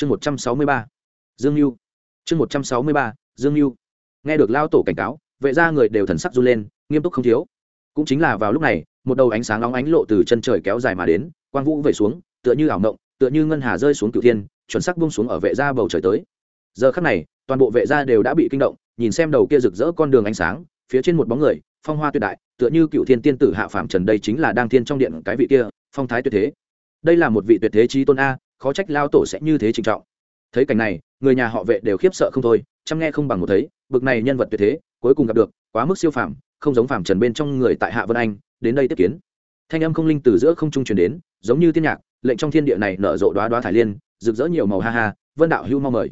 chương một trăm sáu mươi ba, dương mưu chương một trăm sáu mươi ba, dương mưu nghe được lao tổ cảnh cáo, vệ ra người đều thần sắc run lên, nghiêm túc không thiếu. Cũng chính là vào lúc này, một đầu ánh sáng nóng ánh lộ từ chân trời kéo dài mà đến, quang vũ về xuống, tựa như ảo mộng, tựa như ngân hà rơi xuống cửu thiên, chuẩn sắc bung xuống ở vệ gia bầu trời tới. Giờ khắc này, toàn bộ vệ gia đều đã bị kinh động, nhìn xem đầu kia rực rỡ con đường ánh sáng, phía trên một bóng người, phong hoa tuyệt đại, tựa như cựu thiên tiên tử hạ phàm trần đây chính là đang thiên trong điện cái vị kia, phong thái tuyệt thế. Đây là một vị tuyệt thế trí tôn a khó trách lao tổ sẽ như thế trinh trọng. Thấy cảnh này, người nhà họ vệ đều khiếp sợ không thôi, chăm nghe không bằng một thấy, bực này nhân vật tuyệt thế, cuối cùng gặp được, quá mức siêu phàm, không giống phàm trần bên trong người tại hạ vân anh, đến đây tiếp kiến. Thanh âm không linh từ giữa không trung truyền đến, giống như tiên nhạc, lệnh trong thiên địa này nở rộ đoá đoá thải liên, rực rỡ nhiều màu ha ha, vân đạo hưu mong mời.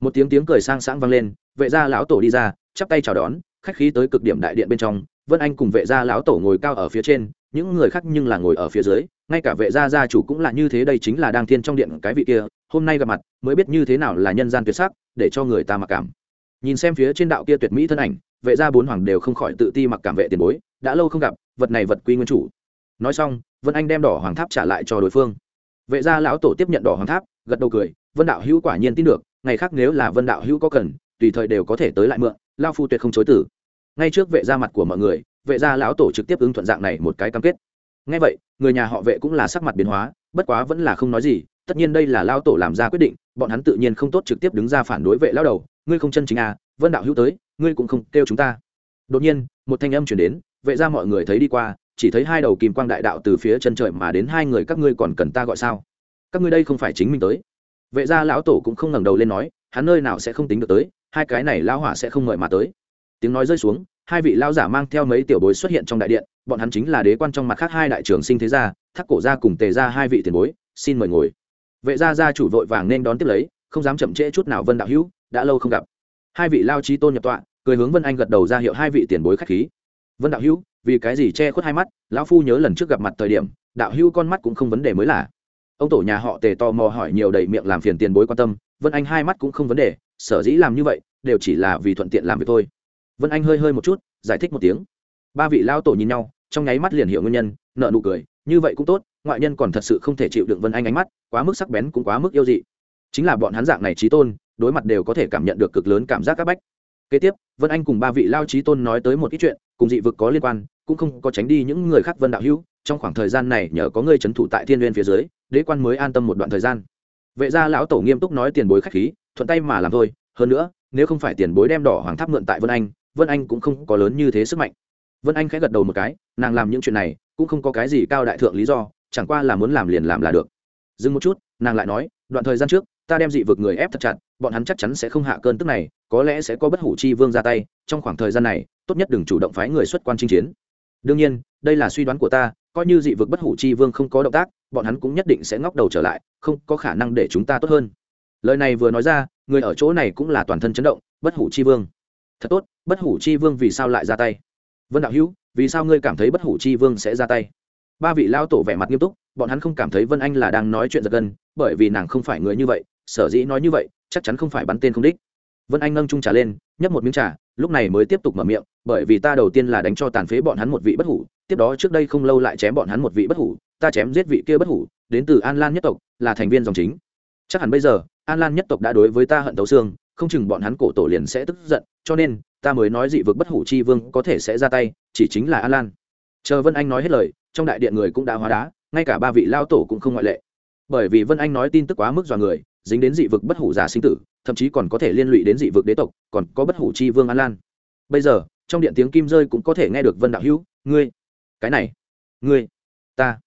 Một tiếng tiếng cười sang sáng vang lên, vệ gia lão tổ đi ra, chắp tay chào đón, khách khí tới cực điểm đại điện bên trong, vân anh cùng vệ gia lão tổ ngồi cao ở phía trên, những người khác nhưng là ngồi ở phía dưới ngay cả vệ gia gia chủ cũng là như thế, đây chính là đang thiên trong điện cái vị kia, hôm nay gặp mặt, mới biết như thế nào là nhân gian tuyệt sắc, để cho người ta mặc cảm. Nhìn xem phía trên đạo kia tuyệt mỹ thân ảnh, vệ gia bốn hoàng đều không khỏi tự ti mặc cảm vệ tiền bối, đã lâu không gặp, vật này vật quy nguyên chủ. Nói xong, vân anh đem đỏ hoàng tháp trả lại cho đối phương. Vệ gia lão tổ tiếp nhận đỏ hoàng tháp, gật đầu cười, vân đạo hữu quả nhiên tin được, ngày khác nếu là vân đạo hữu có cần, tùy thời đều có thể tới lại mượn, lao phu tuyệt không chối tử ngay trước vệ gia mặt của mọi người, vệ gia lão tổ trực tiếp ứng thuận dạng này một cái cam kết ngay vậy, người nhà họ vệ cũng là sắc mặt biến hóa, bất quá vẫn là không nói gì, tất nhiên đây là lao tổ làm ra quyết định, bọn hắn tự nhiên không tốt trực tiếp đứng ra phản đối vệ lao đầu, ngươi không chân chính à vân đạo hữu tới, ngươi cũng không kêu chúng ta. Đột nhiên, một thanh âm chuyển đến, vệ ra mọi người thấy đi qua, chỉ thấy hai đầu kim quang đại đạo từ phía chân trời mà đến, hai người các ngươi còn cần ta gọi sao? Các ngươi đây không phải chính mình tới. Vệ gia lão tổ cũng không ngẩng đầu lên nói, hắn nơi nào sẽ không tính được tới, hai cái này lão hỏa sẽ không mời mà tới. Tiếng nói rơi xuống hai vị lão giả mang theo mấy tiểu bối xuất hiện trong đại điện, bọn hắn chính là đế quan trong mặt khác hai đại trưởng sinh thế gia, thác cổ gia cùng tề gia hai vị tiền bối, xin mời ngồi. Vệ gia gia chủ vội vàng nên đón tiếp lấy, không dám chậm trễ chút nào vân đạo hữu, đã lâu không gặp. Hai vị lao trí tôn nhập tọa, cười hướng vân anh gật đầu ra hiệu hai vị tiền bối khách khí. Vân đạo hữu, vì cái gì che khuất hai mắt, lão phu nhớ lần trước gặp mặt thời điểm, đạo hữu con mắt cũng không vấn đề mới là. Ông tổ nhà họ tề tò mò hỏi nhiều đầy miệng làm phiền tiền bối quan tâm, vân anh hai mắt cũng không vấn đề, sở dĩ làm như vậy, đều chỉ là vì thuận tiện làm việc thôi vân anh hơi hơi một chút giải thích một tiếng ba vị lao tổ nhìn nhau trong nháy mắt liền hiểu nguyên nhân nợ nụ cười như vậy cũng tốt ngoại nhân còn thật sự không thể chịu đựng vân anh ánh mắt quá mức sắc bén cũng quá mức yêu dị chính là bọn hắn dạng này trí tôn đối mặt đều có thể cảm nhận được cực lớn cảm giác các bách kế tiếp vân anh cùng ba vị lao trí tôn nói tới một ít chuyện cùng dị vực có liên quan cũng không có tránh đi những người khác vân đạo hữu trong khoảng thời gian này nhờ có người c h ấ n thủ tại thiên n g u y ê n phía dưới đế quan mới an tâm một đoạn thời gian vệ gia lão tổ nghiêm túc nói tiền bối k h á c h khí thuận tay mà làm thôi hơn nữa nếu không phải tiền bối đem đỏ hoàng tháp mượn tại vân anh vân anh cũng không có lớn như thế sức mạnh. Vân anh khẽ gật đầu một cái, nàng làm những chuyện này cũng không có cái gì cao đại thượng lý do, chẳng qua là muốn làm liền làm là được. Dừng một chút, nàng lại nói, đoạn thời gian trước, ta đem dị vực người ép thật chặt, bọn hắn chắc chắn sẽ không hạ cơn tức này, có lẽ sẽ có bất hủ chi vương ra tay, trong khoảng thời gian này, tốt nhất đừng chủ động phái người xuất quan chinh chiến. Đương nhiên, đây là suy đoán của ta, coi như dị vực bất hủ chi vương không có động tác, bọn hắn cũng nhất định sẽ ngóc đầu trở lại, không có khả năng để chúng ta tốt hơn. Lời này vừa nói ra, người ở chỗ này cũng là toàn thân chấn động, bất hủ chi vương thật tốt, bất hủ chi vương vì sao lại ra tay? Vân đạo hữu, vì sao ngươi cảm thấy bất hủ chi vương sẽ ra tay? Ba vị lao tổ vẻ mặt nghiêm túc, bọn hắn không cảm thấy vân anh là đang nói chuyện giật gân, bởi vì nàng không phải người như vậy, sở dĩ nói như vậy, chắc chắn không phải bắn tên không đích. Vân anh nâng trung trà lên, nhấp một miếng trà, lúc này mới tiếp tục mở miệng, bởi vì ta đầu tiên là đánh cho tàn phế bọn hắn một vị bất hủ, tiếp đó trước đây không lâu lại chém bọn hắn một vị bất hủ, ta chém giết vị kia bất hủ, đến từ an lan nhất tộc, là thành viên dòng chính. Chắc hẳn bây giờ, an lan nhất tộc đã đối với ta hận tấu xương không chừng bọn hắn cổ tổ liền sẽ tức giận, cho nên, ta mới nói dị vực bất hủ chi vương có thể sẽ ra tay, chỉ chính là an lan. Chờ vân anh nói hết lời, trong đại điện người cũng đã hóa đá, ngay cả ba vị lao tổ cũng không ngoại lệ. Bởi vì vân anh nói tin tức quá mức dọa người, dính đến dị vực bất hủ giả sinh tử, thậm chí còn có thể liên lụy đến dị vực đế tộc, còn có bất hủ chi vương an lan. Bây giờ, trong điện tiếng kim rơi cũng có thể nghe được vân đạo hữu, ngươi, cái này, ngươi, ta.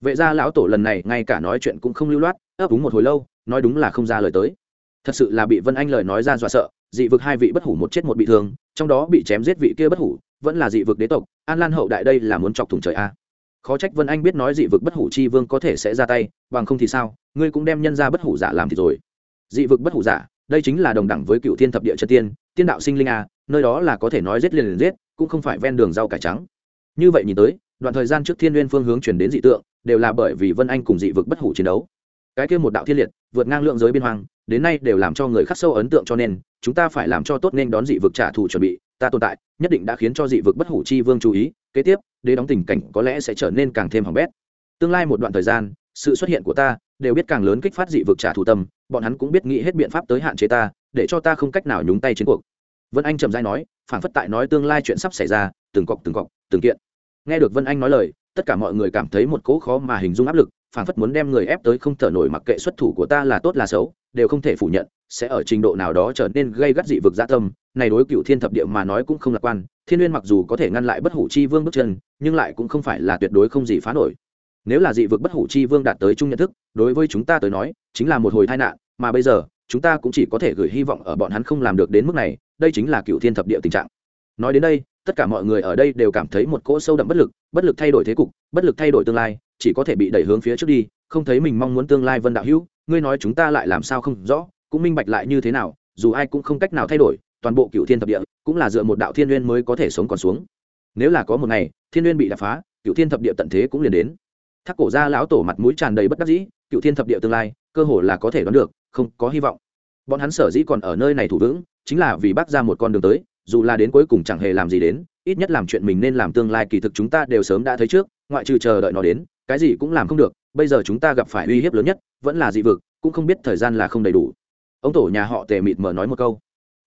Vệ gia lão tổ lần này ngay cả nói chuyện cũng không lưu loát, ấp úng một hồi lâu, nói đúng là không ra lời tới thật sự là bị vân anh lời nói ra dọa sợ, dị vực hai vị bất hủ một chết một bị thương, trong đó bị chém giết vị kia bất hủ, vẫn là dị vực đế tộc, an lan hậu đại đây là muốn chọc thủng trời a. Khó trách vân anh biết nói dị vực bất hủ chi vương có thể sẽ ra tay, bằng không thì sao, ngươi cũng đem nhân ra bất hủ giả làm thì rồi. Dị vực bất hủ giả, đây chính là đồng đẳng với cựu thiên thập địa chân tiên tiên đạo sinh linh a, nơi đó là có thể nói giết liền liền giết, cũng không phải ven đường rau cải trắng. Như vậy nhìn tới, đoạn thời gian trước thiên n phương hướng chuyển đến dị tượng, đều là bởi vì vân anh cùng dị vực bất hủ chiến đấu. Cái kia một đạo thiên liệt, vượt ngang lượng giới biên hoàng đến nay đều làm cho người khắc sâu ấn tượng cho nên, chúng ta phải làm cho tốt nên đón dị vực trả thù chuẩn bị, ta tồn tại, nhất định đã khiến cho dị vực bất hủ chi vương chú ý, kế tiếp, đế đóng tình cảnh có lẽ sẽ trở nên càng thêm hỏng bét. Tương lai một đoạn thời gian, sự xuất hiện của ta đều biết càng lớn kích phát dị vực trả thù tâm, bọn hắn cũng biết nghĩ hết biện pháp tới hạn chế ta, để cho ta không cách nào nhúng tay chiến cuộc. Vân anh trầm dai nói phản phất tại nói tương lai chuyện sắp xảy ra, từng cọc từng cọc, từng kiện. Nghe được vân anh nói lời, tất cả mọi người cảm thấy một cỗ khó mà hình dung áp lực phản phất muốn đem người ép tới không thở nổi mặc kệ xuất thủ của ta là tốt là xấu đều không thể phủ nhận, sẽ ở trình độ nào đó trở nên gây gắt dị vực gia tâm. Này đối cựu thiên thập địa mà nói cũng không lạc quan, thiên uyên mặc dù có thể ngăn lại bất hủ chi vương bước chân, nhưng lại cũng không phải là tuyệt đối không gì phá nổi. Nếu là dị vực bất hủ chi vương đạt tới chung nhận thức, đối với chúng ta tới nói, chính là một hồi tai nạn, mà bây giờ, chúng ta cũng chỉ có thể gửi hy vọng ở bọn hắn không làm được đến mức này, đây chính là cựu thiên thập địa tình trạng. Nói đến đây, tất cả mọi người ở đây đều cảm thấy một cỗ sâu đậm bất lực bất lực thay đổi thế cục, bất lực thay đổi tương lai, chỉ có thể bị đẩy hướng phía trước đi, không thấy mình mong muốn tương lai vân đạo hữu ngươi nói chúng ta lại làm sao không rõ, cũng minh bạch lại như thế nào, dù ai cũng không cách nào thay đổi, toàn bộ cựu thiên thập địa cũng là dựa một đạo thiên n mới có thể sống còn xuống. Nếu là có một ngày, thiên n bị đập phá cựu thiên thập địa tận thế cũng liền đến. Thác cổ ra lão tổ mặt mũi tràn đầy bất đắc dĩ cựu thiên thập địa tương lai, cơ hồ là có thể đoán được, không có hy vọng. Bọn hắn sở dĩ còn ở nơi này thủ vững, chính là vì bác ra một con đường tới, dù là đến cuối cùng chẳng hề làm gì đến, ít nhất làm chuyện mình nên làm tương lai kỳ thực chúng ta đều sớm đã thấy trước, ngoại trừ chờ đợi nó đến cái gì cũng làm không được, bây giờ chúng ta gặp phải uy hiếp lớn nhất, vẫn là dị vực, cũng không biết thời gian là không đầy đủ. Ông tổ nhà họ tề mịt mờ nói một câu.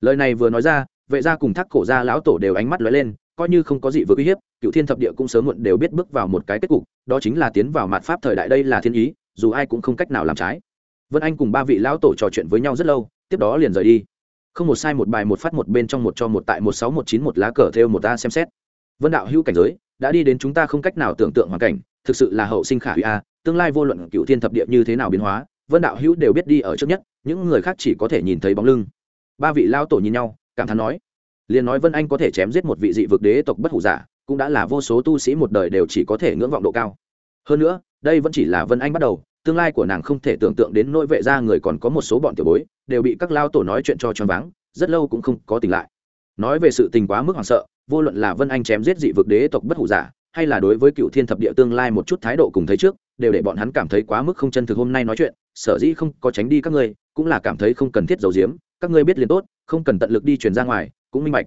Lời này vừa nói ra, vệ gia cùng thác cổ gia lão tổ đều ánh mắt lóe lên, coi như không có dị vực uy hiếp, cựu thiên thập địa cũng sớm muộn đều biết bước vào một cái kết cục, đó chính là tiến vào mạt pháp thời đại đây là thiên ý, dù ai cũng không cách nào làm trái. Vân anh cùng ba vị lão tổ trò chuyện với nhau rất lâu, tiếp đó liền rời đi. Không một sai một bài một phát một bên trong một cho một tại một sáu một chín một lá cờ theo một ta xem xét. Vân đạo hữu cảnh giới, đã đi đến chúng ta không cách nào tưởng tượng hoàn cảnh thực sự là hậu sinh khả hủy a, tương lai vô luận cựu thiên thập địa như thế nào biến hóa, vân đạo hữu đều biết đi ở trước nhất, những người khác chỉ có thể nhìn thấy bóng lưng. Ba vị lao tổ nhìn nhau, cảm thán nói, liền nói vân anh có thể chém giết một vị dị vực đế tộc bất hủ giả, cũng đã là vô số tu sĩ một đời đều chỉ có thể ngưỡng vọng độ cao. Hơn nữa, đây vẫn chỉ là vân anh bắt đầu, tương lai của nàng không thể tưởng tượng đến nỗi vệ gia người còn có một số bọn tiểu bối, đều bị các lao tổ nói chuyện cho choáng váng, rất lâu cũng không có tỉnh lại. Nói về sự tình quá mức hoảng sợ, vô luận là vân anh chém giết dị vực đế tộc bất hủ giả hay là đối với cựu thiên thập địa tương lai một chút thái độ cùng thấy trước, đều để bọn hắn cảm thấy quá mức không chân thực hôm nay nói chuyện, sở dĩ không có tránh đi các ngươi, cũng là cảm thấy không cần thiết giấu giếm, các ngươi biết liền tốt, không cần tận lực đi truyền ra ngoài, cũng minh bạch.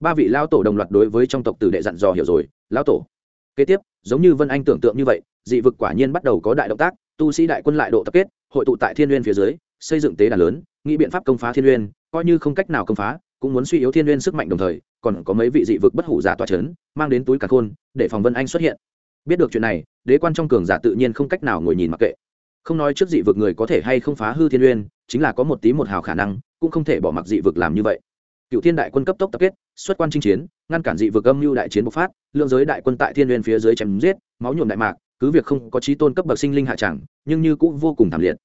Ba vị lao tổ đồng loạt đối với trong tộc tử đệ dặn dò hiểu rồi lao tổ. Kế tiếp, giống như vân anh tưởng tượng như vậy, dị vực quả nhiên bắt đầu có đại động tác, tu sĩ đại quân lại độ tập kết, hội tụ tại thiên n g u y ê n phía dưới, xây dựng tế đàn lớn, nghĩ biện pháp công phá thiên n g u y ê n coi như không cách nào công phá cũng muốn suy yếu thiên n sức mạnh đồng thời, còn có mấy vị dị vực bất hủ giả toa c h ấ n mang đến túi cả khôn, để phòng vân anh xuất hiện. Biết được chuyện này, đế quan trong cường giả tự nhiên không cách nào ngồi nhìn mặc kệ. Không nói trước dị vực người có thể hay không phá hư thiên n chính là có một tí một hào khả năng, cũng không thể bỏ mặc dị vực làm như vậy. Cựu thiên đại quân cấp tốc tập kết, xuất quan chinh chiến, ngăn cản dị vực âm mưu đại chiến bộc phát, lượng giới đại quân tại thiên n phía dưới chém giết, máu nhuộm đại mạc, cứ việc không có trí tôn cấp bậc sinh linh hạ tràng nhưng như cũng vô cùng thảm liệt.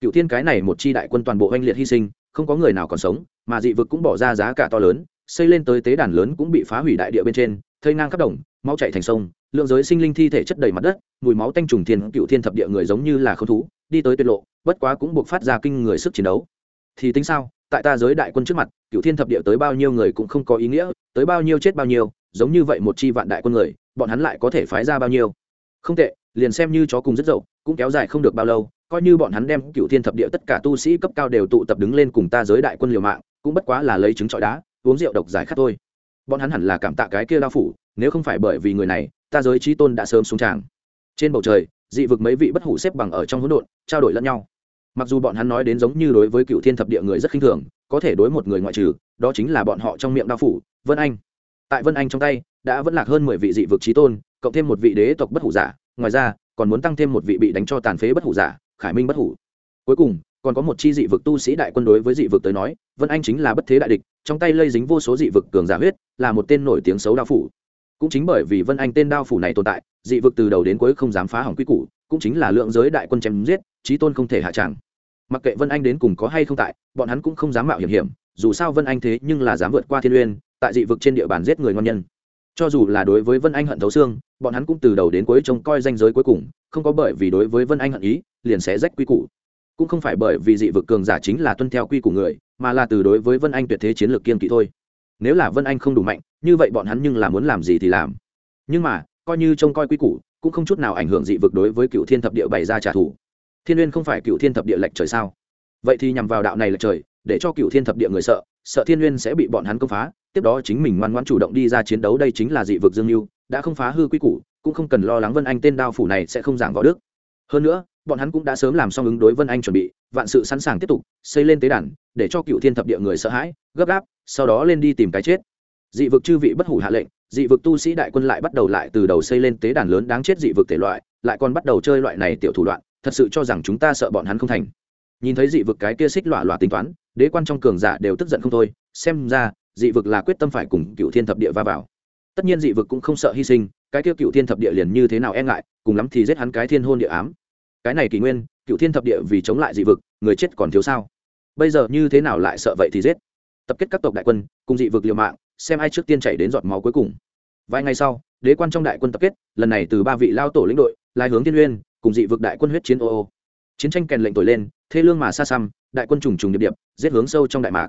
Cựu thiên cái này một chi đại quân toàn bộ oanh liệt hy sinh không có người nào còn sống, mà dị vực cũng bỏ ra giá cả to lớn, xây lên tới tế đàn lớn cũng bị phá hủy đại địa bên trên, thây ngang khắp đồng, máu chạy thành sông, lượng giới sinh linh thi thể chất đầy mặt đất, mùi máu tanh trùng thiên, cựu thiên thập địa người giống như là không thú, đi tới tuyệt lộ, bất quá cũng buộc phát ra kinh người sức chiến đấu. Thì tính sao, tại ta giới đại quân trước mặt, cựu thiên thập địa tới bao nhiêu người cũng không có ý nghĩa, tới bao nhiêu chết bao nhiêu, giống như vậy một chi vạn đại quân người, bọn hắn lại có thể phái ra bao nhiêu? Không tệ, liền xem như chó cùng rất dậu, cũng kéo dài không được bao lâu, coi như bọn hắn đem cựu thiên thập địa tất cả tu sĩ cấp cao đều tụ tập đứng lên cùng ta giới đại quân liều mạng, cũng bất quá là lấy trứng trọi đá, uống rượu độc giải khát thôi. Bọn hắn hẳn là cảm tạ cái kia lao phủ, nếu không phải bởi vì người này, ta giới trí tôn đã sớm xuống tràng. Trên bầu trời, dị vực mấy vị bất hủ xếp bằng ở trong hỗn độn, trao đổi lẫn nhau. Mặc dù bọn hắn nói đến giống như đối với cựu thiên thập địa người rất khinh thường, có thể đối một người ngoại trừ, đó chính là bọn họ trong miệng đao phủ, vân anh. Tại vân anh trong tay, đã vẫn lạc hơn mười vị dị vực trí tôn cộng thêm một vị đế tộc bất hủ giả, ngoài ra, còn muốn tăng thêm một vị bị đánh cho tàn phế bất hủ giả, khải minh bất hủ. Cuối cùng, còn có một chi dị vực tu sĩ đại quân đối với dị vực tới nói, vân anh chính là bất thế đại địch, trong tay lây dính vô số dị vực cường giả huyết, là một tên nổi tiếng xấu đao phủ. Cũng chính bởi vì vân anh tên đao phủ này tồn tại, dị vực từ đầu đến cuối không dám phá hỏng quy củ, cũng chính là lượng giới đại quân chém giết trí tôn không thể hạ tràng mặc kệ vân anh đến cùng có hay không tại, bọn hắn cũng không dám mạo hiểm hiểm, dù sao vân anh thế nhưng là dám vượt qua thiên uyên, tại dị vực trên địa bàn giết người ngon nhân. Cho dù là đối với vân anh hận thấu xương bọn hắn cũng từ đầu đến cuối trông coi danh giới cuối cùng, không có bởi vì đối với vân anh hận ý, liền sẽ rách quy củ. Cũng không phải bởi vì dị vực cường giả chính là tuân theo quy của người, mà là từ đối với vân anh tuyệt thế chiến lược kiên kỵ thôi. Nếu là vân anh không đủ mạnh, như vậy bọn hắn nhưng là muốn làm gì thì làm. Nhưng mà, coi như trông coi quy củ, cũng không chút nào ảnh hưởng dị vực đối với cựu thiên thập địa bày ra trả thù. Thiên uyên không phải cựu thiên thập địa lệch trời sao? Vậy thì nhằm vào đạo này lệch trời, để cho cựu thiên thập địa người sợ sợ thiên uyên sẽ bị bọn hắn công phá, tiếp đó chính mình ngoan ngoãn chủ động đi ra chiến đấu, đây chính là dị vực dương mưu đã không phá hư quy củ, cũng không cần lo lắng vân anh tên đao phủ này sẽ không giảng võ đức. Hơn nữa, bọn hắn cũng đã sớm làm xong ứng đối vân anh chuẩn bị, vạn sự sẵn sàng tiếp tục, xây lên tế đàn, để cho cựu thiên thập địa người sợ hãi, gấp gáp, sau đó lên đi tìm cái chết. Dị vực chư vị bất hủ hạ lệnh, dị vực tu sĩ đại quân lại bắt đầu lại từ đầu xây lên tế đàn lớn đáng chết dị vực thể loại, lại còn bắt đầu chơi loại này tiểu thủ đoạn, thật sự cho rằng chúng ta sợ bọn hắn không thành. Nhìn thấy dị vực cái kia xích lọa lọa tính toán, đế quan trong cường giả đều tức giận không thôi, xem ra, dị vực là quyết tâm phải cùng cựu thiên thập địa va vào tất nhiên dị vực cũng không sợ hy sinh, cái kia cựu thiên thập địa liền như thế nào e ngại, cùng lắm thì giết hắn cái thiên hôn địa ám. Cái này kỷ nguyên cựu thiên thập địa vì chống lại dị vực, người chết còn thiếu sao? Bây giờ như thế nào lại sợ vậy thì giết. Tập kết các tộc đại quân, cùng dị vực liều mạng, xem ai trước tiên chạy đến giọt máu cuối cùng. Vài ngày sau, đế quan trong đại quân tập kết, lần này từ ba vị lao tổ lĩnh đội, lai hướng thiên uyên cùng dị vực đại quân huyết chiến ô ô. Chiến tranh kèn lệnh tội lên, thê lương mà xa xăm, đại quân trùng trùng điệp điệp, giết hướng sâu trong đại mạc.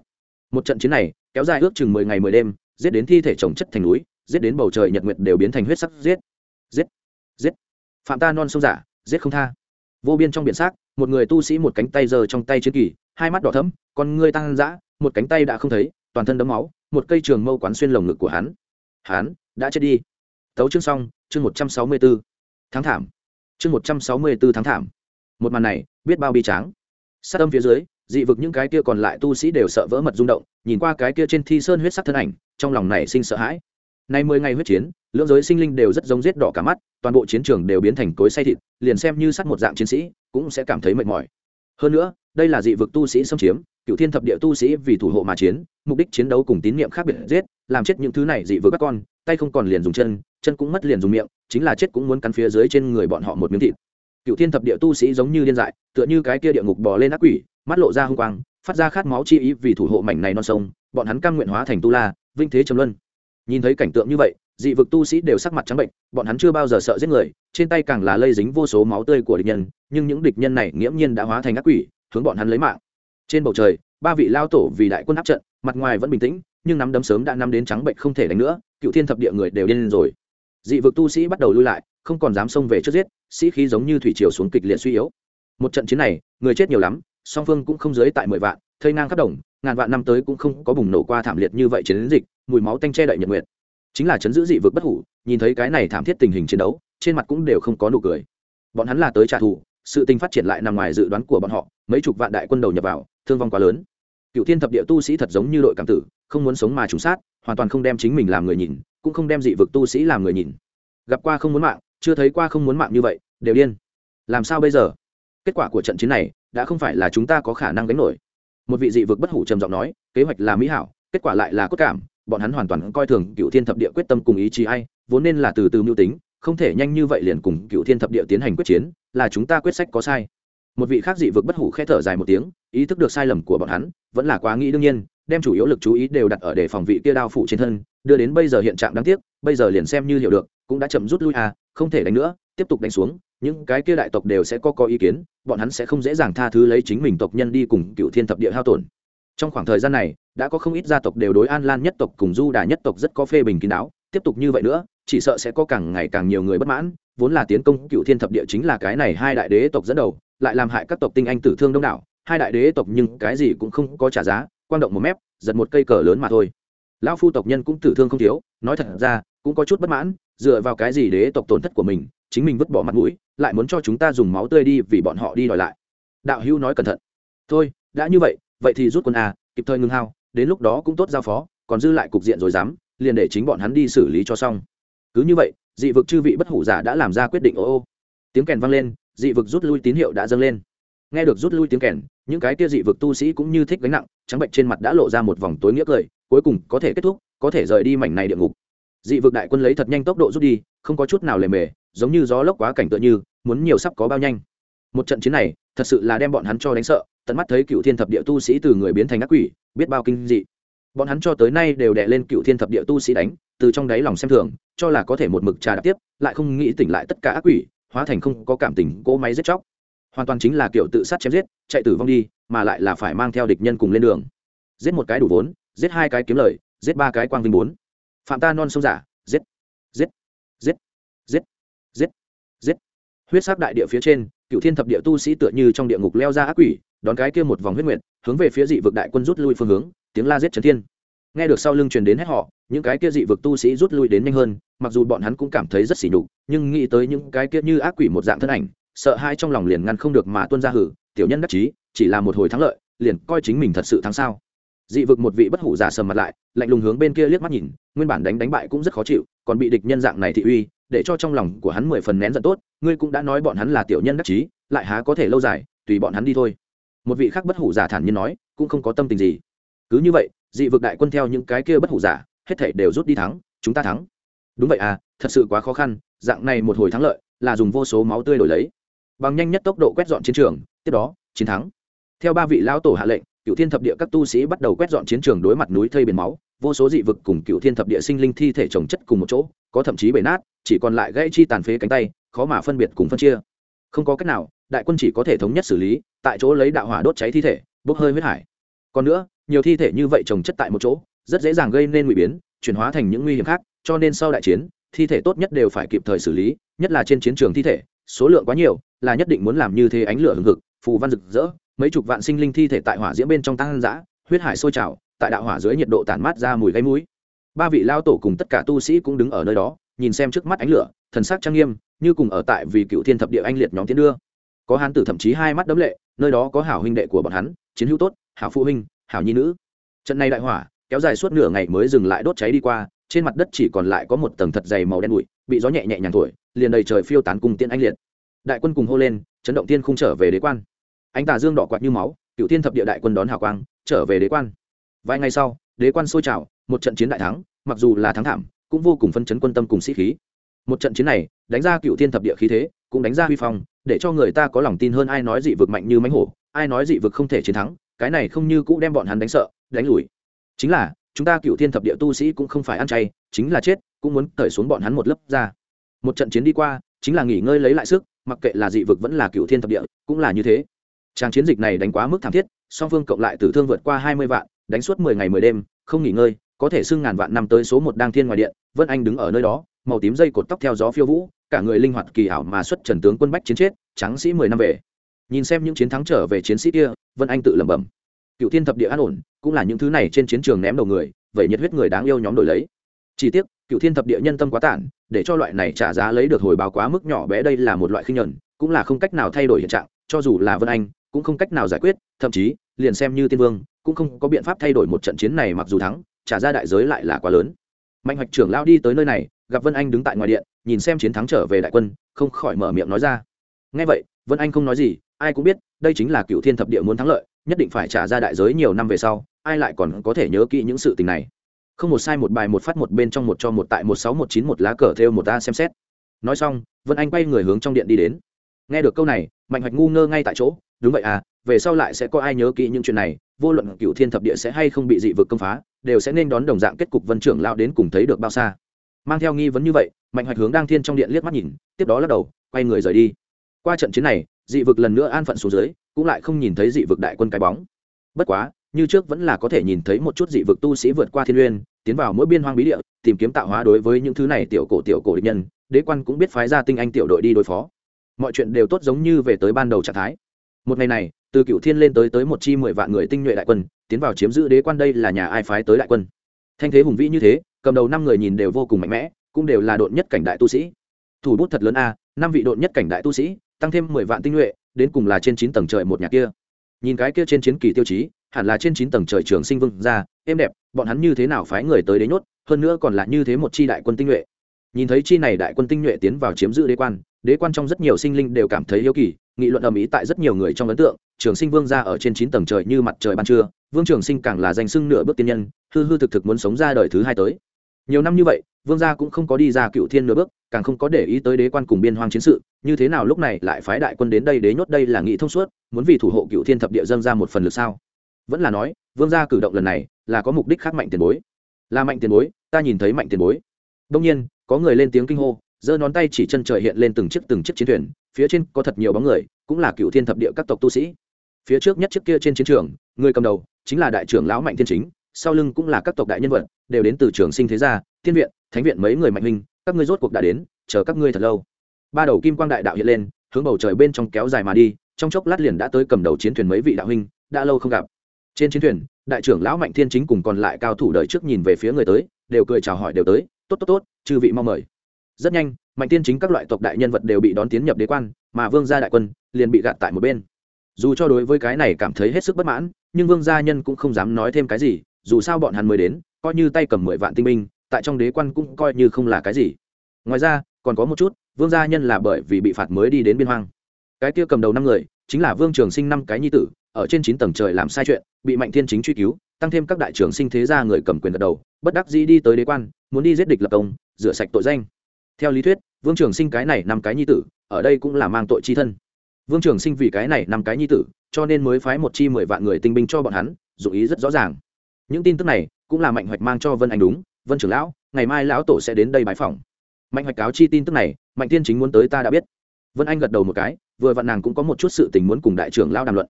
Một trận chiến này, kéo dài ước chừng mười ngày mười đêm, giết đến thi thể trồng chất thành núi giết đến bầu trời nhật nguyệt đều biến thành huyết sắc, giết giết giết. Phạm ta non sông giả, giết không tha. Vô biên trong biển xác, một người tu sĩ một cánh tay giơ trong tay chiến kỳ, hai mắt đỏ thẫm, con ngươi tăng dã, một cánh tay đã không thấy, toàn thân đấm máu, một cây trường mâu quán xuyên lồng ngực của hắn. Hắn đã chết đi. Tấu chương xong, chương một trăm sáu mươi b ố tháng thảm. Chương một trăm sáu mươi b ố tháng thảm. Một màn này, biết bao bi tráng. Sát âm phía dưới, dị vực những cái kia còn lại tu sĩ đều sợ vỡ mật rung động, nhìn qua cái kia trên thi sơn huyết sắc thân ảnh, trong lòng này sinh sợ hãi nay mười ngày huyết chiến, lưỡng giới sinh linh đều rất giống rết đỏ cả mắt, toàn bộ chiến trường đều biến thành cối say thịt, liền xem như sắt một dạng chiến sĩ, cũng sẽ cảm thấy mệt mỏi. Hơn nữa, đây là dị vực tu sĩ xâm chiếm, cựu thiên thập địa tu sĩ vì thủ hộ mà chiến, mục đích chiến đấu cùng tín niệm khác biệt giết, làm chết những thứ này dị vực các con, tay không còn liền dùng chân chân cũng mất liền dùng miệng, chính là chết cũng muốn cắn phía dưới trên người bọn họ một miếng thịt. Cựu thiên thập địa tu sĩ giống như điên dại, tựa như cái kia địa ngục bò lên ác quỷ, mắt lộ ra hung quang, phát ra khát máu chi ý vì thủ hộ mảnh này non sông, bọn hắn cam nguyện hóa thành tu la vinh thế trầm luân nhìn thấy cảnh tượng như vậy, dị vực tu sĩ đều sắc mặt trắng bệnh, bọn hắn chưa bao giờ sợ giết người, trên tay càng là lây dính vô số máu tươi của địch nhân, nhưng những địch nhân này nghiễm nhiên đã hóa thành ác quỷ, hướng bọn hắn lấy mạng. Trên bầu trời, ba vị lao tổ vì đại quân áp trận, mặt ngoài vẫn bình tĩnh, nhưng nắm đấm sớm đã nắm đến trắng bệnh không thể đánh nữa, cựu thiên thập địa người đều điên rồi. Dị vực tu sĩ bắt đầu lui lại, không còn dám xông về trước giết, sĩ khí giống như thủy triều xuống kịch liệt suy yếu. Một trận chiến này, người chết nhiều lắm, song phương cũng không dưới tại mười vạn thây ngang khắp đồng, ngàn vạn năm tới cũng không có bùng nổ qua thảm liệt như vậy chiến dịch, mùi máu tanh che đậy nhật nguyệt. Chính là chấn giữ dị vực bất hủ, nhìn thấy cái này thảm thiết tình hình chiến đấu, trên mặt cũng đều không có nụ cười. Bọn hắn là tới trả thù, sự tình phát triển lại nằm ngoài dự đoán của bọn họ, mấy chục vạn đại quân đầu nhập vào, thương vong quá lớn. Cựu thiên thập địa tu sĩ thật giống như đội cảm tử, không muốn sống mà trùng sát, hoàn toàn không đem chính mình làm người nhìn, cũng không đem dị vực tu sĩ làm người nhìn. Gặp qua không muốn mạng, chưa thấy qua không muốn mạng như vậy, đều điên. Làm sao bây giờ? Kết quả của trận chiến này, đã không phải là chúng ta có khả năng đánh nổi một vị dị vực bất hủ trầm giọng nói, kế hoạch là mỹ hảo, kết quả lại là cốt cảm, bọn hắn hoàn toàn coi thường cựu thiên thập địa quyết tâm cùng ý chí ai, vốn nên là từ từ mưu tính, không thể nhanh như vậy liền cùng cựu thiên thập địa tiến hành quyết chiến, là chúng ta quyết sách có sai. Một vị khác dị vực bất hủ k h ẽ thở dài một tiếng, ý thức được sai lầm của bọn hắn, vẫn là quá nghĩ đương nhiên, đem chủ yếu lực chú ý đều đặt ở đề phòng vị kia đao phủ trên thân, đưa đến bây giờ hiện trạng đáng tiếc, bây giờ liền xem như hiểu được, cũng đã chậm rút lui à không thể đánh nữa, tiếp tục đánh xuống những cái kia đại tộc đều sẽ có có ý kiến, bọn hắn sẽ không dễ dàng tha thứ lấy chính mình tộc nhân đi cùng cựu thiên thập địa hao tổn. Trong khoảng thời gian này, đã có không ít gia tộc đều đối an lan nhất tộc cùng du đà nhất tộc rất có phê bình kín đáo, tiếp tục như vậy nữa, chỉ sợ sẽ có càng ngày càng nhiều người bất mãn, vốn là tiến công cựu thiên thập địa chính là cái này hai đại đế tộc dẫn đầu, lại làm hại các tộc tinh anh tử thương đông đảo, hai đại đế tộc nhưng cái gì cũng không có trả giá quan động một mép, giật một cây cờ lớn mà thôi. Lão phu tộc nhân cũng tử thương không thiếu, nói thật ra, cũng có chút bất mãn, dựa vào cái gì đế tộc tổn thất của mình, chính mình vứt bỏ mặt mũi lại muốn cho chúng ta dùng máu tươi đi vì bọn họ đi đòi lại. Đạo hữu nói cẩn thận. Thôi, đã như vậy vậy thì rút quân a kịp thời ngưng hao, đến lúc đó cũng tốt giao phó, còn dư lại cục diện rồi dám, liền để chính bọn hắn đi xử lý cho xong. Cứ như vậy, dị vực chư vị bất hủ giả đã làm ra quyết định, ô ô. Tiếng kèn vang lên, dị vực rút lui tín hiệu đã dâng lên. Nghe được rút lui tiếng kèn, những cái kia dị vực tu sĩ cũng như thích gánh nặng, trắng bệnh trên mặt đã lộ ra một vòng tối nghĩa cười, cuối cùng có thể kết thúc, có thể rời đi mảnh này địa ngục. Dị vực đại quân lấy thật nhanh tốc độ rút đi, không có chút nào lề mề giống như gió lốc quá cảnh tựa như, muốn nhiều sắp có bao nhanh. Một trận chiến này, thật sự là đem bọn hắn cho đánh sợ, tận mắt thấy cựu thiên thập địa tu sĩ từ người biến thành ác quỷ, biết bao kinh dị. Bọn hắn cho tới nay đều đè lên cựu thiên thập địa tu sĩ đánh, từ trong đáy lòng xem thường, cho là có thể một mực trà đạp tiếp, lại không nghĩ tỉnh lại tất cả ác quỷ, hóa thành không có cảm tình, cỗ máy giết chóc. Hoàn toàn chính là kiểu tự sát chém giết, chạy tử vong đi, mà lại là phải mang theo địch nhân cùng lên đường. Giết một cái đủ vốn, giết hai cái kiếm lời, giết ba cái quang vinh bốn. Phạm ta non sông giả giết giết giết giết giết giết huyết sắc đại địa phía trên, cựu thiên thập địa tu sĩ tựa như trong địa ngục leo ra ác quỷ, đón cái kia một vòng huyết nguyệt, hướng về phía dị vực đại quân rút lui phương hướng, tiếng la giết trấn thiên. Nghe được sau lưng truyền đến hết họ, những cái kia dị vực tu sĩ rút lui đến nhanh hơn, mặc dù bọn hắn cũng cảm thấy rất xỉ nhục, nhưng nghĩ tới những cái kia như ác quỷ một dạng thân ảnh, sợ hai trong lòng liền ngăn không được mà tuân ra hử, tiểu nhân đắc chí, chỉ là một hồi thắng lợi, liền coi chính mình thật sự thắng sao. Dị vực một vị bất hủ giả sầm mặt lại, lạnh lùng hướng bên kia liếc mắt nhìn, nguyên bản đánh đánh bại cũng rất khó chịu, còn bị địch nhân dạng này thị uy, để cho trong lòng của hắn mười phần nén giận tốt ngươi cũng đã nói bọn hắn là tiểu nhân đắc chí, lại há có thể lâu dài, tùy bọn hắn đi thôi. Một vị khác bất hủ giả thản nhiên nói, cũng không có tâm tình gì. Cứ như vậy, dị vực đại quân theo những cái kia bất hủ giả, hết thảy đều rút đi thắng, chúng ta thắng. Đúng vậy à thật sự quá khó khăn, dạng này một hồi thắng lợi, là dùng vô số máu tươi đổi lấy. Bằng nhanh nhất tốc độ quét dọn chiến trường, tiếp đó, chiến thắng. Theo ba vị lão tổ hạ lệnh cựu thiên thập địa các tu sĩ bắt đầu quét dọn chiến trường đối mặt núi thây biển máu, vô số dị vực cùng cựu thiên thập địa sinh linh thi thể trồng chất cùng một chỗ, có thậm chí bể nát, chỉ còn lại gãy chi tàn phế cánh tay khó mà phân biệt cùng phân chia. Không có cách nào, đại quân chỉ có thể thống nhất xử lý, tại chỗ lấy đạo hỏa đốt cháy thi thể, bốc hơi huyết hải. Còn nữa, nhiều thi thể như vậy trồng chất tại một chỗ, rất dễ dàng gây nên nguy biến, chuyển hóa thành những nguy hiểm khác, cho nên sau đại chiến, thi thể tốt nhất đều phải kịp thời xử lý, nhất là trên chiến trường thi thể, số lượng quá nhiều, là nhất định muốn làm như thế ánh lửa hừng hực, phù văn rực rỡ, mấy chục vạn sinh linh thi thể tại hỏa diễm bên trong tăng dã, huyết hải sôi trào, tại đạo hỏa dưới nhiệt độ tản mát ra mùi gáy mũi. Ba vị lao tổ cùng tất cả tu sĩ cũng đứng ở nơi đó, nhìn xem trước mắt ánh lửa thần sắc trang nghiêm, như cùng ở tại vì cựu thiên thập địa anh liệt nhóm tiến đưa. Có hán tử thậm chí hai mắt đấm lệ, nơi đó có hảo huynh đệ của bọn hắn, chiến hữu tốt, hảo phụ huynh, hảo nhi nữ. Trận này đại hỏa, kéo dài suốt nửa ngày mới dừng lại đốt cháy đi qua, trên mặt đất chỉ còn lại có một tầng thật dày màu đen bụi, bị gió nhẹ nhẹ nhàng thổi, liền đầy trời phiêu tán cùng tiên anh liệt. Đại quân cùng hô lên, chấn động tiên không trở về đế quan. Anh tà dương đỏ quạt như máu, cựu thiên thập địa đại quân đón hào quang, trở về đế quan. Vài ngày sau, đế quan sôi trào, một trận chiến đại thắng, mặc dù là thắng thảm, cũng vô cùng phân chấn quân tâm cùng sĩ khí một trận chiến này, đánh ra cựu thiên thập địa khí thế, cũng đánh ra huy phong, để cho người ta có lòng tin hơn ai nói dị vực mạnh như mánh hổ, ai nói dị vực không thể chiến thắng, cái này không như cũ đem bọn hắn đánh sợ, đánh lùi. Chính là, chúng ta cựu thiên thập địa tu sĩ cũng không phải ăn chay, chính là chết, cũng muốn cởi xuống bọn hắn một lớp ra. Một trận chiến đi qua, chính là nghỉ ngơi lấy lại sức, mặc kệ là dị vực vẫn là cựu thiên thập địa, cũng là như thế. Trang chiến dịch này đánh quá mức thảm thiết, song phương cộng lại tử thương vượt qua hai mươi vạn, đánh suốt mười ngày mười đêm, không nghỉ ngơi, có thể xưng ngàn vạn năm tới số một đang thiên ngoài điện, vân anh đứng ở nơi đó màu tím dây cột tóc theo gió phiêu vũ, cả người linh hoạt kỳ ảo mà xuất trần tướng quân bách chiến chết trắng sĩ mười năm về. Nhìn xem những chiến thắng trở về chiến sĩ kia, vân anh tự lẩm bẩm. Cựu thiên thập địa an ổn, cũng là những thứ này trên chiến trường ném đầu người, vậy nhiệt huyết người đáng yêu nhóm đổi lấy. Chỉ tiếc, cựu thiên thập địa nhân tâm quá tản, để cho loại này trả giá lấy được hồi báo quá mức nhỏ bé đây là một loại khinh nhuận, cũng là không cách nào thay đổi hiện trạng, cho dù là vân anh, cũng không cách nào giải quyết, thậm chí, liền xem như tiên vương, cũng không có biện pháp thay đổi một trận chiến này mặc dù thắng, trả ra đại giới lại là quá lớn. Mạnh hoạch trưởng lao đi tới nơi này gặp vân anh đứng tại ngoài điện nhìn xem chiến thắng trở về đại quân không khỏi mở miệng nói ra ngay vậy, vân anh không nói gì, ai cũng biết, đây chính là cựu thiên thập địa muốn thắng lợi, nhất định phải trả ra đại giới nhiều năm về sau, ai lại còn có thể nhớ kỹ những sự tình này. Không một sai một bài một phát một bên trong một cho một tại một sáu một chín một lá cờ theo một ta xem xét. Nói xong, vân anh quay người hướng trong điện đi đến. Nghe được câu này, mạnh hoạch ngu ngơ ngay tại chỗ, đúng vậy à về sau lại sẽ có ai nhớ kỹ những chuyện này, vô luận cựu thiên thập địa sẽ hay không bị dị vực công phá, đều sẽ nên đón đồng dạng kết cục vân trưởng lao đến cùng thấy được bao xa mang theo nghi vấn như vậy, mạnh hoạch hướng đang thiên trong điện liếc mắt nhìn, tiếp đó lắc đầu, quay người rời đi. Qua trận chiến này, dị vực lần nữa an phận xuống dưới, cũng lại không nhìn thấy dị vực đại quân cái bóng. Bất quá, như trước vẫn là có thể nhìn thấy một chút dị vực tu sĩ vượt qua thiên uyên tiến vào mỗi biên hoang bí địa, tìm kiếm tạo hóa đối với những thứ này tiểu cổ tiểu cổ địch nhân, đế quan cũng biết phái ra tinh anh tiểu đội đi đối phó. Mọi chuyện đều tốt giống như về tới ban đầu trạng thái. Một ngày này, từ cựu thiên lên tới tới một chi mười vạn người tinh nhuệ đại quân, tiến vào chiếm giữ đế quan đây là nhà ai phái tới đại quân? Thanh thế hùng vĩ như thế cầm đầu năm người nhìn đều vô cùng mạnh mẽ, cũng đều là đội nhất cảnh đại tu sĩ. Thủ bút thật lớn a, năm vị đội nhất cảnh đại tu sĩ, tăng thêm mười vạn tinh nhuệ, đến cùng là trên chín tầng trời một nhà kia. Nhìn cái kia trên chiến kỳ tiêu chí, hẳn là trên chín tầng trời trường sinh vương ra êm đẹp, bọn hắn như thế nào phái người tới đế nhốt, hơn nữa còn là như thế một chi đại quân tinh nhuệ. Nhìn thấy chi này đại quân tinh nhuệ tiến vào chiếm giữ đế quan đế quan trong rất nhiều sinh linh đều cảm thấy yêu kỳ, nghị luận ầm ĩ tại rất nhiều người trong ấn tượng, trường sinh vương ra ở trên chín tầng trời như mặt trời ban trưa, vương trường sinh càng là danh sưng nửa bước tiên nhân, hư hư thực thực muốn sống ra đời thứ hai tới nhiều năm như vậy, vương gia cũng không có đi ra cựu thiên nửa bước, càng không có để ý tới đế quan cùng biên hoang chiến sự. Như thế nào lúc này lại phái đại quân đến đây đế nhốt đây là nghị thông suốt, muốn vì thủ hộ cựu thiên thập địa dân ra một phần lực sao? Vẫn là nói, vương gia cử động lần này là có mục đích khác mạnh tiền bối. Là mạnh tiền bối, ta nhìn thấy mạnh tiền bối. Đông nhiên, có người lên tiếng kinh hô, giơ ngón tay chỉ chân trời hiện lên từng chiếc từng chiếc chiến thuyền, phía trên có thật nhiều bóng người, cũng là cựu thiên thập địa các tộc tu sĩ. Phía trước nhất chiếc kia trên chiến trường, người cầm đầu chính là đại trưởng lão mạnh thiên chính sau lưng cũng là các tộc đại nhân vật, đều đến từ trường sinh thế gia thiên viện, thánh viện mấy người mạnh huynh, các ngươi rốt cuộc đã đến, chờ các ngươi thật lâu. Ba đầu kim quang đại đạo hiện lên, hướng bầu trời bên trong kéo dài mà đi, trong chốc lát liền đã tới cầm đầu chiến thuyền mấy vị đạo huynh, đã lâu không gặp. Trên chiến thuyền, đại trưởng lão mạnh thiên chính cùng còn lại cao thủ đợi trước nhìn về phía người tới, đều cười chào hỏi đều tới, tốt tốt tốt, chư vị mong mời. Rất nhanh, mạnh tiên chính các loại tộc đại nhân vật đều bị đón tiến nhập đế quan, mà vương gia đại quân liền bị gạt tại một bên. Dù cho đối với cái này cảm thấy hết sức bất mãn, nhưng vương gia nhân cũng không dám nói thêm cái gì dù sao bọn hắn mới đến, coi như tay cầm mười vạn tinh binh, tại trong đế quan cũng coi như không là cái gì. Ngoài ra, còn có một chút, vương gia nhân là bởi vì bị phạt mới đi đến biên hoang. Cái kia cầm đầu năm người, chính là vương trường sinh năm cái nhi tử, ở trên chín tầng trời làm sai chuyện, bị mạnh thiên chính truy cứu, tăng thêm các đại trưởng sinh thế gia người cầm quyền gật đầu, bất đắc dĩ đi tới đế quan, muốn đi giết địch lập công, rửa sạch tội danh. Theo lý thuyết, vương trường sinh cái này năm cái nhi tử, ở đây cũng là mang tội chi thân. Vương trường sinh vì cái này năm cái nhi tử, cho nên mới phái một chi mười vạn người tinh binh cho bọn hắn dụ ý rất rõ ràng những tin tức này cũng là mạnh hoạch mang cho vân anh đúng, vân trưởng lão, ngày mai lão tổ sẽ đến đây bãi phòng mạnh hoạch cáo chi tin tức này, mạnh tiên chính muốn tới ta đã biết. Vân anh gật đầu một cái, vừa vặn nàng cũng có một chút sự tình muốn cùng đại trưởng lão đàm luận.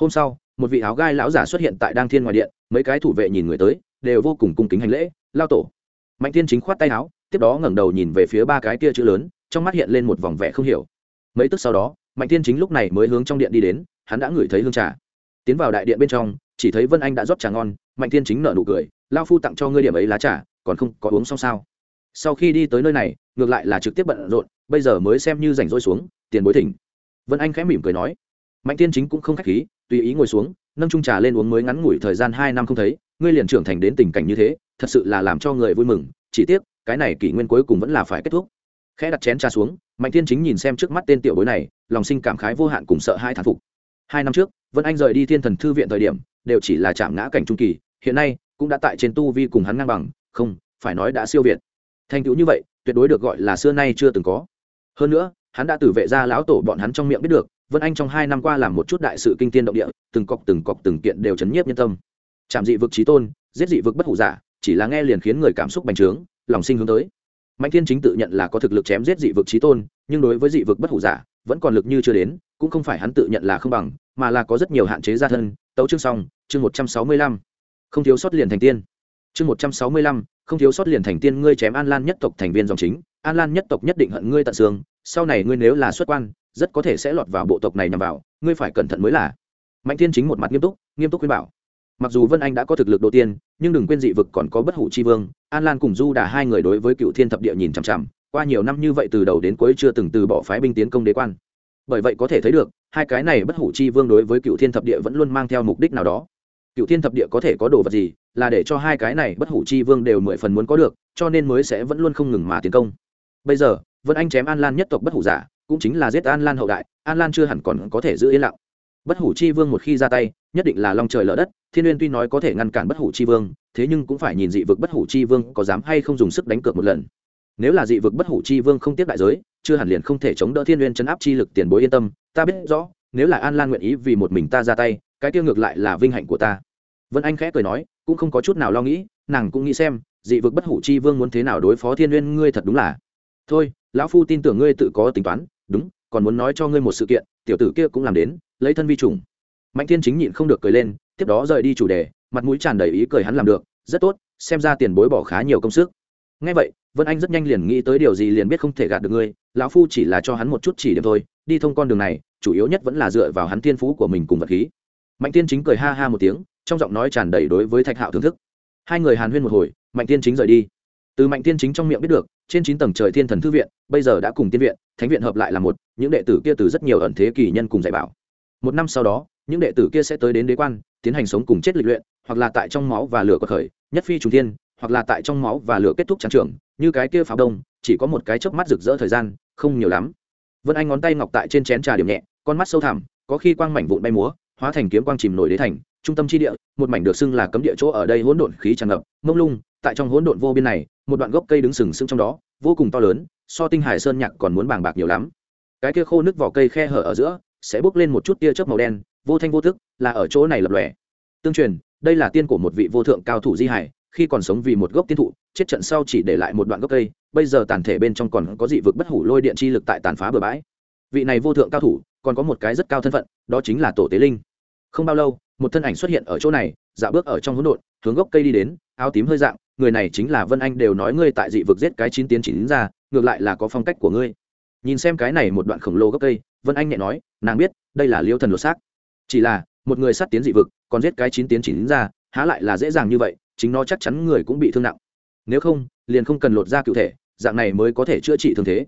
Hôm sau, một vị áo gai lão giả xuất hiện tại đang thiên ngoài điện, mấy cái thủ vệ nhìn người tới, đều vô cùng cung kính hành lễ lao tổ. Mạnh tiên chính khoát tay áo, tiếp đó ngẩng đầu nhìn về phía ba cái kia chữ lớn, trong mắt hiện lên một vòng vẻ không hiểu. Mấy tức sau đó, mạnh tiên chính lúc này mới hướng trong điện đi đến, hắn đã ngửi thấy hương trà. Tiến vào đại điện bên trong chỉ thấy vân anh đã rót trà ngon, mạnh tiên chính nở nụ cười lao phu tặng cho ngươi điểm ấy lá trà, còn không có uống xong sao? Sau khi đi tới nơi này, ngược lại là trực tiếp bận rộn, bây giờ mới xem như rảnh rỗi xuống, tiền bối thỉnh. Vân anh khẽ mỉm cười nói. Mạnh tiên chính cũng không k h á c h khí, tùy ý ngồi xuống, nâng trung trà lên uống mới ngắn ngủi thời gian hai năm không thấy, ngươi liền trưởng thành đến tình cảnh như thế, thật sự là làm cho người vui mừng, chỉ tiếc, cái này kỷ nguyên cuối cùng vẫn là phải kết thúc. Khẽ đặt chén trà xuống, mạnh tiên chính nhìn xem trước mắt tên tiểu bối này, lòng sinh cảm khái vô hạn cùng sợ hai thán phục. Hai năm trước, vân anh rời đi thiên thần thư viện thời điểm đều chỉ là chạm ngã cảnh trung kỳ, hiện nay cũng đã tại trên tu vi cùng hắn ngang bằng, không, phải nói đã siêu việt. Thành tựu như vậy, tuyệt đối được gọi là xưa nay chưa từng có. Hơn nữa, hắn đã từ vệ ra lão tổ bọn hắn trong miệng biết được, vân anh trong hai năm qua làm một chút đại sự kinh tiên động địa, từng cọc từng cọc từng kiện đều chấn nhiếp nhân tâm. Chạm dị vực trí tôn, giết dị vực bất hủ giả, chỉ là nghe liền khiến người cảm xúc bành trướng, lòng sinh hướng tới. Mạnh thiên chính tự nhận là có thực lực chém giết dị vực trí tôn, nhưng đối với dị vực bất hủ giả vẫn còn lực như chưa đến, cũng không phải hắn tự nhận là không bằng, mà là có rất nhiều hạn chế gia thân. Tấu chương xong, chương một trăm sáu mươi lăm. Không thiếu sót liền thành tiên. Chương một trăm sáu mươi lăm, không thiếu sót liền thành tiên, ngươi chém an lan nhất tộc thành viên dòng chính. An lan nhất tộc nhất định hận ngươi tận xương, sau này ngươi nếu là xuất quan, rất có thể sẽ lọt vào bộ tộc này nhằm vào, ngươi phải cẩn thận mới là. Mạnh thiên chính một mặt nghiêm túc nghiêm túc khuyên bảo. Mặc dù vân anh đã có thực lực đầu tiên, nhưng đừng quên dị vực còn có bất hủ chi vương, an lan cùng du đà hai người đối với cựu thiên thập địa nhìn chằm chằm qua nhiều năm như vậy từ đầu đến cuối chưa từng từ bỏ phái binh tiến công đế quan. Bởi vậy có thể thấy được, hai cái này bất hủ chi vương đối với cựu thiên thập địa vẫn luôn mang theo mục đích nào đó. Cựu thiên thập địa có thể có đồ vật gì, là để cho hai cái này bất hủ chi vương đều mười phần muốn có được, cho nên mới sẽ vẫn luôn không ngừng mà tiến công. Bây giờ, vân anh chém an lan nhất tộc bất hủ giả, cũng chính là giết an lan hậu đại, an lan chưa hẳn còn có thể giữ yên lặng. Bất hủ chi vương một khi ra tay, nhất định là long trời lở đất, thiên uyên tuy nói có thể ngăn cản bất hủ chi vương, thế nhưng cũng phải nhìn dị vực bất hủ chi vương có dám hay không dùng sức đánh cược một lần nếu là dị vực bất hủ chi vương không tiếp đại giới, chưa hẳn liền không thể chống đỡ thiên uyên chấn áp chi lực tiền bối yên tâm, ta biết rõ, nếu là an lan nguyện ý vì một mình ta ra tay, cái tiêu ngược lại là vinh hạnh của ta. Vân anh khẽ cười nói, cũng không có chút nào lo nghĩ, nàng cũng nghĩ xem, dị vực bất hủ chi vương muốn thế nào đối phó thiên uyên ngươi thật đúng là. Thôi, lão phu tin tưởng ngươi tự có tính toán, đúng, còn muốn nói cho ngươi một sự kiện, tiểu tử kia cũng làm đến, lấy thân vi trùng. Mạnh thiên chính nhịn không được cười lên, tiếp đó rời đi chủ đề, mặt mũi tràn đầy ý cười hắn làm được, rất tốt, xem ra tiền bối bỏ khá nhiều công sức ngay vậy, vân anh rất nhanh liền nghĩ tới điều gì liền biết không thể gạt được ngươi, lão phu chỉ là cho hắn một chút chỉ điểm thôi, đi thông con đường này, chủ yếu nhất vẫn là dựa vào hắn thiên phú của mình cùng vật khí. Mạnh tiên chính cười ha ha một tiếng, trong giọng nói tràn đầy đối với thạch hạo thưởng thức. Hai người hàn huyên một hồi, mạnh tiên chính rời đi. Từ mạnh tiên chính trong miệng biết được, trên chín tầng trời thiên thần thư viện, bây giờ đã cùng tiên viện, thánh viện hợp lại là một, những đệ tử kia từ rất nhiều ẩn thế kỷ nhân cùng dạy bảo. Một năm sau đó, những đệ tử kia sẽ tới đến đế quan, tiến hành sống cùng chết lịch luyện, hoặc là tại trong máu và lửa có khởi, nhất phi trùng thiên hoặc là tại trong máu và lửa kết thúc trắng trường, như cái kia pháo đông, chỉ có một cái chớp mắt rực rỡ thời gian, không nhiều lắm. Vân anh ngón tay ngọc tại trên chén trà điểm nhẹ, con mắt sâu thẳm, có khi quang mảnh vụn bay múa, hóa thành kiếm quang chìm nổi đế thành, trung tâm chi địa, một mảnh được xưng là cấm địa chỗ ở đây hỗn độn khí tràn ngập, mông lung, tại trong hỗn độn vô biên này, một đoạn gốc cây đứng sừng sững trong đó, vô cùng to lớn, so tinh hải sơn nhạc còn muốn bàng bạc nhiều lắm. Cái kia khô nước vỏ cây khe hở ở giữa, sẽ bốc lên một chút tia chớp màu đen, vô thanh vô thức là ở chỗ này lập lòe. Tương truyền, đây là tiên của một vị vô thượng cao thủ di hải khi còn sống vì một gốc tiên thụ, chết trận sau chỉ để lại một đoạn gốc cây, bây giờ tàn thể bên trong còn có dị vực bất hủ lôi điện chi lực tại tàn phá bờ bãi. Vị này vô thượng cao thủ, còn có một cái rất cao thân phận, đó chính là tổ tế linh. Không bao lâu, một thân ảnh xuất hiện ở chỗ này dạo bước ở trong hỗn độn, hướng gốc cây đi đến, áo tím hơi dạng, người này chính là vân anh đều nói ngươi tại dị vực giết cái chín tiến chín ra, ngược lại là có phong cách của ngươi. Nhìn xem cái này một đoạn khổng lồ gốc cây, vân anh nhẹ nói, nàng biết, đây là liêu thần lột xác. Chỉ là, một người sát tiến dị vực, còn giết cái chín tiến chín ra, há lại là dễ dàng như vậy chính nó chắc chắn người cũng bị thương nặng. Nếu không, liền không cần lột ra cụ thể, dạng này mới có thể chữa trị thương thế.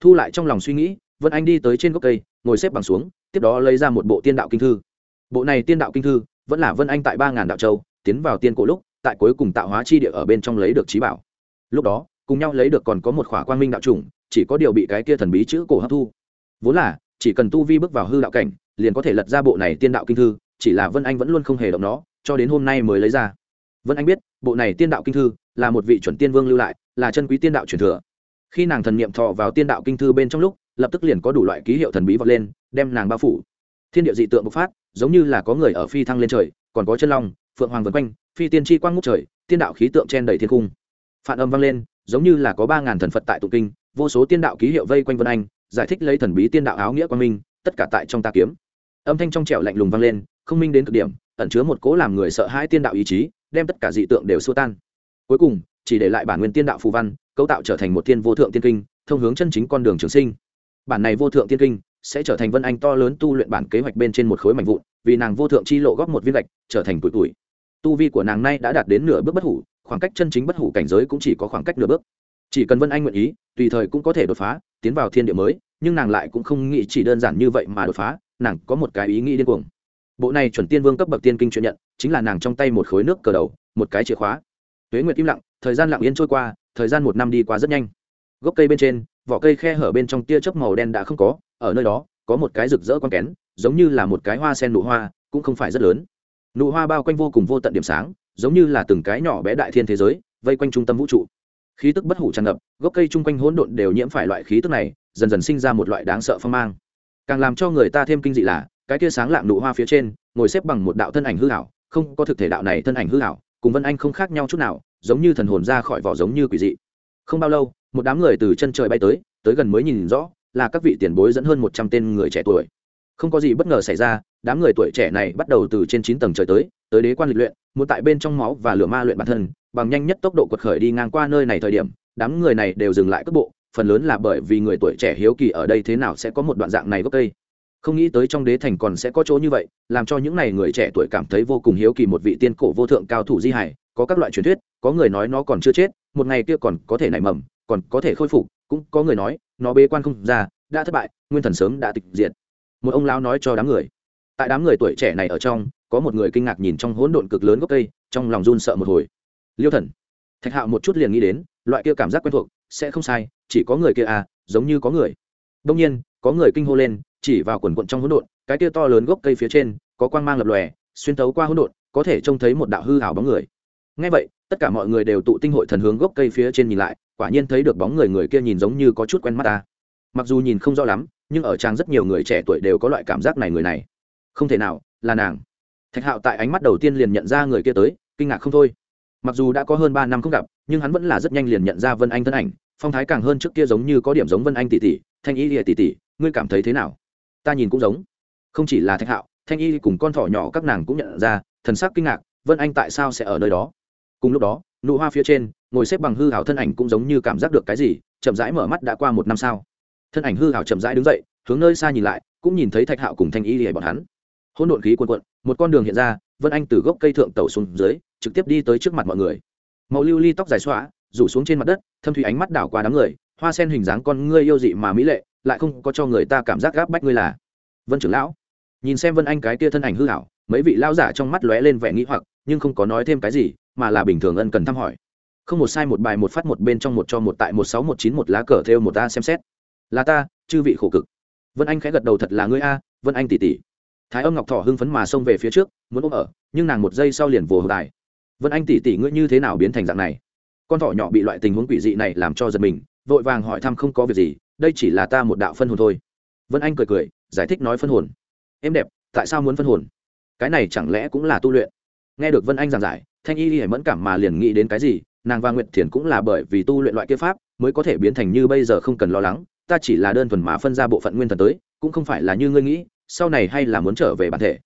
Thu lại trong lòng suy nghĩ, vân anh đi tới trên gốc cây, ngồi xếp bằng xuống, tiếp đó lấy ra một bộ tiên đạo kinh thư. Bộ này tiên đạo kinh thư, vẫn là vân anh tại ba ngàn đạo châu, tiến vào tiên cổ lúc, tại cuối cùng tạo hóa chi địa ở bên trong lấy được trí bảo. Lúc đó, cùng nhau lấy được còn có một khỏa quang minh đạo chủng, chỉ có điều bị cái kia thần bí chữ cổ hấp thu. Vốn là, chỉ cần tu vi bước vào hư đạo cảnh, liền có thể lật ra bộ này tiên đạo kinh thư, chỉ là vân anh vẫn luôn không hề động nó, cho đến hôm nay mới lấy ra vân anh biết, bộ này tiên đạo kinh thư là một vị chuẩn tiên vương lưu lại, là chân quý tiên đạo truyền thừa. Khi nàng thần niệm thọ vào tiên đạo kinh thư bên trong lúc, lập tức liền có đủ loại ký hiệu thần bí vọt lên, đem nàng bao phủ. Thiên địa dị tượng bộc phát, giống như là có người ở phi thăng lên trời, còn có chân long, phượng hoàng vân quanh, phi tiên tri quang ngút trời, tiên đạo khí tượng chen đầy thiên cung. Phản âm vang lên, giống như là có ba ngàn thần phật tại tụng kinh, vô số tiên đạo ký hiệu vây quanh vân anh, giải thích lấy thần bí tiên đạo áo nghĩa quang minh, tất cả tại trong ta kiếm. Âm thanh trong trẻo lạnh lùng vang lên, không minh đến cực điểm, ẩn chứa một cố làm người sợ hãi tiên đạo ý chí đem tất cả dị tượng đều xua tan. Cuối cùng, chỉ để lại bản nguyên tiên đạo phù văn, cấu tạo trở thành một tiên vô thượng tiên kinh, thông hướng chân chính con đường trường sinh. Bản này vô thượng tiên kinh sẽ trở thành vân anh to lớn tu luyện bản kế hoạch bên trên một khối mảnh vụn, vì nàng vô thượng chi lộ góp một viên gạch, trở thành tuổi tuổi. Tu vi của nàng nay đã đạt đến nửa bước bất hủ, khoảng cách chân chính bất hủ cảnh giới cũng chỉ có khoảng cách nửa bước. Chỉ cần vân anh nguyện ý, tùy thời cũng có thể đột phá, tiến vào thiên địa mới, nhưng nàng lại cũng không nghĩ chỉ đơn giản như vậy mà đột phá, nàng có một cái ý nghĩ điên cuồng bộ này chuẩn tiên vương cấp bậc tiên kinh chuyện nhận, chính là nàng trong tay một khối nước cờ đầu, một cái chìa khóa. Tuế nguyệt im lặng, thời gian lặng yên trôi qua, thời gian một năm đi qua rất nhanh. Gốc cây bên trên, vỏ cây khe hở bên trong tia chớp màu đen đã không có, ở nơi đó, có một cái rực rỡ con kén, giống như là một cái hoa sen nụ hoa, cũng không phải rất lớn. Nụ hoa bao quanh vô cùng vô tận điểm sáng, giống như là từng cái nhỏ bé đại thiên thế giới, vây quanh trung tâm vũ trụ. Khí tức bất hủ tràn ngập, gốc cây chung quanh hỗn độn đều nhiễm phải loại khí tức này, dần dần sinh ra một loại đáng sợ phong mang. Càng làm cho người ta thêm kinh dị là cái tia sáng lạng nụ hoa phía trên, ngồi xếp bằng một đạo thân ảnh hư hảo không có thực thể đạo này thân ảnh hư hảo cùng vân anh không khác nhau chút nào, giống như thần hồn ra khỏi vỏ giống như quỷ dị. Không bao lâu, một đám người từ chân trời bay tới tới gần mới nhìn rõ, là các vị tiền bối dẫn hơn một trăm tên người trẻ tuổi. Không có gì bất ngờ xảy ra, đám người tuổi trẻ này bắt đầu từ trên chín tầng trời tới tới đế quan lịch luyện, muốn tại bên trong máu và lửa ma luyện bản thân, bằng nhanh nhất tốc độ quật khởi đi ngang qua nơi này thời điểm, đám người này đều dừng lại cước bộ, phần lớn là bởi vì người tuổi trẻ hiếu kỳ ở đây thế nào sẽ có một đoạn dạng này gốc cây không nghĩ tới trong đế thành còn sẽ có chỗ như vậy, làm cho những n à y người trẻ tuổi cảm thấy vô cùng hiếu kỳ một vị tiên cổ vô thượng cao thủ di hải, có các loại truyền thuyết, có người nói nó còn chưa chết, một ngày kia còn có thể nảy mầm, còn có thể khôi phục, cũng có người nói, nó bế quan không ra, đã thất bại, nguyên thần sớm đã tịch diệt. Một ông lão nói cho đám người. Tại đám người tuổi trẻ này ở trong, có một người kinh ngạc nhìn trong hỗn độn cực lớn gốc cây, trong lòng run sợ một hồi. Liêu thần. Thạch hạo một chút liền nghĩ đến, loại kia cảm giác quen thuộc, sẽ không sai, chỉ có người kia à giống như có người. Đông nhiên, có người kinh hô lên chỉ vào quần quận trong hỗn độn, cái kia to lớn gốc cây phía trên, có quang mang lập lòe, xuyên tấu qua hỗn độn, có thể trông thấy một đạo hư hảo bóng người. Ngay vậy, tất cả mọi người đều tụ tinh hội thần hướng gốc cây phía trên nhìn lại, quả nhiên thấy được bóng người người kia nhìn giống như có chút quen mắt ta. Mặc dù nhìn không rõ lắm, nhưng ở trang rất nhiều người trẻ tuổi đều có loại cảm giác này người này. Không thể nào, là nàng. Thạch hạo tại ánh mắt đầu tiên liền nhận ra người kia tới, kinh ngạc không thôi. Mặc dù đã có hơn ba năm không gặp, nhưng hắn vẫn là rất nhanh liền nhận ra vân anh thân ảnh, phong thái càng hơn trước kia giống như có điểm giống vân anh tỷ tỷ, thanh y lìa tỷ tỷ, ngươi cảm thấy thế nào? Ta nhìn cũng giống. Không chỉ là thạch hạo, thanh y cùng con thỏ nhỏ các nàng cũng nhận ra, thần sắc kinh ngạc, vân anh tại sao sẽ ở nơi đó? Cùng lúc đó, nụ hoa phía trên, ngồi xếp bằng hư hảo thân ảnh cũng giống như cảm giác được cái gì, chậm rãi mở mắt đã qua một năm sao thân ảnh hư hảo chậm rãi đứng dậy, hướng nơi xa nhìn lại, cũng nhìn thấy thạch hạo cùng thanh y lìa bọn hắn. Hỗn độn khí cuồn cuộn, một con đường hiện ra, vân anh từ gốc cây thượng tàu xuống dưới, trực tiếp đi tới trước mặt mọi người. Màu lưu ly tóc dài xóa rủ xuống trên mặt đất, thâm thủy ánh mắt đảo qua đám người, hoa sen hình dáng con ngươi yêu dị mà mỹ lệ lại không có cho người ta cảm giác gáp bách ngươi là. Vân trưởng lão, nhìn xem vân anh cái kia thân ảnh hư hảo mấy vị lão giả trong mắt lóe lên vẻ nghĩ hoặc, nhưng không có nói thêm cái gì, mà là bình thường ân cần thăm hỏi. Không một sai một bài một phát một bên trong một cho một tại một sáu một chín một lá cờ theo một ta xem xét. Là ta, chư vị khổ cực. Vân anh khẽ gật đầu thật là ngươi a, vân anh tỷ tỷ. Thái âm ngọc thỏ hưng phấn mà xông về phía trước, muốn ôm ở, nhưng nàng một giây sau liền vồ hậu đài vân anh tỷ tỷ ngươi như thế nào biến thành dạng này? Con thỏ nhỏ bị loại tình huống quỷ dị này làm cho giật mình, vội vàng hỏi thăm không có việc gì đây chỉ là ta một đạo phân hồn thôi. Vân anh cười cười, giải thích nói phân hồn. Em đẹp, tại sao muốn phân hồn? Cái này chẳng lẽ cũng là tu luyện? Nghe được vân anh giảng giải, thanh y y mẫn cảm mà liền nghĩ đến cái gì, nàng và nguyệt thiền cũng là bởi vì tu luyện loại kia pháp mới có thể biến thành như bây giờ không cần lo lắng, ta chỉ là đơn thuần mà phân ra bộ phận nguyên thần tới, cũng không phải là như ngươi nghĩ, sau này hay là muốn trở về bản thể.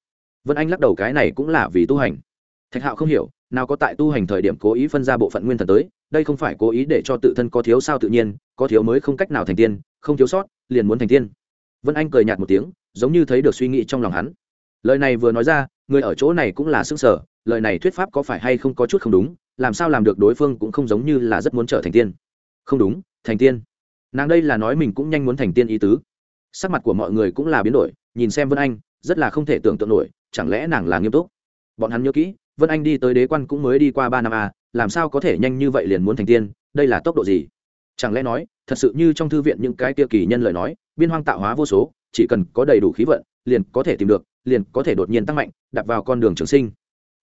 Vân anh lắc đầu cái này cũng là vì tu hành. Thạch hạo không hiểu, nào có tại tu hành thời điểm cố ý phân ra bộ phận nguyên thần tới đây không phải cố ý để cho tự thân có thiếu sao tự nhiên, có thiếu mới không cách nào thành tiên, không thiếu sót, liền muốn thành tiên. Vân anh cười nhạt một tiếng, giống như thấy được suy nghĩ trong lòng hắn. Lời này vừa nói ra, người ở chỗ này cũng là xương sở lời này thuyết pháp có phải hay không có chút không đúng, làm sao làm được đối phương cũng không giống như là rất muốn trở thành tiên. Không đúng, thành tiên. Nàng đây là nói mình cũng nhanh muốn thành tiên ý tứ. Sắc mặt của mọi người cũng là biến đổi, nhìn xem vân anh, rất là không thể tưởng tượng nổi, chẳng lẽ nàng là nghiêm túc? Bọn hắn nhớ kỹ, vân anh đi tới đế quan cũng mới đi qua ba năm a làm sao có thể nhanh như vậy liền muốn thành tiên, đây là tốc độ gì? Chẳng lẽ nói, thật sự như trong thư viện những cái kia kỳ nhân lời nói, biên hoang tạo hóa vô số, chỉ cần có đầy đủ khí vận, liền có thể tìm được, liền có thể đột nhiên tăng mạnh đặt vào con đường trường sinh.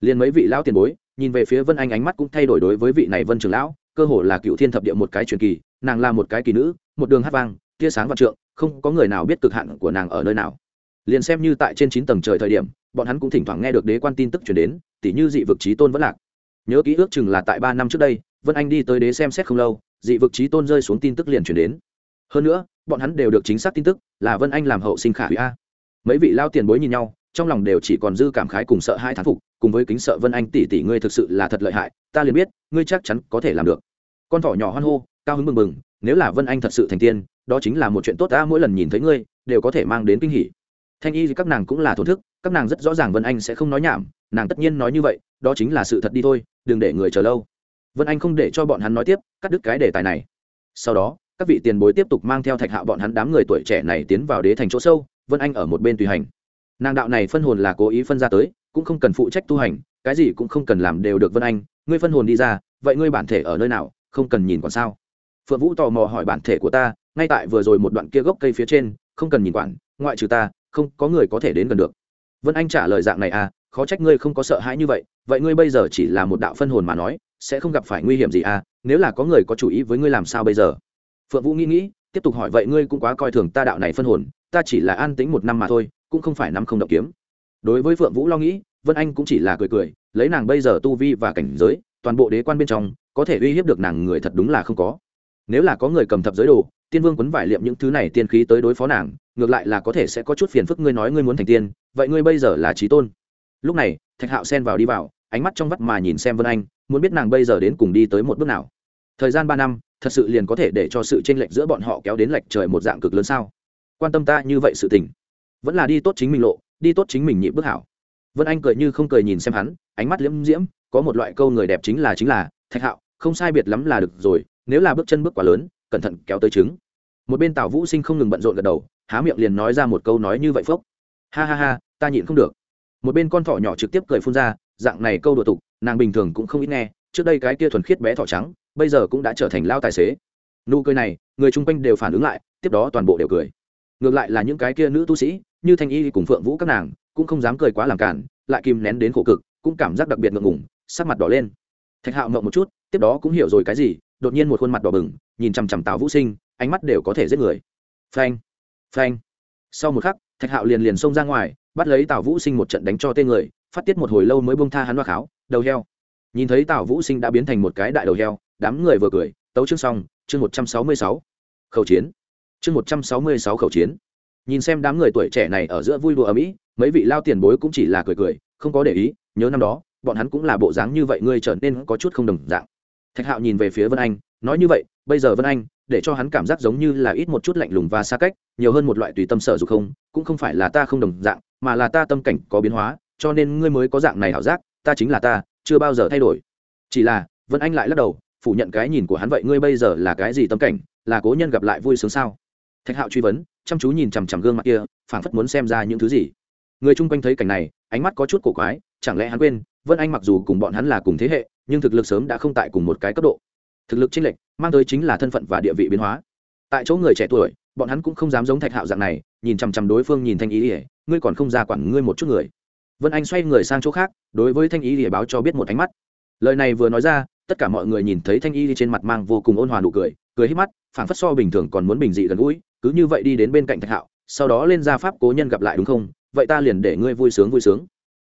Liền mấy vị lão tiền bối, nhìn về phía vân anh ánh mắt cũng thay đổi đối với vị này vân trường lão, cơ hồ là cựu thiên thập địa một cái truyền kỳ, nàng là một cái kỳ nữ, một đường hát vang, tia sáng vạn trượng, không có người nào biết cực hạn của nàng ở nơi nào. Liền xem như tại trên chín tầng trời thời điểm, bọn hắn cũng thỉnh thoảng nghe được đế quan tin tức chuyển đến, tỉ như dị vực trí tôn vẫn lạc nhớ ký ước chừng là tại ba năm trước đây, vân anh đi tới đế xem xét không lâu, dị vực trí tôn rơi xuống tin tức liền chuyển đến. Hơn nữa, bọn hắn đều được chính xác tin tức là vân anh làm hậu sinh khả hủy a. Mấy vị lao tiền bối nhìn nhau, trong lòng đều chỉ còn dư cảm khái cùng sợ hai thán phục, cùng với kính sợ vân anh tỷ tỷ ngươi thực sự là thật lợi hại, ta liền biết, ngươi chắc chắn có thể làm được. Con thỏ nhỏ hoan hô, cao hứng mừng mừng nếu là vân anh thật sự thành tiên, đó chính là một chuyện tốt ta mỗi lần nhìn thấy ngươi, đều có thể mang đến kinh hỉ. Thanh y các nàng cũng là thổn thức, các nàng rất rõ ràng vân anh sẽ không nói nhảm nàng tất nhiên nói như vậy, đó chính là sự thật đi thôi, đừng để người chờ lâu. Vân anh không để cho bọn hắn nói tiếp, cắt đứt cái đề tài này. Sau đó, các vị tiền bối tiếp tục mang theo thạch hạo bọn hắn đám người tuổi trẻ này tiến vào đế thành chỗ sâu, vân anh ở một bên tùy hành. Nàng đạo này phân hồn là cố ý phân ra tới, cũng không cần phụ trách tu hành, cái gì cũng không cần làm đều được vân anh, ngươi phân hồn đi ra, vậy ngươi bản thể ở nơi nào, không cần nhìn còn sao? Phượng vũ tò mò hỏi bản thể của ta, ngay tại vừa rồi một đoạn kia gốc cây phía trên, không cần nhìn quản, ngoại trừ ta, không có người có thể đến gần được. Vân anh trả lời dạng này à khó trách ngươi không có sợ hãi như vậy vậy ngươi bây giờ chỉ là một đạo phân hồn mà nói, sẽ không gặp phải nguy hiểm gì à nếu là có người có chủ ý với ngươi làm sao bây giờ? Phượng vũ nghĩ nghĩ, tiếp tục hỏi, vậy ngươi cũng quá coi thường ta đạo này phân hồn, ta chỉ là an tĩnh một năm mà thôi, cũng không phải năm không động kiếm. Đối với phượng vũ lo nghĩ, vân anh cũng chỉ là cười cười, lấy nàng bây giờ tu vi và cảnh giới, toàn bộ đế quan bên trong, có thể uy hiếp được nàng người thật đúng là không có. Nếu là có người cầm thập giới đồ, tiên vương quấn vải liệm những thứ này tiên khí tới đối phó nàng, ngược lại là có thể sẽ có chút phiền phức ngươi nói ngươi muốn thành tiên, vậy ngươi bây giờ là trí tôn lúc này, thạch hạo xen vào đi vào, ánh mắt trong vắt mà nhìn xem vân anh, muốn biết nàng bây giờ đến cùng đi tới một bước nào. Thời gian ba năm, thật sự liền có thể để cho sự tranh lệch giữa bọn họ kéo đến lệch trời một dạng cực lớn sao? Quan tâm ta như vậy sự tình. Vẫn là đi tốt chính mình lộ, đi tốt chính mình nhị bước hảo. Vân anh cười như không cười nhìn xem hắn, ánh mắt liễm diễm, có một loại câu người đẹp chính là chính là, thạch hạo, không sai biệt lắm là được rồi, nếu là bước chân bước quá lớn, cẩn thận kéo tới trứng. Một bên tào vũ sinh không ngừng bận rộn gật đầu, há miệng liền nói ra một câu nói như vậy phốc. Ha ha ha, ta nhịn không được một bên con thỏ nhỏ trực tiếp cười phun ra, dạng này câu đùa tục, nàng bình thường cũng không ít nghe, trước đây cái kia thuần khiết bé thỏ trắng, bây giờ cũng đã trở thành lao tài xế. Nụ cười này, người chung quanh đều phản ứng lại, tiếp đó toàn bộ đều cười. Ngược lại là những cái kia nữ tu sĩ, như thanh y cùng phượng vũ các nàng, cũng không dám cười quá làm cản, lại kìm nén đến khổ cực, cũng cảm giác đặc biệt ngượng ngùng, sắc mặt đỏ lên. Thạch hạo mộng một chút, tiếp đó cũng hiểu rồi cái gì, đột nhiên một khuôn mặt đỏ bừng, nhìn chằm chằm tào vũ sinh, ánh mắt đều có thể giết người. Phanh phanh. Sau một khắc, thạch hạo liền liền xông ra ngoài bắt lấy tào vũ sinh một trận đánh cho tên người, phát tiết một hồi lâu mới bông tha hắn hoa kháo, đầu heo. Nhìn thấy tào vũ sinh đã biến thành một cái đại đầu heo, đám người vừa cười, tấu chương xong, chương một trăm sáu mươi sáu. Khẩu chiến. Chương một trăm sáu mươi sáu khẩu chiến. Nhìn xem đám người tuổi trẻ này ở giữa vui đùa ở mỹ mấy vị lao tiền bối cũng chỉ là cười cười, không có để ý, nhớ năm đó, bọn hắn cũng là bộ dáng như vậy, ngươi trở nên có chút không đồng dạng. Thạch hạo nhìn về phía vân anh, nói như vậy, bây giờ vân anh, để cho hắn cảm giác giống như là ít một chút lạnh lùng và xa cách, nhiều hơn một loại tùy tâm sở dục không, cũng không phải là ta không đồng dạng mà là ta tâm cảnh có biến hóa, cho nên ngươi mới có dạng này ảo giác, ta chính là ta, chưa bao giờ thay đổi. Chỉ là, vân anh lại lắc đầu, phủ nhận cái nhìn của hắn vậy ngươi bây giờ là cái gì tâm cảnh, là cố nhân gặp lại vui sướng sao? Thạch hạo truy vấn, chăm chú nhìn chằm chằm gương mặt kia, phảng phất muốn xem ra những thứ gì. Người chung quanh thấy cảnh này, ánh mắt có chút cổ quái, chẳng lẽ hắn quên, vân anh mặc dù cùng bọn hắn là cùng thế hệ, nhưng thực lực sớm đã không tại cùng một cái cấp độ. Thực lực chênh lệch, mang tới chính là thân phận và địa vị biến hóa. Tại chỗ người trẻ tuổi, bọn hắn cũng không dám giống thạch hạo dạng này, nhìn chằm chằm đối phương nhìn thanh ý ỉa ngươi còn không ra quản ngươi một chút người. Vân anh xoay người sang chỗ khác, đối với thanh y thì báo cho biết một ánh mắt. Lời này vừa nói ra, tất cả mọi người nhìn thấy thanh y trên mặt mang vô cùng ôn hòa nụ cười cười hết mắt, phảng phất so bình thường còn muốn bình dị gần gũi, cứ như vậy đi đến bên cạnh thạch hạo, sau đó lên ra pháp cố nhân gặp lại đúng không? Vậy ta liền để ngươi vui sướng vui sướng.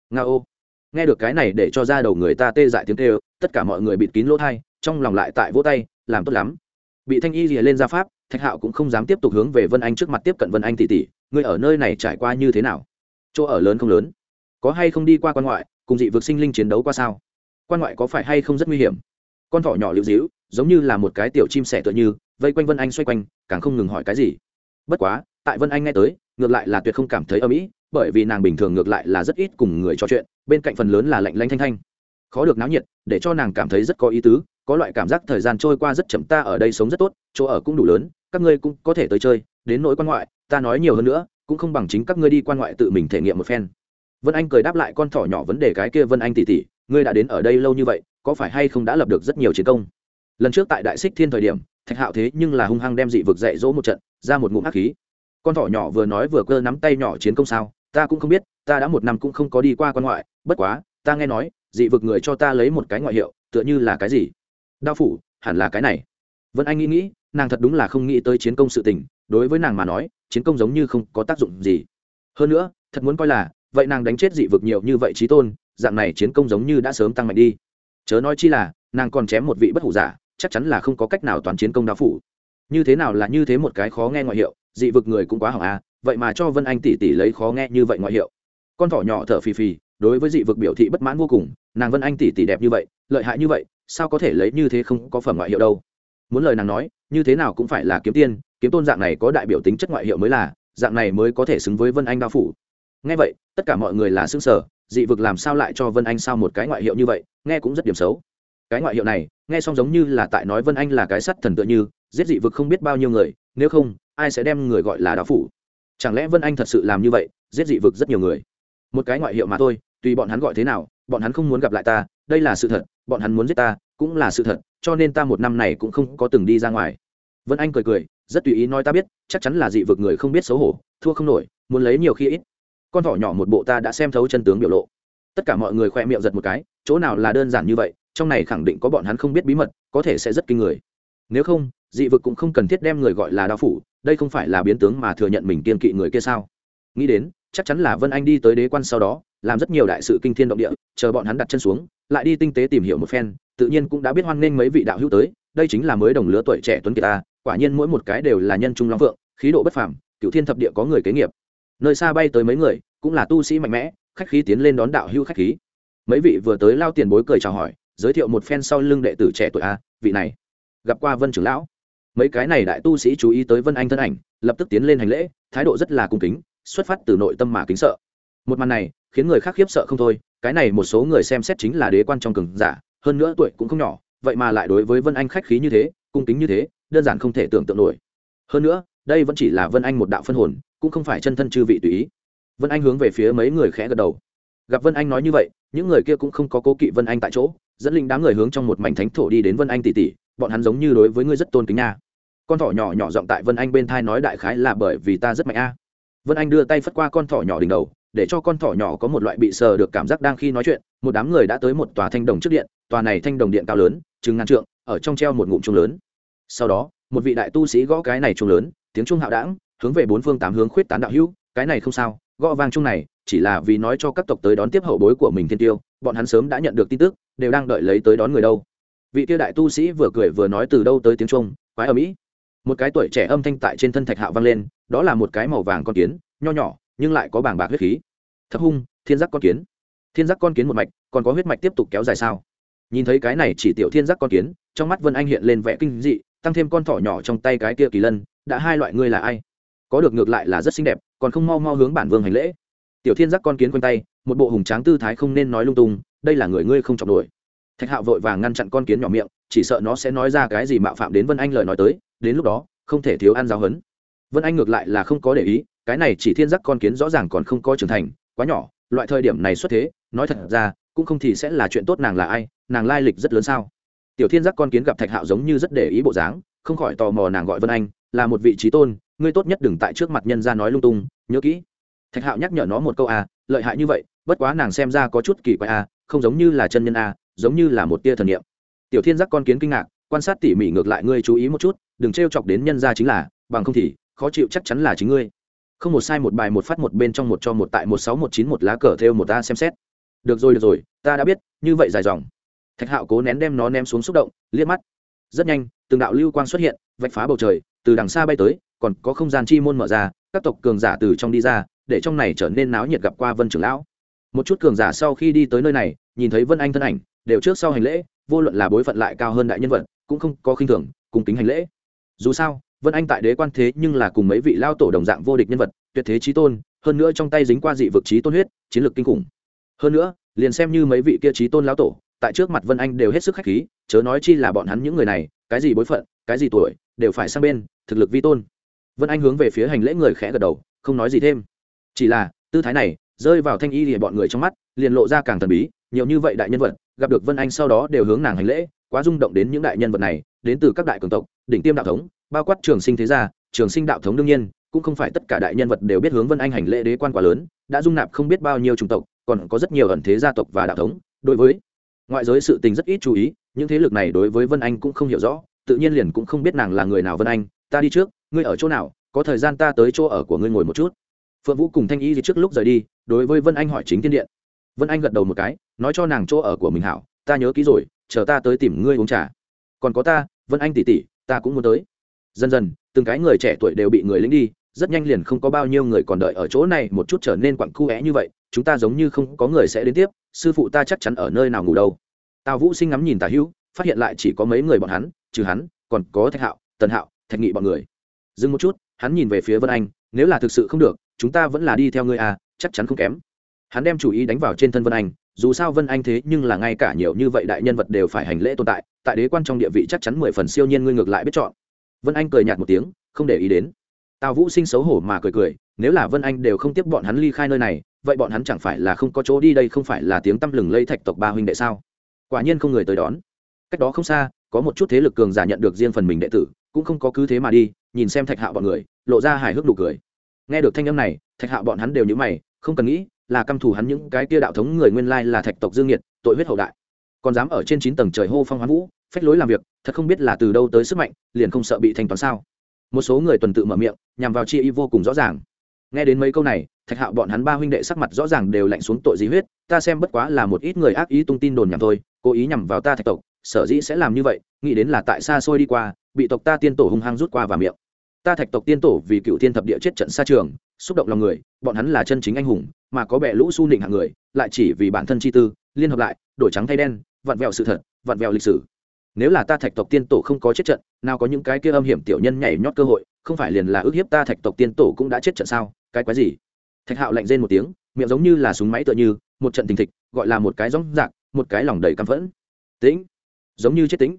Nga ô. Nghe được cái này để cho ra đầu người ta tê dại tiếng tê tất cả mọi người bịt kín lỗ thai, trong lòng lại tại vỗ tay, làm tốt lắm. Bị thanh y rìa lên ra pháp, thạch hạo cũng không dám tiếp tục hướng về vân anh trước mặt tiếp cận vân anh tỷ tỷ ngươi ở nơi này trải qua như thế nào? Chỗ ở lớn không lớn? Có hay không đi qua quan ngoại, cùng dị vực sinh linh chiến đấu qua sao? Quan ngoại có phải hay không rất nguy hiểm? Con thỏ nhỏ liễu dĩu giống như là một cái tiểu chim sẻ tựa như, vây quanh vân anh xoay quanh, càng không ngừng hỏi cái gì. Bất quá, tại vân anh nghe tới, ngược lại là tuyệt không cảm thấy âm ỉ bởi vì nàng bình thường ngược lại là rất ít cùng người trò chuyện, bên cạnh phần lớn là lạnh lanh thanh thanh. Khó được náo nhiệt, để cho nàng cảm thấy rất có ý tứ, có loại cảm giác thời gian trôi qua rất chậm, ta ở đây sống rất tốt, chỗ ở cũng đủ lớn, các ngươi cũng có thể tới chơi đến nỗi quan ngoại, ta nói nhiều hơn nữa, cũng không bằng chính các ngươi đi quan ngoại tự mình thể nghiệm một phen. Vân anh cười đáp lại con thỏ nhỏ vấn đề cái kia vân anh tỉ tỉ ngươi đã đến ở đây lâu như vậy, có phải hay không đã lập được rất nhiều chiến công? Lần trước tại đại xích thiên thời điểm, thạch hạo thế nhưng là hung hăng đem dị vực dạy dỗ một trận, ra một ngụm ác khí. Con thỏ nhỏ vừa nói vừa cơ nắm tay nhỏ chiến công sao, ta cũng không biết, ta đã một năm cũng không có đi qua quan ngoại, bất quá, ta nghe nói, dị vực người cho ta lấy một cái ngoại hiệu, tựa như là cái gì? Đao phủ, hẳn là cái này. Vân anh nghĩ nghĩ nàng thật đúng là không nghĩ tới chiến công sự tình, đối với nàng mà nói, chiến công giống như không có tác dụng gì. Hơn nữa, thật muốn coi là, vậy nàng đánh chết dị vực nhiều như vậy trí tôn, dạng này chiến công giống như đã sớm tăng mạnh đi. Chớ nói chi là, nàng còn chém một vị bất hủ giả, chắc chắn là không có cách nào toàn chiến công đao phủ. Như thế nào là như thế một cái khó nghe ngoại hiệu, dị vực người cũng quá hỏng à vậy mà cho vân anh tỷ tỷ lấy khó nghe như vậy ngoại hiệu. Con thỏ nhỏ thở phì phì, đối với dị vực biểu thị bất mãn vô cùng, nàng vân anh tỷ tỷ đẹp như vậy, lợi hại như vậy, sao có thể lấy như thế không có phẩm ngoại hiệu đâu? Muốn lời nàng nói, như thế nào cũng phải là kiếm tiên, kiếm tôn dạng này có đại biểu tính chất ngoại hiệu mới là, dạng này mới có thể xứng với vân anh đao phủ. Nghe vậy, tất cả mọi người là xứng sở dị vực làm sao lại cho vân anh sao một cái ngoại hiệu như vậy, nghe cũng rất điểm xấu. Cái ngoại hiệu này, nghe xong giống như là tại nói vân anh là cái sắt thần tựa như, giết dị vực không biết bao nhiêu người, nếu không, ai sẽ đem người gọi là đao phủ? Chẳng lẽ vân anh thật sự làm như vậy, giết dị vực rất nhiều người? Một cái ngoại hiệu mà thôi, tùy bọn hắn gọi thế nào, bọn hắn không muốn gặp lại ta, đây là sự thật, bọn hắn muốn giết ta cũng là sự thật, cho nên ta một năm này cũng không có từng đi ra ngoài. Vân anh cười cười, rất tùy ý nói ta biết, chắc chắn là dị vực người không biết xấu hổ, thua không nổi, muốn lấy nhiều khi ít. Con thỏ nhỏ một bộ ta đã xem thấu chân tướng biểu lộ. Tất cả mọi người khoe miệng giật một cái, chỗ nào là đơn giản như vậy, trong này khẳng định có bọn hắn không biết bí mật, có thể sẽ rất kinh người. Nếu không, dị vực cũng không cần thiết đem người gọi là đao phủ, đây không phải là biến tướng mà thừa nhận mình kiên kỵ người kia sao? Nghĩ đến, chắc chắn là vân anh đi tới đế quan sau đó, làm rất nhiều đại sự kinh thiên động địa, chờ bọn hắn đặt chân xuống lại đi tinh tế tìm hiểu một phen, tự nhiên cũng đã biết hoan nghênh mấy vị đạo hữu tới, đây chính là mới đồng lứa tuổi trẻ tuấn kiệt ta, quả nhiên mỗi một cái đều là nhân trung long phượng khí độ bất phàm cựu thiên thập địa có người kế nghiệp. Nơi xa bay tới mấy người, cũng là tu sĩ mạnh mẽ, khách khí tiến lên đón đạo hữu khách khí. Mấy vị vừa tới lao tiền bối cười chào hỏi, giới thiệu một phen sau lưng đệ tử trẻ tuổi a, vị này, gặp qua vân trưởng lão. Mấy cái này đại tu sĩ chú ý tới vân anh thân ảnh, lập tức tiến lên hành lễ, thái độ rất là cung kính, xuất phát từ nội tâm mà kính sợ. Một màn này, khiến người khác khiếp sợ không thôi cái này một số người xem xét chính là đế quan trong cường giả, hơn nữa tuổi cũng không nhỏ, vậy mà lại đối với vân anh khách khí như thế, cung kính như thế, đơn giản không thể tưởng tượng nổi. Hơn nữa, đây vẫn chỉ là vân anh một đạo phân hồn, cũng không phải chân thân chư vị tùy ý. Vân anh hướng về phía mấy người khẽ gật đầu. Gặp vân anh nói như vậy, những người kia cũng không có cố kỵ vân anh tại chỗ, dẫn linh đám người hướng trong một mảnh thánh thổ đi đến vân anh tỷ tỷ bọn hắn giống như đối với ngươi rất tôn kính nha. Con thỏ nhỏ nhỏ giọng tại vân anh bên thai nói đại khái là bởi vì ta rất mạnh a. Vân anh đưa tay phất qua con thỏ nhỏ đỉnh đầu để cho con thỏ nhỏ có một loại bị sờ được cảm giác đang khi nói chuyện. Một đám người đã tới một tòa thanh đồng trước điện, tòa này thanh đồng điện cao lớn, chừng ngàn trượng, ở trong treo một ngụm chuông lớn. Sau đó, một vị đại tu sĩ gõ cái này chuông lớn, tiếng chuông hạo đảng hướng về bốn phương tám hướng khuyết tán đạo hữu, cái này không sao, gõ vang chuông này, chỉ là vì nói cho các tộc tới đón tiếp hậu bối của mình thiên tiêu, bọn hắn sớm đã nhận được tin tức, đều đang đợi lấy tới đón người đâu. Vị tiêu đại tu sĩ vừa cười vừa nói từ đâu tới tiếng trung quái ở mỹ một cái tuổi trẻ âm thanh tại trên thân thạch hạo vang lên, đó là một cái màu vàng con kiến, nho nhỏ nhưng lại có bảng bạc huyết khí. Thấp hung, thiên giác con kiến. Thiên giác con kiến một mạch, còn có huyết mạch tiếp tục kéo dài sao? Nhìn thấy cái này chỉ tiểu thiên giác con kiến, trong mắt vân anh hiện lên vẻ kinh dị, tăng thêm con thỏ nhỏ trong tay cái kia kỳ lân, đã hai loại ngươi là ai? Có được ngược lại là rất xinh đẹp, còn không mau mau hướng bản vương hành lễ. Tiểu thiên giác con kiến quanh tay, một bộ hùng tráng tư thái không nên nói lung tung, đây là người ngươi không chọc nổi. Thạch hạo vội vàng ngăn chặn con kiến nhỏ miệng, chỉ sợ nó sẽ nói ra cái gì mạo phạm đến vân anh lời nói tới, đến lúc đó, không thể thiếu ăn giáo hấn vân anh ngược lại là không có để ý cái này chỉ thiên giác con kiến rõ ràng còn không có trưởng thành, quá nhỏ, loại thời điểm này xuất thế, nói thật ra, cũng không thì sẽ là chuyện tốt nàng là ai, nàng lai lịch rất lớn sao. Tiểu thiên giác con kiến gặp thạch hạo giống như rất để ý bộ dáng, không khỏi tò mò nàng gọi vân anh, là một vị trí tôn, ngươi tốt nhất đừng tại trước mặt nhân ra nói lung tung, nhớ kỹ. Thạch hạo nhắc nhở nó một câu à lợi hại như vậy, bất quá nàng xem ra có chút kỳ quái à không giống như là chân nhân à giống như là một tia thần niệm. Tiểu thiên giác con kiến kinh ngạc, quan sát tỉ mỉ ngược lại ngươi chú ý một chút, đừng t chọc đến nhân ra chính là, bằng không thì khó chịu chắc chắn là chính ngươi không một sai một bài một phát một bên trong một cho một tại một sáu một chín một lá cờ theo một ta xem xét. Được rồi được rồi, ta đã biết, như vậy dài dòng. Thạch hạo cố nén đem nó ném xuống xúc động, liếc mắt. Rất nhanh, từng đạo lưu quang xuất hiện, vạch phá bầu trời, từ đằng xa bay tới, còn có không gian chi môn mở ra, các tộc cường giả từ trong đi ra, để trong này trở nên náo nhiệt gặp qua vân trưởng lão. Một chút cường giả sau khi đi tới nơi này, nhìn thấy vân anh thân ảnh, đều trước sau hành lễ, vô luận là bối phận lại cao hơn đại nhân vật, cũng không có khinh thường, cùng kính hành lễ. Dù sao vân anh tại đế quan thế nhưng là cùng mấy vị lao tổ đồng dạng vô địch nhân vật, tuyệt thế trí tôn, hơn nữa trong tay dính qua dị vực trí tôn huyết, chiến lược kinh khủng. Hơn nữa, liền xem như mấy vị kia trí tôn lao tổ, tại trước mặt vân anh đều hết sức khách khí, chớ nói chi là bọn hắn những người này, cái gì bối phận, cái gì tuổi, đều phải sang bên, thực lực vi tôn. Vân anh hướng về phía hành lễ người khẽ gật đầu, không nói gì thêm. Chỉ là, tư thái này, rơi vào thanh y thì bọn người trong mắt, liền lộ ra càng thần bí, nhiều như vậy đại nhân vật, gặp được vân anh sau đó đều hướng nàng hành lễ, quá rung động đến những đại nhân vật này, đến từ các đại cường tộc, đỉnh tiêm đạo thống bao quát trường sinh thế gia, trường sinh đạo thống đương nhiên, cũng không phải tất cả đại nhân vật đều biết hướng vân anh hành lễ đế quan quá lớn, đã dung nạp không biết bao nhiêu chủng tộc, còn có rất nhiều ẩn thế gia tộc và đạo thống. Đối với ngoại giới sự tình rất ít chú ý, những thế lực này đối với vân anh cũng không hiểu rõ, tự nhiên liền cũng không biết nàng là người nào vân anh. Ta đi trước, ngươi ở chỗ nào, có thời gian ta tới chỗ ở của ngươi ngồi một chút. Phượng vũ cùng thanh y trước lúc rời đi, đối với vân anh hỏi chính tiên điện. Vân anh gật đầu một cái, nói cho nàng chỗ ở của mình hảo, ta nhớ kỹ rồi, chờ ta tới tìm ngươi uống trà. Còn có ta, vân anh tỉ tỉ ta cũng muốn tới dần dần, từng cái người trẻ tuổi đều bị người lính đi, rất nhanh liền không có bao nhiêu người còn đợi ở chỗ này, một chút trở nên quặn cu é như vậy, chúng ta giống như không có người sẽ đến tiếp, sư phụ ta chắc chắn ở nơi nào ngủ đâu. Tào vũ sinh ngắm nhìn tà hữu, phát hiện lại chỉ có mấy người bọn hắn, trừ hắn, còn có thạch hạo, tần hạo, thạch nghị bọn người. Dừng một chút, hắn nhìn về phía vân anh, nếu là thực sự không được, chúng ta vẫn là đi theo ngươi à chắc chắn không kém. Hắn đem chủ ý đánh vào trên thân vân anh, dù sao vân anh thế nhưng là ngay cả nhiều như vậy đại nhân vật đều phải hành lễ tồn tại tại đế quan trong địa vị chắc chắn mười phần siêu nhiên ngươi ngược lại biết chọn vân anh cười nhạt một tiếng, không để ý đến. Tào vũ sinh xấu hổ mà cười cười, nếu là vân anh đều không tiếp bọn hắn ly khai nơi này, vậy bọn hắn chẳng phải là không có chỗ đi đây không phải là tiếng tăm lừng lây thạch tộc ba huynh đệ sao? Quả nhiên không người tới đón. Cách đó không xa, có một chút thế lực cường giả nhận được riêng phần mình đệ tử, cũng không có cứ thế mà đi, nhìn xem thạch hạo bọn người, lộ ra hài hước đủ cười. Nghe được thanh âm này, thạch hạo bọn hắn đều nhữ mày, không cần nghĩ, là căm thù hắn những cái tia đạo thống người nguyên lai là thạch tộc dương nhiệt tội huyết hậu đại. Còn dám ở trên chín tầng trời hô phong hoán vũ phách lối làm việc, thật không biết là từ đâu tới sức mạnh, liền không sợ bị thanh toán sao. Một số người tuần tự mở miệng, nhằm vào chi y vô cùng rõ ràng. Nghe đến mấy câu này, thạch hạo bọn hắn ba huynh đệ sắc mặt rõ ràng đều lạnh xuống tội gì huyết, ta xem bất quá là một ít người ác ý tung tin đồn nhằm thôi, cố ý nhằm vào ta thạch tộc, sở dĩ sẽ làm như vậy, nghĩ đến là tại xa xôi đi qua, bị tộc ta tiên tổ hung hăng rút qua và miệng. Ta thạch tộc tiên tổ vì cựu thiên thập địa chết trận xa trường, xúc động lòng người, bọn hắn là chân chính anh hùng, mà có bẻ lũ su nịnh hạng người, lại chỉ vì bản thân chi tư, liên hợp lại, đổi trắng thay đen, vặn vẹo sự thật, vặn vẹo lịch sử nếu là ta thạch tộc tiên tổ không có chết trận, nào có những cái kia âm hiểm tiểu nhân nhảy nhót cơ hội, không phải liền là ước hiếp ta thạch tộc tiên tổ cũng đã chết trận sao? Cái quái gì? Thạch hạo lạnh rên một tiếng, miệng giống như là súng máy tựa như, một trận tình thịch, gọi là một cái rõng rạc, một cái lòng đầy căm phẫn. Tĩnh. Giống như chết tĩnh.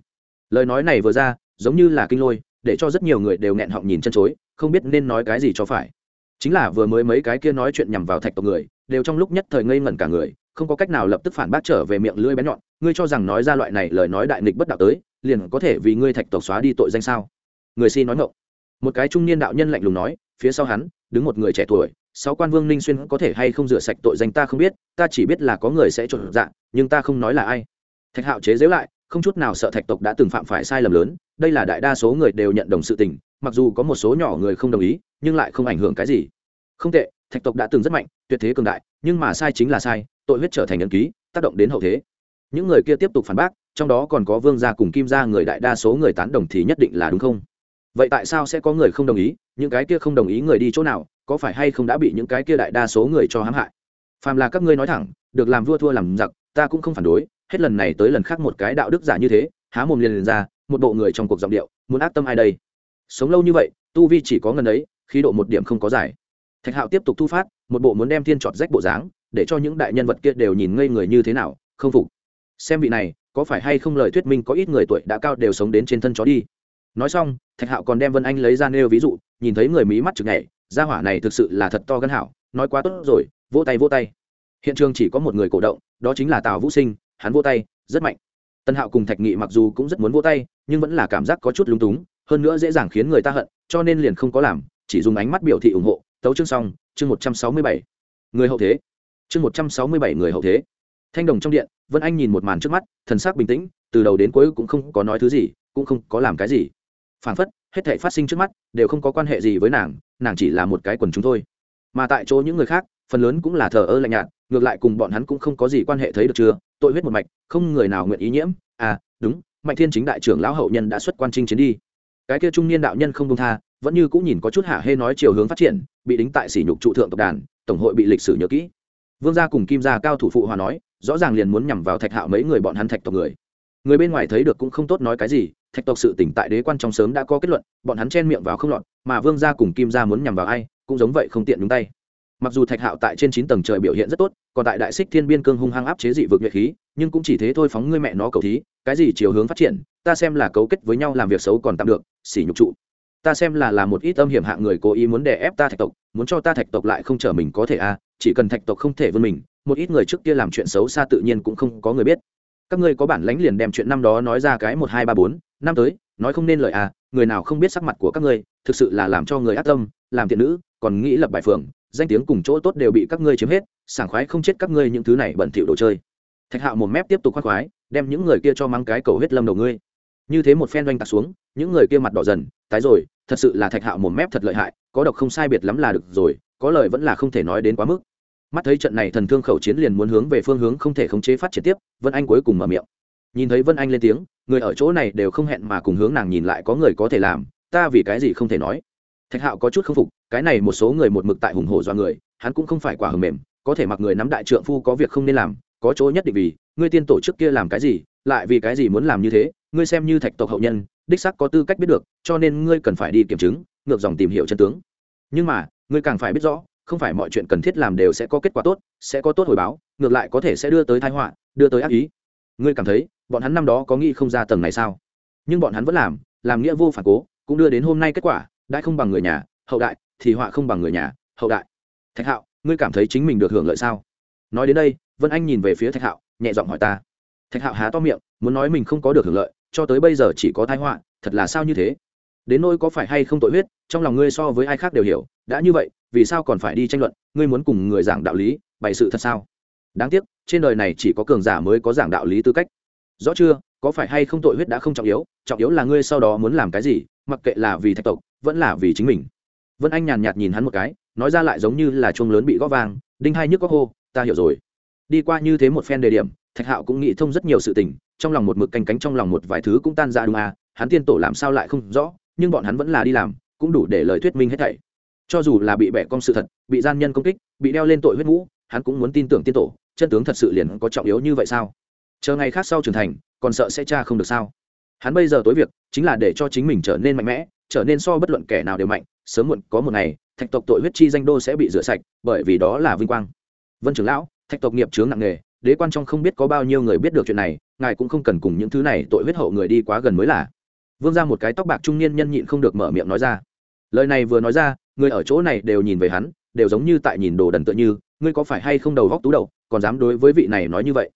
Lời nói này vừa ra, giống như là kinh lôi, để cho rất nhiều người đều nghẹn họng nhìn chân chối, không biết nên nói cái gì cho phải. Chính là vừa mới mấy cái kia nói chuyện nhằm vào thạch tộc người, đều trong lúc nhất thời ngây ngẩn cả người, không có cách nào lập tức phản bác trở về miệng lưỡi bén nhọn ngươi cho rằng nói ra loại này lời nói đại nghịch bất đạo tới, liền có thể vì ngươi thạch tộc xóa đi tội danh sao? Người xin nói ngộng một cái trung niên đạo nhân lạnh lùng nói, phía sau hắn, đứng một người trẻ tuổi, sáu quan vương ninh xuyên có thể hay không rửa sạch tội danh ta không biết, ta chỉ biết là có người sẽ trộn dạng nhưng ta không nói là ai. Thạch hạo chế giễu lại, không chút nào sợ thạch tộc đã từng phạm phải sai lầm lớn, đây là đại đa số người đều nhận đồng sự tình, mặc dù có một số nhỏ người không đồng ý, nhưng lại không ảnh hưởng cái gì. Không tệ, thạch tộc đã từng rất mạnh, tuyệt thế cường đại, nhưng mà sai chính là sai, tội huyết trở thành ấn ký, tác động đến hậu thế những người kia tiếp tục phản bác, trong đó còn có vương gia cùng kim gia người đại đa số người tán đồng thì nhất định là đúng không? Vậy tại sao sẽ có người không đồng ý? Những cái kia không đồng ý người đi chỗ nào? Có phải hay không đã bị những cái kia đại đa số người cho hãm hại? Phàm là các ngươi nói thẳng, được làm vua thua làm giặc, ta cũng không phản đối. Hết lần này tới lần khác một cái đạo đức giả như thế, há mồm liền liền ra, một bộ người trong cuộc giọng điệu, muốn ác tâm ai đây? Sống lâu như vậy, tu vi chỉ có ngần ấy, khí độ một điểm không có giải thạch hạo tiếp tục thu phát, một bộ muốn đem thiên trọt rách bộ dáng, để cho những đại nhân vật kia đều nhìn ngây người như thế nào, không phục xem vị này, có phải hay không lời thuyết minh có ít người tuổi đã cao đều sống đến trên thân chó đi. Nói xong, thạch hạo còn đem vân anh lấy ra nêu ví dụ, nhìn thấy người mỹ mắt chực nhảy, gia hỏa này thực sự là thật to gân hảo, nói quá tốt rồi, vỗ tay vỗ tay. Hiện trường chỉ có một người cổ động, đó chính là tào vũ sinh, hắn vỗ tay, rất mạnh. Tân hạo cùng thạch nghị mặc dù cũng rất muốn vỗ tay, nhưng vẫn là cảm giác có chút lúng túng, hơn nữa dễ dàng khiến người ta hận, cho nên liền không có làm, chỉ dùng ánh mắt biểu thị ủng hộ. Tấu chương xong, chương một trăm sáu mươi bảy. Người hậu thế. Chương một trăm sáu mươi bảy người hậu thế thanh đồng trong điện, vân anh nhìn một màn trước mắt, thần sắc bình tĩnh, từ đầu đến cuối cũng không có nói thứ gì, cũng không có làm cái gì. Phản phất, hết thể phát sinh trước mắt, đều không có quan hệ gì với nàng nàng chỉ là một cái quần chúng thôi. Mà tại chỗ những người khác, phần lớn cũng là thờ ơ lạnh nhạt, ngược lại cùng bọn hắn cũng không có gì quan hệ thấy được chưa, tội huyết một mạch, không người nào nguyện ý nhiễm. À đúng, mạnh thiên chính đại trưởng lão hậu nhân đã xuất quan trinh chiến đi. Cái kia trung niên đạo nhân không công tha, vẫn như cũng nhìn có chút hạ hê nói chiều hướng phát triển, bị đính tại sỉ nhục trụ thượng tộc đàn, tổng hội bị lịch sử nhớ kỹ. Vương gia cùng kim gia cao thủ phụ hòa nói rõ ràng liền muốn nhằm vào thạch hạo mấy người bọn hắn thạch tộc người. Người bên ngoài thấy được cũng không tốt nói cái gì, thạch tộc sự tỉnh tại đế quan trong sớm đã có kết luận, bọn hắn chen miệng vào không lọt, mà vương gia cùng kim gia muốn nhằm vào ai, cũng giống vậy không tiện đúng tay. Mặc dù thạch hạo tại trên chín tầng trời biểu hiện rất tốt, còn tại đại xích thiên biên cương hung hăng áp chế dị vực nhuệ khí, nhưng cũng chỉ thế thôi phóng ngươi mẹ nó cầu thí, cái gì chiều hướng phát triển, ta xem là cấu kết với nhau làm việc xấu còn tạm được xỉ nhục trụ. Ta xem là là một ít âm hiểm hạng người cố ý muốn đè ép ta thạch tộc, muốn cho ta thạch tộc lại không trở mình có thể à chỉ cần thạch tộc không thể vươn mình một ít người trước kia làm chuyện xấu xa tự nhiên cũng không có người biết. Các ngươi có bản lánh liền đem chuyện năm đó nói ra cái một hai ba bốn, năm tới, nói không nên lời à người nào không biết sắc mặt của các ngươi, thực sự là làm cho người ác tâm, làm thiện nữ, còn nghĩ lập bài phường, danh tiếng cùng chỗ tốt đều bị các ngươi chiếm hết, sảng khoái không chết các ngươi những thứ này bẩn thỉu đồ chơi. Thạch hạo một mép tiếp tục khoác khoái, đem những người kia cho mang cái cầu huyết lâm đầu ngươi. Như thế một phen doanh tạc xuống, những người kia mặt đỏ dần, tái rồi, thật sự là thạch hạo một mép thật lợi hại, có độc không sai biệt lắm là được rồi, có lời vẫn là không thể nói đến quá mức mắt thấy trận này thần thương khẩu chiến liền muốn hướng về phương hướng không thể khống chế phát triển tiếp, vân anh cuối cùng mở miệng. Nhìn thấy vân anh lên tiếng, người ở chỗ này đều không hẹn mà cùng hướng nàng nhìn lại có người có thể làm, ta vì cái gì không thể nói. Thạch hạo có chút k phục, cái này một số người một mực tại hùng hổ do người, hắn cũng không phải quả hầm mềm, có thể mặc người nắm đại trượng phu có việc không nên làm, có chỗ nhất định vì, ngươi tiên tổ chức kia làm cái gì, lại vì cái gì muốn làm như thế, ngươi xem như thạch tộc hậu nhân, đích sắc có tư cách biết được, cho nên ngươi cần phải đi kiểm chứng, ngược dòng tìm hiểu chân tướng. Nhưng mà, ngươi càng phải biết rõ không phải mọi chuyện cần thiết làm đều sẽ có kết quả tốt, sẽ có tốt hồi báo, ngược lại có thể sẽ đưa tới thái họa, đưa tới ác ý. Ngươi cảm thấy, bọn hắn năm đó có nghĩ không ra tầng này sao? Nhưng bọn hắn vẫn làm làm nghĩa vô phản cố, cũng đưa đến hôm nay kết quả, đại không bằng người nhà, hậu đại, thì họa không bằng người nhà, hậu đại. Thạch hạo, ngươi cảm thấy chính mình được hưởng lợi sao? Nói đến đây, vân anh nhìn về phía thạch hạo, nhẹ giọng hỏi ta. Thạch hạo há to miệng, muốn nói mình không có được hưởng lợi, cho tới bây giờ chỉ có thái họa, thật là sao như thế? Đến nỗi có phải hay không tội huyết, trong lòng ngươi so với ai khác đều hiểu đã như vậy, vì sao còn phải đi tranh luận? Ngươi muốn cùng người giảng đạo lý, bày sự thật sao? Đáng tiếc, trên đời này chỉ có cường giả mới có giảng đạo lý tư cách. Rõ chưa? Có phải hay không tội huyết đã không trọng yếu? Trọng yếu là ngươi sau đó muốn làm cái gì, mặc kệ là vì thạch tộc, vẫn là vì chính mình. Vân anh nhàn nhạt nhìn hắn một cái, nói ra lại giống như là chuông lớn bị gõ vang, đinh hai nhức góc hô, ta hiểu rồi. Đi qua như thế một phen đề điểm, thạch hạo cũng nghĩ thông rất nhiều sự tình, trong lòng một mực canh cánh trong lòng một vài thứ cũng tan ra đúng à hắn tiên tổ làm sao lại không rõ, nhưng bọn hắn vẫn là đi làm, cũng đủ để lời thuyết minh hết thảy cho dù là bị bẻ cong sự thật, bị gian nhân công kích, bị đeo lên tội huyết ngũ hắn cũng muốn tin tưởng tiên tổ, chân tướng thật sự liền có trọng yếu như vậy sao? Chờ ngày khác sau trưởng thành, còn sợ sẽ cha không được sao? Hắn bây giờ tối việc, chính là để cho chính mình trở nên mạnh mẽ, trở nên so bất luận kẻ nào đều mạnh, sớm muộn có một ngày, thạch tộc tội huyết chi danh đô sẽ bị rửa sạch, bởi vì đó là vinh quang. Vân trưởng lão, thạch tộc nghiệp chướng nặng nghề đế quan trong không biết có bao nhiêu người biết được chuyện này, ngài cũng không cần cùng những thứ này tội huyết hậu người đi quá gần mới là. Vương ra một cái tóc bạc trung niên nhân nhịn không được mở miệng nói ra. Lời này vừa nói ra người ở chỗ này đều nhìn về hắn, đều giống như tại nhìn đồ đần tựa như, ngươi có phải hay không đầu góc tú đầu, còn dám đối với vị này nói như vậy?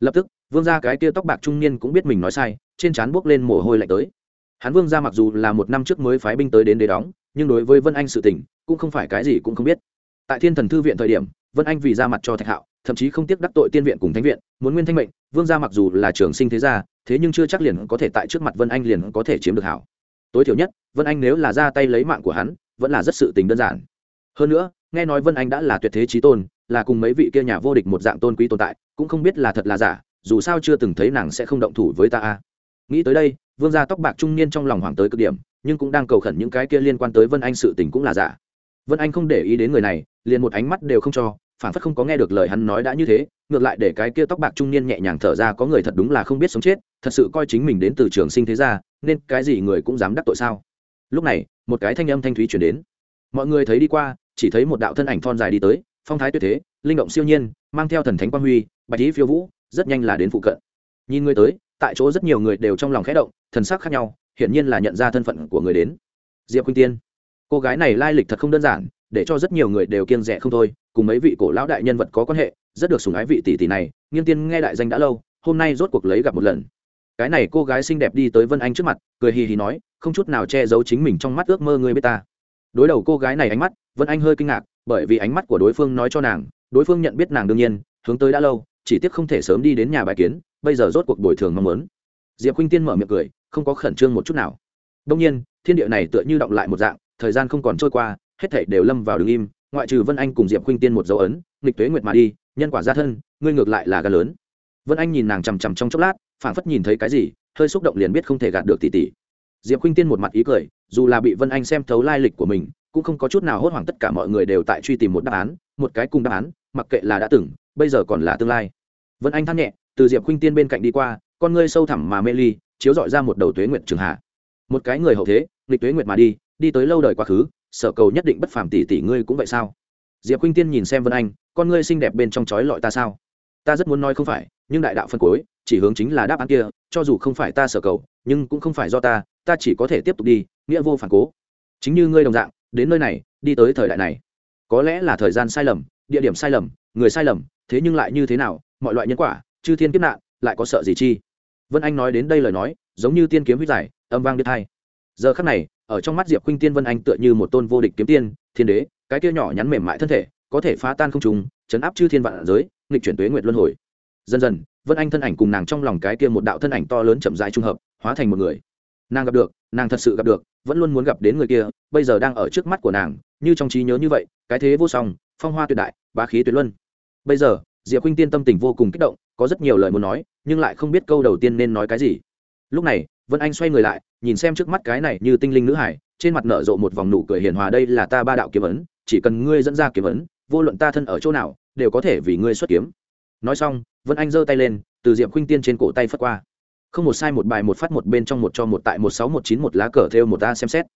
Lập tức, vương gia cái kia tóc bạc trung niên cũng biết mình nói sai, trên trán buốc lên mồ hôi lạnh tới. Hắn vương gia mặc dù là một năm trước mới phái binh tới đến đế đóng, nhưng đối với vân anh sự tình, cũng không phải cái gì cũng không biết. Tại thiên thần thư viện thời điểm, vân anh vì ra mặt cho thạch hạo, thậm chí không tiếc đắc tội tiên viện cùng thánh viện, muốn nguyên thanh mệnh, vương gia mặc dù là trường sinh thế gia, thế nhưng chưa chắc liền có thể tại trước mặt vân anh liền có thể chiếm được hảo. Tối thiểu nhất, vân anh nếu là ra tay lấy mạng của hắn vẫn là rất sự tình đơn giản. Hơn nữa, nghe nói vân anh đã là tuyệt thế trí tôn, là cùng mấy vị kia nhà vô địch một dạng tôn quý tồn tại, cũng không biết là thật là giả, dù sao chưa từng thấy nàng sẽ không động thủ với ta a. Nghĩ tới đây, vương gia tóc bạc trung niên trong lòng hoảng tới cực điểm, nhưng cũng đang cầu khẩn những cái kia liên quan tới vân anh sự tình cũng là giả. Vân anh không để ý đến người này, liền một ánh mắt đều không cho phản phất không có nghe được lời hắn nói đã như thế, ngược lại để cái kia tóc bạc trung niên nhẹ nhàng thở ra có người thật đúng là không biết sống chết, thật sự coi chính mình đến từ trường sinh thế gia, nên cái gì người cũng dám đắc tội sao? Lúc này, một cái thanh âm thanh thúy chuyển đến. Mọi người thấy đi qua, chỉ thấy một đạo thân ảnh thon dài đi tới, phong thái tuyệt thế, linh động siêu nhiên, mang theo thần thánh quang huy, bạch lý phiêu vũ, rất nhanh là đến phụ cận. Nhìn người tới, tại chỗ rất nhiều người đều trong lòng khẽ động, thần sắc khác nhau, hiển nhiên là nhận ra thân phận của người đến. Diệp khuynh tiên, cô gái này lai lịch thật không đơn giản, để cho rất nhiều người đều kiêng rẻ không thôi, cùng mấy vị cổ lão đại nhân vật có quan hệ, rất được sùng ái vị tỷ tỷ này nghiên tiên nghe đại danh đã lâu, hôm nay rốt cuộc lấy gặp một lần cái này cô gái xinh đẹp đi tới vân anh trước mặt, cười hì hì nói, không chút nào che giấu chính mình trong mắt ước mơ người biết ta. Đối đầu cô gái này ánh mắt, vân anh hơi kinh ngạc, bởi vì ánh mắt của đối phương nói cho nàng, đối phương nhận biết nàng đương nhiên, hướng tới đã lâu, chỉ tiếc không thể sớm đi đến nhà bài kiến, bây giờ rốt cuộc bồi thường mong muốn. Diệp khuynh tiên mở miệng cười, không có khẩn trương một chút nào. Đông nhiên, thiên địa này tựa như động lại một dạng, thời gian không còn trôi qua, hết thảy đều lâm vào đứng im, ngoại trừ vân anh cùng diệp khuynh tiên một dấu ấn, nghịch tuế nguyệt mà đi, nhân quả gia thân, ngươi ngược lại là gà lớn vân anh nhìn nàng chằm chằm trong chốc lát, phảng phất nhìn thấy cái gì, hơi xúc động liền biết không thể gạt được tỷ tỷ. Diệp khuynh tiên một mặt ý cười, dù là bị vân anh xem thấu lai lịch của mình, cũng không có chút nào hốt hoảng tất cả mọi người đều tại truy tìm một đáp án, một cái cùng đáp án, mặc kệ là đã từng, bây giờ còn là tương lai. Vân anh than nhẹ, từ diệp khuynh tiên bên cạnh đi qua, con ngươi sâu thẳm mà mê ly, chiếu dọi ra một đầu tuế nguyệt trường hạ. Một cái người hậu thế, nghịch tuế nguyệt mà đi đi tới lâu đời quá khứ, sở cầu nhất định bất phàm tỷ tỷ ngươi cũng vậy sao? Diệp khuynh tiên nhìn xem vân anh, con ngươi xinh đẹp bên trong chói lọi ta sao? Ta rất muốn nói không phải nhưng đại đạo phân cối, chỉ hướng chính là đáp án kia cho dù không phải ta sở cầu nhưng cũng không phải do ta ta chỉ có thể tiếp tục đi nghĩa vô phản cố. Chính như ngươi đồng dạng đến nơi này đi tới thời đại này. Có lẽ là thời gian sai lầm địa điểm sai lầm người sai lầm thế nhưng lại như thế nào mọi loại nhân quả chư thiên kiếp nạn lại có sợ gì chi? Vân anh nói đến đây lời nói giống như tiên kiếm huyết giải âm vang biết hai. Giờ khắc này ở trong mắt diệp khuynh tiên vân anh tựa như một tôn vô địch kiếm tiên thiên đế cái kia nhỏ nhắn mềm mại thân thể có thể phá tan không trùng chấn áp chư thiên vạn giới nghịch chuyển tuế nguyệt luân hồi. Dần dần, vân anh thân ảnh cùng nàng trong lòng cái kia một đạo thân ảnh to lớn chậm rãi trung hợp, hóa thành một người. Nàng gặp được, nàng thật sự gặp được, vẫn luôn muốn gặp đến người kia, bây giờ đang ở trước mắt của nàng, như trong trí nhớ như vậy, cái thế vô song, phong hoa tuyệt đại, bá khí tuyệt luân. Bây giờ, diệp khuynh tiên tâm tình vô cùng kích động, có rất nhiều lời muốn nói, nhưng lại không biết câu đầu tiên nên nói cái gì. Lúc này, vân anh xoay người lại, nhìn xem trước mắt cái này như tinh linh nữ hải, trên mặt nở rộ một vòng nụ cười hiền hòa, đây là ta ba đạo kiếm ấn, chỉ cần ngươi dẫn ra kiếm ấn, vô luận ta thân ở chỗ nào đều có thể vì ngươi xuất kiếm. Nói xong, vân anh giơ tay lên, từ diệp khuynh tiên trên cổ tay phất qua. Không một sai một bài một phát một bên trong một cho một tại một sáu một chín một lá cờ theo một ta xem xét.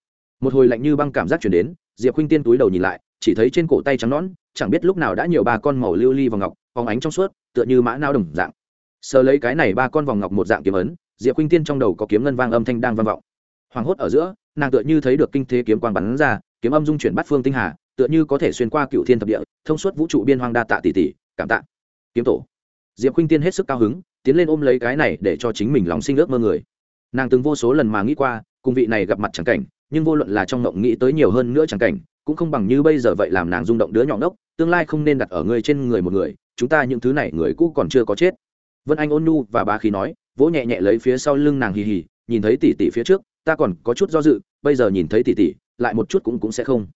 Một hồi lạnh như băng cảm giác chuyển đến, diệp khuynh tiên túi đầu nhìn lại, chỉ thấy trên cổ tay trắng nõn, chẳng biết lúc nào đã nhiều ba con màu lưu ly li vào ngọc, phóng ánh trong suốt, tựa như mã nao đồng dạng. Sờ lấy cái này ba con vòng ngọc một dạng kiếm ấn, diệp khuynh tiên trong đầu có kiếm ngân vang âm thanh đang vang vọng. Hoảng hốt ở giữa, nàng tựa như thấy được kinh thế kiếm quang bắn ra, kiếm âm dung chuyển bắt phương tinh hà tựa như có thể xuyên qua cựu thiên thập địa, thông suốt vũ trụ biên hoang đa tạ tỷ tỷ, cảm tạ. Kiếm tổ. Diệp khuynh tiên hết sức cao hứng, tiến lên ôm lấy cái này để cho chính mình lòng sinh ước mơ người. Nàng từng vô số lần mà nghĩ qua, cùng vị này gặp mặt chẳng cảnh, nhưng vô luận là trong ngộng nghĩ tới nhiều hơn nữa chẳng cảnh, cũng không bằng như bây giờ vậy làm nàng rung động đứa nhỏ ngốc, tương lai không nên đặt ở ngươi trên người một người, chúng ta những thứ này người cũ còn chưa có chết. Vân anh ôn nhu và ba khí nói, vỗ nhẹ nhẹ lấy phía sau lưng nàng hì hì, nhìn thấy tỷ tỷ phía trước, ta còn có chút do dự, bây giờ nhìn thấy tỷ tỷ, lại một chút cũng cũng sẽ không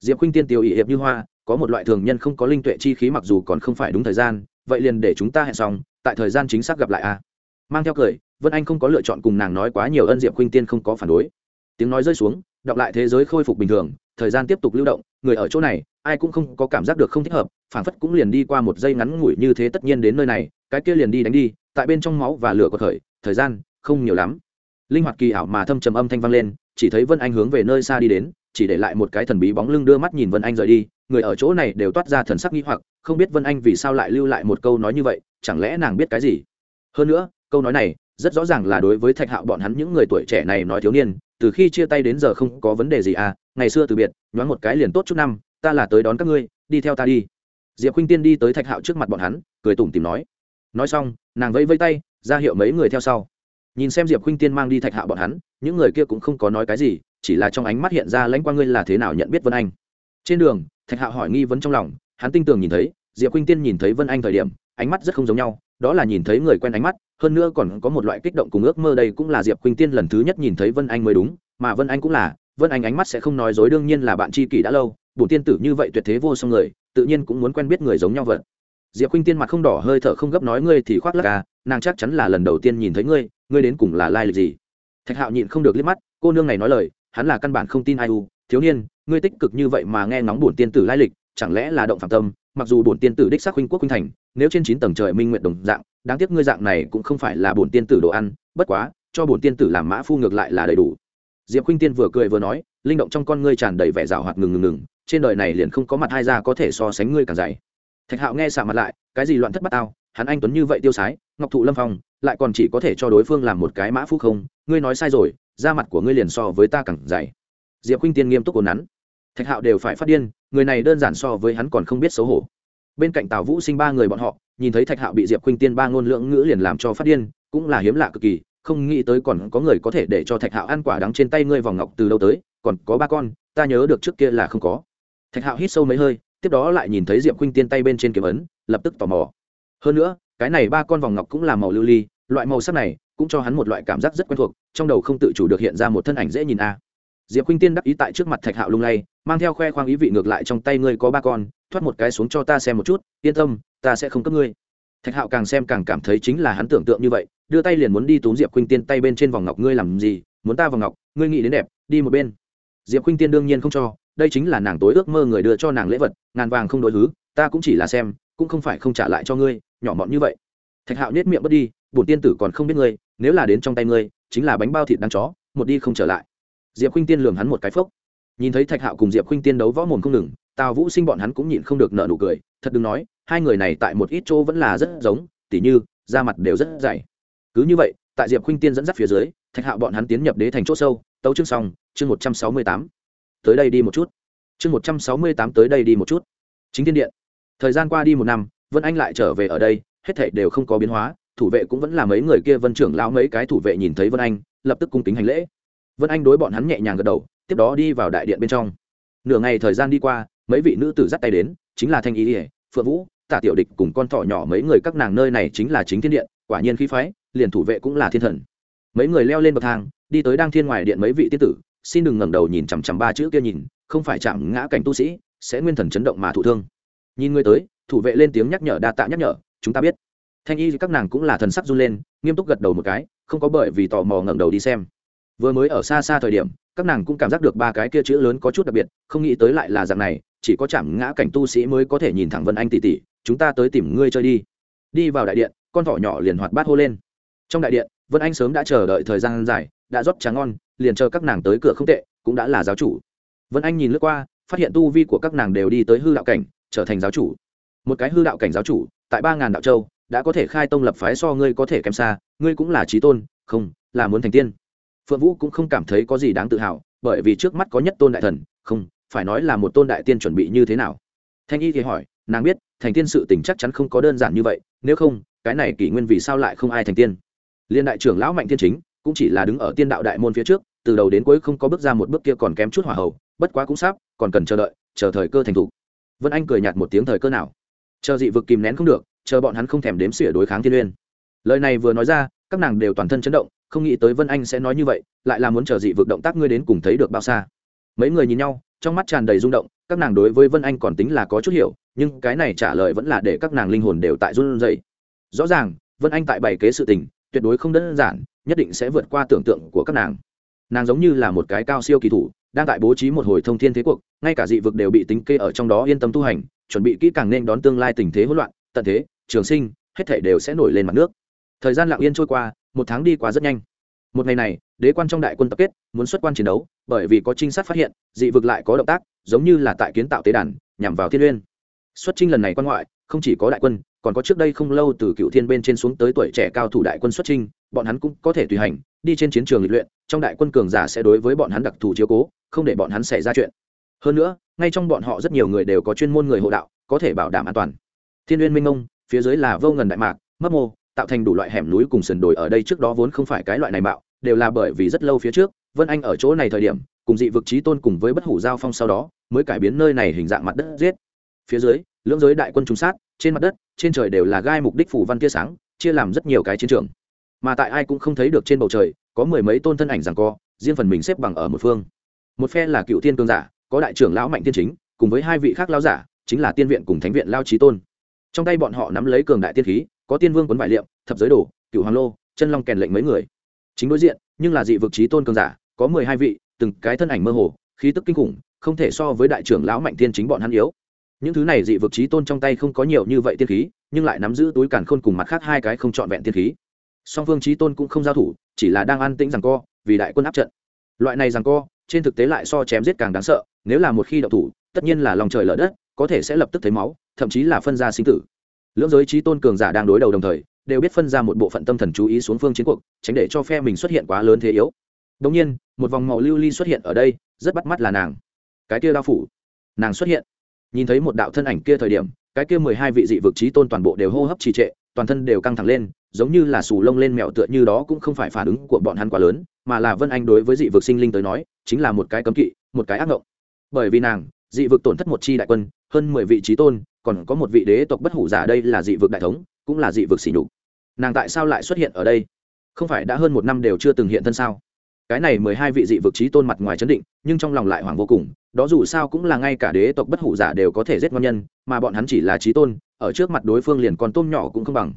diệp khuynh tiên tiêu ỵ hiệp như hoa, có một loại thường nhân không có linh tuệ chi khí mặc dù còn không phải đúng thời gian, vậy liền để chúng ta hẹn xong, tại thời gian chính xác gặp lại a. Mang theo cười, vân anh không có lựa chọn cùng nàng nói quá nhiều ân diệp khuynh tiên không có phản đối. Tiếng nói rơi xuống, đọc lại thế giới khôi phục bình thường, thời gian tiếp tục lưu động, người ở chỗ này, ai cũng không có cảm giác được không thích hợp phản phất cũng liền đi qua một giây ngắn ngủi như thế tất nhiên đến nơi này, cái kia liền đi đánh đi, tại bên trong máu và lửa có thời thời gian không nhiều lắm. Linh hoạt kỳ ảo mà thâm trầm âm thanh vang lên, chỉ thấy vân anh hướng về nơi xa đi đến chỉ để lại một cái thần bí bóng lưng đưa mắt nhìn vân anh rời đi, người ở chỗ này đều toát ra thần sắc nghi hoặc, không biết vân anh vì sao lại lưu lại một câu nói như vậy, chẳng lẽ nàng biết cái gì? Hơn nữa, câu nói này rất rõ ràng là đối với thạch hạo bọn hắn những người tuổi trẻ này nói thiếu niên, từ khi chia tay đến giờ không có vấn đề gì à ngày xưa từ biệt, nhoáng một cái liền tốt chút năm, ta là tới đón các ngươi, đi theo ta đi. Diệp khuynh tiên đi tới thạch hạo trước mặt bọn hắn, cười tủm tìm nói. Nói xong, nàng vẫy vẫy tay, ra hiệu mấy người theo sau. Nhìn xem diệp khuynh tiên mang đi thạch hạo bọn hắn, những người kia cũng không có nói cái gì chỉ là trong ánh mắt hiện ra lãnh qua ngươi là thế nào nhận biết vân anh? Trên đường, thạch hạo hỏi nghi vấn trong lòng, hắn tinh tường nhìn thấy, diệp khuynh tiên nhìn thấy vân anh thời điểm, ánh mắt rất không giống nhau, đó là nhìn thấy người quen ánh mắt, hơn nữa còn có một loại kích động cùng ước mơ đây cũng là diệp khuynh tiên lần thứ nhất nhìn thấy vân anh mới đúng, mà vân anh cũng là, vân anh ánh mắt sẽ không nói dối đương nhiên là bạn tri kỷ đã lâu, bổn tiên tử như vậy tuyệt thế vô song người, tự nhiên cũng muốn quen biết người giống nhau vậy. Diệp khuynh tiên mặt không đỏ hơi thở không gấp nói ngươi thì khoác lắc à nàng chắc chắn là lần đầu tiên nhìn thấy ngươi ngươi đến cùng là lai lịch gì? Thạch hạo nhịn không được liếc mắt, cô nương này nói lời hắn là căn bản không tin ai u. Thiếu niên, ngươi tích cực như vậy mà nghe ngóng bổn tiên tử lai lịch, chẳng lẽ là động phạm tâm? Mặc dù bổn tiên tử đích xác huynh quốc huynh thành, nếu trên chín tầng trời minh nguyện đồng dạng, đáng tiếc ngươi dạng này cũng không phải là bổn tiên tử đồ ăn. Bất quá, cho bổn tiên tử làm mã phu ngược lại là đầy đủ. Diệp khuynh tiên vừa cười vừa nói, linh động trong con ngươi tràn đầy vẻ rào hoạt ngừng ngừng ngừng, trên đời này liền không có mặt hai gia có thể so sánh ngươi càng dày. Thạch hạo nghe xạ mặt lại, cái gì loạn thất bát tao, hắn anh tuấn như vậy tiêu sái, ngọc thụ lâm phong, lại còn chỉ có thể cho đối phương làm một cái mã phúc không, ngươi nói sai rồi da mặt của ngươi liền so với ta càng dày. Diệp khuynh tiên nghiêm túc cồn nắn. Thạch hạo đều phải phát điên, người này đơn giản so với hắn còn không biết xấu hổ. Bên cạnh tào vũ sinh ba người bọn họ, nhìn thấy thạch hạo bị diệp khuynh tiên ba ngôn lượng ngữ liền làm cho phát điên, cũng là hiếm lạ cực kỳ, không nghĩ tới còn có người có thể để cho thạch hạo ăn quả đắng trên tay ngươi vòng ngọc từ đâu tới, còn có ba con, ta nhớ được trước kia là không có. Thạch hạo hít sâu mấy hơi, tiếp đó lại nhìn thấy diệp khuynh tiên tay bên trên kiếm ấn, lập tức tò mò. Hơn nữa, cái này ba con vòng ngọc cũng là màu lưu ly, loại màu sắc này cũng cho hắn một loại cảm giác rất quen thuộc trong đầu không tự chủ được hiện ra một thân ảnh dễ nhìn a. Diệp khuynh tiên đắc ý tại trước mặt thạch hạo lung lay, mang theo khoe khoang ý vị ngược lại trong tay ngươi có ba con, thoát một cái xuống cho ta xem một chút, yên tâm, ta sẽ không cấp ngươi. Thạch hạo càng xem càng cảm thấy chính là hắn tưởng tượng như vậy, đưa tay liền muốn đi túm diệp khuynh tiên tay bên trên vòng ngọc, ngươi làm gì? Muốn ta vòng ngọc, ngươi nghĩ đến đẹp, đi một bên. Diệp khuynh tiên đương nhiên không cho, đây chính là nàng tối ước mơ người đưa cho nàng lễ vật, ngàn vàng không đối hứ, ta cũng chỉ là xem, cũng không phải không trả lại cho ngươi, nhỏ mọn như vậy. Thạch hạo nết miệng bất đi, bổn tiên tử còn không biết ngươi, nếu là đến trong tay ngươi chính là bánh bao thịt đang chó, một đi không trở lại. Diệp khuynh tiên lường hắn một cái phốc. Nhìn thấy thạch hạo cùng diệp khuynh tiên đấu võ mồm không ngừng, tào vũ sinh bọn hắn cũng nhịn không được nợ nụ cười, thật đừng nói, hai người này tại một ít chỗ vẫn là rất giống, tỉ như, da mặt đều rất dày. Cứ như vậy, tại diệp khuynh tiên dẫn dắt phía dưới, thạch hạo bọn hắn tiến nhập đế thành chỗ sâu, tấu chương xong, chương một trăm sáu mươi tám. Tới đây đi một chút. Chương một trăm sáu mươi tám tới đây đi một chút. Chính thiên điện. Thời gian qua đi một năm, vân anh lại trở về ở đây, hết thảy đều không có biến hóa thủ vệ cũng vẫn là mấy người kia, vân trưởng lão mấy cái thủ vệ nhìn thấy vân anh, lập tức cung kính hành lễ. Vân anh đối bọn hắn nhẹ nhàng gật đầu, tiếp đó đi vào đại điện bên trong. Nửa ngày thời gian đi qua, mấy vị nữ tử dắt tay đến, chính là thanh y ỉa phượng vũ, tả tiểu địch cùng con thỏ nhỏ mấy người các nàng nơi này chính là chính thiên điện, quả nhiên khí phái, liền thủ vệ cũng là thiên thần. Mấy người leo lên bậc thang, đi tới đang thiên ngoài điện mấy vị tiên tử, xin đừng ngẩng đầu nhìn chằm chằm ba chữ kia nhìn, không phải chạm ngã cảnh tu sĩ, sẽ nguyên thần chấn động mà thụ thương. Nhìn người tới, thủ vệ lên tiếng nhắc nhở đa tạ nhắc nhở, chúng ta biết thanh y các nàng cũng là thần sắc run lên, nghiêm túc gật đầu một cái, không có bởi vì tò mò ngẩng đầu đi xem. Vừa mới ở xa xa thời điểm, các nàng cũng cảm giác được ba cái kia chữ lớn có chút đặc biệt, không nghĩ tới lại là dạng này, chỉ có chạm ngã cảnh tu sĩ mới có thể nhìn thẳng vân anh tỉ tỉ chúng ta tới tìm ngươi chơi đi. Đi vào đại điện, con thỏ nhỏ liền hoạt bát hô lên. Trong đại điện, vân anh sớm đã chờ đợi thời gian dài, đã rót trà ngon, liền chờ các nàng tới cửa không tệ, cũng đã là giáo chủ. Vân anh nhìn lướt qua, phát hiện tu vi của các nàng đều đi tới hư đạo cảnh, trở thành giáo chủ. Một cái hư đạo cảnh giáo chủ, tại ba ngàn đạo châu đã có thể khai tông lập phái so ngươi có thể kém xa, ngươi cũng là trí tôn, không, là muốn thành tiên. Phượng vũ cũng không cảm thấy có gì đáng tự hào, bởi vì trước mắt có nhất tôn đại thần, không, phải nói là một tôn đại tiên chuẩn bị như thế nào? Thanh y thì hỏi, nàng biết, thành tiên sự tình chắc chắn không có đơn giản như vậy, nếu không, cái này kỷ nguyên vì sao lại không ai thành tiên? Liên đại trưởng lão mạnh tiên chính cũng chỉ là đứng ở tiên đạo đại môn phía trước, từ đầu đến cuối không có bước ra một bước kia còn kém chút hỏa hậu bất quá cũng sắp, còn cần chờ đợi, chờ thời cơ thành thủ. Vân anh cười nhạt một tiếng thời cơ nào? Chờ dị vực kìm nén không được chờ bọn hắn không thèm đếm xỉa đối kháng thiên uyên. Lời này vừa nói ra, các nàng đều toàn thân chấn động, không nghĩ tới vân anh sẽ nói như vậy, lại là muốn chờ dị vực động tác ngươi đến cùng thấy được bao xa. Mấy người nhìn nhau, trong mắt tràn đầy rung động, các nàng đối với vân anh còn tính là có chút hiểu, nhưng cái này trả lời vẫn là để các nàng linh hồn đều tại run rẩy. Rõ ràng, vân anh tại bày kế sự tình, tuyệt đối không đơn giản, nhất định sẽ vượt qua tưởng tượng của các nàng. Nàng giống như là một cái cao siêu kỳ thủ, đang tại bố trí một hồi thông thiên thế cuộc, ngay cả dị vực đều bị tính kê ở trong đó yên tâm tu hành, chuẩn bị kỹ càng nên đón tương lai tình thế hỗn loạn, tận thế trường sinh, hết thể đều sẽ nổi lên mặt nước. Thời gian lặng yên trôi qua, một tháng đi qua rất nhanh. Một ngày này, đế quan trong đại quân tập kết, muốn xuất quan chiến đấu, bởi vì có trinh sát phát hiện, dị vực lại có động tác, giống như là tại kiến tạo tế đàn, nhằm vào thiên uyên. Xuất trinh lần này quan ngoại, không chỉ có đại quân, còn có trước đây không lâu từ cựu thiên bên trên xuống tới tuổi trẻ cao thủ đại quân xuất trinh, bọn hắn cũng có thể tùy hành, đi trên chiến trường lịch luyện, trong đại quân cường giả sẽ đối với bọn hắn đặc thù chiếu cố, không để bọn hắn xảy ra chuyện. Hơn nữa, ngay trong bọn họ rất nhiều người đều có chuyên môn người hộ đạo, có thể bảo đảm an toàn. Thiên uyên minh ông phía dưới là vô ngần đại mạc, mấp mô, tạo thành đủ loại hẻm núi cùng sườn đồi ở đây trước đó vốn không phải cái loại này mạo, đều là bởi vì rất lâu phía trước, vân anh ở chỗ này thời điểm, cùng dị vực trí tôn cùng với bất hủ giao phong sau đó, mới cải biến nơi này hình dạng mặt đất giết. Phía dưới, lưỡng giới đại quân trung sát, trên mặt đất, trên trời đều là gai mục đích phủ văn tia sáng, chia làm rất nhiều cái chiến trường. Mà tại ai cũng không thấy được trên bầu trời, có mười mấy tôn thân ảnh rằng co, riêng phần mình xếp bằng ở một phương. Một phe là cựu tiên cương giả, có đại trưởng lão mạnh tiên chính, cùng với hai vị khác lão giả, chính là tiên viện cùng thánh viện lao trí tôn trong tay bọn họ nắm lấy cường đại tiên khí, có tiên vương quấn vải liệm, thập giới đồ cựu hoàng lô, chân long kèn lệnh mấy người. Chính đối diện, nhưng là dị vực trí tôn cường giả, có mười hai vị, từng cái thân ảnh mơ hồ, khí tức kinh khủng, không thể so với đại trưởng lão mạnh thiên chính bọn hắn yếu. Những thứ này dị vực trí tôn trong tay không có nhiều như vậy tiên khí, nhưng lại nắm giữ túi càn khôn cùng mặt khác hai cái không trọn vẹn tiên khí. Song phương trí tôn cũng không giao thủ, chỉ là đang an tĩnh rằng co, vì đại quân áp trận. Loại này rằng co, trên thực tế lại so chém giết càng đáng sợ, nếu là một khi đậu thủ, tất nhiên là lòng trời lở đất có thể sẽ lập tức thấy máu, thậm chí là phân ra sinh tử. Lưỡng giới trí tôn cường giả đang đối đầu đồng thời, đều biết phân ra một bộ phận tâm thần chú ý xuống phương chiến cuộc, tránh để cho phe mình xuất hiện quá lớn thế yếu. Đồng nhiên, một vòng màu lưu ly xuất hiện ở đây, rất bắt mắt là nàng. Cái kia đao phủ. Nàng xuất hiện. Nhìn thấy một đạo thân ảnh kia thời điểm, cái kia mười hai vị dị vực trí tôn toàn bộ đều hô hấp trì trệ, toàn thân đều căng thẳng lên, giống như là sù lông lên mèo tựa như đó cũng không phải phản ứng của bọn hắn quá lớn, mà là vân anh đối với dị vực sinh linh tới nói, chính là một cái cấm kỵ, một cái ác ngộng. Bởi vì nàng, dị vực tổn thất một chi đại quân hơn mười vị trí tôn, còn có một vị đế tộc bất hủ giả đây là dị vực đại thống, cũng là dị vực xỉ nhục. Nàng tại sao lại xuất hiện ở đây? Không phải đã hơn một năm đều chưa từng hiện thân sao? Cái này mười hai vị dị vực trí tôn mặt ngoài chấn định, nhưng trong lòng lại hoảng vô cùng, đó dù sao cũng là ngay cả đế tộc bất hủ giả đều có thể giết ngon nhân, mà bọn hắn chỉ là trí tôn, ở trước mặt đối phương liền còn tôm nhỏ cũng không bằng.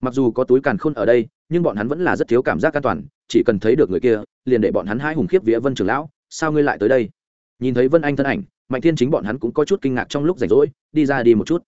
Mặc dù có túi càn khôn ở đây, nhưng bọn hắn vẫn là rất thiếu cảm giác an toàn, chỉ cần thấy được người kia, liền để bọn hắn hai hùng khiếp vía vân trường lão, sao ngươi lại tới đây? Nhìn thấy vân anh thân ảnh mạnh thiên chính bọn hắn cũng có chút kinh ngạc trong lúc rảnh rỗi, đi ra đi một chút.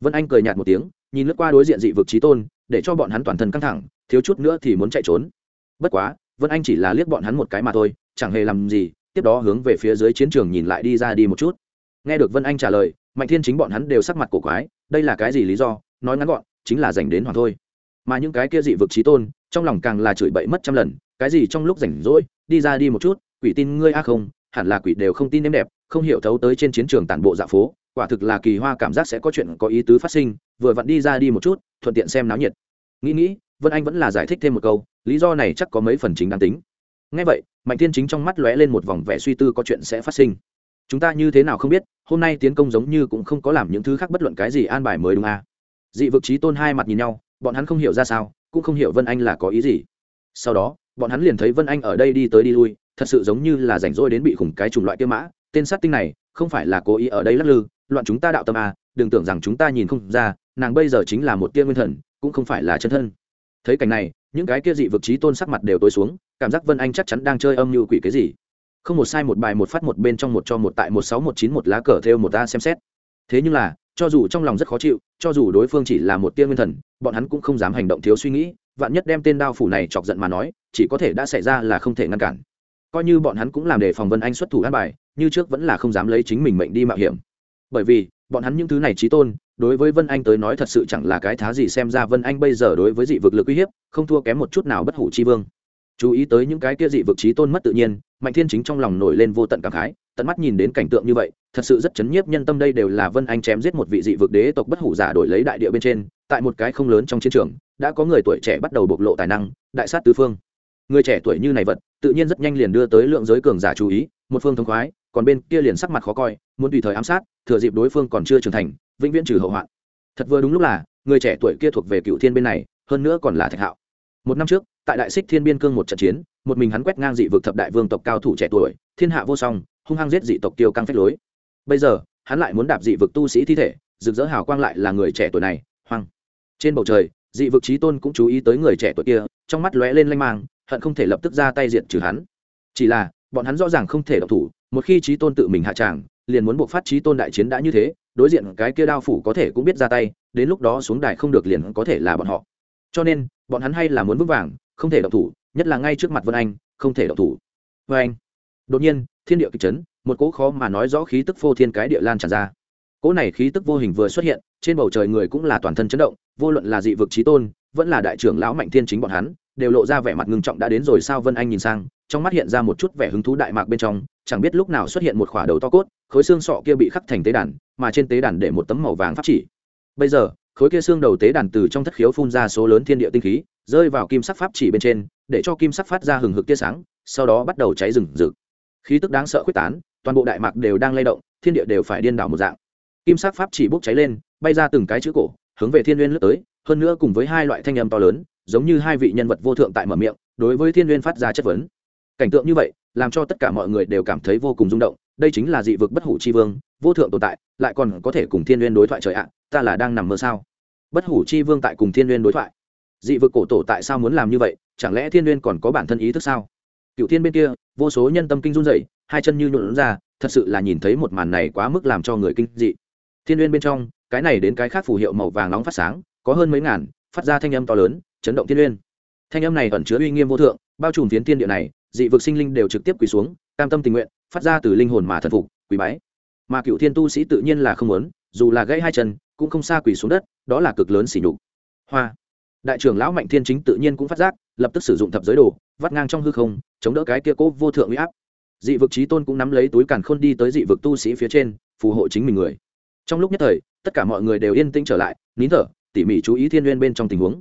Vân anh cười nhạt một tiếng, nhìn lướt qua đối diện dị vực trí tôn, để cho bọn hắn toàn thân căng thẳng, thiếu chút nữa thì muốn chạy trốn. Bất quá, vân anh chỉ là liếc bọn hắn một cái mà thôi, chẳng hề làm gì, tiếp đó hướng về phía dưới chiến trường nhìn lại đi ra đi một chút. Nghe được vân anh trả lời, mạnh thiên chính bọn hắn đều sắc mặt cổ quái, đây là cái gì lý do? Nói ngắn gọn, chính là dành đến hoàng thôi. Mà những cái kia dị vực trí tôn, trong lòng càng là chửi bậy mất trăm lần, cái gì trong lúc rảnh rỗi, đi ra đi một chút, quỷ tin ngươi a không, hẳn là quỷ đều không tin em đẹp không hiểu thấu tới trên chiến trường tản bộ dạ phố, quả thực là kỳ hoa cảm giác sẽ có chuyện có ý tứ phát sinh, vừa vặn đi ra đi một chút, thuận tiện xem náo nhiệt. Nghĩ nghĩ, vân anh vẫn là giải thích thêm một câu, lý do này chắc có mấy phần chính đáng tính. Ngay vậy, mạnh thiên chính trong mắt lóe lên một vòng vẻ suy tư có chuyện sẽ phát sinh. Chúng ta như thế nào không biết, hôm nay tiến công giống như cũng không có làm những thứ khác bất luận cái gì an bài mới đúng à. dị vực trí tôn hai mặt nhìn nhau, bọn hắn không hiểu ra sao, cũng không hiểu vân anh là có ý gì. Sau đó, bọn hắn liền thấy vân anh ở đây đi tới đi lui, thật sự giống như là rảnh rỗi đến bị khủng cái chủng loại kia mã tên sát tinh này không phải là cố ý ở đây lắc lư loạn chúng ta đạo tâm à, đừng tưởng rằng chúng ta nhìn không ra nàng bây giờ chính là một tia nguyên thần cũng không phải là chân thân. Thấy cảnh này những cái kia dị vực trí tôn sắc mặt đều tối xuống cảm giác vân anh chắc chắn đang chơi âm như quỷ cái gì. Không một sai một bài một phát một bên trong một cho một tại một sáu một chín một lá cờ theo một ta xem xét. Thế nhưng là cho dù trong lòng rất khó chịu cho dù đối phương chỉ là một tia nguyên thần bọn hắn cũng không dám hành động thiếu suy nghĩ vạn nhất đem tên đao phủ này chọc giận mà nói chỉ có thể đã xảy ra là không thể ngăn cản. Coi như bọn hắn cũng làm để phòng vân anh xuất thủ an bài như trước vẫn là không dám lấy chính mình mệnh đi mạo hiểm. Bởi vì, bọn hắn những thứ này trí tôn, đối với vân anh tới nói thật sự chẳng là cái thá gì xem ra vân anh bây giờ đối với dị vực lực uy hiếp, không thua kém một chút nào bất hủ chi vương. Chú ý tới những cái kia dị vực trí tôn mất tự nhiên, mạnh thiên chính trong lòng nổi lên vô tận cảm khái, tận mắt nhìn đến cảnh tượng như vậy, thật sự rất chấn nhiếp nhân tâm đây đều là vân anh chém giết một vị dị vực đế tộc bất hủ giả đổi lấy đại địa bên trên, tại một cái không lớn trong chiến trường, đã có người tuổi trẻ bắt đầu bộc lộ tài năng, đại sát tứ phương. Người trẻ tuổi như này vật, tự nhiên rất nhanh liền đưa tới lượng giới cường giả chú ý, một phương thông khoái còn bên kia liền sắc mặt khó coi, muốn tùy thời ám sát, thừa dịp đối phương còn chưa trưởng thành, vĩnh viễn trừ hậu hoạn. Thật vừa đúng lúc là, người trẻ tuổi kia thuộc về cựu thiên bên này, hơn nữa còn là thạch hạo. Một năm trước, tại đại xích thiên biên cương một trận chiến, một mình hắn quét ngang dị vực thập đại vương tộc cao thủ trẻ tuổi, thiên hạ vô song, hung hăng giết dị tộc tiêu căng phách lối. Bây giờ, hắn lại muốn đạp dị vực tu sĩ thi thể, rực rỡ hào quang lại là người trẻ tuổi này, hoang. Trên bầu trời, dị vực trí tôn cũng chú ý tới người trẻ tuổi kia, trong mắt lóe lên lanh mang, hận không thể lập tức ra tay diện trừ hắn. Chỉ là, bọn hắn rõ ràng không thể độc thủ một khi trí tôn tự mình hạ tràng, liền muốn buộc phát trí tôn đại chiến đã như thế, đối diện cái kia đao phủ có thể cũng biết ra tay, đến lúc đó xuống đài không được liền có thể là bọn họ. Cho nên, bọn hắn hay là muốn vững vàng, không thể động thủ, nhất là ngay trước mặt vân anh, không thể động thủ. Vân anh. Đột nhiên, thiên địa kịch chấn, một cỗ khó mà nói rõ khí tức phô thiên cái địa lan tràn ra. Cỗ này khí tức vô hình vừa xuất hiện, trên bầu trời người cũng là toàn thân chấn động, vô luận là dị vực trí tôn, vẫn là đại trưởng lão mạnh thiên chính bọn hắn, đều lộ ra vẻ mặt ngưng trọng đã đến rồi sao vân anh nhìn sang, trong mắt hiện ra một chút vẻ hứng thú đại mạc bên trong chẳng biết lúc nào xuất hiện một khỏa đầu to cốt, khối xương sọ kia bị khắc thành tế đàn, mà trên tế đàn để một tấm màu vàng pháp chỉ. Bây giờ, khối kia xương đầu tế đàn từ trong thất khiếu phun ra số lớn thiên địa tinh khí, rơi vào kim sắc pháp chỉ bên trên, để cho kim sắc phát ra hừng hực tia sáng, sau đó bắt đầu cháy rừng rực. Khí tức đáng sợ quyết tán, toàn bộ đại mạc đều đang lay động, thiên địa đều phải điên đảo một dạng. Kim sắc pháp chỉ bốc cháy lên, bay ra từng cái chữ cổ, hướng về thiên n lướt tới, hơn nữa cùng với hai loại thanh âm to lớn, giống như hai vị nhân vật vô thượng tại mở miệng, đối với thiên n phát ra chất vấn. Cảnh tượng như vậy làm cho tất cả mọi người đều cảm thấy vô cùng rung động, đây chính là dị vực bất hủ c h i vương, vô thượng tồn tại, lại còn có thể cùng thiên n u y ê n đối thoại trời ạ, ta là đang nằm mơ sao? Bất hủ c h i vương tại cùng thiên n u y ê n đối thoại. Dị vực cổ tổ tại sao muốn làm như vậy, chẳng lẽ thiên n u y ê n còn có bản thân ý thức sao? Cựu thiên bên kia, vô số nhân tâm kinh run dậy hai chân như nhuộn ra, thật sự là nhìn thấy một màn này quá mức làm cho người kinh dị. Thiên n bên trong, cái này đến cái khác phù hiệu màu vàng nóng phát sáng, có hơn mấy ngàn, phát ra thanh âm to lớn, chấn động thiên n n thanh âm này ẩn chứa uy nghiêm vô thượng, bao trùm phiến thiên địa này dị vực sinh linh đều trực tiếp quỳ xuống, cam tâm tình nguyện, phát ra từ linh hồn mà thần phục, quỳ bái. Mà cựu thiên tu sĩ tự nhiên là không muốn, dù là gãy hai chân, cũng không xa quỳ xuống đất, đó là cực lớn sỉ nhục. Hoa. Đại trưởng lão mạnh thiên chính tự nhiên cũng phát giác, lập tức sử dụng thập giới đồ, vắt ngang trong hư không, chống đỡ cái kia cố vô thượng uy áp. Dị vực trí tôn cũng nắm lấy túi càn khôn đi tới dị vực tu sĩ phía trên, phù hộ chính mình người. Trong lúc nhất thời, tất cả mọi người đều yên tĩnh trở lại, nín thở, tỉ mỉ chú ý thiên n bên trong tình huống.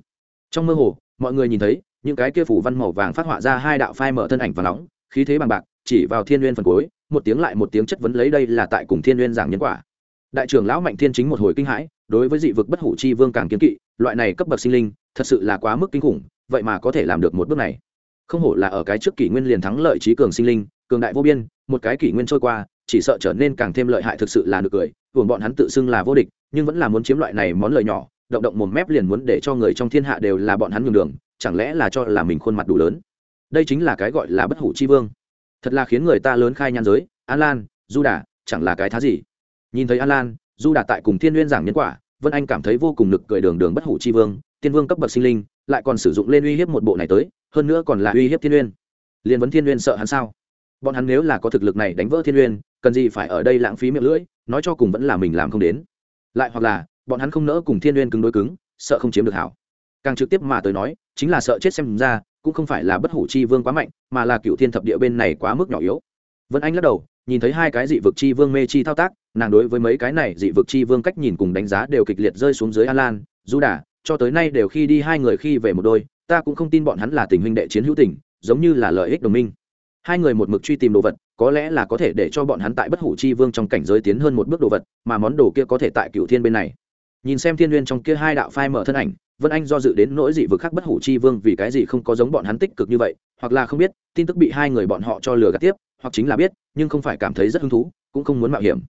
Trong mơ hồ, mọi người nhìn thấy những cái kia phủ văn màu vàng phát họa ra hai đạo phai mở thân ảnh và nóng, khí thế bằng bạc, chỉ vào thiên nguyên phần cuối, một tiếng lại một tiếng chất vấn lấy đây là tại cùng thiên nguyên giảng nhân quả. Đại trưởng lão mạnh thiên chính một hồi kinh hãi, đối với dị vực bất hủ chi vương càng kiến kỵ, loại này cấp bậc sinh linh, thật sự là quá mức kinh khủng, vậy mà có thể làm được một bước này. Không hổ là ở cái trước kỷ nguyên liền thắng lợi trí cường sinh linh, cường đại vô biên, một cái kỷ nguyên trôi qua, chỉ sợ trở nên càng thêm lợi hại thực sự là được cười buồn bọn hắn tự xưng là vô địch, nhưng vẫn là muốn chiếm loại này món lợi nhỏ, động động mồm mép liền muốn để cho người trong thiên hạ đều là bọn hắn nhường đường chẳng lẽ là cho là mình khuôn mặt đủ lớn? Đây chính là cái gọi là bất hủ chi vương. Thật là khiến người ta lớn khai nhan giới. An lan du đà chẳng là cái thá gì? Nhìn thấy an lan du đà tại cùng thiên n giảng nhân quả vân anh cảm thấy vô cùng nực cười đường đường bất hủ chi vương tiên vương cấp bậc sinh linh lại còn sử dụng lên uy hiếp một bộ này tới hơn nữa còn là uy hiếp thiên Nguyên, liền vấn thiên Nguyên sợ hắn sao? Bọn hắn nếu là có thực lực này đánh vỡ thiên Nguyên, cần gì phải ở đây lãng phí miệng lưỡi nói cho cùng vẫn là mình làm không đến. Lại hoặc là bọn hắn không nỡ cùng thiên Nguyên cứng đối cứng sợ không chiếm được hảo càng trực tiếp mà tới nói, chính là sợ chết xem ra, cũng không phải là bất hủ chi vương quá mạnh, mà là cựu thiên thập địa bên này quá mức nhỏ yếu. Vân anh lắc đầu, nhìn thấy hai cái dị vực chi vương mê chi thao tác, nàng đối với mấy cái này dị vực chi vương cách nhìn cùng đánh giá đều kịch liệt rơi xuống dưới a lan, du đà, cho tới nay đều khi đi hai người khi về một đôi, ta cũng không tin bọn hắn là tình huynh đệ chiến hữu tình, giống như là lợi ích đồng minh. Hai người một mực truy tìm đồ vật, có lẽ là có thể để cho bọn hắn tại bất hủ chi vương trong cảnh giới tiến hơn một bước đồ vật, mà món đồ kia có thể tại cựu thiên bên này. Nhìn xem thiên n trong kia hai đạo phai mở thân ảnh vân anh do dự đến nỗi dị vực khác bất hủ chi vương vì cái gì không có giống bọn hắn tích cực như vậy, hoặc là không biết, tin tức bị hai người bọn họ cho lừa gạt tiếp, hoặc chính là biết, nhưng không phải cảm thấy rất hứng thú, cũng không muốn mạo hiểm.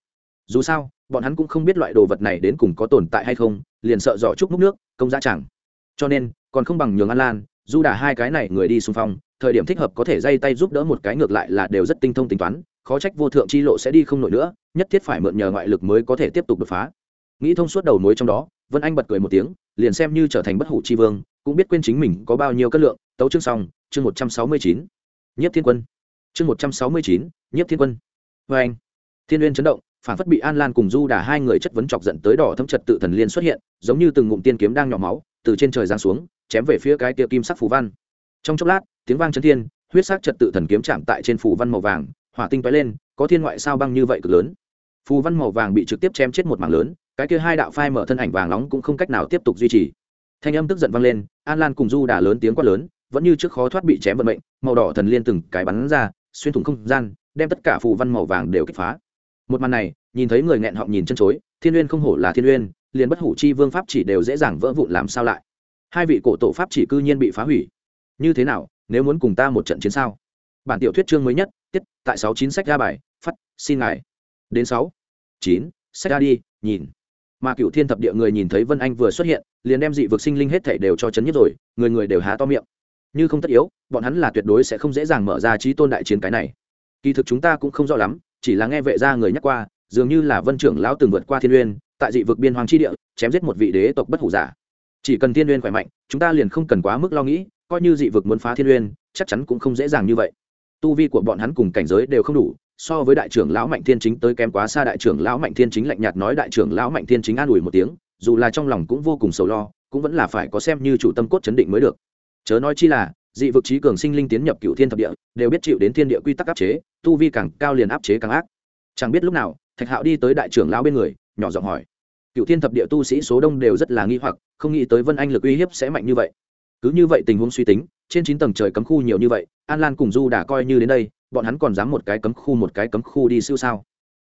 Dù sao, bọn hắn cũng không biết loại đồ vật này đến cùng có tồn tại hay không, liền sợ dò chúc múc nước, công giá chẳng. Cho nên, còn không bằng nhường an lan, dù đả hai cái này người đi xung phong, thời điểm thích hợp có thể dây tay giúp đỡ một cái ngược lại là đều rất tinh thông tính toán, khó trách vô thượng chi lộ sẽ đi không nổi nữa, nhất thiết phải mượn nhờ ngoại lực mới có thể tiếp tục đột phá. Nghĩ thông suốt đầu mối trong đó, vân anh bật cười một tiếng liền xem như trở thành bất hủ chi vương, cũng biết quên chính mình có bao nhiêu cân lượng. Tấu chương xong, chương một trăm sáu mươi chín. Nhất thiên quân. Chương một trăm sáu mươi chín nhất thiên quân. Vê anh, thiên uyên chấn động, phản phất bị an lan cùng du đà hai người chất vấn chọc giận tới đỏ thâm trật tự thần liên xuất hiện, giống như từng ngụm tiên kiếm đang nhỏ máu, từ trên trời giáng xuống, chém về phía cái kia kim sắc phù văn. Trong chốc lát, tiếng vang chấn thiên, huyết sắc trật tự thần kiếm chạm tại trên phù văn màu vàng, hỏa tinh toái lên, có thiên ngoại sao băng như vậy cực lớn. Phù văn màu vàng bị trực tiếp chém chết một mảng lớn cái kia hai đạo phai mở thân ảnh vàng nóng cũng không cách nào tiếp tục duy trì. Thanh âm tức giận vang lên, an lan cùng du đà lớn tiếng quát lớn, vẫn như trước khó thoát bị chém vận mệnh, màu đỏ thần liên từng cái bắn ra, xuyên thủng không gian, đem tất cả phù văn màu vàng đều kích phá. Một màn này, nhìn thấy người nghẹn họng nhìn chân chối, thiên uyên không hổ là thiên uyên, liền bất hủ chi vương pháp chỉ đều dễ dàng vỡ vụn làm sao lại. Hai vị cổ tổ pháp chỉ cư nhiên bị phá hủy. Như thế nào, nếu muốn cùng ta một trận chiến sao? Bản tiểu thuyết chương mới nhất, tiết, tại sáu chín sách ra bài, phát, xin ngài. Đến sáu, chín, sách ra đi, nhìn mà cựu thiên thập địa người nhìn thấy vân anh vừa xuất hiện, liền đem dị vực sinh linh hết thảy đều cho chấn nhất rồi, người người đều há to miệng. Như không tất yếu, bọn hắn là tuyệt đối sẽ không dễ dàng mở ra trí tôn đại chiến cái này. Kỳ thực chúng ta cũng không rõ lắm, chỉ là nghe vệ gia người nhắc qua, dường như là vân trưởng lão từng vượt qua thiên uyên tại dị vực biên hoàng tri địa, chém giết một vị đế tộc bất hủ giả. Chỉ cần thiên uyên khỏe mạnh, chúng ta liền không cần quá mức lo nghĩ, coi như dị vực muốn phá thiên uyên chắc chắn cũng không dễ dàng như vậy. Tu vi của bọn hắn cùng cảnh giới đều không đủ so với đại trưởng lão mạnh thiên chính tới kém quá xa đại trưởng lão mạnh thiên chính lạnh nhạt nói đại trưởng lão mạnh thiên chính an ủi một tiếng, dù là trong lòng cũng vô cùng sầu lo, cũng vẫn là phải có xem như chủ tâm cốt chấn định mới được. Chớ nói chi là, dị vực trí cường sinh linh tiến nhập cựu thiên thập địa, đều biết chịu đến thiên địa quy tắc áp chế, tu vi càng cao liền áp chế càng ác. Chẳng biết lúc nào, thạch hạo đi tới đại trưởng lão bên người, nhỏ giọng hỏi cựu thiên thập địa tu sĩ số đông đều rất là nghi hoặc, không nghĩ tới vân anh lực uy hiếp sẽ mạnh như vậy. Cứ như vậy tình huống suy tính trên chín tầng trời cấm khu nhiều như vậy, an lan cùng du đã coi như đến đây, bọn hắn còn dám một cái cấm khu một cái cấm khu đi siêu sao?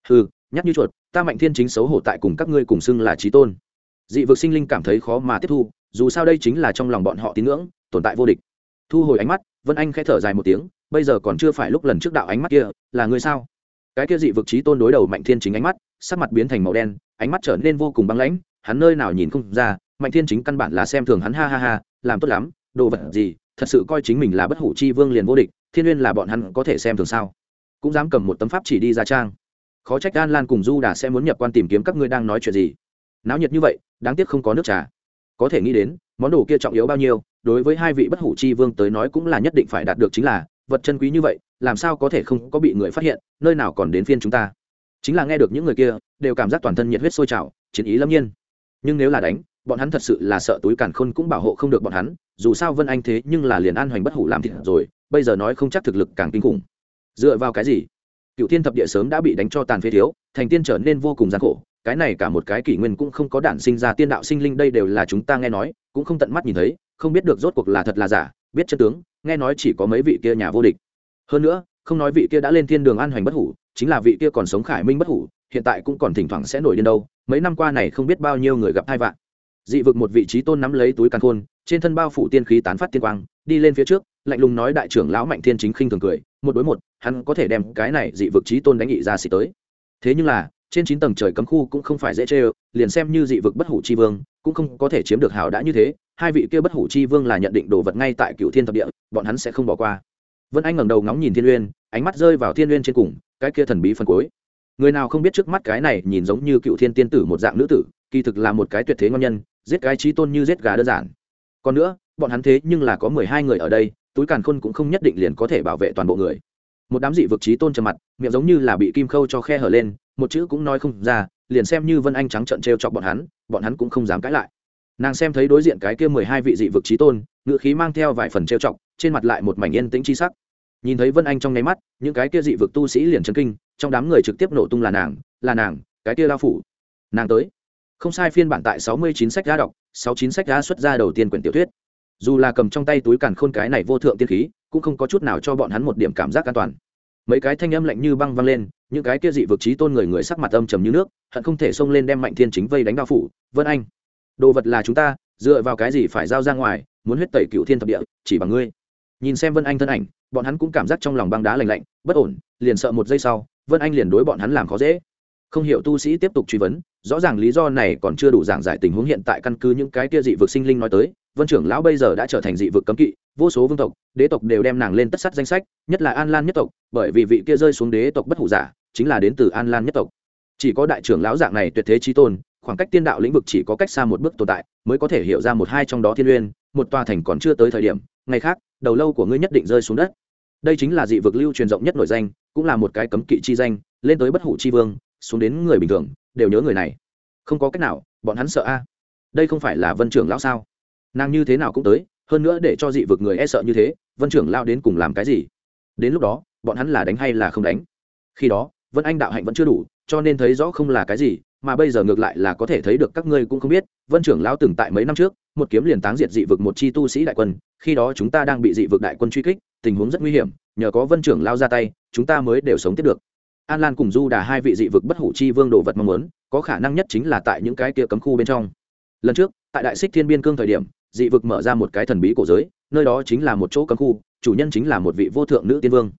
Ừ nhắc như chuột, ta mạnh thiên chính xấu hổ tại cùng các ngươi cùng xưng là trí tôn. Dị vực sinh linh cảm thấy khó mà tiếp thu, dù sao đây chính là trong lòng bọn họ tín ngưỡng, tồn tại vô địch. Thu hồi ánh mắt, vân anh khẽ thở dài một tiếng, bây giờ còn chưa phải lúc lần trước đạo ánh mắt kia, là người sao? Cái kia dị vực trí tôn đối đầu mạnh thiên chính ánh mắt, sắc mặt biến thành màu đen, ánh mắt trở nên vô cùng băng lãnh, hắn nơi nào nhìn không ra, mạnh thiên chính căn bản là xem thường hắn, ha ha ha, làm tốt lắm, đồ vật gì thật sự coi chính mình là bất hủ chi vương liền vô địch, thiên uyên là bọn hắn có thể xem thường sao? Cũng dám cầm một tấm pháp chỉ đi ra trang. Khó trách an lan cùng du đà sẽ muốn nhập quan tìm kiếm các ngươi đang nói chuyện gì. Náo nhiệt như vậy, đáng tiếc không có nước trà. Có thể nghĩ đến, món đồ kia trọng yếu bao nhiêu, đối với hai vị bất hủ chi vương tới nói cũng là nhất định phải đạt được chính là, vật chân quý như vậy, làm sao có thể không có bị người phát hiện, nơi nào còn đến phiên chúng ta? Chính là nghe được những người kia, đều cảm giác toàn thân nhiệt huyết sôi trào, chiến ý lâm nhiên. Nhưng nếu là đánh bọn hắn thật sự là sợ túi càn khôn cũng bảo hộ không được bọn hắn, dù sao vân anh thế nhưng là liền an hoành bất hủ làm thịt rồi, bây giờ nói không chắc thực lực càng kinh khủng. Dựa vào cái gì? Cựu thiên thập địa sớm đã bị đánh cho tàn phế thiếu, thành tiên trở nên vô cùng gian khổ, cái này cả một cái kỷ nguyên cũng không có đản sinh ra tiên đạo sinh linh, đây đều là chúng ta nghe nói, cũng không tận mắt nhìn thấy, không biết được rốt cuộc là thật là giả, biết chân tướng, nghe nói chỉ có mấy vị kia nhà vô địch. Hơn nữa, không nói vị kia đã lên thiên đường an hoành bất hủ, chính là vị kia còn sống khải minh bất hủ, hiện tại cũng còn thỉnh thoảng sẽ nổi điên đâu, mấy năm qua này không biết bao nhiêu người gặp hai vạn dị vực một vị trí tôn nắm lấy túi càn khôn, trên thân bao phủ tiên khí tán phát tiên quang, đi lên phía trước, lạnh lùng nói đại trưởng lão mạnh thiên chính khinh thường cười, một đối một, hắn có thể đem cái này dị vực trí tôn đánh nghị ra xị tới thế nhưng là, trên chín tầng trời cấm khu cũng không phải dễ chê liền xem như dị vực bất hủ chi vương, cũng không có thể chiếm được hảo đã như thế, hai vị kia bất hủ chi vương là nhận định đồ vật ngay tại cựu thiên thập địa, bọn hắn sẽ không bỏ qua vân anh ngẩng đầu ngóng nhìn thiên uyên, ánh mắt rơi vào thiên uyên trên cùng, cái kia thần bí phân cối. người nào không biết trước mắt cái này nhìn giống như cựu thiên tiên tử một dạng nữ tử, kỳ thực là một cái tuyệt thế ngon nhân giết cái trí tôn như giết gà đơn giản. Còn nữa, bọn hắn thế nhưng là có mười hai người ở đây, túi càn khôn cũng không nhất định liền có thể bảo vệ toàn bộ người. Một đám dị vực trí tôn trầm mặt, miệng giống như là bị kim khâu cho khe hở lên, một chữ cũng nói không ra, liền xem như vân anh trắng trợn t r e o chọc bọn hắn bọn hắn cũng không dám cãi lại. Nàng xem thấy đối diện cái kia mười hai vị dị vực trí tôn ngự khí mang theo vài phần t r e o chọc, trên mặt lại một mảnh yên tĩnh c h i sắc. Nhìn thấy vân anh trong nháy mắt, những cái kia dị vực tu sĩ liền chân kinh, trong đám người trực tiếp nổ tung là nàng là nàng, cái kia lao phủ. Nàng tới không sai, phiên bản tại sáu mươi chín sách giá đọc, sáu chín sách giá xuất ra đầu tiên quyển tiểu thuyết. Dù là cầm trong tay túi càn khôn cái này vô thượng tiên khí, cũng không có chút nào cho bọn hắn một điểm cảm giác an toàn. Mấy cái thanh âm lạnh như băng văng lên, những cái kia dị vực trí tôn người người sắc mặt âm trầm như nước, hận không thể xông lên đem mạnh thiên chính vây đánh bao phủ. Vân anh, đồ vật là chúng ta, dựa vào cái gì phải giao ra ngoài, muốn huyết tẩy cựu thiên thập địa, chỉ bằng ngươi. Nhìn xem vân anh thân ảnh, bọn hắn cũng cảm giác trong lòng băng đá lành lạnh, bất ổn, liền sợ một giây sau, vân anh liền đối bọn hắn làm khó dễ không hiểu tu sĩ tiếp tục truy vấn, rõ ràng lý do này còn chưa đủ giảng giải tình huống hiện tại căn cứ những cái kia dị vực sinh linh nói tới, vân trưởng lão bây giờ đã trở thành dị vực cấm kỵ, vô số vương tộc, đế tộc đều đem nàng lên tất sắt danh sách, nhất là an lan nhất tộc, bởi vì vị kia rơi xuống đế tộc bất hủ giả, chính là đến từ an lan nhất tộc. Chỉ có đại trưởng lão dạng này tuyệt thế trí tôn, khoảng cách tiên đạo lĩnh vực chỉ có cách xa một bước tồn tại, mới có thể hiểu ra một hai trong đó thiên uyên một tòa thành còn chưa tới thời điểm, ngày khác, đầu lâu của ngươi nhất định rơi xuống đất. Đây chính là dị vực lưu truyền rộng nhất nổi danh, cũng là một cái cấm kỵ chi danh, lên tới bất hủ chi vương xuống đến người bình thường, đều nhớ người này. Không có cách nào, bọn hắn sợ a. Đây không phải là vân trưởng lão sao? Nàng như thế nào cũng tới, hơn nữa để cho dị vực người e sợ như thế, vân trưởng lao đến cùng làm cái gì? Đến lúc đó, bọn hắn là đánh hay là không đánh? Khi đó, vân anh đạo hạnh vẫn chưa đủ, cho nên thấy rõ không là cái gì, mà bây giờ ngược lại là có thể thấy được các ngươi cũng không biết, vân trưởng lão từng tại mấy năm trước, một kiếm liền táng diệt dị vực một chi tu sĩ đại quân, khi đó chúng ta đang bị dị vực đại quân truy kích, tình huống rất nguy hiểm, nhờ có vân trưởng lao ra tay, chúng ta mới đều sống tiếp được an lan cùng du đà hai vị dị vực bất hủ chi vương đồ vật mong muốn, có khả năng nhất chính là tại những cái kia cấm khu bên trong. Lần trước, tại đại xích thiên biên cương thời điểm, dị vực mở ra một cái thần bí cổ giới, nơi đó chính là một chỗ cấm khu, chủ nhân chính là một vị vô thượng nữ tiên vương.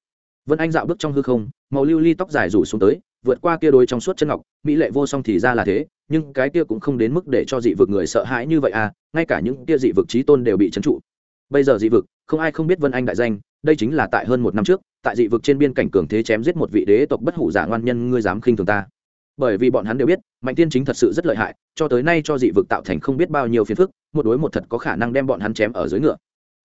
Vân anh dạo bước trong hư không, màu lưu ly tóc dài rủ xuống tới, vượt qua kia đôi trong suốt chân ngọc, mỹ lệ vô song thì ra là thế, nhưng cái kia cũng không đến mức để cho dị vực người sợ hãi như vậy à ngay cả những kia dị vực trí tôn đều bị trấn trụ. Bây giờ dị vực, không ai không biết vân anh đại danh đây chính là tại hơn một năm trước, tại dị vực trên biên cảnh cường thế chém giết một vị đế tộc bất hủ giả ngoan nhân ngươi dám khinh thường ta. Bởi vì bọn hắn đều biết, mạnh tiên chính thật sự rất lợi hại, cho tới nay cho dị vực tạo thành không biết bao nhiêu phiền phức, một đối một thật có khả năng đem bọn hắn chém ở dưới ngựa.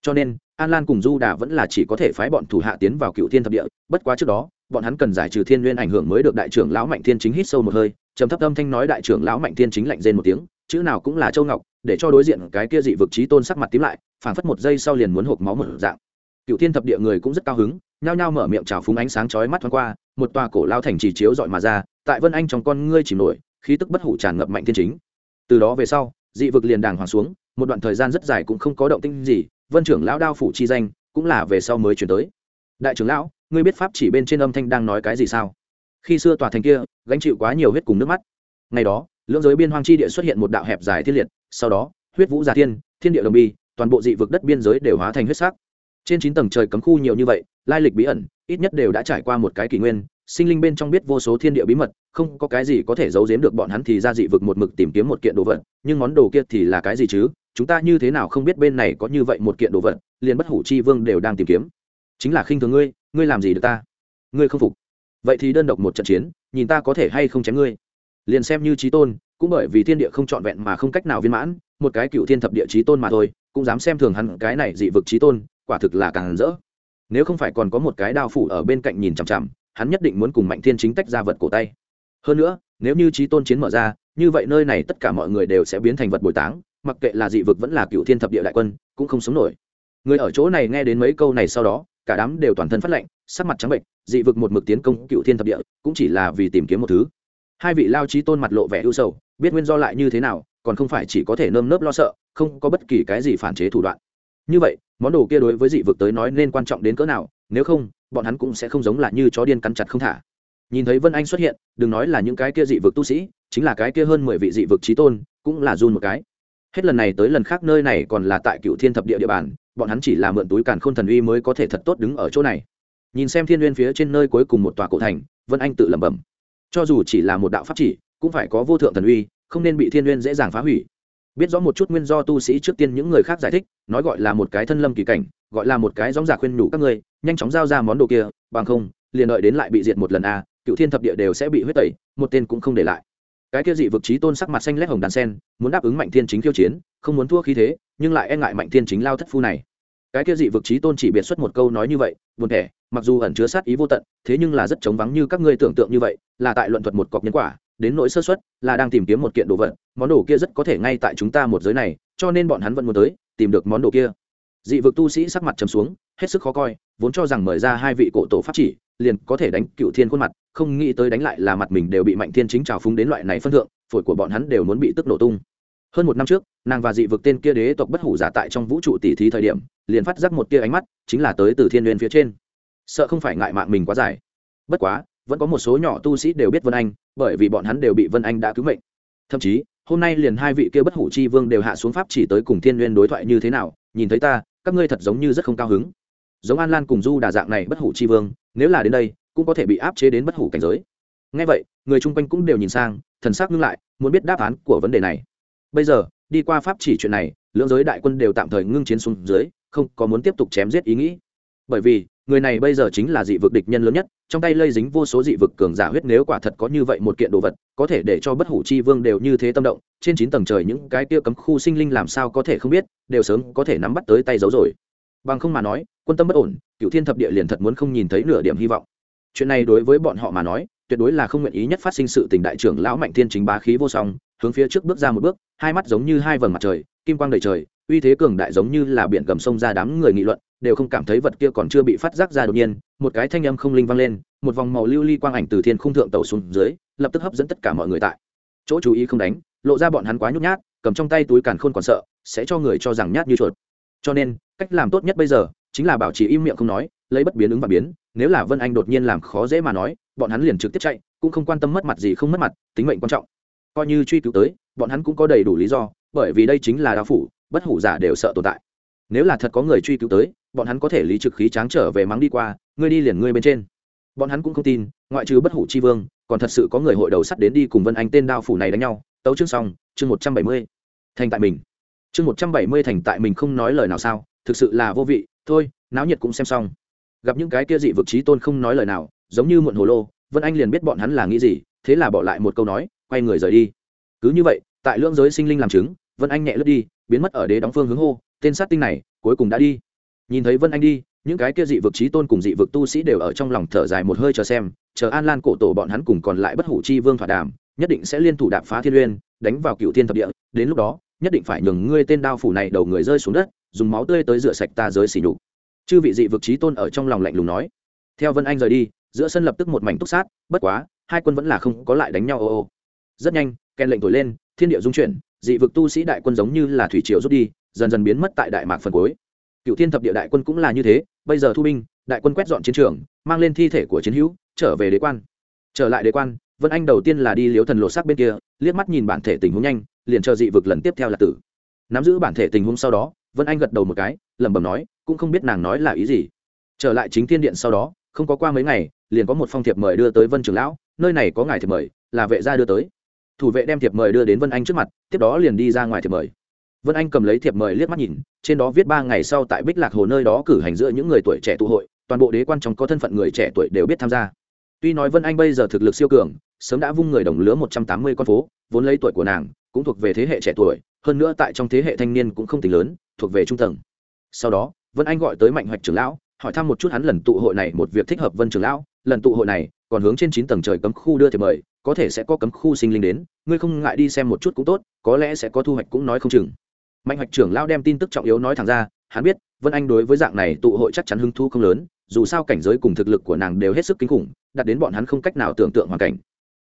Cho nên, an lan cùng du đà vẫn là chỉ có thể phái bọn thủ hạ tiến vào cựu thiên thập địa, bất quá trước đó, bọn hắn cần giải trừ thiên n ảnh hưởng mới được đại trưởng lão mạnh thiên chính hít sâu một hơi, trầm thấp âm thanh nói đại trưởng lão mạnh thiên chính lạnh rên một tiếng, chữ nào cũng là châu ngọc, để cho đối diện cái kia dị vực trí tôn sắc mặt tím lại, phảng phất một giây sau liền muốn hộp máu một dạng cựu thiên thập địa người cũng rất cao hứng, nhao nhao mở miệng trào phúng ánh sáng chói mắt thoáng qua, một tòa cổ lao thành chỉ chiếu dọi mà ra, tại vân anh trong con ngươi chìm nổi, khí tức bất hủ tràn ngập mạnh thiên chính. Từ đó về sau, dị vực liền đàng hoàng xuống, một đoạn thời gian rất dài cũng không có động tinh gì, vân trưởng lão đao phủ chi danh cũng là về sau mới chuyển tới. Đại trưởng lão, ngươi biết pháp chỉ bên trên âm thanh đang nói cái gì sao? Khi xưa tòa thành kia, gánh chịu quá nhiều huyết cùng nước mắt. Ngày đó, lưỡng giới biên hoang chi địa xuất hiện một đạo hẹp dài thiên liệt, sau đó, huyết vũ giả thiên thiên địa đồng bi, toàn bộ dị vực đất biên giới đều hóa thành huyết sắc trên chín tầng trời cấm khu nhiều như vậy, lai lịch bí ẩn, ít nhất đều đã trải qua một cái kỷ nguyên, sinh linh bên trong biết vô số thiên địa bí mật, không có cái gì có thể giấu giếm được bọn hắn thì ra dị vực một mực tìm kiếm một kiện đồ vật, nhưng món đồ kia thì là cái gì chứ? Chúng ta như thế nào không biết bên này có như vậy một kiện đồ vật, liền bất hủ chi vương đều đang tìm kiếm. Chính là khinh thường ngươi ngươi làm gì được ta? Ngươi không phục. Vậy thì đơn độc một trận chiến, nhìn ta có thể hay không chém ngươi. Liền xem như trí tôn, cũng bởi vì thiên địa không trọn vẹn mà không cách nào viên mãn, một cái cựu thiên thập địa trí tôn mà thôi, cũng dám xem thường hắn cái này dị vực trí tôn quả thực là càng rỡ. Nếu không phải còn có một cái đao phủ ở bên cạnh nhìn chằm chằm, hắn nhất định muốn cùng mạnh thiên chính tách ra vật cổ tay. Hơn nữa, nếu như trí tôn chiến mở ra, như vậy nơi này tất cả mọi người đều sẽ biến thành vật bồi táng, mặc kệ là dị vực vẫn là cựu thiên thập địa đại quân, cũng không sống nổi. Người ở chỗ này nghe đến mấy câu này sau đó, cả đám đều toàn thân phát lệnh sắc mặt trắng bệnh dị vực một mực tiến công cựu thiên thập địa, cũng chỉ là vì tìm kiếm một thứ. Hai vị lao trí tôn mặt lộ vẻ ưu sầu, biết nguyên do lại như thế nào, còn không phải chỉ có thể nơm nớp lo sợ, không có bất kỳ cái gì phản chế thủ đoạn như vậy, món đồ kia đối với dị vực tới nói nên quan trọng đến cỡ nào, nếu không, bọn hắn cũng sẽ không giống là như chó điên cắn chặt không thả. Nhìn thấy vân anh xuất hiện, đừng nói là những cái kia dị vực tu sĩ, chính là cái kia hơn mười vị dị vực trí tôn, cũng là run một cái. Hết lần này tới lần khác nơi này còn là tại cựu thiên thập địa địa bàn, bọn hắn chỉ là mượn túi càn khôn thần uy mới có thể thật tốt đứng ở chỗ này. Nhìn xem thiên n phía trên nơi cuối cùng một tòa cổ thành, vân anh tự lẩm bẩm. Cho dù chỉ là một đạo pháp chỉ, cũng phải có vô thượng thần uy, không nên bị thiên n dễ dàng phá hủy biết rõ một chút nguyên do tu sĩ trước tiên những người khác giải thích, nói gọi là một cái thân lâm kỳ cảnh, gọi là một cái gióng giả khuyên nhủ các ngươi, nhanh chóng giao ra món đồ kia, bằng không, liền đợi đến lại bị diệt một lần a, cựu thiên thập địa đều sẽ bị huyết tẩy, một tên cũng không để lại. Cái kia dị vực trí tôn sắc mặt xanh lét hồng đàn sen, muốn đáp ứng mạnh thiên chính khiêu chiến, không muốn thua khí thế, nhưng lại e ngại mạnh thiên chính lao thất phu này. Cái kia dị vực trí tôn chỉ biệt xuất một câu nói như vậy, buồn thẻ, mặc dù ẩn chứa sát ý vô tận, thế nhưng là rất chống vắng như các ngươi tưởng tượng như vậy, là tại luận thuật một cọc nhân quả đến nỗi sơ xuất là đang tìm kiếm một kiện đồ vật, món đồ kia rất có thể ngay tại chúng ta một giới này, cho nên bọn hắn vẫn muốn tới, tìm được món đồ kia. Dị vực tu sĩ sắc mặt trầm xuống, hết sức khó coi, vốn cho rằng mời ra hai vị cổ tổ pháp chỉ, liền có thể đánh cựu thiên khuôn mặt, không nghĩ tới đánh lại là mặt mình đều bị mạnh thiên chính trào phúng đến loại này phân thượng, phổi của bọn hắn đều muốn bị tức nổ tung. Hơn một năm trước, nàng và dị vực tên kia đế tộc bất hủ giả tại trong vũ trụ tỷ thí thời điểm, liền phát giác một tia ánh mắt, chính là tới từ thiên n phía trên. Sợ không phải ngại mạng mình quá dài. Bất quá vẫn có một số nhỏ tu sĩ đều biết vân anh, bởi vì bọn hắn đều bị vân anh đã cứu mệnh. Thậm chí, hôm nay liền hai vị kia bất hủ chi vương đều hạ xuống pháp chỉ tới cùng thiên nguyên đối thoại như thế nào, nhìn thấy ta, các ngươi thật giống như rất không cao hứng. Giống an lan cùng du đà dạng này bất hủ chi vương, nếu là đến đây, cũng có thể bị áp chế đến bất hủ cảnh giới. Ngay vậy, người chung quanh cũng đều nhìn sang, thần sắc ngưng lại, muốn biết đáp án của vấn đề này. Bây giờ, đi qua pháp chỉ chuyện này, lưỡng giới đại quân đều tạm thời ngưng chiến xuống dưới, không có muốn tiếp tục chém giết ý nghĩ. Bởi vì người này bây giờ chính là dị vực địch nhân lớn nhất, trong tay lây dính vô số dị vực cường giả huyết nếu quả thật có như vậy một kiện đồ vật, có thể để cho bất hủ chi vương đều như thế tâm động, trên chín tầng trời những cái kia cấm khu sinh linh làm sao có thể không biết, đều sớm có thể nắm bắt tới tay giấu rồi. Bằng không mà nói, quân tâm bất ổn cựu thiên thập địa liền thật muốn không nhìn thấy nửa điểm hy vọng. Chuyện này đối với bọn họ mà nói, tuyệt đối là không nguyện ý nhất phát sinh sự tình đại trưởng lão mạnh thiên chính bá khí vô song, hướng phía trước bước ra một bước, hai mắt giống như hai vầng mặt trời, kim quang đầy trời, uy thế cường đại giống như là biển gầm sông ra đám người nghị luận đều không cảm thấy vật kia còn chưa bị phát giác ra đột nhiên, một cái thanh âm không linh vang lên, một vòng màu lưu ly quang ảnh từ thiên khung thượng tàu xuống dưới, lập tức hấp dẫn tất cả mọi người tại. Chỗ chú ý không đánh, lộ ra bọn hắn quá nhút nhát, cầm trong tay túi càn khôn còn sợ, sẽ cho người cho rằng nhát như chuột. Cho nên, cách làm tốt nhất bây giờ, chính là bảo trì im miệng không nói, lấy bất biến ứng và biến, nếu là vân anh đột nhiên làm khó dễ mà nói, bọn hắn liền trực tiếp chạy, cũng không quan tâm mất mặt gì không mất mặt, tính mệnh quan trọng. Coi như truy cứu tới, bọn hắn cũng có đầy đủ lý do, bởi vì đây chính là đao phủ, bất hủ giả đều sợ tồn tại nếu là thật có người truy cứu tới, bọn hắn có thể lý trực khí tráng trở về mắng đi qua, ngươi đi liền ngươi bên trên. Bọn hắn cũng không tin, ngoại trừ bất hủ chi vương, còn thật sự có người hội đầu sắt đến đi cùng vân anh tên đao phủ này đánh nhau. Tấu chương xong, chương một trăm bảy mươi. Thành tại mình. Chương một trăm bảy mươi thành tại mình không nói lời nào sao, thực sự là vô vị, thôi, náo nhiệt cũng xem xong. Gặp những cái kia dị vực trí tôn không nói lời nào, giống như muộn hồ lô, vân anh liền biết bọn hắn là nghĩ gì, thế là bỏ lại một câu nói, quay người rời đi. Cứ như vậy, tại lưỡng giới sinh linh làm chứng, vân anh nhẹ lướt đi, biến mất ở đế đóng phương hướng hô tên sát tinh này, cuối cùng đã đi. Nhìn thấy vân anh đi, những cái kia dị vực trí tôn cùng dị vực tu sĩ đều ở trong lòng thở dài một hơi chờ xem, chờ an lan cổ tổ bọn hắn cùng còn lại bất hủ chi vương thỏa đàm, nhất định sẽ liên thủ đạp phá thiên uyên, đánh vào cựu thiên thập địa, đến lúc đó, nhất định phải nhường ngươi tên đao phủ này đầu người rơi xuống đất, dùng máu tươi tới rửa sạch ta giới xỉ nhục. Chư vị dị vực trí tôn ở trong lòng lạnh lùng nói. Theo vân anh rời đi, giữa sân lập tức một mảnh túc sát, bất quá, hai quân vẫn là không có lại đánh nhau ô ô. Rất nhanh, kèn lệnh thổi lên, thiên địa dung chuyển, dị vực tu sĩ đại quân giống như là thủy triều rút đi dần dần biến mất tại đại mạc phần cuối. Cựu thiên thập địa đại quân cũng là như thế, bây giờ thu binh, đại quân quét dọn chiến trường, mang lên thi thể của chiến hữu, trở về đế quan. Trở lại đế quan, vân anh đầu tiên là đi liếu thần lộ sắc bên kia, liếc mắt nhìn bản thể tình huống nhanh, liền chờ dị vực lần tiếp theo là tử. Nắm giữ bản thể tình huống sau đó, vân anh gật đầu một cái, lẩm bẩm nói, cũng không biết nàng nói là ý gì. Trở lại chính thiên điện sau đó, không có qua mấy ngày, liền có một phong thiệp mời đưa tới vân trường lão, nơi này có ngài thiệp mời, là vệ gia đưa tới. Thủ vệ đem thiệp mời đưa đến vân anh trước mặt, tiếp đó liền đi ra ngoài thiệp mời vân anh cầm lấy thiệp mời liếc mắt nhìn, trên đó viết ba ngày sau tại bích lạc hồ nơi đó cử hành giữa những người tuổi trẻ tụ hội, toàn bộ đế quan trong có thân phận người trẻ tuổi đều biết tham gia. Tuy nói vân anh bây giờ thực lực siêu cường, sớm đã vung người đồng lứa một trăm tám mươi con phố, vốn lấy tuổi của nàng, cũng thuộc về thế hệ trẻ tuổi, hơn nữa tại trong thế hệ thanh niên cũng không tính lớn, thuộc về trung tầng. Sau đó, vân anh gọi tới mạnh hoạch trưởng lão, hỏi thăm một chút hắn lần tụ hội này một việc thích hợp vân trưởng lão, lần tụ hội này, còn hướng trên chín tầng trời cấm khu đưa thiệp mời, có thể sẽ có cấm khu sinh linh đến, ngươi không ngại đi xem một chút cũng tốt, có lẽ sẽ có thu hoạch cũng nói không chừng mạnh hoạch trưởng lão đem tin tức trọng yếu nói thẳng ra, hắn biết, vân anh đối với dạng này tụ hội chắc chắn hứng thu không lớn, dù sao cảnh giới cùng thực lực của nàng đều hết sức kinh khủng đặt đến bọn hắn không cách nào tưởng tượng hoàn cảnh.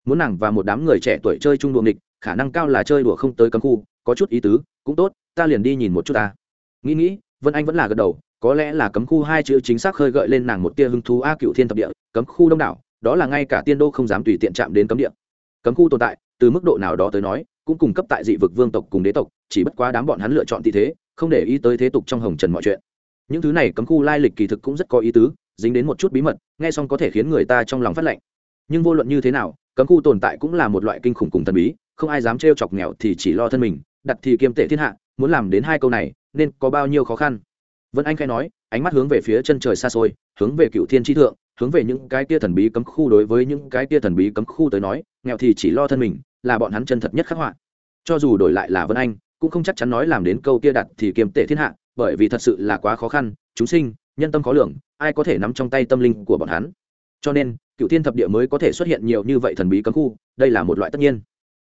Muốn nàng và một đám người trẻ tuổi chơi chung đùa nghịch, khả năng cao là chơi đùa không tới cấm khu, có chút ý tứ, cũng tốt, ta liền đi nhìn một chút ta. Nghĩ nghĩ, vân anh vẫn là gật đầu, có lẽ là cấm khu hai chữ chính xác khơi gợi lên nàng một tia hứng thú a cựu thiên thập địa, cấm khu đông đảo, đó là ngay cả tiên đô không dám tùy tiện chạm đến cấm địa. Cấm khu tồn tại, từ mức độ nào đó tới nói cũng cung cấp tại dị vực vương tộc cùng đế tộc, chỉ bất quá đám bọn hắn lựa chọn tị thế, không để ý tới thế tục trong hồng trần mọi chuyện. Những thứ này cấm khu lai lịch kỳ thực cũng rất có ý tứ, dính đến một chút bí mật, nghe xong có thể khiến người ta trong lòng phát lệnh nhưng vô luận như thế nào, cấm khu tồn tại cũng là một loại kinh khủng cùng thần bí, không ai dám trêu chọc nghèo thì chỉ lo thân mình, đặt thì kiêm tệ thiên hạ, muốn làm đến hai câu này, nên có bao nhiêu khó khăn? Vân anh khai nói, ánh mắt hướng về phía chân trời xa xôi, hướng về cựu thiên tri thượng, hướng về những cái kia thần bí cấm khu đối với những cái kia thần bí cấm khu tới nói, nghèo thì chỉ lo thân mình là bọn hắn chân thật nhất khắc họa. Cho dù đổi lại là vân anh, cũng không chắc chắn nói làm đến câu kia đặt thì kiềm tệ thiên hạ, bởi vì thật sự là quá khó khăn, chúng sinh, nhân tâm khó lường, ai có thể nắm trong tay tâm linh của bọn hắn. Cho nên cựu thiên thập địa mới có thể xuất hiện nhiều như vậy thần bí cấm khu, đây là một loại tất nhiên.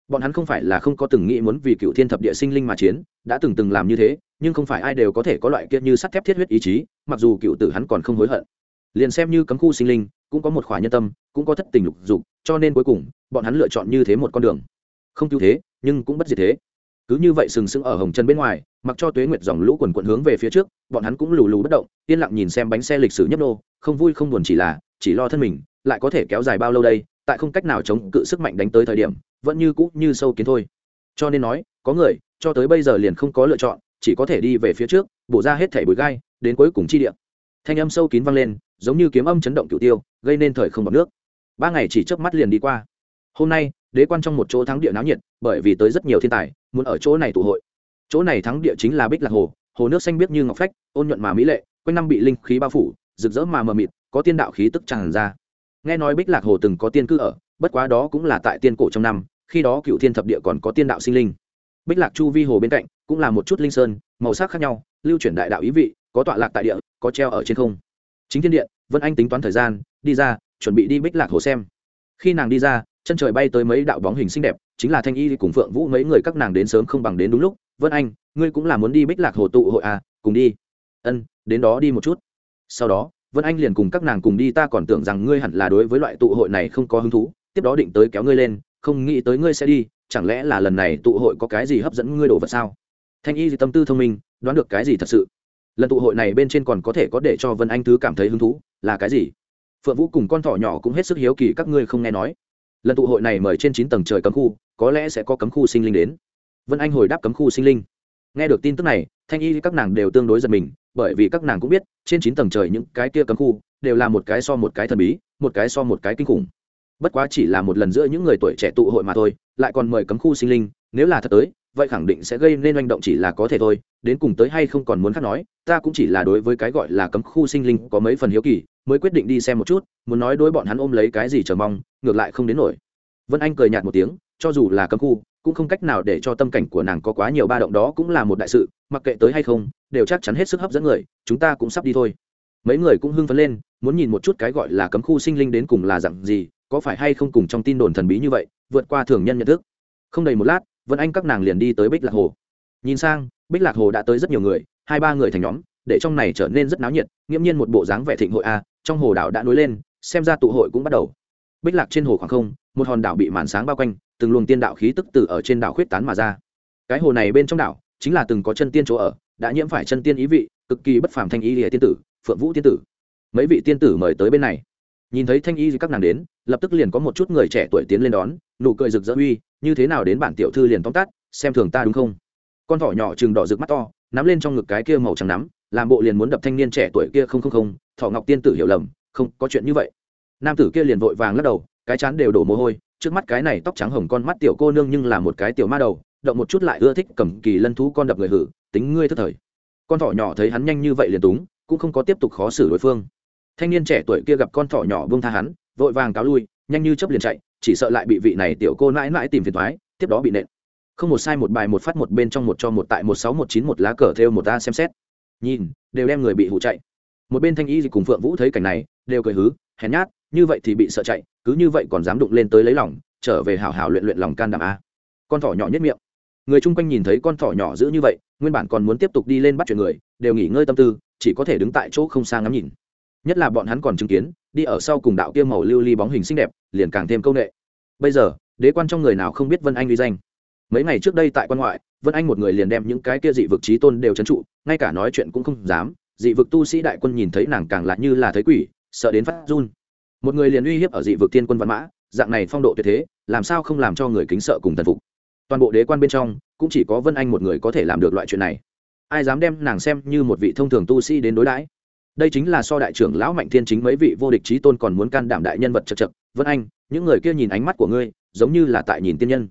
Bọn hắn không phải là không có từng nghĩ muốn vì cựu thiên thập địa sinh linh mà chiến, đã từng từng làm như thế, nhưng không phải ai đều có thể có loại kiệt như sắt thép thiết huyết ý chí, mặc dù cựu tử hắn còn không hối hận. Liền xem như cấm khu sinh linh, cũng có một khỏa nhân tâm, cũng có thất tình lục dục cho nên cuối cùng, bọn hắn lựa chọn như thế một con đường. Không cứu thế, nhưng cũng bất diệt thế. Cứ như vậy sừng sững ở hồng chân bên ngoài, mặc cho tuế nguyệt dòng lũ quần quận hướng về phía trước, bọn hắn cũng lù lù bất động, yên lặng nhìn xem bánh xe lịch sử nhấp nô, không vui không buồn chỉ là, chỉ lo thân mình, lại có thể kéo dài bao lâu đây, tại không cách nào chống cự sức mạnh đánh tới thời điểm, vẫn như cũ như sâu kiến thôi. Cho nên nói, có người, cho tới bây giờ liền không có lựa chọn, chỉ có thể đi về phía trước, bổ ra hết thẻ bụi gai, đến cuối cùng chi địa. Thanh âm sâu kín vang lên, giống như kiếm âm chấn động cửu tiêu, gây nên thời không bọc nước ba ngày chỉ chớp mắt liền đi qua. Hôm nay, đế quan trong một chỗ thắng địa náo nhiệt, bởi vì tới rất nhiều thiên tài, muốn ở chỗ này tụ hội. Chỗ này thắng địa chính là bích lạc hồ hồ nước xanh biếc như ngọc phách, ôn nhuận mà mỹ lệ, quanh năm bị linh khí bao phủ, rực rỡ mà mờ mịt, có tiên đạo khí tức tràn ra. Nghe nói bích lạc hồ từng có tiên cư ở, bất quá đó cũng là tại tiên cổ trong năm, khi đó cựu thiên thập địa còn có tiên đạo sinh linh. Bích lạc chu vi hồ bên cạnh, cũng là một chút linh sơn, màu sắc khác nhau, lưu chuyển đại đạo ý vị, có tọa lạc tại địa, có treo ở trên không. Chính thiên điện vân anh tính toán thời gian, đi ra chuẩn bị đi bích lạc hồ xem. Khi nàng đi ra, chân trời bay tới mấy đạo bóng hình xinh đẹp, chính là thanh y cùng phượng vũ mấy người các nàng đến sớm không bằng đến đúng lúc. Vân anh, ngươi cũng là muốn đi bích lạc hồ tụ hội à cùng đi. Ân, đến đó đi một chút. Sau đó, vân anh liền cùng các nàng cùng đi, ta còn tưởng rằng ngươi hẳn là đối với loại tụ hội này không có hứng thú, tiếp đó định tới kéo ngươi lên, không nghĩ tới ngươi sẽ đi, chẳng lẽ là lần này tụ hội có cái gì hấp dẫn ngươi đồ vật sao? Thanh y tâm tư thông minh, đoán được cái gì thật sự. Lần tụ hội này bên trên còn có thể có để cho vân anh thứ cảm thấy hứng thú, là cái gì? Phượng vũ cùng con thỏ nhỏ cũng hết sức hiếu kỳ các ngươi không nghe nói. Lần tụ hội này mời trên chín tầng trời cấm khu, có lẽ sẽ có cấm khu sinh linh đến. Vân anh hồi đáp cấm khu sinh linh. Nghe được tin tức này, thanh y các nàng đều tương đối giật mình, bởi vì các nàng cũng biết, trên chín tầng trời những cái kia cấm khu đều là một cái so một cái thần bí, một cái so một cái kinh khủng. Bất quá chỉ là một lần giữa những người tuổi trẻ tụ hội mà thôi, lại còn mời cấm khu sinh linh, nếu là thật tới, vậy khẳng định sẽ gây nên manh động chỉ là có thể thôi, đến cùng tới hay không còn muốn khác nói, ta cũng chỉ là đối với cái gọi là cấm khu sinh linh có mấy phần hiếu kỳ mới quyết định đi xem một chút, muốn nói đối bọn hắn ôm lấy cái gì chờ mong, ngược lại không đến nổi. Vân anh cười nhạt một tiếng, cho dù là cấm khu, cũng không cách nào để cho tâm cảnh của nàng có quá nhiều ba động đó cũng là một đại sự, mặc kệ tới hay không, đều chắc chắn hết sức hấp dẫn người, chúng ta cũng sắp đi thôi. Mấy người cũng hưng phấn lên, muốn nhìn một chút cái gọi là cấm khu sinh linh đến cùng là dặn gì, có phải hay không cùng trong tin đồn thần bí như vậy, vượt qua thường nhân nhận thức. Không đầy một lát, vân anh các nàng liền đi tới bích lạc hồ. Nhìn sang, bích lạc hồ đã tới rất nhiều người, hai ba người thành nhóm, để trong này trở nên rất náo nhiệt, nghiễm nhiên một bộ dáng vẻ thịnh hội a trong hồ đảo đã nối lên, xem ra tụ hội cũng bắt đầu. Bích lạc trên hồ khoảng không, một hòn đảo bị màn sáng bao quanh, từng luồng tiên đạo khí tức từ ở trên đảo khuyết tán mà ra. Cái hồ này bên trong đảo, chính là từng có chân tiên chỗ ở, đã nhiễm phải chân tiên ý vị, cực kỳ bất phàm thanh ý lìa tiên tử, phượng vũ tiên tử. Mấy vị tiên tử mời tới bên này. Nhìn thấy thanh y các nàng đến, lập tức liền có một chút người trẻ tuổi tiến lên đón, nụ cười rực rỡ uy, như thế nào đến bản tiểu thư liền tóm tắt, xem thường ta đúng không? Con thỏ nhỏ chừng đỏ rực mắt to nắm lên trong ngực cái kia màu trắng nắm, làm bộ liền muốn đập thanh niên trẻ tuổi kia không không không, thọ ngọc tiên tử hiểu lầm, không, có chuyện như vậy. Nam tử kia liền vội vàng lắc đầu, cái chán đều đổ mồ hôi, trước mắt cái này tóc trắng hồng con mắt tiểu cô nương nhưng là một cái tiểu ma đầu, động một chút lại ưa thích cầm kỳ lân thú con đập người hử, tính ngươi thất thời. Con thỏ nhỏ thấy hắn nhanh như vậy liền túng, cũng không có tiếp tục khó xử đối phương. Thanh niên trẻ tuổi kia gặp con thỏ nhỏ buông tha hắn, vội vàng cáo lui, nhanh như chấp liền chạy, chỉ sợ lại bị vị này tiểu cô mãi mãi tìm phiền thoái tiếp đó bị nện không một sai một bài một phát một bên trong một cho một tại một sáu một chín một lá cờ theo một ta xem xét. Nhìn, đều đem người bị hụ chạy. Một bên thanh y thì cùng phượng vũ thấy cảnh này, đều cười hứ, hèn nhát, như vậy thì bị sợ chạy, cứ như vậy còn dám đụng lên tới lấy lòng, trở về hảo hảo luyện luyện lòng can đảm a. Con thỏ nhỏ nhất miệng. Người chung quanh nhìn thấy con thỏ nhỏ giữ như vậy, nguyên bản còn muốn tiếp tục đi lên bắt chuyện người, đều nghỉ ngơi tâm tư, chỉ có thể đứng tại chỗ không xa ngắm nhìn. Nhất là bọn hắn còn chứng kiến, đi ở sau cùng đạo kia màu lưu ly bóng hình xinh đẹp, liền càng thêm công nghệ bây giờ, đế quan trong người nào không biết vân anh uy danh? Mấy ngày trước đây tại quan ngoại, vân anh một người liền đem những cái kia dị vực trí tôn đều trấn trụ, ngay cả nói chuyện cũng không dám. Dị vực tu sĩ đại quân nhìn thấy nàng càng lại như là thấy quỷ, sợ đến phát run. Một người liền uy hiếp ở dị vực tiên quân văn mã, dạng này phong độ tuyệt thế, làm sao không làm cho người kính sợ cùng thần phục? Toàn bộ đế quan bên trong, cũng chỉ có vân anh một người có thể làm được loại chuyện này. Ai dám đem nàng xem như một vị thông thường tu sĩ đến đối đãi? Đây chính là so đại trưởng lão mạnh thiên chính mấy vị vô địch trí tôn còn muốn can đảm đại nhân vật chật chật. Vân anh, những người kia nhìn ánh mắt của ngươi, giống như là tại nhìn tiên nhân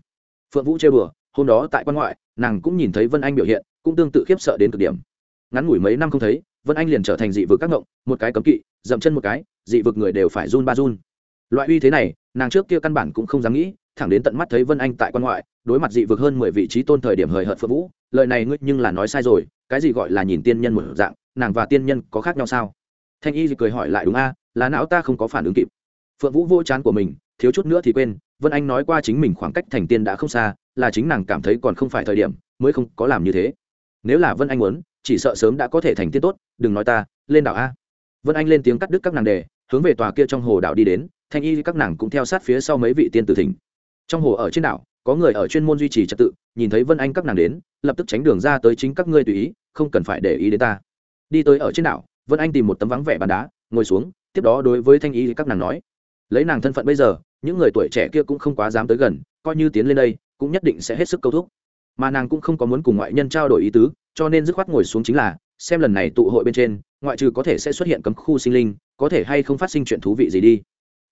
phượng vũ chơi bừa hôm đó tại quan ngoại, nàng cũng nhìn thấy vân anh biểu hiện, cũng tương tự khiếp sợ đến cực điểm. Ngắn ngủi mấy năm không thấy, vân anh liền trở thành dị vực các ngộng, một cái cấm kỵ, dậm chân một cái, dị vực người đều phải run ba run. Loại uy thế này, nàng trước kia căn bản cũng không dám nghĩ, thẳng đến tận mắt thấy vân anh tại quan ngoại, đối mặt dị vực hơn mười vị trí tôn thời điểm hời hợt phượng vũ, lời này ngươi nhưng là nói sai rồi, cái gì gọi là nhìn tiên nhân một dạng, nàng và tiên nhân có khác nhau sao? Thanh y cười hỏi lại, đúng a, là não ta không có phản ứng kịp. Phượng vũ vô chán của mình, thiếu chút nữa thì quên vân anh nói qua chính mình khoảng cách thành tiên đã không xa, là chính nàng cảm thấy còn không phải thời điểm, mới không có làm như thế. Nếu là vân anh muốn, chỉ sợ sớm đã có thể thành tiên tốt, đừng nói ta, lên đảo a. Vân anh lên tiếng cắt đứt các nàng đề, hướng về tòa kia trong hồ đảo đi đến, thanh y các nàng cũng theo sát phía sau mấy vị tiên tử thỉnh. Trong hồ ở trên đảo, có người ở chuyên môn duy trì trật tự, nhìn thấy vân anh các nàng đến, lập tức tránh đường ra tới chính các ngươi tùy ý, không cần phải để ý đến ta. Đi tới ở trên đảo, vân anh tìm một tấm vắng vẻ bàn đá, ngồi xuống, tiếp đó đối với thanh y các nàng nói, lấy nàng thân phận bây giờ những người tuổi trẻ kia cũng không quá dám tới gần, coi như tiến lên đây, cũng nhất định sẽ hết sức câu thúc. Mà nàng cũng không có muốn cùng ngoại nhân trao đổi ý tứ, cho nên dứt khoát ngồi xuống chính là, xem lần này tụ hội bên trên, ngoại trừ có thể sẽ xuất hiện cấm khu sinh linh, có thể hay không phát sinh chuyện thú vị gì đi.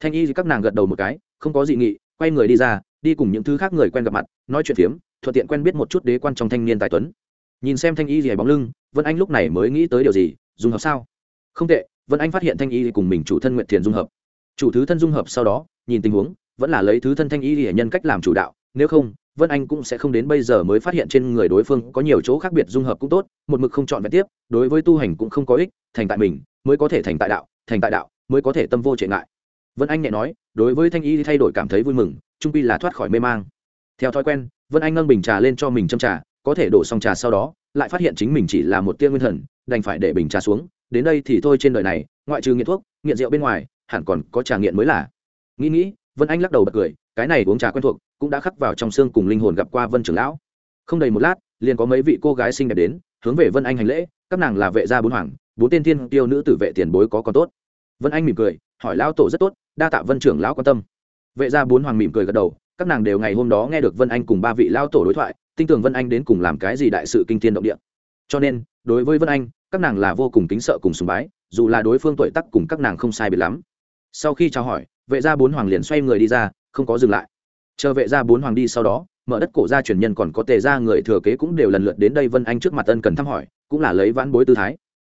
Thanh y các nàng gật đầu một cái, không có dị nghị, quay người đi ra, đi cùng những thứ khác người quen gặp mặt, nói chuyện phiếm, thuận tiện quen biết một chút đế quan trong thanh niên tài tuấn. Nhìn xem thanh y gì bóng lưng, vân anh lúc này mới nghĩ tới điều gì, dùng hợp sao? Không tệ, vân anh phát hiện thanh y cùng mình chủ thân nguyện thiền dung hợp. Chủ thứ thân dung hợp sau đó nhìn tình huống, vẫn là lấy thứ thân thanh y hệ nhân cách làm chủ đạo, nếu không, vân anh cũng sẽ không đến bây giờ mới phát hiện trên người đối phương có nhiều chỗ khác biệt dung hợp cũng tốt, một mực không chọn vẹn tiếp, đối với tu hành cũng không có ích, thành tại mình, mới có thể thành tại đạo, thành tại đạo, mới có thể tâm vô trệ ngại. Vân anh nhẹ nói, đối với thanh y thay đổi cảm thấy vui mừng, trung pi là thoát khỏi mê mang. Theo thói quen, vân anh nâng bình trà lên cho mình châm trà, có thể đổ xong trà sau đó, lại phát hiện chính mình chỉ là một tia nguyên thần, đành phải để bình trà xuống, đến đây thì thôi trên đời này, ngoại trừ nghiện thuốc, nghiện rượu bên ngoài, hẳn còn có trà nghiện mới là nghĩ nghĩ, vân anh lắc đầu bật cười, cái này uống trà quen thuộc, cũng đã khắc vào trong xương cùng linh hồn gặp qua vân trưởng lão. Không đầy một lát, liền có mấy vị cô gái xinh đẹp đến, hướng về vân anh hành lễ, các nàng là vệ gia bốn hoàng, bốn tên thiên tiêu nữ tử vệ tiền bối có còn tốt. Vân anh mỉm cười, hỏi lão tổ rất tốt, đa tạ vân trưởng lão quan tâm. Vệ gia bốn hoàng mỉm cười gật đầu, các nàng đều ngày hôm đó nghe được vân anh cùng ba vị lão tổ đối thoại, tin tưởng vân anh đến cùng làm cái gì đại sự kinh thiên động địa. Cho nên, đối với vân anh, các nàng là vô cùng kính sợ cùng sùng bái, dù là đối phương tuổi tác cùng các nàng không sai biệt lắm. Sau khi chào hỏi vệ gia bốn hoàng liền xoay người đi ra, không có dừng lại. Chờ vệ gia bốn hoàng đi sau đó, mở đất cổ gia truyền nhân còn có tề gia người thừa kế cũng đều lần lượt đến đây vân anh trước mặt ân cần thăm hỏi, cũng là lấy vãn bối tư thái.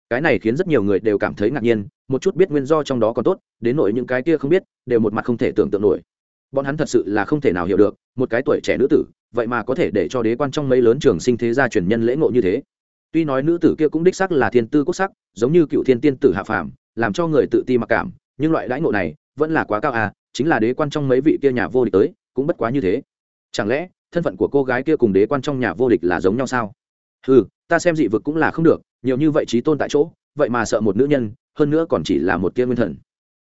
Cái này khiến rất nhiều người đều cảm thấy ngạc nhiên, một chút biết nguyên do trong đó còn tốt, đến nỗi những cái kia không biết, đều một mặt không thể tưởng tượng nổi. Bọn hắn thật sự là không thể nào hiểu được, một cái tuổi trẻ nữ tử, vậy mà có thể để cho đế quan trong mấy lớn trường sinh thế gia truyền nhân lễ ngộ như thế. Tuy nói nữ tử kia cũng đích sắc là thiên tư quốc sắc, giống như cựu thiên tiên tử hạ phàm, làm cho người tự ti mặc cảm nhưng loại đãi ngộ này vẫn là quá cao à chính là đế quan trong mấy vị kia nhà vô địch tới, cũng bất quá như thế. Chẳng lẽ, thân phận của cô gái kia cùng đế quan trong nhà vô địch là giống nhau sao? Ừ ta xem dị vực cũng là không được, nhiều như vậy trí tôn tại chỗ, vậy mà sợ một nữ nhân, hơn nữa còn chỉ là một tia nguyên thần.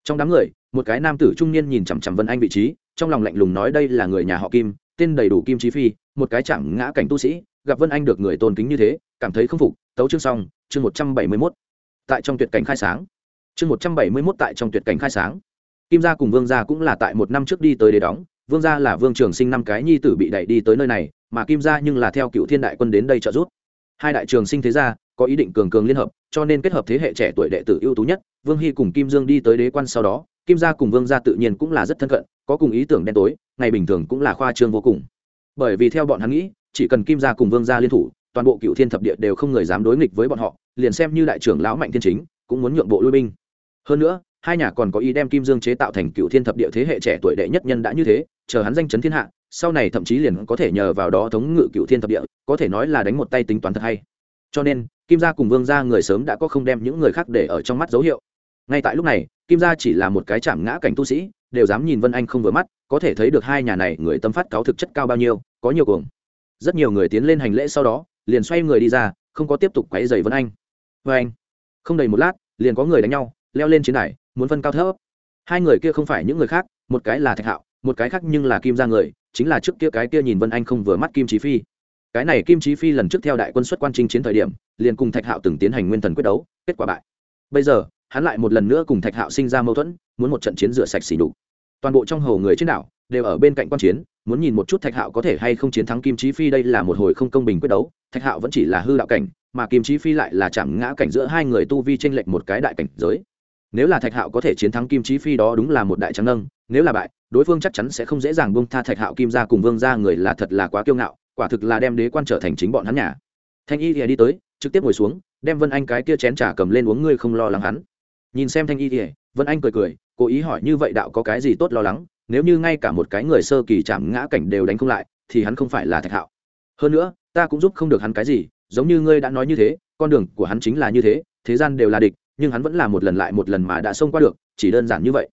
Trong đám người, một cái nam tử trung niên nhìn chằm chằm vân anh vị trí, trong lòng lạnh lùng nói đây là người nhà họ kim, tên đầy đủ kim trí phi, một cái chẳng ngã cảnh tu sĩ, gặp vân anh được người tôn kính như thế, cảm thấy không phục, tấu chương xong, chương một trăm bảy mươi mốt. Tại trong tuyệt cảnh khai sáng chương một trăm bảy mươi mốt tại trong tuyệt cảnh khai sáng. Kim gia cùng vương gia cũng là tại một năm trước đi tới đế đóng, vương gia là vương trường sinh năm cái nhi tử bị đẩy đi tới nơi này, mà kim gia nhưng là theo cựu thiên đại quân đến đây trợ giúp. Hai đại trường sinh thế gia, có ý định cường cường liên hợp, cho nên kết hợp thế hệ trẻ tuổi đệ tử ưu tú nhất, vương hy cùng kim dương đi tới đế quan sau đó, kim gia cùng vương gia tự nhiên cũng là rất thân cận, có cùng ý tưởng đen tối, ngày bình thường cũng là khoa trương vô cùng. Bởi vì theo bọn hắn nghĩ, chỉ cần kim gia cùng vương gia liên thủ, toàn bộ cựu thiên thập địa đều không người dám đối nghịch với bọn họ, liền xem như đại trưởng lão mạnh thiên chính, cũng muốn nhượng bộ lui binh hơn nữa, hai nhà còn có ý đem kim dương chế tạo thành cựu thiên thập địa thế hệ trẻ tuổi đệ nhất nhân đã như thế, chờ hắn danh chấn thiên hạ, sau này thậm chí liền có thể nhờ vào đó thống ngự cựu thiên thập địa, có thể nói là đánh một tay tính toán thật hay. Cho nên, kim gia cùng vương gia người sớm đã có không đem những người khác để ở trong mắt dấu hiệu. Ngay tại lúc này, kim gia chỉ là một cái chạm ngã cảnh tu sĩ, đều dám nhìn vân anh không vừa mắt, có thể thấy được hai nhà này người tâm phát cáo thực chất cao bao nhiêu, có nhiều cuồng. Rất nhiều người tiến lên hành lễ sau đó, liền xoay người đi ra, không có tiếp tục quấy dày vân anh. Vân anh không đầy một lát, liền có người đánh nhau leo lên chiến đài, muốn phân cao thấp. Hai người kia không phải những người khác, một cái là thạch hạo, một cái khác nhưng là kim gia người, chính là trước kia cái kia nhìn vân anh không vừa mắt kim trí phi. Cái này kim trí phi lần trước theo đại quân xuất quan trinh chiến thời điểm, liền cùng thạch hạo từng tiến hành nguyên thần quyết đấu, kết quả bại. Bây giờ, hắn lại một lần nữa cùng thạch hạo sinh ra mâu thuẫn, muốn một trận chiến rửa sạch xỉ đục toàn bộ trong hầu người trên đảo đều ở bên cạnh quan chiến, muốn nhìn một chút thạch hạo có thể hay không chiến thắng kim trí phi đây là một hồi không công bình quyết đấu. Thạch hạo vẫn chỉ là hư đạo cảnh, mà kim trí phi lại là chạm ngã cảnh giữa hai người tu vi tranh lệch một cái đại cảnh giới nếu là thạch hạo có thể chiến thắng kim trí phi đó đúng là một đại trắng nâng, nếu là bại, đối phương chắc chắn sẽ không dễ dàng bông tha thạch hạo kim ra cùng vương ra người là thật là quá kiêu ngạo, quả thực là đem đế quan trở thành chính bọn hắn nhà. Thanh y thì đi tới, trực tiếp ngồi xuống, đem vân anh cái kia chén trà cầm lên uống, ngươi không lo lắng hắn. Nhìn xem thanh y thì vân anh cười cười, cố ý hỏi như vậy đạo có cái gì tốt lo lắng, nếu như ngay cả một cái người sơ kỳ chạm ngã cảnh đều đánh không lại, thì hắn không phải là thạch hạo. Hơn nữa, ta cũng giúp không được hắn cái gì, giống như ngươi đã nói như thế, con đường của hắn chính là như thế thế gian đều là địch nhưng hắn vẫn là một lần lại một lần mà đã xông qua được, chỉ đơn giản như vậy.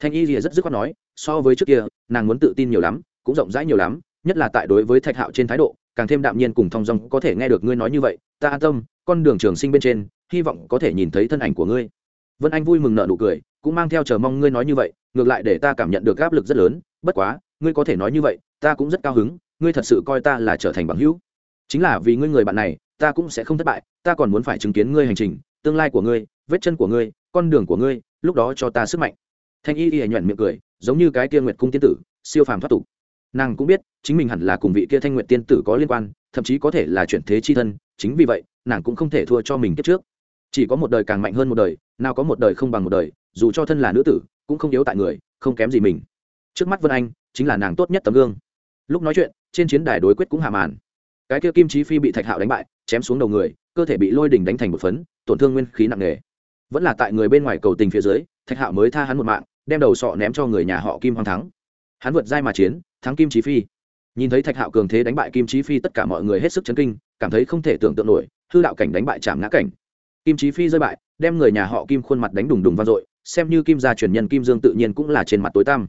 Thanh y rìa rất dứt khoát nói, so với trước kia, nàng muốn tự tin nhiều lắm, cũng rộng rãi nhiều lắm, nhất là tại đối với thạch hạo trên thái độ, càng thêm đạm nhiên cùng thong dong có thể nghe được ngươi nói như vậy, ta an tâm, con đường trường sinh bên trên, hy vọng có thể nhìn thấy thân ảnh của ngươi. Vân anh vui mừng nợ nụ cười, cũng mang theo chờ mong ngươi nói như vậy, ngược lại để ta cảm nhận được áp lực rất lớn, bất quá, ngươi có thể nói như vậy, ta cũng rất cao hứng, ngươi thật sự coi ta là trở thành bằng hữu. Chính là vì ngươi người bạn này, ta cũng sẽ không thất bại, ta còn muốn phải chứng kiến ngươi hành trình, tương lai của ngươi vết chân của ngươi, con đường của ngươi, lúc đó cho ta sức mạnh. Thanh y y nhuận miệng cười, giống như cái kia nguyệt cung tiên tử, siêu phàm thoát tục. Nàng cũng biết, chính mình hẳn là cùng vị kia thanh nguyệt tiên tử có liên quan, thậm chí có thể là chuyển thế chi thân, chính vì vậy, nàng cũng không thể thua cho mình kiếp trước. Chỉ có một đời càng mạnh hơn một đời, nào có một đời không bằng một đời, dù cho thân là nữ tử, cũng không yếu tại người, không kém gì mình. Trước mắt vân anh, chính là nàng tốt nhất tấm gương. Lúc nói chuyện, trên chiến đài đối quyết cũng hạ màn. Cái kia kim chí phi bị thạch hạo đánh bại, chém xuống đầu người, cơ thể bị lôi đỉnh đánh thành một phấn, tổn thương nguyên khí nặng nề vẫn là tại người bên ngoài cầu tình phía dưới, thạch hạo mới tha hắn một mạng, đem đầu sọ ném cho người nhà họ kim hoàng thắng. Hắn vượt giai mà chiến, thắng kim trí phi. Nhìn thấy thạch hạo cường thế đánh bại kim trí phi, tất cả mọi người hết sức chấn kinh, cảm thấy không thể tưởng tượng nổi, hư đạo cảnh đánh bại chạm ngã cảnh. Kim trí phi rơi bại, đem người nhà họ kim khuôn mặt đánh đùng đùng vang dội, xem như kim gia truyền nhân kim dương tự nhiên cũng là trên mặt tối tăm.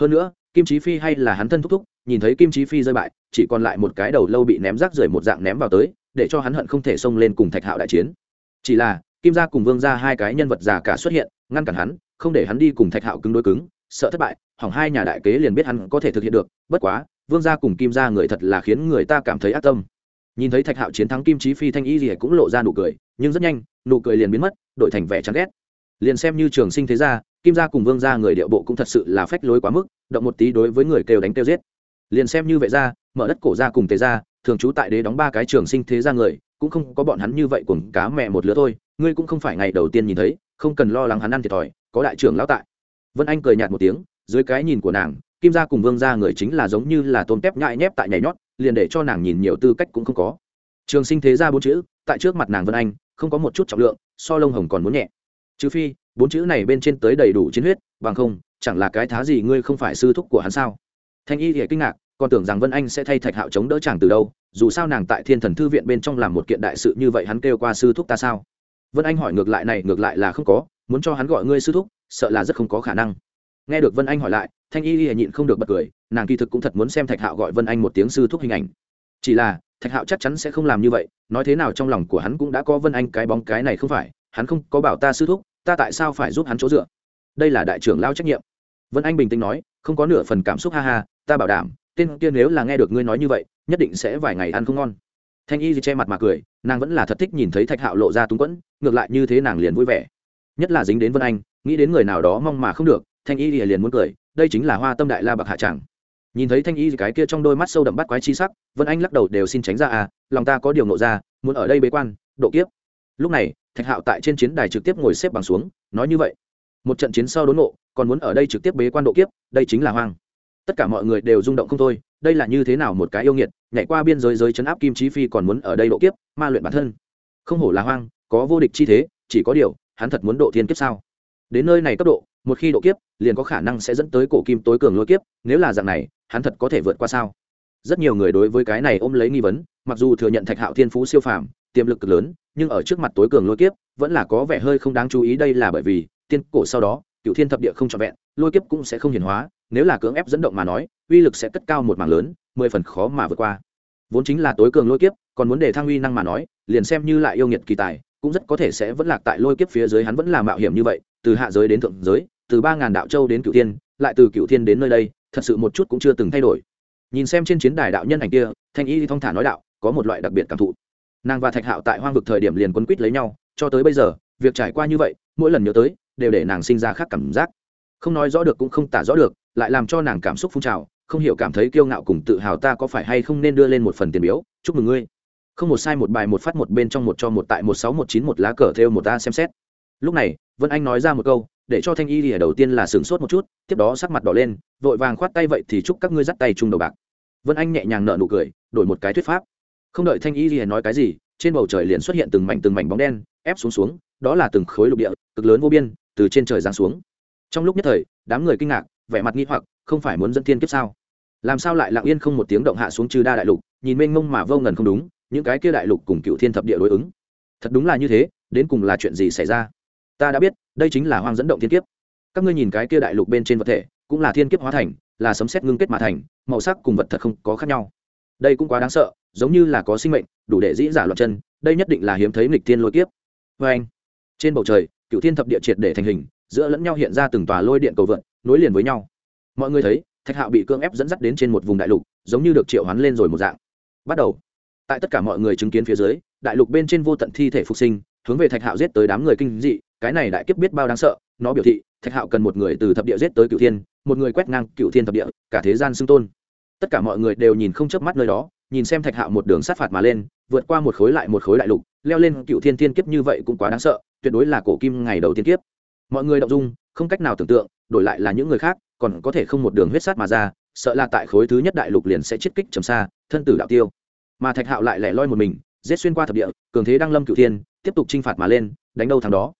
Hơn nữa, kim trí phi hay là hắn thân thúc thúc, nhìn thấy kim trí phi rơi bại, chỉ còn lại một cái đầu lâu bị ném rác rưởi một dạng ném vào tới, để cho hắn hận không thể xông lên cùng thạch hạo đại chiến. Chỉ là kim gia cùng vương gia hai cái nhân vật già cả xuất hiện, ngăn cản hắn, không để hắn đi cùng thạch hạo cứng đối cứng, sợ thất bại, hỏng hai nhà đại kế liền biết hắn có thể thực hiện được, bất quá, vương gia cùng kim gia người thật là khiến người ta cảm thấy ác tâm. Nhìn thấy thạch hạo chiến thắng kim chí phi thanh y gì cũng lộ ra nụ cười, nhưng rất nhanh, nụ cười liền biến mất, đổi thành vẻ chán ghét. Liền xem như trường sinh thế gia, kim gia cùng vương gia người điệu bộ cũng thật sự là phách lối quá mức, động một tí đối với người kêu đánh kêu giết. Liền xem như vậy ra mở đất cổ gia cùng tế gia, thường trú tại đế đóng ba cái trường sinh thế gia người cũng không có bọn hắn như vậy cùng cá mẹ một lứa thôi, ngươi cũng không phải ngày đầu tiên nhìn thấy, không cần lo lắng hắn ăn thiệt thòi, có đại trưởng lão tại. Vân anh cười nhạt một tiếng, dưới cái nhìn của nàng, kim gia cùng vương gia người chính là giống như là tôm tép nhại nhép tại nhảy nhót, liền để cho nàng nhìn nhiều tư cách cũng không có. Trường sinh thế gia bốn chữ, tại trước mặt nàng vân anh, không có một chút trọng lượng, so lông hồng còn muốn nhẹ. Trừ phi, bốn chữ này bên trên tới đầy đủ chiến huyết, bằng không, chẳng là cái thá gì ngươi không phải sư thúc của hắn sao? Thanh y thì kinh ngạc, còn tưởng rằng vân anh sẽ thay thạch hạo chống đỡ chàng từ đâu dù sao nàng tại thiên thần thư viện bên trong làm một kiện đại sự như vậy hắn kêu qua sư thúc ta sao? Vân anh hỏi ngược lại này, ngược lại là không có, muốn cho hắn gọi ngươi sư thúc, sợ là rất không có khả năng. Nghe được vân anh hỏi lại, thanh y y nhịn không được bật cười, nàng kỳ thực cũng thật muốn xem thạch hạo gọi vân anh một tiếng sư thúc hình ảnh. Chỉ là, thạch hạo chắc chắn sẽ không làm như vậy, nói thế nào trong lòng của hắn cũng đã có vân anh cái bóng cái này không phải, hắn không có bảo ta sư thúc, ta tại sao phải giúp hắn chỗ dựa? Đây là đại trưởng lao trách nhiệm. Vân anh bình tĩnh nói, không có nửa phần cảm xúc ha ha, ta bảo đảm tên kia nếu là nghe được ngươi nói như vậy, nhất định sẽ vài ngày ăn không ngon. Thanh y thì che mặt mà cười, nàng vẫn là thật thích nhìn thấy thạch hạo lộ ra túng quẫn, ngược lại như thế nàng liền vui vẻ. Nhất là dính đến vân anh, nghĩ đến người nào đó mong mà không được, thanh y thì liền muốn cười, đây chính là hoa tâm đại la bạc hạ tràng nhìn thấy thanh y cái kia trong đôi mắt sâu đậm bắt quái chi sắc, vân anh lắc đầu đều xin tránh ra à lòng ta có điều nộ ra, muốn ở đây bế quan, độ kiếp. Lúc này, thạch hạo tại trên chiến đài trực tiếp ngồi xếp bằng xuống, nói như vậy. Một trận chiến sau đốn nộ, còn muốn ở đây trực tiếp bế quan độ kiếp, đây chính là hoang tất cả mọi người đều rung động không thôi, đây là như thế nào một cái yêu nghiệt, nhảy qua biên giới giới chấn áp kim trí phi còn muốn ở đây độ kiếp, ma luyện bản thân. Không hổ là hoang, có vô địch chi thế, chỉ có điều, hắn thật muốn độ thiên kiếp sao? Đến nơi này cấp độ, một khi độ kiếp, liền có khả năng sẽ dẫn tới cổ kim tối cường lôi kiếp, nếu là dạng này, hắn thật có thể vượt qua sao? Rất nhiều người đối với cái này ôm lấy nghi vấn, mặc dù thừa nhận thạch hạo thiên phú siêu phàm, tiềm lực cực lớn, nhưng ở trước mặt tối cường lôi kiếp, vẫn là có vẻ hơi không đáng chú ý, đây là bởi vì, tiên cổ sau đó cựu thiên thập địa không trọn vẹn, lôi kiếp cũng sẽ không hiển hóa nếu là cưỡng ép dẫn động mà nói, uy lực sẽ cất cao một mảng lớn, mười phần khó mà vượt qua. Vốn chính là tối cường lôi kiếp, còn muốn để thăng uy năng mà nói, liền xem như lại yêu nghiệt kỳ tài, cũng rất có thể sẽ vẫn lạc tại lôi kiếp phía dưới hắn vẫn là mạo hiểm như vậy, từ hạ giới đến thượng giới, từ ba ngàn đạo châu đến cựu thiên, lại từ cựu thiên đến nơi đây, thật sự một chút cũng chưa từng thay đổi. Nhìn xem trên chiến đài đạo nhân ảnh kia, thanh y thong thả nói đạo, có một loại đặc biệt cảm thụ. Nàng và thạch hạo tại hoang vực thời điểm liền quấn quýt lấy nhau, cho tới bây giờ, việc trải qua như vậy, mỗi lần nhớ tới, đều để nàng sinh ra khác cảm giác. Không nói rõ được cũng không tả rõ được lại làm cho nàng cảm xúc phun trào, không hiểu cảm thấy kiêu ngạo cùng tự hào ta có phải hay không nên đưa lên một phần tiền biếu, chúc mừng ngươi. Không một sai một bài một phát một bên trong một cho một tại một sáu một chín một lá cờ theo một ta xem xét. Lúc này, vân anh nói ra một câu, để cho thanh y thì đầu tiên là sửng sốt một chút, tiếp đó sắc mặt đỏ lên, vội vàng khoát tay vậy thì chúc các ngươi dắt tay chung đầu bạc. Vân anh nhẹ nhàng nợ nụ cười, đổi một cái thuyết pháp. Không đợi thanh y thì nói cái gì, trên bầu trời liền xuất hiện từng mảnh từng mảnh bóng đen, ép xuống xuống, đó là từng khối lục địa, cực lớn vô biên, từ trên trời giáng xuống. Trong lúc nhất thời, đám người kinh ngạc vẻ mặt nghi hoặc, không phải muốn dẫn thiên kiếp sao? Làm sao lại lặng yên không một tiếng động hạ xuống trừ đa đại lục, nhìn mênh mông mà vô ngần không đúng, những cái kia đại lục cùng cựu thiên thập địa đối ứng. Thật đúng là như thế, đến cùng là chuyện gì xảy ra? Ta đã biết, đây chính là hoang dẫn động thiên kiếp. Các ngươi nhìn cái kia đại lục bên trên vật thể, cũng là thiên kiếp hóa thành, là sấm xét ngưng kết mà thành, màu sắc cùng vật thật không có khác nhau. Đây cũng quá đáng sợ, giống như là có sinh mệnh, đủ để dĩ giả loạn chân, đây nhất định là hiếm thấy nghịch thiên lôi kiếp. Vê anh trên bầu trời, cựu thiên thập địa triệt để thành hình giữa lẫn nhau hiện ra từng tòa lôi điện cầu vượn, nối liền với nhau. Mọi người thấy, thạch hạo bị cưỡng ép dẫn dắt đến trên một vùng đại lục, giống như được triệu hoán lên rồi một dạng. Bắt đầu, tại tất cả mọi người chứng kiến phía dưới, đại lục bên trên vô tận thi thể phục sinh, hướng về thạch hạo giết tới đám người kinh dị, cái này đại kiếp biết bao đáng sợ, nó biểu thị, thạch hạo cần một người từ thập địa giết tới cựu thiên, một người quét ngang cựu thiên thập địa, cả thế gian xưng tôn. Tất cả mọi người đều nhìn không chớp mắt nơi đó, nhìn xem thạch hạo một đường sát phạt mà lên, vượt qua một khối lại một khối đại lục, leo lên cựu thiên thiên kiếp như vậy cũng quá đáng sợ, tuyệt đối là cổ kim ngày đầu tiên kiếp mọi người động dung, không cách nào tưởng tượng, đổi lại là những người khác, còn có thể không một đường huyết sát mà ra, sợ là tại khối thứ nhất đại lục liền sẽ chết kích trầm xa, thân tử đạo tiêu. Mà thạch hạo lại lẻ loi một mình, giết xuyên qua thập địa, cường thế đăng lâm cựu thiên, tiếp tục chinh phạt mà lên, đánh đâu thằng đó.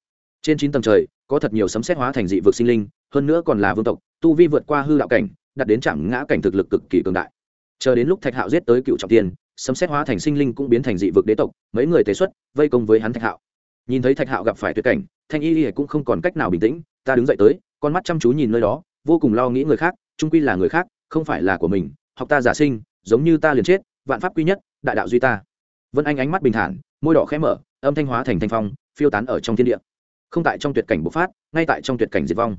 Trên chín tầng trời, có thật nhiều sấm xét hóa thành dị vực sinh linh, hơn nữa còn là vương tộc, tu vi vượt qua hư đạo cảnh đặt đến trạm ngã cảnh thực lực cực kỳ cường đại. Chờ đến lúc thạch hạo giết tới cựu trọng tiên sấm xét hóa thành sinh linh cũng biến thành dị vực đế tộc, mấy người tế xuất, vây công với hắn thạch hạo nhìn thấy thạch hạo gặp phải tuyệt cảnh, thanh y y cũng không còn cách nào bình tĩnh, ta đứng dậy tới, con mắt chăm chú nhìn nơi đó, vô cùng lo nghĩ người khác trung quy là người khác, không phải là của mình, học ta giả sinh, giống như ta liền chết, vạn pháp quy nhất, đại đạo duy ta. Vân anh ánh mắt bình thản, môi đỏ khẽ mở, âm thanh hóa thành thanh phong, phiêu tán ở trong thiên địa. Không tại trong tuyệt cảnh bộc phát, ngay tại trong tuyệt cảnh diệt vong.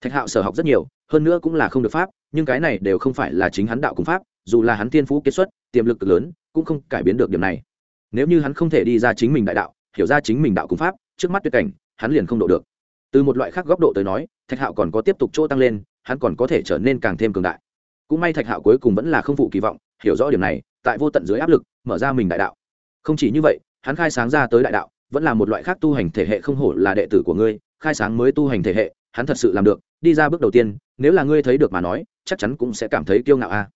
Thạch hạo sở học rất nhiều, hơn nữa cũng là không được pháp, nhưng cái này đều không phải là chính hắn đạo cùng pháp, dù là hắn tiên phú kết xuất, tiềm lực cực lớn, cũng không cải biến được điểm này. Nếu như hắn không thể đi ra chính mình đại đạo hiểu ra chính mình đạo cung pháp, trước mắt tuyệt cảnh, hắn liền không độ được. Từ một loại khác góc độ tới nói, thạch hạo còn có tiếp tục chỗ tăng lên, hắn còn có thể trở nên càng thêm cường đại. Cũng may thạch hạo cuối cùng vẫn là không phụ kỳ vọng, hiểu rõ điểm này, tại vô tận dưới áp lực, mở ra mình đại đạo. Không chỉ như vậy, hắn khai sáng ra tới đại đạo, vẫn là một loại khác tu hành thể hệ không hổ là đệ tử của ngươi, khai sáng mới tu hành thể hệ, hắn thật sự làm được, đi ra bước đầu tiên, nếu là ngươi thấy được mà nói, chắc chắn cũng sẽ cảm thấy kiêu ngạo a.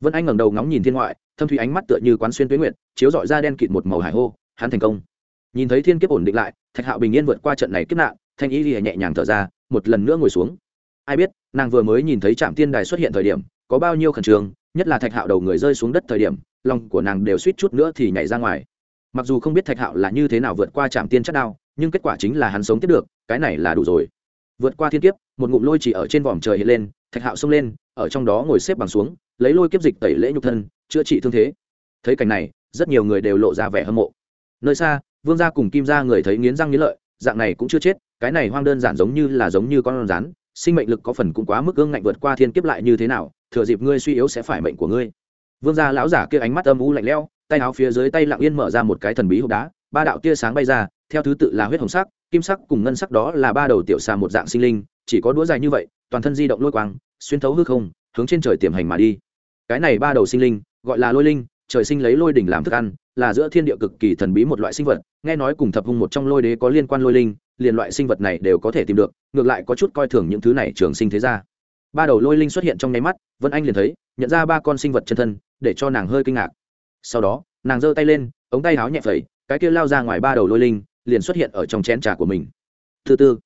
Vân anh ngẩng đầu ngóng nhìn thiên ngoại, thâm thủy ánh mắt tựa như quán xuyên tuyến nguyện chiếu dọi ra đen kịt một màu hải hô, hắn thành công nhìn thấy thiên kiếp ổn định lại, thạch hạo bình yên vượt qua trận này kiếp nạn, thanh ý lìa nhẹ nhàng thở ra, một lần nữa ngồi xuống. Ai biết, nàng vừa mới nhìn thấy trạm tiên đài xuất hiện thời điểm, có bao nhiêu khẩn trương, nhất là thạch hạo đầu người rơi xuống đất thời điểm, lòng của nàng đều suýt chút nữa thì nhảy ra ngoài. Mặc dù không biết thạch hạo là như thế nào vượt qua trạm tiên chất đao, nhưng kết quả chính là hắn sống tiếp được, cái này là đủ rồi. Vượt qua thiên kiếp, một ngụm lôi chỉ ở trên vòm trời hiện lên, thạch hạo xông lên, ở trong đó ngồi xếp bằng xuống, lấy lôi kiếp dịch tẩy lễ nhục thân, chữa trị thương thế. Thấy cảnh này, rất nhiều người đều lộ ra vẻ hâm mộ. Nơi xa vương gia cùng kim gia người thấy nghiến răng nghiến lợi, dạng này cũng chưa chết, cái này hoang đơn giản giống như là giống như con rắn, sinh mệnh lực có phần cũng quá mức gương ngạnh vượt qua thiên kiếp lại như thế nào, thừa dịp ngươi suy yếu sẽ phải mệnh của ngươi. Vương gia lão giả kia ánh mắt âm u lạnh lẽo, tay áo phía dưới tay lặng yên mở ra một cái thần bí hộp đá, ba đạo tia sáng bay ra, theo thứ tự là huyết hồng sắc, kim sắc cùng ngân sắc đó là ba đầu tiểu xà một dạng sinh linh, chỉ có đũa dài như vậy, toàn thân di động lôi quang, xuyên thấu hư không, hướng trên trời tiềm hành mà đi. Cái này ba đầu sinh linh, gọi là lôi linh trời sinh lấy lôi đỉnh làm thức ăn, là giữa thiên địa cực kỳ thần bí một loại sinh vật, nghe nói cùng thập hung một trong lôi đế có liên quan lôi linh, liền loại sinh vật này đều có thể tìm được, ngược lại có chút coi thường những thứ này trường sinh thế ra ba đầu lôi linh xuất hiện trong nháy mắt, vân anh liền thấy, nhận ra ba con sinh vật chân thân, để cho nàng hơi kinh ngạc. Sau đó, nàng giơ tay lên, ống tay áo nhẹ phẩy, cái kia lao ra ngoài ba đầu lôi linh liền xuất hiện ở trong chén trà của mình. Thứ tư,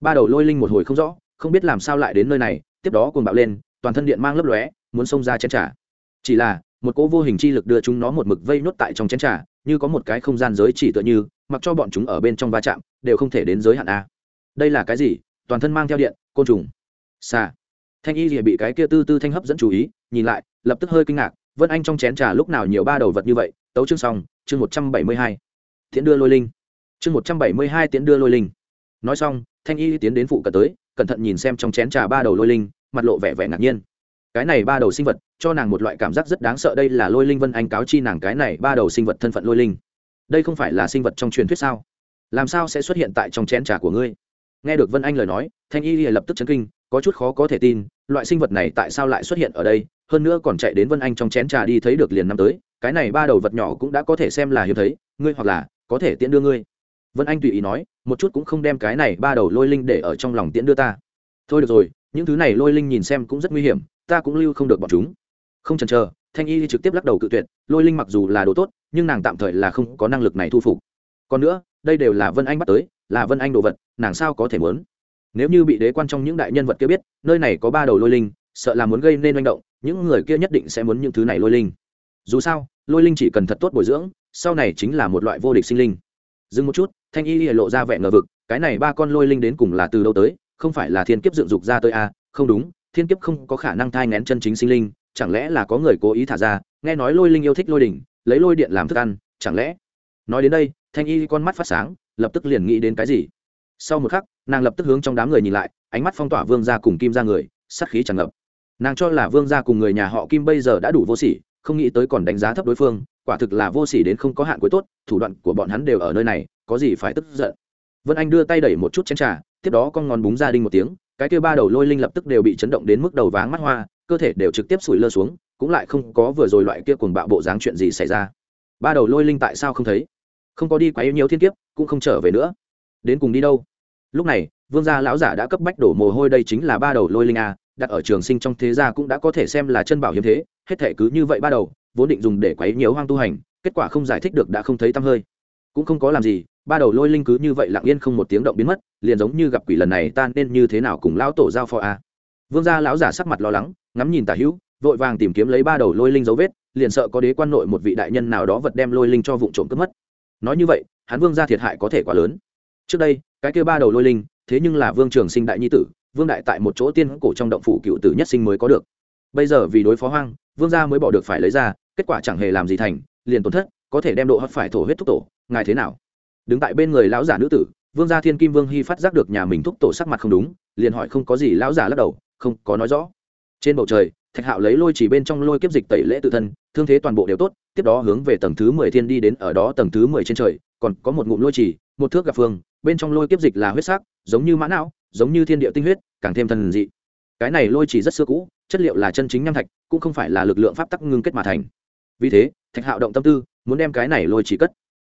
ba đầu lôi linh một hồi không rõ, không biết làm sao lại đến nơi này, tiếp đó cuồng bạo lên, toàn thân điện mang lấp lóe, muốn xông ra chén trà. Chỉ là một cỗ vô hình chi lực đưa chúng nó một mực vây nốt tại trong chén trà, như có một cái không gian giới chỉ tựa như, mặc cho bọn chúng ở bên trong va chạm, đều không thể đến giới hạn a. Đây là cái gì? Toàn thân mang theo điện, côn trùng. Xa thanh y rìa bị cái kia tư tư thanh hấp dẫn chú ý, nhìn lại, lập tức hơi kinh ngạc, vân anh trong chén trà lúc nào nhiều ba đầu vật như vậy? Tấu chương xong, chương một trăm bảy mươi hai. Tiễn đưa lôi linh. Chương một trăm bảy mươi hai tiễn đưa lôi linh. Nói xong, thanh y tiến đến phụ cận tới, cẩn thận nhìn xem trong chén trà ba đầu lôi linh, mặt lộ vẻ vẻ ngạc nhiên cái này ba đầu sinh vật, cho nàng một loại cảm giác rất đáng sợ, đây là lôi linh vân anh cáo chi nàng cái này ba đầu sinh vật thân phận lôi linh. Đây không phải là sinh vật trong truyền thuyết sao? Làm sao sẽ xuất hiện tại trong chén trà của ngươi? Nghe được vân anh lời nói, thanh y lập tức chấn kinh, có chút khó có thể tin, loại sinh vật này tại sao lại xuất hiện ở đây? Hơn nữa còn chạy đến vân anh trong chén trà đi thấy được liền năm tới, cái này ba đầu vật nhỏ cũng đã có thể xem là hiếm thấy, ngươi hoặc là có thể tiễn đưa ngươi. Vân anh tùy ý nói, một chút cũng không đem cái này ba đầu lôi linh để ở trong lòng tiễn đưa ta. Thôi được rồi, những thứ này lôi linh nhìn xem cũng rất nguy hiểm ta cũng lưu không được bọn chúng. Không chần chờ, thanh y trực tiếp lắc đầu cự tuyệt, lôi linh mặc dù là đồ tốt, nhưng nàng tạm thời là không có năng lực này thu phục. Còn nữa, đây đều là vân anh bắt tới, là vân anh đồ vật, nàng sao có thể muốn? Nếu như bị đế quan trong những đại nhân vật kia biết, nơi này có ba đầu lôi linh, sợ là muốn gây nên manh động, những người kia nhất định sẽ muốn những thứ này lôi linh. Dù sao, lôi linh chỉ cần thật tốt bồi dưỡng, sau này chính là một loại vô địch sinh linh. Dừng một chút, thanh y lộ ra vẻ ngờ vực, cái này ba con lôi linh đến cùng là từ đâu tới, không phải là thiên kiếp dựng dục ra tới a à? không đúng thiên kiếp không có khả năng thai ngén chân chính sinh linh, chẳng lẽ là có người cố ý thả ra, nghe nói lôi linh yêu thích lôi đỉnh, lấy lôi điện làm thức ăn, chẳng lẽ? Nói đến đây, thanh y con mắt phát sáng, lập tức liền nghĩ đến cái gì? Sau một khắc, nàng lập tức hướng trong đám người nhìn lại, ánh mắt phong tỏa vương gia cùng kim ra người, sát khí tràn ngập. Nàng cho là vương gia cùng người nhà họ kim bây giờ đã đủ vô sỉ, không nghĩ tới còn đánh giá thấp đối phương, quả thực là vô sỉ đến không có hạn cuối tốt, thủ đoạn của bọn hắn đều ở nơi này, có gì phải tức giận. Vân anh đưa tay đẩy một chút chén trà, tiếp đó con ngón búng ra đinh một tiếng cái kia ba đầu lôi linh lập tức đều bị chấn động đến mức đầu váng mắt hoa, cơ thể đều trực tiếp sủi lơ xuống, cũng lại không có vừa rồi loại kia cuồng bạo bộ dáng chuyện gì xảy ra. Ba đầu lôi linh tại sao không thấy? Không có đi quá yếu nhiều thiên kiếp, cũng không trở về nữa. Đến cùng đi đâu? Lúc này, vương gia lão giả đã cấp bách đổ mồ hôi đây chính là ba đầu lôi linh a, đặt ở trường sinh trong thế gia cũng đã có thể xem là chân bảo hiếm thế, hết thể cứ như vậy ba đầu, vốn định dùng để quấy nhiều hoang tu hành, kết quả không giải thích được đã không thấy tăm hơi. Cũng không có làm gì ba đầu lôi linh cứ như vậy lặng yên không một tiếng động biến mất, liền giống như gặp quỷ lần này, ta nên như thế nào cùng lão tổ giao phó a? Vương gia lão giả sắc mặt lo lắng, ngắm nhìn tả hữu, vội vàng tìm kiếm lấy ba đầu lôi linh dấu vết, liền sợ có đế quan nội một vị đại nhân nào đó vật đem lôi linh cho vụ trộm cướp mất. Nói như vậy, hắn vương gia thiệt hại có thể quá lớn. Trước đây, cái kêu ba đầu lôi linh, thế nhưng là vương trường sinh đại nhi tử, vương đại tại một chỗ tiên cổ trong động phủ cựu tử nhất sinh mới có được. Bây giờ vì đối phó hoang, vương gia mới bỏ được phải lấy ra, kết quả chẳng hề làm gì thành, liền tổn thất, có thể đem độ hấp phải thổ huyết thúc tổ, ngài thế nào? Đứng tại bên người lão giả nữ tử, vương gia thiên kim vương hy phát giác được nhà mình thúc tổ sắc mặt không đúng, liền hỏi không có gì, lão giả lắc đầu, không có nói rõ. Trên bầu trời, thạch hạo lấy lôi chỉ bên trong lôi kiếp dịch tẩy lễ tự thân, thương thế toàn bộ đều tốt, tiếp đó hướng về tầng thứ mười thiên đi đến ở đó tầng thứ mười trên trời, còn có một ngụm lôi chỉ, một thước gặp phương, bên trong lôi kiếp dịch là huyết sắc, giống như mã não, giống như thiên địa tinh huyết, càng thêm thần dị. Cái này lôi chỉ rất xưa cũ, chất liệu là chân chính nham thạch, cũng không phải là lực lượng pháp tắc ngưng kết mà thành. Vì thế, thạch hạo động tâm tư, muốn đem cái này lôi chỉ cất.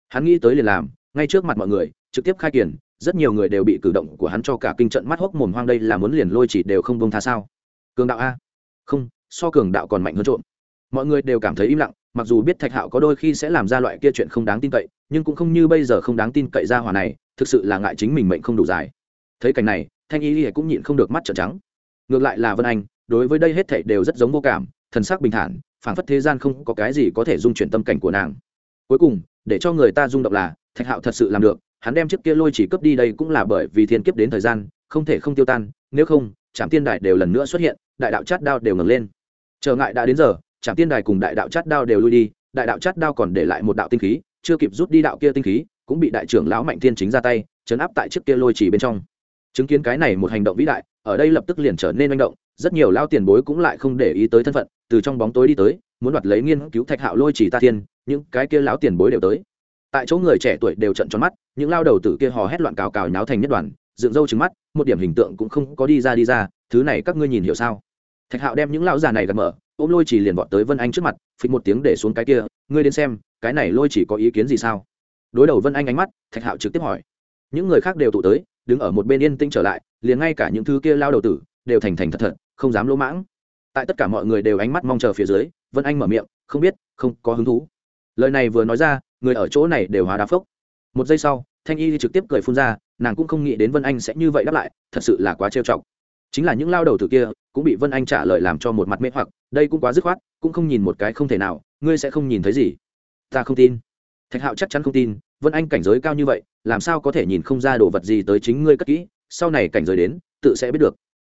Hắn nghĩ tới liền làm ngay trước mặt mọi người, trực tiếp khai kiển, rất nhiều người đều bị cử động của hắn cho cả kinh trận mắt hốc mồm hoang đây là muốn liền lôi chỉ đều không bông tha sao? Cường đạo a. Không, so cường đạo còn mạnh hơn trộm. Mọi người đều cảm thấy im lặng, mặc dù biết thạch hạo có đôi khi sẽ làm ra loại kia chuyện không đáng tin cậy, nhưng cũng không như bây giờ không đáng tin cậy ra hòa này, thực sự là ngại chính mình mệnh không đủ dài. Thấy cảnh này, thanh y cũng nhịn không được mắt trợn trắng. Ngược lại là vân anh, đối với đây hết thảy đều rất giống vô cảm, thần sắc bình thản, phảng phất thế gian không có cái gì có thể dung chuyển tâm cảnh của nàng. Cuối cùng, để cho người ta rung động là thạch hạo thật sự làm được, hắn đem chiếc kia lôi chỉ cướp đi đây cũng là bởi vì thiên kiếp đến thời gian, không thể không tiêu tan, nếu không trạm tiên đài đều lần nữa xuất hiện, đại đạo chát đao đều ngẩng lên. Trở ngại đã đến giờ trạm tiên đài cùng đại đạo chát đao đều lui đi, đại đạo chát đao còn để lại một đạo tinh khí, chưa kịp rút đi đạo kia tinh khí, cũng bị đại trưởng lão mạnh thiên chính ra tay, chấn áp tại chiếc kia lôi chỉ bên trong. Chứng kiến cái này một hành động vĩ đại, ở đây lập tức liền trở nên manh động, rất nhiều lao tiền bối cũng lại không để ý tới thân phận, từ trong bóng tối đi tới, muốn đoạt lấy nghiên cứu thạch hạo lôi chỉ ta thiên, những cái kia lão tiền bối đều tới tại chỗ người trẻ tuổi đều trận tròn mắt, những lao đầu tử kia hò hét loạn cào cào nháo thành nhất đoàn, dựng râu trứng mắt, một điểm hình tượng cũng không có đi ra đi ra, thứ này các ngươi nhìn hiểu sao? Thạch hạo đem những lão già này gật mở, ôm lôi chỉ liền vọt tới vân anh trước mặt, phịch một tiếng để xuống cái kia, ngươi đến xem, cái này lôi chỉ có ý kiến gì sao? Đối đầu vân anh ánh mắt, thạch hạo trực tiếp hỏi. Những người khác đều tụ tới, đứng ở một bên yên tĩnh trở lại, liền ngay cả những thứ kia lao đầu tử đều thành thành thật thật, không dám lỗ mãng. Tại tất cả mọi người đều ánh mắt mong chờ phía dưới, vân anh mở miệng, không biết, không có hứng thú. Lời này vừa nói ra người ở chỗ này đều hóa đá phốc. Một giây sau, thanh y trực tiếp cười phun ra, nàng cũng không nghĩ đến vân anh sẽ như vậy đáp lại, thật sự là quá trêu chọc. Chính là những lao đầu từ kia, cũng bị vân anh trả lời làm cho một mặt mê hoặc, đây cũng quá dứt khoát, cũng không nhìn một cái không thể nào, ngươi sẽ không nhìn thấy gì? Ta không tin. Thạch hạo chắc chắn không tin, vân anh cảnh giới cao như vậy, làm sao có thể nhìn không ra đồ vật gì tới chính ngươi cất kỹ, sau này cảnh giới đến, tự sẽ biết được.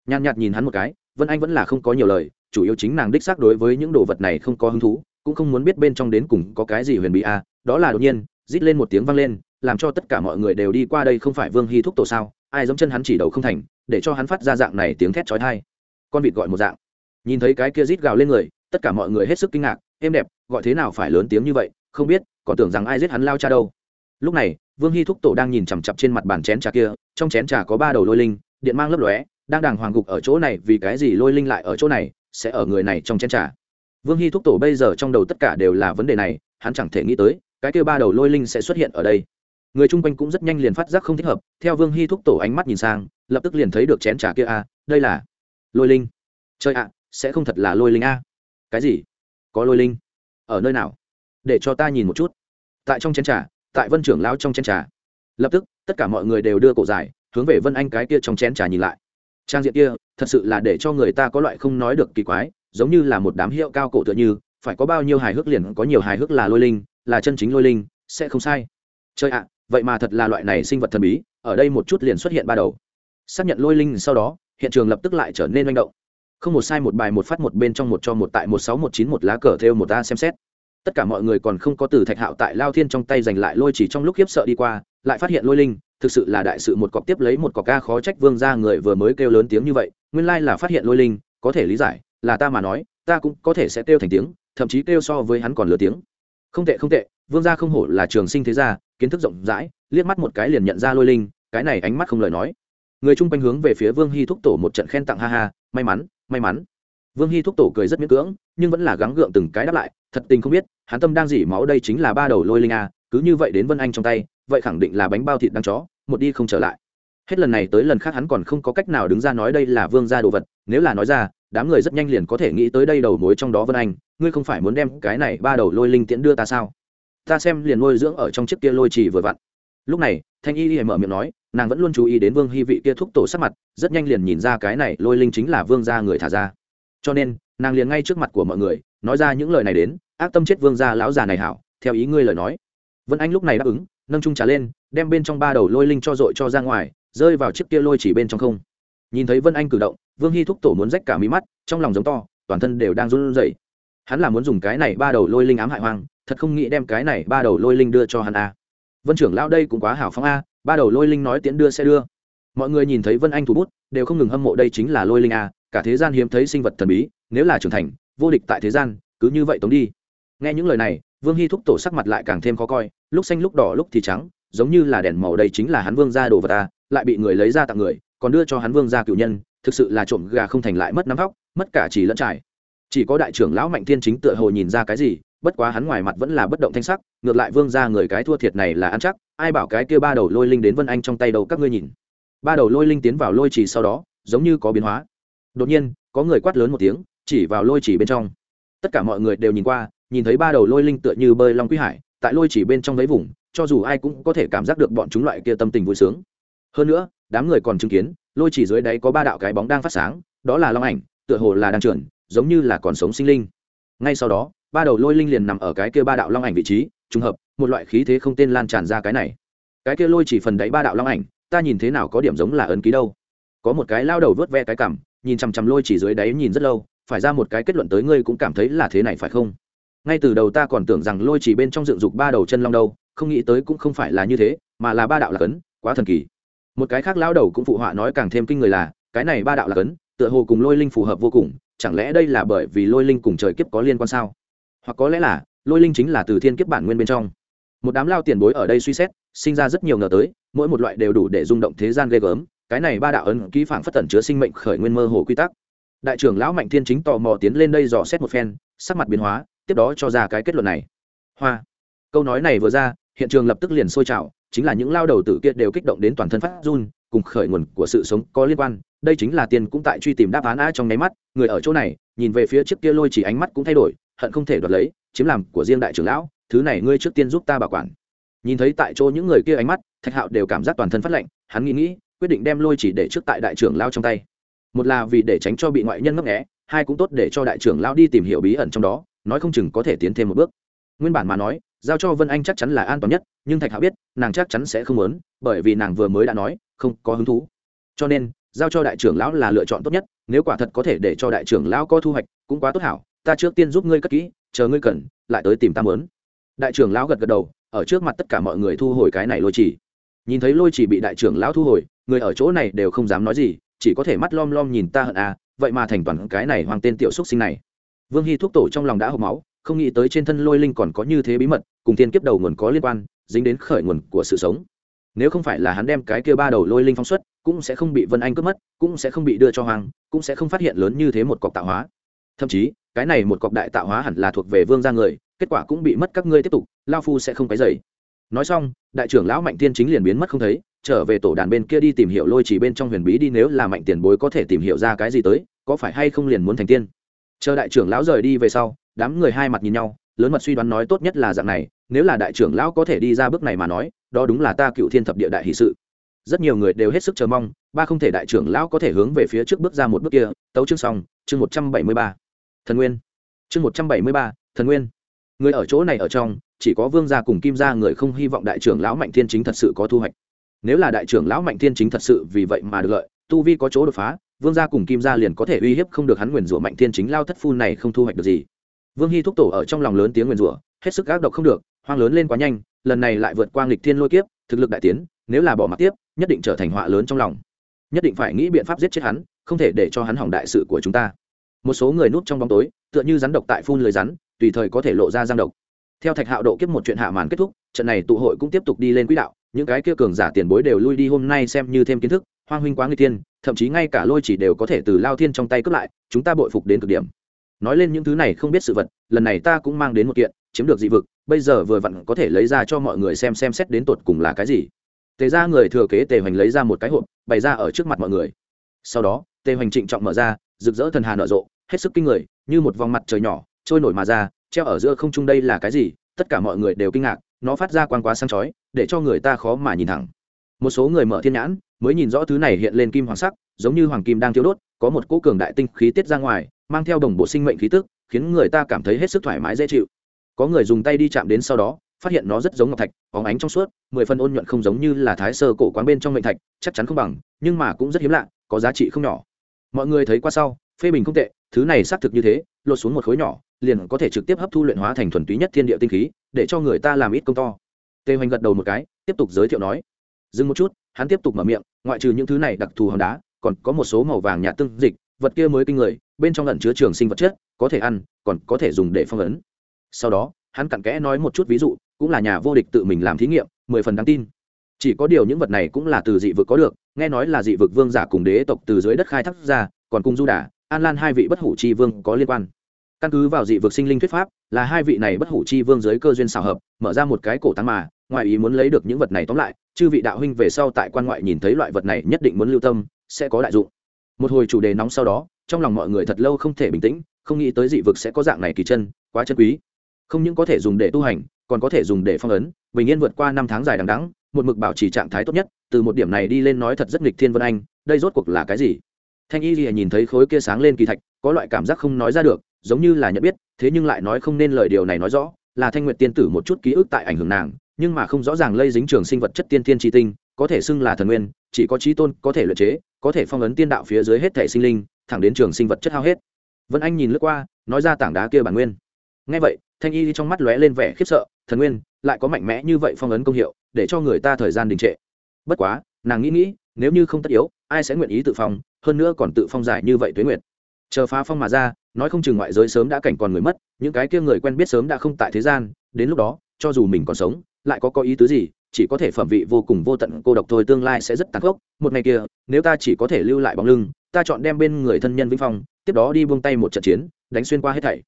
Nhàn nhạt nhìn hắn một cái, vân anh vẫn là không có nhiều lời, chủ yếu chính nàng đích xác đối với những đồ vật này không có hứng thú cũng không muốn biết bên trong đến cùng có cái gì huyền bí a, đó là đột nhiên, rít lên một tiếng vang lên, làm cho tất cả mọi người đều đi qua đây không phải vương hy thúc tổ sao? Ai giống chân hắn chỉ đầu không thành, để cho hắn phát ra dạng này tiếng thét chói thai con vịt gọi một dạng. Nhìn thấy cái kia rít gào lên người, tất cả mọi người hết sức kinh ngạc êm đẹp, gọi thế nào phải lớn tiếng như vậy? Không biết, còn tưởng rằng ai giết hắn lao cha đâu. Lúc này, vương hy thúc tổ đang nhìn chằm chặp trên mặt bàn chén trà kia, trong chén trà có ba đầu lôi linh, điện mang lấp lóe, đang đàng hoàng gục ở chỗ này, vì cái gì lôi linh lại ở chỗ này, sẽ ở người này trong chén trà? Vương hy thúc tổ bây giờ trong đầu tất cả đều là vấn đề này hắn chẳng thể nghĩ tới cái kêu ba đầu lôi linh sẽ xuất hiện ở đây. Người chung quanh cũng rất nhanh liền phát giác không thích hợp theo vương hy thúc tổ ánh mắt nhìn sang lập tức liền thấy được chén trà kia a à, đây là lôi linh. Chơi ạ sẽ không thật là lôi linh a. Cái gì? Có lôi linh? Ở nơi nào? Để cho ta nhìn một chút. Tại trong chén trà tại vân trưởng lão trong chén trà. Lập tức tất cả mọi người đều đưa cổ dài hướng về vân anh cái kia trong chén trà nhìn lại. Trang diện kia thật sự là để cho người ta có loại không nói được kỳ quái giống như là một đám hiệu cao cổ tựa như, phải có bao nhiêu hài hước liền có nhiều hài hước là lôi linh, là chân chính lôi linh, sẽ không sai. Chơi ạ, vậy mà thật là loại này sinh vật thần bí, ở đây một chút liền xuất hiện ba đầu. Xác nhận lôi linh sau đó, hiện trường lập tức lại trở nên manh động. Không một sai một bài một phát một bên trong một cho một tại một sáu một chín một lá cờ theo một ta xem xét. Tất cả mọi người còn không có từ thạch hạo tại lao thiên trong tay giành lại lôi chỉ trong lúc khiếp sợ đi qua, lại phát hiện lôi linh, thực sự là đại sự một cọc tiếp lấy một cọc ca khó trách vương ra người vừa mới kêu lớn tiếng như vậy, nguyên lai là phát hiện lôi linh, có thể lý giải là ta mà nói, ta cũng có thể sẽ kêu thành tiếng, thậm chí kêu so với hắn còn lừa tiếng. Không tệ không tệ, vương gia không hổ là trường sinh thế gia, kiến thức rộng rãi, liếc mắt một cái liền nhận ra lôi linh, cái này ánh mắt không lời nói. Người chung quanh hướng về phía vương hy thúc tổ một trận khen tặng ha ha, may mắn may mắn. Vương hy thúc tổ cười rất miễn cưỡng, nhưng vẫn là gắng gượng từng cái đáp lại, thật tình không biết, hắn tâm đang dỉ máu đây chính là ba đầu lôi linh a, cứ như vậy đến vân anh trong tay, vậy khẳng định là bánh bao thịt đang chó, một đi không trở lại. Hết lần này tới lần khác hắn còn không có cách nào đứng ra nói đây là vương gia đồ vật, nếu là nói ra đám người rất nhanh liền có thể nghĩ tới đây đầu mối trong đó vân anh, ngươi không phải muốn đem cái này ba đầu lôi linh tiễn đưa ta sao? Ta xem liền nuôi dưỡng ở trong chiếc kia lôi trì vừa vặn. Lúc này, thanh y hề mở miệng nói, nàng vẫn luôn chú ý đến vương hy vị kia thúc tổ sắc mặt, rất nhanh liền nhìn ra cái này lôi linh chính là vương gia người thả ra. Cho nên, nàng liền ngay trước mặt của mọi người, nói ra những lời này đến, ác tâm chết vương gia lão già này hảo, theo ý ngươi lời nói. Vân anh lúc này đáp ứng, nâng trung trà lên, đem bên trong ba đầu lôi linh cho dội cho ra ngoài, rơi vào chiếc kia lôi chỉ bên trong không. Nhìn thấy vân anh cử động vương hy thúc tổ muốn rách cả mí mắt, trong lòng giống to, toàn thân đều đang run rẩy. Hắn là muốn dùng cái này ba đầu lôi linh ám hại hoang, thật không nghĩ đem cái này ba đầu lôi linh đưa cho hắn a. Vân trưởng lão đây cũng quá hảo phóng a, ba đầu lôi linh nói tiễn đưa sẽ đưa. Mọi người nhìn thấy vân anh thủ bút, đều không ngừng hâm mộ đây chính là lôi linh a, cả thế gian hiếm thấy sinh vật thần bí, nếu là trưởng thành, vô địch tại thế gian, cứ như vậy tống đi. Nghe những lời này, vương hy thúc tổ sắc mặt lại càng thêm khó coi, lúc xanh lúc đỏ lúc thì trắng, giống như là đèn màu đây chính là hắn vương gia đồ vật ta lại bị người lấy ra tặng người, còn đưa cho hắn vương gia cựu nhân thực sự là trộm gà không thành lại mất nắm vóc, mất cả chỉ lẫn trải. Chỉ có đại trưởng lão mạnh thiên chính tựa hồ nhìn ra cái gì, bất quá hắn ngoài mặt vẫn là bất động thanh sắc, ngược lại vương gia người cái thua thiệt này là ăn chắc, ai bảo cái kia ba đầu lôi linh đến vân anh trong tay đầu các ngươi nhìn. Ba đầu lôi linh tiến vào lôi trì sau đó, giống như có biến hóa. Đột nhiên, có người quát lớn một tiếng, chỉ vào lôi trì bên trong. Tất cả mọi người đều nhìn qua, nhìn thấy ba đầu lôi linh tựa như bơi long quý hải, tại lôi chỉ bên trong lấy vùng, cho dù ai cũng có thể cảm giác được bọn chúng loại kia tâm tình vui sướng. Hơn nữa đám người còn chứng kiến, lôi chỉ dưới đáy có ba đạo cái bóng đang phát sáng, đó là long ảnh, tựa hồ là đang trườn, giống như là còn sống sinh linh. Ngay sau đó, ba đầu lôi linh liền nằm ở cái kia ba đạo long ảnh vị trí, trùng hợp, một loại khí thế không tên lan tràn ra cái này. Cái kia lôi chỉ phần đáy ba đạo long ảnh, ta nhìn thế nào có điểm giống là ấn ký đâu. Có một cái lao đầu vớt ve cái cảm nhìn chằm chằm lôi chỉ dưới đáy nhìn rất lâu, phải ra một cái kết luận tới ngươi cũng cảm thấy là thế này phải không? Ngay từ đầu ta còn tưởng rằng lôi chỉ bên trong dựng dục ba đầu chân long đâu, không nghĩ tới cũng không phải là như thế, mà là ba đạo là cấn, quá thần kỳ một cái khác lao đầu cũng phụ họa nói càng thêm kinh người là, cái này ba đạo là cấn, tựa hồ cùng lôi linh phù hợp vô cùng, chẳng lẽ đây là bởi vì lôi linh cùng trời kiếp có liên quan sao? Hoặc có lẽ là, lôi linh chính là từ thiên kiếp bản nguyên bên trong. Một đám lao tiền bối ở đây suy xét, sinh ra rất nhiều ngờ tới, mỗi một loại đều đủ để rung động thế gian ghê gớm, cái này ba đạo ấn ký phảng phất tẩn chứa sinh mệnh khởi nguyên mơ hồ quy tắc. Đại trưởng lão mạnh thiên chính tò mò tiến lên đây dò xét một phen, sắc mặt biến hóa, tiếp đó cho ra cái kết luận này. Hoa. Câu nói này vừa ra, hiện trường lập tức liền sôi trào chính là những lao đầu tử kia đều kích động đến toàn thân phát run, cùng khởi nguồn của sự sống có liên quan. Đây chính là tiền cũng tại truy tìm đáp án a trong nháy mắt, người ở chỗ này, nhìn về phía trước kia lôi chỉ ánh mắt cũng thay đổi, hận không thể đoạt lấy, chiếm làm của riêng đại trưởng lão, thứ này ngươi trước tiên giúp ta bảo quản. Nhìn thấy tại chỗ những người kia ánh mắt, thạch hạo đều cảm giác toàn thân phát lạnh, hắn nghĩ nghĩ, quyết định đem lôi chỉ để trước tại đại trưởng lao trong tay. Một là vì để tránh cho bị ngoại nhân ngấp nghé, hai cũng tốt để cho đại trưởng lao đi tìm hiểu bí ẩn trong đó, nói không chừng có thể tiến thêm một bước. Nguyên bản mà nói giao cho vân anh chắc chắn là an toàn nhất nhưng thạch hạo biết nàng chắc chắn sẽ không muốn bởi vì nàng vừa mới đã nói không có hứng thú cho nên giao cho đại trưởng lão là lựa chọn tốt nhất nếu quả thật có thể để cho đại trưởng lão có thu hoạch cũng quá tốt hảo ta trước tiên giúp ngươi cất kỹ chờ ngươi cần lại tới tìm ta mớn đại trưởng lão gật gật đầu ở trước mặt tất cả mọi người thu hồi cái này lôi chỉ nhìn thấy lôi chỉ bị đại trưởng lão thu hồi người ở chỗ này đều không dám nói gì chỉ có thể mắt lom lom nhìn ta hận à vậy mà thành toàn cái này hoang tên tiểu xúc sinh này vương hy thuốc tổ trong lòng đã hộp máu không nghĩ tới trên thân lôi linh còn có như thế bí mật, cùng thiên kiếp đầu nguồn có liên quan, dính đến khởi nguồn của sự sống. Nếu không phải là hắn đem cái kia ba đầu lôi linh phóng xuất, cũng sẽ không bị vân anh cướp mất, cũng sẽ không bị đưa cho hoàng cũng sẽ không phát hiện lớn như thế một cọc tạo hóa. Thậm chí, cái này một cọc đại tạo hóa hẳn là thuộc về vương gia người, kết quả cũng bị mất các ngươi tiếp tục, lao phu sẽ không cái dày nói xong, đại trưởng lão mạnh tiên chính liền biến mất không thấy, trở về tổ đàn bên kia đi tìm hiểu lôi chỉ bên trong huyền bí đi, nếu là mạnh tiền bối có thể tìm hiểu ra cái gì tới, có phải hay không liền muốn thành tiên? Chờ đại trưởng lão rời đi về sau, đám người hai mặt nhìn nhau, lớn mật suy đoán nói tốt nhất là dạng này, nếu là đại trưởng lão có thể đi ra bước này mà nói, đó đúng là ta cựu thiên thập địa đại hỷ sự. Rất nhiều người đều hết sức chờ mong, ba không thể đại trưởng lão có thể hướng về phía trước bước ra một bước kia. Tấu chương xong, chương một trăm bảy mươi ba. Thần nguyên. Chương một trăm bảy mươi ba, thần nguyên. Người ở chỗ này ở trong, chỉ có vương gia cùng kim gia người không hy vọng đại trưởng lão mạnh thiên chính thật sự có thu hoạch. Nếu là đại trưởng lão mạnh thiên chính thật sự vì vậy mà được lợi, tu vi có chỗ đột phá vương gia cùng kim gia liền có thể uy hiếp không được hắn nguyền rủa mạnh thiên chính lao thất phu này không thu hoạch được gì. Vương hy thúc tổ ở trong lòng lớn tiếng nguyền rủa, hết sức gác độc không được, hoang lớn lên quá nhanh, lần này lại vượt qua nghịch thiên lôi kiếp, thực lực đại tiến, nếu là bỏ mặc tiếp, nhất định trở thành họa lớn trong lòng. Nhất định phải nghĩ biện pháp giết chết hắn, không thể để cho hắn hỏng đại sự của chúng ta. Một số người núp trong bóng tối, tựa như rắn độc tại phun lưới rắn, tùy thời có thể lộ ra giang độc. Theo thạch hạo độ kiếp một chuyện hạ màn kết thúc, trận này tụ hội cũng tiếp tục đi lên quỹ đạo, những cái kia cường giả tiền bối đều lui đi hôm nay xem như thêm kiến thức, hoang huynh quá người tiên thậm chí ngay cả lôi chỉ đều có thể từ lao thiên trong tay cướp lại, chúng ta bội phục đến cực điểm. Nói lên những thứ này không biết sự vật, lần này ta cũng mang đến một kiện, chiếm được dị vực, bây giờ vừa vặn có thể lấy ra cho mọi người xem xem xét đến tột cùng là cái gì. Tề ra người thừa kế tề hoành lấy ra một cái hộp, bày ra ở trước mặt mọi người. Sau đó, tề hoành trịnh trọng mở ra, rực rỡ thần hà nở rộ, hết sức kinh người, như một vòng mặt trời nhỏ, trôi nổi mà ra, treo ở giữa không trung đây là cái gì, tất cả mọi người đều kinh ngạc, nó phát ra quang quá sáng chói, để cho người ta khó mà nhìn thẳng một số người mở thiên nhãn mới nhìn rõ thứ này hiện lên kim hoàng sắc, giống như hoàng kim đang thiếu đốt, có một cỗ cường đại tinh khí tiết ra ngoài, mang theo đồng bộ sinh mệnh khí tức, khiến người ta cảm thấy hết sức thoải mái dễ chịu. Có người dùng tay đi chạm đến sau đó, phát hiện nó rất giống ngọc thạch óng ánh trong suốt, mười phân ôn nhuận không giống như là thái sơ cổ quán bên trong mệnh thạch, chắc chắn không bằng, nhưng mà cũng rất hiếm lạ, có giá trị không nhỏ. Mọi người thấy qua sau, phê bình không tệ, thứ này xác thực như thế, lột xuống một khối nhỏ, liền có thể trực tiếp hấp thu luyện hóa thành thuần túy nhất thiên địa tinh khí, để cho người ta làm ít công to. Tề hoành gật đầu một cái, tiếp tục giới thiệu nói dừng một chút, hắn tiếp tục mở miệng, ngoại trừ những thứ này đặc thù hòn đá, còn có một số màu vàng nhạt tương dịch, vật kia mới kinh người, bên trong lẩn chứa trường sinh vật chất, có thể ăn, còn có thể dùng để phong ấn. Sau đó, hắn cặn kẽ nói một chút ví dụ, cũng là nhà vô địch tự mình làm thí nghiệm, mười phần đáng tin. Chỉ có điều những vật này cũng là từ dị vực có được, nghe nói là dị vực vương giả cùng đế tộc từ dưới đất khai thác ra, còn cung du đà, an lan hai vị bất hủ chi vương có liên quan căn cứ vào dị vực sinh linh thuyết pháp, là hai vị này bất hủ chi vương dưới cơ duyên xào hợp, mở ra một cái cổ tăng mà, ngoài ý muốn lấy được những vật này tóm lại, chư vị đạo huynh về sau tại quan ngoại nhìn thấy loại vật này nhất định muốn lưu tâm, sẽ có đại dụng. Một hồi chủ đề nóng sau đó, trong lòng mọi người thật lâu không thể bình tĩnh, không nghĩ tới dị vực sẽ có dạng này kỳ chân, quá chân quý. Không những có thể dùng để tu hành, còn có thể dùng để phong ấn, bình yên vượt qua năm tháng dài đằng đắng một mực bảo trì trạng thái tốt nhất, từ một điểm này đi lên nói thật rất nghịch thiên vân anh, đây rốt cuộc là cái gì? Thanh y lìa nhìn thấy khối kia sáng lên kỳ thạch, có loại cảm giác không nói ra được giống như là nhận biết, thế nhưng lại nói không nên lời điều này nói rõ, là thanh nguyệt tiên tử một chút ký ức tại ảnh hưởng nàng, nhưng mà không rõ ràng lây dính trường sinh vật chất tiên thiên tri tinh, có thể xưng là thần nguyên, chỉ có trí tôn có thể luyện chế, có thể phong ấn tiên đạo phía dưới hết thể sinh linh, thẳng đến trường sinh vật chất hao hết. Vân anh nhìn lướt qua, nói ra tảng đá kia bản nguyên. Ngay vậy, thanh y trong mắt lóe lên vẻ khiếp sợ, thần nguyên, lại có mạnh mẽ như vậy phong ấn công hiệu, để cho người ta thời gian đình trệ. Bất quá, nàng nghĩ nghĩ, nếu như không tất yếu, ai sẽ nguyện ý tự phong, hơn nữa còn tự phong giải như vậy tuế nguyệt. Chờ phá phong mà ra nói không chừng ngoại giới sớm đã cảnh còn người mất, những cái kia người quen biết sớm đã không tại thế gian, đến lúc đó, cho dù mình còn sống, lại có có ý tứ gì, chỉ có thể phẩm vị vô cùng vô tận cô độc thôi, tương lai sẽ rất tàn khốc. Một ngày kia, nếu ta chỉ có thể lưu lại bóng lưng, ta chọn đem bên người thân nhân vĩnh phong, tiếp đó đi buông tay một trận chiến, đánh xuyên qua hết thảy.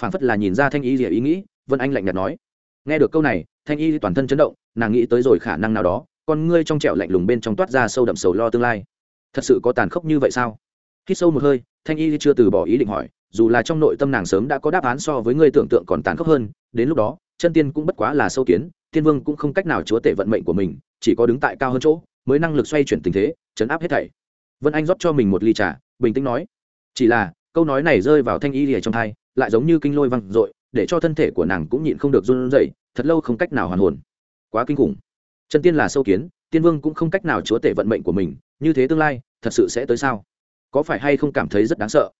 Phảng phất là nhìn ra thanh y rỉa ý nghĩ, vân anh lạnh nhạt nói. Nghe được câu này, thanh y toàn thân chấn động, nàng nghĩ tới rồi khả năng nào đó, con ngươi trong trẻo lạnh lùng bên trong toát ra sâu đậm sầu lo tương lai. Thật sự có tàn khốc như vậy sao? Khi sâu một hơi, thanh y chưa từ bỏ ý định hỏi, dù là trong nội tâm nàng sớm đã có đáp án so với ngươi tưởng tượng còn tàn khốc hơn, đến lúc đó, chân tiên cũng bất quá là sâu kiến thiên vương cũng không cách nào chúa tể vận mệnh của mình, chỉ có đứng tại cao hơn chỗ, mới năng lực xoay chuyển tình thế, chấn áp hết thảy. Vân anh rót cho mình một ly trà, bình tĩnh nói, chỉ là, câu nói này rơi vào thanh y lìa trong thai, lại giống như kinh lôi văng dội, để cho thân thể của nàng cũng nhịn không được run rẩy, thật lâu không cách nào hoàn hồn. Quá kinh khủng. Chân tiên là sâu kiến, tiên vương cũng không cách nào chúa tể vận mệnh của mình, như thế tương lai, thật sự sẽ tới sao? Có phải hay không cảm thấy rất đáng sợ?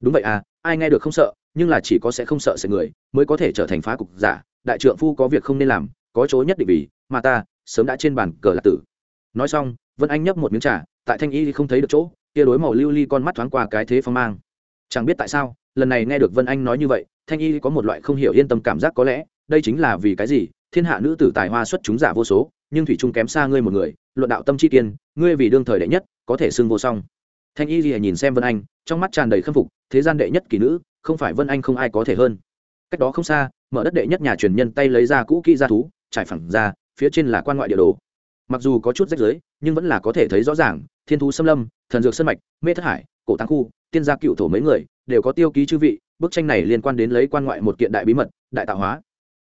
Đúng vậy à ai nghe được không sợ, nhưng là chỉ có sẽ không sợ sẽ người, mới có thể trở thành phá cục giả, đại trượng phu có việc không nên làm, có chỗ nhất định vì, mà ta, sớm đã trên bàn cờ lạc tử. Nói xong, vân anh nhấp một miếng trà, tại thanh y không thấy được chỗ kia đối màu lưu ly con mắt thoáng qua cái thế phong mang. Chẳng biết tại sao, lần này nghe được vân anh nói như vậy, thanh y có một loại không hiểu yên tâm cảm giác có lẽ, đây chính là vì cái gì, thiên hạ nữ tử tài hoa xuất chúng giả vô số, nhưng thủy trung kém xa ngươi một người, luận đạo tâm chi kiên, ngươi vì đương thời đệ nhất, có thể xưng vô song thanh y gì nhìn xem vân anh, trong mắt tràn đầy khâm phục, thế gian đệ nhất kỳ nữ, không phải vân anh không ai có thể hơn. Cách đó không xa, mở đất đệ nhất nhà truyền nhân tay lấy ra cũ kỹ ra thú, trải phẳng ra, phía trên là quan ngoại địa đồ. Mặc dù có chút rách rưới, nhưng vẫn là có thể thấy rõ ràng, thiên thú xâm lâm, thần dược sân mạch, mê thất hải, cổ tăng khu, tiên gia cựu thổ mấy người, đều có tiêu ký chư vị, bức tranh này liên quan đến lấy quan ngoại một kiện đại bí mật, đại tạo hóa.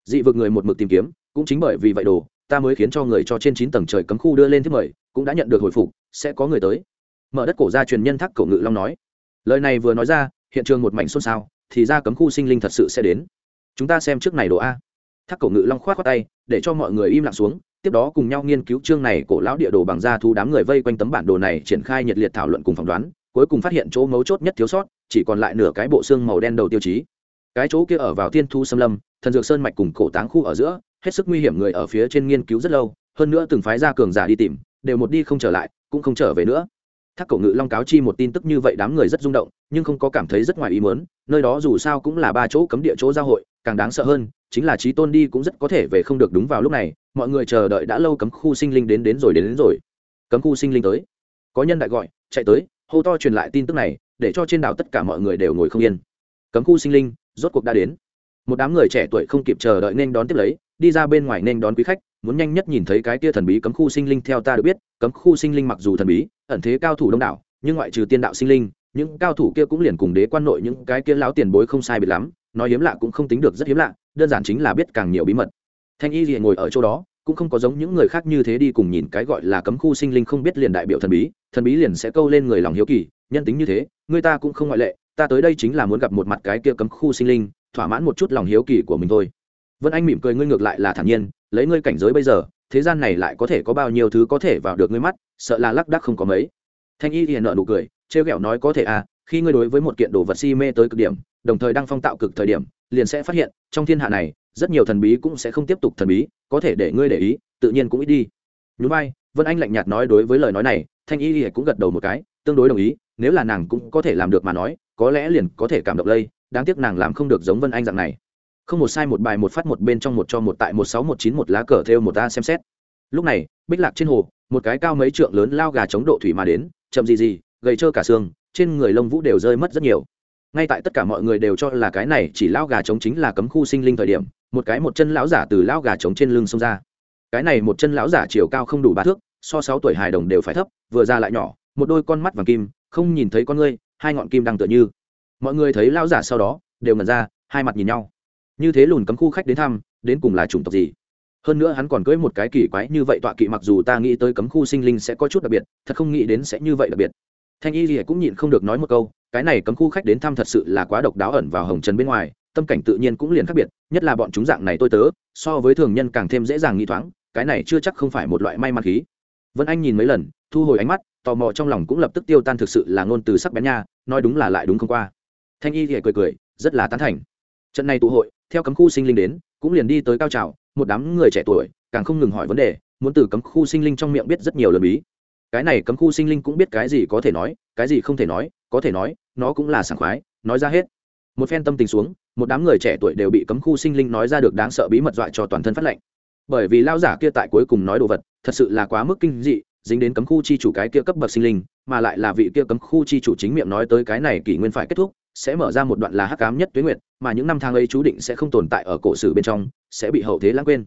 Dị vực người một mực tìm kiếm, cũng chính bởi vì vậy đồ, ta mới khiến cho người cho trên chín tầng trời cấm khu đưa lên thiết mời, cũng đã nhận được hồi phục, sẽ có người tới mở đất cổ ra truyền nhân thác cổ ngự long nói. Lời này vừa nói ra, hiện trường một mảnh xôn xao, thì ra cấm khu sinh linh thật sự sẽ đến. Chúng ta xem trước này đồ a. Thác cổ ngự long khoát qua tay, để cho mọi người im lặng xuống, tiếp đó cùng nhau nghiên cứu chương này cổ lão địa đồ bằng da thu đám người vây quanh tấm bản đồ này triển khai nhiệt liệt thảo luận cùng phỏng đoán, cuối cùng phát hiện chỗ mấu chốt nhất thiếu sót, chỉ còn lại nửa cái bộ xương màu đen đầu tiêu chí. Cái chỗ kia ở vào tiên thu xâm lâm, thần dược sơn mạch cùng cổ táng khu ở giữa, hết sức nguy hiểm người ở phía trên nghiên cứu rất lâu, hơn nữa từng phái ra cường giả đi tìm, đều một đi không trở lại, cũng không trở về nữa thác cổ ngự long cáo chi một tin tức như vậy đám người rất rung động nhưng không có cảm thấy rất ngoài ý mớn nơi đó dù sao cũng là ba chỗ cấm địa chỗ giao hội càng đáng sợ hơn chính là trí tôn đi cũng rất có thể về không được đúng vào lúc này mọi người chờ đợi đã lâu cấm khu sinh linh đến đến rồi đến, đến rồi. Cấm khu sinh linh tới. Có nhân đại gọi chạy tới hô to truyền lại tin tức này để cho trên đảo tất cả mọi người đều ngồi không yên. Cấm khu sinh linh rốt cuộc đã đến. Một đám người trẻ tuổi không kịp chờ đợi nên đón tiếp lấy đi ra bên ngoài nên đón quý khách muốn nhanh nhất nhìn thấy cái kia thần bí cấm khu sinh linh theo ta được biết, cấm khu sinh linh mặc dù thần bí, ẩn thế cao thủ đông đảo, nhưng ngoại trừ tiên đạo sinh linh, những cao thủ kia cũng liền cùng đế quan nội những cái kia láo tiền bối không sai biệt lắm, nói hiếm lạ cũng không tính được rất hiếm lạ, đơn giản chính là biết càng nhiều bí mật. Thanh y gì ngồi ở chỗ đó, cũng không có giống những người khác như thế đi cùng nhìn cái gọi là cấm khu sinh linh không biết liền đại biểu thần bí thần bí liền sẽ câu lên người lòng hiếu kỳ, nhân tính như thế, người ta cũng không ngoại lệ, ta tới đây chính là muốn gặp một mặt cái kia cấm khu sinh linh, thỏa mãn một chút lòng hiếu kỳ của mình thôi. Vân anh mỉm cười, ngươi ngược lại là thản nhiên lấy ngươi cảnh giới bây giờ, thế gian này lại có thể có bao nhiêu thứ có thể vào được ngươi mắt, sợ là lắc đắc không có mấy. Thanh y thì nợ nụ cười, trêu ghẹo nói, có thể à khi ngươi đối với một kiện đồ vật si mê tới cực điểm, đồng thời đang phong tạo cực thời điểm, liền sẽ phát hiện, trong thiên hạ này, rất nhiều thần bí cũng sẽ không tiếp tục thần bí, có thể để ngươi để ý, tự nhiên cũng ít đi. Nhún vai, vân anh lạnh nhạt nói đối với lời nói này, thanh y thì cũng gật đầu một cái, tương đối đồng ý, nếu là nàng cũng có thể làm được mà nói, có lẽ liền có thể cảm động lây, đáng tiếc nàng làm không được giống vân anh dạng này không một sai một bài một phát một bên trong một cho một tại một sáu một chín một lá cờ theo một ta xem xét. Lúc này, bích lạc trên hồ, một cái cao mấy trượng lớn lao gà chống độ thủy mà đến, chậm gì gì, gầy trơ cả xương, trên người lông vũ đều rơi mất rất nhiều. Ngay tại tất cả mọi người đều cho là cái này chỉ lao gà trống chính là cấm khu sinh linh thời điểm, một cái một chân lão giả từ lao gà trống trên lưng xông ra. Cái này một chân lão giả chiều cao không đủ ba thước, so sáu tuổi hài đồng đều phải thấp, vừa ra lại nhỏ, một đôi con mắt vàng kim, không nhìn thấy con ngươi, hai ngọn kim đang tựa như. Mọi người thấy lão giả sau đó, đều ngẩn ra, hai mặt nhìn nhau như thế lùn cấm khu khách đến thăm, đến cùng là chủng tộc gì? Hơn nữa hắn còn cưỡi một cái kỳ quái như vậy tọa kỵ mặc dù ta nghĩ tới cấm khu sinh linh sẽ có chút đặc biệt, thật không nghĩ đến sẽ như vậy đặc biệt. Thanh y gì cũng nhịn không được nói một câu, cái này cấm khu khách đến thăm thật sự là quá độc đáo ẩn vào hồng trần bên ngoài, tâm cảnh tự nhiên cũng liền khác biệt, nhất là bọn chúng dạng này tôi tớ, so với thường nhân càng thêm dễ dàng nghi thoáng, cái này chưa chắc không phải một loại may mắn khí. Vân anh nhìn mấy lần, thu hồi ánh mắt, tò mò trong lòng cũng lập tức tiêu tan thực sự là ngôn từ sắc bén nha, nói đúng là lại đúng không qua. Thanh y thì cười cười, rất là tán thành. Trận này tụ hội theo cấm khu sinh linh đến, cũng liền đi tới cao trào, một đám người trẻ tuổi, càng không ngừng hỏi vấn đề, muốn từ cấm khu sinh linh trong miệng biết rất nhiều lời bí. Cái này cấm khu sinh linh cũng biết cái gì có thể nói, cái gì không thể nói, có thể nói, nó cũng là sảng khoái, nói ra hết. Một phen tâm tình xuống, một đám người trẻ tuổi đều bị cấm khu sinh linh nói ra được đáng sợ bí mật dọa cho toàn thân phát lệnh bởi vì lao giả kia tại cuối cùng nói đồ vật, thật sự là quá mức kinh dị, dính đến cấm khu chi chủ cái kia cấp bậc sinh linh, mà lại là vị kia cấm khu chi chủ chính miệng nói tới cái này kỷ nguyên phải kết thúc sẽ mở ra một đoạn là hắc ám nhất tuyến nguyệt, mà những năm tháng ấy chú định sẽ không tồn tại ở cổ sử bên trong, sẽ bị hậu thế lãng quên.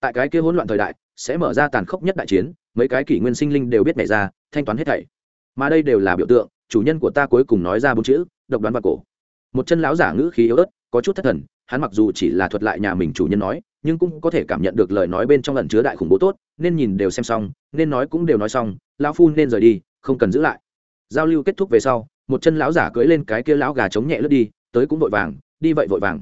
Tại cái kia hỗn loạn thời đại, sẽ mở ra tàn khốc nhất đại chiến, mấy cái kỷ nguyên sinh linh đều biết mẹ ra, thanh toán hết thảy. Mà đây đều là biểu tượng, chủ nhân của ta cuối cùng nói ra bốn chữ, độc đoán và cổ. Một chân lão giả ngữ khí yếu ớt, có chút thất thần, hắn mặc dù chỉ là thuật lại nhà mình chủ nhân nói, nhưng cũng có thể cảm nhận được lời nói bên trong lần chứa đại khủng bố tốt, nên nhìn đều xem xong, nên nói cũng đều nói xong, lão phu nên rời đi, không cần giữ lại. Giao lưu kết thúc về sau một chân lão giả cưỡi lên cái kia lão gà chống nhẹ lướt đi, tới cũng vội vàng, đi vậy vội vàng.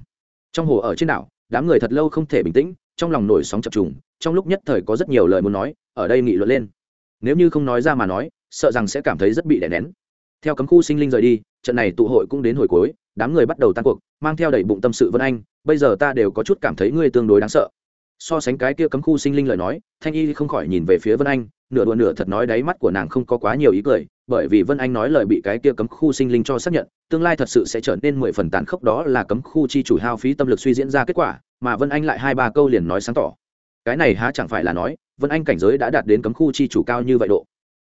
Trong hồ ở trên đảo, đám người thật lâu không thể bình tĩnh, trong lòng nổi sóng chập trùng, trong lúc nhất thời có rất nhiều lời muốn nói, ở đây nghị luận lên. Nếu như không nói ra mà nói, sợ rằng sẽ cảm thấy rất bị đè nén. Theo cấm khu sinh linh rời đi, trận này tụ hội cũng đến hồi cuối, đám người bắt đầu tan cuộc, mang theo đầy bụng tâm sự vân anh, bây giờ ta đều có chút cảm thấy ngươi tương đối đáng sợ. So sánh cái kia cấm khu sinh linh lời nói, thanh y không khỏi nhìn về phía vân anh nửa đùa nửa thật nói đáy mắt của nàng không có quá nhiều ý cười bởi vì vân anh nói lời bị cái kia cấm khu sinh linh cho xác nhận tương lai thật sự sẽ trở nên mười phần tàn khốc đó là cấm khu chi chủ hao phí tâm lực suy diễn ra kết quả mà vân anh lại hai ba câu liền nói sáng tỏ. Cái này há chẳng phải là nói vân anh cảnh giới đã đạt đến cấm khu chi chủ cao như vậy độ.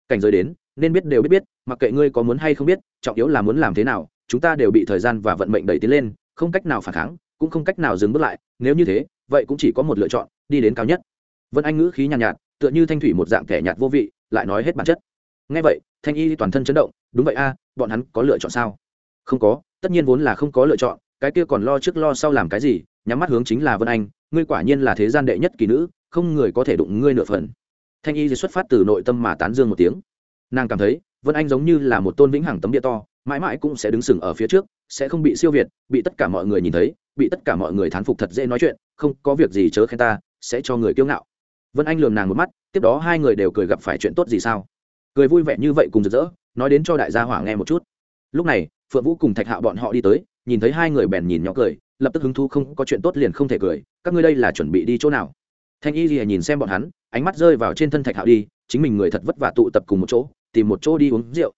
Cảnh giới đến nên biết đều biết biết mặc kệ ngươi có muốn hay không biết trọng yếu là muốn làm thế nào chúng ta đều bị thời gian và vận mệnh đẩy tiến lên không cách nào phản kháng cũng không cách nào dừng bước lại nếu như thế vậy cũng chỉ có một lựa chọn đi đến cao nhất. Vân anh ngữ khí nhàn nhạt, nhạt tựa như thanh thủy một dạng kẻ nhạt vô vị, lại nói hết bản chất. Ngay vậy, thanh y toàn thân chấn động, đúng vậy a, bọn hắn có lựa chọn sao? Không có, tất nhiên vốn là không có lựa chọn, cái kia còn lo trước lo sau làm cái gì, nhắm mắt hướng chính là vân anh, ngươi quả nhiên là thế gian đệ nhất kỳ nữ, không người có thể đụng ngươi nửa phần. Thanh y xuất phát từ nội tâm mà tán dương một tiếng. Nàng cảm thấy, vân anh giống như là một tôn vĩnh hằng tấm địa to, mãi mãi cũng sẽ đứng sừng ở phía trước, sẽ không bị siêu việt, bị tất cả mọi người nhìn thấy, bị tất cả mọi người thán phục thật dễ nói chuyện, không có việc gì chớ khen ta, sẽ cho người kiêu ngạo vân anh lườm nàng một mắt, tiếp đó hai người đều cười gặp phải chuyện tốt gì sao? Cười vui vẻ như vậy cùng rực rỡ, nói đến cho đại gia hỏa nghe một chút. Lúc này, phượng vũ cùng thạch hạo bọn họ đi tới, nhìn thấy hai người bèn nhìn nhỏ cười, lập tức hứng thú không có chuyện tốt liền không thể cười, các ngươi đây là chuẩn bị đi chỗ nào? Thanh y lìa nhìn xem bọn hắn, ánh mắt rơi vào trên thân thạch hạo đi, chính mình người thật vất vả tụ tập cùng một chỗ, tìm một chỗ đi uống rượu.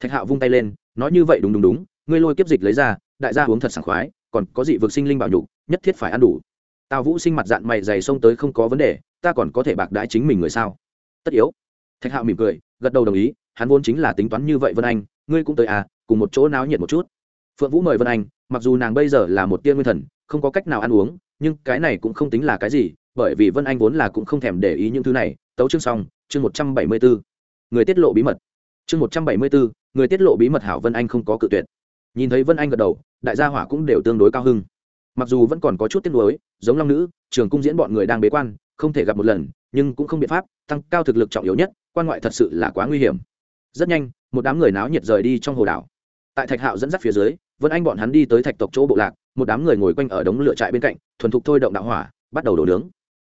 Thạch hạo vung tay lên, nói như vậy đúng đúng đúng, ngươi lôi kiếp dịch lấy ra, đại gia uống thật sảng khoái, còn có dị vực sinh linh bảo nhục, nhất thiết phải ăn đủ tào vũ sinh mặt dạng mày dày xông tới không có vấn đề, ta còn có thể bạc đãi chính mình người sao? Tất yếu. Thạch hạo mỉm cười, gật đầu đồng ý, hắn vốn chính là tính toán như vậy vân anh, ngươi cũng tới à cùng một chỗ náo nhiệt một chút. Phượng vũ mời vân anh, mặc dù nàng bây giờ là một tiên nguyên thần, không có cách nào ăn uống, nhưng cái này cũng không tính là cái gì, bởi vì vân anh vốn là cũng không thèm để ý những thứ này. Tấu chương xong, chương một trăm bảy mươi bốn người tiết lộ bí mật. Chương một trăm bảy mươi bốn người tiết lộ bí mật hảo vân anh không có cự tuyệt. Nhìn thấy vân anh gật đầu, đại gia hỏa cũng đều tương đối cao hưng mặc dù vẫn còn có chút tiếc nuối, giống long nữ, trường cung diễn bọn người đang bế quan, không thể gặp một lần, nhưng cũng không biện pháp, tăng cao thực lực trọng yếu nhất, quan ngoại thật sự là quá nguy hiểm. Rất nhanh, một đám người náo nhiệt rời đi trong hồ đảo. Tại thạch hạo dẫn dắt phía dưới, vân anh bọn hắn đi tới thạch tộc chỗ bộ lạc, một đám người ngồi quanh ở đống lửa trại bên cạnh, thuần thục thôi động đạo hỏa, bắt đầu đổ nướng.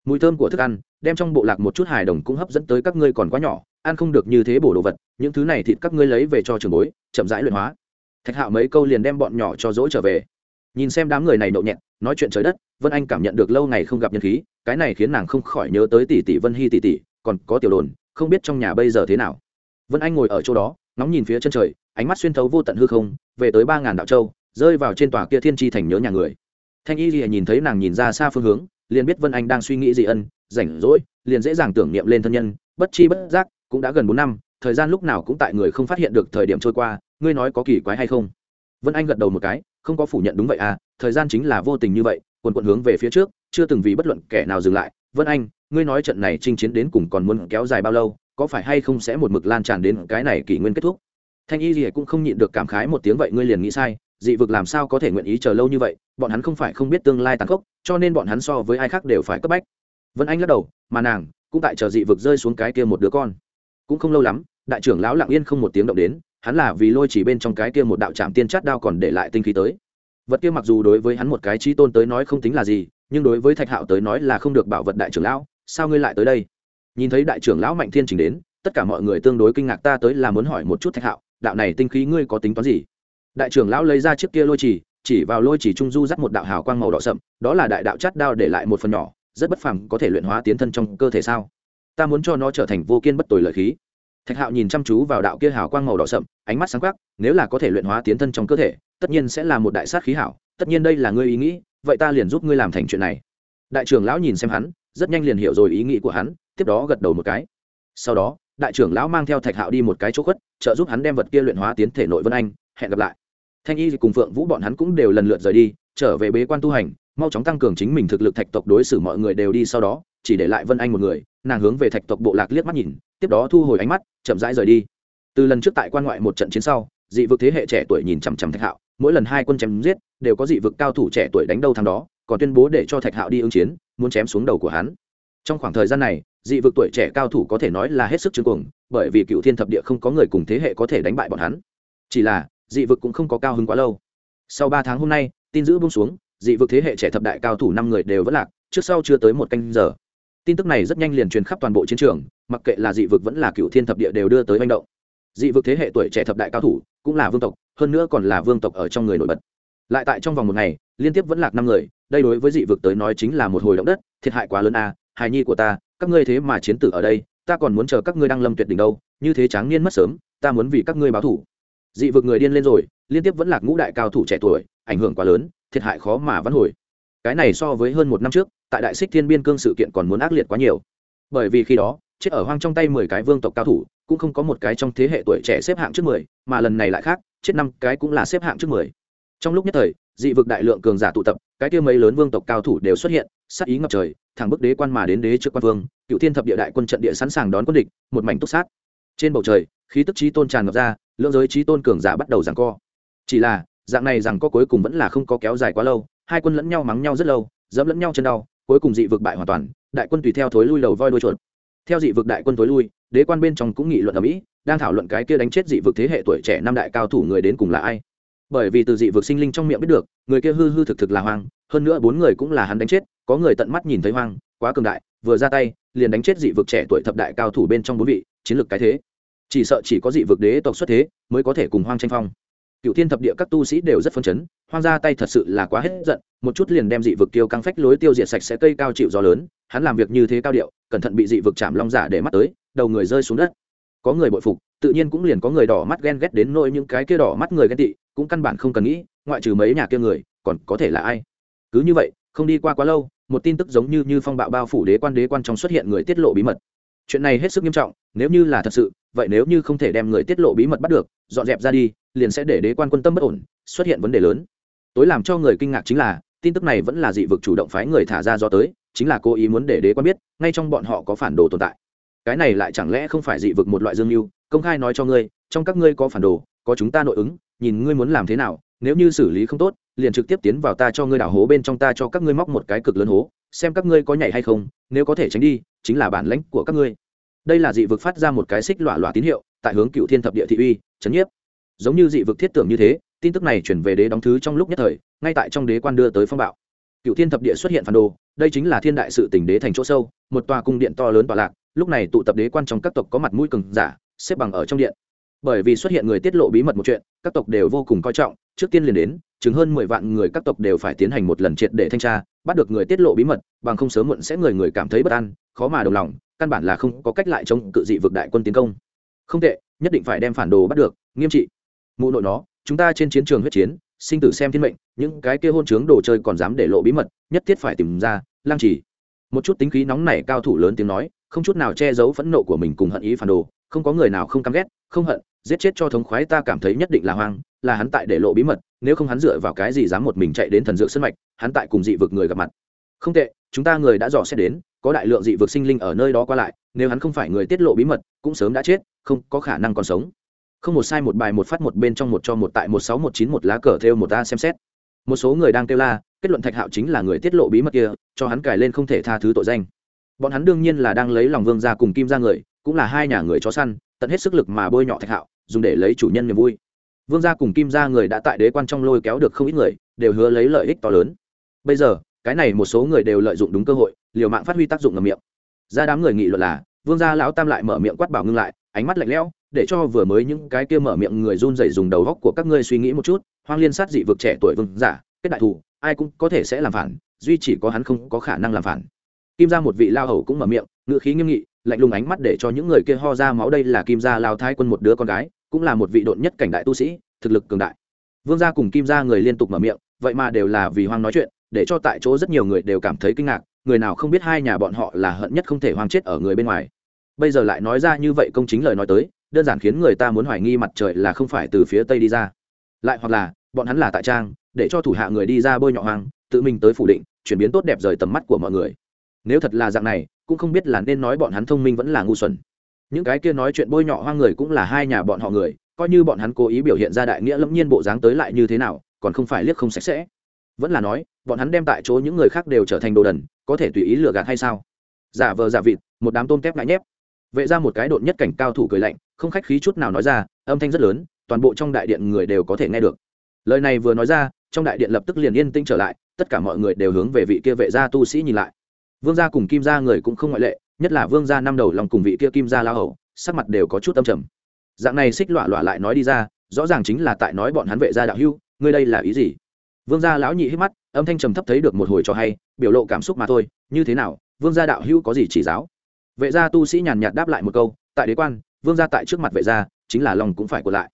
Mùi thơm của thức ăn, đem trong bộ lạc một chút hài đồng cũng hấp dẫn tới các ngươi còn quá nhỏ, ăn không được như thế bổ đồ vật, những thứ này thịt các ngươi lấy về cho trường bối, chậm rãi luyện hóa. Thạch hạo mấy câu liền đem bọn nhỏ cho dỗi trở về nhìn xem đám người này nộ nhẹn nói chuyện trời đất, vân anh cảm nhận được lâu ngày không gặp nhân khí, cái này khiến nàng không khỏi nhớ tới tỷ tỷ vân hy tỷ tỷ, còn có tiểu đồn, không biết trong nhà bây giờ thế nào. Vân anh ngồi ở chỗ đó, ngóng nhìn phía chân trời, ánh mắt xuyên thấu vô tận hư không, về tới ba ngàn đạo châu, rơi vào trên tòa kia thiên tri thành nhớ nhà người. Thanh y lìa nhìn thấy nàng nhìn ra xa phương hướng, liền biết vân anh đang suy nghĩ gì ân, rảnh rỗi, liền dễ dàng tưởng niệm lên thân nhân, bất chi bất giác, cũng đã gần bốn năm, thời gian lúc nào cũng tại người không phát hiện được thời điểm trôi qua, ngươi nói có kỳ quái hay không? Vân anh gật đầu một cái không có phủ nhận đúng vậy à thời gian chính là vô tình như vậy, quần quận hướng về phía trước, chưa từng vì bất luận kẻ nào dừng lại. Vân anh, ngươi nói trận này chinh chiến đến cùng còn muốn kéo dài bao lâu, có phải hay không sẽ một mực lan tràn đến cái này kỷ nguyên kết thúc? Thanh y gì cũng không nhịn được cảm khái một tiếng, vậy ngươi liền nghĩ sai, dị vực làm sao có thể nguyện ý chờ lâu như vậy? Bọn hắn không phải không biết tương lai tàn khốc, cho nên bọn hắn so với ai khác đều phải cấp bách. Vân anh lắc đầu, mà nàng cũng tại chờ dị vực rơi xuống cái kia một đứa con. Cũng không lâu lắm, đại trưởng lão lặng yên không một tiếng động đến hắn là vì lôi chỉ bên trong cái kia một đạo trạm tiên chát đao còn để lại tinh khí tới. Vật kia mặc dù đối với hắn một cái trí tôn tới nói không tính là gì, nhưng đối với thạch hạo tới nói là không được bảo vật đại trưởng lão, sao ngươi lại tới đây? Nhìn thấy đại trưởng lão mạnh thiên trình đến, tất cả mọi người tương đối kinh ngạc, ta tới là muốn hỏi một chút thạch hạo, đạo này tinh khí ngươi có tính toán gì? Đại trưởng lão lấy ra chiếc kia lôi chỉ chỉ vào lôi chỉ trung du dắt một đạo hào quang màu đỏ sậm, đó là đại đạo chát đao để lại một phần nhỏ, rất bất phàm có thể luyện hóa tiến thân trong cơ thể sao? Ta muốn cho nó trở thành vô kiên bất tồi lợi khí thạch hạo nhìn chăm chú vào đạo kia hào quang màu đỏ sậm, ánh mắt sáng quắc, nếu là có thể luyện hóa tiến thân trong cơ thể, tất nhiên sẽ là một đại sát khí hảo, tất nhiên đây là ngươi ý nghĩ, vậy ta liền giúp ngươi làm thành chuyện này. Đại trưởng lão nhìn xem hắn, rất nhanh liền hiểu rồi ý nghĩ của hắn, tiếp đó gật đầu một cái. Sau đó, đại trưởng lão mang theo thạch hạo đi một cái chỗ khuất, trợ giúp hắn đem vật kia luyện hóa tiến thể nội vân anh. Hẹn gặp lại. Thanh y cùng phượng vũ bọn hắn cũng đều lần lượt rời đi, trở về bế quan tu hành mau chóng tăng cường chính mình thực lực thạch tộc đối xử mọi người đều đi sau đó, chỉ để lại vân anh một người, nàng hướng về thạch tộc bộ lạc liếc mắt nhìn, tiếp đó thu hồi ánh mắt, chậm rãi rời đi. Từ lần trước tại quan ngoại một trận chiến sau, dị vực thế hệ trẻ tuổi nhìn chằm chằm thạch hạo, mỗi lần hai quân chém giết, đều có dị vực cao thủ trẻ tuổi đánh đâu thằng đó, còn tuyên bố để cho thạch hạo đi ứng chiến, muốn chém xuống đầu của hắn. Trong khoảng thời gian này, dị vực tuổi trẻ cao thủ có thể nói là hết sức chứng cuồng, bởi vì cựu thiên thập địa không có người cùng thế hệ có thể đánh bại bọn hắn. Chỉ là, dị vực cũng không có cao hứng quá lâu. Sau ba tháng hôm nay, tin giữ bung xuống dị vực thế hệ trẻ thập đại cao thủ năm người đều vẫn lạc trước sau chưa tới một canh giờ. Tin tức này rất nhanh liền truyền khắp toàn bộ chiến trường mặc kệ là dị vực vẫn là cựu thiên thập địa đều đưa tới manh động. Dị vực thế hệ tuổi trẻ thập đại cao thủ cũng là vương tộc hơn nữa còn là vương tộc ở trong người nổi bật. Lại tại trong vòng một ngày liên tiếp vẫn lạc năm người đây đối với dị vực tới nói chính là một hồi động đất thiệt hại quá lớn a à, hài nhi của ta các ngươi thế mà chiến tử ở đây ta còn muốn chờ các ngươi đang lâm tuyệt đỉnh đâu như thế tráng niên mất sớm ta muốn vì các ngươi báo thủ. Dị vực người điên lên rồi liên tiếp vẫn lạc ngũ đại cao thủ trẻ tuổi ảnh hưởng quá lớn thiệt hại khó mà vãn hồi. Cái này so với hơn một năm trước, tại đại xích thiên biên cương sự kiện còn muốn ác liệt quá nhiều. Bởi vì khi đó, chết ở hoang trong tay mười cái vương tộc cao thủ, cũng không có một cái trong thế hệ tuổi trẻ xếp hạng trước mười, mà lần này lại khác, chết năm cái cũng là xếp hạng trước mười. Trong lúc nhất thời, dị vực đại lượng cường giả tụ tập, cái kia mấy lớn vương tộc cao thủ đều xuất hiện, sát ý ngập trời, thẳng bức đế quan mà đến đế trước quan vương, cựu thiên thập địa đại quân trận địa sẵn sàng đón quân địch, một mảnh túc sát. Trên bầu trời, khí tức trí tôn tràn ngập ra lưỡng giới trí tôn cường giả bắt đầu giằng co. Chỉ là dạng này rằng có cuối cùng vẫn là không có kéo dài quá lâu, hai quân lẫn nhau mắng nhau rất lâu, dẫm lẫn nhau chân đau, cuối cùng dị vực bại hoàn toàn, đại quân tùy theo thối lui đầu voi đuôi chuột. Theo dị vực đại quân thối lui, đế quan bên trong cũng nghị luận ở mỹ, đang thảo luận cái kia đánh chết dị vực thế hệ tuổi trẻ năm đại cao thủ người đến cùng là ai. Bởi vì từ dị vực sinh linh trong miệng biết được, người kia hư hư thực thực là hoang, hơn nữa bốn người cũng là hắn đánh chết, có người tận mắt nhìn thấy hoang, quá cường đại, vừa ra tay, liền đánh chết dị vực trẻ tuổi thập đại cao thủ bên trong bốn vị, chiến lược cái thế. Chỉ sợ chỉ có dị vực đế tộc xuất thế, mới có thể cùng hoang tranh phong cựu thiên thập địa các tu sĩ đều rất phấn chấn, hoang ra tay thật sự là quá hết giận, một chút liền đem dị vực tiêu căng phách lối tiêu diệt sạch sẽ cây cao chịu gió lớn, hắn làm việc như thế cao điệu, cẩn thận bị dị vực chạm long giả để mắt tới, đầu người rơi xuống đất. Có người bội phục, tự nhiên cũng liền có người đỏ mắt ghen ghét đến nỗi những cái kia đỏ mắt người ghen tị, cũng căn bản không cần nghĩ, ngoại trừ mấy nhà kia người, còn có thể là ai? Cứ như vậy, không đi qua quá lâu, một tin tức giống như như phong bạo bao phủ đế quan đế quan trong xuất hiện người tiết lộ bí mật. Chuyện này hết sức nghiêm trọng, nếu như là thật sự, vậy nếu như không thể đem người tiết lộ bí mật bắt được, dọn dẹp ra đi liền sẽ để đế quan quân tâm bất ổn, xuất hiện vấn đề lớn. Tối làm cho người kinh ngạc chính là, tin tức này vẫn là dị vực chủ động phái người thả ra do tới, chính là cố ý muốn để đế quan biết, ngay trong bọn họ có phản đồ tồn tại. Cái này lại chẳng lẽ không phải dị vực một loại dương mưu, công khai nói cho ngươi, trong các ngươi có phản đồ, có chúng ta nội ứng, nhìn ngươi muốn làm thế nào, nếu như xử lý không tốt, liền trực tiếp tiến vào ta cho ngươi đảo hố bên trong ta cho các ngươi móc một cái cực lớn hố, xem các ngươi có nhảy hay không, nếu có thể tránh đi, chính là bản lãnh của các ngươi. Đây là dị vực phát ra một cái xích lọa lọa tín hiệu, tại hướng cựu thiên thập địa thị uy, chấn nhiếp giống như dị vực thiết tưởng như thế, tin tức này chuyển về đế đóng thứ trong lúc nhất thời, ngay tại trong đế quan đưa tới phong bạo. Cựu thiên thập địa xuất hiện phản đồ, đây chính là thiên đại sự tỉnh đế thành chỗ sâu, một tòa cung điện to lớn tọa lạc, lúc này tụ tập đế quan trong các tộc có mặt mũi cừng giả, xếp bằng ở trong điện. Bởi vì xuất hiện người tiết lộ bí mật một chuyện, các tộc đều vô cùng coi trọng, trước tiên liền đến chứng hơn mười vạn người các tộc đều phải tiến hành một lần triệt để thanh tra, bắt được người tiết lộ bí mật, bằng không sớm muộn sẽ người người cảm thấy bất an, khó mà đồng lòng, căn bản là không có cách lại chống cự dị vực đại quân tiến công. Không tệ, nhất định phải đem phản đồ bắt được, nghiêm trị mụ nội nó chúng ta trên chiến trường huyết chiến sinh tử xem thiên mệnh những cái kia hôn trướng đồ chơi còn dám để lộ bí mật nhất thiết phải tìm ra lang chỉ một chút tính khí nóng này, cao thủ lớn tiếng nói không chút nào che giấu phẫn nộ của mình cùng hận ý phản đồ không có người nào không căm ghét không hận giết chết cho thống khoái ta cảm thấy nhất định là hoang là hắn tại để lộ bí mật nếu không hắn dựa vào cái gì dám một mình chạy đến thần dược sân mạch hắn tại cùng dị vực người gặp mặt. Không tệ chúng ta người đã dò xét đến có đại lượng dị vực sinh linh ở nơi đó qua lại nếu hắn không phải người tiết lộ bí mật cũng sớm đã chết không có khả năng còn sống không một sai một bài một phát một bên trong một cho một tại một sáu một chín một lá cờ theo một ta xem xét. Một số người đang kêu la, kết luận thạch hạo chính là người tiết lộ bí mật kia, cho hắn cài lên không thể tha thứ tội danh. Bọn hắn đương nhiên là đang lấy lòng vương ra cùng kim ra người, cũng là hai nhà người chó săn, tận hết sức lực mà bôi nhọ thạch hạo, dùng để lấy chủ nhân niềm vui. Vương gia cùng kim gia người đã tại đế quan trong lôi kéo được không ít người, đều hứa lấy lợi ích to lớn. Bây giờ, cái này một số người đều lợi dụng đúng cơ hội, liều mạng phát huy tác dụng ngầm miệng. Ra đám người nghị luận là, vương gia lão tam lại mở miệng quát bảo ngưng lại, ánh mắt lạnh lẽo để cho vừa mới những cái kia mở miệng người run rẩy dùng đầu góc của các ngươi suy nghĩ một chút, hoang liên sát dị vực trẻ tuổi vương giả, kết đại thù, ai cũng có thể sẽ làm phản, duy chỉ có hắn không có khả năng làm phản. Kim gia một vị lao hầu cũng mở miệng ngự khí nghiêm nghị, lạnh lùng ánh mắt để cho những người kia ho ra máu đây là kim gia lao thái quân một đứa con gái, cũng là một vị độn nhất cảnh đại tu sĩ, thực lực cường đại. Vương gia cùng kim gia người liên tục mở miệng, vậy mà đều là vì hoang nói chuyện, để cho tại chỗ rất nhiều người đều cảm thấy kinh ngạc, người nào không biết hai nhà bọn họ là hận nhất không thể hoang chết ở người bên ngoài. Bây giờ lại nói ra như vậy công chính lời nói tới đơn giản khiến người ta muốn hoài nghi mặt trời là không phải từ phía tây đi ra. Lại hoặc là, bọn hắn là tại trang, để cho thủ hạ người đi ra bôi nhọ hoang, tự mình tới phủ định, chuyển biến tốt đẹp rời tầm mắt của mọi người. Nếu thật là dạng này, cũng không biết là nên nói bọn hắn thông minh vẫn là ngu xuẩn. Những cái kia nói chuyện bôi nhọ hoang người cũng là hai nhà bọn họ người, coi như bọn hắn cố ý biểu hiện ra đại nghĩa lẫm nhiên bộ dáng tới lại như thế nào, còn không phải liếc không sạch sẽ. Vẫn là nói, bọn hắn đem tại chỗ những người khác đều trở thành đồ đần, có thể tùy ý lừa gạt hay sao? Giả vờ giả vịt, một đám tôm tép ngại nhép. Vệ ra một cái đột nhất cảnh cao thủ cười lạnh không khách khí chút nào nói ra, âm thanh rất lớn, toàn bộ trong đại điện người đều có thể nghe được. Lời này vừa nói ra, trong đại điện lập tức liền yên tĩnh trở lại, tất cả mọi người đều hướng về vị kia vệ gia tu sĩ nhìn lại. Vương gia cùng kim gia người cũng không ngoại lệ, nhất là vương gia năm đầu lòng cùng vị kia kim gia lao hầu, sắc mặt đều có chút âm trầm. Dạng này xích lọa lọa lại nói đi ra, rõ ràng chính là tại nói bọn hắn vệ gia đạo hưu ngươi đây là ý gì? Vương gia lão nhị hít mắt, âm thanh trầm thấp thấy được một hồi cho hay, biểu lộ cảm xúc mà thôi, như thế nào, vương gia đạo hưu có gì chỉ giáo? Vệ gia tu sĩ nhàn nhạt đáp lại một câu, tại đế quan vương gia tại trước mặt vệ gia, chính là lòng cũng phải của lại.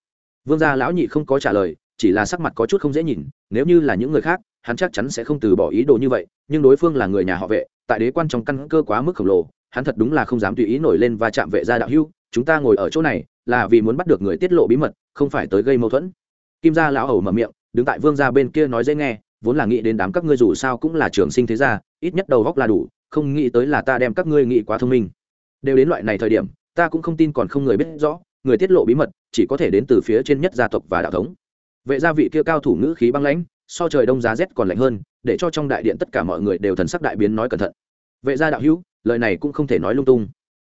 Vương gia lão nhị không có trả lời, chỉ là sắc mặt có chút không dễ nhìn, nếu như là những người khác, hắn chắc chắn sẽ không từ bỏ ý đồ như vậy, nhưng đối phương là người nhà họ vệ, tại đế quan trong căn cơ quá mức khổng lồ, hắn thật đúng là không dám tùy ý nổi lên và chạm vệ gia đạo hưu chúng ta ngồi ở chỗ này, là vì muốn bắt được người tiết lộ bí mật, không phải tới gây mâu thuẫn. Kim gia lão hầu mở miệng, đứng tại vương gia bên kia nói dễ nghe, vốn là nghĩ đến đám các ngươi dù sao cũng là trường sinh thế gia, ít nhất đầu góc là đủ, không nghĩ tới là ta đem các ngươi nghĩ quá thông minh. Đều đến loại này thời điểm ta cũng không tin còn không người biết rõ, người tiết lộ bí mật, chỉ có thể đến từ phía trên nhất gia tộc và đạo thống. Vệ gia vị kia cao thủ ngữ khí băng lãnh, so trời đông giá rét còn lạnh hơn, để cho trong đại điện tất cả mọi người đều thần sắc đại biến nói cẩn thận. Vệ gia đạo hữu, lời này cũng không thể nói lung tung.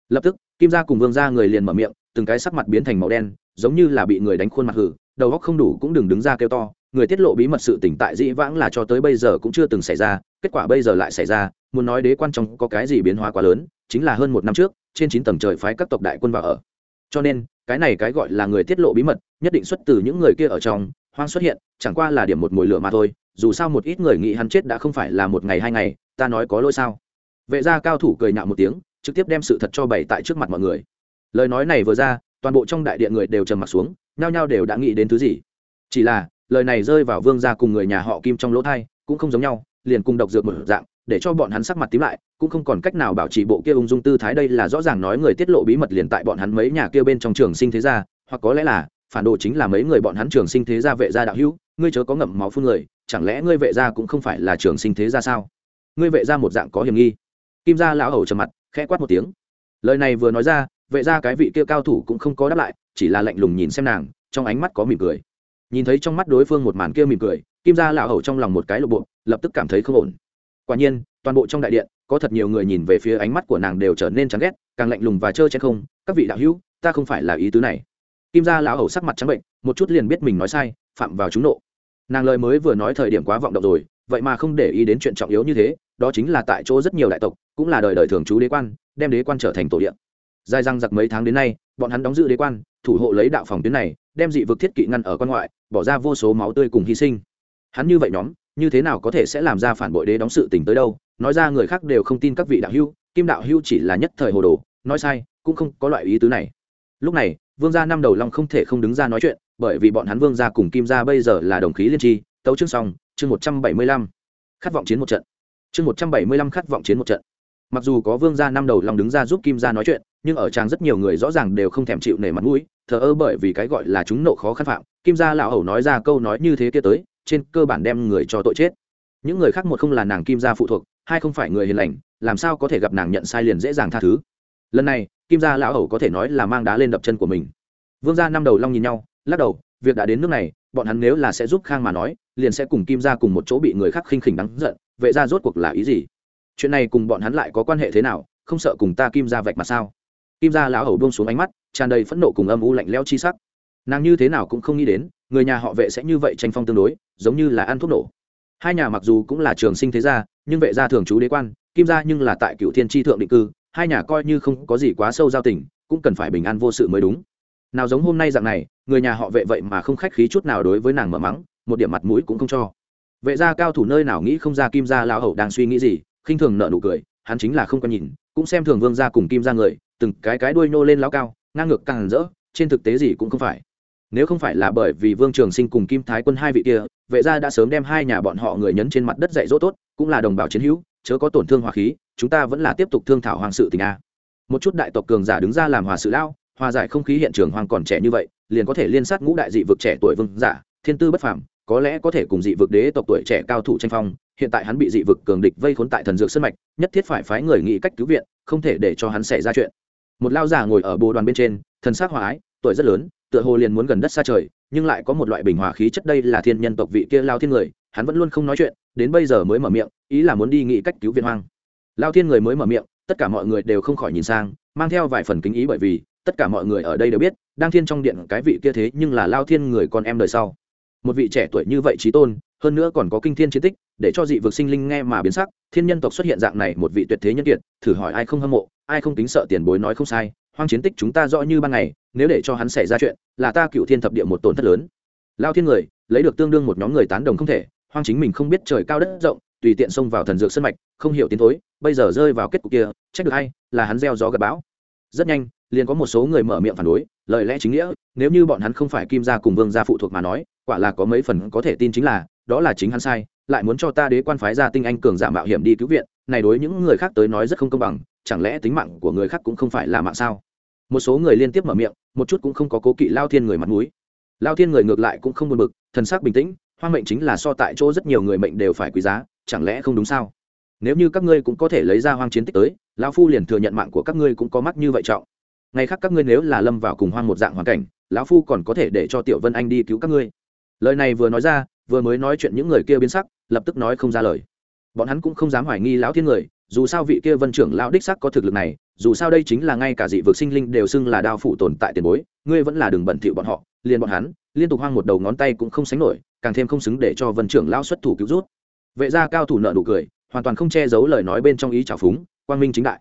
Lập tức, kim gia cùng vương gia người liền mở miệng, từng cái sắc mặt biến thành màu đen, giống như là bị người đánh khuôn mặt hử, đầu óc không đủ cũng đừng đứng ra kêu to, người tiết lộ bí mật sự tỉnh tại dĩ vãng là cho tới bây giờ cũng chưa từng xảy ra, kết quả bây giờ lại xảy ra muốn nói đế quan trong có cái gì biến hóa quá lớn, chính là hơn một năm trước, trên chín tầng trời phái các tộc đại quân vào ở. Cho nên, cái này cái gọi là người tiết lộ bí mật, nhất định xuất từ những người kia ở trong, hoang xuất hiện, chẳng qua là điểm một mồi lửa mà thôi, dù sao một ít người nghĩ hắn chết đã không phải là một ngày hai ngày, ta nói có lỗi sao? Vệ gia cao thủ cười nhạo một tiếng, trực tiếp đem sự thật cho bày tại trước mặt mọi người. Lời nói này vừa ra, toàn bộ trong đại điện người đều trầm mặt xuống, nhao nhao đều đã nghĩ đến thứ gì. Chỉ là, lời này rơi vào vương gia cùng người nhà họ kim trong lỗ thai, cũng không giống nhau, liền cùng độc dược một dạng để cho bọn hắn sắc mặt tím lại, cũng không còn cách nào bảo trì bộ kia ung dung tư thái đây là rõ ràng nói người tiết lộ bí mật liền tại bọn hắn mấy nhà kia bên trong trường sinh thế gia, hoặc có lẽ là, phản đồ chính là mấy người bọn hắn trường sinh thế gia vệ gia đạo hữu, ngươi chớ có ngậm máu phun người, chẳng lẽ ngươi vệ gia cũng không phải là trường sinh thế gia sao? Ngươi vệ gia một dạng có hiểm nghi. Kim gia lão hầu trầm mặt, khẽ quát một tiếng. Lời này vừa nói ra, vệ gia cái vị kia cao thủ cũng không có đáp lại, chỉ là lạnh lùng nhìn xem nàng, trong ánh mắt có mỉm cười. Nhìn thấy trong mắt đối phương một màn kia mỉm cười, kim gia lão hầu trong lòng một cái lộ bộ lập tức cảm thấy không ổn quả nhiên, toàn bộ trong đại điện, có thật nhiều người nhìn về phía ánh mắt của nàng đều trở nên chán ghét, càng lạnh lùng và trơ chen không, các vị đạo hữu, ta không phải là ý tứ này. Kim gia lão hầu sắc mặt trắng bệnh, một chút liền biết mình nói sai, phạm vào chúng nộ. Nàng lời mới vừa nói thời điểm quá vọng động rồi, vậy mà không để ý đến chuyện trọng yếu như thế, đó chính là tại chỗ rất nhiều đại tộc, cũng là đời đời thường trú đế quan, đem đế quan trở thành tổ điện dài răng giặc mấy tháng đến nay, bọn hắn đóng giữ đế quan, thủ hộ lấy đạo phòng tuyến này, đem dị vực thiết kỵ ngăn ở quan ngoại, bỏ ra vô số máu tươi cùng hy sinh. Hắn như vậy nhóm như thế nào có thể sẽ làm ra phản bội đế đóng sự tình tới đâu? Nói ra người khác đều không tin các vị đạo hưu kim đạo hưu chỉ là nhất thời hồ đồ, nói sai, cũng không có loại ý tứ này. Lúc này, vương gia năm đầu long không thể không đứng ra nói chuyện, bởi vì bọn hắn vương gia cùng kim gia bây giờ là đồng khí liên tri, tấu chương xong, chương một trăm bảy mươi lăm. Khát vọng chiến một trận. Chương một trăm bảy mươi lăm khát vọng chiến một trận. Mặc dù có vương gia năm đầu long đứng ra giúp kim gia nói chuyện, nhưng ở trang rất nhiều người rõ ràng đều không thèm chịu nể mặt mũi, thờ ơ bởi vì cái gọi là chúng nộ khó khăn phạm, kim gia lão hầu nói ra câu nói như thế kia tới trên cơ bản đem người cho tội chết. Những người khác một không là nàng kim gia phụ thuộc, hai không phải người hiền lành, làm sao có thể gặp nàng nhận sai liền dễ dàng tha thứ. Lần này, kim gia lão hầu có thể nói là mang đá lên đập chân của mình. Vương gia năm đầu long nhìn nhau, lắc đầu, việc đã đến nước này, bọn hắn nếu là sẽ giúp khang mà nói, liền sẽ cùng kim gia cùng một chỗ bị người khác khinh khỉnh đắng giận vậy ra rốt cuộc là ý gì? Chuyện này cùng bọn hắn lại có quan hệ thế nào, không sợ cùng ta kim gia vạch mà sao? Kim gia lão hầu buông xuống ánh mắt, tràn đầy phẫn nộ cùng âm u lạnh lẽo chi sắc nàng như thế nào cũng không nghĩ đến, người nhà họ vệ sẽ như vậy tranh phong tương đối, giống như là ăn thuốc nổ. Hai nhà mặc dù cũng là trường sinh thế gia, nhưng vệ gia thường trú đế quan, kim gia nhưng là tại cựu thiên tri thượng định cư, hai nhà coi như không có gì quá sâu giao tình, cũng cần phải bình an vô sự mới đúng. Nào giống hôm nay dạng này, người nhà họ vệ vậy mà không khách khí chút nào đối với nàng mở mắng, một điểm mặt mũi cũng không cho. Vệ gia cao thủ nơi nào nghĩ không ra kim gia lão hậu đang suy nghĩ gì, khinh thường nợ nụ cười, hắn chính là không có nhìn, cũng xem thường vương gia cùng kim gia người, từng cái cái đuôi nô lên lão cao, ngang ngược càng rỡ, trên thực tế gì cũng không phải nếu không phải là bởi vì vương trường sinh cùng kim thái quân hai vị kia, vệ gia đã sớm đem hai nhà bọn họ người nhấn trên mặt đất dạy dỗ tốt, cũng là đồng bào chiến hữu, chớ có tổn thương hòa khí, chúng ta vẫn là tiếp tục thương thảo hoàng sự tình a. Một chút đại tộc cường giả đứng ra làm hòa sự lao hòa giải không khí hiện trường hoàng còn trẻ như vậy, liền có thể liên sát ngũ đại dị vực trẻ tuổi vương giả, thiên tư bất phàm, có lẽ có thể cùng dị vực đế tộc tuổi trẻ cao thủ tranh phong, hiện tại hắn bị dị vực cường địch vây khốn tại thần dược sân mạch, nhất thiết phải phái người nghĩ cách cứu viện, không thể để cho hắn xảy ra chuyện. Một lao giả ngồi ở bồ đoàn bên trên, thần sắc hòa ái, tuổi rất lớn tựa hồ liền muốn gần đất xa trời, nhưng lại có một loại bình hòa khí chất đây là thiên nhân tộc vị kia lao thiên người, hắn vẫn luôn không nói chuyện, đến bây giờ mới mở miệng, ý là muốn đi nghĩ cách cứu viện hoang. Lao thiên người mới mở miệng, tất cả mọi người đều không khỏi nhìn sang, mang theo vài phần kính ý bởi vì, tất cả mọi người ở đây đều biết, đang thiên trong điện cái vị kia thế nhưng là lao thiên người con em đời sau. Một vị trẻ tuổi như vậy trí tôn, hơn nữa còn có kinh thiên chiến tích, để cho dị vực sinh linh nghe mà biến sắc, thiên nhân tộc xuất hiện dạng này một vị tuyệt thế nhân kiệt, thử hỏi ai không hâm mộ, ai không tính sợ tiền bối nói không sai hoang chiến tích chúng ta rõ như ban ngày, nếu để cho hắn xảy ra chuyện, là ta cựu thiên thập địa một tổn thất lớn. Lao thiên người, lấy được tương đương một nhóm người tán đồng không thể, hoang chính mình không biết trời cao đất rộng, tùy tiện xông vào thần dược sân mạch, không hiểu tiến thối, bây giờ rơi vào kết cục kia, trách được hay là hắn gieo gió gặp bão. Rất nhanh, liền có một số người mở miệng phản đối, lời lẽ chính nghĩa, nếu như bọn hắn không phải kim gia cùng vương gia phụ thuộc mà nói, quả là có mấy phần có thể tin chính là, đó là chính hắn sai, lại muốn cho ta đế quan phái ra tinh anh cường giả mạo hiểm đi cứu viện, này đối những người khác tới nói rất không công bằng, chẳng lẽ tính mạng của người khác cũng không phải là mạng sao? Một số người liên tiếp mở miệng, một chút cũng không có cố kỵ lao thiên người mặt mũi. Lao thiên người ngược lại cũng không buồn bực, thần sắc bình tĩnh, hoang mệnh chính là so tại chỗ rất nhiều người mệnh đều phải quý giá, chẳng lẽ không đúng sao? Nếu như các ngươi cũng có thể lấy ra hoang chiến tích tới lao phu liền thừa nhận mạng của các ngươi cũng có mắt như vậy trọng. Ngày khác các ngươi nếu là lâm vào cùng hoang một dạng hoàn cảnh, lão phu còn có thể để cho tiểu vân anh đi cứu các ngươi. Lời này vừa nói ra, vừa mới nói chuyện những người kia biến sắc, lập tức nói không ra lời. Bọn hắn cũng không dám hoài nghi lão thiên người dù sao vị kia vân trưởng lão đích sắc có thực lực này, dù sao đây chính là ngay cả dị vực sinh linh đều xưng là đao phủ tồn tại tiền bối, ngươi vẫn là đừng bẩn thỉu bọn họ, liền bọn hắn, liên tục hoang một đầu ngón tay cũng không sánh nổi, càng thêm không xứng để cho vân trưởng lão xuất thủ cứu rút. Vệ gia cao thủ nợ nụ cười, hoàn toàn không che giấu lời nói bên trong ý trào phúng, quang minh chính đại.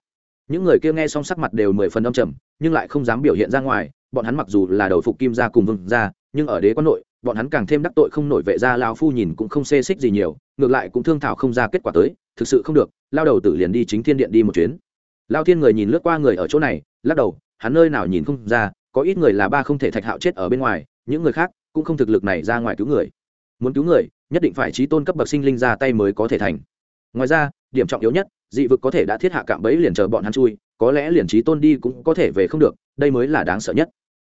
Những người kia nghe xong sắc mặt đều mười phần âm trầm, nhưng lại không dám biểu hiện ra ngoài, bọn hắn mặc dù là đầu phục kim gia cùng vương gia, nhưng ở đế quan nội bọn hắn càng thêm đắc tội không nổi vệ gia lao phu nhìn cũng không xê xích gì nhiều, ngược lại cũng thương thảo không ra kết quả tới, thực sự không được, lao đầu tử liền đi chính thiên điện đi một chuyến. Lao thiên người nhìn lướt qua người ở chỗ này, lắc đầu, hắn nơi nào nhìn không ra, có ít người là ba không thể thạch hạo chết ở bên ngoài, những người khác cũng không thực lực này ra ngoài cứu người. Muốn cứu người, nhất định phải trí tôn cấp bậc sinh linh ra tay mới có thể thành. Ngoài ra, điểm trọng yếu nhất, dị vực có thể đã thiết hạ cạm bẫy liền chờ bọn hắn chui, có lẽ liền trí tôn đi cũng có thể về không được, đây mới là đáng sợ nhất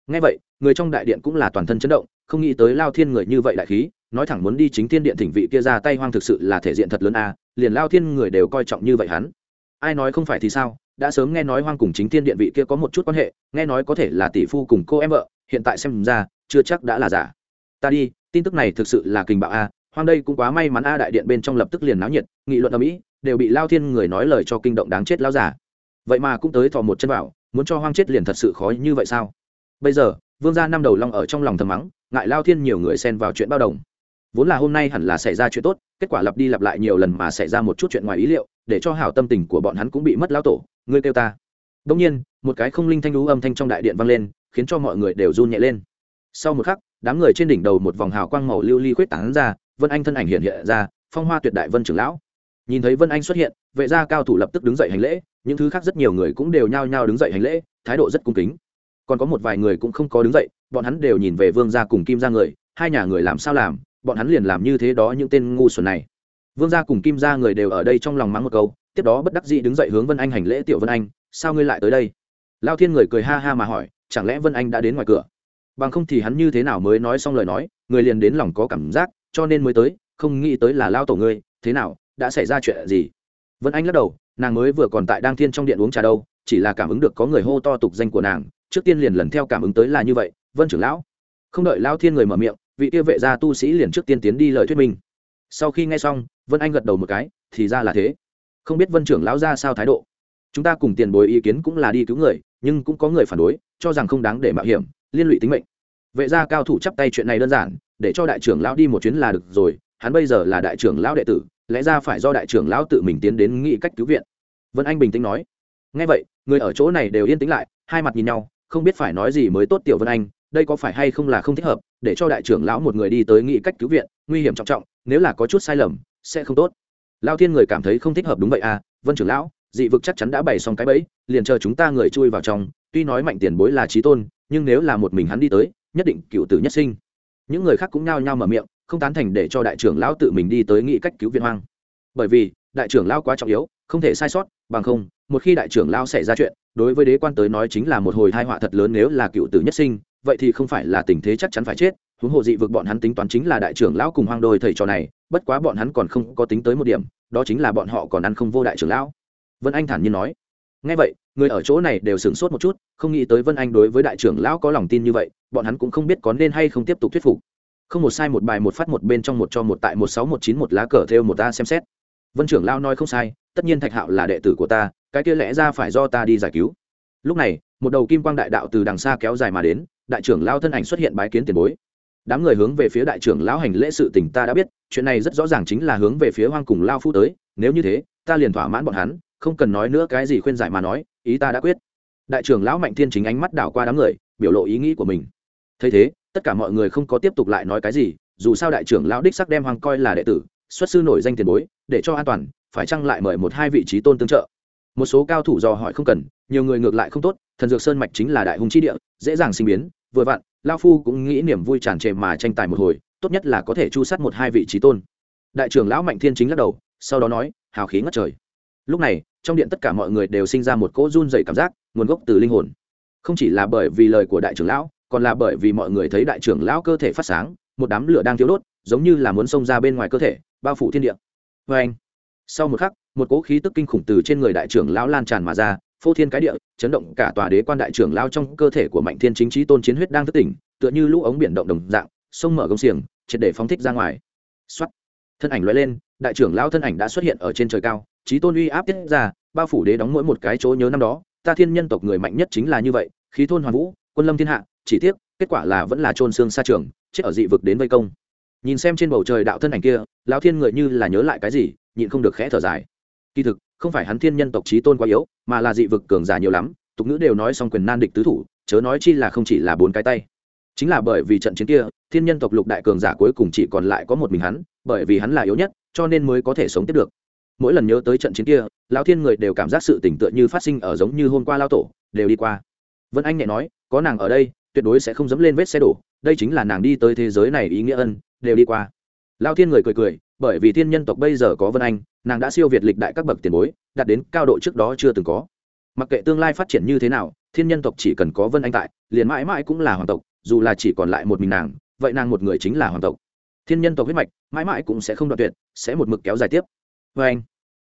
ngay vậy, người trong đại điện cũng là toàn thân chấn động, không nghĩ tới lao thiên người như vậy đại khí, nói thẳng muốn đi chính thiên điện thỉnh vị kia ra tay hoang thực sự là thể diện thật lớn a, liền lao thiên người đều coi trọng như vậy hắn. Ai nói không phải thì sao, đã sớm nghe nói hoang cùng chính thiên điện vị kia có một chút quan hệ, nghe nói có thể là tỷ phu cùng cô em vợ, hiện tại xem ra, chưa chắc đã là giả. Ta đi, tin tức này thực sự là kình bạo a, hoang đây cũng quá may mắn a, đại điện bên trong lập tức liền náo nhiệt, nghị luận ở mỹ, đều bị lao thiên người nói lời cho kinh động đáng chết lao giả. Vậy mà cũng tới thò một chân vào, muốn cho hoang chết liền thật sự khó như vậy sao? Bây giờ, vương gia năm đầu long ở trong lòng thầm mắng, ngại lao thiên nhiều người xen vào chuyện bao đồng. Vốn là hôm nay hẳn là xảy ra chuyện tốt, kết quả lặp đi lặp lại nhiều lần mà xảy ra một chút chuyện ngoài ý liệu, để cho hảo tâm tình của bọn hắn cũng bị mất lao tổ, ngươi kêu ta. Đông nhiên, một cái không linh thanh lũ âm thanh trong đại điện vang lên, khiến cho mọi người đều run nhẹ lên. Sau một khắc, đám người trên đỉnh đầu một vòng hào quang màu lưu ly khuyết tán ra, vân anh thân ảnh hiện hiện ra, phong hoa tuyệt đại vân trưởng lão. Nhìn thấy vân anh xuất hiện, vệ gia cao thủ lập tức đứng dậy hành lễ, những thứ khác rất nhiều người cũng đều nhao nhao đứng dậy hành lễ, thái độ rất cung kính còn có một vài người cũng không có đứng dậy, bọn hắn đều nhìn về vương gia cùng kim gia người, hai nhà người làm sao làm, bọn hắn liền làm như thế đó những tên ngu xuẩn này. Vương gia cùng kim gia người đều ở đây trong lòng mắng một câu, tiếp đó bất đắc dĩ đứng dậy hướng vân anh hành lễ, tiểu vân anh, sao ngươi lại tới đây? Lao thiên người cười ha ha mà hỏi, chẳng lẽ vân anh đã đến ngoài cửa? Bằng không thì hắn như thế nào mới nói xong lời nói, người liền đến lòng có cảm giác, cho nên mới tới, không nghĩ tới là lao tổ ngươi, thế nào, đã xảy ra chuyện gì? Vân anh lắc đầu, nàng mới vừa còn tại đang thiên trong điện uống trà đâu chỉ là cảm ứng được có người hô to tục danh của nàng, trước tiên liền lần theo cảm ứng tới là như vậy, vân trưởng lão. Không đợi lao thiên người mở miệng, vị kia vệ gia tu sĩ liền trước tiên tiến đi lời thuyết minh. Sau khi nghe xong, vân anh gật đầu một cái, thì ra là thế. Không biết vân trưởng lão ra sao thái độ. Chúng ta cùng tiền bồi ý kiến cũng là đi cứu người, nhưng cũng có người phản đối, cho rằng không đáng để mạo hiểm, liên lụy tính mệnh. Vệ gia cao thủ chắp tay chuyện này đơn giản, để cho đại trưởng lão đi một chuyến là được rồi, hắn bây giờ là đại trưởng lão đệ tử, lẽ ra phải do đại trưởng lão tự mình tiến đến nghị cách cứu viện. Vân anh bình tĩnh nói. Ngay vậy người ở chỗ này đều yên tĩnh lại, hai mặt nhìn nhau, không biết phải nói gì mới tốt tiểu vân anh, đây có phải hay không là không thích hợp, để cho đại trưởng lão một người đi tới nghị cách cứu viện, nguy hiểm trọng trọng, nếu là có chút sai lầm, sẽ không tốt. Lao thiên người cảm thấy không thích hợp đúng vậy à vân trưởng lão, dị vực chắc chắn đã bày xong cái bẫy, liền chờ chúng ta người chui vào trong, tuy nói mạnh tiền bối là trí tôn, nhưng nếu là một mình hắn đi tới, nhất định cựu tử nhất sinh. Những người khác cũng nhao nhao mở miệng, không tán thành để cho đại trưởng lão tự mình đi tới nghị cách cứu viện hoang. Bởi vì, đại trưởng lão quá trọng yếu, không thể sai sót, bằng không một khi đại trưởng lão xảy ra chuyện, đối với đế quan tới nói chính là một hồi tai họa thật lớn nếu là cựu tử nhất sinh, vậy thì không phải là tình thế chắc chắn phải chết, huống hồ dị vực bọn hắn tính toán chính là đại trưởng lão cùng hoang đôi thầy trò này, bất quá bọn hắn còn không có tính tới một điểm, đó chính là bọn họ còn ăn không vô đại trưởng lão. Vân anh thản nhiên nói. Ngay vậy, người ở chỗ này đều sửng sốt một chút, không nghĩ tới vân anh đối với đại trưởng lão có lòng tin như vậy, bọn hắn cũng không biết có nên hay không tiếp tục thuyết phục. Không một sai một bài một phát một bên trong một cho một tại một sáu một chín một lá cờ theo một ta xem xét. Vân trưởng lão nói không sai, tất nhiên thạch hạo là đệ tử của ta cái kia lẽ ra phải do ta đi giải cứu. Lúc này, một đầu kim quang đại đạo từ đằng xa kéo dài mà đến, đại trưởng lão thân ảnh xuất hiện bái kiến tiền bối. Đám người hướng về phía đại trưởng lão hành lễ sự tình ta đã biết, chuyện này rất rõ ràng chính là hướng về phía hoang cùng lao phu tới, nếu như thế, ta liền thỏa mãn bọn hắn, không cần nói nữa cái gì khuyên giải mà nói, ý ta đã quyết. Đại trưởng lão mạnh thiên chính ánh mắt đảo qua đám người, biểu lộ ý nghĩ của mình. Thấy thế, tất cả mọi người không có tiếp tục lại nói cái gì, dù sao đại trưởng lão đích sắc đem hoang coi là đệ tử, xuất sư nổi danh tiền bối, để cho an toàn, phải chăng lại mời một hai vị trí tôn tương trợ? Một số cao thủ dò hỏi không cần, nhiều người ngược lại không tốt, thần dược sơn mạch chính là đại hùng chi địa, dễ dàng sinh biến, vừa vặn lao phu cũng nghĩ niềm vui tràn trề mà tranh tài một hồi, tốt nhất là có thể chu sát một hai vị trí tôn. Đại trưởng lão mạnh thiên chính lắc đầu, sau đó nói, hào khí ngất trời. Lúc này, trong điện tất cả mọi người đều sinh ra một cỗ run dày cảm giác, nguồn gốc từ linh hồn. Không chỉ là bởi vì lời của đại trưởng lão, còn là bởi vì mọi người thấy đại trưởng lão cơ thể phát sáng, một đám lửa đang thiếu đốt, giống như là muốn xông ra bên ngoài cơ thể, bao phủ thiên địa. Vê anh sau một khắc một cỗ khí tức kinh khủng từ trên người đại trưởng lão lan tràn mà ra, phô thiên cái địa, chấn động cả tòa đế quan đại trưởng lao trong cơ thể của mạnh thiên chính trí tôn chiến huyết đang thức tỉnh, tựa như lũ ống biển động đồng dạng, sông mở gông xiềng, triệt để phóng thích ra ngoài. Xuất thân ảnh loại lên, đại trưởng lao thân ảnh đã xuất hiện ở trên trời cao trí tôn uy áp tiết ra, bao phủ đế đóng mỗi một cái chỗ nhớ năm đó, ta thiên nhân tộc người mạnh nhất chính là như vậy, khí thôn hoàn vũ, quân lâm thiên hạ, chỉ tiếc, kết quả là vẫn là trôn xương xa trường, chết ở dị vực đến vây công. Nhìn xem trên bầu trời đạo thân ảnh kia, lão thiên người như là nhớ lại cái gì, nhịn không được khẽ thở dài kỳ thực, không phải hắn thiên nhân tộc trí tôn quá yếu, mà là dị vực cường giả nhiều lắm, tục ngữ đều nói xong quyền nan địch tứ thủ, chớ nói chi là không chỉ là bốn cái tay. Chính là bởi vì trận chiến kia, thiên nhân tộc lục đại cường giả cuối cùng chỉ còn lại có một mình hắn, bởi vì hắn là yếu nhất, cho nên mới có thể sống tiếp được. Mỗi lần nhớ tới trận chiến kia, lão thiên người đều cảm giác sự tỉnh tựa như phát sinh ở giống như hôm qua lao tổ, đều đi qua. Vân anh nhẹ nói, có nàng ở đây, tuyệt đối sẽ không dẫm lên vết xe đổ, đây chính là nàng đi tới thế giới này ý nghĩa ân, đều đi qua. Lao thiên người cười cười, bởi vì thiên nhân tộc bây giờ có vân anh nàng đã siêu việt lịch đại các bậc tiền bối, đạt đến cao độ trước đó chưa từng có. Mặc kệ tương lai phát triển như thế nào, thiên nhân tộc chỉ cần có vân anh tại, liền mãi mãi cũng là hoàng tộc, dù là chỉ còn lại một mình nàng, vậy nàng một người chính là hoàng tộc. Thiên nhân tộc huyết mạch, mãi mãi cũng sẽ không đoạn tuyệt, sẽ một mực kéo dài tiếp. Vê anh.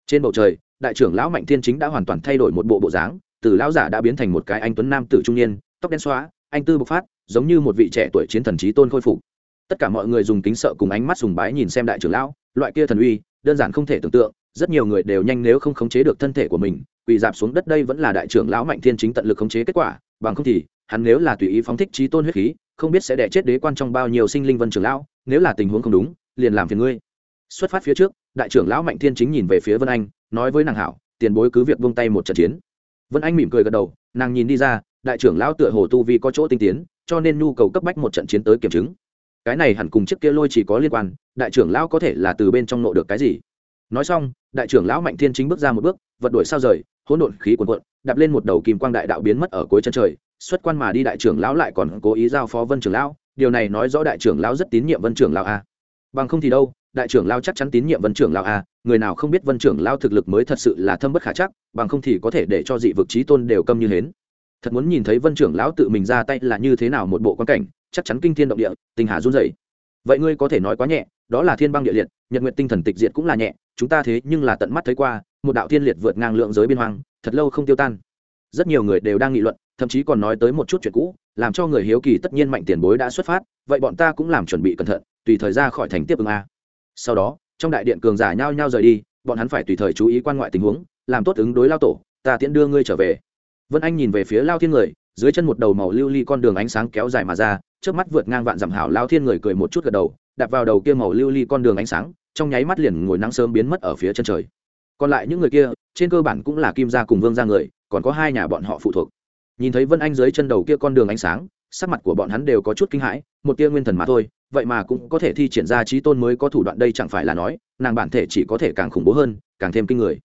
Trên bầu trời, đại trưởng lão mạnh thiên chính đã hoàn toàn thay đổi một bộ bộ dáng, từ lão giả đã biến thành một cái anh tuấn nam tử trung niên, tóc đen xóa, anh tư bộc phát, giống như một vị trẻ tuổi chiến thần trí tôn khôi phục. Tất cả mọi người dùng kính sợ cùng ánh mắt sùng bái nhìn xem đại trưởng lão, loại kia thần uy đơn giản không thể tưởng tượng, rất nhiều người đều nhanh nếu không khống chế được thân thể của mình, quỳ dạp xuống đất đây vẫn là đại trưởng lão mạnh thiên chính tận lực khống chế kết quả, bằng không thì, hắn nếu là tùy ý phóng thích trí tôn huyết khí, không biết sẽ đẻ chết đế quan trong bao nhiêu sinh linh vân trưởng lão, nếu là tình huống không đúng, liền làm phiền ngươi. Xuất phát phía trước, đại trưởng lão mạnh thiên chính nhìn về phía vân anh, nói với nàng hảo, tiền bối cứ việc vung tay một trận chiến. Vân anh mỉm cười gật đầu, nàng nhìn đi ra, đại trưởng lão tựa hồ tu vi có chỗ tinh tiến, cho nên nhu cầu cấp bách một trận chiến tới kiểm chứng cái này hẳn cùng chiếc kia lôi chỉ có liên quan, đại trưởng lão có thể là từ bên trong nộ được cái gì? Nói xong, đại trưởng lão mạnh thiên chính bước ra một bước, vật đuổi sao rời, hỗn độn khí cuồn cuộn, đạp lên một đầu kim quang đại đạo biến mất ở cuối chân trời, xuất quan mà đi đại trưởng lão lại còn cố ý giao phó vân trưởng lão, điều này nói rõ đại trưởng lão rất tín nhiệm vân trưởng lão a. Bằng không thì đâu, đại trưởng lão chắc chắn tín nhiệm vân trưởng lão a, người nào không biết vân trưởng lão thực lực mới thật sự là thâm bất khả chắc, bằng không thì có thể để cho dị vực trí tôn đều câm như hến. Thật muốn nhìn thấy vân trưởng lão tự mình ra tay là như thế nào một bộ quan cảnh chắc chắn kinh thiên động địa, tình hà run rẩy. Vậy ngươi có thể nói quá nhẹ, đó là thiên băng địa liệt, nhật nguyện tinh thần tịch diệt cũng là nhẹ, chúng ta thế nhưng là tận mắt thấy qua, một đạo thiên liệt vượt ngang lượng giới biên hoang, thật lâu không tiêu tan. Rất nhiều người đều đang nghị luận, thậm chí còn nói tới một chút chuyện cũ, làm cho người hiếu kỳ tất nhiên mạnh tiền bối đã xuất phát, vậy bọn ta cũng làm chuẩn bị cẩn thận, tùy thời ra khỏi thành tiếp ứng a. Sau đó, trong đại điện cường giả nhao nhao rời đi, bọn hắn phải tùy thời chú ý quan ngoại tình huống, làm tốt ứng đối lao tổ, ta tiễn đưa ngươi trở về. Vân anh nhìn về phía lao thiên người dưới chân một đầu màu lưu ly con đường ánh sáng kéo dài mà ra, trước mắt vượt ngang vạn dặm hảo lao thiên người cười một chút gật đầu, đạp vào đầu kia màu lưu ly con đường ánh sáng, trong nháy mắt liền ngồi nắng sớm biến mất ở phía chân trời. Còn lại những người kia, trên cơ bản cũng là kim gia cùng vương gia người, còn có hai nhà bọn họ phụ thuộc. Nhìn thấy vân anh dưới chân đầu kia con đường ánh sáng, sắc mặt của bọn hắn đều có chút kinh hãi, một tia nguyên thần mà thôi, vậy mà cũng có thể thi triển ra trí tôn mới có thủ đoạn đây chẳng phải là nói, nàng bản thể chỉ có thể càng khủng bố hơn, càng thêm kinh người.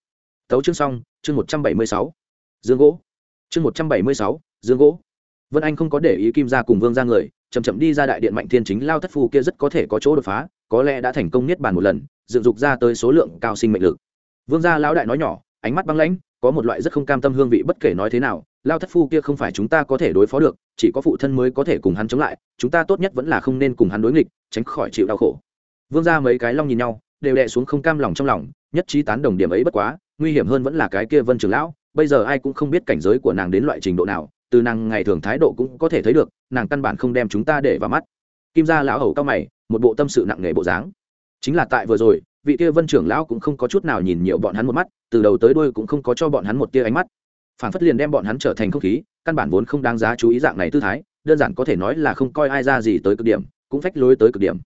Tấu chương xong, chương một trăm bảy mươi sáu. Dương gỗ. Chương một trăm bảy mươi sáu dương gỗ. Vân anh không có để ý kim gia cùng vương ra người chầm chậm đi ra đại điện mạnh thiên chính lao thất phu kia rất có thể có chỗ đột phá, có lẽ đã thành công niết bàn một lần, dựng dục ra tới số lượng cao sinh mệnh lực. Vương gia lão đại nói nhỏ, ánh mắt băng lãnh, có một loại rất không cam tâm hương vị bất kể nói thế nào, lao thất phu kia không phải chúng ta có thể đối phó được, chỉ có phụ thân mới có thể cùng hắn chống lại, chúng ta tốt nhất vẫn là không nên cùng hắn đối nghịch, tránh khỏi chịu đau khổ. Vương gia mấy cái long nhìn nhau, đều đè xuống không cam lòng trong lòng, nhất trí tán đồng điểm ấy bất quá, nguy hiểm hơn vẫn là cái kia vân trường lão, bây giờ ai cũng không biết cảnh giới của nàng đến loại trình độ nào từ nàng ngày thường thái độ cũng có thể thấy được, nàng căn bản không đem chúng ta để vào mắt. Kim gia lão hầu cao mày, một bộ tâm sự nặng nề bộ dáng. Chính là tại vừa rồi, vị kia vân trưởng lão cũng không có chút nào nhìn nhiều bọn hắn một mắt, từ đầu tới đuôi cũng không có cho bọn hắn một tia ánh mắt. Phản phất liền đem bọn hắn trở thành không khí, căn bản vốn không đáng giá chú ý dạng này tư thái, đơn giản có thể nói là không coi ai ra gì tới cực điểm, cũng phách lối tới cực điểm.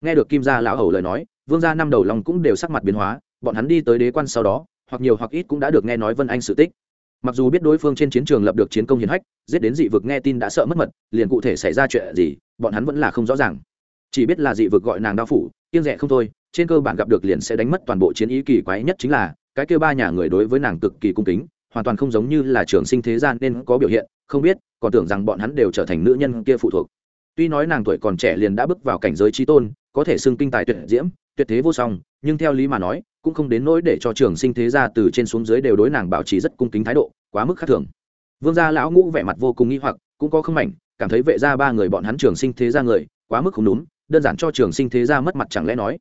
Nghe được kim gia lão hầu lời nói, vương gia năm đầu lòng cũng đều sắc mặt biến hóa, bọn hắn đi tới đế quan sau đó, hoặc nhiều hoặc ít cũng đã được nghe nói vân anh sự tích mặc dù biết đối phương trên chiến trường lập được chiến công hiển hách, giết đến dị vực nghe tin đã sợ mất mật, liền cụ thể xảy ra chuyện gì, bọn hắn vẫn là không rõ ràng. Chỉ biết là dị vực gọi nàng đao phủ, kiêng rẻ không thôi, trên cơ bản gặp được liền sẽ đánh mất toàn bộ chiến ý kỳ quái nhất chính là, cái kêu ba nhà người đối với nàng cực kỳ cung kính, hoàn toàn không giống như là trường sinh thế gian nên có biểu hiện, không biết, còn tưởng rằng bọn hắn đều trở thành nữ nhân kia phụ thuộc. Tuy nói nàng tuổi còn trẻ liền đã bước vào cảnh giới trí tôn, có thể xưng kinh tài tuyệt diễm, tuyệt thế vô song, nhưng theo lý mà nói cũng không đến nỗi để cho trường sinh thế gia từ trên xuống dưới đều đối nàng bảo trì rất cung kính thái độ, quá mức khác thường. Vương gia lão ngũ vẻ mặt vô cùng nghi hoặc, cũng có không mảnh, cảm thấy vệ gia ba người bọn hắn trường sinh thế gia người, quá mức không đúng, đơn giản cho trường sinh thế gia mất mặt chẳng lẽ nói.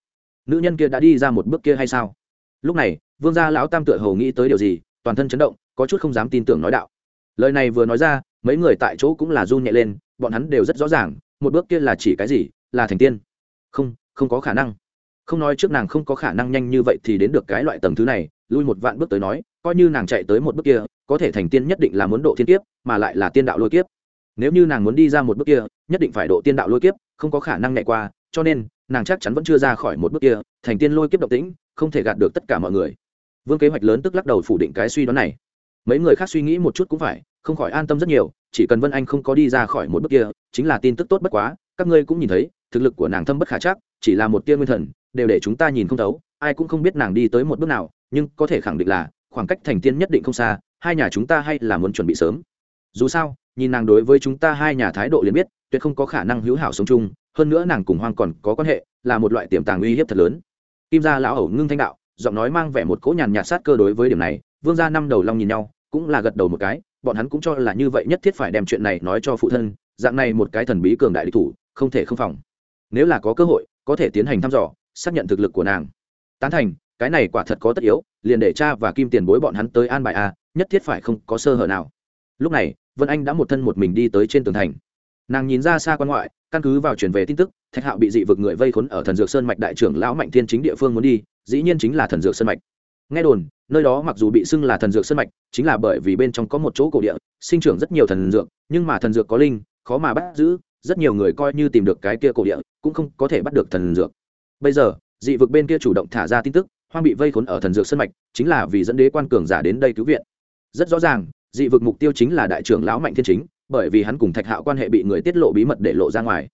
Nữ nhân kia đã đi ra một bước kia hay sao? Lúc này, vương gia lão tam tựa hầu nghĩ tới điều gì, toàn thân chấn động, có chút không dám tin tưởng nói đạo. Lời này vừa nói ra, mấy người tại chỗ cũng là run nhẹ lên, bọn hắn đều rất rõ ràng, một bước kia là chỉ cái gì, là thành tiên. Không không có khả năng không nói trước nàng không có khả năng nhanh như vậy thì đến được cái loại tầng thứ này, lui một vạn bước tới nói, coi như nàng chạy tới một bước kia, có thể thành tiên nhất định là muốn độ thiên kiếp, mà lại là tiên đạo lôi kiếp. Nếu như nàng muốn đi ra một bước kia, nhất định phải độ tiên đạo lôi kiếp, không có khả năng nhảy qua, cho nên, nàng chắc chắn vẫn chưa ra khỏi một bước kia, thành tiên lôi kiếp độc tĩnh, không thể gạt được tất cả mọi người. Vương kế hoạch lớn tức lắc đầu phủ định cái suy đoán này. Mấy người khác suy nghĩ một chút cũng phải, không khỏi an tâm rất nhiều, chỉ cần vân anh không có đi ra khỏi một bước kia, chính là tin tức tốt bất quá, các ngươi cũng nhìn thấy thực lực của nàng thâm bất khả chắc, chỉ là một tia nguyên thần, đều để chúng ta nhìn không thấu, ai cũng không biết nàng đi tới một bước nào, nhưng có thể khẳng định là, khoảng cách thành tiên nhất định không xa, hai nhà chúng ta hay là muốn chuẩn bị sớm. Dù sao, nhìn nàng đối với chúng ta hai nhà thái độ liền biết, tuyệt không có khả năng hữu hảo sống chung, hơn nữa nàng cùng hoang còn có quan hệ, là một loại tiềm tàng uy hiếp thật lớn. Kim gia lão ẩu ngưng thanh đạo, giọng nói mang vẻ một cỗ nhàn nhạt sát cơ đối với điểm này, vương gia năm đầu long nhìn nhau, cũng là gật đầu một cái, bọn hắn cũng cho là như vậy nhất thiết phải đem chuyện này nói cho phụ thân, dạng này một cái thần bí cường đại địch thủ, không thể không phòng nếu là có cơ hội, có thể tiến hành thăm dò, xác nhận thực lực của nàng. Tán thành, cái này quả thật có tất yếu, liền để cha và kim tiền bối bọn hắn tới an bài a, nhất thiết phải không có sơ hở nào. Lúc này, vân anh đã một thân một mình đi tới trên tường thành. Nàng nhìn ra xa quan ngoại, căn cứ vào chuyển về tin tức, thạch hạo bị dị vực người vây khốn ở thần dược sơn mạch đại trưởng lão mạnh thiên chính địa phương muốn đi, dĩ nhiên chính là thần dược sơn mạch. Nghe đồn, nơi đó mặc dù bị xưng là thần dược sơn mạch, chính là bởi vì bên trong có một chỗ cổ địa, sinh trưởng rất nhiều thần dược, nhưng mà thần dược có linh, khó mà bắt giữ rất nhiều người coi như tìm được cái kia cổ địa, cũng không có thể bắt được thần dược. Bây giờ, dị vực bên kia chủ động thả ra tin tức, hoang bị vây khốn ở thần dược sơn mạch, chính là vì dẫn đế quan cường giả đến đây cứu viện. Rất rõ ràng, dị vực mục tiêu chính là đại trưởng lão mạnh thiên chính, bởi vì hắn cùng thạch hạo quan hệ bị người tiết lộ bí mật để lộ ra ngoài.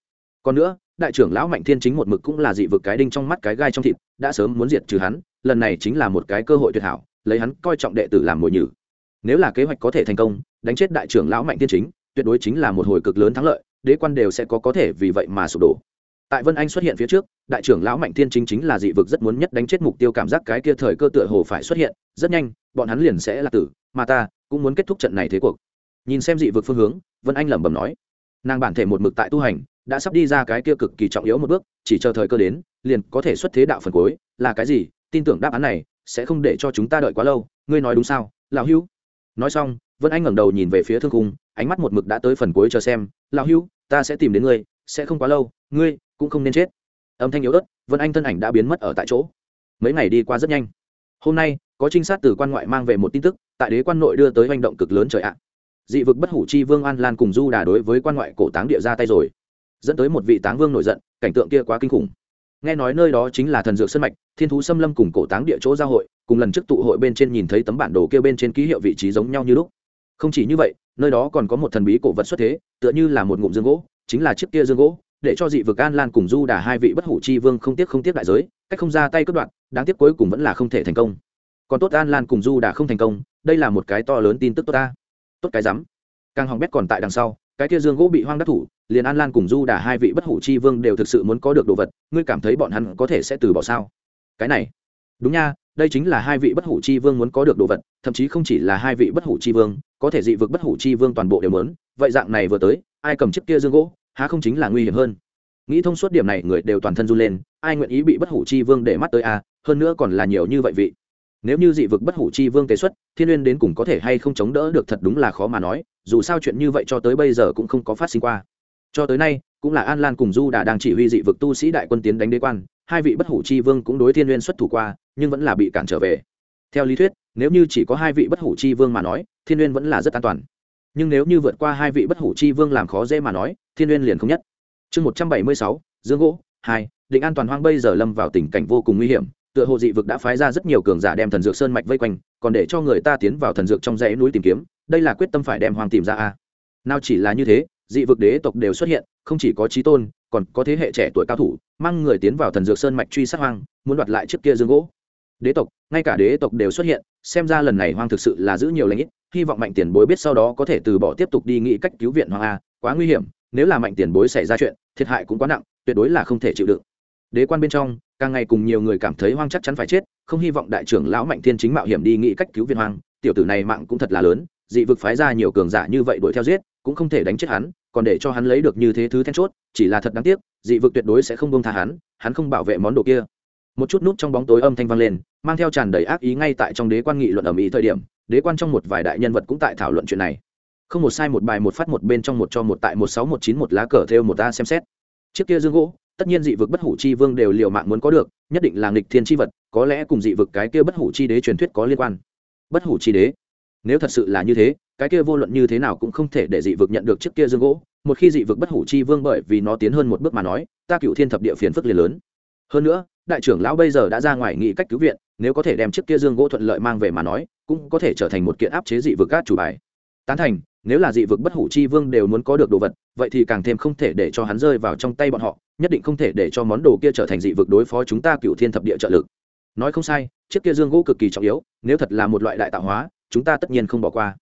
Còn nữa, đại trưởng lão mạnh thiên chính một mực cũng là dị vực cái đinh trong mắt cái gai trong thịt, đã sớm muốn diệt trừ hắn, lần này chính là một cái cơ hội tuyệt hảo, lấy hắn coi trọng đệ tử làm mồi nhử. Nếu là kế hoạch có thể thành công, đánh chết đại trưởng lão mạnh thiên chính, tuyệt đối chính là một hồi cực lớn thắng lợi đế quan đều sẽ có có thể vì vậy mà sụp đổ. Tại vân anh xuất hiện phía trước, đại trưởng lão mạnh thiên chính chính là dị vực rất muốn nhất đánh chết mục tiêu cảm giác cái kia thời cơ tựa hồ phải xuất hiện, rất nhanh, bọn hắn liền sẽ là tử, mà ta cũng muốn kết thúc trận này thế cuộc. Nhìn xem dị vực phương hướng, vân anh lẩm bẩm nói. Nàng bản thể một mực tại tu hành, đã sắp đi ra cái kia cực kỳ trọng yếu một bước, chỉ chờ thời cơ đến, liền có thể xuất thế đạo phần cuối. Là cái gì? Tin tưởng đáp án này sẽ không để cho chúng ta đợi quá lâu. Ngươi nói đúng sao? Lão hữu. Nói xong, vân anh ngẩng đầu nhìn về phía thương cung ánh mắt một mực đã tới phần cuối chờ xem. Lão hưu, ta sẽ tìm đến ngươi sẽ không quá lâu ngươi cũng không nên chết. Âm thanh yếu ớt vân anh thân ảnh đã biến mất ở tại chỗ. Mấy ngày đi qua rất nhanh. Hôm nay có trinh sát từ quan ngoại mang về một tin tức tại đế quan nội đưa tới hành động cực lớn trời ạ. Dị vực bất hủ chi vương an lan cùng du đà đối với quan ngoại cổ táng địa ra tay rồi. Dẫn tới một vị táng vương nổi giận cảnh tượng kia quá kinh khủng. Nghe nói nơi đó chính là thần dược sân mạch thiên thú xâm lâm cùng cổ táng địa chỗ giao hội cùng lần trước tụ hội bên trên nhìn thấy tấm bản đồ kia bên trên ký hiệu vị trí giống nhau như lúc. Không chỉ như vậy nơi đó còn có một thần bí cổ vật xuất thế, tựa như là một ngụm dương gỗ, chính là chiếc kia dương gỗ, để cho dị vực an lan cùng du đà hai vị bất hủ chi vương không tiếc không tiếc đại giới, cách không ra tay cất đoạn đáng tiếc cuối cùng vẫn là không thể thành công. Còn tốt an lan cùng du đà không thành công, đây là một cái to lớn tin tức tốt ta. Tốt cái rắm. Càng hỏng bét còn tại đằng sau, cái kia dương gỗ bị hoang đắc thủ, liền an lan cùng du đà hai vị bất hủ chi vương đều thực sự muốn có được đồ vật, ngươi cảm thấy bọn hắn có thể sẽ từ bỏ sao? Cái này đúng nha, đây chính là hai vị bất hủ chi vương muốn có được đồ vật, thậm chí không chỉ là hai vị bất hủ chi vương, có thể dị vực bất hủ chi vương toàn bộ đều muốn. Vậy dạng này vừa tới, ai cầm chiếc kia dương gỗ, há không chính là nguy hiểm hơn? Nghĩ thông suốt điểm này, người đều toàn thân run lên, ai nguyện ý bị bất hủ chi vương để mắt tới a hơn nữa còn là nhiều như vậy vị. Nếu như dị vực bất hủ chi vương tế xuất, thiên liên đến cùng có thể hay không chống đỡ được thật đúng là khó mà nói, dù sao chuyện như vậy cho tới bây giờ cũng không có phát sinh qua. Cho tới nay, cũng là an lan cùng du đã đang chỉ huy dị vực tu sĩ đại quân tiến đánh đế quan hai vị bất hủ chi vương cũng đối thiên n xuất thủ qua, nhưng vẫn là bị cản trở về. Theo lý thuyết, nếu như chỉ có hai vị bất hủ chi vương mà nói, thiên n vẫn là rất an toàn. Nhưng nếu như vượt qua hai vị bất hủ chi vương làm khó dễ mà nói, thiên n liền không nhất. Chương một trăm bảy mươi sáu, dương gỗ, hai, định an toàn hoang bây giờ lâm vào tình cảnh vô cùng nguy hiểm, tựa hồ dị vực đã phái ra rất nhiều cường giả đem thần dược sơn mạch vây quanh, còn để cho người ta tiến vào thần dược trong dãy núi tìm kiếm, đây là quyết tâm phải đem hoang tìm ra a. Nào chỉ là như thế dị vực đế tộc đều xuất hiện, không chỉ có trí tôn, còn có thế hệ trẻ tuổi cao thủ, mang người tiến vào thần dược sơn mạch truy sát hoang, muốn đoạt lại chiếc kia dương gỗ. Đế tộc, ngay cả đế tộc đều xuất hiện, xem ra lần này hoang thực sự là giữ nhiều lãnh ít, hy vọng mạnh tiền bối biết sau đó có thể từ bỏ tiếp tục đi nghĩ cách cứu viện hoàng a, quá nguy hiểm, nếu là mạnh tiền bối xảy ra chuyện, thiệt hại cũng quá nặng, tuyệt đối là không thể chịu đựng. Đế quan bên trong, càng ngày cùng nhiều người cảm thấy hoang chắc chắn phải chết, không hy vọng đại trưởng lão mạnh thiên chính mạo hiểm đi nghĩ cách cứu viện hoang, tiểu tử này mạng cũng thật là lớn dị vực phái ra nhiều cường giả như vậy đuổi theo giết, cũng không thể đánh chết hắn, còn để cho hắn lấy được như thế thứ then chốt, chỉ là thật đáng tiếc, dị vực tuyệt đối sẽ không bông tha hắn hắn không bảo vệ món đồ kia. Một chút nút trong bóng tối âm thanh vang lên, mang theo tràn đầy ác ý ngay tại trong đế quan nghị luận ầm ĩ thời điểm, đế quan trong một vài đại nhân vật cũng tại thảo luận chuyện này. Không một sai một bài một phát một bên trong một cho một tại một sáu một chín một lá cờ theo một ta xem xét. Chiếc kia dương gỗ, tất nhiên dị vực bất hủ chi vương đều liều mạng muốn có được, nhất định là nghịch thiên chi vật, có lẽ cùng dị vực cái kia bất hủ chi đế truyền thuyết có liên quan. Bất hủ chi đế nếu thật sự là như thế, cái kia vô luận như thế nào cũng không thể để dị vực nhận được chiếc kia dương gỗ. Một khi dị vực bất hủ chi vương bởi vì nó tiến hơn một bước mà nói, ta cựu thiên thập địa phiến phức liền lớn. Hơn nữa, đại trưởng lão bây giờ đã ra ngoài nghị cách cứu viện, nếu có thể đem chiếc kia dương gỗ thuận lợi mang về mà nói, cũng có thể trở thành một kiện áp chế dị vực các chủ bài. Tán thành, nếu là dị vực bất hủ chi vương đều muốn có được đồ vật, vậy thì càng thêm không thể để cho hắn rơi vào trong tay bọn họ, nhất định không thể để cho món đồ kia trở thành dị vực đối phó chúng ta cựu thiên thập địa trợ lực. Nói không sai, chiếc kia dương gỗ cực kỳ trọng yếu, nếu thật là một loại đại tạo hóa chúng ta tất nhiên không bỏ qua.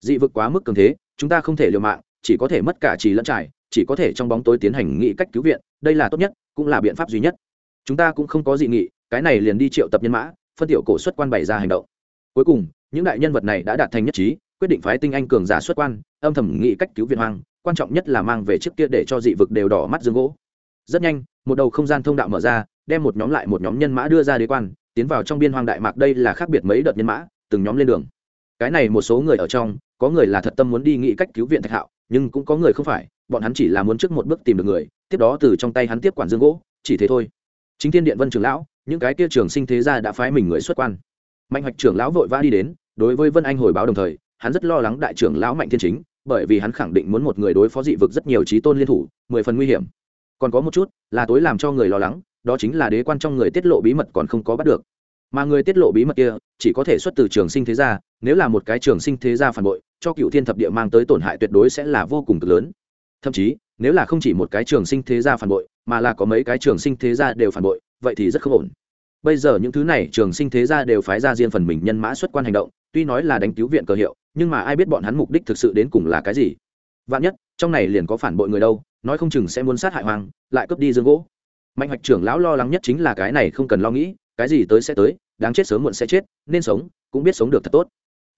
Dị vực quá mức cường thế, chúng ta không thể liều mạng, chỉ có thể mất cả trì lẫn trải, chỉ có thể trong bóng tối tiến hành nghị cách cứu viện, đây là tốt nhất, cũng là biện pháp duy nhất. Chúng ta cũng không có dị nghị, cái này liền đi triệu tập nhân mã, phân tiểu cổ xuất quan bày ra hành động. Cuối cùng, những đại nhân vật này đã đạt thành nhất trí, quyết định phái tinh anh cường giả xuất quan, âm thầm nghị cách cứu viện hoang, quan trọng nhất là mang về chiếc kia để cho dị vực đều đỏ mắt dương gỗ. Rất nhanh, một đầu không gian thông đạo mở ra, đem một nhóm lại một nhóm nhân mã đưa ra đế quan, tiến vào trong biên hoang đại mạc, đây là khác biệt mấy đợt nhân mã, từng nhóm lên đường cái này một số người ở trong, có người là thật tâm muốn đi nghĩ cách cứu viện thạch hạo, nhưng cũng có người không phải, bọn hắn chỉ là muốn trước một bước tìm được người, tiếp đó từ trong tay hắn tiếp quản dương gỗ, chỉ thế thôi. Chính thiên điện vân trường lão, những cái kia trường sinh thế gia đã phái mình người xuất quan. Mạnh hoạch trưởng lão vội vã đi đến, đối với vân anh hồi báo đồng thời, hắn rất lo lắng đại trưởng lão mạnh thiên chính, bởi vì hắn khẳng định muốn một người đối phó dị vực rất nhiều trí tôn liên thủ, mười phần nguy hiểm. Còn có một chút, là tối làm cho người lo lắng, đó chính là đế quan trong người tiết lộ bí mật còn không có bắt được mà người tiết lộ bí mật kia chỉ có thể xuất từ trường sinh thế gia, nếu là một cái trường sinh thế gia phản bội, cho cựu thiên thập địa mang tới tổn hại tuyệt đối sẽ là vô cùng cực lớn. Thậm chí, nếu là không chỉ một cái trường sinh thế gia phản bội, mà là có mấy cái trường sinh thế gia đều phản bội, vậy thì rất không ổn. Bây giờ những thứ này trường sinh thế gia đều phái ra riêng phần mình nhân mã xuất quan hành động, tuy nói là đánh cứu viện cơ hiệu, nhưng mà ai biết bọn hắn mục đích thực sự đến cùng là cái gì? Vạn nhất, trong này liền có phản bội người đâu, nói không chừng sẽ muốn sát hại hoàng, lại cướp đi dương gỗ. Mạnh hoạch trưởng lão lo lắng nhất chính là cái này không cần lo nghĩ cái gì tới sẽ tới, đáng chết sớm muộn sẽ chết, nên sống, cũng biết sống được thật tốt.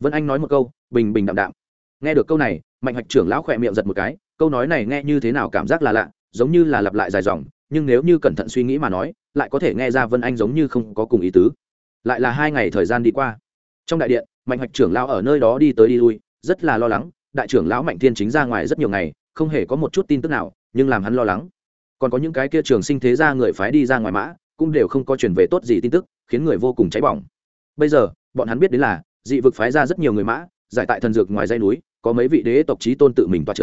Vân anh nói một câu, bình bình đạm đạm. Nghe được câu này, mạnh hoạch trưởng lão khỏe miệng giật một cái, câu nói này nghe như thế nào cảm giác là lạ, giống như là lặp lại dài dòng, nhưng nếu như cẩn thận suy nghĩ mà nói, lại có thể nghe ra vân anh giống như không có cùng ý tứ. Lại là hai ngày thời gian đi qua. Trong đại điện, mạnh hoạch trưởng lão ở nơi đó đi tới đi lui, rất là lo lắng, đại trưởng lão mạnh thiên chính ra ngoài rất nhiều ngày, không hề có một chút tin tức nào, nhưng làm hắn lo lắng. Còn có những cái kia trường sinh thế ra người phái đi ra ngoài mã cũng đều không có chuyển về tốt gì tin tức, khiến người vô cùng cháy bỏng. Bây giờ, bọn hắn biết đến là, dị vực phái ra rất nhiều người mã, giải tại thần dược ngoài dây núi, có mấy vị đế tộc trí tôn tự mình toa c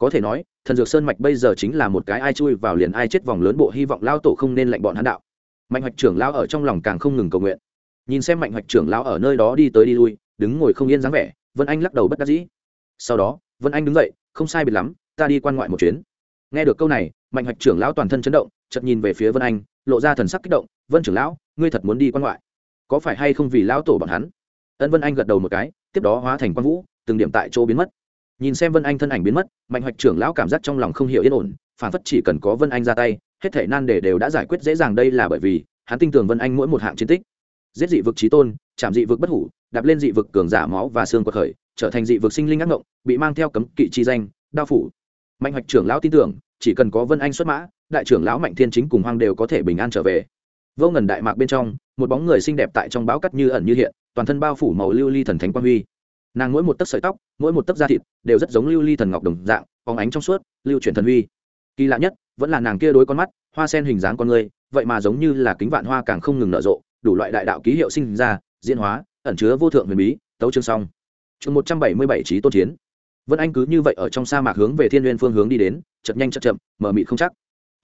có thể nói, thần dược sơn mạch bây giờ chính là một cái ai chui vào liền ai chết vòng lớn bộ hy vọng lao tổ không nên lệnh bọn hắn đạo. Mạnh hoạch trưởng lao ở trong lòng càng không ngừng cầu nguyện. Nhìn xem mạnh hoạch trưởng lao ở nơi đó đi tới đi lui, đứng ngồi không yên dáng vẻ, vân anh lắc đầu bất đắc dĩ. Sau đó, vân anh đứng dậy, không sai biệt lắm, ta đi quan ngoại một chuyến. Nghe được câu này, mạnh hoạch trưởng lão toàn thân chấn động chật nhìn về phía vân anh lộ ra thần sắc kích động, vân trưởng lão, ngươi thật muốn đi quan ngoại? Có phải hay không vì lão tổ bọn hắn? Ân vân anh gật đầu một cái, tiếp đó hóa thành quan vũ, từng điểm tại chỗ biến mất. Nhìn xem vân anh thân ảnh biến mất, mạnh hoạch trưởng lão cảm giác trong lòng không hiểu yên ổn, phản phất chỉ cần có vân anh ra tay, hết thể nan đề đều đã giải quyết dễ dàng đây là bởi vì, hắn tin tưởng vân anh mỗi một hạng chiến tích. Giết dị vực trí tôn, chạm dị vực bất hủ, đạp lên dị vực cường giả máu và xương quật khởi, trở thành dị vực sinh linh ác ngộng, bị mang theo cấm kỵ chi danh, đao phủ. Mạnh hoạch trưởng lão tin tưởng chỉ cần có vân anh xuất mã, đại trưởng lão mạnh thiên chính cùng hoang đều có thể bình an trở về. Vô ngần đại mạc bên trong, một bóng người xinh đẹp tại trong báo cắt như ẩn như hiện, toàn thân bao phủ màu lưu ly thần thánh quang huy. Nàng mỗi một tấc sợi tóc, mỗi một tấc da thịt, đều rất giống lưu ly thần ngọc đồng dạng, phóng ánh trong suốt, lưu chuyển thần huy. Kỳ lạ nhất, vẫn là nàng kia đối con mắt, hoa sen hình dáng con người, vậy mà giống như là kính vạn hoa càng không ngừng nở rộ, đủ loại đại đạo ký hiệu sinh ra, diễn hóa, ẩn chứa vô thượng huyền bí, tấu chương xong. Chương một trăm bảy mươi bảy trí tôn chiến vân anh cứ như vậy ở trong sa mạc hướng về thiên n g u y ê n phương hướng đi đến, chật nhanh chật chậm, mở mịt không chắc.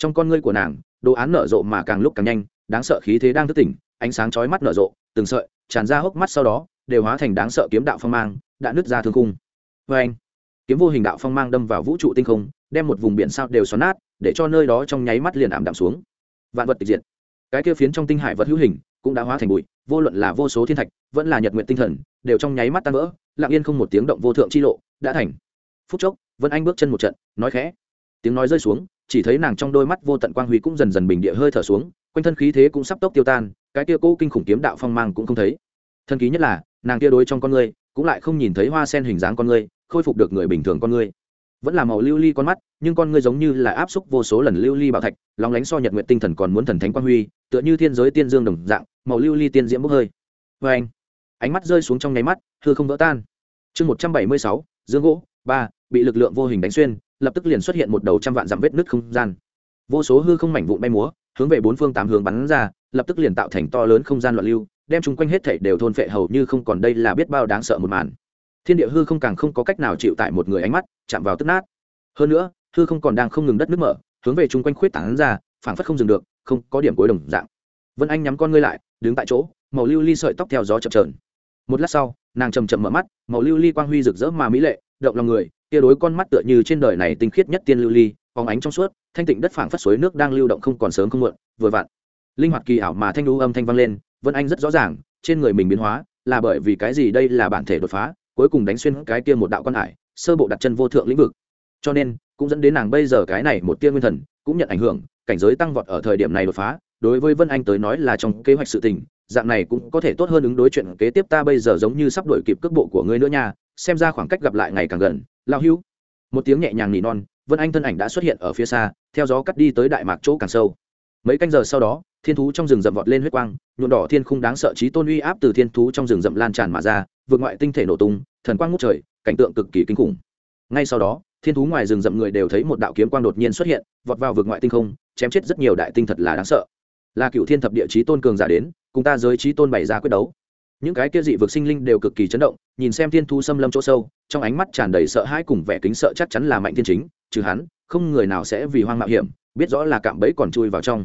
Trong con ngươi của nàng, đồ án nở rộ mà càng lúc càng nhanh, đáng sợ khí thế đang thức tỉnh, ánh sáng chói mắt nở rộ, từng sợi, tràn ra hốc mắt sau đó, đều hóa thành đáng sợ kiếm đạo phong mang, đã nứt ra thương khung. Vê anh. Kiếm vô hình đạo phong mang đâm vào vũ trụ tinh không, đem một vùng biển sao đều xoắn nát, để cho nơi đó trong nháy mắt liền ảm đạm xuống. Vạn vật tịch diệt. Cái kia phiến trong tinh hải vật hữu hình, cũng đã hóa thành bụi, vô luận là vô số thiên thạch, vẫn là nhật nguyện tinh thần, đều trong nháy mắt tan vỡ lặng yên không một tiếng động vô thượng chi lộ đã thành. Phút chốc, vân anh bước chân một trận, nói khẽ. Tiếng nói rơi xuống, chỉ thấy nàng trong đôi mắt vô tận quang huy cũng dần dần bình địa hơi thở xuống, quanh thân khí thế cũng sắp tốc tiêu tan, cái kia cố kinh khủng kiếm đạo phong mang cũng không thấy. Thân ký nhất là, nàng kia đối trong con người cũng lại không nhìn thấy hoa sen hình dáng con người khôi phục được người bình thường con người vẫn là màu lưu ly con mắt, nhưng con người giống như là áp xúc vô số lần lưu ly bảo thạch, lóng lánh so nhật nguyện tinh thần còn muốn thần thánh quang huy, tựa như thiên giới tiên dương đồng dạng, màu lưu ly tiên diễm bốc hơi. Vê anh ánh mắt rơi xuống trong nháy mắt, hư không vỡ tan. Chương một trăm bảy mươi sáu, dương gỗ, ba, bị lực lượng vô hình đánh xuyên, lập tức liền xuất hiện một đầu trăm vạn dặm vết nứt không gian. Vô số hư không mảnh vụn bay múa, hướng về bốn phương tám hướng bắn ra, lập tức liền tạo thành to lớn không gian loạn lưu, đem chúng quanh hết thảy đều thôn phệ hầu như không còn đây là biết bao đáng sợ một màn. Thiên địa hư không càng không có cách nào chịu tại một người ánh mắt, chạm vào tức nát. Hơn nữa, hư không còn đang không ngừng đất nước mở, hướng về chung quanh khuyết tảng ra, phảng phất không dừng được, không có điểm cuối đồng dạng. Vân anh nhắm con ngươi lại, đứng tại chỗ, màu lưu ly sợi tóc theo gió chập trờn một lát sau, nàng chầm chậm mở mắt, màu lưu ly quang huy rực rỡ mà mỹ lệ, động lòng người tia đối con mắt tựa như trên đời này tinh khiết nhất tiên lưu ly, phóng ánh trong suốt, thanh tịnh đất phảng phất suối nước đang lưu động không còn sớm không muộn, vừa vặn. Linh hoạt kỳ ảo mà thanh lưu âm thanh vang lên, vân anh rất rõ ràng, trên người mình biến hóa, là bởi vì cái gì đây là bản thể đột phá, cuối cùng đánh xuyên cái kia một đạo quan hải, sơ bộ đặt chân vô thượng lĩnh vực. Cho nên, cũng dẫn đến nàng bây giờ cái này một tia nguyên thần, cũng nhận ảnh hưởng, cảnh giới tăng vọt ở thời điểm này đột phá, đối với vân anh tới nói là trong kế hoạch sự tình dạng này cũng có thể tốt hơn ứng đối chuyện kế tiếp ta bây giờ giống như sắp đổi kịp cước bộ của ngươi nữa nha, xem ra khoảng cách gặp lại ngày càng gần. Lao hưu. Một tiếng nhẹ nhàng nỉ non, vân anh thân ảnh đã xuất hiện ở phía xa, theo gió cắt đi tới đại mạc chỗ càng sâu. Mấy canh giờ sau đó, thiên thú trong rừng rậm vọt lên huyết quang, nhuộm đỏ thiên khung đáng sợ trí tôn uy áp từ thiên thú trong rừng rậm lan tràn mà ra, vượt ngoại tinh thể nổ tung, thần quang ngút trời, cảnh tượng cực kỳ kinh khủng. Ngay sau đó, thiên thú ngoài rừng rậm người đều thấy một đạo kiếm quang đột nhiên xuất hiện, vọt vào vượt ngoại tinh không, chém chết rất nhiều đại tinh thật là đáng sợ. Là cựu thiên thập địa trí tôn cường giả đến cùng ta giới trí tôn bày ra quyết đấu. Những cái kia dị vực sinh linh đều cực kỳ chấn động, nhìn xem thiên thu xâm lâm chỗ sâu, trong ánh mắt tràn đầy sợ hãi cùng vẻ kính sợ chắc chắn là mạnh thiên chính, trừ hắn, không người nào sẽ vì hoang mạo hiểm, biết rõ là cạm bẫy còn chui vào trong.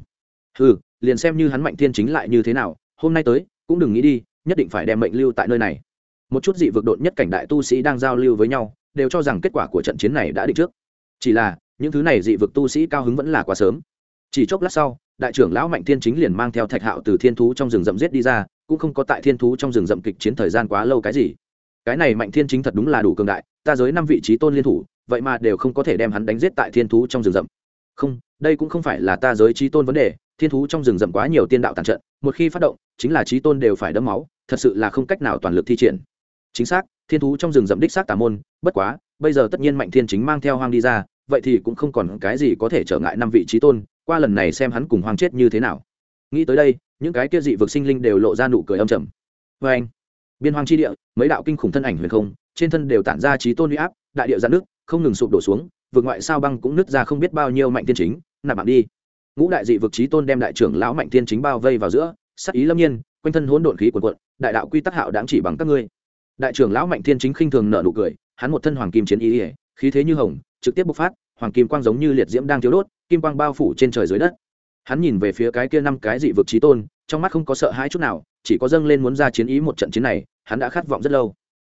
Ừ liền xem như hắn mạnh thiên chính lại như thế nào, hôm nay tới, cũng đừng nghĩ đi, nhất định phải đem mệnh lưu tại nơi này. Một chút dị vực đột nhất cảnh đại tu sĩ đang giao lưu với nhau, đều cho rằng kết quả của trận chiến này đã định trước. Chỉ là, những thứ này dị vực tu sĩ cao hứng vẫn là quá sớm. Chỉ chốc lát sau đại trưởng lão mạnh thiên chính liền mang theo thạch hạo từ thiên thú trong rừng rậm giết đi ra, cũng không có tại thiên thú trong rừng rậm kịch chiến thời gian quá lâu cái gì. Cái này mạnh thiên chính thật đúng là đủ cường đại, ta giới năm vị trí tôn liên thủ, vậy mà đều không có thể đem hắn đánh giết tại thiên thú trong rừng rậm. Không, đây cũng không phải là ta giới trí tôn vấn đề, thiên thú trong rừng rậm quá nhiều tiên đạo tàn trận, một khi phát động, chính là trí tôn đều phải đấm máu, thật sự là không cách nào toàn lực thi triển. Chính xác, thiên thú trong rừng rậm đích xác tà môn, bất quá, bây giờ tất nhiên mạnh thiên chính mang theo hoang đi ra, vậy thì cũng không còn cái gì có thể trở ngại năm vị trí tôn qua lần này xem hắn cùng hoang chết như thế nào. Nghĩ tới đây, những cái kia dị vực sinh linh đều lộ ra nụ cười âm trầm. Vê anh, biên hoang chi địa, mấy đạo kinh khủng thân ảnh huyền không, trên thân đều tản ra trí tôn huy áp, đại địa giãn nước không ngừng sụp đổ xuống vượt ngoại sao băng cũng nứt ra không biết bao nhiêu mạnh tiên chính, nạp mạng đi. Ngũ đại dị vực trí tôn đem đại trưởng lão mạnh tiên chính bao vây vào giữa, sắc ý lâm nhiên, quanh thân hỗn độn khí quần quận đại đạo quy tắc hạo đáng chỉ bằng các ngươi. Đại trưởng lão mạnh tiên chính khinh thường nở nụ cười, hắn một thân hoàng kim chiến ý ỉa khí thế như hồng, trực tiếp bộc phát hoàng kim quang giống như liệt diễm đang thiếu đốt, kim quang bao phủ trên trời dưới đất. Hắn nhìn về phía cái kia năm cái dị vực trí tôn, trong mắt không có sợ hãi chút nào, chỉ có dâng lên muốn ra chiến ý một trận chiến này, hắn đã khát vọng rất lâu.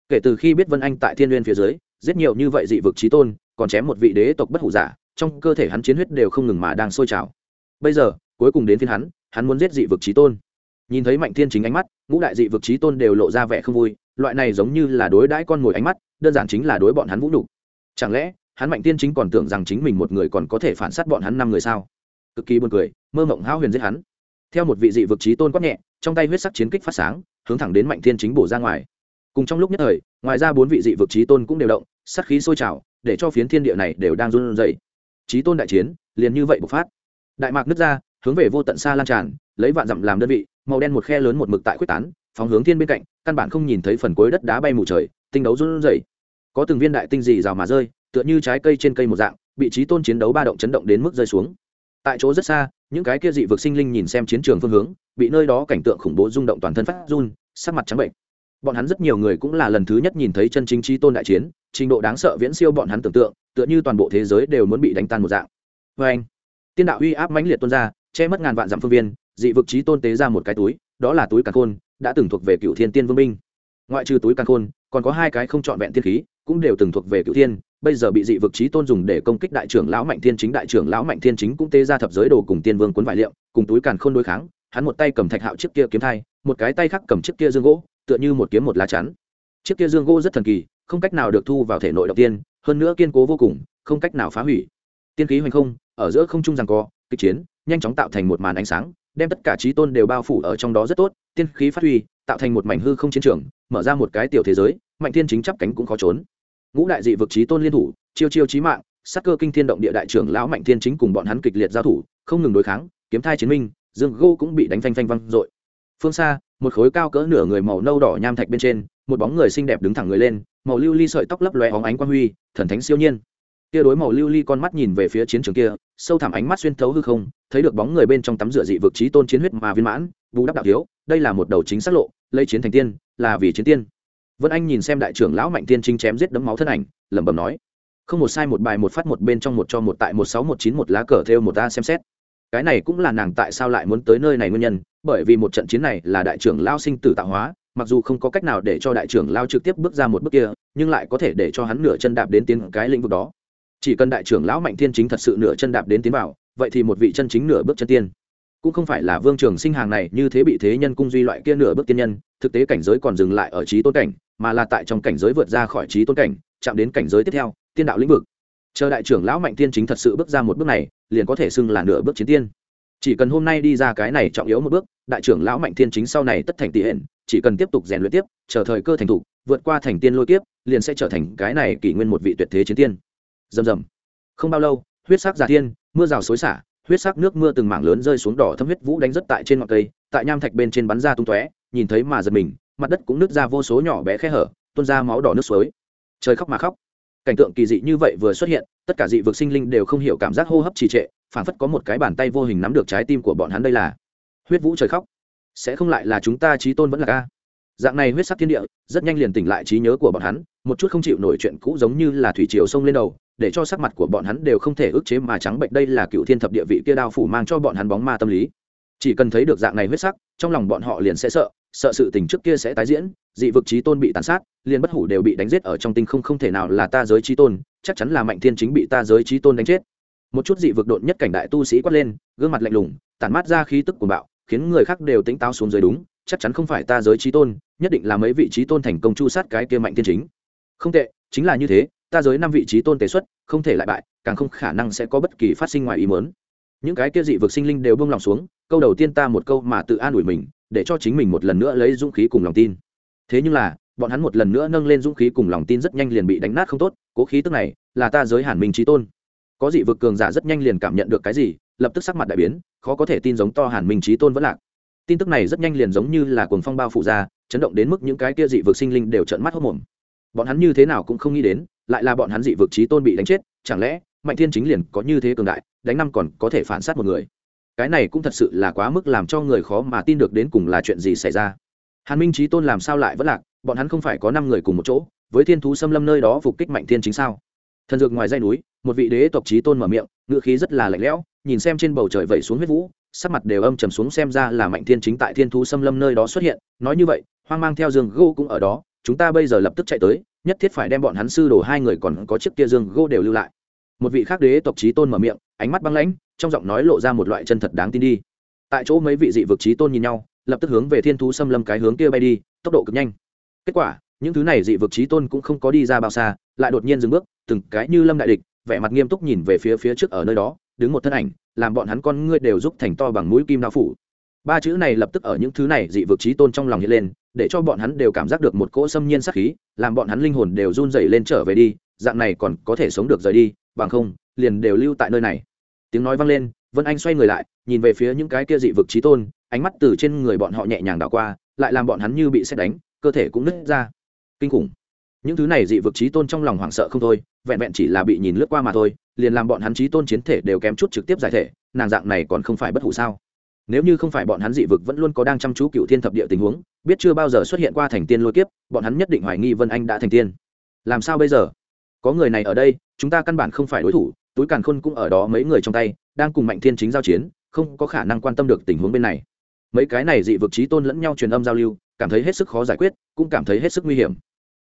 Kể từ khi biết vân anh tại thiên n g u y ê n phía dưới, giết nhiều như vậy dị vực trí tôn, còn chém một vị đế tộc bất hủ giả, trong cơ thể hắn chiến huyết đều không ngừng mà đang sôi trào. Bây giờ, cuối cùng đến phiên hắn hắn muốn giết dị vực trí tôn. Nhìn thấy mạnh thiên chính ánh mắt, ngũ đại dị vực trí tôn đều lộ ra vẻ không vui, loại này giống như là đối đãi con mồi ánh mắt, đơn giản chính là đối bọn hắn vũ nhục. Chẳng lẽ hắn mạnh tiên chính còn tưởng rằng chính mình một người còn có thể phản sát bọn hắn năm người sao? Cực kỳ buồn cười, mơ mộng hao huyền giết hắn. Theo một vị dị vực trí tôn quát nhẹ, trong tay huyết sắc chiến kích phát sáng, hướng thẳng đến mạnh thiên chính bổ ra ngoài. Cùng trong lúc nhất thời, ngoài ra bốn vị dị vực trí tôn cũng đều động sắc khí sôi trào, để cho phiến thiên địa này đều đang run rẩy. Trí tôn đại chiến, liền như vậy bộc phát. Đại mạc nứt ra, hướng về vô tận xa lan tràn, lấy vạn dặm làm đơn vị, màu đen một khe lớn một mực tại quyết tán, phóng hướng thiên bên cạnh, căn bản không nhìn thấy phần cuối đất đá bay mù trời, tinh đấu run rẩy. Có từng viên đại tinh gì rào mà rơi tựa như trái cây trên cây một dạng, bị trí tôn chiến đấu ba động chấn động đến mức rơi xuống. Tại chỗ rất xa, những cái kia dị vực sinh linh nhìn xem chiến trường phương hướng, bị nơi đó cảnh tượng khủng bố rung động toàn thân phát run, sắc mặt trắng bệnh. Bọn hắn rất nhiều người cũng là lần thứ nhất nhìn thấy chân chính trí tôn đại chiến, trình độ đáng sợ viễn siêu bọn hắn tưởng tượng, tựa như toàn bộ thế giới đều muốn bị đánh tan một dạng. Vê anh, tiên đạo uy áp mãnh liệt tuôn ra, che mất ngàn vạn dặm phương viên, dị vực trí tôn tế ra một cái túi, đó là túi càn khôn, đã từng thuộc về cựu thiên tiên vương minh ngoại trừ túi càn khôn, còn có hai cái không trọn vẹn tiên khí, cũng đều từng thuộc về cựu thiên bây giờ bị dị vực trí tôn dùng để công kích đại trưởng lão mạnh thiên chính, đại trưởng lão mạnh thiên chính cũng tê ra thập giới đồ cùng tiên vương cuốn vải liệu, cùng túi càn khôn đối kháng, hắn một tay cầm thạch hạo chiếc kia kiếm thai, một cái tay khác cầm chiếc kia dương gỗ, tựa như một kiếm một lá chắn. Chiếc kia dương gỗ rất thần kỳ, không cách nào được thu vào thể nội đầu tiên, hơn nữa kiên cố vô cùng, không cách nào phá hủy. Tiên khí hoành không, ở giữa không trung rằng co kịch chiến, nhanh chóng tạo thành một màn ánh sáng, đem tất cả trí tôn đều bao phủ ở trong đó rất tốt, tiên khí phát huy, tạo thành một mảnh hư không chiến trường, mở ra một cái tiểu thế giới, mạnh thiên chính chắp cánh cũng khó trốn ngũ đại dị vực trí tôn liên thủ, chiêu chiêu trí mạng sắc cơ kinh thiên động địa đại trưởng lão mạnh thiên chính cùng bọn hắn kịch liệt giao thủ, không ngừng đối kháng, kiếm thai chiến minh, dương gô cũng bị đánh phanh phanh văng dội. Phương xa, một khối cao cỡ nửa người màu nâu đỏ nham thạch bên trên, một bóng người xinh đẹp đứng thẳng người lên, màu lưu ly sợi tóc lấp lóe óng ánh quang huy, thần thánh siêu nhiên. Kia đối màu lưu ly con mắt nhìn về phía chiến trường kia, sâu thẳm ánh mắt xuyên thấu hư không, thấy được bóng người bên trong tắm rửa dị vực trí tôn chiến huyết mà viên mãn, bù đắp đạo thiếu đây là một đầu chính xác lộ, lấy chiến thành tiên, là vì chiến tiên vân anh nhìn xem đại trưởng lão mạnh tiên chính chém giết đấm máu thân ảnh, lẩm bẩm nói, không một sai một bài, một phát một bên trong một cho một tại một sáu, một chín, một lá cờ theo một ta xem xét. Cái này cũng là nàng tại sao lại muốn tới nơi này nguyên nhân, bởi vì một trận chiến này là đại trưởng lao sinh tử tạo hóa, mặc dù không có cách nào để cho đại trưởng lao trực tiếp bước ra một bước kia, nhưng lại có thể để cho hắn nửa chân đạp đến tiến cái lĩnh vực đó. Chỉ cần đại trưởng lão mạnh thiên chính thật sự nửa chân đạp đến tiến vào, vậy thì một vị chân chính nửa bước chân tiên. Cũng không phải là vương trường sinh hàng này như thế bị thế nhân cung duy loại kia nửa bước tiên nhân thực tế cảnh giới còn dừng lại ở trí tôn cảnh, mà là tại trong cảnh giới vượt ra khỏi trí tôn cảnh, chạm đến cảnh giới tiếp theo, tiên đạo lĩnh vực. Chờ đại trưởng lão mạnh tiên chính thật sự bước ra một bước này, liền có thể xưng là nửa bước chiến tiên. Chỉ cần hôm nay đi ra cái này trọng yếu một bước, đại trưởng lão mạnh thiên chính sau này tất thành tỷ hển chỉ cần tiếp tục rèn luyện tiếp, chờ thời cơ thành thục, vượt qua thành tiên lôi kiếp, liền sẽ trở thành cái này kỷ nguyên một vị tuyệt thế chiến tiên. Rầm rầm. Không bao lâu, huyết sắc giả thiên, mưa rào xối xả, huyết sắc nước mưa từng mảng lớn rơi xuống đỏ thâm huyết vũ đánh rất tại trên ngọn cây, tại nham thạch bên trên bắn ra tung tóe nhìn thấy mà giật mình, mặt đất cũng nứt ra vô số nhỏ bé khe hở, tuôn ra máu đỏ nước suối. Trời khóc mà khóc. Cảnh tượng kỳ dị như vậy vừa xuất hiện, tất cả dị vực sinh linh đều không hiểu cảm giác hô hấp trì trệ phản phất có một cái bàn tay vô hình nắm được trái tim của bọn hắn đây là. Huyết vũ trời khóc. Sẽ không lại là chúng ta trí tôn vẫn là ca. Dạng này huyết sắc thiên địa, rất nhanh liền tỉnh lại trí nhớ của bọn hắn, một chút không chịu nổi chuyện cũ giống như là thủy triều sông lên đầu, để cho sắc mặt của bọn hắn đều không thể ức chế mà trắng bệnh. Đây là cựu thiên thập địa vị kia đao phủ mang cho bọn hắn bóng ma tâm lý chỉ cần thấy được dạng này huyết sắc, trong lòng bọn họ liền sẽ sợ sợ sự tình trước kia sẽ tái diễn, dị vực trí tôn bị tàn sát, liền bất hủ đều bị đánh giết ở trong tinh không không thể nào là ta giới trí tôn, chắc chắn là mạnh thiên chính bị ta giới trí tôn đánh chết. Một chút dị vực độn nhất cảnh đại tu sĩ quát lên, gương mặt lạnh lùng, tản mát ra khí tức của bạo, khiến người khác đều tính táo xuống dưới đúng, chắc chắn không phải ta giới trí tôn, nhất định là mấy vị trí tôn thành công chu sát cái kia mạnh thiên chính. Không tệ, chính là như thế, ta giới năm vị trí tôn tế xuất, không thể lại bại, càng không khả năng sẽ có bất kỳ phát sinh ngoài ý mớn những cái kia dị vực sinh linh đều bông lòng xuống câu đầu tiên ta một câu mà tự an ủi mình, để cho chính mình một lần nữa lấy dũng khí cùng lòng tin. Thế nhưng là, bọn hắn một lần nữa nâng lên dũng khí cùng lòng tin rất nhanh liền bị đánh nát không tốt, cố khí tức này là ta giới hàn minh trí tôn. Có dị vực cường giả rất nhanh liền cảm nhận được cái gì, lập tức sắc mặt đại biến, khó có thể tin giống to hàn minh trí tôn vẫn lạc. Tin tức này rất nhanh liền giống như là cuồng phong bao phủ ra, chấn động đến mức những cái kia dị vực sinh linh đều trợn mắt hốc mồm bọn hắn như thế nào cũng không nghĩ đến, lại là bọn hắn dị vực trí tôn bị đánh chết, chẳng lẽ mạnh thiên chính liền có như thế cường đại, đánh năm còn có thể phản sát một người? Cái này cũng thật sự là quá mức làm cho người khó mà tin được đến cùng là chuyện gì xảy ra. Hàn minh trí tôn làm sao lại vẫn lạc, bọn hắn không phải có năm người cùng một chỗ, với thiên thú xâm lâm nơi đó phục kích mạnh thiên chính sao? Thần dược ngoài dây núi, một vị đế tộc trí tôn mở miệng ngựa khí rất là lạnh lẽo, nhìn xem trên bầu trời vẩy xuống huyết vũ, sắc mặt đều âm trầm xuống xem ra là mạnh thiên chính tại thiên thú xâm lâm nơi đó xuất hiện, nói như vậy, hoang mang theo dương gô cũng ở đó, chúng ta bây giờ lập tức chạy tới, nhất thiết phải đem bọn hắn sư đổ hai người còn có chiếc kia dương gô đều lưu lại một vị khác đế tộc trí tôn mở miệng, ánh mắt băng lãnh, trong giọng nói lộ ra một loại chân thật đáng tin đi. Tại chỗ mấy vị dị vực trí tôn nhìn nhau, lập tức hướng về thiên thú xâm lâm cái hướng kia bay đi, tốc độ cực nhanh. Kết quả, những thứ này dị vực trí tôn cũng không có đi ra bao xa, lại đột nhiên dừng bước, từng cái như lâm đại địch, vẻ mặt nghiêm túc nhìn về phía phía trước ở nơi đó, đứng một thân ảnh, làm bọn hắn con ngươi đều giúp thành to bằng mũi kim đao phủ. Ba chữ này lập tức ở những thứ này dị vực trí tôn trong lòng hiện lên, để cho bọn hắn đều cảm giác được một cỗ xâm nhiên sắc khí, làm bọn hắn linh hồn đều run rẩy lên trở về đi, dạng này còn có thể sống được rời đi bằng không, liền đều lưu tại nơi này. Tiếng nói vang lên, vân anh xoay người lại, nhìn về phía những cái kia dị vực trí tôn, ánh mắt từ trên người bọn họ nhẹ nhàng đảo qua, lại làm bọn hắn như bị xét đánh, cơ thể cũng nứt ra. Kinh khủng. Những thứ này dị vực trí tôn trong lòng hoảng sợ không thôi, vẹn vẹn chỉ là bị nhìn lướt qua mà thôi, liền làm bọn hắn trí tôn chiến thể đều kém chút trực tiếp giải thể, nàng dạng này còn không phải bất hủ sao? Nếu như không phải bọn hắn dị vực vẫn luôn có đang chăm chú cựu thiên thập địa tình huống, biết chưa bao giờ xuất hiện qua thành tiên lôi kiếp, bọn hắn nhất định hoài nghi vân anh đã thành tiên. Làm sao bây giờ? Có người này ở đây chúng ta căn bản không phải đối thủ, túi càn khôn cũng ở đó mấy người trong tay, đang cùng mạnh thiên chính giao chiến, không có khả năng quan tâm được tình huống bên này. Mấy cái này dị vực trí tôn lẫn nhau truyền âm giao lưu, cảm thấy hết sức khó giải quyết, cũng cảm thấy hết sức nguy hiểm.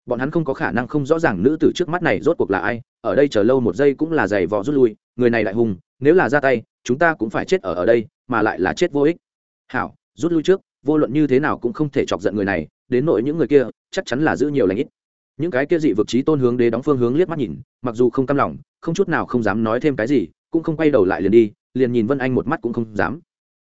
Bọn hắn không có khả năng không rõ ràng nữ tử trước mắt này rốt cuộc là ai, ở đây chờ lâu một giây cũng là giày vò rút lui, người này lại hùng, nếu là ra tay, chúng ta cũng phải chết ở ở đây, mà lại là chết vô ích. Hảo, rút lui trước, vô luận như thế nào cũng không thể chọc giận người này, đến nội những người kia, chắc chắn là giữ nhiều lãnh ít những cái kia dị vực trí tôn hướng đế đóng phương hướng liếc mắt nhìn, mặc dù không cam lòng, không chút nào không dám nói thêm cái gì, cũng không quay đầu lại liền đi, liền nhìn vân anh một mắt cũng không dám.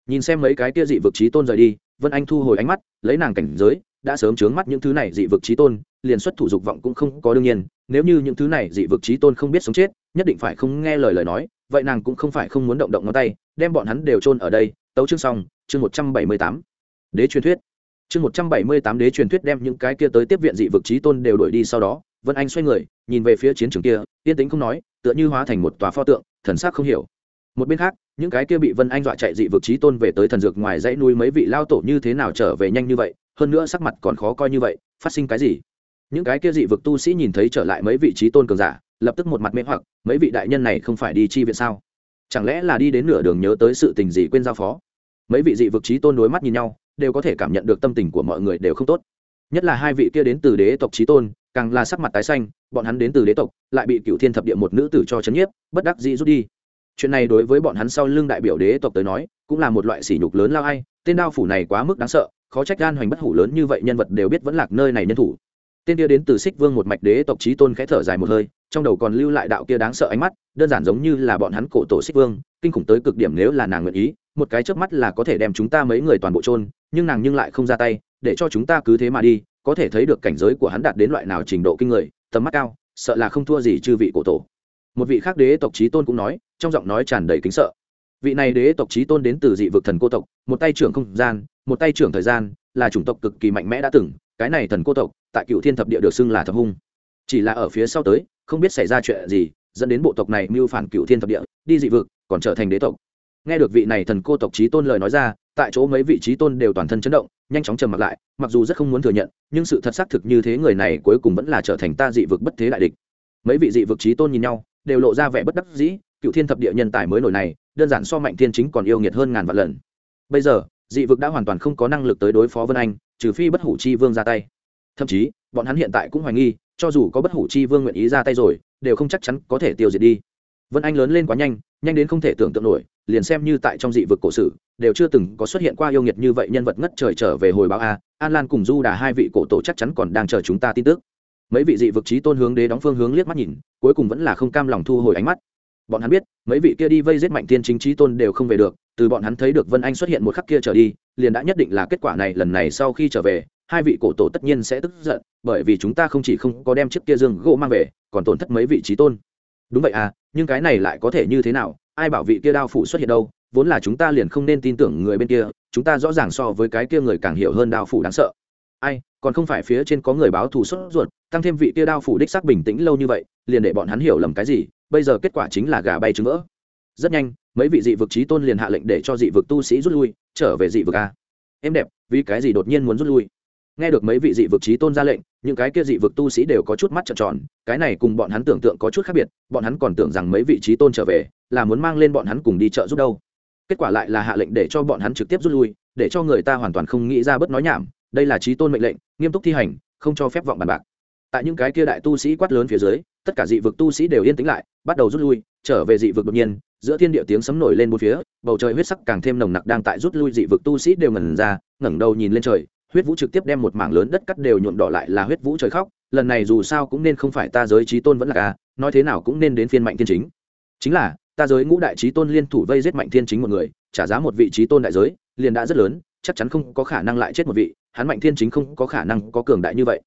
Nhìn xem mấy cái kia dị vực trí tôn rời đi, vân anh thu hồi ánh mắt, lấy nàng cảnh giới, đã sớm chướng mắt những thứ này dị vực trí tôn, liền xuất thủ dục vọng cũng không có đương nhiên, nếu như những thứ này dị vực trí tôn không biết sống chết, nhất định phải không nghe lời lời nói, vậy nàng cũng không phải không muốn động động ngón tay, đem bọn hắn đều chôn ở đây. Tấu chương xong, chương một trăm bảy mươi tám. Đế truyền thuyết chương một trăm bảy mươi tám đế truyền thuyết đem những cái kia tới tiếp viện dị vực trí tôn đều đuổi đi sau đó, vân anh xoay người, nhìn về phía chiến trường kia, yên tĩnh không nói, tựa như hóa thành một tòa pho tượng, thần sắc không hiểu. Một bên khác, những cái kia bị vân anh dọa chạy dị vực trí tôn về tới thần dược ngoài dãy nuôi mấy vị lao tổ như thế nào trở về nhanh như vậy, hơn nữa sắc mặt còn khó coi như vậy, phát sinh cái gì? Những cái kia dị vực tu sĩ nhìn thấy trở lại mấy vị trí tôn cường giả, lập tức một mặt mê hoặc, mấy vị đại nhân này không phải đi chi viện sao? Chẳng lẽ là đi đến nửa đường nhớ tới sự tình gì quên giao phó? Mấy vị dị vực trí tôn đối mắt nhìn nhau đều có thể cảm nhận được tâm tình của mọi người đều không tốt. Nhất là hai vị kia đến từ đế tộc trí tôn, càng là sắc mặt tái xanh, bọn hắn đến từ đế tộc, lại bị cựu thiên thập địa một nữ tử cho c h ấ n nhiếp, bất đắc dĩ rút đi. Chuyện này đối với bọn hắn sau lưng đại biểu đế tộc tới nói, cũng là một loại sỉ nhục lớn lao ai, tên đao phủ này quá mức đáng sợ, khó trách gan hoành bất hủ lớn như vậy nhân vật đều biết vẫn lạc nơi này nhân thủ. Tên kia đến từ xích vương một mạch đế tộc trí tôn khẽ thở dài một hơi, trong đầu còn lưu lại đạo kia đáng sợ ánh mắt, đơn giản giống như là bọn hắn cổ tổ xích vương, kinh khủng tới cực điểm nếu là nàng nguyện ý, một cái trước mắt là có thể đem chúng ta mấy người toàn bộ trôn nhưng nàng nhưng lại không ra tay, để cho chúng ta cứ thế mà đi, có thể thấy được cảnh giới của hắn đạt đến loại nào trình độ kinh người, tầm mắt cao, sợ là không thua gì chư vị cổ tổ. Một vị khác đế tộc trí tôn cũng nói, trong giọng nói tràn đầy kính sợ. Vị này đế tộc trí tôn đến từ dị vực thần cô tộc, một tay trưởng không gian, một tay trưởng thời gian, là chủng tộc cực kỳ mạnh mẽ đã từng, cái này thần cô tộc, tại cựu thiên thập địa được xưng là thập hung. Chỉ là ở phía sau tới, không biết xảy ra chuyện gì, dẫn đến bộ tộc này mưu phản cựu thiên thập địa, đi dị vực, còn trở thành đế tộc nghe được vị này thần cô tộc trí tôn lời nói ra, tại chỗ mấy vị trí tôn đều toàn thân chấn động, nhanh chóng trầm mặt lại, mặc dù rất không muốn thừa nhận, nhưng sự thật xác thực như thế người này cuối cùng vẫn là trở thành ta dị vực bất thế đại địch. Mấy vị dị vực trí tôn nhìn nhau, đều lộ ra vẻ bất đắc dĩ, cựu thiên thập địa nhân tài mới nổi này, đơn giản so mạnh thiên chính còn yêu nghiệt hơn ngàn vạn lần. Bây giờ, dị vực đã hoàn toàn không có năng lực tới đối phó vân anh, trừ phi bất hủ chi vương ra tay. Thậm chí, bọn hắn hiện tại cũng hoài nghi, cho dù có bất hủ chi vương nguyện ý ra tay rồi, đều không chắc chắn có thể tiêu diệt đi. Vân anh lớn lên quá nhanh nhanh đến không thể tưởng tượng nổi liền xem như tại trong dị vực cổ sử, đều chưa từng có xuất hiện qua yêu nghiệt như vậy nhân vật ngất trời trở về hồi báo a, an lan cùng du đà hai vị cổ tổ chắc chắn còn đang chờ chúng ta tin tức. Mấy vị dị vực trí tôn hướng đế đóng phương hướng liếc mắt nhìn, cuối cùng vẫn là không cam lòng thu hồi ánh mắt. Bọn hắn biết, mấy vị kia đi vây giết mạnh tiên chính trí tôn đều không về được, từ bọn hắn thấy được vân anh xuất hiện một khắc kia trở đi, liền đã nhất định là kết quả này lần này sau khi trở về, hai vị cổ tổ tất nhiên sẽ tức giận, bởi vì chúng ta không chỉ không có đem chiếc kia dương gỗ mang về, còn tổn thất mấy vị trí tôn. Đúng vậy à nhưng cái này lại có thể như thế nào? Ai bảo vị kia đao phủ xuất hiện đâu, vốn là chúng ta liền không nên tin tưởng người bên kia, chúng ta rõ ràng so với cái kia người càng hiểu hơn đao phủ đáng sợ. Ai, còn không phải phía trên có người báo thù sốt ruột, tăng thêm vị kia đao phủ đích xác bình tĩnh lâu như vậy, liền để bọn hắn hiểu lầm cái gì, bây giờ kết quả chính là gà bay trứng vỡ. Rất nhanh, mấy vị dị vực trí tôn liền hạ lệnh để cho dị vực tu sĩ rút lui, trở về dị vực a. Em đẹp, vì cái gì đột nhiên muốn rút lui? Nghe được mấy vị dị vực trí tôn ra lệnh, những cái kia dị vực tu sĩ đều có chút mắt trợn tròn, cái này cùng bọn hắn tưởng tượng có chút khác biệt, bọn hắn còn tưởng rằng mấy vị trí tôn trở về, là muốn mang lên bọn hắn cùng đi chợ giúp đâu. Kết quả lại là hạ lệnh để cho bọn hắn trực tiếp rút lui, để cho người ta hoàn toàn không nghĩ ra bất nói nhảm, đây là trí tôn mệnh lệnh, nghiêm túc thi hành, không cho phép vọng bàn bạc. Tại những cái kia đại tu sĩ quát lớn phía dưới, tất cả dị vực tu sĩ đều yên tĩnh lại, bắt đầu rút lui, trở về dị vực đột nhiên, giữa thiên địa tiếng sấm nổi lên một phía, bầu trời huyết sắc càng thêm nồng nặc đang tại rút lui dị vực tu sĩ đều ngẩn ra, ngẩng đầu nhìn lên trời huyết vũ trực tiếp đem một mảng lớn đất cắt đều nhuộm đỏ lại là huyết vũ trời khóc, lần này dù sao cũng nên không phải ta giới trí tôn vẫn là ca, nói thế nào cũng nên đến phiên mạnh thiên chính. Chính là, ta giới ngũ đại trí tôn liên thủ vây giết mạnh thiên chính một người, trả giá một vị trí tôn đại giới, liền đã rất lớn, chắc chắn không có khả năng lại chết một vị, hắn mạnh thiên chính không có khả năng có cường đại như vậy.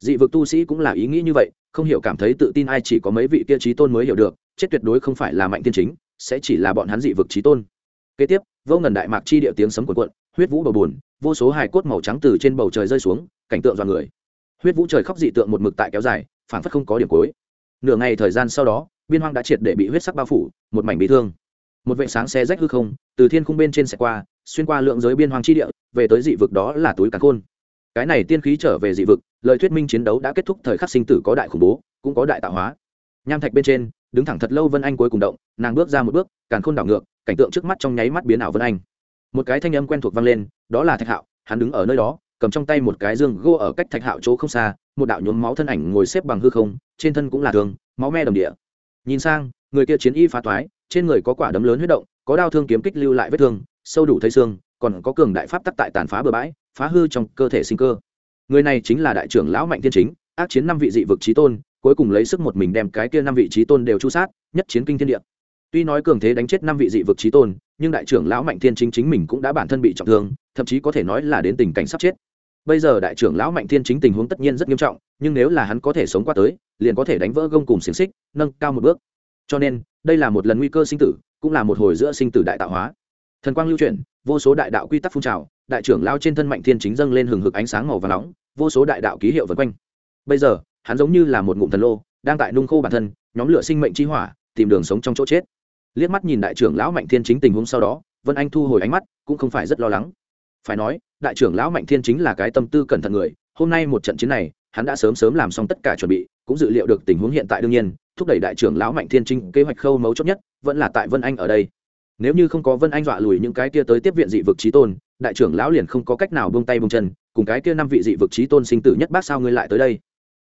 Dị vực tu sĩ cũng là ý nghĩ như vậy, không hiểu cảm thấy tự tin ai chỉ có mấy vị kia trí tôn mới hiểu được, chết tuyệt đối không phải là mạnh thiên chính, sẽ chỉ là bọn hắn dị vực trí tôn. Kế tiếp, vô ngần đại mạc chi địa tiếng sấm cuộn cuộn huyết vũ bầu buồn, vô số hài cốt màu trắng từ trên bầu trời rơi xuống cảnh tượng dọn người. Huyết vũ trời khóc dị tượng một mực tại kéo dài phản phất không có điểm cuối. Nửa ngày thời gian sau đó biên hoang đã triệt để bị huyết sắc bao phủ một mảnh bị thương. Một vệ sáng xe rách hư không từ thiên khung bên trên xe qua xuyên qua lượng giới biên hoang chi địa về tới dị vực đó là túi càn khôn. Cái này tiên khí trở về dị vực lời thuyết minh chiến đấu đã kết thúc thời khắc sinh tử có đại khủng bố cũng có đại tạo hóa. Nham thạch bên trên đứng thẳng thật lâu vân anh cuối cùng động nàng bước ra một bước càng khôn đảo ngược cảnh tượng trước mắt trong nháy mắt biến ảo vân anh một cái thanh âm quen thuộc vang lên đó là thạch hạo hắn đứng ở nơi đó cầm trong tay một cái dương gỗ ở cách thạch hạo chỗ không xa một đạo nhuốm máu thân ảnh ngồi xếp bằng hư không trên thân cũng là thương, máu me đồng địa. Nhìn sang người kia chiến y phá toái trên người có quả đấm lớn huyết động có đao thương kiếm kích lưu lại vết thương sâu đủ thấy xương còn có cường đại pháp tắc tại tàn phá bừa bãi phá hư trong cơ thể sinh cơ. Người này chính là đại trưởng lão mạnh thiên chính ác chiến năm vị dị vực trí tôn cuối cùng lấy sức một mình đem cái kia năm vị trí tôn đều chu sát nhất chiến kinh thiên địa tuy nói cường thế đánh chết năm vị dị vực trí tôn, nhưng đại trưởng lão mạnh thiên chính chính mình cũng đã bản thân bị trọng thương, thậm chí có thể nói là đến tình cảnh sắp chết. Bây giờ đại trưởng lão mạnh thiên chính tình huống tất nhiên rất nghiêm trọng, nhưng nếu là hắn có thể sống qua tới, liền có thể đánh vỡ gông cùng xiềng xích, nâng cao một bước. Cho nên, đây là một lần nguy cơ sinh tử, cũng là một hồi giữa sinh tử đại tạo hóa. Thần quang lưu chuyển, vô số đại đạo quy tắc phun trào, đại trưởng lao trên thân mạnh thiên chính dâng lên hừng hực ánh sáng màu và nóng, vô số đại đạo ký hiệu vân quanh. Bây giờ, hắn giống như là một ngụm thần lô, đang tại nung khô bản thân, nhóm lửa sinh mệnh chi hỏa, tìm đường sống trong chỗ chết liếc mắt nhìn đại trưởng lão mạnh thiên chính tình huống sau đó, vân anh thu hồi ánh mắt, cũng không phải rất lo lắng. Phải nói, đại trưởng lão mạnh thiên chính là cái tâm tư cẩn thận người, hôm nay một trận chiến này, hắn đã sớm sớm làm xong tất cả chuẩn bị, cũng dự liệu được tình huống hiện tại đương nhiên, thúc đẩy đại trưởng lão mạnh thiên chính kế hoạch khâu mấu chốt nhất, vẫn là tại vân anh ở đây. Nếu như không có vân anh dọa lùi những cái kia tới tiếp viện dị vực trí tôn, đại trưởng lão liền không có cách nào buông tay buông chân, cùng cái kia năm vị dị vực trí tôn sinh tử nhất bác sao ngươi lại tới đây?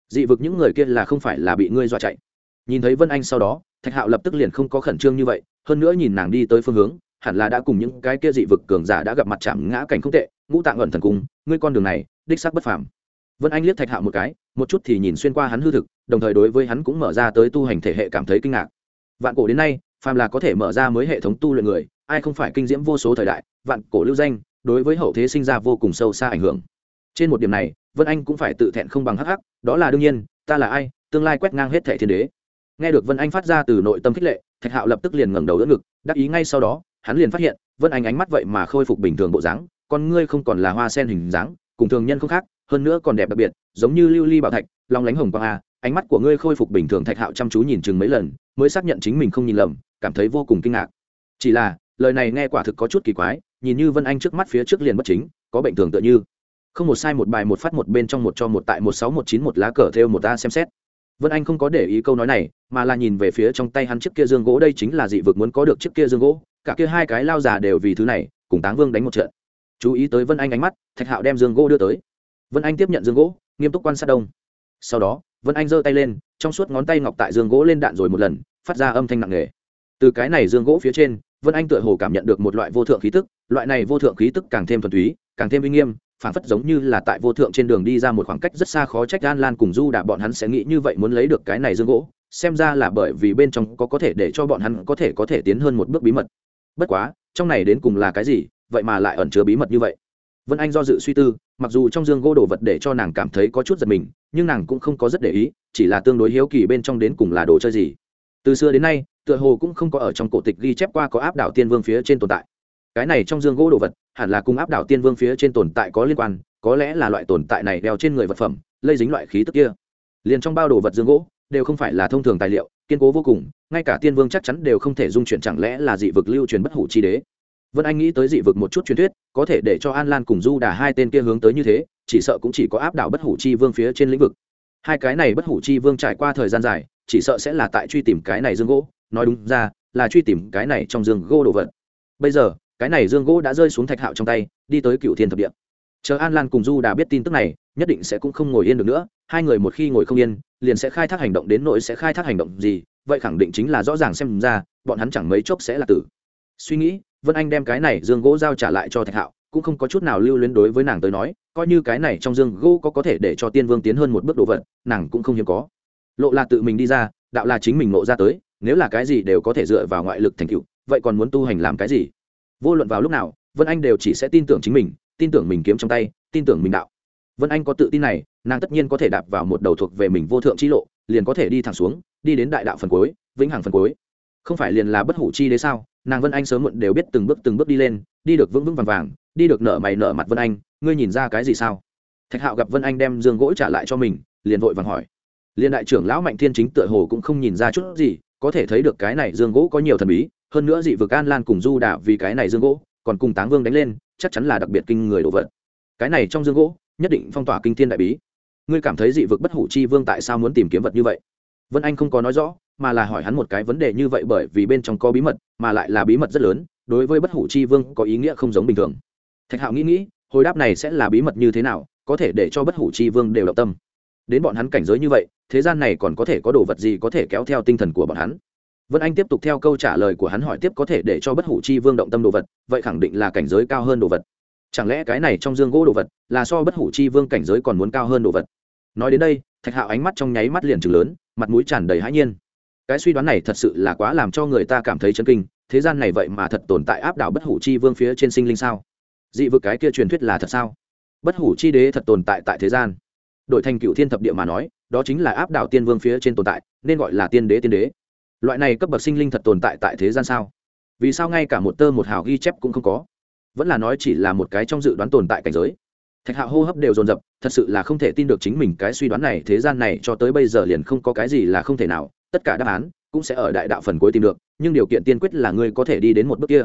Dị vực những người kia là không phải là bị ngươi dọa chạy nhìn thấy vân anh sau đó, thạch hạo lập tức liền không có khẩn trương như vậy, hơn nữa nhìn nàng đi tới phương hướng, hẳn là đã cùng những cái kia dị vực cường giả đã gặp mặt chạm ngã cảnh không tệ, ngũ tạng ẩn thần cung, ngươi con đường này, đích sắc bất phàm. Vân anh liếc thạch hạo một cái, một chút thì nhìn xuyên qua hắn hư thực, đồng thời đối với hắn cũng mở ra tới tu hành thể hệ cảm thấy kinh ngạc. Vạn cổ đến nay, phàm là có thể mở ra mới hệ thống tu luyện người, ai không phải kinh diễm vô số thời đại, vạn cổ lưu danh, đối với hậu thế sinh ra vô cùng sâu xa ảnh hưởng. Trên một điểm này, vân anh cũng phải tự thẹn không bằng hắc hắc, đó là đương nhiên, ta là ai, tương lai quét ngang hết thẻ thiên đế nghe được vân anh phát ra từ nội tâm khích lệ, thạch hạo lập tức liền ngẩng đầu đỡ ngực, đắc ý ngay sau đó, hắn liền phát hiện, vân anh ánh mắt vậy mà khôi phục bình thường bộ dáng, con ngươi không còn là hoa sen hình dáng, cùng thường nhân không khác, hơn nữa còn đẹp đặc biệt, giống như lưu ly bảo thạch, long lánh hồng quang a, ánh mắt của ngươi khôi phục bình thường, thạch hạo chăm chú nhìn chừng mấy lần, mới xác nhận chính mình không nhìn lầm, cảm thấy vô cùng kinh ngạc. Chỉ là, lời này nghe quả thực có chút kỳ quái, nhìn như vân anh trước mắt phía trước liền bất chính, có bệnh thường tựa như. Không một sai một bài một phát một bên trong một cho một tại một sáu một chín một lá cờ theo một ta xem xét vân anh không có để ý câu nói này, mà là nhìn về phía trong tay hắn chiếc kia dương gỗ, đây chính là dị vực muốn có được chiếc kia dương gỗ, cả kia hai cái lao già đều vì thứ này, cùng táng vương đánh một trận. Chú ý tới vân anh ánh mắt, thạch hạo đem dương gỗ đưa tới. Vân anh tiếp nhận dương gỗ, nghiêm túc quan sát đông. Sau đó, vân anh giơ tay lên, trong suốt ngón tay ngọc tại dương gỗ lên đạn rồi một lần, phát ra âm thanh nặng nề. Từ cái này dương gỗ phía trên, vân anh tựa hồ cảm nhận được một loại vô thượng khí tức, loại này vô thượng khí tức càng thêm thuần túy, càng thêm uy nghiêm phản phất giống như là tại vô thượng trên đường đi ra một khoảng cách rất xa khó trách gan lan cùng du Đà bọn hắn sẽ nghĩ như vậy muốn lấy được cái này dương gỗ, xem ra là bởi vì bên trong có có thể để cho bọn hắn có thể có thể tiến hơn một bước bí mật. Bất quá, trong này đến cùng là cái gì, vậy mà lại ẩn chứa bí mật như vậy? Vân anh do dự suy tư, mặc dù trong dương gỗ đồ vật để cho nàng cảm thấy có chút giật mình, nhưng nàng cũng không có rất để ý, chỉ là tương đối hiếu kỳ bên trong đến cùng là đồ chơi gì. Từ xưa đến nay, tựa hồ cũng không có ở trong cổ tịch ghi chép qua có áp đảo tiên vương phía trên tồn tại cái này trong dương gỗ đồ vật, hẳn là cùng áp đảo tiên vương phía trên tồn tại có liên quan, có lẽ là loại tồn tại này đeo trên người vật phẩm, lây dính loại khí tức kia. Liền trong bao đồ vật dương gỗ, đều không phải là thông thường tài liệu, kiên cố vô cùng, ngay cả tiên vương chắc chắn đều không thể dung chuyển chẳng lẽ là dị vực lưu truyền bất hủ chi đế. Vân anh nghĩ tới dị vực một chút truyền thuyết, có thể để cho an lan cùng du đà hai tên kia hướng tới như thế, chỉ sợ cũng chỉ có áp đảo bất hủ chi vương phía trên lĩnh vực. Hai cái này bất hủ chi vương trải qua thời gian dài, chỉ sợ sẽ là tại truy tìm cái này dương gỗ, nói đúng ra, là truy tìm cái này trong dương gỗ đồ vật. Bây giờ cái này dương gỗ đã rơi xuống thạch hạo trong tay, đi tới cựu thiên thập địa. Chờ an lan cùng du đà biết tin tức này, nhất định sẽ cũng không ngồi yên được nữa, hai người một khi ngồi không yên, liền sẽ khai thác hành động đến nỗi sẽ khai thác hành động gì, vậy khẳng định chính là rõ ràng xem ra, bọn hắn chẳng mấy chốc sẽ là tử. Suy nghĩ, vân anh đem cái này dương gỗ giao trả lại cho thạch hạo, cũng không có chút nào lưu luyến đối với nàng tới nói, coi như cái này trong dương gỗ có có thể để cho tiên vương tiến hơn một bước độ vật, nàng cũng không hiếm có. Lộ là tự mình đi ra, đạo là chính mình nộ ra tới, nếu là cái gì đều có thể dựa vào ngoại lực thành tựu, vậy còn muốn tu hành làm cái gì? Vô luận vào lúc nào, vân anh đều chỉ sẽ tin tưởng chính mình, tin tưởng mình kiếm trong tay, tin tưởng mình đạo. Vân anh có tự tin này, nàng tất nhiên có thể đạp vào một đầu thuộc về mình vô thượng chi lộ, liền có thể đi thẳng xuống, đi đến đại đạo phần cuối, vĩnh hằng phần cuối. Không phải liền là bất hủ chi đấy sao? Nàng vân anh sớm muộn đều biết từng bước từng bước đi lên, đi được vững vững vàng vàng, đi được nợ mày nợ mặt vân anh, ngươi nhìn ra cái gì sao? Thạch hạo gặp vân anh đem dương gỗ trả lại cho mình, liền vội vàng hỏi. Liền đại trưởng lão mạnh thiên chính tựa hồ cũng không nhìn ra chút gì, có thể thấy được cái này dương gỗ có nhiều thần bí hơn nữa dị vực an lan cùng du đà vì cái này dương gỗ, còn cùng táng vương đánh lên, chắc chắn là đặc biệt kinh người đồ vật. Cái này trong dương gỗ, nhất định phong tỏa kinh thiên đại bí. Ngươi cảm thấy dị vực bất hủ chi vương tại sao muốn tìm kiếm vật như vậy? Vân anh không có nói rõ, mà là hỏi hắn một cái vấn đề như vậy bởi vì bên trong có bí mật, mà lại là bí mật rất lớn, đối với bất hủ chi vương có ý nghĩa không giống bình thường. Thạch hạo nghĩ nghĩ, hồi đáp này sẽ là bí mật như thế nào, có thể để cho bất hủ chi vương đều động tâm. Đến bọn hắn cảnh giới như vậy, thế gian này còn có thể có đồ vật gì có thể kéo theo tinh thần của bọn hắn? Vân anh tiếp tục theo câu trả lời của hắn hỏi tiếp có thể để cho bất hủ chi vương động tâm đồ vật, vậy khẳng định là cảnh giới cao hơn đồ vật. Chẳng lẽ cái này trong dương gỗ đồ vật là so bất hủ chi vương cảnh giới còn muốn cao hơn đồ vật? Nói đến đây, thạch hạo ánh mắt trong nháy mắt liền trừng lớn, mặt mũi tràn đầy hãi nhiên. Cái suy đoán này thật sự là quá làm cho người ta cảm thấy chấn kinh, thế gian này vậy mà thật tồn tại áp đảo bất hủ chi vương phía trên sinh linh sao? Dị vực cái kia truyền thuyết là thật sao? Bất hủ chi đế thật tồn tại tại thế gian. Đội thành cựu thiên thập địa mà nói, đó chính là áp đảo tiên vương phía trên tồn tại, nên gọi là tiên đế tiên đế loại này cấp bậc sinh linh thật tồn tại tại thế gian sao? Vì sao ngay cả một tơ một hào ghi chép cũng không có? Vẫn là nói chỉ là một cái trong dự đoán tồn tại cảnh giới. Thạch Hạo hô hấp đều dồn dập, thật sự là không thể tin được chính mình cái suy đoán này, thế gian này cho tới bây giờ liền không có cái gì là không thể nào. Tất cả đáp án cũng sẽ ở đại đạo phần cuối tìm được, nhưng điều kiện tiên quyết là ngươi có thể đi đến một bước kia.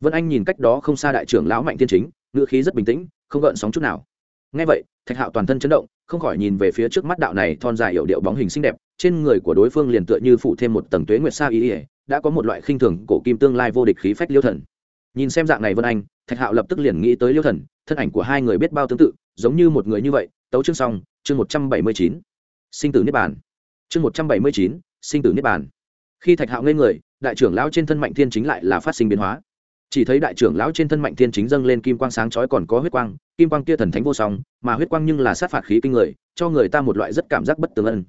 Vân anh nhìn cách đó không xa đại trưởng lão mạnh tiên chính, ngữ khí rất bình tĩnh, không gợn sóng chút nào. Ngay vậy, thạch hạo toàn thân chấn động, không khỏi nhìn về phía trước mắt đạo này thon dài hiệu điệu bóng hình xinh đẹp trên người của đối phương liền tựa như phủ thêm một tầng tuế nguyệt sa ý ỉa, đã có một loại khinh thường cổ kim tương lai vô địch khí phách liêu thần. Nhìn xem dạng này vân anh, thạch hạo lập tức liền nghĩ tới liêu thần, thân ảnh của hai người biết bao tương tự, giống như một người như vậy, tấu chương xong, chương một trăm bảy mươi chín. Sinh tử niết bàn. Chương một trăm bảy mươi chín, sinh tử niết bàn. Khi thạch hạo ngây người, đại trưởng lão trên thân mạnh thiên chính lại là phát sinh biến hóa. Chỉ thấy đại trưởng lão trên thân mạnh thiên chính dâng lên kim quang sáng chói còn có huyết quang, kim quang kia thần thánh vô song, mà huyết quang nhưng là sát phạt khí kinh người, cho người ta một loại rất cảm giác bất tường ân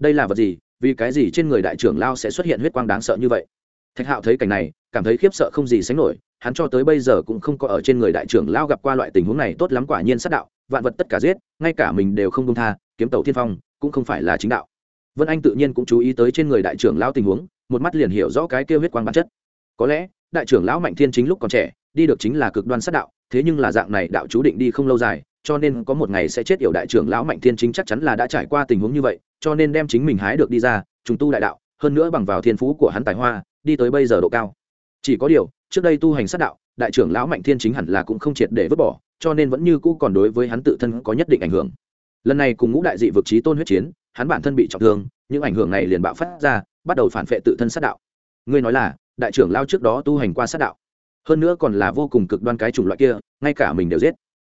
đây là vật gì? Vì cái gì trên người đại trưởng lao sẽ xuất hiện huyết quang đáng sợ như vậy? Thạch hạo thấy cảnh này, cảm thấy khiếp sợ không gì sánh nổi, hắn cho tới bây giờ cũng không có ở trên người đại trưởng lao gặp qua loại tình huống này tốt lắm quả nhiên sát đạo, vạn vật tất cả giết, ngay cả mình đều không công tha, kiếm tàu thiên phong, cũng không phải là chính đạo. Vân anh tự nhiên cũng chú ý tới trên người đại trưởng lao tình huống, một mắt liền hiểu rõ cái kêu huyết quang bản chất. Có lẽ, đại trưởng lão mạnh thiên chính lúc còn trẻ, đi được chính là cực đoan sát đạo, thế nhưng là dạng này đạo chú định đi không lâu dài cho nên có một ngày sẽ chết yểu đại trưởng lão mạnh thiên chính chắc chắn là đã trải qua tình huống như vậy, cho nên đem chính mình hái được đi ra, trùng tu đại đạo, hơn nữa bằng vào thiên phú của hắn tài hoa, đi tới bây giờ độ cao. Chỉ có điều, trước đây tu hành sát đạo, đại trưởng lão mạnh thiên chính hẳn là cũng không triệt để vứt bỏ, cho nên vẫn như cũ còn đối với hắn tự thân có nhất định ảnh hưởng. Lần này cùng ngũ đại dị vực trí tôn huyết chiến, hắn bản thân bị trọng thương, những ảnh hưởng này liền bạo phát ra, bắt đầu phản vệ tự thân sát đạo. Ngươi nói là, đại trưởng lao trước đó tu hành qua sát đạo. Hơn nữa còn là vô cùng cực đoan cái chủng loại kia, ngay cả mình đều giết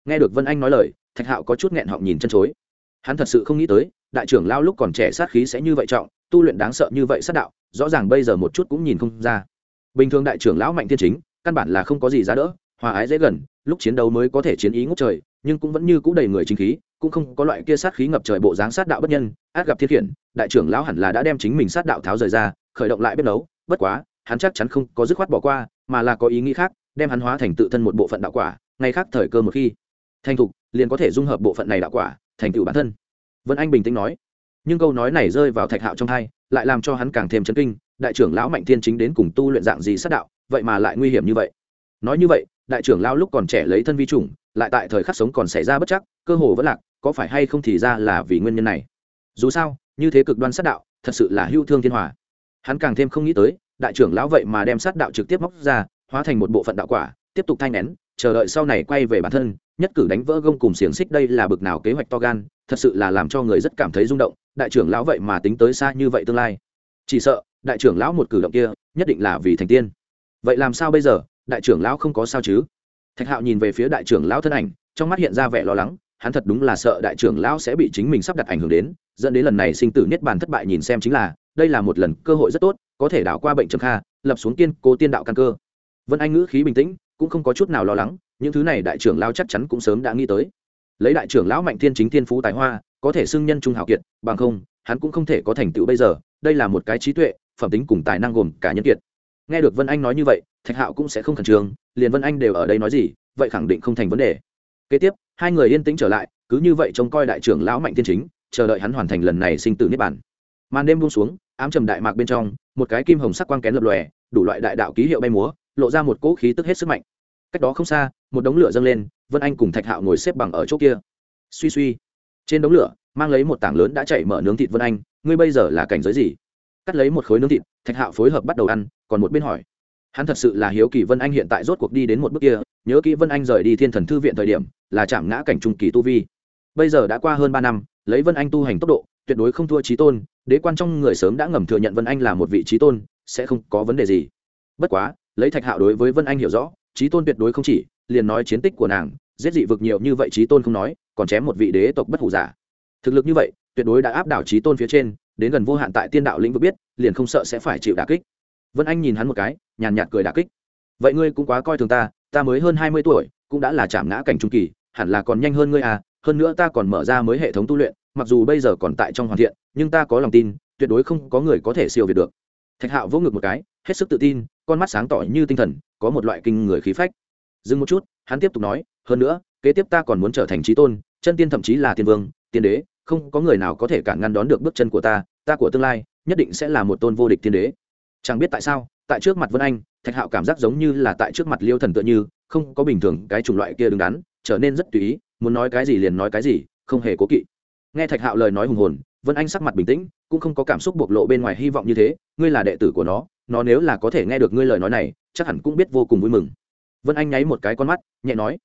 nghe được vân anh nói lời, thạch hạo có chút nghẹn họng nhìn chân chối. Hắn thật sự không nghĩ tới, đại trưởng lao lúc còn trẻ sát khí sẽ như vậy trọng, tu luyện đáng sợ như vậy sát đạo, rõ ràng bây giờ một chút cũng nhìn không ra. Bình thường đại trưởng lão mạnh thiên chính, căn bản là không có gì giá đỡ, hòa ái dễ gần, lúc chiến đấu mới có thể chiến ý ngút trời, nhưng cũng vẫn như c ũ đầy người chính khí, cũng không có loại kia sát khí ngập trời bộ dáng sát đạo bất nhân át gặp thiết khiển, đại trưởng lão hẳn là đã đem chính mình sát đạo tháo rời ra, khởi động lại biết nấu, bất quá, hắn chắc chắn không có dứt khoát bỏ qua, mà là có ý nghĩ khác, đem hắn hóa thành tự thân một bộ phận đạo quả ngay khác thời cơ một khi thành thục, liền có thể dung hợp bộ phận này đạo quả, thành tựu bản thân. Vân anh bình tĩnh nói. Nhưng câu nói này rơi vào thạch hạo trong hai lại làm cho hắn càng thêm chấn kinh, đại trưởng lão mạnh thiên chính đến cùng tu luyện dạng gì sát đạo, vậy mà lại nguy hiểm như vậy. Nói như vậy, đại trưởng lão lúc còn trẻ lấy thân vi chủng lại tại thời khắc sống còn xảy ra bất chắc, cơ hồ vẫn lạc, có phải hay không thì ra là vì nguyên nhân này. Dù sao, như thế cực đoan sát đạo, thật sự là hưu thương thiên hòa. Hắn càng thêm không nghĩ tới, đại trưởng lão vậy mà đem sát đạo trực tiếp móc ra, hóa thành một bộ phận đạo quả, tiếp tục thay nén, chờ đợi sau này quay về bản thân nhất cử đánh vỡ gông cùng xiềng xích đây là bực nào kế hoạch to gan, thật sự là làm cho người rất cảm thấy rung động, đại trưởng lão vậy mà tính tới xa như vậy tương lai. Chỉ sợ, đại trưởng lão một cử động kia, nhất định là vì thành tiên. Vậy làm sao bây giờ, đại trưởng lão không có sao chứ? Thạch hạo nhìn về phía đại trưởng lão thân ảnh, trong mắt hiện ra vẻ lo lắng, hắn thật đúng là sợ đại trưởng lão sẽ bị chính mình sắp đặt ảnh hưởng đến, dẫn đến lần này sinh tử niết bàn thất bại nhìn xem chính là, đây là một lần cơ hội rất tốt, có thể đảo qua bệnh trầm kha, lập xuống tiên cố tiên đạo căn cơ. Vân anh ngữ khí bình tĩnh, cũng không có chút nào lo lắng những thứ này đại trưởng lão chắc chắn cũng sớm đã nghĩ tới. Lấy đại trưởng lão mạnh thiên chính thiên phú tài hoa, có thể xưng nhân trung hào kiệt, bằng không, hắn cũng không thể có thành tựu bây giờ, đây là một cái trí tuệ, phẩm tính cùng tài năng gồm cả nhân kiệt. Nghe được vân anh nói như vậy, thạch hạo cũng sẽ không khẩn trương, liền vân anh đều ở đây nói gì, vậy khẳng định không thành vấn đề. Kế tiếp, hai người yên tĩnh trở lại, cứ như vậy trông coi đại trưởng lão mạnh thiên chính, chờ đợi hắn hoàn thành lần này sinh tử niết bản màn đêm buông xuống, ám trầm đại mạc bên trong, một cái kim hồng sắc quang kén lập lòe, đủ loại đại đạo ký hiệu bay múa, lộ ra một cỗ khí tức hết sức mạnh cách đó không xa, một đống lửa dâng lên, vân anh cùng thạch hạo ngồi xếp bằng ở chỗ kia. Suy suy, trên đống lửa, mang lấy một tảng lớn đã chạy mở nướng thịt vân anh, ngươi bây giờ là cảnh giới gì? Cắt lấy một khối nướng thịt, thạch hạo phối hợp bắt đầu ăn, còn một bên hỏi. Hắn thật sự là hiếu kỳ vân anh hiện tại rốt cuộc đi đến một bước kia, nhớ kỹ vân anh rời đi thiên thần thư viện thời điểm, là chạm ngã cảnh trung kỳ tu vi. Bây giờ đã qua hơn ba năm, lấy vân anh tu hành tốc độ, tuyệt đối không thua trí tôn, đế quan trong người sớm đã ngầm thừa nhận vân anh là một vị trí tôn, sẽ không có vấn đề gì. Bất quá, lấy thạch hạo đối với vân anh hiểu rõ trí tôn tuyệt đối không chỉ, liền nói chiến tích của nàng, giết dị vực nhiều như vậy trí tôn không nói, còn chém một vị đế tộc bất hủ giả. Thực lực như vậy, tuyệt đối đã áp đảo trí tôn phía trên, đến gần vô hạn tại tiên đạo lĩnh vực biết, liền không sợ sẽ phải chịu đà kích. Vân anh nhìn hắn một cái, nhàn nhạt cười đà kích. Vậy ngươi cũng quá coi thường ta ta mới hơn hai mươi tuổi, cũng đã là chạm ngã cảnh trung kỳ, hẳn là còn nhanh hơn ngươi à hơn nữa ta còn mở ra mới hệ thống tu luyện, mặc dù bây giờ còn tại trong hoàn thiện, nhưng ta có lòng tin, tuyệt đối không có người có thể siêu việt được. Thạch hạo vỗ ngực một cái, hết sức tự tin, con mắt sáng tỏ như tinh thần có một loại kinh người khí phách. Dừng một chút, hắn tiếp tục nói, hơn nữa, kế tiếp ta còn muốn trở thành trí tôn, chân tiên thậm chí là tiên vương, tiên đế, không có người nào có thể cản ngăn đón được bước chân của ta ta của tương lai nhất định sẽ là một tôn vô địch tiên đế. Chẳng biết tại sao, tại trước mặt vân anh, thạch hạo cảm giác giống như là tại trước mặt liêu thần tựa như, không có bình thường cái chủng loại kia đứng đắn, trở nên rất tùy ý, muốn nói cái gì liền nói cái gì, không hề cố kỵ. Nghe thạch hạo lời nói hùng hồn, vân anh sắc mặt bình tĩnh, cũng không có cảm xúc bộc lộ bên ngoài hy vọng như thế, ngươi là đệ tử của nó nó nếu là có thể nghe được ngươi lời nói này chắc hẳn cũng biết vô cùng vui mừng. Vân anh nháy một cái con mắt, nhẹ nói,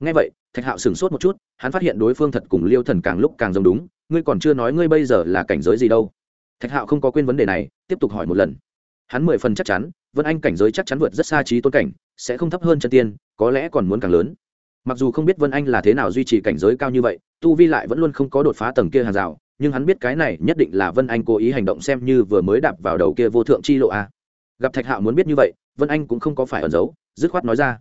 nghe vậy, thạch hạo sửng sốt một chút, hắn phát hiện đối phương thật cùng liêu thần càng lúc càng giống đúng, ngươi còn chưa nói ngươi bây giờ là cảnh giới gì đâu. Thạch hạo không có quên vấn đề này, tiếp tục hỏi một lần. Hắn mười phần chắc chắn, vân anh cảnh giới chắc chắn vượt rất xa trí tôn cảnh, sẽ không thấp hơn chân tiên, có lẽ còn muốn càng lớn. Mặc dù không biết vân anh là thế nào duy trì cảnh giới cao như vậy, tu vi lại vẫn luôn không có đột phá tầng kia hàng rào, nhưng hắn biết cái này nhất định là vân anh cố ý hành động xem như vừa mới đạp vào đầu kia vô thượng chi lộ a gặp thạch hạo muốn biết như vậy vân anh cũng không có phải ẩn giấu dứt khoát nói ra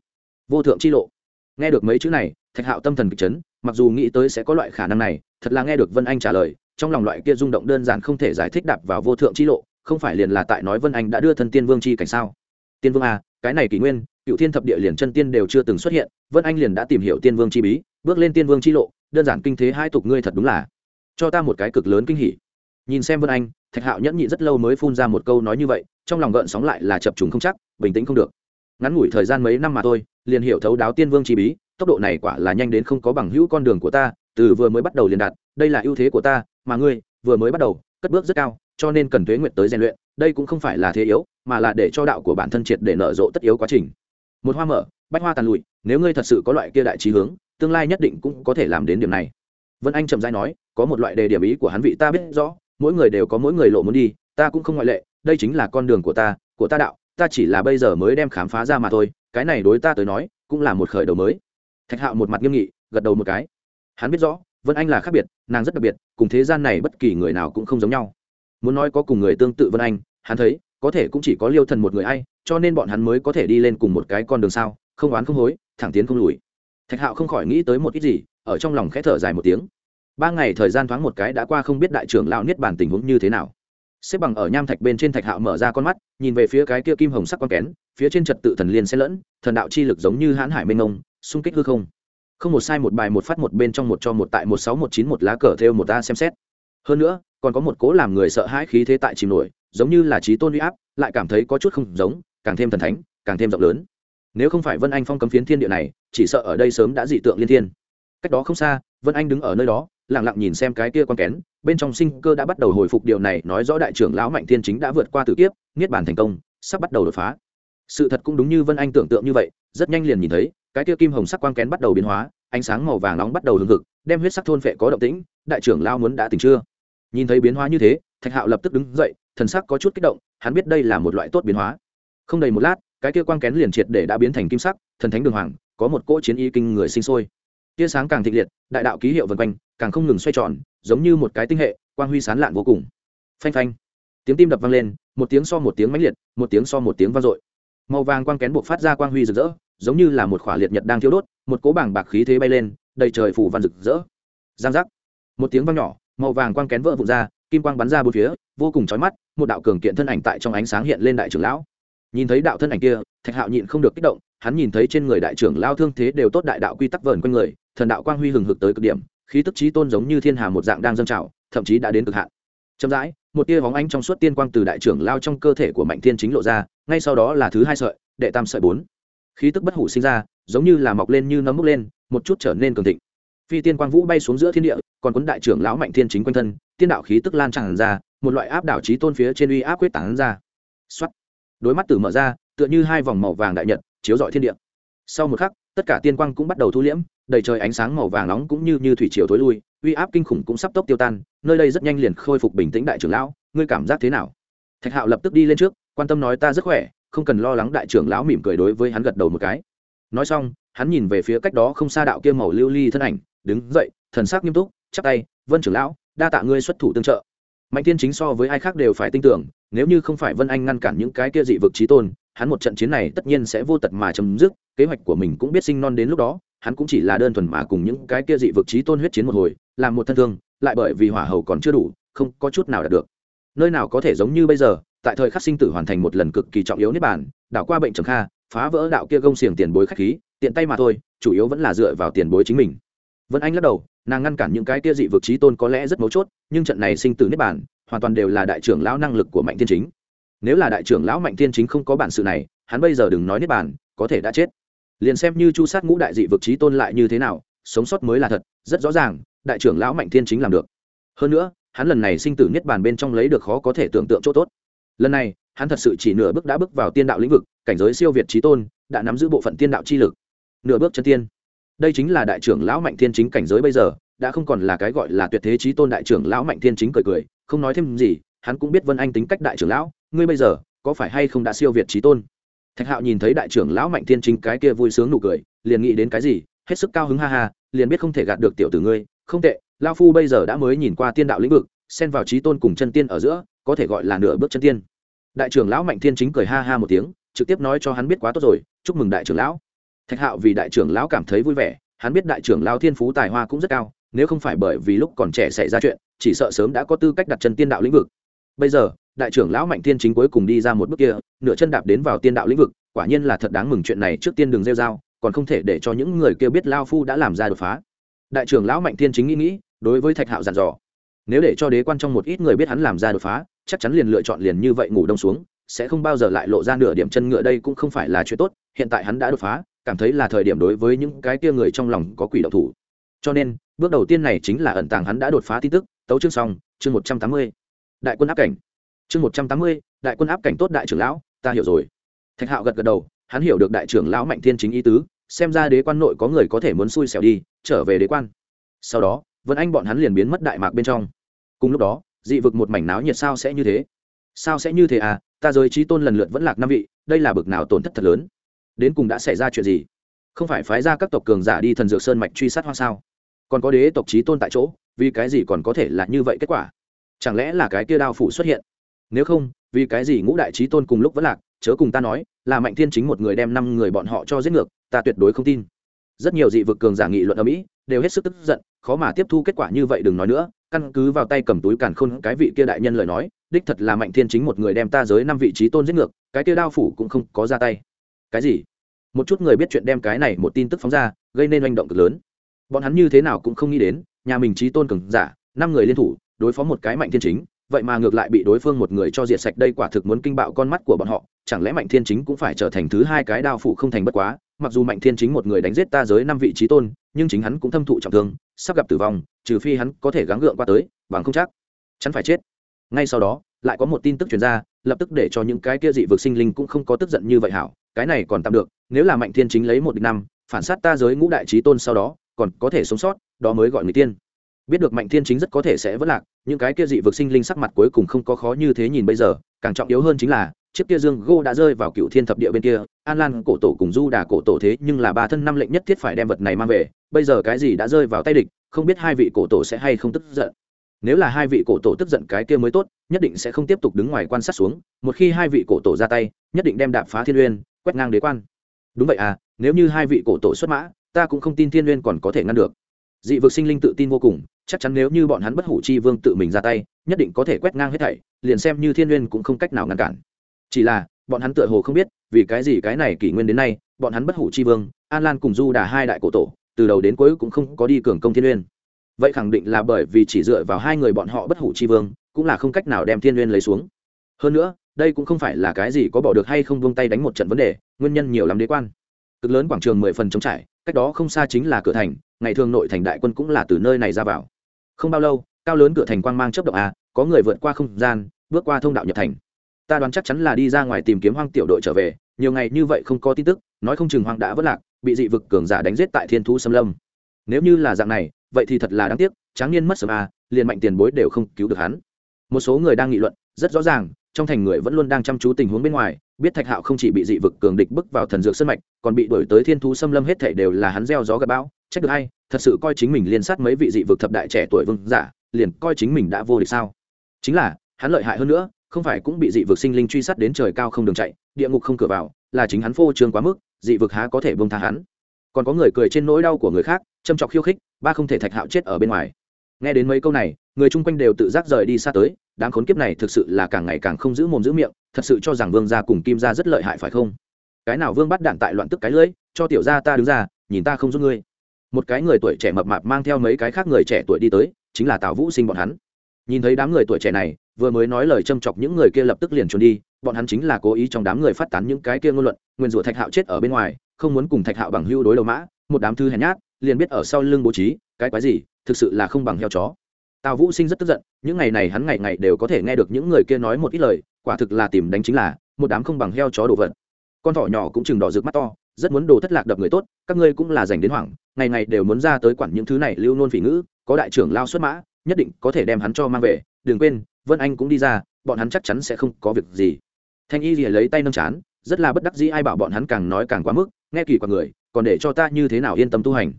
vô thượng chi lộ nghe được mấy chữ này thạch hạo tâm thần kịch chấn mặc dù nghĩ tới sẽ có loại khả năng này thật là nghe được vân anh trả lời trong lòng loại kia rung động đơn giản không thể giải thích đạp vào vô thượng chi lộ không phải liền là tại nói vân anh đã đưa thân tiên vương chi cảnh sao tiên vương a cái này kỷ nguyên cựu thiên thập địa liền chân tiên đều chưa từng xuất hiện vân anh liền đã tìm hiểu tiên vương chi bí bước lên tiên vương chi lộ đơn giản kinh thế hai tục ngươi thật đúng là cho ta một cái cực lớn kinh hỉ nhìn xem vân anh thạch hạo nhẫn nhị rất lâu mới phun ra một câu nói như vậy trong lòng gợn sóng lại là chập trùng không chắc, bình tĩnh không được. Ngắn ngủi thời gian mấy năm mà thôi, liền hiểu thấu đáo tiên vương chi bí, tốc độ này quả là nhanh đến không có bằng hữu con đường của ta, từ vừa mới bắt đầu liền đạt, đây là ưu thế của ta, mà ngươi, vừa mới bắt đầu, cất bước rất cao, cho nên cần thuế nguyện tới rèn luyện, đây cũng không phải là thế yếu, mà là để cho đạo của bản thân triệt để nở rộ tất yếu quá trình. Một hoa mở, bách hoa tàn lụi, nếu ngươi thật sự có loại kia đại trí hướng, tương lai nhất định cũng có thể làm đến điểm này. Vân anh trầm dai nói, có một loại đề điểm ý của hắn vị ta biết rõ, mỗi người đều có mỗi người lộ muốn đi ta cũng không ngoại lệ, đây chính là con đường của ta của ta đạo, ta chỉ là bây giờ mới đem khám phá ra mà thôi, cái này đối ta tới nói, cũng là một khởi đầu mới. Thạch hạo một mặt nghiêm nghị, gật đầu một cái. Hắn biết rõ, vân anh là khác biệt, nàng rất đặc biệt, cùng thế gian này bất kỳ người nào cũng không giống nhau. Muốn nói có cùng người tương tự vân anh, hắn thấy, có thể cũng chỉ có liêu thần một người ai, cho nên bọn hắn mới có thể đi lên cùng một cái con đường sao, không oán không hối, thẳng tiến không lùi. Thạch hạo không khỏi nghĩ tới một ít gì, ở trong lòng khẽ thở dài một tiếng. Ba ngày thời gian thoáng một cái đã qua không biết đại trưởng lão niết bàn tình huống như thế nào xếp bằng ở nham thạch bên trên thạch hạo mở ra con mắt, nhìn về phía cái kia kim hồng sắc con kén, phía trên trật tự thần liên xen lẫn, thần đạo chi lực giống như hãn hải mênh ngông xung kích hư không. Không một sai một bài một phát một bên trong một cho một tại một sáu một chín một lá cờ theo một ta xem xét. Hơn nữa, còn có một cố làm người sợ hãi khí thế tại chìm nổi, giống như là trí tôn uy áp, lại cảm thấy có chút không giống, càng thêm thần thánh, càng thêm rộng lớn. Nếu không phải vân anh phong cấm phiến thiên địa này, chỉ sợ ở đây sớm đã dị tượng liên thiên. Cách đó không xa, vân anh đứng ở nơi đó lẳng lặng nhìn xem cái kia con kén bên trong sinh cơ đã bắt đầu hồi phục điều này, nói rõ đại trưởng lão mạnh thiên chính đã vượt qua tử kiếp, niết bàn thành công, sắp bắt đầu đột phá. Sự thật cũng đúng như vân anh tưởng tượng như vậy, rất nhanh liền nhìn thấy, cái kia kim hồng sắc quang kén bắt đầu biến hóa, ánh sáng màu vàng nóng bắt đầu hừng hực, đem huyết sắc thôn phệ có động tĩnh, đại trưởng lao muốn đã tỉnh chưa? Nhìn thấy biến hóa như thế, thạch hạo lập tức đứng dậy, thần sắc có chút kích động, hắn biết đây là một loại tốt biến hóa. Không đầy một lát, cái kia quang kén liền triệt để đã biến thành kim sắc, thần thánh đường hoàng, có một cỗ chiến y kinh người sinh sôi. Tia sáng càng thịnh liệt, đại đạo ký hiệu vần quanh càng không ngừng xoay tròn, giống như một cái tinh hệ, quang huy sán lạn vô cùng. Phanh phanh. Tiếng tim đập vang lên, một tiếng so một tiếng mãnh liệt, một tiếng so một tiếng vang dội. Màu vàng quang kén buộc phát ra quang huy rực rỡ, giống như là một khỏa liệt nhật đang thiêu đốt, một cỗ bảng bạc khí thế bay lên, đầy trời phủ văn rực rỡ. Giang giác. Một tiếng vang nhỏ, màu vàng quang kén vỡ vụn ra, kim quang bắn ra bốn phía, vô cùng chói mắt, một đạo cường kiện thân ảnh tại trong ánh sáng hiện lên đại trưởng lão. Nhìn thấy đạo thân ảnh kia, thạch hạo nhịn không được kích động, hắn nhìn thấy trên người đại trưởng lao thương thế đều tốt đại đạo quy tắc vờn quanh người, thần đạo quang huy hừng hực tới cực điểm khí tức trí tôn giống như thiên hà một dạng đang dâng trào, thậm chí đã đến cực hạn. Chậm rãi, một tia vóng ánh trong suốt tiên quang từ đại trưởng lao trong cơ thể của mạnh thiên chính lộ ra, ngay sau đó là thứ hai sợi, đệ tam sợi bốn. Khí tức bất hủ sinh ra, giống như là mọc lên như nấm mốc lên, một chút trở nên cường thịnh. Phi tiên quang vũ bay xuống giữa thiên địa, còn cuốn đại trưởng lão mạnh thiên chính quanh thân, tiên đạo khí tức lan tràn ra, một loại áp đảo trí tôn phía trên uy áp quyết tán ra. Xuất đôi mắt tử mở ra, tựa như hai vòng màu vàng đại nhật, chiếu rọi thiên địa. Sau một khắc, tất cả tiên quang cũng bắt đầu thu liễm đầy trời ánh sáng màu vàng nóng cũng như như thủy triều tối lui, uy áp kinh khủng cũng sắp tốc tiêu tan, nơi đây rất nhanh liền khôi phục bình tĩnh đại trưởng lão, ngươi cảm giác thế nào? Thạch hạo lập tức đi lên trước, quan tâm nói ta rất khỏe, không cần lo lắng đại trưởng lão mỉm cười đối với hắn gật đầu một cái. Nói xong, hắn nhìn về phía cách đó không xa đạo kia màu lưu ly thân ảnh, đứng dậy, thần sắc nghiêm túc, chắp tay, vân trưởng lão, đa tạ ngươi xuất thủ tương trợ. Mạnh tiên chính so với ai khác đều phải tin tưởng, nếu như không phải vân anh ngăn cản những cái kia dị vực trí tôn, hắn một trận chiến này tất nhiên sẽ vô tật mà chấm dứt, kế hoạch của mình cũng biết sinh non đến lúc đó hắn cũng chỉ là đơn thuần mà cùng những cái kia dị vực trí tôn huyết chiến một hồi, làm một thân thương, lại bởi vì hỏa hầu còn chưa đủ, không có chút nào đạt được. Nơi nào có thể giống như bây giờ, tại thời khắc sinh tử hoàn thành một lần cực kỳ trọng yếu niết bản đảo qua bệnh trầm kha, phá vỡ đạo kia gông xiềng tiền bối khách khí, tiện tay mà thôi, chủ yếu vẫn là dựa vào tiền bối chính mình. Vân anh lắc đầu, nàng ngăn cản những cái kia dị vực trí tôn có lẽ rất mấu chốt, nhưng trận này sinh tử niết bản hoàn toàn đều là đại trưởng lão năng lực của mạnh thiên chính. Nếu là đại trưởng lão mạnh thiên chính không có bản sự này, hắn bây giờ đừng nói niết bản có thể đã chết liền xem như chu sát ngũ đại dị vực trí tôn lại như thế nào, sống sót mới là thật, rất rõ ràng, đại trưởng lão mạnh thiên chính làm được. Hơn nữa, hắn lần này sinh tử niết bàn bên trong lấy được khó có thể tưởng tượng chỗ tốt. Lần này, hắn thật sự chỉ nửa bước đã bước vào tiên đạo lĩnh vực, cảnh giới siêu việt trí tôn, đã nắm giữ bộ phận tiên đạo chi lực. Nửa bước chân tiên. Đây chính là đại trưởng lão mạnh thiên chính cảnh giới bây giờ, đã không còn là cái gọi là tuyệt thế trí tôn đại trưởng lão mạnh thiên chính cười cười, không nói thêm gì, hắn cũng biết vân anh tính cách đại trưởng lão, ngươi bây giờ, có phải hay không đã siêu việt trí tôn? Thạch hạo nhìn thấy đại trưởng lão mạnh thiên chính cái kia vui sướng nụ cười, liền nghĩ đến cái gì, hết sức cao hứng ha ha, liền biết không thể gạt được tiểu tử ngươi. Không tệ lao phu bây giờ đã mới nhìn qua tiên đạo lĩnh vực, xen vào trí tôn cùng chân tiên ở giữa, có thể gọi là nửa bước chân tiên. Đại trưởng lão mạnh thiên chính cười ha ha một tiếng, trực tiếp nói cho hắn biết quá tốt rồi, chúc mừng đại trưởng lão. Thạch hạo vì đại trưởng lão cảm thấy vui vẻ, hắn biết đại trưởng lão thiên phú tài hoa cũng rất cao, nếu không phải bởi vì lúc còn trẻ xảy ra chuyện, chỉ sợ sớm đã có tư cách đặt chân tiên đạo lĩnh vực. Bây giờ đại trưởng lão mạnh thiên chính cuối cùng đi ra một bước kia, nửa chân đạp đến vào tiên đạo lĩnh vực, quả nhiên là thật đáng mừng chuyện này trước tiên đường rêu dao còn không thể để cho những người kia biết lao phu đã làm ra đột phá. Đại trưởng lão mạnh thiên chính nghĩ nghĩ, đối với thạch hạo dặn dò, nếu để cho đế quan trong một ít người biết hắn làm ra đột phá, chắc chắn liền lựa chọn liền như vậy ngủ đông xuống, sẽ không bao giờ lại lộ ra nửa điểm chân ngựa đây cũng không phải là chuyện tốt, hiện tại hắn đã đột phá, cảm thấy là thời điểm đối với những cái kia người trong lòng có quỷ độc thủ. Cho nên, bước đầu tiên này chính là ẩn tàng hắn đã đột phá tin tức, tấu chương xong, chương một trăm tám mươi. Đại quân áp cảnh chương một trăm tám mươi, đại quân áp cảnh tốt đại trưởng lão, ta hiểu rồi. Thạch hạo gật gật đầu, hắn hiểu được đại trưởng lão mạnh thiên chính ý tứ, xem ra đế quan nội có người có thể muốn xui xẻo đi, trở về đế quan. Sau đó, vân anh bọn hắn liền biến mất đại mạc bên trong. Cùng lúc đó, dị vực một mảnh náo nhiệt sao sẽ như thế? Sao sẽ như thế à? Ta giới trí tôn lần lượt vẫn lạc năm vị, đây là bực nào tổn thất thật lớn? Đến cùng đã xảy ra chuyện gì? Không phải phái ra các tộc cường giả đi thần dược sơn mạch truy sát hoa sao? Còn có đế tộc trí tôn tại chỗ, vì cái gì còn có thể là như vậy kết quả? Chẳng lẽ là cái kia đao phủ xuất hiện? Nếu không, vì cái gì ngũ đại trí tôn cùng lúc vẫn lạc, chớ cùng ta nói, là mạnh thiên chính một người đem năm người bọn họ cho giết ngược, ta tuyệt đối không tin. Rất nhiều dị vực cường giả nghị luận ở mỹ, đều hết sức tức giận, khó mà tiếp thu kết quả như vậy đừng nói nữa, căn cứ vào tay cầm túi càn khôn cái vị kia đại nhân lời nói, đích thật là mạnh thiên chính một người đem ta giới năm vị trí tôn giết ngược, cái kia đao phủ cũng không có ra tay. Cái gì? Một chút người biết chuyện đem cái này một tin tức phóng ra, gây nên oanh động cực lớn. Bọn hắn như thế nào cũng không nghĩ đến, nhà mình trí tôn cường giả, năm người liên thủ, đối phó một cái mạnh thiên chính vậy mà ngược lại bị đối phương một người cho diệt sạch, đây quả thực muốn kinh bạo con mắt của bọn họ. Chẳng lẽ mạnh thiên chính cũng phải trở thành thứ hai cái đao phủ không thành bất quá? Mặc dù mạnh thiên chính một người đánh giết ta giới năm vị trí tôn, nhưng chính hắn cũng thâm thụ trọng thương, sắp gặp tử vong, trừ phi hắn có thể gắng gượng qua tới, bằng không chắc chắn phải chết. Ngay sau đó, lại có một tin tức chuyển ra, lập tức để cho những cái kia dị vực sinh linh cũng không có tức giận như vậy hảo. Cái này còn tạm được, nếu là mạnh thiên chính lấy một địch năm, phản sát ta giới ngũ đại trí tôn sau đó, còn có thể sống sót, đó mới gọi người tiên biết được mạnh thiên chính rất có thể sẽ vất lạc, những cái kia dị vực sinh linh sắc mặt cuối cùng không có khó như thế nhìn bây giờ, càng trọng yếu hơn chính là, chiếc kia dương gô đã rơi vào cựu thiên thập địa bên kia, an lan cổ tổ cùng du đà cổ tổ thế nhưng là ba thân năm lệnh nhất thiết phải đem vật này mang về, bây giờ cái gì đã rơi vào tay địch, không biết hai vị cổ tổ sẽ hay không tức giận. Nếu là hai vị cổ tổ tức giận cái kia mới tốt, nhất định sẽ không tiếp tục đứng ngoài quan sát xuống, một khi hai vị cổ tổ ra tay, nhất định đem đạp phá thiên uyên, quét ngang đế quan. Đúng vậy à nếu như hai vị cổ tổ xuất mã, ta cũng không tin thiên uyên còn có thể ngăn được. Dị vực sinh linh tự tin vô cùng chắc chắn nếu như bọn hắn bất hủ chi vương tự mình ra tay, nhất định có thể quét ngang hết thảy, liền xem như thiên nguyên cũng không cách nào ngăn cản. Chỉ là, bọn hắn tựa hồ không biết, vì cái gì cái này kỷ nguyên đến nay, bọn hắn bất hủ chi vương, an lan cùng du đà hai đại cổ tổ, từ đầu đến cuối cũng không có đi cường công thiên nguyên. vậy khẳng định là bởi vì chỉ dựa vào hai người bọn họ bất hủ chi vương, cũng là không cách nào đem thiên nguyên lấy xuống. Hơn nữa, đây cũng không phải là cái gì có bỏ được hay không buông tay đánh một trận vấn đề, nguyên nhân nhiều lắm đế quan. Cực lớn quảng trường mười phần trống trải cách đó không xa chính là cửa thành, ngày thường nội thành đại quân cũng là từ nơi này ra vào. Không bao lâu, cao lớn cửa thành quang mang chấp động à có người vượt qua không gian, bước qua thông đạo nhập thành. Ta đoán chắc chắn là đi ra ngoài tìm kiếm hoang tiểu đội trở về, nhiều ngày như vậy không có tin tức, nói không chừng hoang đã vất lạc, bị dị vực cường giả đánh giết tại thiên thú xâm lâm. Nếu như là dạng này, vậy thì thật là đáng tiếc, tráng niên mất sớm à liền mạnh tiền bối đều không cứu được hắn. Một số người đang nghị luận, rất rõ ràng, trong thành người vẫn luôn đang chăm chú tình huống bên ngoài biết thạch hạo không chỉ bị dị vực cường địch bức vào thần dược sân mạch, còn bị đổi tới thiên thú xâm lâm hết thể đều là hắn gieo gió gặp bão. Trách được hay thật sự coi chính mình liên sát mấy vị dị vực thập đại trẻ tuổi vương giả, liền coi chính mình đã vô địch sao? Chính là, hắn lợi hại hơn nữa, không phải cũng bị dị vực sinh linh truy sát đến trời cao không đường chạy, địa ngục không cửa vào, là chính hắn phô trương quá mức, dị vực há có thể bông tha hắn. Còn có người cười trên nỗi đau của người khác, châm chọc khiêu khích, ba không thể thạch hạo chết ở bên ngoài. Nghe đến mấy câu này, người chung quanh đều tự giác rời đi xa tới đám khốn kiếp này thực sự là càng ngày càng không giữ mồm giữ miệng, thật sự cho rằng vương gia cùng kim gia rất lợi hại phải không? Cái nào vương bắt đạn tại loạn tức cái lưỡi cho tiểu gia ta đứng ra, nhìn ta không giúp ngươi. Một cái người tuổi trẻ mập mạp mang theo mấy cái khác người trẻ tuổi đi tới, chính là tào vũ sinh bọn hắn. Nhìn thấy đám người tuổi trẻ này, vừa mới nói lời châm chọc những người kia lập tức liền trốn đi, bọn hắn chính là cố ý trong đám người phát tán những cái kia ngôn luận, nguyên rủa thạch hạo chết ở bên ngoài, không muốn cùng thạch hạo bằng hưu đối đầu mã, một đám thư hèn nhát, liền biết ở sau lưng bố trí, cái quái gì, thực sự là không bằng heo chó tào vũ sinh rất tức giận, những ngày này hắn ngày ngày đều có thể nghe được những người kia nói một ít lời, quả thực là tìm đánh chính là, một đám không bằng heo chó đồ vật. Con thỏ nhỏ cũng chừng đỏ rực mắt to, rất muốn đồ thất lạc đập người tốt, các ngươi cũng là dành đến hoảng, ngày ngày đều muốn ra tới quản những thứ này lưu nôn phỉ ngữ, có đại trưởng lao xuất mã, nhất định có thể đem hắn cho mang về, đừng quên, vân anh cũng đi ra, bọn hắn chắc chắn sẽ không có việc gì. Thanh y rìa lấy tay nâng chán, rất là bất đắc dĩ ai bảo bọn hắn càng nói càng quá mức, nghe kỳ quả người, còn để cho ta như thế nào yên tâm tu hành.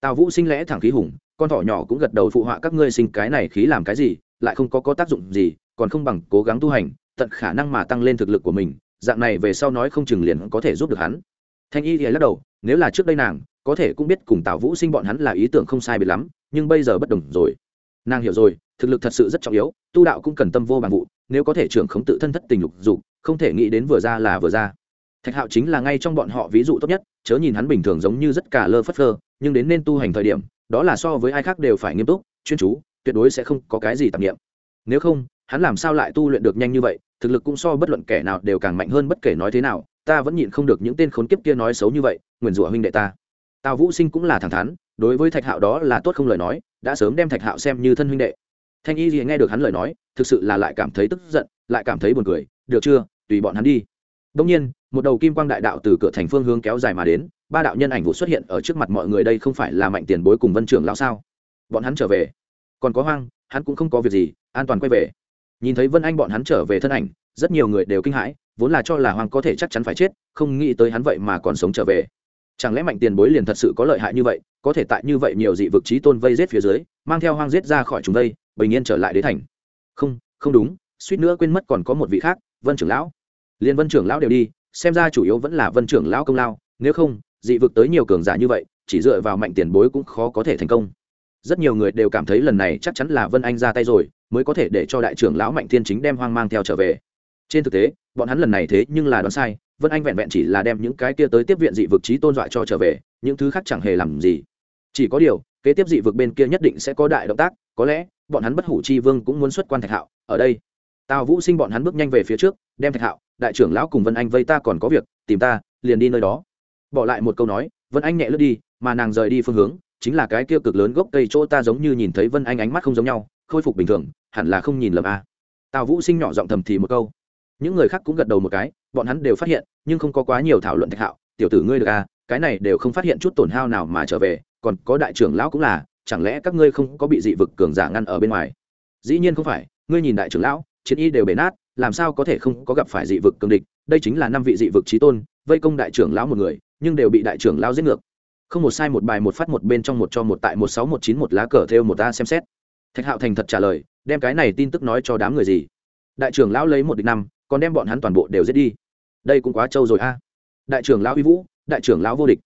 Tào vũ sinh lẽ thẳng khí hùng con thỏ nhỏ cũng gật đầu phụ họa các ngươi sinh cái này khí làm cái gì, lại không có có tác dụng gì, còn không bằng cố gắng tu hành, tận khả năng mà tăng lên thực lực của mình, dạng này về sau nói không chừng liền có thể giúp được hắn. Thanh y thì lắc đầu, nếu là trước đây nàng, có thể cũng biết cùng tào vũ sinh bọn hắn là ý tưởng không sai biệt lắm, nhưng bây giờ bất đồng rồi. Nàng hiểu rồi, thực lực thật sự rất trọng yếu, tu đạo cũng cần tâm vô bằng vụ, nếu có thể trưởng khống tự thân thất tình lục dục, không thể nghĩ đến vừa ra là vừa ra. Thạch hạo chính là ngay trong bọn họ ví dụ tốt nhất, chớ nhìn hắn bình thường giống như rất cả lơ phất phơ, nhưng đến nên tu hành thời điểm đó là so với ai khác đều phải nghiêm túc, chuyên chú, tuyệt đối sẽ không có cái gì tạp nghiệm nếu không, hắn làm sao lại tu luyện được nhanh như vậy, thực lực cũng so bất luận kẻ nào đều càng mạnh hơn bất kể nói thế nào, ta vẫn nhịn không được những tên khốn kiếp kia nói xấu như vậy, nguyền rủa huynh đệ ta. Tào vũ sinh cũng là thẳng thắn, đối với thạch hạo đó là tốt không lời nói, đã sớm đem thạch hạo xem như thân huynh đệ. Thanh y gì nghe được hắn lời nói, thực sự là lại cảm thấy tức giận, lại cảm thấy buồn cười, được chưa, tùy bọn hắn đi. Đông nhiên một đầu kim quang đại đạo từ cửa thành phương hướng kéo dài mà đến, ba đạo nhân ảnh vụ xuất hiện ở trước mặt mọi người đây không phải là mạnh tiền bối cùng vân trưởng lão sao? Bọn hắn trở về. Còn có hoang, hắn cũng không có việc gì, an toàn quay về. Nhìn thấy vân anh bọn hắn trở về thân ảnh, rất nhiều người đều kinh hãi, vốn là cho là hoang có thể chắc chắn phải chết, không nghĩ tới hắn vậy mà còn sống trở về. Chẳng lẽ mạnh tiền bối liền thật sự có lợi hại như vậy, có thể tại như vậy nhiều dị vực trí tôn vây rết phía dưới, mang theo hoang rết ra khỏi chúng đây, bình yên trở lại đế thành? Không không đúng, suýt nữa quên mất còn có một vị khác, vân trưởng lão. Liên vân trưởng lão đều đi xem ra chủ yếu vẫn là vân trưởng lão công lao, nếu không, dị vực tới nhiều cường giả như vậy, chỉ dựa vào mạnh tiền bối cũng khó có thể thành công. Rất nhiều người đều cảm thấy lần này chắc chắn là vân anh ra tay rồi, mới có thể để cho đại trưởng lão mạnh thiên chính đem hoang mang theo trở về. Trên thực tế, bọn hắn lần này thế nhưng là đoán sai, vân anh vẹn vẹn chỉ là đem những cái kia tới tiếp viện dị vực trí tôn dọa cho trở về, những thứ khác chẳng hề làm gì. Chỉ có điều, kế tiếp dị vực bên kia nhất định sẽ có đại động tác, có lẽ, bọn hắn bất hủ chi vương cũng muốn xuất quan thạch hạo, ở đây. Tào vũ sinh bọn hắn bước nhanh về phía trước, đem thạch hạo đại trưởng lão cùng vân anh vây ta còn có việc, tìm ta, liền đi nơi đó. Bỏ lại một câu nói, vân anh nhẹ lướt đi, mà nàng rời đi phương hướng, chính là cái kia cực lớn gốc cây chỗ ta giống như nhìn thấy vân anh ánh mắt không giống nhau, khôi phục bình thường, hẳn là không nhìn lầm a. Tào vũ sinh nhỏ giọng thầm thì một câu. Những người khác cũng gật đầu một cái, bọn hắn đều phát hiện, nhưng không có quá nhiều thảo luận thạch hạo, tiểu tử ngươi được a, cái này đều không phát hiện chút tổn hao nào mà trở về, còn có đại trưởng lão cũng là, chẳng lẽ các ngươi không có bị dị vực cường giả ngăn ở bên ngoài? Dĩ nhiên không phải, ngươi nhìn đại trưởng lão, chiến y đều bể nát làm sao có thể không có gặp phải dị vực cường địch? Đây chính là năm vị dị vực trí tôn, vây công đại trưởng lão một người, nhưng đều bị đại trưởng lão giết ngược. Không một sai một bài một phát một bên trong một cho một tại một sáu một chín một lá cờ theo một ta xem xét. Thạch hạo thành thật trả lời, đem cái này tin tức nói cho đám người gì? Đại trưởng lão lấy một địch năm, còn đem bọn hắn toàn bộ đều giết đi. Đây cũng quá trâu rồi a. Đại trưởng lão uy vũ, đại trưởng lão vô địch.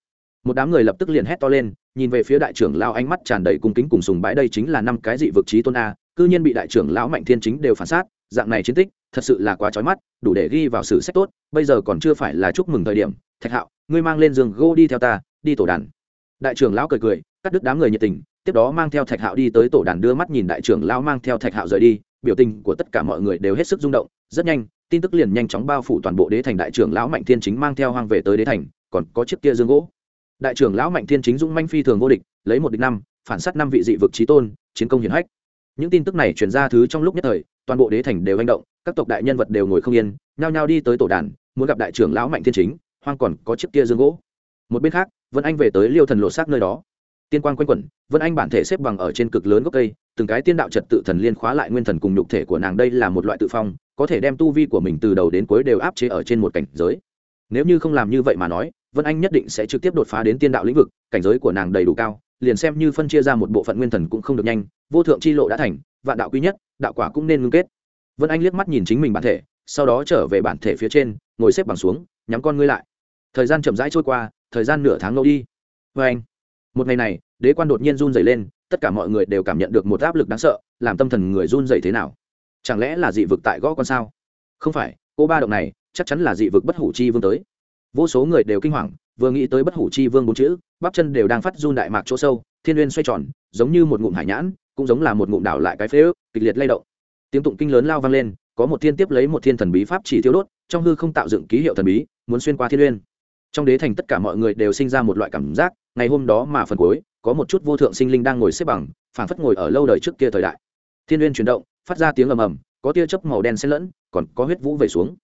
Một đám người lập tức liền hét to lên, nhìn về phía đại trưởng lão ánh mắt tràn đầy cung kính cùng sùng bái, đây chính là năm cái dị vực trí tôn a, cư nhiên bị đại trưởng lão mạnh thiên chính đều phản sát dạng này chiến tích, thật sự là quá trói mắt, đủ để ghi vào sử sách tốt, bây giờ còn chưa phải là chúc mừng thời điểm. Thạch hạo, ngươi mang lên giường gô đi theo ta, đi tổ đàn. Đại trưởng lão cười cười, cắt đứt đám người nhiệt tình, tiếp đó mang theo thạch hạo đi tới tổ đàn đưa mắt nhìn đại trưởng lão mang theo thạch hạo rời đi. Biểu tình của tất cả mọi người đều hết sức rung động, rất nhanh, tin tức liền nhanh chóng bao phủ toàn bộ đế thành. Đại trưởng lão mạnh thiên chính mang theo hoang về tới đế thành, còn có chiếc kia dương gỗ. Đại trưởng lão mạnh thiên chính dũng manh phi thường vô địch, lấy một địch năm, phản s á t năm vị dị vực trí tôn, chiến công hiển hách những tin tức này chuyển ra thứ trong lúc nhất thời, toàn bộ đế thành đều hành động, các tộc đại nhân vật đều ngồi không yên, nhao nhao đi tới tổ đàn, muốn gặp đại trưởng lão mạnh thiên chính, hoang còn có chiếc kia dương gỗ. Một bên khác, vân anh về tới liêu thần lộ xác nơi đó. Tiên quang quanh quẩn, vân anh bản thể xếp bằng ở trên cực lớn gốc cây, từng cái tiên đạo trật tự thần liên khóa lại nguyên thần cùng nhục thể của nàng đây là một loại tự phong, có thể đem tu vi của mình từ đầu đến cuối đều áp chế ở trên một cảnh giới. Nếu như không làm như vậy mà nói, vân anh nhất định sẽ trực tiếp đột phá đến tiên đạo lĩnh vực, cảnh giới của nàng đầy đủ cao liền xem như phân chia ra một bộ phận nguyên thần cũng không được nhanh, vô thượng chi lộ đã thành, vạn đạo quý nhất, đạo quả cũng nên ngưng kết. Vân anh liếc mắt nhìn chính mình bản thể, sau đó trở về bản thể phía trên, ngồi xếp bằng xuống, nhắm con ngươi lại. Thời gian chậm rãi trôi qua, thời gian nửa tháng lâu đi. Vê anh. Một ngày này, đế quan đột nhiên run dày lên, tất cả mọi người đều cảm nhận được một áp lực đáng sợ, làm tâm thần người run dày thế nào? Chẳng lẽ là dị vực tại gõ con sao? Không phải, cô ba động này, chắc chắn là dị vực bất hủ chi vương tới. Vô số người đều kinh hoàng vừa nghĩ tới bất hủ chi vương bốn chữ, bắp chân đều đang phát run đại mạc chỗ sâu, thiên uyên xoay tròn, giống như một ngụm hải nhãn, cũng giống là một ngụm đảo lại cái phế ức kịch liệt lay động. Tiếng tụng kinh lớn lao vang lên, có một thiên tiếp lấy một thiên thần bí pháp chỉ thiếu đốt, trong hư không tạo dựng ký hiệu thần bí, muốn xuyên qua thiên uyên. Trong đế thành tất cả mọi người đều sinh ra một loại cảm giác, ngày hôm đó mà phần cuối, có một chút vô thượng sinh linh đang ngồi xếp bằng, phảng phất ngồi ở lâu đời trước kia thời đại. Thiên uyên chuyển động, phát ra tiếng ầm ầm, có tia chớp màu đen xen lẫn, còn có huyết vũ về xuống.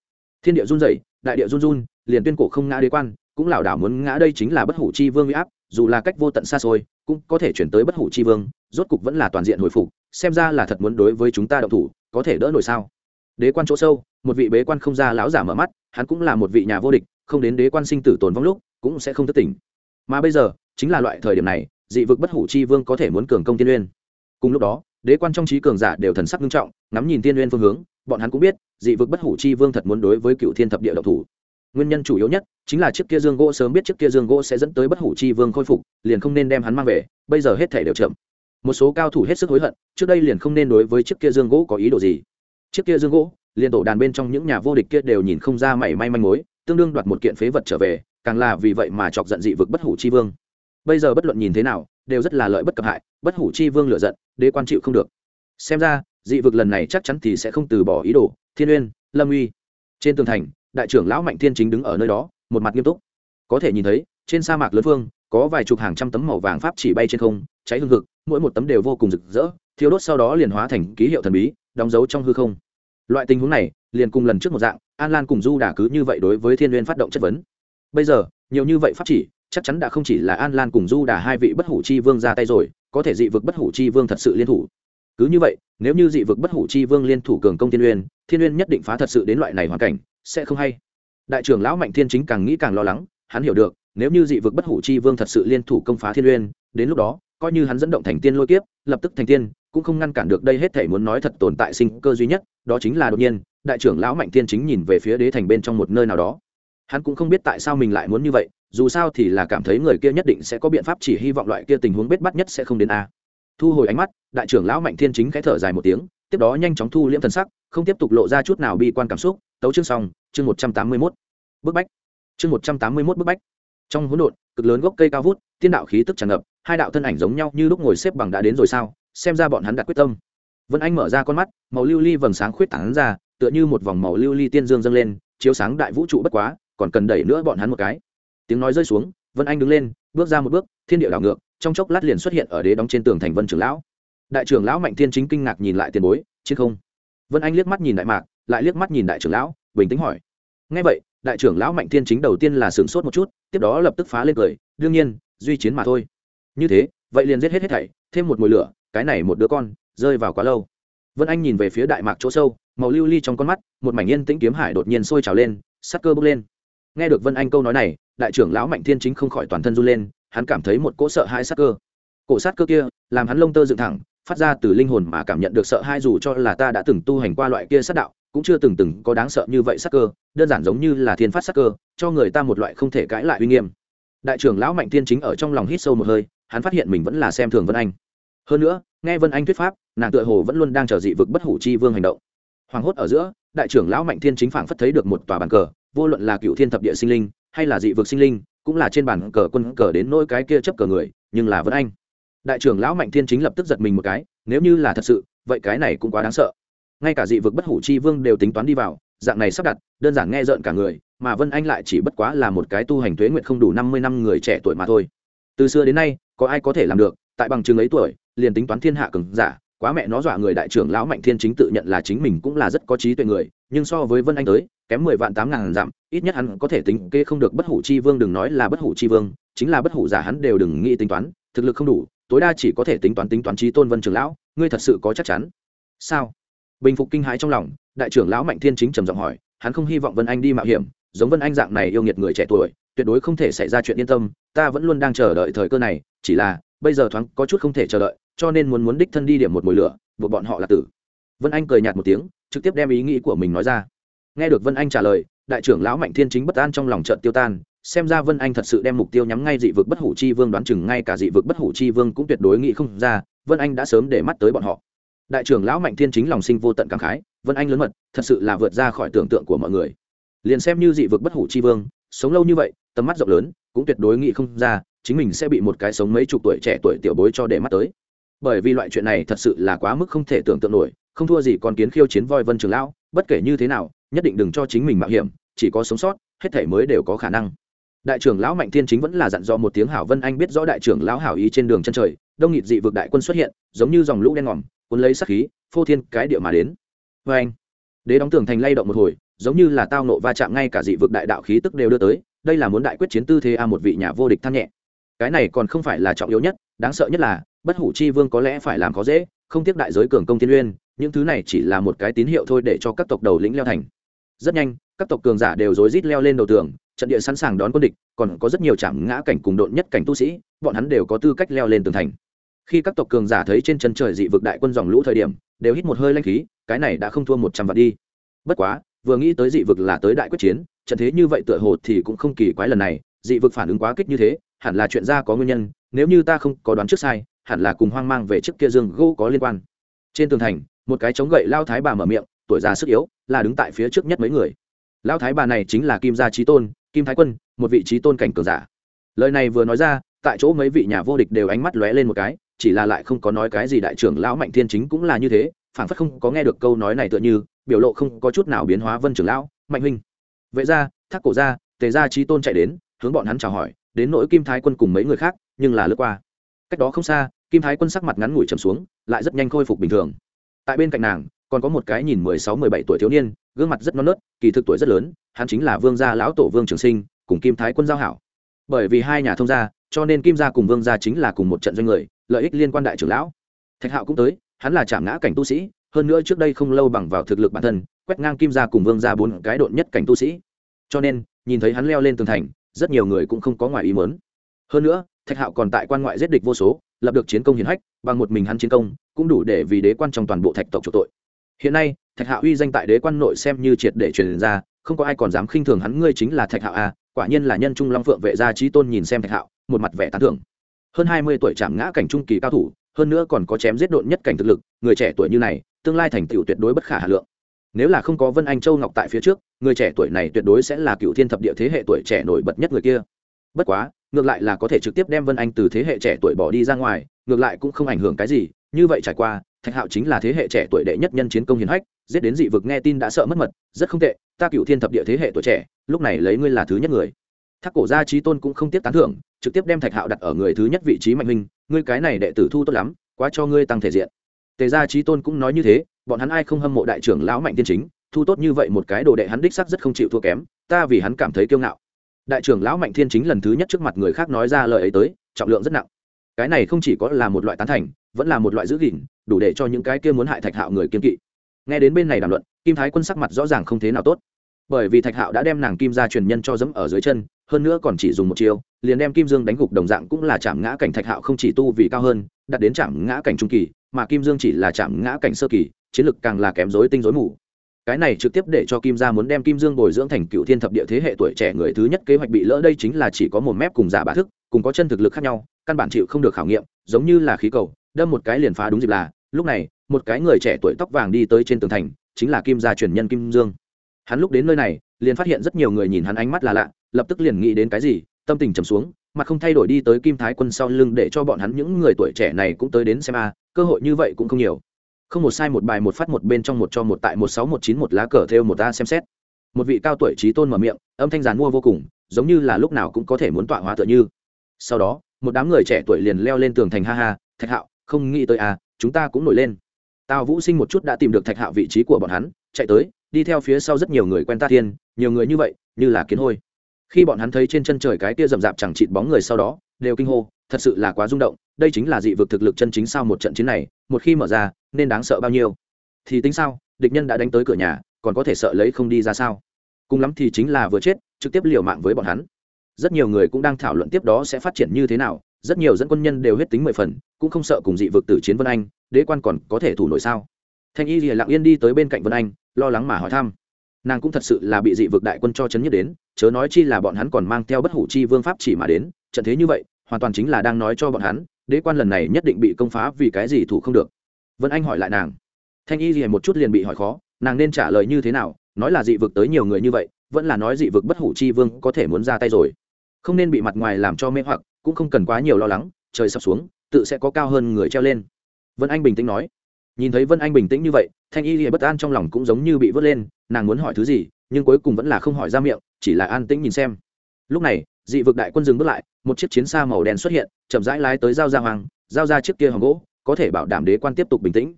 Thiên địa run rẩy, đại địa run run, liền tuyên cổ không ngã đế quan cũng lảo đảo muốn ngã đây chính là bất hủ chi vương uy áp, dù là cách vô tận xa xôi, cũng có thể chuyển tới bất hủ chi vương, rốt cục vẫn là toàn diện hồi phục, xem ra là thật muốn đối với chúng ta động thủ, có thể đỡ nổi sao? Đế quan chỗ sâu, một vị bế quan không ra lão giả mở mắt, hắn cũng là một vị nhà vô địch, không đến đế quan sinh tử tồn vong lúc, cũng sẽ không thất tỉnh. Mà bây giờ, chính là loại thời điểm này, dị vực bất hủ chi vương có thể muốn cường công tiên uyên cùng lúc đó, đế quan trong trí cường giả đều thần sắc nghiêm trọng, ngắm nhìn tiên uyên phương hướng, bọn hắn cũng biết, dị vực bất hủ chi vương thật muốn đối với cựu thiên thập địa độc thủ nguyên nhân chủ yếu nhất chính là chiếc kia dương gỗ sớm biết chiếc kia dương gỗ sẽ dẫn tới bất hủ chi vương khôi phục, liền không nên đem hắn mang về, bây giờ hết thể đều chậm. Một số cao thủ hết sức hối hận, trước đây liền không nên đối với chiếc kia dương gỗ có ý đồ gì. Chiếc kia dương gỗ, liền tổ đàn bên trong những nhà vô địch kia đều nhìn không ra mảy may manh mối, tương đương đoạt một kiện phế vật trở về, càng là vì vậy mà chọc giận dị vực bất hủ chi vương. Bây giờ bất luận nhìn thế nào, đều rất là lợi bất cập hại, bất hủ chi vương lựa giận, đế quan chịu không được. Xem ra, dị vực lần này chắc chắn thì sẽ không từ bỏ ý đồ, thiên uyên lâm uy. Trên tường thành đại trưởng lão mạnh thiên chính đứng ở nơi đó, một mặt nghiêm túc. Có thể nhìn thấy, trên sa mạc lớn phương, có vài chục hàng trăm tấm màu vàng pháp chỉ bay trên không, cháy hương thực mỗi một tấm đều vô cùng rực rỡ thiếu đốt sau đó liền hóa thành ký hiệu thần bí, đóng dấu trong hư không. Loại tình huống này, liền cùng lần trước một dạng, an lan cùng du đà cứ như vậy đối với thiên liên phát động chất vấn. Bây giờ, nhiều như vậy pháp chỉ, chắc chắn đã không chỉ là an lan cùng du đà hai vị bất hủ chi vương ra tay rồi, có thể dị vực bất hủ chi vương thật sự liên thủ. Cứ như vậy, nếu như dị vực bất hủ chi vương liên thủ cường công thiên uyên thiên uyên nhất định phá thật sự đến loại này hoàn cảnh sẽ không hay. Đại trưởng lão mạnh thiên chính càng nghĩ càng lo lắng, hắn hiểu được, nếu như dị vực bất hủ chi vương thật sự liên thủ công phá thiên uyên, đến lúc đó, coi như hắn dẫn động thành tiên lôi kiếp, lập tức thành tiên, cũng không ngăn cản được đây hết thể muốn nói thật tồn tại sinh cơ duy nhất, đó chính là đột nhiên, đại trưởng lão mạnh thiên chính nhìn về phía đế thành bên trong một nơi nào đó. Hắn cũng không biết tại sao mình lại muốn như vậy, dù sao thì là cảm thấy người kia nhất định sẽ có biện pháp chỉ hy vọng loại kia tình huống bết bắt nhất sẽ không đến a. Thu hồi ánh mắt, đại trưởng lão mạnh thiên chính khẽ thở dài một tiếng, tiếp đó nhanh chóng thu liễm thần sắc, không tiếp tục lộ ra chút nào bi quan cảm xúc, tấu chương xong chương một trăm tám mươi mốt, bức bách. Chương một trăm tám mươi mốt bức bách. Trong hỗn độn, cực lớn gốc cây cao vút, tiên đạo khí tức tràn ngập, hai đạo thân ảnh giống nhau như lúc ngồi xếp bằng đã đến rồi sao? Xem ra bọn hắn đã quyết tâm. Vân anh mở ra con mắt, màu lưu ly vầng sáng khuyết tảng ra, tựa như một vòng màu lưu ly tiên dương dâng lên, chiếu sáng đại vũ trụ bất quá, còn cần đẩy nữa bọn hắn một cái. Tiếng nói rơi xuống, vân anh đứng lên, bước ra một bước, thiên địa đảo ngược, trong chốc lát liền xuất hiện ở đế đóng trên tường thành vân trưởng lão. Đại trưởng lão mạnh thiên chính kinh ngạc nhìn lại tiền bối, trên không. Vân anh liếc mắt nhìn đại mạc, lại liếc mắt nhìn đại trưởng lão bình tĩnh hỏi. Ngay vậy, đại trưởng lão mạnh thiên chính đầu tiên là sửng sốt một chút, tiếp đó lập tức phá lên cười, đương nhiên, duy chiến mà thôi. Như thế, vậy liền giết hết hết thảy, thêm một mùi lửa, cái này một đứa con, rơi vào quá lâu. Vân anh nhìn về phía đại mạc chỗ sâu, màu lưu ly trong con mắt, một mảnh yên tĩnh kiếm hải đột nhiên sôi trào lên, sắc cơ bốc lên. Nghe được vân anh câu nói này, đại trưởng lão mạnh thiên chính không khỏi toàn thân run lên, hắn cảm thấy một cỗ sợ hãi sắc cơ. Cổ sát cơ kia, làm hắn lông tơ dựng thẳng, phát ra từ linh hồn mà cảm nhận được sợ hãi dù cho là ta đã từng tu hành qua loại kia sát đạo cũng chưa từng từng có đáng sợ như vậy sắc cơ, đơn giản giống như là thiên phát sắc cơ, cho người ta một loại không thể cãi lại uy nghiêm. Đại trưởng lão mạnh thiên chính ở trong lòng hít sâu một hơi, hắn phát hiện mình vẫn là xem thường vân anh. Hơn nữa, nghe vân anh thuyết pháp, nàng tựa hồ vẫn luôn đang chờ dị vực bất hủ chi vương hành động. Hoàng hốt ở giữa, đại trưởng lão mạnh thiên chính phảng phất thấy được một tòa bàn cờ, vô luận là cựu thiên thập địa sinh linh, hay là dị vực sinh linh, cũng là trên bàn cờ quân cờ đến nỗi cái kia chấp cờ người, nhưng là vân anh. Đại trưởng lão mạnh thiên chính lập tức giật mình một cái, nếu như là thật sự, vậy cái này cũng quá đáng sợ ngay cả dị vực bất hủ chi vương đều tính toán đi vào, dạng này sắp đặt, đơn giản nghe rợn cả người, mà vân anh lại chỉ bất quá là một cái tu hành thuế nguyện không đủ năm mươi năm người trẻ tuổi mà thôi. Từ xưa đến nay, có ai có thể làm được, tại bằng chứng ấy tuổi, liền tính toán thiên hạ cường giả, quá mẹ nó dọa người đại trưởng lão mạnh thiên chính tự nhận là chính mình cũng là rất có trí tuệ người, nhưng so với vân anh tới, kém mười vạn tám ngàn dặm, ít nhất hắn có thể tính kê không được bất hủ chi vương, đừng nói là bất hủ chi vương, chính là bất hủ giả hắn đều đừng nghĩ tính toán, thực lực không đủ, tối đa chỉ có thể tính toán tính toán trí tôn vân trưởng lão, ngươi thật sự có chắc chắn? Sao? Bình phục kinh hãi trong lòng, đại trưởng lão mạnh thiên chính trầm giọng hỏi, hắn không hy vọng vân anh đi mạo hiểm, giống vân anh dạng này yêu nghiệt người trẻ tuổi, tuyệt đối không thể xảy ra chuyện yên tâm, ta vẫn luôn đang chờ đợi thời cơ này, chỉ là, bây giờ thoáng có chút không thể chờ đợi, cho nên muốn muốn đích thân đi điểm một mồi lửa, buộc bọn họ là tử. Vân anh cười nhạt một tiếng, trực tiếp đem ý nghĩ của mình nói ra. Nghe được vân anh trả lời, đại trưởng lão mạnh thiên chính bất an trong lòng trận tiêu tan, xem ra vân anh thật sự đem mục tiêu nhắm ngay dị vực bất hủ chi vương đoán chừng ngay cả dị vực bất hủ chi vương cũng tuyệt đối nghĩ không ra, vân anh đã sớm để mắt tới bọn họ đại trưởng lão mạnh thiên chính lòng sinh vô tận cảm khái, vân anh lớn mật, thật sự là vượt ra khỏi tưởng tượng của mọi người. Liền xem như dị vực bất hủ chi vương, sống lâu như vậy, tầm mắt rộng lớn, cũng tuyệt đối nghĩ không ra, chính mình sẽ bị một cái sống mấy chục tuổi trẻ tuổi tiểu bối cho để mắt tới. Bởi vì loại chuyện này thật sự là quá mức không thể tưởng tượng nổi, không thua gì còn kiến khiêu chiến voi vân trường lão, bất kể như thế nào, nhất định đừng cho chính mình mạo hiểm, chỉ có sống sót, hết thể mới đều có khả năng. Đại trưởng lão mạnh thiên chính vẫn là dặn dò một tiếng hảo vân anh biết rõ đại trưởng lão hảo ý trên đường chân trời, đông nghịt dị vực đại quân xuất hiện, giống như dòng lũ đen ngòm cuốn lấy sắc khí, phô thiên cái địa mà đến. Vê anh, đế đóng tường thành lay động một hồi, giống như là tao nộ va chạm ngay cả dị vực đại đạo khí tức đều đưa tới, đây là muốn đại quyết chiến tư thế a một vị nhà vô địch than nhẹ. Cái này còn không phải là trọng yếu nhất, đáng sợ nhất là, bất hủ chi vương có lẽ phải làm khó dễ, không tiếc đại giới cường công tiên uyên những thứ này chỉ là một cái tín hiệu thôi để cho các tộc đầu lĩnh leo thành. Rất nhanh, các tộc cường giả đều rối rít leo lên đầu tường, trận địa sẵn sàng đón quân địch, còn có rất nhiều trạm ngã cảnh cùng độn nhất cảnh tu sĩ, bọn hắn đều có tư cách leo lên tường thành khi các tộc cường giả thấy trên chân trời dị vực đại quân dòng lũ thời điểm, đều hít một hơi lanh khí, cái này đã không thua một trăm vạn đi. Bất quá, vừa nghĩ tới dị vực là tới đại quyết chiến, trận thế như vậy tựa hồ thì cũng không kỳ quái lần này, dị vực phản ứng quá kích như thế, hẳn là chuyện ra có nguyên nhân, nếu như ta không có đoán trước sai, hẳn là cùng hoang mang về trước kia dương gỗ có liên quan. Trên tường thành, một cái chống gậy lao thái bà mở miệng, tuổi già sức yếu, là đứng tại phía trước nhất mấy người. Lao thái bà này chính là kim gia trí tôn, kim thái quân, một vị trí tôn cảnh cường giả. Lời này vừa nói ra, tại chỗ mấy vị nhà vô địch đều ánh mắt lóe lên một cái chỉ là lại không có nói cái gì đại trưởng lão mạnh thiên chính cũng là như thế phản phất không có nghe được câu nói này tựa như, biểu lộ không có chút nào biến hóa vân trưởng lão, mạnh huynh. Vậy ra thác cổ ra tề gia trí tôn chạy đến, hướng bọn hắn chào hỏi, đến nỗi kim thái quân cùng mấy người khác, nhưng là lướt qua. Cách đó không xa, kim thái quân sắc mặt ngắn ngủi trầm xuống, lại rất nhanh khôi phục bình thường. Tại bên cạnh nàng, còn có một cái nhìn mười sáu, mười bảy tuổi thiếu niên, gương mặt rất non nớt, kỳ thực tuổi rất lớn, hắn chính là vương gia lão tổ vương trường sinh, cùng kim thái quân giao hảo. Bởi vì hai nhà thông gia, cho nên kim gia cùng vương gia chính là cùng một trận doanh người lợi ích liên quan đại trưởng lão. Thạch hạo cũng tới hắn là trạm ngã cảnh tu sĩ hơn nữa trước đây không lâu bằng vào thực lực bản thân quét ngang kim gia cùng vương gia bốn cái độn nhất cảnh tu sĩ. Cho nên nhìn thấy hắn leo lên tường thành rất nhiều người cũng không có ngoài ý mớn hơn nữa thạch hạo còn tại quan ngoại giết địch vô số lập được chiến công hiển hách bằng một mình hắn chiến công cũng đủ để vì đế quan trong toàn bộ thạch tộc chủ tội. Hiện nay thạch hạo uy danh tại đế quan nội xem như triệt để truyền ra không có ai còn dám khinh thường hắn ngươi chính là thạch hạo a à, quả nhiên là nhân trung long phượng vệ gia trí tôn nhìn xem thạch hạo một mặt vẻ tán thưởng hơn hai mươi tuổi chạm ngã cảnh trung kỳ cao thủ, hơn nữa còn có chém giết độn nhất cảnh thực lực, người trẻ tuổi như này, tương lai thành tựu tuyệt đối bất khả hà lượng. Nếu là không có vân anh châu ngọc tại phía trước, người trẻ tuổi này tuyệt đối sẽ là cựu thiên thập địa thế hệ tuổi trẻ nổi bật nhất người kia. Bất quá, ngược lại là có thể trực tiếp đem vân anh từ thế hệ trẻ tuổi bỏ đi ra ngoài, ngược lại cũng không ảnh hưởng cái gì, như vậy trải qua, thạch hạo chính là thế hệ trẻ tuổi đệ nhất nhân chiến công hiền hách, giết đến dị vực nghe tin đã sợ mất mật, rất không tệ, ta cựu thiên thập địa thế hệ tuổi trẻ, lúc này lấy ngươi là thứ nhất người thác cổ gia trí tôn cũng không tiếp tán thưởng, trực tiếp đem thạch hạo đặt ở người thứ nhất vị trí mạnh huynh, ngươi cái này đệ tử thu tốt lắm, quá cho ngươi tăng thể diện. Tề gia trí tôn cũng nói như thế, bọn hắn ai không hâm mộ đại trưởng lão mạnh tiên chính, thu tốt như vậy một cái đồ đệ hắn đích sắc rất không chịu thua kém, ta vì hắn cảm thấy kiêu ngạo. Đại trưởng lão mạnh thiên chính lần thứ nhất trước mặt người khác nói ra lời ấy tới, trọng lượng rất nặng. Cái này không chỉ có là một loại tán thành, vẫn là một loại giữ gìn, đủ để cho những cái kia muốn hại thạch hạo người kiên kỵ. Nghe đến bên này đàm luận, kim thái quân sắc mặt rõ ràng không thế nào tốt. Bởi vì thạch hạo đã đem nàng kim ra truyền nhân cho dẫm ở dưới chân hơn nữa còn chỉ dùng một chiêu, liền đem kim dương đánh gục đồng dạng cũng là chạm ngã cảnh thạch hạo không chỉ tu vì cao hơn đặt đến chạm ngã cảnh trung kỳ, mà kim dương chỉ là chạm ngã cảnh sơ kỳ, chiến lực càng là kém rối tinh rối mù. Cái này trực tiếp để cho kim gia muốn đem kim dương bồi dưỡng thành cựu thiên thập địa thế hệ tuổi trẻ người thứ nhất kế hoạch bị lỡ đây chính là chỉ có một mép cùng giả bá thức, cùng có chân thực lực khác nhau, căn bản chịu không được khảo nghiệm, giống như là khí cầu, đâm một cái liền phá đúng dịp là. Lúc này, một cái người trẻ tuổi tóc vàng đi tới trên tường thành, chính là kim gia truyền nhân kim dương. Hắn lúc đến nơi này, liền phát hiện rất nhiều người nhìn hắn ánh mắt là lạ lập tức liền nghĩ đến cái gì, tâm tình trầm xuống mặt không thay đổi đi tới kim thái quân sau lưng để cho bọn hắn những người tuổi trẻ này cũng tới đến xem a, cơ hội như vậy cũng không nhiều. Không một sai một bài một phát một bên trong một cho một tại một sáu một chín một lá cờ theo một ta xem xét. Một vị cao tuổi trí tôn mở miệng, âm thanh giàn mua vô cùng, giống như là lúc nào cũng có thể muốn tọa hóa tựa như. Sau đó, một đám người trẻ tuổi liền leo lên tường thành ha ha, thạch hạo, không nghĩ tới à chúng ta cũng nổi lên. Tào vũ sinh một chút đã tìm được thạch hạo vị trí của bọn hắn, chạy tới, đi theo phía sau rất nhiều người quen ta thiên, nhiều người như vậy, như là kiến hôi khi bọn hắn thấy trên chân trời cái tia rậm rạp chẳng chịt bóng người sau đó, đều kinh hô, thật sự là quá rung động, đây chính là dị vực thực lực chân chính sau một trận chiến này, một khi mở ra, nên đáng sợ bao nhiêu. Thì tính sao, địch nhân đã đánh tới cửa nhà, còn có thể sợ lấy không đi ra sao? Cùng lắm thì chính là vừa chết, trực tiếp liều mạng với bọn hắn. Rất nhiều người cũng đang thảo luận tiếp đó sẽ phát triển như thế nào, rất nhiều dẫn quân nhân đều huyết tính mười phần, cũng không sợ cùng dị vực tử chiến vân anh, đế quan còn có thể thủ nổi sao? Thanh y lìa lặng yên đi tới bên cạnh vân anh, lo lắng mà hỏi thăm. Nàng cũng thật sự là bị dị vực đại quân cho chấn nhất đến chớ nói chi là bọn hắn còn mang theo bất hủ chi vương pháp chỉ mà đến, trận thế như vậy, hoàn toàn chính là đang nói cho bọn hắn, đế quan lần này nhất định bị công phá vì cái gì thủ không được. Vân anh hỏi lại nàng. Thanh y gì một chút liền bị hỏi khó, nàng nên trả lời như thế nào, nói là dị vực tới nhiều người như vậy, vẫn là nói dị vực bất hủ chi vương có thể muốn ra tay rồi. Không nên bị mặt ngoài làm cho mê hoặc, cũng không cần quá nhiều lo lắng, trời sập xuống, tự sẽ có cao hơn người treo lên. Vân anh bình tĩnh nói. Nhìn thấy vân anh bình tĩnh như vậy, thanh y lìa bất an trong lòng cũng giống như bị vớt lên, nàng muốn hỏi thứ gì nhưng cuối cùng vẫn là không hỏi ra miệng, chỉ là an tĩnh nhìn xem. Lúc này, dị vực đại quân dừng bước lại, một chiếc chiến xa màu đen xuất hiện, chậm rãi lái tới giao ra hoàng, giao ra chiếc kia hòm gỗ, có thể bảo đảm đế quan tiếp tục bình tĩnh.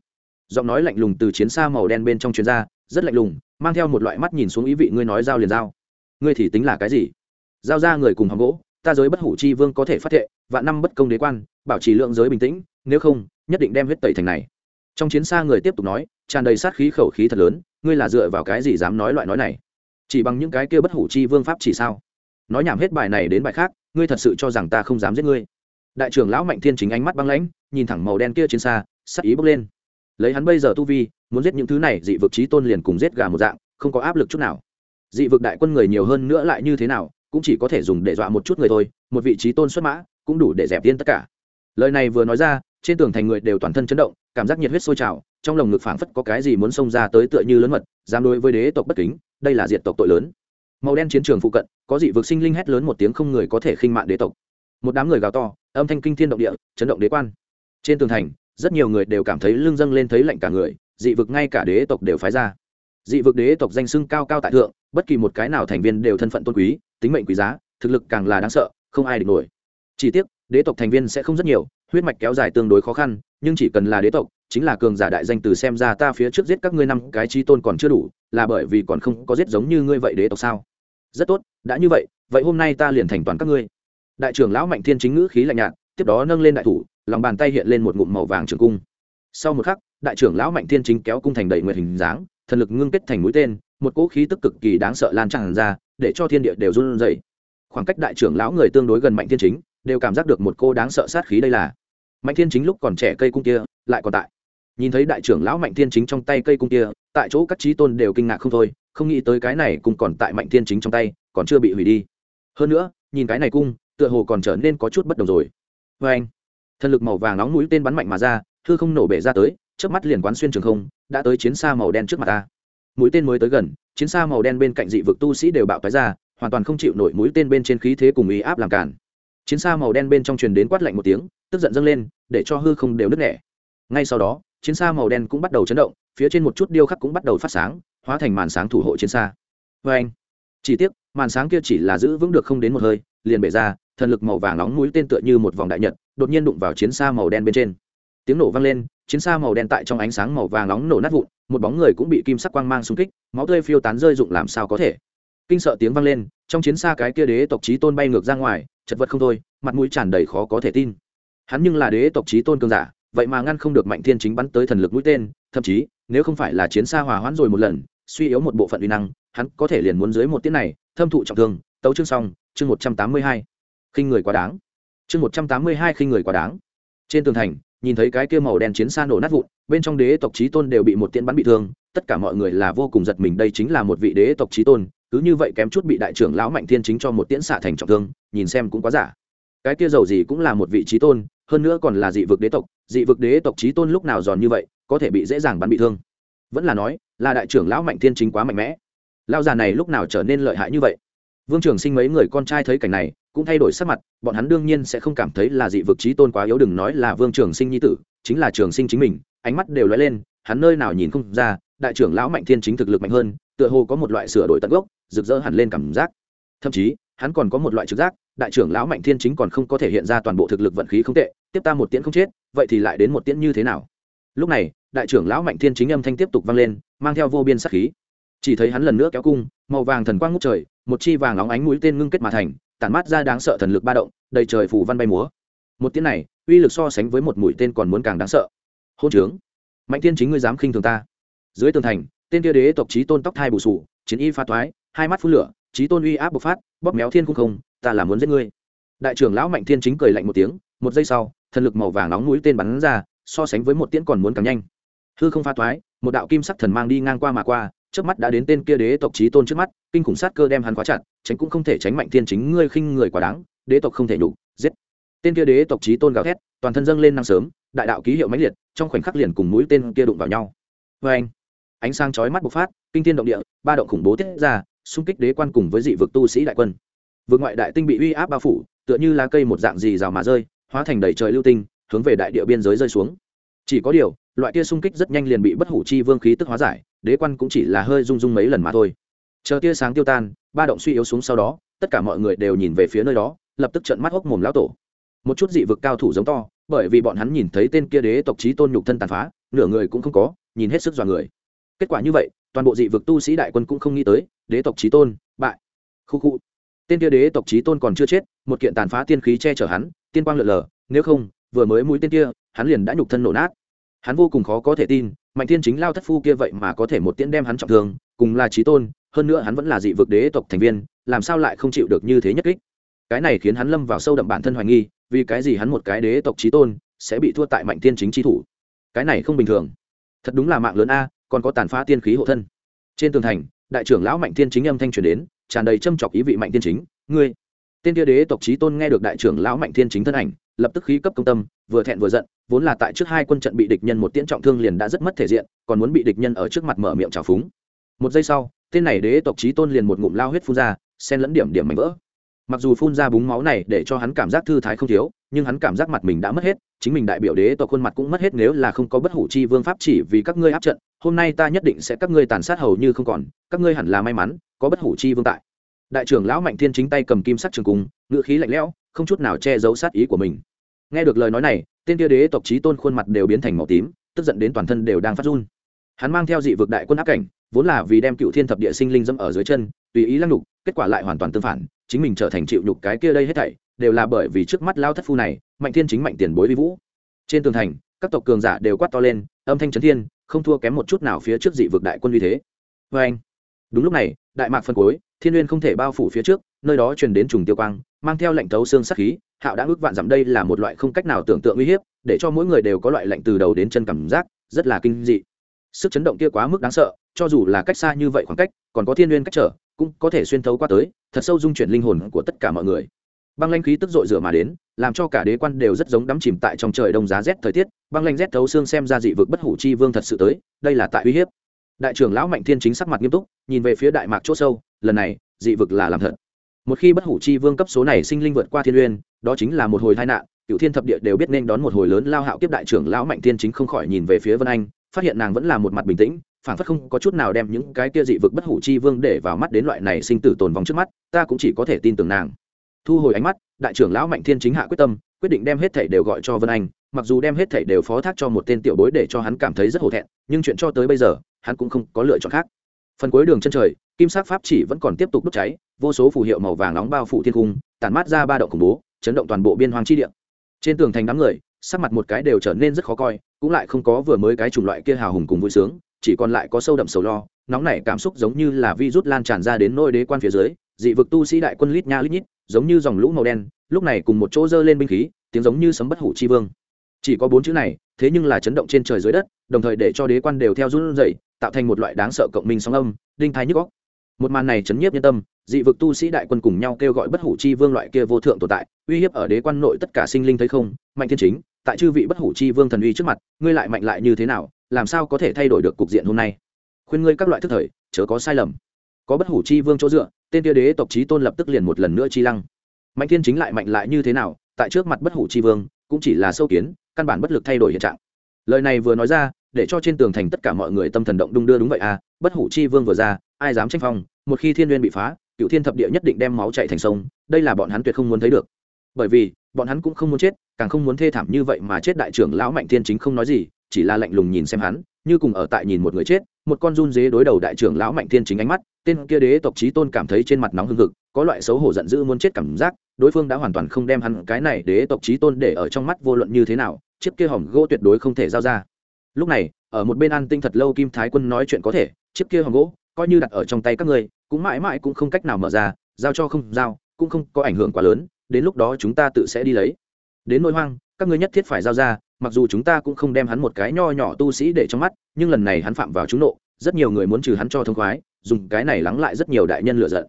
Giọng nói lạnh lùng từ chiến xa màu đen bên trong chuyên gia rất lạnh lùng, mang theo một loại mắt nhìn xuống ý vị ngươi nói giao liền giao. Ngươi thì tính là cái gì? Giao ra người cùng hòm gỗ, ta giới bất hủ chi vương có thể phát thệ, vạn năm bất công đế quan, bảo trì lượng giới bình tĩnh, nếu không, nhất định đem huyết tẩy thành này trong chiến xa người tiếp tục nói, tràn đầy sát khí khẩu khí thật lớn, ngươi là dựa vào cái gì dám nói loại nói này? Chỉ bằng những cái kia bất hủ chi vương pháp chỉ sao? Nói nhảm hết bài này đến bài khác, ngươi thật sự cho rằng ta không dám giết ngươi? Đại trưởng lão mạnh thiên chính ánh mắt băng lãnh, nhìn thẳng màu đen kia trên xa, sắc ý bốc lên. Lấy hắn bây giờ tu vi, muốn giết những thứ này, dị vực trí tôn liền cùng giết gà một dạng, không có áp lực chút nào. Dị vực đại quân người nhiều hơn nữa lại như thế nào, cũng chỉ có thể dùng để dọa một chút người thôi, một vị trí tôn xuất mã, cũng đủ để dẹp tiên tất cả. Lời này vừa nói ra trên tường thành người đều toàn thân chấn động, cảm giác nhiệt huyết sôi trào, trong lồng ngực phảng phất có cái gì muốn xông ra tới tựa như lớn mật, dám đối với đế tộc bất kính, đây là diệt tộc tội lớn. Màu đen chiến trường phụ cận, có dị vực sinh linh hét lớn một tiếng không người có thể khinh mạn đế tộc. Một đám người gào to, âm thanh kinh thiên động địa, chấn động đế quan. Trên tường thành, rất nhiều người đều cảm thấy lưng dâng lên thấy lạnh cả người, dị vực ngay cả đế tộc đều phái ra. Dị vực đế tộc danh sưng cao cao tại thượng, bất kỳ một cái nào thành viên đều thân phận tôn quý, tính mệnh quý giá, thực lực càng là đáng sợ, không ai địch nổi. Chỉ tiếc, đế tộc thành viên sẽ không rất nhiều huyết mạch kéo dài tương đối khó khăn, nhưng chỉ cần là đế tộc, chính là cường giả đại danh từ xem ra ta phía trước giết các ngươi năm cái chi tôn còn chưa đủ, là bởi vì còn không có giết giống như ngươi vậy đế tộc sao? Rất tốt, đã như vậy vậy hôm nay ta liền thành toàn các ngươi. Đại trưởng lão mạnh thiên chính ngữ khí lạnh nhạt, tiếp đó nâng lên đại thủ, lòng bàn tay hiện lên một ngụm màu vàng trường cung. Sau một khắc, đại trưởng lão mạnh thiên chính kéo cung thành đầy nguyệt hình dáng, thần lực ngưng kết thành mũi tên, một cỗ khí tức cực kỳ đáng sợ lan tràn ra, để cho thiên địa đều run rẩy. Khoảng cách đại trưởng lão người tương đối gần mạnh thiên chính, đều cảm giác được một cô đáng sợ sát khí đây là mạnh thiên chính lúc còn trẻ cây cung kia lại còn tại. Nhìn thấy đại trưởng lão mạnh thiên chính trong tay cây cung kia, tại chỗ các trí tôn đều kinh ngạc không thôi, không nghĩ tới cái này cung còn tại mạnh thiên chính trong tay, còn chưa bị hủy đi. Hơn nữa, nhìn cái này cung, tựa hồ còn trở nên có chút bất đồng rồi. Vê anh thần lực màu vàng nóng mũi tên bắn mạnh mà ra thư không nổ bể ra tới trước mắt liền quán xuyên trường không, đã tới chiến xa màu đen trước mặt ta. Mũi tên mới tới gần, chiến xa màu đen bên cạnh dị vực tu sĩ đều bạo tái ra, hoàn toàn không chịu nổi mũi tên bên trên khí thế cùng ý áp làm cản chiến xa màu đen bên trong truyền đến quát lạnh một tiếng, tức giận dâng lên, để cho hư không đều nứt nẻ. Ngay sau đó, chiến xa màu đen cũng bắt đầu chấn động, phía trên một chút điêu khắc cũng bắt đầu phát sáng, hóa thành màn sáng thủ hộ chiến xa. Vê anh, chỉ tiếc, màn sáng kia chỉ là giữ vững được không đến một hơi, liền bể ra, thần lực màu vàng nóng mũi tên tựa như một vòng đại nhật, đột nhiên đụng vào chiến xa màu đen bên trên. Tiếng nổ vang lên, chiến xa màu đen tại trong ánh sáng màu vàng nóng nổ nát vụn, một bóng người cũng bị kim sắc quang mang xung kích, máu tươi phiêu tán rơi rụng làm sao có thể. Kinh sợ tiếng vang lên trong chiến xa cái kia đế tộc chí tôn bay ngược ra ngoài, chật vật không thôi, mặt mũi tràn đầy khó có thể tin. Hắn nhưng là đế tộc chí tôn cường giả, vậy mà ngăn không được mạnh thiên chính bắn tới thần lực mũi tên, thậm chí, nếu không phải là chiến xa hòa hoãn rồi một lần, suy yếu một bộ phận uy năng, hắn có thể liền muốn dưới một tiết này, thâm thụ trọng thương, tấu chương xong, chương một trăm tám mươi hai. Khinh người quá đáng. Chương một trăm tám mươi hai khinh người quá đáng. Trên tường thành, nhìn thấy cái kia màu đen chiến xa nổ nát vụn, bên trong đế tộc trí tôn đều bị một tiễn bắn bị thương, tất cả mọi người là vô cùng giật mình, đây chính là một vị đế tộc trí tôn cứ như vậy kém chút bị đại trưởng lão mạnh thiên chính cho một tiễn xạ thành trọng thương, nhìn xem cũng quá giả. Cái kia giàu gì cũng là một vị trí tôn, hơn nữa còn là dị vực đế tộc, dị vực đế tộc trí tôn lúc nào giòn như vậy, có thể bị dễ dàng bắn bị thương. Vẫn là nói, là đại trưởng lão mạnh thiên chính quá mạnh mẽ. Lao già này lúc nào trở nên lợi hại như vậy? Vương trường sinh mấy người con trai thấy cảnh này, cũng thay đổi sắc mặt, bọn hắn đương nhiên sẽ không cảm thấy là dị vực trí tôn quá yếu, đừng nói là vương trường sinh nhi tử, chính là trường sinh chính mình, ánh mắt đều lóe lên, hắn nơi nào nhìn không ra, đại trưởng lão mạnh thiên chính thực lực mạnh hơn tựa hồ có một loại sửa đổi tận gốc, rực rỡ hẳn lên cảm giác. Thậm chí, hắn còn có một loại trực giác, đại trưởng lão mạnh thiên chính còn không có thể hiện ra toàn bộ thực lực vận khí không tệ, tiếp ta một tiễn không chết, vậy thì lại đến một tiễn như thế nào? Lúc này, đại trưởng lão mạnh thiên chính âm thanh tiếp tục vang lên, mang theo vô biên sắc khí. Chỉ thấy hắn lần nữa kéo cung, màu vàng thần quang ngút trời, một chi vàng óng ánh mũi tên ngưng kết mà thành, tản mát ra đáng sợ thần lực ba động, đầy trời phủ văn bay múa. Một tiếng này, uy lực so sánh với một mũi tên còn muốn càng đáng sợ. Hôn trướng. Mạnh tiên chính ngươi dám khinh thường ta. Dưới tường thành tên kia đế tộc trí tôn tóc thai bù sù, chiến y pha toái hai mắt phun lửa trí tôn uy áp bộc phát, bóp méo thiên cung không, ta là muốn giết ngươi. Đại trưởng lão mạnh thiên chính cười lạnh một tiếng, một giây sau, thần lực màu vàng nóng mũi tên bắn ra, so sánh với một tiễn còn muốn càng nhanh. Hư không pha toái một đạo kim sắc thần mang đi ngang qua mà qua trước mắt đã đến tên kia đế tộc trí tôn trước mắt, kinh khủng sát cơ đem hắn khóa chặt, tránh cũng không thể tránh mạnh thiên chính ngươi khinh người quá đáng, đế tộc không thể nhục, giết. Tên kia đế tộc trí tôn gào thét, toàn thân dâng lên năng sớm, đại đạo ký hiệu mãnh liệt, trong khoảnh khắc liền cùng mũi tên kia đụng vào nhau. Vê anh ánh sáng chói mắt bộc phát, kinh thiên động địa, ba động khủng bố tiết ra, xung kích đế quan cùng với dị vực tu sĩ đại quân. Vượt ngoại đại tinh bị uy áp bao phủ, tựa như lá cây một dạng gì rào mà rơi, hóa thành đầy trời lưu tinh, hướng về đại địa biên giới rơi xuống. Chỉ có điều, loại kia xung kích rất nhanh liền bị bất hủ chi vương khí tức hóa giải, đế quan cũng chỉ là hơi rung rung mấy lần mà thôi. Chờ tia sáng tiêu tan, ba động suy yếu xuống sau đó, tất cả mọi người đều nhìn về phía nơi đó, lập tức trận mắt hốc mồm lão tổ. Một chút dị vực cao thủ giống to, bởi vì bọn hắn nhìn thấy tên kia đế tộc trí tôn nhục thân tàn phá, nửa người cũng không có, nhìn hết sức dọa người kết quả như vậy, toàn bộ dị vực tu sĩ đại quân cũng không nghĩ tới, đế tộc trí tôn, bại. Khu khu. Tên kia đế tộc trí tôn còn chưa chết, một kiện tàn phá tiên khí che chở hắn, tiên quang lượn lờ, nếu không, vừa mới mũi tên kia, hắn liền đã nhục thân nổ nát. Hắn vô cùng khó có thể tin, mạnh thiên chính lao thất phu kia vậy mà có thể một tiễn đem hắn trọng thương, cùng là trí tôn, hơn nữa hắn vẫn là dị vực đế tộc thành viên, làm sao lại không chịu được như thế nhất kích? Cái này khiến hắn lâm vào sâu đậm bản thân hoài nghi, vì cái gì hắn một cái đế tộc trí tôn sẽ bị thua tại mạnh tiên chính trí thủ? Cái này không bình thường. Thật đúng là mạng lớn a còn có tàn phá tiên khí hộ thân. Trên tường thành, đại trưởng lão mạnh thiên chính âm thanh truyền đến, tràn đầy châm chọc ý vị mạnh thiên chính, ngươi! Tên kia đế tộc trí tôn nghe được đại trưởng lão mạnh thiên chính thân ảnh, lập tức khí cấp công tâm, vừa thẹn vừa giận, vốn là tại trước hai quân trận bị địch nhân một tiễn trọng thương liền đã rất mất thể diện, còn muốn bị địch nhân ở trước mặt mở miệng trào phúng. Một giây sau, tên này đế tộc trí tôn liền một ngụm lao huyết phun ra, xen lẫn điểm điểm mảnh vỡ. Mặc dù phun ra búng máu này để cho hắn cảm giác thư thái không thiếu nhưng hắn cảm giác mặt mình đã mất hết, chính mình đại biểu đế tộc khuôn mặt cũng mất hết nếu là không có bất hủ chi vương pháp chỉ vì các ngươi áp trận, hôm nay ta nhất định sẽ các ngươi tàn sát hầu như không còn, các ngươi hẳn là may mắn, có bất hủ chi vương tại. Đại trưởng lão mạnh thiên chính tay cầm kim sắc trường cung ngự khí lạnh lẽo, không chút nào che giấu sát ý của mình. Nghe được lời nói này, tên kia đế tộc trí tôn khuôn mặt đều biến thành màu tím, tức giận đến toàn thân đều đang phát run. Hắn mang theo dị vực đại quân áp cảnh, vốn là vì đem cựu thiên thập địa sinh linh dẫm ở dưới chân, tùy ý lăng nhục kết quả lại hoàn toàn tương phản, chính mình trở thành chịu nhục cái kia đây hết thảy đều là bởi vì trước mắt lao thất phu này, mạnh thiên chính mạnh tiền bối vi vũ. Trên tường thành, các tộc cường giả đều quát to lên, âm thanh trấn thiên, không thua kém một chút nào phía trước dị vực đại quân vì thế. Vê anh, đúng lúc này, đại mạc phân cối thiên uyên không thể bao phủ phía trước, nơi đó truyền đến trùng tiêu quang, mang theo lệnh thấu xương sắc khí, hạo đã ước vạn dặm đây là một loại không cách nào tưởng tượng uy hiếp, để cho mỗi người đều có loại lệnh từ đầu đến chân cảm giác, rất là kinh dị. Sức chấn động kia quá mức đáng sợ, cho dù là cách xa như vậy khoảng cách, còn có thiên n cách trở, cũng có thể xuyên thấu qua tới, thật sâu dung chuyển linh hồn của tất cả mọi người băng lanh khí tức dội rửa mà đến, làm cho cả đế quan đều rất giống đắm chìm tại trong trời đông giá rét thời tiết. Băng lanh rét thấu xương xem ra dị vực bất hủ chi vương thật sự tới, đây là tại uy hiếp. Đại trưởng lão mạnh thiên chính sắc mặt nghiêm túc, nhìn về phía đại mạc c h ỗ sâu, lần này, dị vực là làm thật. Một khi bất hủ chi vương cấp số này sinh linh vượt qua thiên uyên, đó chính là một hồi tai nạn, cựu thiên thập địa đều biết nên đón một hồi lớn lao hạo kiếp đại trưởng lão mạnh thiên chính không khỏi nhìn về phía vân anh, phát hiện nàng vẫn là một mặt bình tĩnh phản phất không có chút nào đem những cái kia dị vực bất hủ chi vương để vào mắt đến loại này sinh tử tồn vong trước mắt, ta cũng chỉ có thể tin tưởng nàng thu hồi ánh mắt, đại trưởng lão mạnh thiên chính hạ quyết tâm, quyết định đem hết thảy đều gọi cho vân anh, mặc dù đem hết thảy đều phó thác cho một tên tiểu bối để cho hắn cảm thấy rất hổ thẹn, nhưng chuyện cho tới bây giờ, hắn cũng không có lựa chọn khác. Phần cuối đường chân trời, kim sắc pháp chỉ vẫn còn tiếp tục đốt cháy, vô số phù hiệu màu vàng nóng bao phủ thiên cung, tản mát ra ba động khủng bố, chấn động toàn bộ biên hoang chi địa. Trên tường thành đám người, sắc mặt một cái đều trở nên rất khó coi, cũng lại không có vừa mới cái chủng loại kia hào hùng cùng vui sướng, chỉ còn lại có sâu đậm sầu lo, nóng nảy cảm xúc giống như là virus lan tràn ra đến nôi đế quan phía dưới dị vực tu sĩ đại quân lít nha lít nhít, giống như dòng lũ màu đen, lúc này cùng một chỗ dơ lên binh khí, tiếng giống như sấm bất hủ chi vương. Chỉ có bốn chữ này, thế nhưng là chấn động trên trời dưới đất, đồng thời để cho đế quan đều theo run dậy tạo thành một loại đáng sợ cộng minh sóng âm, đinh thái nhức góc một màn này chấn nhiếp nhân tâm, dị vực tu sĩ đại quân cùng nhau kêu gọi bất hủ chi vương loại kia vô thượng tồn tại, uy hiếp ở đế quan nội tất cả sinh linh thấy không, mạnh thiên chính, tại chư vị bất hủ chi vương thần uy trước mặt, ngươi lại mạnh lại như thế nào, làm sao có thể thay đổi được cục diện hôm nay? Khuyên ngươi các loại thức thời, chớ có sai lầm. Có bất hủ chi vương chỗ dựa tên tia đế tộc trí tôn lập tức liền một lần nữa chi lăng. Mạnh thiên chính lại mạnh lại như thế nào, tại trước mặt bất hủ chi vương, cũng chỉ là sâu kiến, căn bản bất lực thay đổi hiện trạng. Lời này vừa nói ra, để cho trên tường thành tất cả mọi người tâm thần động đung đưa đúng vậy à bất hủ chi vương vừa ra, ai dám tranh phong, một khi thiên n bị phá cựu thiên thập địa nhất định đem máu chạy thành sông, đây là bọn hắn tuyệt không muốn thấy được. Bởi vì, bọn hắn cũng không muốn chết, càng không muốn thê thảm như vậy mà chết đại trưởng lão mạnh thiên chính không nói gì, chỉ là lạnh lùng nhìn xem hắn, như cùng ở tại nhìn một người chết một con run dế đối đầu đại trưởng lão mạnh thiên chính ánh mắt, tên kia đế tộc trí tôn cảm thấy trên mặt nóng hưng hực, có loại xấu hổ giận dữ muốn chết cảm giác, đối phương đã hoàn toàn không đem hắn, cái này đế tộc trí tôn để ở trong mắt vô luận như thế nào, chiếc kia hỏng gỗ tuyệt đối không thể giao ra. Lúc này, ở một bên an tinh thật lâu kim thái quân nói chuyện có thể, chiếc kia hỏng gỗ, coi như đặt ở trong tay các ngươi, cũng mãi mãi cũng không cách nào mở ra, giao cho không giao, cũng không có ảnh hưởng quá lớn, đến lúc đó chúng ta tự sẽ đi lấy. Đến nỗi hoang, các ngươi nhất thiết phải giao ra mặc dù chúng ta cũng không đem hắn một cái nho nhỏ tu sĩ để trong mắt, nhưng lần này hắn phạm vào chúng nộ, rất nhiều người muốn trừ hắn cho thông khoái, dùng cái này lắng lại rất nhiều đại nhân lựa giận.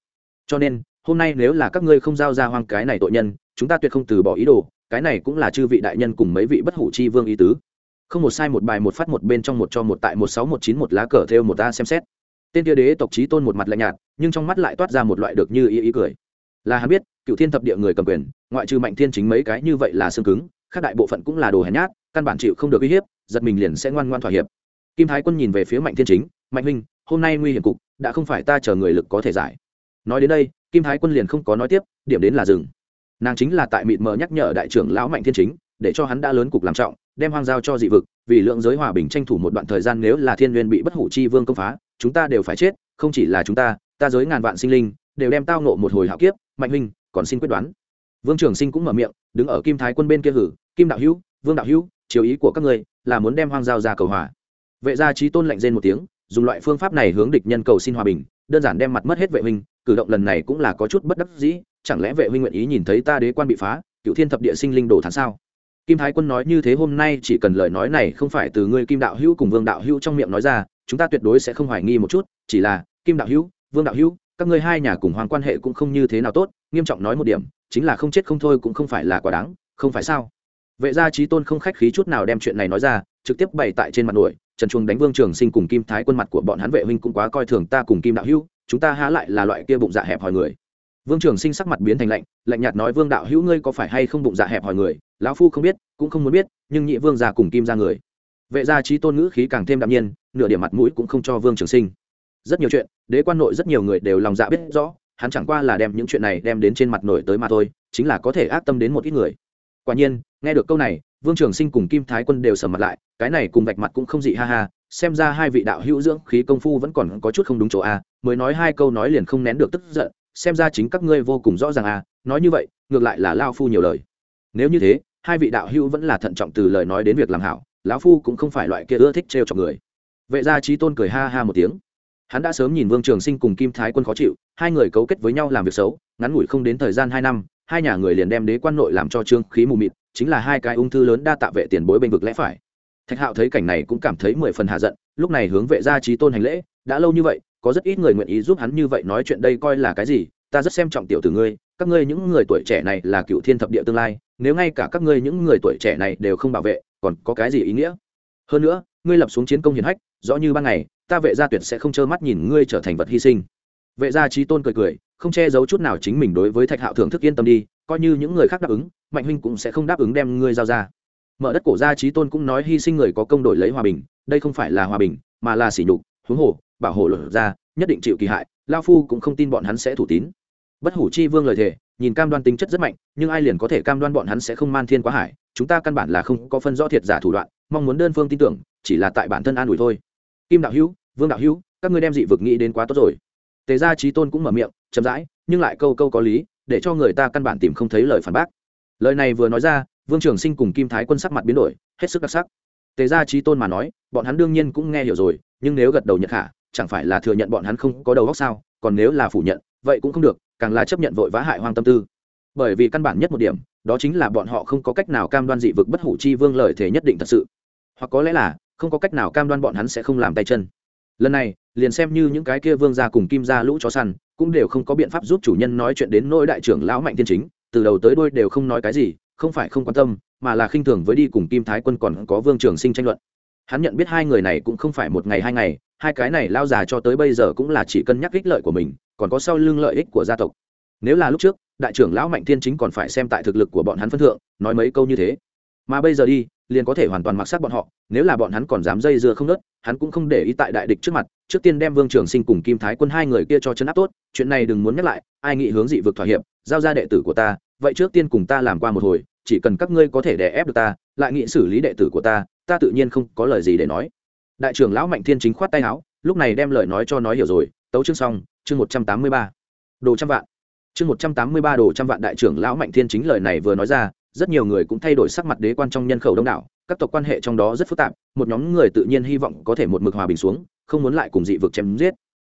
Cho nên, hôm nay nếu là các ngươi không giao ra hoang cái này tội nhân, chúng ta tuyệt không từ bỏ ý đồ, cái này cũng là chư vị đại nhân cùng mấy vị bất hủ chi vương ý tứ. Không một sai một bài một phát một bên trong một cho một tại một sáu một chín một lá cờ theo một ta xem xét. Tên kia đế tộc trí tôn một mặt lạnh nhạt, nhưng trong mắt lại toát ra một loại được như ý ý cười. Là hắn biết, cựu thiên thập địa người cầm quyền, ngoại trừ mạnh thiên chính mấy cái như vậy là xương cứng, khác đại bộ phận cũng là đồ hèn nhát căn bản chịu không được uy hiếp, giật mình liền sẽ ngoan ngoan thỏa hiệp. Kim thái quân nhìn về phía mạnh thiên chính, mạnh huynh, hôm nay nguy hiểm cục, đã không phải ta chờ người lực có thể giải. Nói đến đây, kim thái quân liền không có nói tiếp, điểm đến là dừng. Nàng chính là tại mịt mờ nhắc nhở đại trưởng lão mạnh thiên chính, để cho hắn đã lớn cục làm trọng, đem hoang giao cho dị vực, vì lượng giới hòa bình tranh thủ một đoạn thời gian nếu là thiên n bị bất hủ chi vương công phá, chúng ta đều phải chết, không chỉ là chúng ta ta giới ngàn vạn sinh linh, đều đem tao nộ một hồi hạo kiếp, mạnh huynh, còn xin quyết đoán. Vương trường sinh cũng mở miệng, đứng ở kim thái quân bên kia hử, kim đạo hữu, vương đạo hữu chiều ý của các ngươi là muốn đem hoang giao ra cầu hòa. Vệ gia trí tôn lạnh rên một tiếng, dùng loại phương pháp này hướng địch nhân cầu xin hòa bình, đơn giản đem mặt mất hết vệ huynh, cử động lần này cũng là có chút bất đắc dĩ, chẳng lẽ vệ huynh nguyện ý nhìn thấy ta đế quan bị phá, cựu thiên thập địa sinh linh đồ thán sao? Kim thái quân nói như thế hôm nay chỉ cần lời nói này không phải từ ngươi kim đạo hữu cùng vương đạo hữu trong miệng nói ra, chúng ta tuyệt đối sẽ không hoài nghi một chút, chỉ là, kim đạo hữu, vương đạo hữu, các ngươi hai nhà cùng hoàng quan hệ cũng không như thế nào tốt, nghiêm trọng nói một điểm, chính là không chết không thôi cũng không phải là quá đáng, không phải sao? Vệ gia trí tôn không khách khí chút nào đem chuyện này nói ra, trực tiếp bày tại trên mặt nổi trần chuồng đánh vương trường sinh cùng kim thái quân mặt của bọn hắn vệ huynh cũng quá coi thường ta cùng kim đạo hữu, chúng ta há lại là loại kia bụng dạ hẹp hòi người. Vương trường sinh sắc mặt biến thành lạnh lạnh nhạt nói, vương đạo hữu, ngươi có phải hay không bụng dạ hẹp hòi người? Lão phu không biết, cũng không muốn biết, nhưng nhị vương già cùng kim ra người. Vệ gia trí tôn ngữ khí càng thêm đạm nhiên, nửa điểm mặt mũi cũng không cho vương trường sinh. Rất nhiều chuyện, đế quan nội rất nhiều người đều lòng dạ biết rõ, hắn chẳng qua là đem những chuyện này đem đến trên mặt nổi tới mà thôi, chính là có thể ác tâm đến một ít người. Quả nhiên nghe được câu này, vương trường sinh cùng kim thái quân đều sầm mặt lại, cái này cùng vạch mặt cũng không dị ha ha, xem ra hai vị đạo hữu dưỡng khí công phu vẫn còn có chút không đúng chỗ a, mới nói hai câu nói liền không nén được tức giận, xem ra chính các ngươi vô cùng rõ ràng a, nói như vậy, ngược lại là lao phu nhiều lời. Nếu như thế, hai vị đạo hữu vẫn là thận trọng từ lời nói đến việc làm hảo, lão phu cũng không phải loại kia ưa thích trêu chọc người. Vệ gia trí tôn cười ha ha một tiếng. Hắn đã sớm nhìn vương trường sinh cùng kim thái quân khó chịu, hai người cấu kết với nhau làm việc xấu, ngắn ngủi không đến thời gian hai năm, hai nhà người liền đem đế quan nội làm cho trương khí mù mịt chính là hai cái ung thư lớn đa tạ vệ tiền bối bênh vực lẽ phải. Thạch hạo thấy cảnh này cũng cảm thấy mười phần hạ giận, lúc này hướng vệ gia trí tôn hành lễ, đã lâu như vậy, có rất ít người nguyện ý giúp hắn như vậy nói chuyện đây coi là cái gì, ta rất xem trọng tiểu từ ngươi, các ngươi những người tuổi trẻ này là cựu thiên thập địa tương lai, nếu ngay cả các ngươi những người tuổi trẻ này đều không bảo vệ, còn có cái gì ý nghĩa? Hơn nữa, ngươi lập xuống chiến công hiển hách, rõ như ban ngày, ta vệ gia tuyệt sẽ không trơ mắt nhìn ngươi trở thành vật hy sinh. Vệ gia trí tôn cười cười, không che giấu chút nào chính mình đối với thạch hạo thưởng thức yên tâm đi coi như những người khác đáp ứng, mạnh huynh cũng sẽ không đáp ứng đem ngươi giao ra. Mở đất cổ gia trí tôn cũng nói hy sinh người có công đổi lấy hòa bình, đây không phải là hòa bình, mà là sỉ nhục, huống hồ, bảo hộ luật ra nhất định chịu kỳ hại, lao phu cũng không tin bọn hắn sẽ thủ tín. Bất hủ chi vương lời thề, nhìn cam đoan tính chất rất mạnh, nhưng ai liền có thể cam đoan bọn hắn sẽ không man thiên quá hải, chúng ta căn bản là không có phân rõ thiệt giả thủ đoạn, mong muốn đơn phương tin tưởng, chỉ là tại bản thân an ủi thôi. Kim đạo hữu, vương đạo hữu, các ngươi đem dị vực nghĩ đến quá tốt rồi. Tề gia trí tôn cũng mở miệng, chậm rãi, nhưng lại câu câu có lý để cho người ta căn bản tìm không thấy lời phản bác. Lời này vừa nói ra vương trường sinh cùng kim thái quân sắc mặt biến đổi hết sức đặc sắc. Tề gia trí tôn mà nói bọn hắn đương nhiên cũng nghe hiểu rồi nhưng nếu gật đầu nhận khả, chẳng phải là thừa nhận bọn hắn không có đầu góc sao? Còn nếu là phủ nhận vậy cũng không được càng là chấp nhận vội vã hại hoang tâm tư. Bởi vì căn bản nhất một điểm đó chính là bọn họ không có cách nào cam đoan dị vực bất hủ chi vương lời thể nhất định thật sự. Hoặc có lẽ là không có cách nào cam đoan bọn hắn sẽ không làm tay chân. Lần này liền xem như những cái kia vương gia cùng kim gia lũ chó săn cũng đều không có biện pháp giúp chủ nhân nói chuyện đến nỗi đại trưởng lão mạnh thiên chính, từ đầu tới đuôi đều không nói cái gì, không phải không quan tâm, mà là khinh thường với đi cùng kim thái quân còn có vương trường sinh tranh luận. Hắn nhận biết hai người này cũng không phải một ngày hai ngày, hai cái này lao già cho tới bây giờ cũng là chỉ cân nhắc ích lợi của mình, còn có sau lưng lợi ích của gia tộc. Nếu là lúc trước, đại trưởng lão mạnh thiên chính còn phải xem tại thực lực của bọn hắn phân thượng, nói mấy câu như thế. Mà bây giờ đi liền có thể hoàn toàn mặc sát bọn họ, nếu là bọn hắn còn dám dây dưa không nớt, hắn cũng không để ý tại đại địch trước mặt, trước tiên đem vương trường sinh cùng kim thái quân hai người kia cho chân áp tốt, chuyện này đừng muốn nhắc lại, ai nghĩ hướng dị vực thỏa hiệp, giao ra đệ tử của ta, vậy trước tiên cùng ta làm qua một hồi, chỉ cần các ngươi có thể đè ép được ta, lại nghĩ xử lý đệ tử của ta ta tự nhiên không có lời gì để nói. Đại trưởng lão mạnh thiên chính khoát tay áo, lúc này đem lời nói cho nói hiểu rồi, tấu chương xong, chương một trăm tám mươi ba. Đồ trăm vạn. Chương một trăm tám mươi ba đồ trăm vạn đại trưởng lão mạnh thiên chính lời này vừa nói ra rất nhiều người cũng thay đổi sắc mặt đế quan trong nhân khẩu đông đảo, các tộc quan hệ trong đó rất phức tạp, một nhóm người tự nhiên hy vọng có thể một mực hòa bình xuống, không muốn lại cùng dị vực chém giết.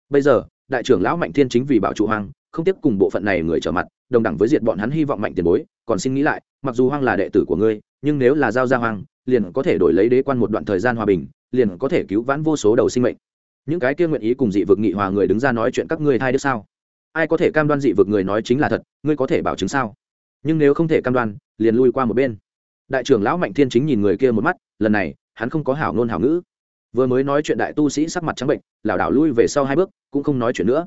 Bây giờ, đại trưởng lão mạnh thiên chính vì bảo trụ hoang, không tiếp cùng bộ phận này người trở mặt, đồng đẳng với diệt bọn hắn hy vọng mạnh tiền bối, còn xin nghĩ lại, mặc dù hoang là đệ tử của ngươi, nhưng nếu là giao ra hoang, liền có thể đổi lấy đế quan một đoạn thời gian hòa bình, liền có thể cứu vãn vô số đầu sinh mệnh. Những cái kia nguyện ý cùng dị vực nghị hòa người đứng ra nói chuyện các ngươi thay được sao? Ai có thể cam đoan dị vực người nói chính là thật, ngươi có thể bảo chứng sao? Nhưng nếu không thể cam đoan, liền lui qua một bên. Đại trưởng lão mạnh thiên chính nhìn người kia một mắt, lần này, hắn không có hảo ngôn hảo ngữ. Vừa mới nói chuyện đại tu sĩ sắc mặt trắng bệnh, lảo đảo lui về sau hai bước, cũng không nói chuyện nữa.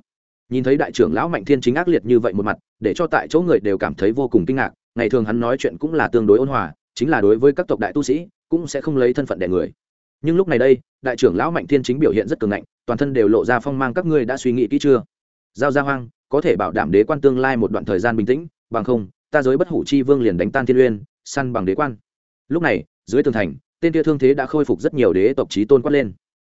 Nhìn thấy đại trưởng lão mạnh thiên chính ác liệt như vậy một mặt, để cho tại chỗ người đều cảm thấy vô cùng kinh ngạc, ngày thường hắn nói chuyện cũng là tương đối ôn hòa, chính là đối với các tộc đại tu sĩ, cũng sẽ không lấy thân phận đẻ người. Nhưng lúc này đây, đại trưởng lão mạnh thiên chính biểu hiện rất cường ngạnh, toàn thân đều lộ ra phong mang, các ngươi đã suy nghĩ kỹ chưa? Giao ra hoang, có thể bảo đảm đế quan tương lai một đoạn thời gian bình tĩnh, bằng không ta giới bất hủ chi vương liền đánh tan thiên uyên, săn bằng đế quan. Lúc này, dưới tường thành, tên kia thương thế đã khôi phục rất nhiều đế tộc trí tôn quát lên.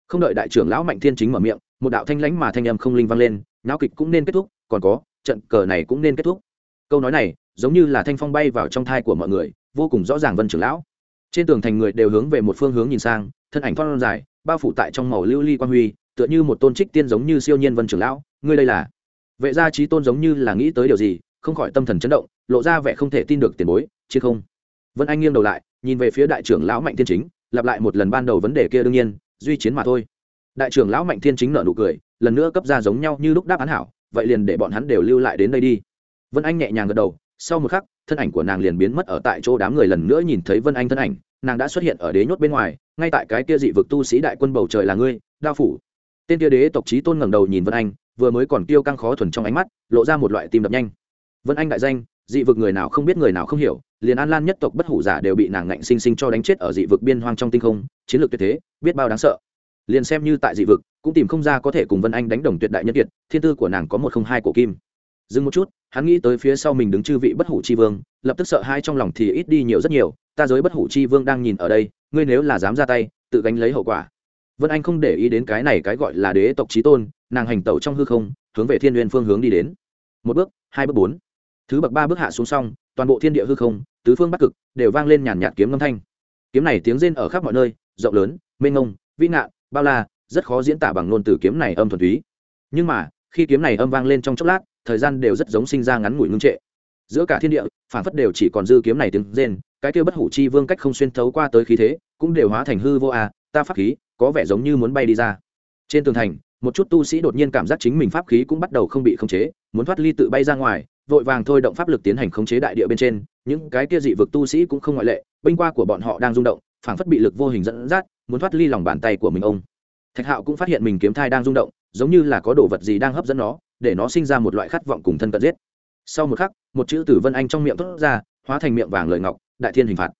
Không đợi đại trưởng lão mạnh thiên chính mở miệng, một đạo thanh lãnh mà thanh âm không linh vang lên, náo kịch cũng nên kết thúc, còn có, trận cờ này cũng nên kết thúc. Câu nói này, giống như là thanh phong bay vào trong thai của mọi người, vô cùng rõ ràng vân trưởng lão. Trên tường thành người đều hướng về một phương hướng nhìn sang, thân ảnh thoát dài, bao phủ tại trong màu lưu ly li quan huy, tựa như một tôn trích tiên giống như siêu nhiên vân trưởng lão. Ngươi đây là? Vệ gia trí tôn giống như là nghĩ tới điều gì không khỏi tâm thần chấn động, lộ ra vẻ không thể tin được tiền bối, chứ không. Vân anh nghiêng đầu lại, nhìn về phía đại trưởng lão mạnh thiên chính, lặp lại một lần ban đầu vấn đề kia đương nhiên, duy chiến mà thôi. Đại trưởng lão mạnh thiên chính nợ nụ cười, lần nữa cấp ra giống nhau như lúc đáp án hảo, vậy liền để bọn hắn đều lưu lại đến đây đi. Vân anh nhẹ nhàng gật đầu, sau một khắc, thân ảnh của nàng liền biến mất ở tại chỗ đám người lần nữa nhìn thấy vân anh thân ảnh, nàng đã xuất hiện ở đế nhốt bên ngoài, ngay tại cái kia dị vực tu sĩ đại quân bầu trời là ngươi, đao phủ. Tên kia đế tộc trí tôn ngẩng đầu nhìn vân anh, vừa mới còn tiêu căng khó thuần trong ánh mắt, lộ ra một loại tim đập nhanh vân anh đại danh, dị vực người nào không biết người nào không hiểu, liền an lan nhất tộc bất hủ giả đều bị nàng ngạnh sinh sinh cho đánh chết ở dị vực biên hoang trong tinh không, chiến lược tuyệt thế, biết bao đáng sợ. Liền xem như tại dị vực, cũng tìm không ra có thể cùng vân anh đánh đồng tuyệt đại nhân kiệt, thiên tư của nàng có một không hai cổ kim. Dừng một chút, hắn nghĩ tới phía sau mình đứng chư vị bất hủ chi vương, lập tức sợ hai trong lòng thì ít đi nhiều rất nhiều, ta giới bất hủ chi vương đang nhìn ở đây, ngươi nếu là dám ra tay, tự gánh lấy hậu quả. Vân anh không để ý đến cái này cái gọi là đế tộc trí tôn, nàng hành tẩu trong hư không, hướng về thiên n phương hướng đi đến. Một bước, hai bước, bốn thứ bậc ba bước hạ xuống xong, toàn bộ thiên địa hư không, tứ phương bắc cực, đều vang lên nhàn nhạt kiếm ngâm thanh. Kiếm này tiếng rên ở khắp mọi nơi, rộng lớn, mênh ngông vĩ ngạn, bao la, rất khó diễn tả bằng ngôn từ kiếm này âm thuần túy. Nhưng mà, khi kiếm này âm vang lên trong chốc lát, thời gian đều rất giống sinh ra ngắn ngủi ngưng trệ. Giữa cả thiên địa, phản phất đều chỉ còn dư kiếm này tiếng rên, cái kia bất hủ chi vương cách không xuyên thấu qua tới khí thế, cũng đều hóa thành hư vô à. ta pháp khí, có vẻ giống như muốn bay đi ra. Trên tường thành, một chút tu sĩ đột nhiên cảm giác chính mình pháp khí cũng bắt đầu không bị khống chế, muốn thoát ly tự bay ra ngoài vội vàng thôi động pháp lực tiến hành khống chế đại địa bên trên, những cái kia dị vực tu sĩ cũng không ngoại lệ, binh qua của bọn họ đang rung động, phảng phất bị lực vô hình dẫn dắt, muốn thoát ly lòng bàn tay của mình ông. Thạch hạo cũng phát hiện mình kiếm thai đang rung động, giống như là có đồ vật gì đang hấp dẫn nó, để nó sinh ra một loại khát vọng cùng thân cận giết. Sau một khắc, một chữ từ vân anh trong miệng thốt ra, hóa thành miệng vàng lời ngọc, đại thiên hình phạt.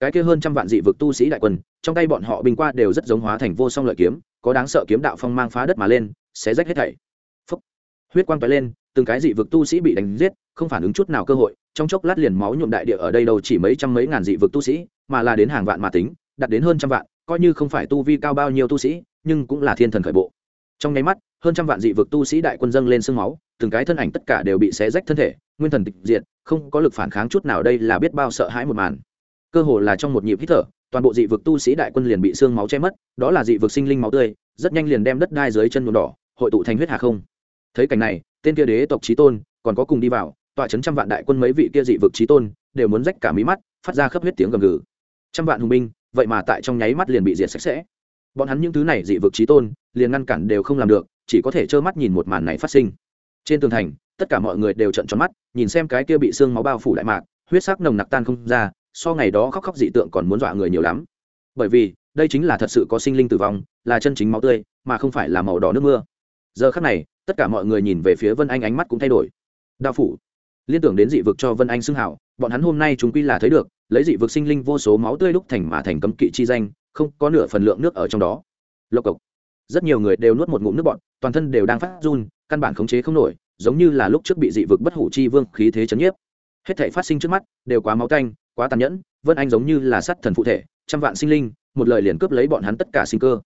Cái kia hơn trăm vạn dị vực tu sĩ đại quân, trong tay bọn họ binh qua đều rất giống hóa thành vô song lợi kiếm, có đáng sợ kiếm đạo phong mang phá đất mà lên sẽ rách hết thảy. Phúc. huyết quang tóe lên từng cái dị vực tu sĩ bị đánh giết, không phản ứng chút nào cơ hội, trong chốc lát liền máu nhuộm đại địa ở đây đâu chỉ mấy trăm mấy ngàn dị vực tu sĩ, mà là đến hàng vạn mà tính, đạt đến hơn trăm vạn, coi như không phải tu vi cao bao nhiêu tu sĩ, nhưng cũng là thiên thần khởi bộ. Trong nháy mắt, hơn trăm vạn dị vực tu sĩ đại quân dâng lên sương máu, từng cái thân ảnh tất cả đều bị xé rách thân thể, nguyên thần tịch diệt, không có lực phản kháng chút nào đây là biết bao sợ hãi một màn. Cơ hồ là trong một nhịp hít thở, toàn bộ dị vực tu sĩ đại quân liền bị xương máu che mất, đó là dị vực sinh linh máu tươi, rất nhanh liền đem đất đai dưới chân nhuộm đỏ, hội tụ thành huyết hà không. Thấy cảnh này tên kia đế tộc trí tôn, còn có cùng đi vào, tọa chấn trăm vạn đại quân mấy vị kia dị vực trí tôn, đều muốn rách cả mí mắt, phát ra khắp huyết tiếng gầm gừ. Trăm vạn hùng binh, vậy mà tại trong nháy mắt liền bị diệt sạch sẽ. Bọn hắn những thứ này dị vực trí tôn, liền ngăn cản đều không làm được, chỉ có thể trơ mắt nhìn một màn này phát sinh. Trên tường thành, tất cả mọi người đều trận tròn mắt, nhìn xem cái kia bị xương máu bao phủ đại mạc, huyết sắc nồng nặc tan không ra, so ngày đó khóc khóc dị tượng còn muốn dọa người nhiều lắm. Bởi vì, đây chính là thật sự có sinh linh tử vong, là chân chính máu tươi, mà không phải là màu đỏ nước mưa. Giờ khắc này tất cả mọi người nhìn về phía vân anh ánh mắt cũng thay đổi. Đao phủ, liên tưởng đến dị vực cho vân anh xưng hảo, bọn hắn hôm nay chúng quy là thấy được, lấy dị vực sinh linh vô số máu tươi đúc thành mà thành cấm kỵ chi danh, không có nửa phần lượng nước ở trong đó. Lộc cộc, rất nhiều người đều nuốt một ngụm nước bọn toàn thân đều đang phát run, căn bản khống chế không nổi, giống như là lúc trước bị dị vực bất hủ chi vương khí thế chấn nhiếp. Hết thể phát sinh trước mắt, đều quá máu tanh, quá tàn nhẫn, vân anh giống như là sát thần phụ thể, trăm vạn sinh linh, một lời liền cướp lấy bọn hắn tất cả sinh cơ.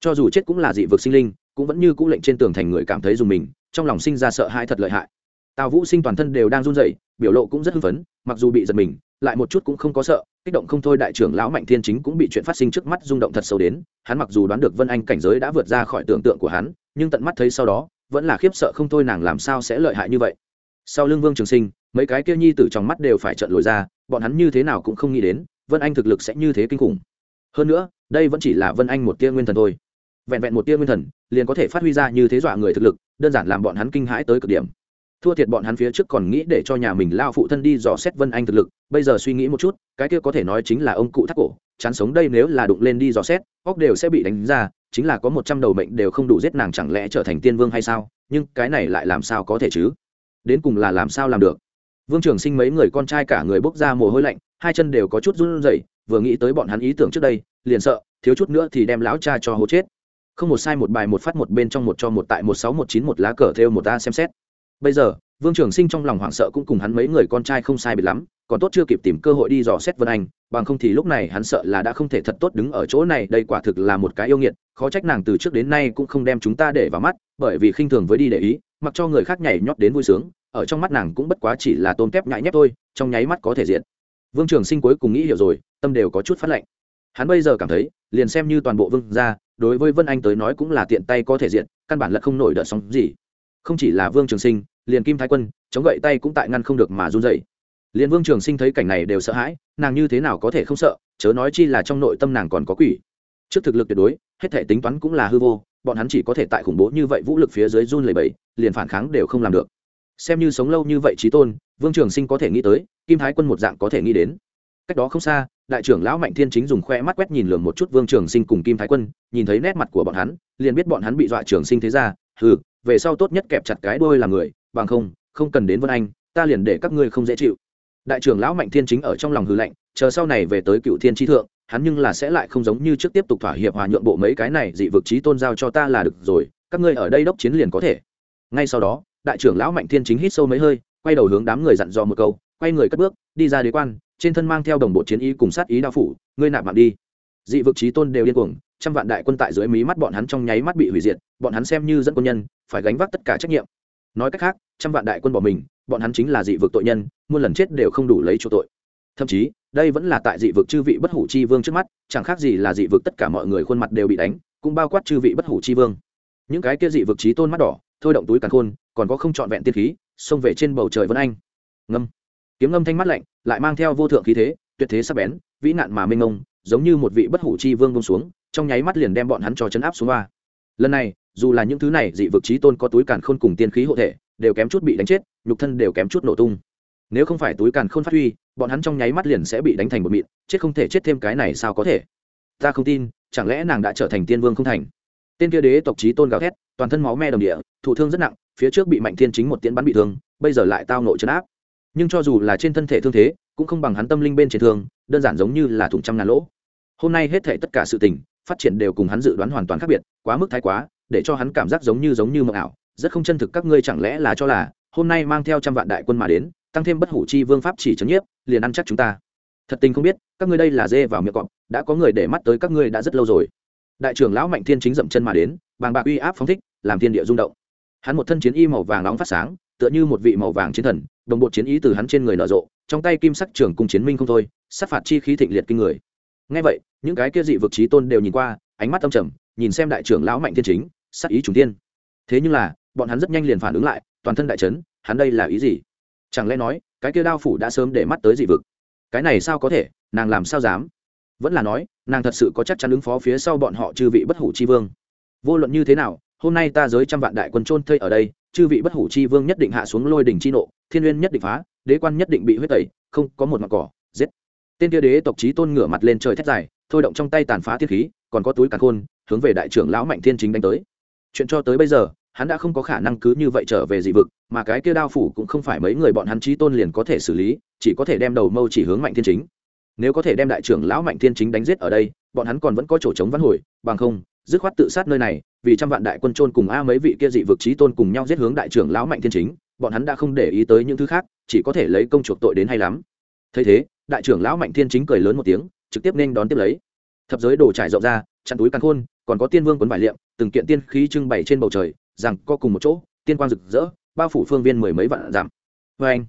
Cho dù chết cũng là dị vực sinh linh cũng vẫn như cũ lệnh trên tường thành người cảm thấy dùng mình, trong lòng sinh ra sợ hãi thật lợi hại. Tào vũ sinh toàn thân đều đang run rẩy, biểu lộ cũng rất hưng phấn, mặc dù bị giật mình, lại một chút cũng không có sợ, kích động không thôi đại trưởng lão mạnh thiên chính cũng bị chuyện phát sinh trước mắt rung động thật sâu đến, hắn mặc dù đoán được vân anh cảnh giới đã vượt ra khỏi tưởng tượng của hắn, nhưng tận mắt thấy sau đó, vẫn là khiếp sợ không thôi nàng làm sao sẽ lợi hại như vậy. Sau lưng vương trường sinh, mấy cái kia nhi tử trong mắt đều phải trận lồi ra, bọn hắn như thế nào cũng không nghĩ đến, vân anh thực lực sẽ như thế kinh khủng. Hơn nữa, đây vẫn chỉ là vân anh một tia nguyên thần thôi vẹn vẹn một tia nguyên thần, liền có thể phát huy ra như thế dọa người thực lực, đơn giản làm bọn hắn kinh hãi tới cực điểm. Thua thiệt bọn hắn phía trước còn nghĩ để cho nhà mình lao phụ thân đi dò xét vân anh thực lực, bây giờ suy nghĩ một chút, cái kia có thể nói chính là ông cụ thắt cổ, chán sống đây nếu là đụng lên đi dò xét, óc đều sẽ bị đánh ra, chính là có một trăm đầu mệnh đều không đủ giết nàng chẳng lẽ trở thành tiên vương hay sao? Nhưng cái này lại làm sao có thể chứ? Đến cùng là làm sao làm được? Vương trường sinh mấy người con trai cả người bốc ra mồ hôi lạnh, hai chân đều có chút run rẩy, vừa nghĩ tới bọn hắn ý tưởng trước đây, liền sợ, thiếu chút nữa thì đem lão cha cho hố chết không một sai một bài một phát một bên trong một cho một tại một sáu một chín một lá cờ theo một ta xem xét. Bây giờ, vương trường sinh trong lòng hoảng sợ cũng cùng hắn mấy người con trai không sai biệt lắm, còn tốt chưa kịp tìm cơ hội đi dò xét vân anh, bằng không thì lúc này hắn sợ là đã không thể thật tốt đứng ở chỗ này, đây quả thực là một cái yêu nghiệt, khó trách nàng từ trước đến nay cũng không đem chúng ta để vào mắt, bởi vì khinh thường với đi để ý, mặc cho người khác nhảy nhót đến vui sướng, ở trong mắt nàng cũng bất quá chỉ là tôm tép nhãi nhép thôi, trong nháy mắt có thể diện vương trường sinh cuối cùng nghĩ hiểu rồi, tâm đều có chút phát lệnh. Hắn bây giờ cảm thấy liền xem như toàn bộ vương gia, đối với vân anh tới nói cũng là tiện tay có thể diện, căn bản là không nổi đợt sóng gì. Không chỉ là vương trường sinh, liền kim thái quân, chống gậy tay cũng tại ngăn không được mà run dậy liền vương trường sinh thấy cảnh này đều sợ hãi, nàng như thế nào có thể không sợ, chớ nói chi là trong nội tâm nàng còn có quỷ. Trước thực lực tuyệt đối, hết thể tính toán cũng là hư vô, bọn hắn chỉ có thể tại khủng bố như vậy vũ lực phía dưới run lầy bẫy liền phản kháng đều không làm được. Xem như sống lâu như vậy trí tôn, vương trường sinh có thể nghĩ tới, kim thái quân một dạng có thể nghĩ đến. Cách đó không xa đại trưởng lão mạnh thiên chính dùng khoe mắt quét nhìn lường một chút vương trường sinh cùng kim thái quân nhìn thấy nét mặt của bọn hắn liền biết bọn hắn bị dọa trường sinh thế ra. Hừ, về sau tốt nhất kẹp chặt cái đôi là người bằng không không cần đến vân anh ta liền để các ngươi không dễ chịu. Đại trưởng lão mạnh thiên chính ở trong lòng hư lạnh chờ sau này về tới cựu thiên tri thượng hắn nhưng là sẽ lại không giống như trước tiếp tục thỏa hiệp hòa nhượng bộ mấy cái này dị vực trí tôn giao cho ta là được rồi các ngươi ở đây đốc chiến liền có thể. Ngay sau đó đại trưởng lão mạnh thiên chính hít sâu mấy hơi quay đầu hướng đám người dặn dò một câu quay người cất bước đi ra đế quan trên thân mang theo đồng bộ chiến ý cùng sát ý đao phủ, ngươi nạp mạng đi. Dị vực trí tôn đều điên cuồng, trăm vạn đại quân tại dưới mí mắt bọn hắn trong nháy mắt bị hủy diệt, bọn hắn xem như dẫn quân nhân, phải gánh vác tất cả trách nhiệm. Nói cách khác, trăm vạn đại quân bỏ mình, bọn hắn chính là dị vực tội nhân, muôn lần chết đều không đủ lấy chỗ tội. Thậm chí, đây vẫn là tại dị vực chư vị bất hủ chi vương trước mắt, chẳng khác gì là dị vực tất cả mọi người khuôn mặt đều bị đánh, cũng bao quát chư vị bất hủ chi vương. Những cái kia dị vực trí tôn mắt đỏ, thôi động túi càn khôn, còn có không trọn vẹn tiên khí, xông về trên bầu trời vân anh. Ngâm kiếm âm thanh mắt lạnh lại mang theo vô thượng khí thế tuyệt thế sắp bén vĩ nạn mà mênh ông, giống như một vị bất hủ chi vương bông xuống trong nháy mắt liền đem bọn hắn cho chấn áp xuống ba. Lần này dù là những thứ này dị vực trí tôn có túi càn khôn cùng tiên khí hộ thể đều kém chút bị đánh chết nhục thân đều kém chút nổ tung. Nếu không phải túi càn khôn phát huy bọn hắn trong nháy mắt liền sẽ bị đánh thành một mịn chết không thể chết thêm cái này sao có thể? Ta không tin chẳng lẽ nàng đã trở thành tiên vương không thành? Tên kia đế tộc trí tôn gào thét toàn thân máu me đồng địa thụ thương rất nặng phía trước bị mạnh thiên chính một tiễn bắn bị thương bây giờ lại tao nội chấn áp nhưng cho dù là trên thân thể thương thế, cũng không bằng hắn tâm linh bên trên thương, đơn giản giống như là thủng trăm ngàn lỗ. Hôm nay hết thể tất cả sự tình, phát triển đều cùng hắn dự đoán hoàn toàn khác biệt, quá mức thái quá, để cho hắn cảm giác giống như giống như mộng ảo, rất không chân thực các ngươi chẳng lẽ là cho là, hôm nay mang theo trăm vạn đại quân mà đến, tăng thêm bất hủ chi vương pháp chỉ trấn nhiếp, liền ăn chắc chúng ta. Thật tình không biết, các ngươi đây là dê vào miệng cọp, đã có người để mắt tới các ngươi đã rất lâu rồi. Đại trưởng lão mạnh thiên chính dậm chân mà đến, bàng bạc uy áp phóng thích, làm thiên địa rung động. Hắn một thân chiến y màu vàng nóng phát sáng tựa như một vị màu vàng chiến thần, đồng bộ chiến ý từ hắn trên người nở rộ, trong tay kim sắc trưởng cùng chiến minh không thôi, sát phạt chi khí thịnh liệt kinh người. Ngay vậy, những cái kia dị vực trí tôn đều nhìn qua, ánh mắt âm trầm, nhìn xem đại trưởng lão mạnh thiên chính, sát ý trùng tiên thế nhưng là, bọn hắn rất nhanh liền phản ứng lại, toàn thân đại trấn hắn đây là ý gì? Chẳng lẽ nói, cái kia đao phủ đã sớm để mắt tới dị vực? Cái này sao có thể, nàng làm sao dám? Vẫn là nói, nàng thật sự có chắc chắn ứng phó phía sau bọn họ chư vị bất hủ chi vương. Vô luận như thế nào, hôm nay ta giới trăm vạn đại quân trôn thây ở đây chư vị bất hủ chi vương nhất định hạ xuống lôi đỉnh chi nộ, thiên uyên nhất định phá, đế quan nhất định bị huyết tẩy, không có một mặt cỏ, giết. Tên kia đế tộc chí tôn ngửa mặt lên trời thét dài, thôi động trong tay tàn phá thiên khí, còn có túi càn khôn, hướng về đại trưởng lão mạnh thiên chính đánh tới. Chuyện cho tới bây giờ, hắn đã không có khả năng cứ như vậy trở về dị vực, mà cái kia đao phủ cũng không phải mấy người bọn hắn chí tôn liền có thể xử lý, chỉ có thể đem đầu mâu chỉ hướng mạnh thiên chính. Nếu có thể đem đại trưởng lão mạnh thiên chính đánh giết ở đây, bọn hắn còn vẫn có chỗ chống văn hồi, bằng không dứt khoát tự sát nơi này, vì trăm vạn đại quân trôn cùng a mấy vị kia dị vực trí tôn cùng nhau giết hướng đại trưởng lão mạnh thiên chính, bọn hắn đã không để ý tới những thứ khác, chỉ có thể lấy công chuộc tội đến hay lắm. Thấy thế, đại trưởng lão mạnh thiên chính cười lớn một tiếng, trực tiếp nên đón tiếp lấy. Thập giới đồ trải rộng ra, chặn túi căn khôn, còn có tiên vương quấn vải liệm, từng kiện tiên khí trưng bày trên bầu trời, rằng co cùng một chỗ, tiên quang rực rỡ, bao phủ phương viên mười mấy vạn giảm vê anh,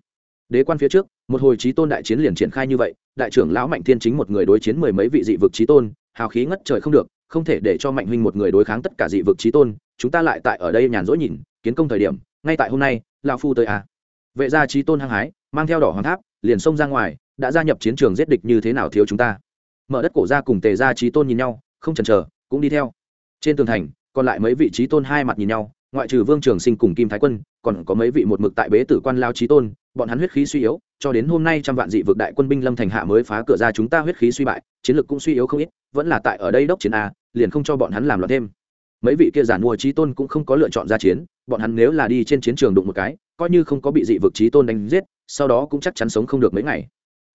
đế quan phía trước, một hồi trí tôn đại chiến liền triển khai như vậy, đại trưởng lão mạnh thiên chính một người đối chiến mười mấy vị dị vực trí tôn, hào khí ngất trời không được không thể để cho mạnh huynh một người đối kháng tất cả dị vực trí tôn, chúng ta lại tại ở đây nhàn rỗi nhìn, kiến công thời điểm, ngay tại hôm nay lao phu tới à. vệ gia trí tôn hăng hái, mang theo đỏ hoàng tháp, liền xông ra ngoài, đã gia nhập chiến trường giết địch như thế nào thiếu chúng ta mở đất cổ ra cùng tề gia trí tôn nhìn nhau, không chần chờ, cũng đi theo trên tường thành, còn lại mấy vị trí tôn hai mặt nhìn nhau ngoại trừ vương trường sinh cùng kim thái quân, còn có mấy vị một mực tại bế tử quan lao trí tôn, bọn hắn huyết khí suy yếu, cho đến hôm nay trăm vạn dị vực đại quân binh lâm thành hạ mới phá cửa ra chúng ta huyết khí suy bại, chiến lược cũng suy yếu không ít, vẫn là tại ở đây đốc chiến a, liền không cho bọn hắn làm loạn thêm. Mấy vị kia giản mua trí tôn cũng không có lựa chọn ra chiến, bọn hắn nếu là đi trên chiến trường đụng một cái, coi như không có bị dị vực trí tôn đánh giết, sau đó cũng chắc chắn sống không được mấy ngày.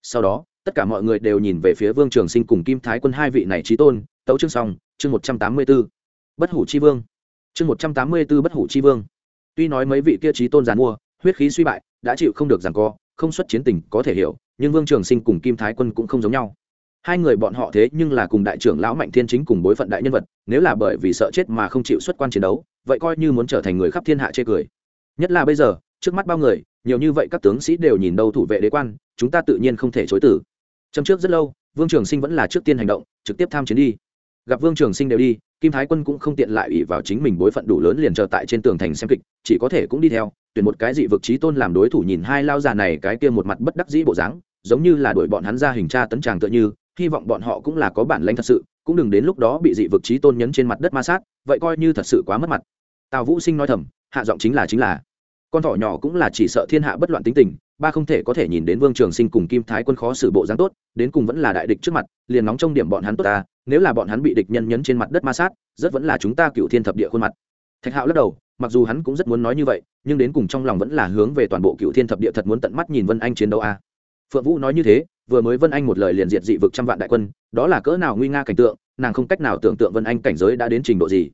Sau đó, tất cả mọi người đều nhìn về phía vương trường sinh cùng kim thái quân hai vị này trí tôn, tấu chương xong, chương một trăm tám mươi b ố bất hủ chi vương chương một trăm tám mươi b ố bất hủ chi vương. Tuy nói mấy vị kia trí tôn giàn mua, huyết khí suy bại, đã chịu không được rằng co, không xuất chiến tình có thể hiểu, nhưng vương trường sinh cùng kim thái quân cũng không giống nhau. Hai người bọn họ thế nhưng là cùng đại trưởng lão mạnh thiên chính cùng bối phận đại nhân vật, nếu là bởi vì sợ chết mà không chịu xuất quan chiến đấu, vậy coi như muốn trở thành người khắp thiên hạ chê cười. Nhất là bây giờ, trước mắt bao người, nhiều như vậy các tướng sĩ đều nhìn đâu thủ vệ đế quan, chúng ta tự nhiên không thể chối tử chấm trước rất lâu, vương trường sinh vẫn là trước tiên hành động, trực tiếp tham chiến đi. Gặp vương trường sinh đều đi kim thái quân cũng không tiện lại ủy vào chính mình bối phận đủ lớn liền chờ tại trên tường thành xem kịch, chỉ có thể cũng đi theo, tuyển một cái dị vực trí tôn làm đối thủ nhìn hai lao già này cái kia một mặt bất đắc dĩ bộ dáng, giống như là đuổi bọn hắn ra hình tra tấn tràng tựa như, hy vọng bọn họ cũng là có bản lãnh thật sự, cũng đừng đến lúc đó bị dị vực trí tôn nhấn trên mặt đất ma sát, vậy coi như thật sự quá mất mặt. Tào vũ sinh nói thầm, hạ giọng chính là chính là. Con thỏ nhỏ cũng là chỉ sợ thiên hạ bất loạn tính tình, ba không thể có thể nhìn đến vương trường sinh cùng kim thái quân khó xử bộ dáng tốt, đến cùng vẫn là đại địch trước mặt, liền nóng trong điểm bọn hắn tốt ta nếu là bọn hắn bị địch nhân nhấn trên mặt đất ma sát, rất vẫn là chúng ta cựu thiên thập địa khuôn mặt. Thạch hạo lắc đầu, mặc dù hắn cũng rất muốn nói như vậy, nhưng đến cùng trong lòng vẫn là hướng về toàn bộ cựu thiên thập địa thật muốn tận mắt nhìn vân anh chiến đấu a. Phượng vũ nói như thế, vừa mới vân anh một lời liền diệt dị vực trăm vạn đại quân, đó là cỡ nào nguy nga cảnh tượng, nàng không cách nào tưởng tượng vân anh cảnh giới đã đến trình độ gì.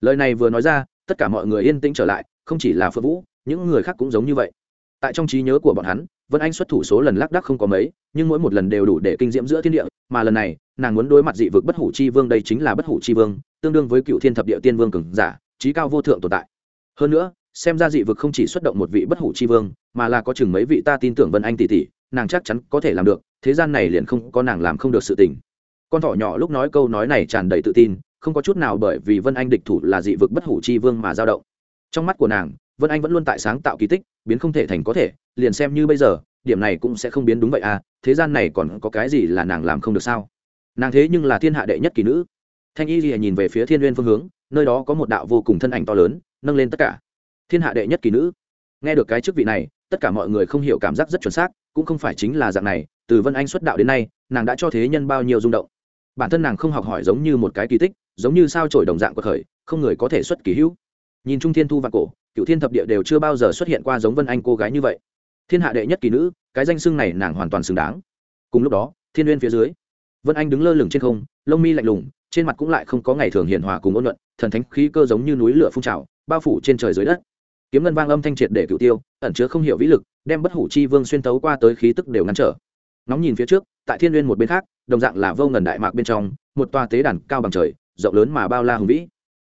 Lời này vừa nói ra, tất cả mọi người yên tĩnh trở lại, không chỉ là phượng vũ, những người khác cũng giống như vậy. Tại trong trí nhớ của bọn hắn vân anh xuất thủ số lần lác đắc không có mấy, nhưng mỗi một lần đều đủ để kinh diễm giữa thiên địa, mà lần này, nàng muốn đối mặt dị vực bất hủ chi vương đây chính là bất hủ chi vương, tương đương với cựu thiên thập địa tiên vương cường giả trí cao vô thượng tồn tại. Hơn nữa, xem ra dị vực không chỉ xuất động một vị bất hủ chi vương, mà là có chừng mấy vị ta tin tưởng vân anh tỷ tỷ, nàng chắc chắn có thể làm được, thế gian này liền không có nàng làm không được sự tình. Con thỏ nhỏ lúc nói câu nói này tràn đầy tự tin, không có chút nào bởi vì vân anh địch thủ là dị vực bất hủ chi vương mà dao động. Trong mắt của nàng vân anh vẫn luôn tại sáng tạo kỳ tích, biến không thể thành có thể, liền xem như bây giờ, điểm này cũng sẽ không biến đúng vậy à thế gian này còn có cái gì là nàng làm không được sao? Nàng thế nhưng là thiên hạ đệ nhất kỳ nữ. Thanh y gì nhìn về phía thiên n g u y ê n phương hướng, nơi đó có một đạo vô cùng thân ảnh to lớn, nâng lên tất cả. Thiên hạ đệ nhất kỳ nữ. Nghe được cái chức vị này, tất cả mọi người không hiểu cảm giác rất chuẩn xác, cũng không phải chính là dạng này, từ vân anh xuất đạo đến nay, nàng đã cho thế nhân bao nhiêu rung động. Bản thân nàng không học hỏi giống như một cái kỳ tích, giống như sao trổi đồng dạng của khởi, không người có thể xuất kỳ hữu. Nhìn trung thiên thu và cổ cựu thiên thập địa đều chưa bao giờ xuất hiện qua giống vân anh cô gái như vậy. Thiên hạ đệ nhất kỳ nữ, cái danh xưng này nàng hoàn toàn xứng đáng. Cùng lúc đó, thiên n phía dưới, vân anh đứng lơ lửng trên không, lông mi lạnh lùng, trên mặt cũng lại không có ngày thường hiền hòa cùng ôn luận thần thánh khí cơ giống như núi lửa phun trào, bao phủ trên trời dưới đất. Kiếm ngân vang âm thanh triệt để cựu tiêu, ẩn chứa không hiểu vĩ lực, đem bất hủ chi vương xuyên tấu qua tới khí tức đều ngăn trở. Nóng nhìn phía trước, tại thiên n một bên khác, đồng dạng là vô ngần đại mạc bên trong, một tòa tế đàn cao bằng trời, rộng lớn mà bao la hùng vĩ.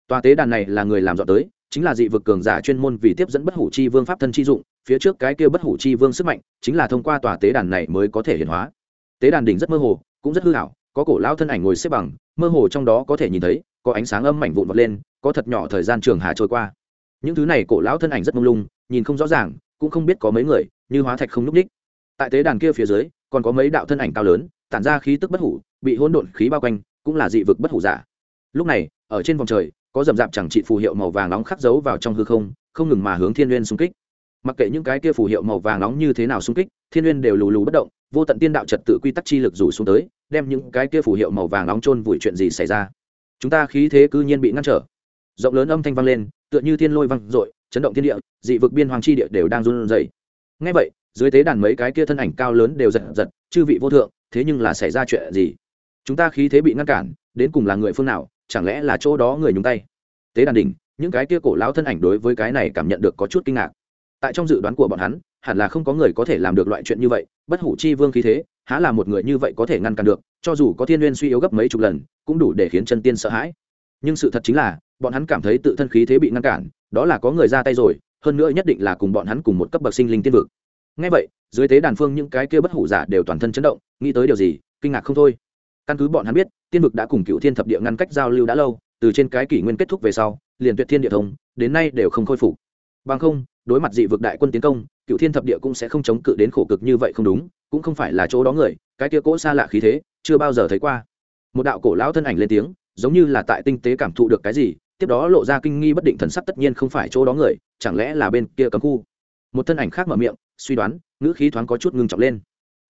Tòa tế đàn này là người làm dọn tới chính là dị vực cường giả chuyên môn vì tiếp dẫn bất hủ chi vương pháp thân chi dụng, phía trước cái kia bất hủ chi vương sức mạnh chính là thông qua tòa tế đàn này mới có thể hiện hóa. Tế đàn đỉnh rất mơ hồ, cũng rất hư hảo có cổ lao thân ảnh ngồi xếp bằng, mơ hồ trong đó có thể nhìn thấy, có ánh sáng âm mảnh vụn vọt lên, có thật nhỏ thời gian trường hà trôi qua. Những thứ này cổ lão thân ảnh rất mông lung, nhìn không rõ ràng, cũng không biết có mấy người, như hóa thạch không n ú c ních tại tế đàn kia phía dưới, còn có mấy đạo thân ảnh cao lớn, tản ra khí tức bất hủ, bị hỗn độn khí bao quanh, cũng là dị vực bất hủ giả. Lúc này, ở trên vòng trời có dầm rạp chẳng trị phù hiệu màu vàng nóng khắc dấu vào trong hư không không ngừng mà hướng thiên n xung kích. Mặc kệ những cái kia phù hiệu màu vàng nóng như thế nào xung kích, thiên n đều lù lù bất động, vô tận tiên đạo trật tự quy tắc chi lực rủ xuống tới, đem những cái kia phù hiệu màu vàng nóng trôn vùi chuyện gì xảy ra. Chúng ta khí thế cư nhiên bị ngăn trở. Rộng lớn âm thanh vang lên, tựa như thiên lôi vang dội, chấn động thiên địa, dị vực biên hoàng chi địa đều đang run rẩy. Ngay vậy, dưới tế đàn mấy cái kia thân ảnh cao lớn đều giật giật, chư vị vô thượng, thế nhưng là xảy ra chuyện gì? Chúng ta khí thế bị ngăn cản, đến cùng là người phương nào? Chẳng lẽ là chỗ đó người nhúng tay? Tế đàn đỉnh, những cái kia cổ lão thân ảnh đối với cái này cảm nhận được có chút kinh ngạc. Tại trong dự đoán của bọn hắn, hẳn là không có người có thể làm được loại chuyện như vậy, bất hủ chi vương khí thế, há là một người như vậy có thể ngăn cản được, cho dù có thiên n suy yếu gấp mấy chục lần, cũng đủ để khiến chân tiên sợ hãi. Nhưng sự thật chính là, bọn hắn cảm thấy tự thân khí thế bị ngăn cản, đó là có người ra tay rồi, hơn nữa nhất định là cùng bọn hắn cùng một cấp bậc sinh linh tiên vực. Ngay vậy, dưới tế đàn phương những cái kia bất hủ giả đều toàn thân chấn động, nghĩ tới điều gì, kinh ngạc không thôi căn cứ bọn hắn biết, tiên vực đã cùng cựu thiên thập địa ngăn cách giao lưu đã lâu, từ trên cái kỷ nguyên kết thúc về sau, liền tuyệt thiên địa thông, đến nay đều không khôi phục. Bằng không, đối mặt dị vực đại quân tiến công cựu thiên thập địa cũng sẽ không chống cự đến khổ cực như vậy không đúng, cũng không phải là chỗ đó người, cái kia cỗ xa lạ khí thế, chưa bao giờ thấy qua. Một đạo cổ lão thân ảnh lên tiếng, giống như là tại tinh tế cảm thụ được cái gì, tiếp đó lộ ra kinh nghi bất định thần sắc tất nhiên không phải chỗ đó người, chẳng lẽ là bên kia cấm khu? Một thân ảnh khác mở miệng, suy đoán, ngữ khí thoáng có chút ngưng trọng lên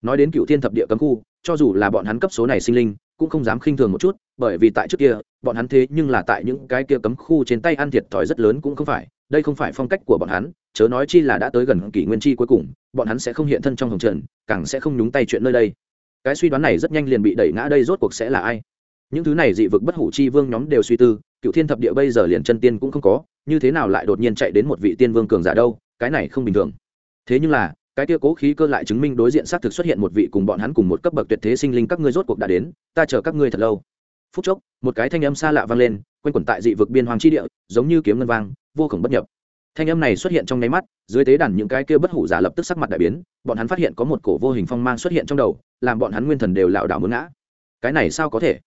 nói đến cựu thiên thập địa cấm khu, cho dù là bọn hắn cấp số này sinh linh, cũng không dám khinh thường một chút, bởi vì tại trước kia, bọn hắn thế nhưng là tại những cái kia cấm khu trên tay ăn thiệt thòi rất lớn cũng không phải, đây không phải phong cách của bọn hắn, chớ nói chi là đã tới gần kỷ nguyên chi cuối cùng, bọn hắn sẽ không hiện thân trong hồng trần, càng sẽ không nhúng tay chuyện nơi đây. Cái suy đoán này rất nhanh liền bị đẩy ngã đây rốt cuộc sẽ là ai? Những thứ này dị vực bất hủ chi vương nhóm đều suy tư, cựu thiên thập địa bây giờ liền chân tiên cũng không có, như thế nào lại đột nhiên chạy đến một vị tiên vương cường giả đâu, cái này không bình thường. Thế nhưng là cái kia cố khí cơ lại chứng minh đối diện xác thực xuất hiện một vị cùng bọn hắn cùng một cấp bậc tuyệt thế sinh linh các ngươi rốt cuộc đã đến, ta chờ các ngươi thật lâu. Phút chốc, một cái thanh âm xa lạ vang lên, quanh quẩn tại dị vực biên hoàng chi địa, giống như kiếm ngân vang, vô khổng bất nhập. Thanh âm này xuất hiện trong nháy mắt, dưới tế đàn những cái kia bất hủ giả lập tức sắc mặt đại biến, bọn hắn phát hiện có một cổ vô hình phong mang xuất hiện trong đầu, làm bọn hắn nguyên thần đều lảo đảo muốn ngã. Cái này sao có thể?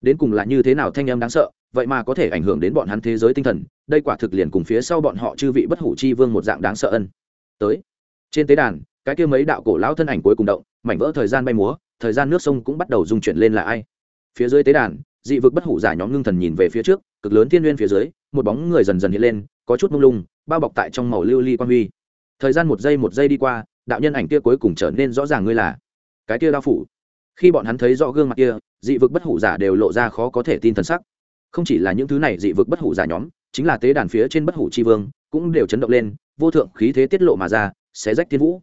Đến cùng là như thế nào thanh âm đáng sợ, vậy mà có thể ảnh hưởng đến bọn hắn thế giới tinh thần, đây quả thực liền cùng phía sau bọn họ chư vị bất hủ chi vương một dạng đáng sợ ân. Tới trên tế đàn, cái kia mấy đạo cổ lão thân ảnh cuối cùng động, mảnh vỡ thời gian bay múa, thời gian nước sông cũng bắt đầu dung chuyển lên là ai? Phía dưới tế đàn, dị vực bất hủ giả nhóm ngưng thần nhìn về phía trước, cực lớn thiên n phía dưới, một bóng người dần dần hiện lên, có chút mông lung, bao bọc tại trong màu lưu ly li quan huy. Thời gian một giây một giây đi qua, đạo nhân ảnh kia cuối cùng trở nên rõ ràng ngươi là cái kia đao phủ. Khi bọn hắn thấy rõ gương mặt kia, dị vực bất hủ giả đều lộ ra khó có thể tin t sắc. Không chỉ là những thứ này dị vực bất hủ giả nhóm, chính là tế đàn phía trên bất hủ c h i vương cũng đều chấn động lên, vô thượng khí thế tiết lộ mà ra xé rách thiên vũ.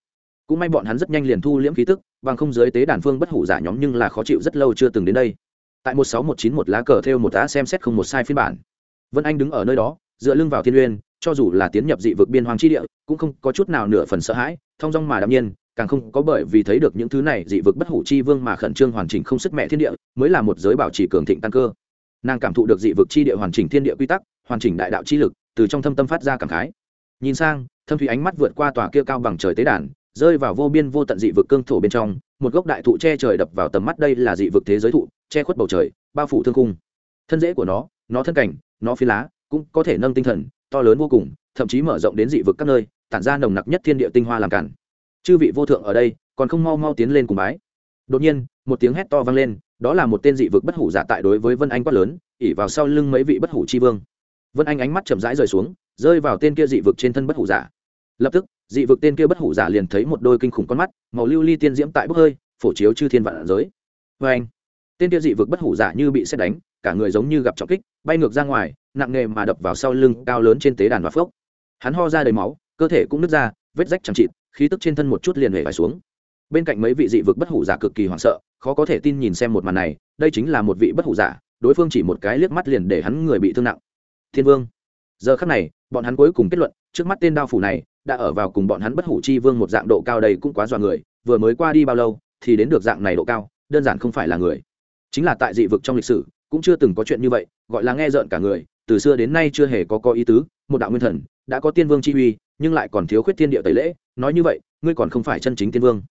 Cũng may bọn hắn rất nhanh liền thu liễm khí tức, bằng không giới tế đàn phương bất hủ giả nhóm nhưng là khó chịu rất lâu chưa từng đến đây. Tại một sáu một chín một lá cờ theo một tá xem xét không một sai phiên bản. Vân anh đứng ở nơi đó, dựa lưng vào thiên uyên cho dù là tiến nhập dị vực biên hoàng tri địa, cũng không có chút nào nửa phần sợ hãi thong dong mà đạm nhiên, càng không có bởi vì thấy được những thứ này dị vực bất hủ chi vương mà khẩn trương hoàn chỉnh không sức mẹ thiên địa, mới là một giới bảo trì cường thịnh tăng cơ. Nàng cảm thụ được dị vực chi địa hoàn chỉnh thiên địa quy tắc, hoàn chỉnh đại đạo chi lực, từ trong thâm tâm phát ra cảm khái nhìn sang, thâm thủy ánh mắt vượt qua tòa kia cao bằng trời tế đàn, rơi vào vô biên vô tận dị vực cương thổ bên trong, một gốc đại thụ che trời đập vào tầm mắt đây là dị vực thế giới thụ, che khuất bầu trời, bao phủ thương cung thân rễ của nó nó thân cảnh, nó phi lá, cũng có thể nâng tinh thần, to lớn vô cùng, thậm chí mở rộng đến dị vực các nơi, tản ra nồng nặc nhất thiên địa tinh hoa làm cản. Chư vị vô thượng ở đây, còn không mau mau tiến lên cùng bái. Đột nhiên, một tiếng hét to vang lên, đó là một tên dị vực bất hủ giả tại đối với vân anh quát lớn ỉ vào sau lưng mấy vị bất hủ chi vương. Vân anh ánh mắt chậm rãi rời xuống rơi vào tên kia dị vực trên thân bất hủ giả. Lập tức, dị vực tên kia bất hủ giả liền thấy một đôi kinh khủng con mắt, màu lưu ly tiên diễm tại bốc hơi, phổ chiếu chư thiên vạn giới. Vê anh, tên kia dị vực bất hủ giả như bị xét đánh, cả người giống như gặp trọng kích, bay ngược ra ngoài, nặng nề mà đập vào sau lưng cao lớn trên tế đàn và phước hắn ho ra đầy máu, cơ thể cũng nứt ra, vết rách chẳng chịt, khí tức trên thân một chút liền hề phải xuống. Bên cạnh mấy vị dị vực bất hủ giả cực kỳ hoảng sợ, khó có thể tin nhìn xem một màn này, đây chính là một vị bất hủ giả, đối phương chỉ một cái liếc mắt liền để hắn người bị thương nặng. Thiên vương giờ khắc này, bọn hắn cuối cùng kết luận, trước mắt tên đao phủ này, đã ở vào cùng bọn hắn bất hủ chi vương một dạng độ cao đây cũng quá dọa người, vừa mới qua đi bao lâu, thì đến được dạng này độ cao, đơn giản không phải là người. Chính là tại dị vực trong lịch sử, cũng chưa từng có chuyện như vậy, gọi là nghe rợn cả người, từ xưa đến nay chưa hề có có ý tứ, một đạo nguyên thần, đã có tiên vương chi uy, nhưng lại còn thiếu khuyết thiên địa tẩy lễ, nói như vậy, ngươi còn không phải chân chính tiên vương.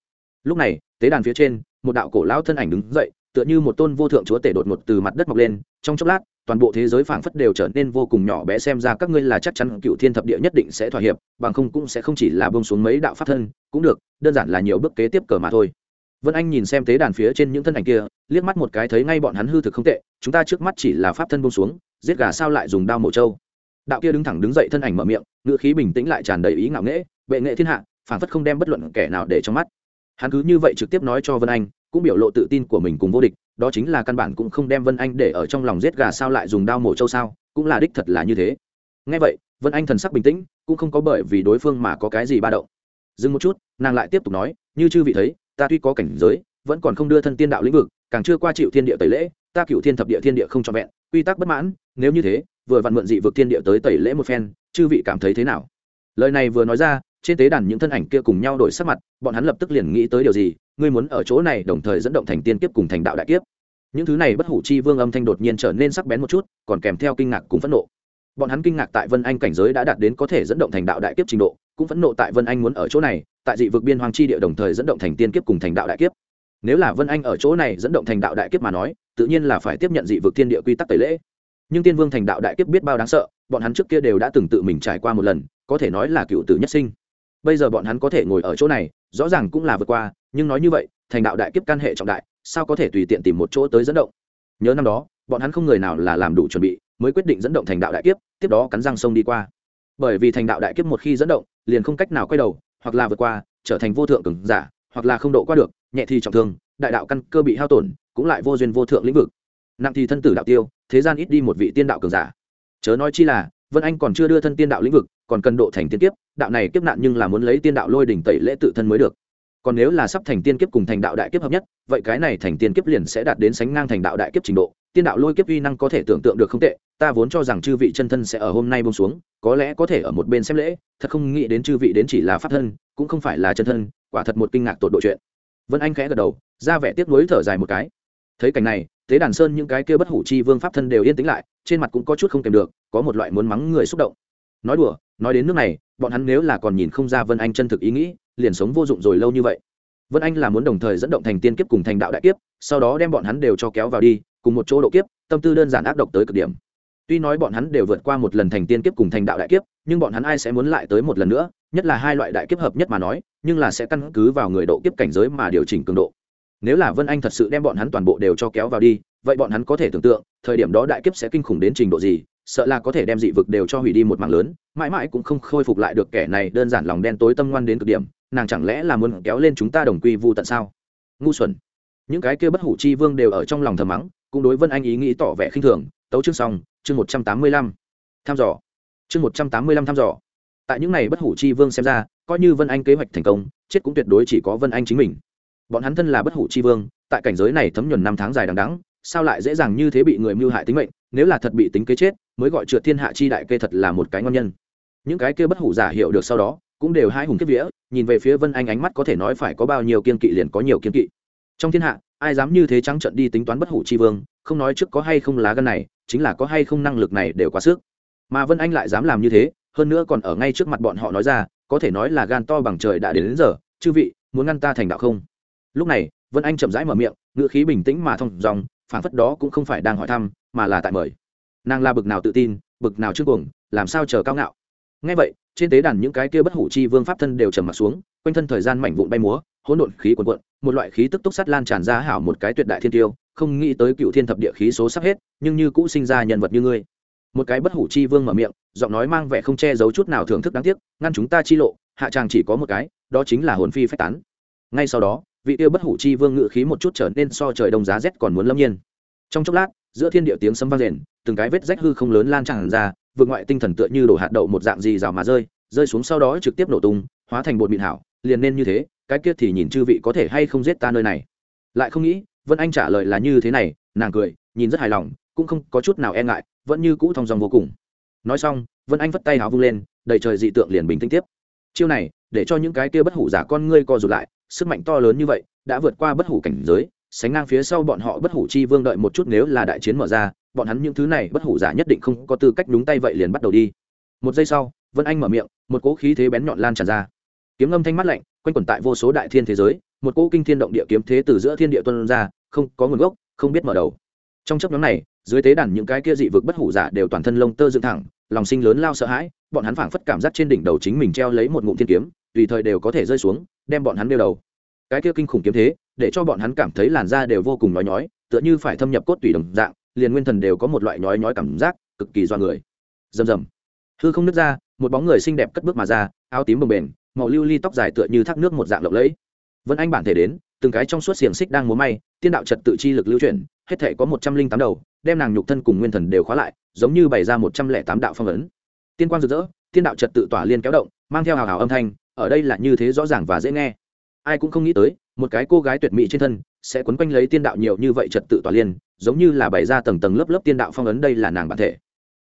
Lúc này, tế đàn phía trên, một đạo cổ lão thân ảnh đứng dậy, tựa như một tôn vô thượng chúa tể đột ngột từ mặt đất mọc lên, trong chốc lát toàn bộ thế giới phảng phất đều trở nên vô cùng nhỏ bé, xem ra các ngươi là chắc chắn cựu thiên thập địa nhất định sẽ thỏa hiệp, bằng không cũng sẽ không chỉ là bông xuống mấy đạo pháp thân, cũng được, đơn giản là nhiều bước kế tiếp cờ mà thôi. Vân anh nhìn xem tế đàn phía trên những thân ảnh kia, liếc mắt một cái thấy ngay bọn hắn hư thực không tệ, chúng ta trước mắt chỉ là pháp thân bông xuống, giết gà sao lại dùng đao mổ trâu. Đạo kia đứng thẳng đứng dậy thân ảnh mở miệng, ngữ khí bình tĩnh lại tràn đầy ý ngạo nghễ, vệ nghệ thiên hạ, phảng phất không đem bất luận kẻ nào để trong mắt. Hắn cứ như vậy trực tiếp nói cho vân anh, cũng biểu lộ tự tin của mình cùng vô địch đó chính là căn bản cũng không đem vân anh để ở trong lòng giết gà sao lại dùng đao mổ trâu sao, cũng là đích thật là như thế. Ngay vậy, vân anh thần sắc bình tĩnh, cũng không có bởi vì đối phương mà có cái gì ba động. Dừng một chút, nàng lại tiếp tục nói, như chư vị thấy, ta tuy có cảnh giới, vẫn còn không đưa thân tiên đạo lĩnh vực, càng chưa qua chịu thiên địa tẩy lễ, ta cựu thiên thập địa thiên địa không cho vẹn, quy tắc bất mãn, nếu như thế, vừa vặn mượn dị vực thiên địa tới tẩy lễ một phen, chư vị cảm thấy thế nào? Lời này vừa nói ra, trên tế đàn những thân ảnh kia cùng nhau đổi sắc mặt, bọn hắn lập tức liền nghĩ tới điều gì ngươi muốn ở chỗ này đồng thời dẫn động thành tiên kiếp cùng thành đạo đại kiếp. Những thứ này bất hủ chi vương âm thanh đột nhiên trở nên sắc bén một chút, còn kèm theo kinh ngạc cùng phẫn nộ. Bọn hắn kinh ngạc tại vân anh cảnh giới đã đạt đến có thể dẫn động thành đạo đại kiếp trình độ, cũng phẫn nộ tại vân anh muốn ở chỗ này, tại dị vực biên hoàng chi địa đồng thời dẫn động thành tiên kiếp cùng thành đạo đại kiếp. Nếu là vân anh ở chỗ này dẫn động thành đạo đại kiếp mà nói, tự nhiên là phải tiếp nhận dị vực thiên địa quy tắc tẩy lễ. Nhưng tiên vương thành đạo đại kiếp biết bao đáng sợ, bọn hắn trước kia đều đã từng tự mình trải qua một lần, có thể nói là cựu tử nhất sinh bây giờ bọn hắn có thể ngồi ở chỗ này, rõ ràng cũng là vượt qua, nhưng nói như vậy, thành đạo đại kiếp can hệ trọng đại, sao có thể tùy tiện tìm một chỗ tới dẫn động? Nhớ năm đó, bọn hắn không người nào là làm đủ chuẩn bị, mới quyết định dẫn động thành đạo đại kiếp, tiếp đó cắn răng sông đi qua. Bởi vì thành đạo đại kiếp một khi dẫn động, liền không cách nào quay đầu, hoặc là vượt qua, trở thành vô thượng cường giả, hoặc là không độ qua được, nhẹ thì trọng thương, đại đạo căn cơ bị hao tổn, cũng lại vô duyên vô thượng lĩnh vực. Nặng thì thân tử đạo tiêu, thế gian ít đi một vị tiên đạo cường giả. Chớ nói chi là, vân anh còn chưa đưa thân tiên đạo lĩnh vực, còn cần độ thành tiên kiếp đạo này kiếp nạn nhưng là muốn lấy tiên đạo lôi đỉnh tẩy lễ tự thân mới được. Còn nếu là sắp thành tiên kiếp cùng thành đạo đại kiếp hợp nhất, vậy cái này thành tiên kiếp liền sẽ đạt đến sánh ngang thành đạo đại kiếp trình độ, tiên đạo lôi kiếp uy năng có thể tưởng tượng được không tệ, ta vốn cho rằng chư vị chân thân sẽ ở hôm nay bông xuống, có lẽ có thể ở một bên xem lễ, thật không nghĩ đến chư vị đến chỉ là pháp thân, cũng không phải là chân thân, quả thật một kinh ngạc tột độ chuyện. Vân anh khẽ gật đầu, ra vẻ tiếc nuối thở dài một cái. Thấy cảnh này, tế đàn sơn những cái kia bất hủ chi vương pháp thân đều yên tĩnh lại, trên mặt cũng có chút không kèm được, có một loại muốn mắng người xúc động. Nói đùa nói đến nước này, bọn hắn nếu là còn nhìn không ra vân anh chân thực ý nghĩ, liền sống vô dụng rồi lâu như vậy. Vân anh là muốn đồng thời dẫn động thành tiên kiếp cùng thành đạo đại kiếp, sau đó đem bọn hắn đều cho kéo vào đi, cùng một chỗ độ kiếp, tâm tư đơn giản ác độc tới cực điểm. Tuy nói bọn hắn đều vượt qua một lần thành tiên kiếp cùng thành đạo đại kiếp, nhưng bọn hắn ai sẽ muốn lại tới một lần nữa, nhất là hai loại đại kiếp hợp nhất mà nói, nhưng là sẽ căn cứ vào người độ kiếp cảnh giới mà điều chỉnh cường độ. Nếu là vân anh thật sự đem bọn hắn toàn bộ đều cho kéo vào đi, vậy bọn hắn có thể tưởng tượng, thời điểm đó đại kiếp sẽ kinh khủng đến trình độ gì sợ là có thể đem dị vực đều cho hủy đi một mạng lớn, mãi mãi cũng không khôi phục lại được kẻ này đơn giản lòng đen tối tâm ngoan đến cực điểm, nàng chẳng lẽ là muốn kéo lên chúng ta đồng quy vu tận sao? Ngu xuẩn. Những cái kia bất hủ chi vương đều ở trong lòng thầm mắng, cũng đối vân anh ý nghĩ tỏ vẻ khinh thường. Tấu chương xong, chương một trăm tám mươi lăm. Thăm dò. Chương một trăm tám mươi lăm thăm dò. Tại những này bất hủ chi vương xem ra, coi như vân anh kế hoạch thành công, chết cũng tuyệt đối chỉ có vân anh chính mình. Bọn hắn thân là bất hủ chi vương, tại cảnh giới này thấm nhuần năm tháng dài đằng đắng sao lại dễ dàng như thế bị người mưu hại tính mệnh nếu là thật bị tính kế chết mới gọi trượt thiên hạ chi đại kê thật là một cái ngon nhân. Những cái kia bất hủ giả hiểu được sau đó cũng đều hai hùng kiếp vía nhìn về phía vân anh ánh mắt có thể nói phải có bao nhiêu kiên kỵ liền có nhiều kiên kỵ. Trong thiên hạ ai dám như thế trắng trận đi tính toán bất hủ chi vương không nói trước có hay không lá gân này chính là có hay không năng lực này đều quá sức. Mà vân anh lại dám làm như thế hơn nữa còn ở ngay trước mặt bọn họ nói ra có thể nói là gan to bằng trời đã đến, đến giờ chư vị muốn ngăn ta thành đạo không? Lúc này vân anh chậm rãi mở miệng ngựa khí bình tĩnh mà thông dòng phản phất đó cũng không phải đang hỏi thăm, mà là tại mời. Nàng là bực nào tự tin, bực nào trước cuồng, làm sao chờ cao ngạo. Ngay vậy, trên tế đàn những cái kia bất hủ chi vương pháp thân đều trầm mặt xuống, quanh thân thời gian mảnh vụn bay múa, hỗn độn khí quần quận một loại khí tức túc sắt lan tràn ra hảo một cái tuyệt đại thiên tiêu, không nghĩ tới cựu thiên thập địa khí số sắp hết, nhưng như cũ sinh ra nhân vật như ngươi. Một cái bất hủ chi vương mở miệng, giọng nói mang vẻ không che giấu chút nào thưởng thức đáng tiếc, ngăn chúng ta chi lộ, hạ tràng chỉ có một cái, đó chính là hồn phi phách tán. Ngay sau đó vị tiêu bất hủ chi vương ngự khí một chút trở nên so trời đông giá rét còn muốn lâm nhiên. Trong chốc lát, giữa thiên địa tiếng sấm vang rền, từng cái vết rách hư không lớn lan tràn ra, vượt ngoại tinh thần tựa như đổ hạt đậu một dạng gì rào mà rơi rơi xuống sau đó trực tiếp nổ tung, hóa thành bột mịn hảo, liền nên như thế, cái kia thì nhìn chư vị có thể hay không giết ta nơi này. Lại không nghĩ, vân anh trả lời là như thế này, nàng cười, nhìn rất hài lòng, cũng không có chút nào e ngại, vẫn như cũ thong dòng vô cùng. Nói xong, vân anh vất tay háo vung lên, đầy trời dị tượng liền bình tĩnh tiếp. Chiêu này, để cho những cái kia bất hủ giả con ngươi co rụt lại sức mạnh to lớn như vậy, đã vượt qua bất hủ cảnh giới, sánh ngang phía sau bọn họ bất hủ chi vương đợi một chút nếu là đại chiến mở ra, bọn hắn những thứ này bất hủ giả nhất định không có tư cách đúng tay vậy liền bắt đầu đi. Một giây sau, vân anh mở miệng, một cỗ khí thế bén nhọn lan tràn ra. Kiếm âm thanh mắt lạnh, quanh quẩn tại vô số đại thiên thế giới, một cỗ kinh thiên động địa kiếm thế từ giữa thiên địa tuân ra, không có nguồn gốc, không biết mở đầu. Trong chấp nhóm này, dưới tế đàn những cái kia dị vực bất hủ giả đều toàn thân lông tơ dựng thẳng, lòng sinh lớn lao sợ hãi, bọn hắn phảng phất cảm giác trên đỉnh đầu chính mình treo lấy một ngụm thiên kiếm tùy thời đều có thể rơi xuống, đem bọn hắn đeo đầu. Cái kia kinh khủng kiếm thế, để cho bọn hắn cảm thấy làn da đều vô cùng nói nhói, tựa như phải thâm nhập cốt tủy đồng dạng, liền nguyên thần đều có một loại nhói nhói cảm giác, cực kỳ do người. Rầm rầm. Hư không nứt ra, một bóng người xinh đẹp cất bước mà ra, áo tím bồng bềnh, màu lưu ly tóc dài tựa như thác nước một dạng lộng lẫy. Vân anh bản thể đến, từng cái trong suốt xiềng xích đang múa may, tiên đạo trật tự chi lực lưu chuyển, hết thể có một trăm linh tám đầu, đem nàng nhục thân cùng nguyên thần đều khóa lại, giống như bày ra một trăm lẻ tám đạo phong ấn. Tiên quang rực rỡ, tiên đạo trật tự tỏa liên kéo động, mang theo hào hào âm thanh ở đây là như thế rõ ràng và dễ nghe. Ai cũng không nghĩ tới, một cái cô gái tuyệt mỹ trên thân sẽ quấn quanh lấy tiên đạo nhiều như vậy trật tự tỏa liên, giống như là bày ra tầng tầng lớp lớp tiên đạo phong ấn đây là nàng bản thể.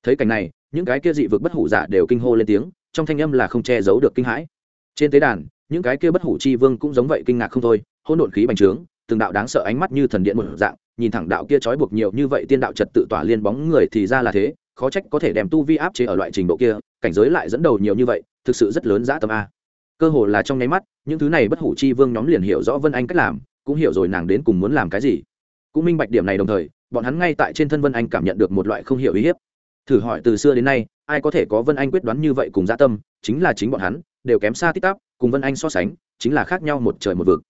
Thấy cảnh này, những cái kia dị vực bất hủ giả đều kinh hô lên tiếng, trong thanh âm là không che giấu được kinh hãi. Trên tế đàn, những cái kia bất hủ chi vương cũng giống vậy kinh ngạc không thôi, hỗn độn khí bành trướng, từng đạo đáng sợ ánh mắt như thần điện một dạng, nhìn thẳng đạo kia trói buộc nhiều như vậy tiên đạo trật tự tỏa liên bóng người thì ra là thế, khó trách có thể đem tu vi áp chế ở loại trình độ kia, cảnh giới lại dẫn đầu nhiều như vậy, thực sự rất lớn dã tâm a cơ hồ là trong nháy mắt, những thứ này bất hủ chi vương nhóm liền hiểu rõ vân anh cách làm, cũng hiểu rồi nàng đến cùng muốn làm cái gì. Cũng minh bạch điểm này đồng thời, bọn hắn ngay tại trên thân vân anh cảm nhận được một loại không hiểu uy hiếp. Thử hỏi từ xưa đến nay, ai có thể có vân anh quyết đoán như vậy cùng gia tâm, chính là chính bọn hắn, đều kém xa tít tắp cùng vân anh so sánh, chính là khác nhau một trời một vực.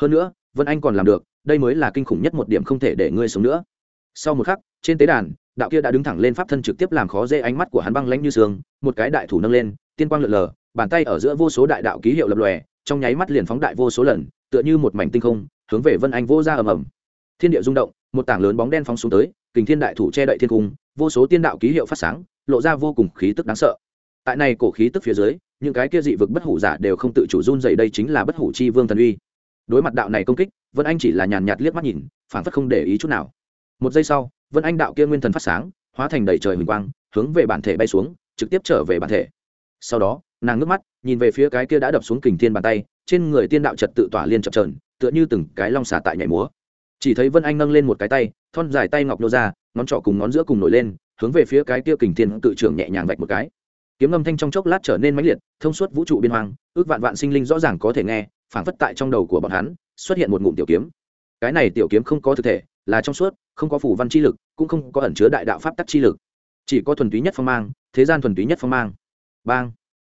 Hơn nữa, vân anh còn làm được, đây mới là kinh khủng nhất một điểm không thể để ngươi sống nữa. Sau một khắc, trên tế đàn, đạo kia đã đứng thẳng lên pháp thân trực tiếp làm khó dễ ánh mắt của hắn băng lãnh như sương, một cái đại thủ nâng lên, tiên quang lượn lờ bàn tay ở giữa vô số đại đạo ký hiệu lập lòe, trong nháy mắt liền phóng đại vô số lần, tựa như một mảnh tinh không, hướng về vân anh vô ra ầm ầm. Thiên địa rung động, một tảng lớn bóng đen phóng xuống tới, kình thiên đại thủ che đậy thiên cung, vô số tiên đạo ký hiệu phát sáng, lộ ra vô cùng khí tức đáng sợ. Tại này cổ khí tức phía dưới, những cái kia dị vực bất hủ giả đều không tự chủ run dày đây chính là bất hủ chi vương thần uy. Đối mặt đạo này công kích, vân anh chỉ là nhàn nhạt liếc mắt nhìn phản phất không để ý chút nào. Một giây sau, vân anh đạo kia nguyên thần phát sáng, hóa thành đầy trời huỳnh quang, hướng về bản thể bay xuống, trực tiếp trở về bản thể. Sau đó nàng ngước mắt, nhìn về phía cái kia đã đập xuống kình thiên bàn tay, trên người tiên đạo trật tự tỏa liên chập trờn tựa như từng cái long xả tại nhảy múa. Chỉ thấy vân anh nâng lên một cái tay, thon dài tay ngọc nô ra, ngón trỏ cùng ngón giữa cùng nổi lên, hướng về phía cái kia kình thiên tự trưởng nhẹ nhàng vạch một cái. Kiếm âm thanh trong chốc lát trở nên mãnh liệt, thông suốt vũ trụ biên hoang, ước vạn vạn sinh linh rõ ràng có thể nghe, phảng phất tại trong đầu của bọn hắn, xuất hiện một ngụm tiểu kiếm. Cái này tiểu kiếm không có thực thể, là trong suốt, không có phủ văn chi lực, cũng không có ẩn chứa đại đạo pháp tắc chi lực. Chỉ có thuần túy nhất phong mang, thế gian thuần túy nhất phong mang. Bang!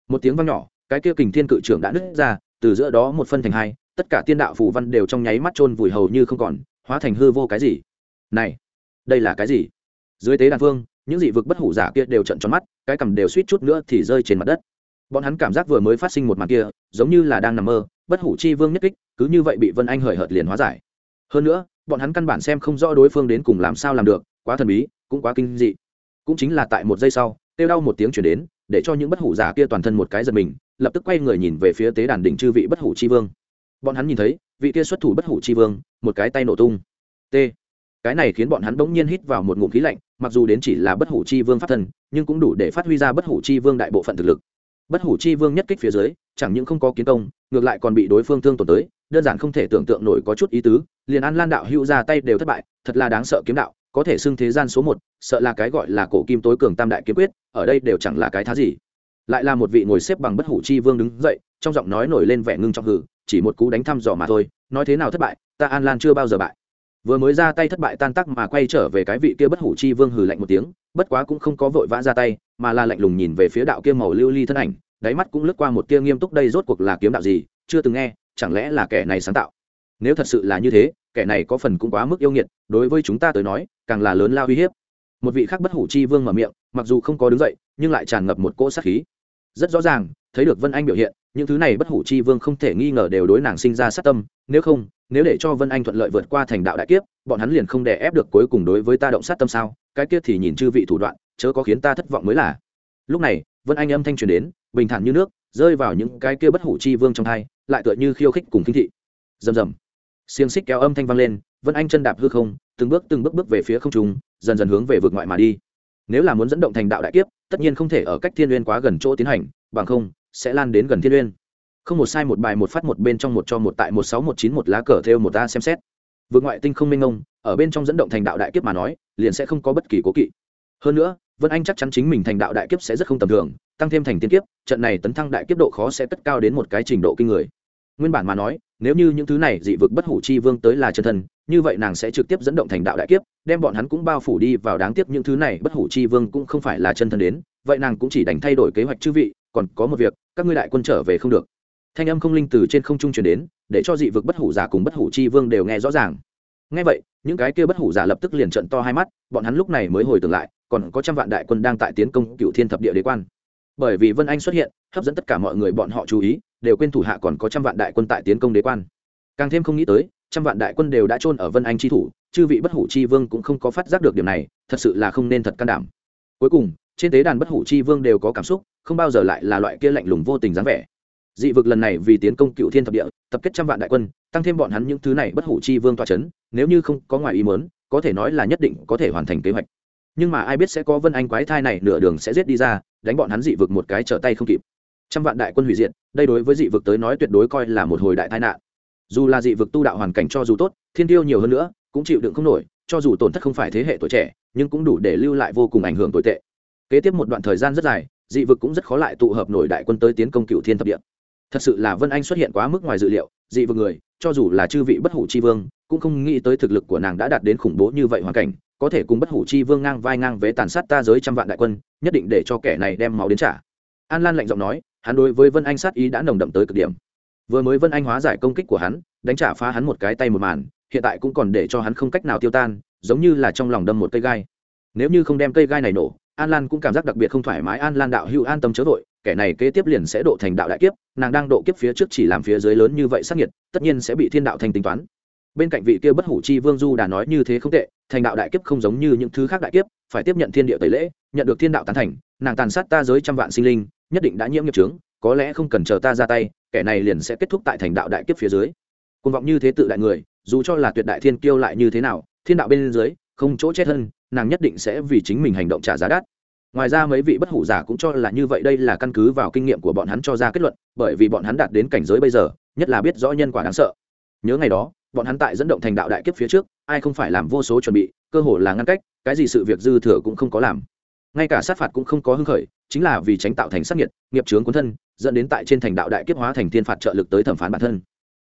Một tiếng vang nhỏ, cái kia kình thiên cự trưởng đã nứt ra, từ giữa đó một phân thành hai, tất cả tiên đạo phù văn đều trong nháy mắt chôn vùi hầu như không còn, hóa thành hư vô cái gì? Này, đây là cái gì? Dưới tế đàn phương những dị vực bất hủ giả kia đều trận tròn mắt, cái cầm đều suýt chút nữa thì rơi trên mặt đất. Bọn hắn cảm giác vừa mới phát sinh một màn kia, giống như là đang nằm mơ, bất hủ chi vương nhất kích, cứ như vậy bị vân anh hời hợt liền hóa giải. Hơn nữa, bọn hắn căn bản xem không rõ đối phương đến cùng làm sao làm được, quá thần bí, cũng quá kinh dị. Cũng chính là tại một giây sau, kêu đau một tiếng chuyển đến để cho những bất hủ giả kia toàn thân một cái giật mình, lập tức quay người nhìn về phía tế đàn đỉnh chư vị bất hủ chi vương. Bọn hắn nhìn thấy, vị kia xuất thủ bất hủ chi vương, một cái tay nổ tung. T. Cái này khiến bọn hắn bỗng nhiên hít vào một ngụm khí lạnh, mặc dù đến chỉ là bất hủ chi vương pháp thân, nhưng cũng đủ để phát huy ra bất hủ chi vương đại bộ phận thực lực. Bất hủ chi vương nhất kích phía dưới, chẳng những không có kiến công, ngược lại còn bị đối phương thương tổn tới, đơn giản không thể tưởng tượng nổi có chút ý tứ, liền an lan đạo hữu ra tay đều thất bại, thật là đáng sợ kiếm đạo có thể xưng thế gian số một, sợ là cái gọi là cổ kim tối cường tam đại kiếm quyết, ở đây đều chẳng là cái thá gì. Lại là một vị ngồi xếp bằng bất hủ chi vương đứng dậy, trong giọng nói nổi lên vẻ ngưng trọng hử chỉ một cú đánh thăm dò mà thôi, nói thế nào thất bại, ta an lan chưa bao giờ bại. Vừa mới ra tay thất bại tan tác mà quay trở về cái vị kia bất hủ chi vương hừ lạnh một tiếng, bất quá cũng không có vội vã ra tay, mà là lạnh lùng nhìn về phía đạo kia màu lưu ly thân ảnh, đáy mắt cũng lướt qua một kia nghiêm túc đây rốt cuộc là kiếm đạo gì, chưa từng nghe, chẳng lẽ là kẻ này sáng tạo? Nếu thật sự là như thế kẻ này có phần cũng quá mức yêu nghiệt, đối với chúng ta tới nói, càng là lớn lao uy hiếp. Một vị khác bất hủ chi vương mở miệng, mặc dù không có đứng dậy, nhưng lại tràn ngập một cỗ sát khí. Rất rõ ràng, thấy được vân anh biểu hiện, những thứ này bất hủ chi vương không thể nghi ngờ đều đối nàng sinh ra sát tâm, nếu không, nếu để cho vân anh thuận lợi vượt qua thành đạo đại kiếp, bọn hắn liền không đè ép được cuối cùng đối với ta động sát tâm sao? Cái kia thì nhìn chư vị thủ đoạn, chớ có khiến ta thất vọng mới là. Lúc này, vân anh âm thanh truyền đến, bình thản như nước, rơi vào những cái kia bất hủ chi vương trong hai, lại tựa như khiêu khích cùng kinh thị. Rầm rầm xiềng xích kéo âm thanh vang lên, vân anh chân đạp hư không, từng bước từng bước bước về phía không trung, dần dần hướng về vực ngoại mà đi. Nếu là muốn dẫn động thành đạo đại kiếp, tất nhiên không thể ở cách thiên uyên quá gần chỗ tiến hành, bằng không, sẽ lan đến gần thiên uyên. Không một sai một bài một phát một bên trong một cho một tại một sáu một chín một lá cờ theo một ta xem xét. Vượt ngoại tinh không minh ông ở bên trong dẫn động thành đạo đại kiếp mà nói, liền sẽ không có bất kỳ cố kỵ. Hơn nữa, vân anh chắc chắn chính mình thành đạo đại kiếp sẽ rất không tầm thường, tăng thêm thành tiên kiếp, trận này tấn thăng đại kiếp độ khó sẽ tất cao đến một cái trình độ kinh người. Nguyên bản mà nói nếu như những thứ này dị vực bất hủ chi vương tới là chân thân, như vậy nàng sẽ trực tiếp dẫn động thành đạo đại kiếp, đem bọn hắn cũng bao phủ đi vào đáng tiếc những thứ này bất hủ chi vương cũng không phải là chân thân đến, vậy nàng cũng chỉ đành thay đổi kế hoạch chư vị, còn có một việc, các ngươi đại quân trở về không được. Thanh âm không linh từ trên không trung truyền đến, để cho dị vực bất hủ giả cùng bất hủ chi vương đều nghe rõ ràng. Nghe vậy, những cái kia bất hủ giả lập tức liền trận to hai mắt, bọn hắn lúc này mới hồi tưởng lại, còn có trăm vạn đại quân đang tại tiến công cựu thiên thập địa đế quan. Bởi vì vân anh xuất hiện, hấp dẫn tất cả mọi người bọn họ chú ý đều quên thủ hạ còn có trăm vạn đại quân tại tiến công đế quan. Càng thêm không nghĩ tới, trăm vạn đại quân đều đã trôn ở vân anh chi thủ, chư vị bất hủ chi vương cũng không có phát giác được điểm này, thật sự là không nên thật can đảm. Cuối cùng, trên tế đàn bất hủ chi vương đều có cảm xúc, không bao giờ lại là loại kia lạnh lùng vô tình dáng vẻ. Dị vực lần này vì tiến công cựu thiên thập địa, tập kết trăm vạn đại quân, tăng thêm bọn hắn những thứ này bất hủ chi vương toa c h ấ n nếu như không có ngoài ý mớn có thể nói là nhất định có thể hoàn thành kế hoạch. Nhưng mà ai biết sẽ có vân anh quái thai này nửa đường sẽ giết đi ra, đánh bọn hắn dị vực một cái trở tay không kịp trăm vạn đại quân hủy diệt, đây đối với dị vực tới nói tuyệt đối coi là một hồi đại tai nạn. Dù là dị vực tu đạo hoàn cảnh cho dù tốt, thiên tiêu nhiều hơn nữa, cũng chịu đựng không nổi, cho dù tổn thất không phải thế hệ tuổi trẻ, nhưng cũng đủ để lưu lại vô cùng ảnh hưởng tồi tệ. Kế tiếp một đoạn thời gian rất dài, dị vực cũng rất khó lại tụ hợp nổi đại quân tới tiến công cựu thiên thập địa. Thật sự là vân anh xuất hiện quá mức ngoài dự liệu, dị vực người, cho dù là chư vị bất hủ chi vương, cũng không nghĩ tới thực lực của nàng đã đạt đến khủng bố như vậy hoàn cảnh, có thể cùng bất hủ chi vương ngang vai ngang với tàn sát ta giới trăm vạn đại quân, nhất định để cho kẻ này đem máu đến trả. An lan lạnh giọng nói hắn đối với vân anh sát ý đã nồng đậm tới cực điểm. Vừa mới vân anh hóa giải công kích của hắn, đánh trả phá hắn một cái tay một màn, hiện tại cũng còn để cho hắn không cách nào tiêu tan, giống như là trong lòng đâm một cây gai. Nếu như không đem cây gai này nổ, an lan cũng cảm giác đặc biệt không thoải mái, an lan đạo hữu an tâm chớ vội, kẻ này kế tiếp liền sẽ độ thành đạo đại kiếp, nàng đang độ kiếp phía trước chỉ làm phía dưới lớn như vậy sắc nhiệt tất nhiên sẽ bị thiên đạo thành tính toán. Bên cạnh vị kia bất hủ chi vương du đà nói như thế không tệ, thành đạo đại kiếp không giống như những thứ khác đại kiếp, phải tiếp nhận thiên địa tẩy lễ, nhận được thiên đạo tán thành, nàng tàn sát ta giới trăm vạn sinh linh nhất định đã nhiễm nghiệp trướng có lẽ không cần chờ ta ra tay, kẻ này liền sẽ kết thúc tại thành đạo đại kiếp phía dưới. Côn vọng như thế tự đại người, dù cho là tuyệt đại thiên kiêu lại như thế nào, thiên đạo bên dưới, không chỗ chết hơn nàng nhất định sẽ vì chính mình hành động trả giá đắt. Ngoài ra mấy vị bất hủ giả cũng cho là như vậy đây là căn cứ vào kinh nghiệm của bọn hắn cho ra kết luận, bởi vì bọn hắn đạt đến cảnh giới bây giờ, nhất là biết rõ nhân quả đáng sợ. Nhớ ngày đó, bọn hắn tại dẫn động thành đạo đại kiếp phía trước, ai không phải làm vô số chuẩn bị, cơ hồ là ngăn cách, cái gì sự việc dư thừa cũng không có làm ngay cả sát phạt cũng không có hưng khởi, chính là vì tránh tạo thành sát nhiệt nghiệp chướng cuốn thân, dẫn đến tại trên thành đạo đại kiếp hóa thành thiên phạt trợ lực tới thẩm phán bản thân.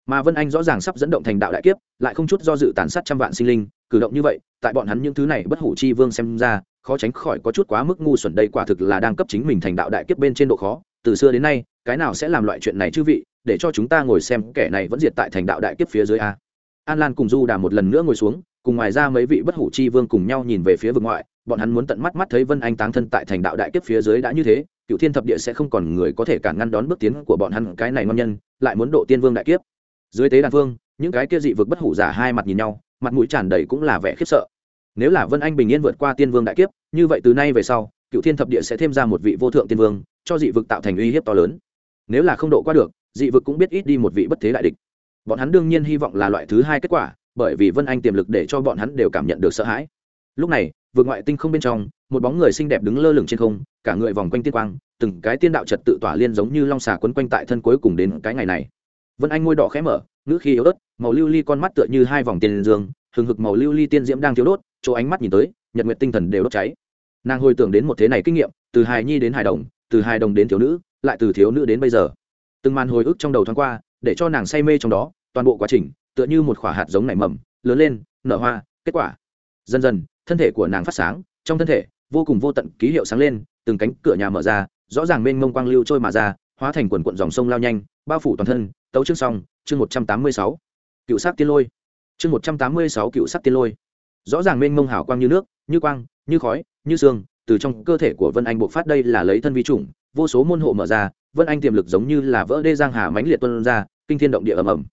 Mà vân anh rõ ràng sắp dẫn động thành đạo đại kiếp, lại không chút do dự tàn sát trăm vạn sinh linh, cử động như vậy, tại bọn hắn những thứ này bất hủ chi vương xem ra, khó tránh khỏi có chút quá mức ngu xuẩn đây quả thực là đang cấp chính mình thành đạo đại kiếp bên trên độ khó. Từ xưa đến nay, cái nào sẽ làm loại chuyện này chứ vị, để cho chúng ta ngồi xem kẻ này vẫn diệt tại thành đạo đại kiếp phía dưới a. An lan cùng du đà một lần nữa ngồi xuống, cùng ngoài ra mấy vị bất hủ chi vương cùng nhau nhìn về phía vực ngoại bọn hắn muốn tận mắt mắt thấy vân anh táng thân tại thành đạo đại kiếp phía dưới đã như thế, cựu thiên thập địa sẽ không còn người có thể cản ngăn đón bước tiến của bọn hắn. Cái này ngon nhân, lại muốn độ tiên vương đại kiếp. Dưới tế đàn vương, những cái kia dị vực bất hủ giả hai mặt nhìn nhau, mặt mũi tràn đầy cũng là vẻ khiếp sợ. Nếu là vân anh bình yên vượt qua tiên vương đại kiếp, như vậy từ nay về sau, cựu thiên thập địa sẽ thêm ra một vị vô thượng tiên vương, cho dị vực tạo thành uy hiếp to lớn. Nếu là không độ qua được, dị vực cũng biết ít đi một vị bất thế đại địch. Bọn hắn đương nhiên hy vọng là loại thứ hai kết quả, bởi vì vân anh tiềm lực để cho bọn hắn đều cảm nhận được sợ hãi. Lúc này vượt ngoại tinh không bên trong, một bóng người xinh đẹp đứng lơ lửng trên không, cả người vòng quanh tiên quang, từng cái tiên đạo trật tự tỏa liên giống như long xà quấn quanh tại thân cuối cùng đến cái ngày này. Vân anh ngôi đỏ khẽ mở, ngữ khi yếu ớt, màu lưu ly con mắt tựa như hai vòng tiền dương, hừng hực màu lưu ly tiên diễm đang thiếu đốt, chỗ ánh mắt nhìn tới, nhật nguyệt tinh thần đều đốt cháy. Nàng hồi tưởng đến một thế này kinh nghiệm, từ hài nhi đến hài đồng, từ hài đồng đến thiếu nữ, lại từ thiếu nữ đến bây giờ. Từng màn hồi ức trong đầu thoáng qua, để cho nàng say mê trong đó, toàn bộ quá trình, tựa như một quả hạt giống nảy mầm, lớn lên, nở hoa, kết quả. Dần dần thân thể của nàng phát sáng, trong thân thể, vô cùng vô tận ký hiệu sáng lên, từng cánh cửa nhà mở ra, rõ ràng mênh mông quang lưu trôi mà ra, hóa thành quần quận dòng sông lao nhanh, bao phủ toàn thân, tấu chương xong, chương một trăm tám mươi sáu. Cựu sát tiên lôi. Chương một trăm tám mươi sáu cựu sát tiên lôi. Rõ ràng mênh mông hào quang như nước, như quang, như khói, như xương từ trong cơ thể của vân anh bộc phát đây là lấy thân vi chủng, vô số môn hộ mở ra, vân anh tiềm lực giống như là vỡ đê giang hà mãnh liệt tuân ra, kinh thiên động địa ầm ầm.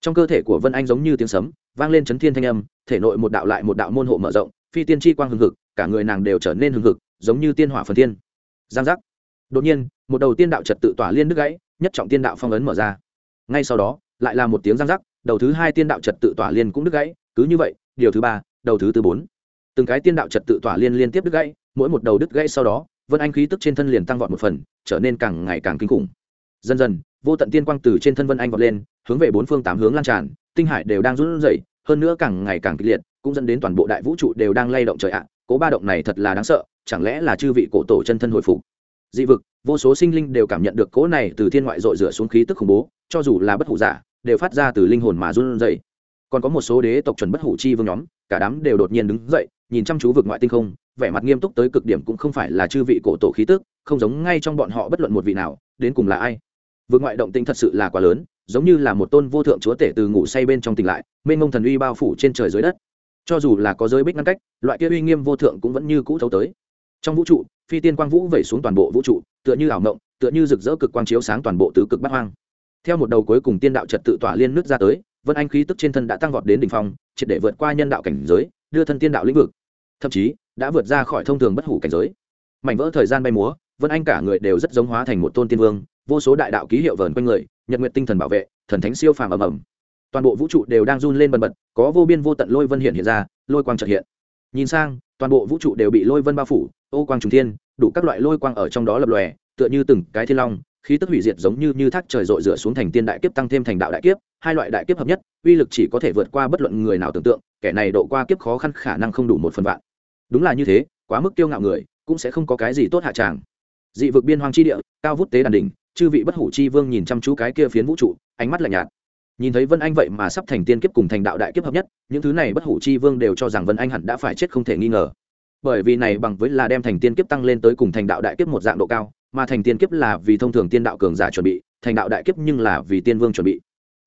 Trong cơ thể của vân anh giống như tiếng sấm, vang lên chấn thiên thanh âm, thể nội một đạo lại một đạo môn hộ mở rộng phi tiên chi quang hừng hực, cả người nàng đều trở nên hừng hực, giống như tiên hỏa phần thiên. Giang giác. Đột nhiên, một đầu tiên đạo trật tự tỏa liên đứt gãy, nhất trọng tiên đạo phong ấn mở ra. Ngay sau đó, lại là một tiếng giang giác, đầu thứ hai tiên đạo trật tự tỏa liên cũng đứt gãy, cứ như vậy, điều thứ ba, đầu thứ tư bốn. Từng cái tiên đạo trật tự tỏa liên liên tiếp đứt gãy, mỗi một đầu đứt gãy sau đó, vân anh khí tức trên thân liền tăng vọt một phần, trở nên càng ngày càng kinh khủng. Dần dần, vô tận tiên quang từ trên thân vân anh vọt lên, hướng về bốn phương tám hướng lan tràn, tinh hải đều đang run rẩy, hơn nữa càng ngày càng kịch liệt cũng dẫn đến toàn bộ đại vũ trụ đều đang lay động trời ạ. Cố ba động này thật là đáng sợ, chẳng lẽ là chư vị cổ tổ chân thân hồi phục? Dị vực, vô số sinh linh đều cảm nhận được cố này từ thiên ngoại dội rửa xuống khí tức khủng bố, cho dù là bất hủ giả, đều phát ra từ linh hồn mà run rẩy. Còn có một số đế tộc chuẩn bất hủ chi vương nhóm, cả đám đều đột nhiên đứng dậy, nhìn chăm chú vực ngoại tinh không, vẻ mặt nghiêm túc tới cực điểm cũng không phải là chư vị cổ tổ khí tức, không giống ngay trong bọn họ bất luận một vị nào, đến cùng là ai. Vực ngoại động tinh thật sự là quá lớn, giống như là một tôn vô thượng chúa tể từ ngủ say bên trong tỉnh lại, mênh mông thần uy bao phủ trên trời dưới đất cho dù là có giới bích ngăn cách, loại kia uy nghiêm vô thượng cũng vẫn như cũ thấu tới. Trong vũ trụ, phi tiên quang vũ vẩy xuống toàn bộ vũ trụ, tựa như ảo ngộng tựa như rực rỡ cực quang chiếu sáng toàn bộ tứ cực bát hoang. Theo một đầu cuối cùng tiên đạo trật tự tỏa liên nước ra tới, vân anh khí tức trên thân đã tăng vọt đến đỉnh phong, triệt để vượt qua nhân đạo cảnh giới, đưa thân tiên đạo lĩnh vực. Thậm chí, đã vượt ra khỏi thông thường bất hủ cảnh giới. Mảnh vỡ thời gian bay múa, vân anh cả người đều rất giống hóa thành một tôn tiên vương, vô số đại đạo ký hiệu vờn quanh người, nhật nguyện tinh thần bảo vệ, thần thánh siêu phàm ầm ầm toàn bộ vũ trụ đều đang run lên bần bật, có vô biên vô tận lôi vân hiện hiện ra, lôi quang trật hiện. Nhìn sang, toàn bộ vũ trụ đều bị lôi vân bao phủ, ô quang trùng thiên, đủ các loại lôi quang ở trong đó lập lòe, tựa như từng cái thiên long, khí tức hủy diệt giống như như thác trời rội rửa xuống thành tiên đại kiếp tăng thêm thành đạo đại kiếp, hai loại đại kiếp hợp nhất, uy lực chỉ có thể vượt qua bất luận người nào tưởng tượng, kẻ này độ qua kiếp khó khăn khả năng không đủ một phần vạn. Đúng là như thế, quá mức kiêu ngạo người, cũng sẽ không có cái gì tốt hạ tràng. Dị vực biên hoang chi địa, cao vút tế đàn đỉnh, chư vị bất hủ chi vương nhìn chăm chú cái kia phiến vũ trụ, ánh mắt lạnh nhạt nhìn thấy vân anh vậy mà sắp thành tiên kiếp cùng thành đạo đại kiếp hợp nhất, những thứ này bất hủ chi vương đều cho rằng vân anh hẳn đã phải chết không thể nghi ngờ. Bởi vì này bằng với là đem thành tiên kiếp tăng lên tới cùng thành đạo đại kiếp một dạng độ cao, mà thành tiên kiếp là vì thông thường tiên đạo cường giả chuẩn bị, thành đạo đại kiếp nhưng là vì tiên vương chuẩn bị.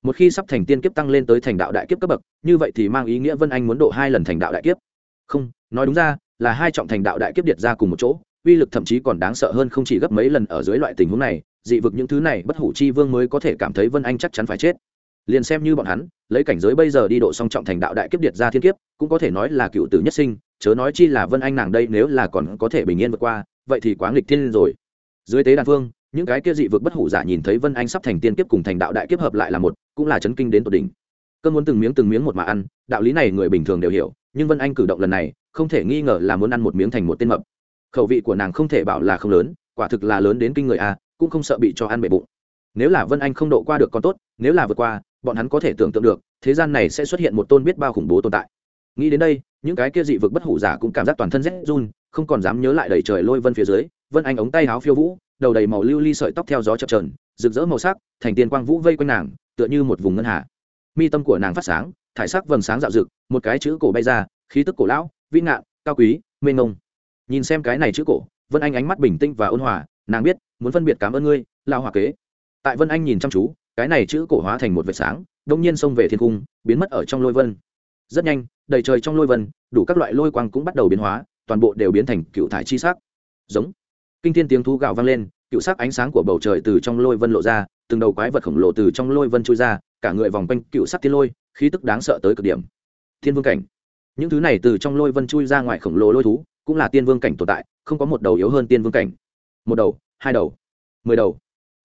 Một khi sắp thành tiên kiếp tăng lên tới thành đạo đại kiếp cấp bậc, như vậy thì mang ý nghĩa vân anh muốn độ hai lần thành đạo đại kiếp. Không, nói đúng ra, là hai trọng thành đạo đại kiếp điệt ra cùng một chỗ, uy lực thậm chí còn đáng sợ hơn không chỉ gấp mấy lần ở dưới loại tình huống này, dị vực những thứ này bất hủ chi vương mới có thể cảm thấy vân anh chắc chắn phải chết liền xem như bọn hắn, lấy cảnh giới bây giờ đi độ song trọng thành đạo đại kiếp điệt ra thiên kiếp, cũng có thể nói là cựu tử nhất sinh, chớ nói chi là vân anh nàng đây nếu là còn có thể bình yên vượt qua, vậy thì quá nghịch thiên rồi. Dưới tế đàn phương những cái kia dị vực bất hủ giả nhìn thấy vân anh sắp thành tiên kiếp cùng thành đạo đại kiếp hợp lại là một, cũng là chấn kinh đến tột đỉnh. Cơn muốn từng miếng từng miếng một mà ăn, đạo lý này người bình thường đều hiểu, nhưng vân anh cử động lần này, không thể nghi ngờ là muốn ăn một miếng thành một tên mập. Khẩu vị của nàng không thể bảo là không lớn, quả thực là lớn đến kinh người a, cũng không sợ bị cho ăn bể bụng. Nếu là vân anh không độ qua được con tốt, nếu là vượt qua bọn hắn có thể tưởng tượng được, thế gian này sẽ xuất hiện một tôn biết bao khủng bố tồn tại. Nghĩ đến đây, những cái kia dị vực bất hủ giả cũng cảm giác toàn thân rét run, không còn dám nhớ lại đầy trời lôi vân phía dưới, vân anh ống tay áo phiêu vũ, đầu đầy màu lưu ly sợi tóc theo gió chập trờn rực rỡ màu sắc, thành tiên quang vũ vây quanh nàng, tựa như một vùng ngân hà. Mi tâm của nàng phát sáng, thải sắc vầng sáng dạo rực, một cái chữ cổ bay ra, khí tức cổ lão, vĩ ngạn, cao quý, mênh ngông nhìn xem cái này chữ cổ, vân anh ánh mắt bình tĩnh và ôn hòa, nàng biết, muốn phân biệt cảm ơn ngươi lao hòa kế. Tại vân anh nhìn chăm chú cái này chữ cổ hóa thành một vệt sáng, đông nhiên xông về thiên cung biến mất ở trong lôi vân. Rất nhanh, đầy trời trong lôi vân, đủ các loại lôi quang cũng bắt đầu biến hóa, toàn bộ đều biến thành cựu thải chi sắc. Giống. Kinh thiên tiếng thú gạo vang lên, cựu sắc ánh sáng của bầu trời từ trong lôi vân lộ ra, từng đầu quái vật khổng lồ từ trong lôi vân trôi ra, cả người vòng quanh cựu sắc thiên lôi, khí tức đáng sợ tới cực điểm. Thiên vương cảnh. Những thứ này từ trong lôi vân chui ra ngoài khổng lồ lôi thú, cũng là tiên vương cảnh tồn tại, không có một đầu yếu hơn tiên vương cảnh. Một đầu, hai đầu, mười đầu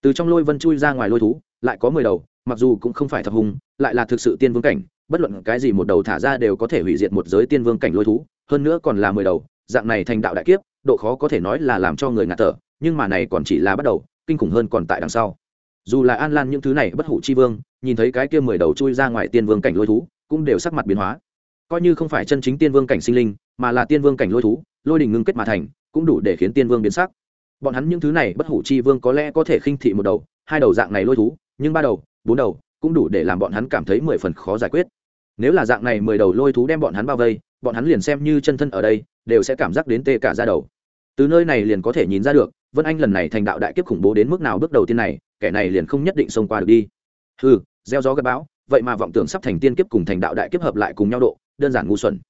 từ trong lôi vân chui ra ngoài lôi thú, lại có mười đầu, mặc dù cũng không phải thập hùng, lại là thực sự tiên vương cảnh, bất luận cái gì một đầu thả ra đều có thể hủy diệt một giới tiên vương cảnh lôi thú, hơn nữa còn là mười đầu, dạng này thành đạo đại kiếp, độ khó có thể nói là làm cho người ngạt thở, nhưng mà này còn chỉ là bắt đầu, kinh khủng hơn còn tại đằng sau. Dù là an lan những thứ này bất hủ chi vương, nhìn thấy cái kia mười đầu chui ra ngoài tiên vương cảnh lôi thú, cũng đều sắc mặt biến hóa. Coi như không phải chân chính tiên vương cảnh sinh linh, mà là tiên vương cảnh lôi thú, lôi đình ngưng kết mà thành, cũng đủ để khiến tiên vương biến sắc bọn hắn những thứ này bất hủ chi vương có lẽ có thể khinh thị một đầu, hai đầu dạng này lôi thú, nhưng ba đầu, bốn đầu cũng đủ để làm bọn hắn cảm thấy mười phần khó giải quyết. Nếu là dạng này mười đầu lôi thú đem bọn hắn bao vây, bọn hắn liền xem như chân thân ở đây, đều sẽ cảm giác đến tê cả ra đầu. Từ nơi này liền có thể nhìn ra được, vân anh lần này thành đạo đại kiếp khủng bố đến mức nào bước đầu tiên này, kẻ này liền không nhất định xông qua được đi. Ừ gieo gió gặp bão, vậy mà vọng tưởng sắp thành tiên kiếp cùng thành đạo đại kiếp hợp lại cùng nhau độ, đơn giản ngu xuẩn.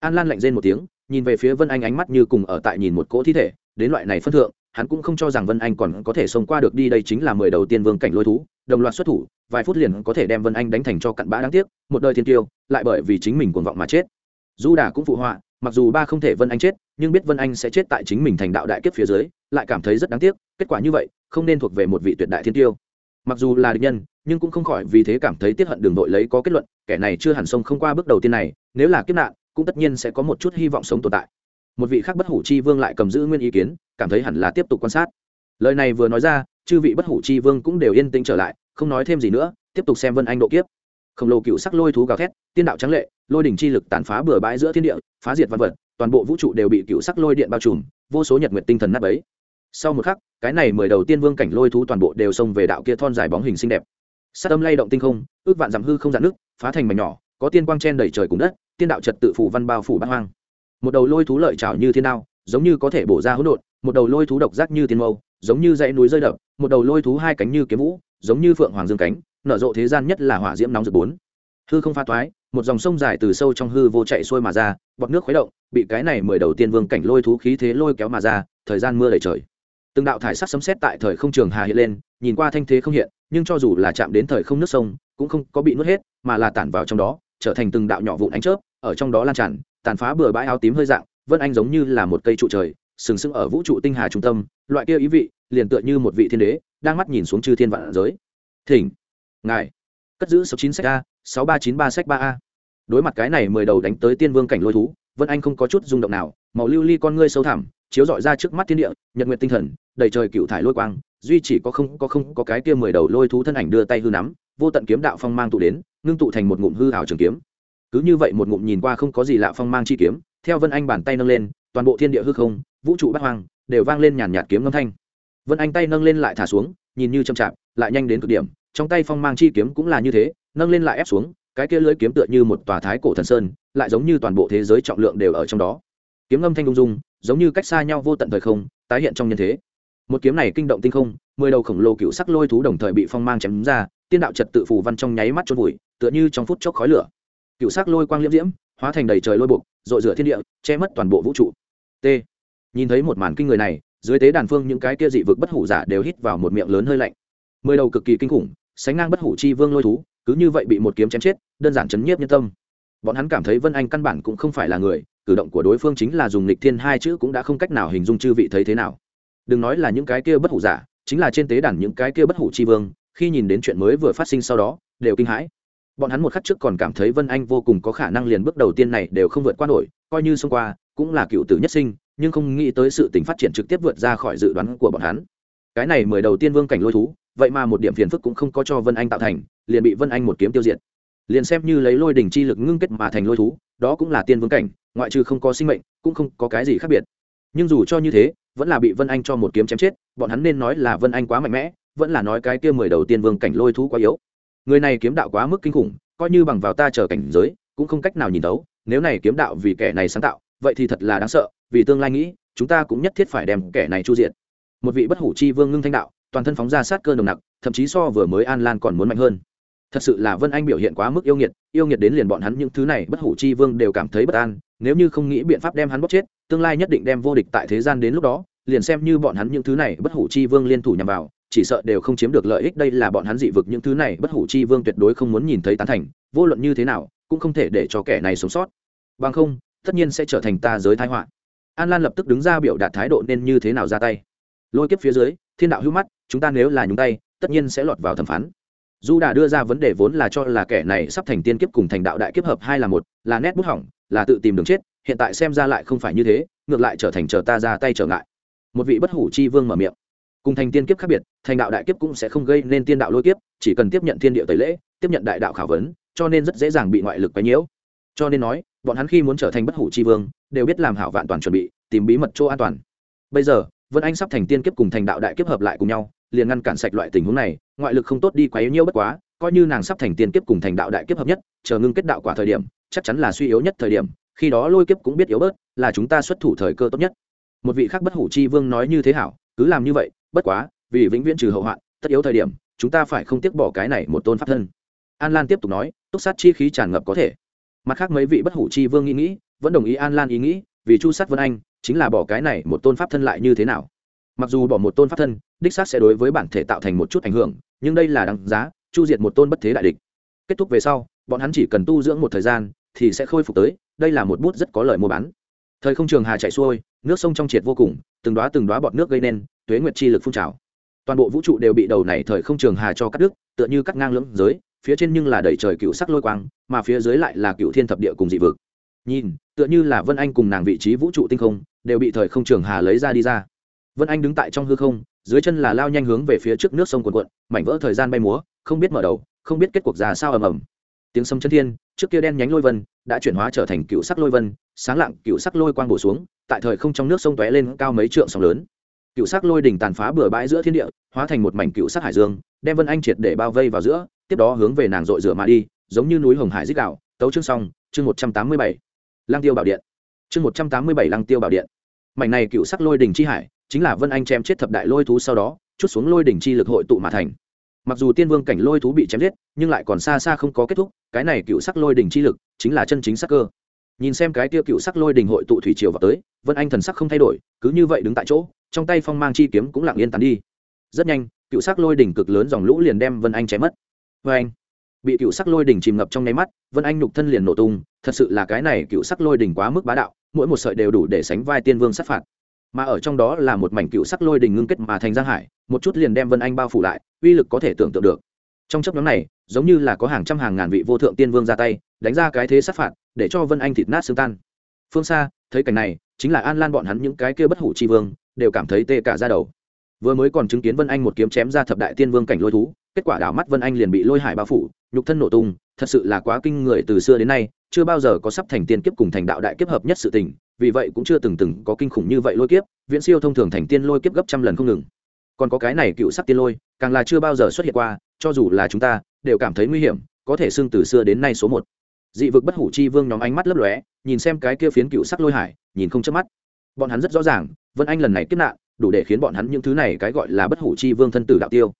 An lan lạnh rên một tiếng, nhìn về phía vân anh ánh mắt như cùng ở tại nhìn một cỗ thi thể, đến loại này phân thượng hắn cũng không cho rằng vân anh còn có thể xông qua được đi, đây chính là mười đầu tiên vương cảnh lôi thú, đồng loạt xuất thủ, vài phút liền có thể đem vân anh đánh thành cho cặn bã đáng tiếc, một đời thiên tiêu, lại bởi vì chính mình cuồng vọng mà chết. Du đà cũng phụ họa, mặc dù ba không thể vân anh chết, nhưng biết vân anh sẽ chết tại chính mình thành đạo đại kiếp phía dưới, lại cảm thấy rất đáng tiếc, kết quả như vậy, không nên thuộc về một vị tuyệt đại thiên tiêu. Mặc dù là địch nhân, nhưng cũng không khỏi vì thế cảm thấy tiết hận đường đội lấy có kết luận, kẻ này chưa hẳn sông không qua bước đầu tiên này, nếu là kiếp nạn, cũng tất nhiên sẽ có một chút hy vọng sống tồn tại một vị khác bất hủ chi vương lại cầm giữ nguyên ý kiến, cảm thấy hẳn là tiếp tục quan sát. Lời này vừa nói ra, chư vị bất hủ chi vương cũng đều yên tĩnh trở lại, không nói thêm gì nữa, tiếp tục xem vân anh độ kiếp. Khổng lồ cựu sắc lôi thú gào thét, tiên đạo trắng lệ, lôi đỉnh chi lực tàn phá bừa bãi giữa thiên địa, phá diệt văn vật, toàn bộ vũ trụ đều bị cựu sắc lôi điện bao trùm, vô số nhật nguyện tinh thần nát ấy sau một khắc, cái này mười đầu tiên vương cảnh lôi thú toàn bộ đều xông về đạo kia thon dài bóng hình xinh đẹp. Sát âm lay động tinh không, ước vạn giảm hư không dạn nước, phá thành mảnh nhỏ, có tiên quang chen đầy trời cùng đất, tiên đạo trật tự phủ văn bao phủ bát hoang một đầu lôi thú lợi trảo như thiên đao, giống như có thể bổ ra hỗn độn, một đầu lôi thú độc giác như tiên mâu, giống như dãy núi rơi đập, một đầu lôi thú hai cánh như kiếm vũ, giống như phượng hoàng dương cánh, nở rộ thế gian nhất là hỏa diễm nóng rực bốn. Hư không pha toái, một dòng sông dài từ sâu trong hư vô chạy xuôi mà ra, bọt nước khuấy động, bị cái này mười đầu tiên vương cảnh lôi thú khí thế lôi kéo mà ra, thời gian mưa đầy trời. Từng đạo thải sắc sấm xét tại thời không trường hà hiện lên, nhìn qua thanh thế không hiện, nhưng cho dù là chạm đến thời không nước sông, cũng không có bị nuốt hết, mà là tản vào trong đó, trở thành từng đạo nhỏ vụn ánh chớp ở trong đó lan tràn, tàn phá bừa bãi áo tím hơi dạng, vân anh giống như là một cây trụ trời, sừng sững ở vũ trụ tinh hà trung tâm, loại kia ý vị, liền tựa như một vị thiên đế, đang mắt nhìn xuống chư thiên vạn giới. Thỉnh, ngài, cất giữ sáu chín sách a, sáu ba chín ba sách ba a. Đối mặt cái này mười đầu đánh tới tiên vương cảnh lôi thú, vân anh không có chút rung động nào, màu lưu ly con ngươi sâu thẳm, chiếu dọi ra trước mắt thiên địa, nhật nguyện tinh thần, đầy trời cựu thải lôi quang, duy chỉ có không có không, có cái kia mười đầu lôi thú thân ảnh đưa tay hư nắm, vô tận kiếm đạo phong mang tụ đến, ngưng tụ thành một ngụm hư hảo trường kiếm cứ như vậy một ngụm nhìn qua không có gì lạ phong mang chi kiếm, theo vân anh bàn tay nâng lên, toàn bộ thiên địa hư không, vũ trụ bát hoang, đều vang lên nhàn nhạt kiếm ngâm thanh. Vân anh tay nâng lên lại thả xuống, nhìn như chậm chạp, lại nhanh đến cực điểm, trong tay phong mang chi kiếm cũng là như thế, nâng lên lại ép xuống, cái kia lưới kiếm tựa như một tòa thái cổ thần sơn, lại giống như toàn bộ thế giới trọng lượng đều ở trong đó. Kiếm ngâm thanh ung dung, giống như cách xa nhau vô tận thời không, tái hiện trong nhân thế. Một kiếm này kinh động tinh không, mười đầu khổng lồ cựu sắc lôi thú đồng thời bị phong mang chém ra, tiên đạo trật tự phù văn trong nháy mắt trôn vùi, tựa như trong phút chốc khói lửa cựu sắc lôi quang liễm diễm, hóa thành đầy trời lôi buộc dội rửa thiên địa, che mất toàn bộ vũ trụ. T. Nhìn thấy một màn kinh người này, dưới tế đàn phương những cái kia dị vực bất hủ giả đều hít vào một miệng lớn hơi lạnh. Mười đầu cực kỳ kinh khủng, sánh ngang bất hủ chi vương lôi thú, cứ như vậy bị một kiếm chém chết, đơn giản chấn nhiếp nhân tâm. Bọn hắn cảm thấy vân anh căn bản cũng không phải là người, cử động của đối phương chính là dùng lịch thiên hai chữ cũng đã không cách nào hình dung chư vị thấy thế nào. Đừng nói là những cái kia bất hủ giả, chính là trên tế đàn những cái kia bất hủ chi vương, khi nhìn đến chuyện mới vừa phát sinh sau đó, đều kinh hãi bọn hắn một khắc trước còn cảm thấy vân anh vô cùng có khả năng liền bước đầu tiên này đều không vượt qua nổi, coi như xông qua, cũng là cựu tử nhất sinh, nhưng không nghĩ tới sự tình phát triển trực tiếp vượt ra khỏi dự đoán của bọn hắn. Cái này mười đầu tiên vương cảnh lôi thú, vậy mà một điểm phiền phức cũng không có cho vân anh tạo thành, liền bị vân anh một kiếm tiêu diệt. Liền xem như lấy lôi đỉnh chi lực ngưng kết mà thành lôi thú, đó cũng là tiên vương cảnh, ngoại trừ không có sinh mệnh, cũng không có cái gì khác biệt. Nhưng dù cho như thế, vẫn là bị vân anh cho một kiếm chém chết, bọn hắn nên nói là vân anh quá mạnh mẽ, vẫn là nói cái kia mười đầu tiên vương cảnh lôi thú quá yếu người này kiếm đạo quá mức kinh khủng, coi như bằng vào ta chờ cảnh giới, cũng không cách nào nhìn thấu. nếu này kiếm đạo vì kẻ này sáng tạo, vậy thì thật là đáng sợ, vì tương lai nghĩ, chúng ta cũng nhất thiết phải đem kẻ này chu diện một vị bất hủ chi vương ngưng thanh đạo, toàn thân phóng ra sát cơ nồng nặc, thậm chí so vừa mới an lan còn muốn mạnh hơn thật sự là vân anh biểu hiện quá mức yêu nghiệt yêu nghiệt đến liền bọn hắn những thứ này bất hủ chi vương đều cảm thấy bất an, nếu như không nghĩ biện pháp đem hắn bóc chết, tương lai nhất định đem vô địch tại thế gian đến lúc đó, liền xem như bọn hắn những thứ này bất hủ chi vương liên thủ nhằm vào chỉ sợ đều không chiếm được lợi ích, đây là bọn hắn dị vực những thứ này, bất hủ chi vương tuyệt đối không muốn nhìn thấy tán thành, vô luận như thế nào, cũng không thể để cho kẻ này sống sót. Bằng không, tất nhiên sẽ trở thành ta giới thái họa. An lan lập tức đứng ra biểu đạt thái độ nên như thế nào ra tay. Lôi kiếp phía dưới, thiên đạo hữu mắt, chúng ta nếu là nhúng tay, tất nhiên sẽ lọt vào thẩm phán. Du đà đưa ra vấn đề vốn là cho là kẻ này sắp thành tiên kiếp cùng thành đạo đại kiếp hợp hai là một, là nét bút hỏng, là tự tìm đường chết, hiện tại xem ra lại không phải như thế, ngược lại trở thành chờ ta ra tay trở ngại. Một vị bất hủ chi vương mở miệng. Cùng thành tiên kiếp khác biệt thành đạo đại kiếp cũng sẽ không gây nên tiên đạo lôi kiếp, chỉ cần tiếp nhận thiên địa tẩy lễ, tiếp nhận đại đạo khảo vấn, cho nên rất dễ dàng bị ngoại lực quấy nhiễu. Cho nên nói, bọn hắn khi muốn trở thành bất hủ chi vương, đều biết làm hảo vạn toàn chuẩn bị, tìm bí mật chỗ an toàn. Bây giờ, vân anh sắp thành tiên kiếp cùng thành đạo đại kiếp hợp lại cùng nhau, liền ngăn cản sạch loại tình huống này, ngoại lực không tốt đi quá yếu nhiêu bất quá, coi như nàng sắp thành tiên kiếp cùng thành đạo đại kiếp hợp nhất, chờ ngưng kết đạo quả thời điểm, chắc chắn là suy yếu nhất thời điểm, khi đó lôi kiếp cũng biết yếu bớt, là chúng ta xuất thủ thời cơ tốt nhất. Một vị khác bất hủ chi vương nói như thế hảo, cứ làm như vậy, bất quá vì vĩnh viễn trừ hậu hoạn, tất yếu thời điểm, chúng ta phải không tiếc bỏ cái này một tôn pháp thân. An lan tiếp tục nói, túc sát chi khí tràn ngập có thể. Mặt khác mấy vị bất hủ chi vương nghĩ nghĩ, vẫn đồng ý an lan ý nghĩ, vì chu sát vân anh, chính là bỏ cái này một tôn pháp thân lại như thế nào. Mặc dù bỏ một tôn pháp thân, đích sát sẽ đối với bản thể tạo thành một chút ảnh hưởng, nhưng đây là đằng giá, chu diệt một tôn bất thế đại địch. Kết thúc về sau, bọn hắn chỉ cần tu dưỡng một thời gian, thì sẽ khôi phục tới, đây là một bút rất có lợi mua bán. Thời không trường hà chạy xuôi, nước sông trong triệt vô cùng, từng đoá từng đoá bọt nước gây nên, tuế nguyệt chi lực phun trào toàn bộ vũ trụ đều bị đầu này thời không trường hà cho cắt đứt, tựa như cắt ngang lưỡng giới, phía trên nhưng là đầy trời cựu sắc lôi quang, mà phía dưới lại là cựu thiên thập địa cùng dị vực. Nhìn, tựa như là vân anh cùng nàng vị trí vũ trụ tinh không, đều bị thời không trường hà lấy ra đi ra. Vân anh đứng tại trong hư không, dưới chân là lao nhanh hướng về phía trước nước sông cuồn cuộn, mảnh vỡ thời gian bay múa, không biết mở đầu, không biết kết cuộc ra sao ầm ầm. Tiếng sấm chân thiên, trước kia đen nhánh lôi vân, đã chuyển hóa trở thành cựu sắc lôi vân, sáng lạng cựu sắc lôi quang bổ xuống, tại thời không trong nước sông tóe lên cao mấy trượng sóng lớn cựu sắc lôi đỉnh tàn phá bừa bãi giữa thiên địa, hóa thành một mảnh cựu sắc hải dương, đem vân anh triệt để bao vây vào giữa, tiếp đó hướng về nàng dội rửa mà đi, giống như núi hồng hải dích đạo. Tấu chương xong, chương một trăm tám mươi bảy. Lang tiêu bảo điện. Chương một trăm tám mươi bảy lang tiêu bảo điện. Mảnh này cựu sắc lôi đỉnh chi hải, chính là vân anh chém chết thập đại lôi thú sau đó, chút xuống lôi đỉnh chi lực hội tụ mà thành. Mặc dù tiên vương cảnh lôi thú bị chém giết, nhưng lại còn xa xa không có kết thúc, cái này cựu sắc lôi đỉnh chi lực chính là chân chính sắc cơ. Nhìn xem cái tiêu cựu sắc lôi đỉnh hội tụ thủy triều vào tới, vân anh thần sắc không thay đổi, cứ như vậy đứng tại chỗ trong tay phong mang chi kiếm cũng lặng yên tán đi. Rất nhanh, cựu sắc lôi đỉnh cực lớn dòng lũ liền đem vân anh chém mất. Vân anh. Bị cựu sắc lôi đỉnh chìm ngập trong nháy mắt, vân anh nhục thân liền nổ tung, thật sự là cái này cựu sắc lôi đỉnh quá mức bá đạo, mỗi một sợi đều đủ để sánh vai tiên vương sát phạt. Mà ở trong đó là một mảnh cựu sắc lôi đỉnh ngưng kết mà thành giang hải, một chút liền đem vân anh bao phủ lại, uy lực có thể tưởng tượng được. Trong chấp nhóm này, giống như là có hàng trăm hàng ngàn vị vô thượng tiên vương ra tay, đánh ra cái thế sát phạt, để cho vân anh thịt nát xương tan. Phương xa, thấy cảnh này, chính là an lan bọn hắn những cái kia bất hủ chi vương đều cảm thấy tê cả ra đầu. Vừa mới còn chứng kiến vân anh một kiếm chém ra thập đại tiên vương cảnh lôi thú, kết quả đảo mắt vân anh liền bị lôi hải bao phủ, nhục thân nổ tung, thật sự là quá kinh người từ xưa đến nay, chưa bao giờ có sắp thành tiên kiếp cùng thành đạo đại kiếp hợp nhất sự tình, vì vậy cũng chưa từng từng có kinh khủng như vậy lôi kiếp, viễn siêu thông thường thành tiên lôi kiếp gấp trăm lần không ngừng. Còn có cái này cựu sắc tiên lôi, càng là chưa bao giờ xuất hiện qua, cho dù là chúng ta, đều cảm thấy nguy hiểm, có thể xưng từ xưa đến nay số một. Dị vực bất hủ chi vương nhóm ánh mắt lấp lóe, nhìn xem cái kia phiến cựu sắc lôi hải, nhìn không chớp mắt bọn hắn rất rõ ràng, vân anh lần này kiếp nạn, đủ để khiến bọn hắn những thứ này cái gọi là bất hủ chi vương thân tử đạo tiêu.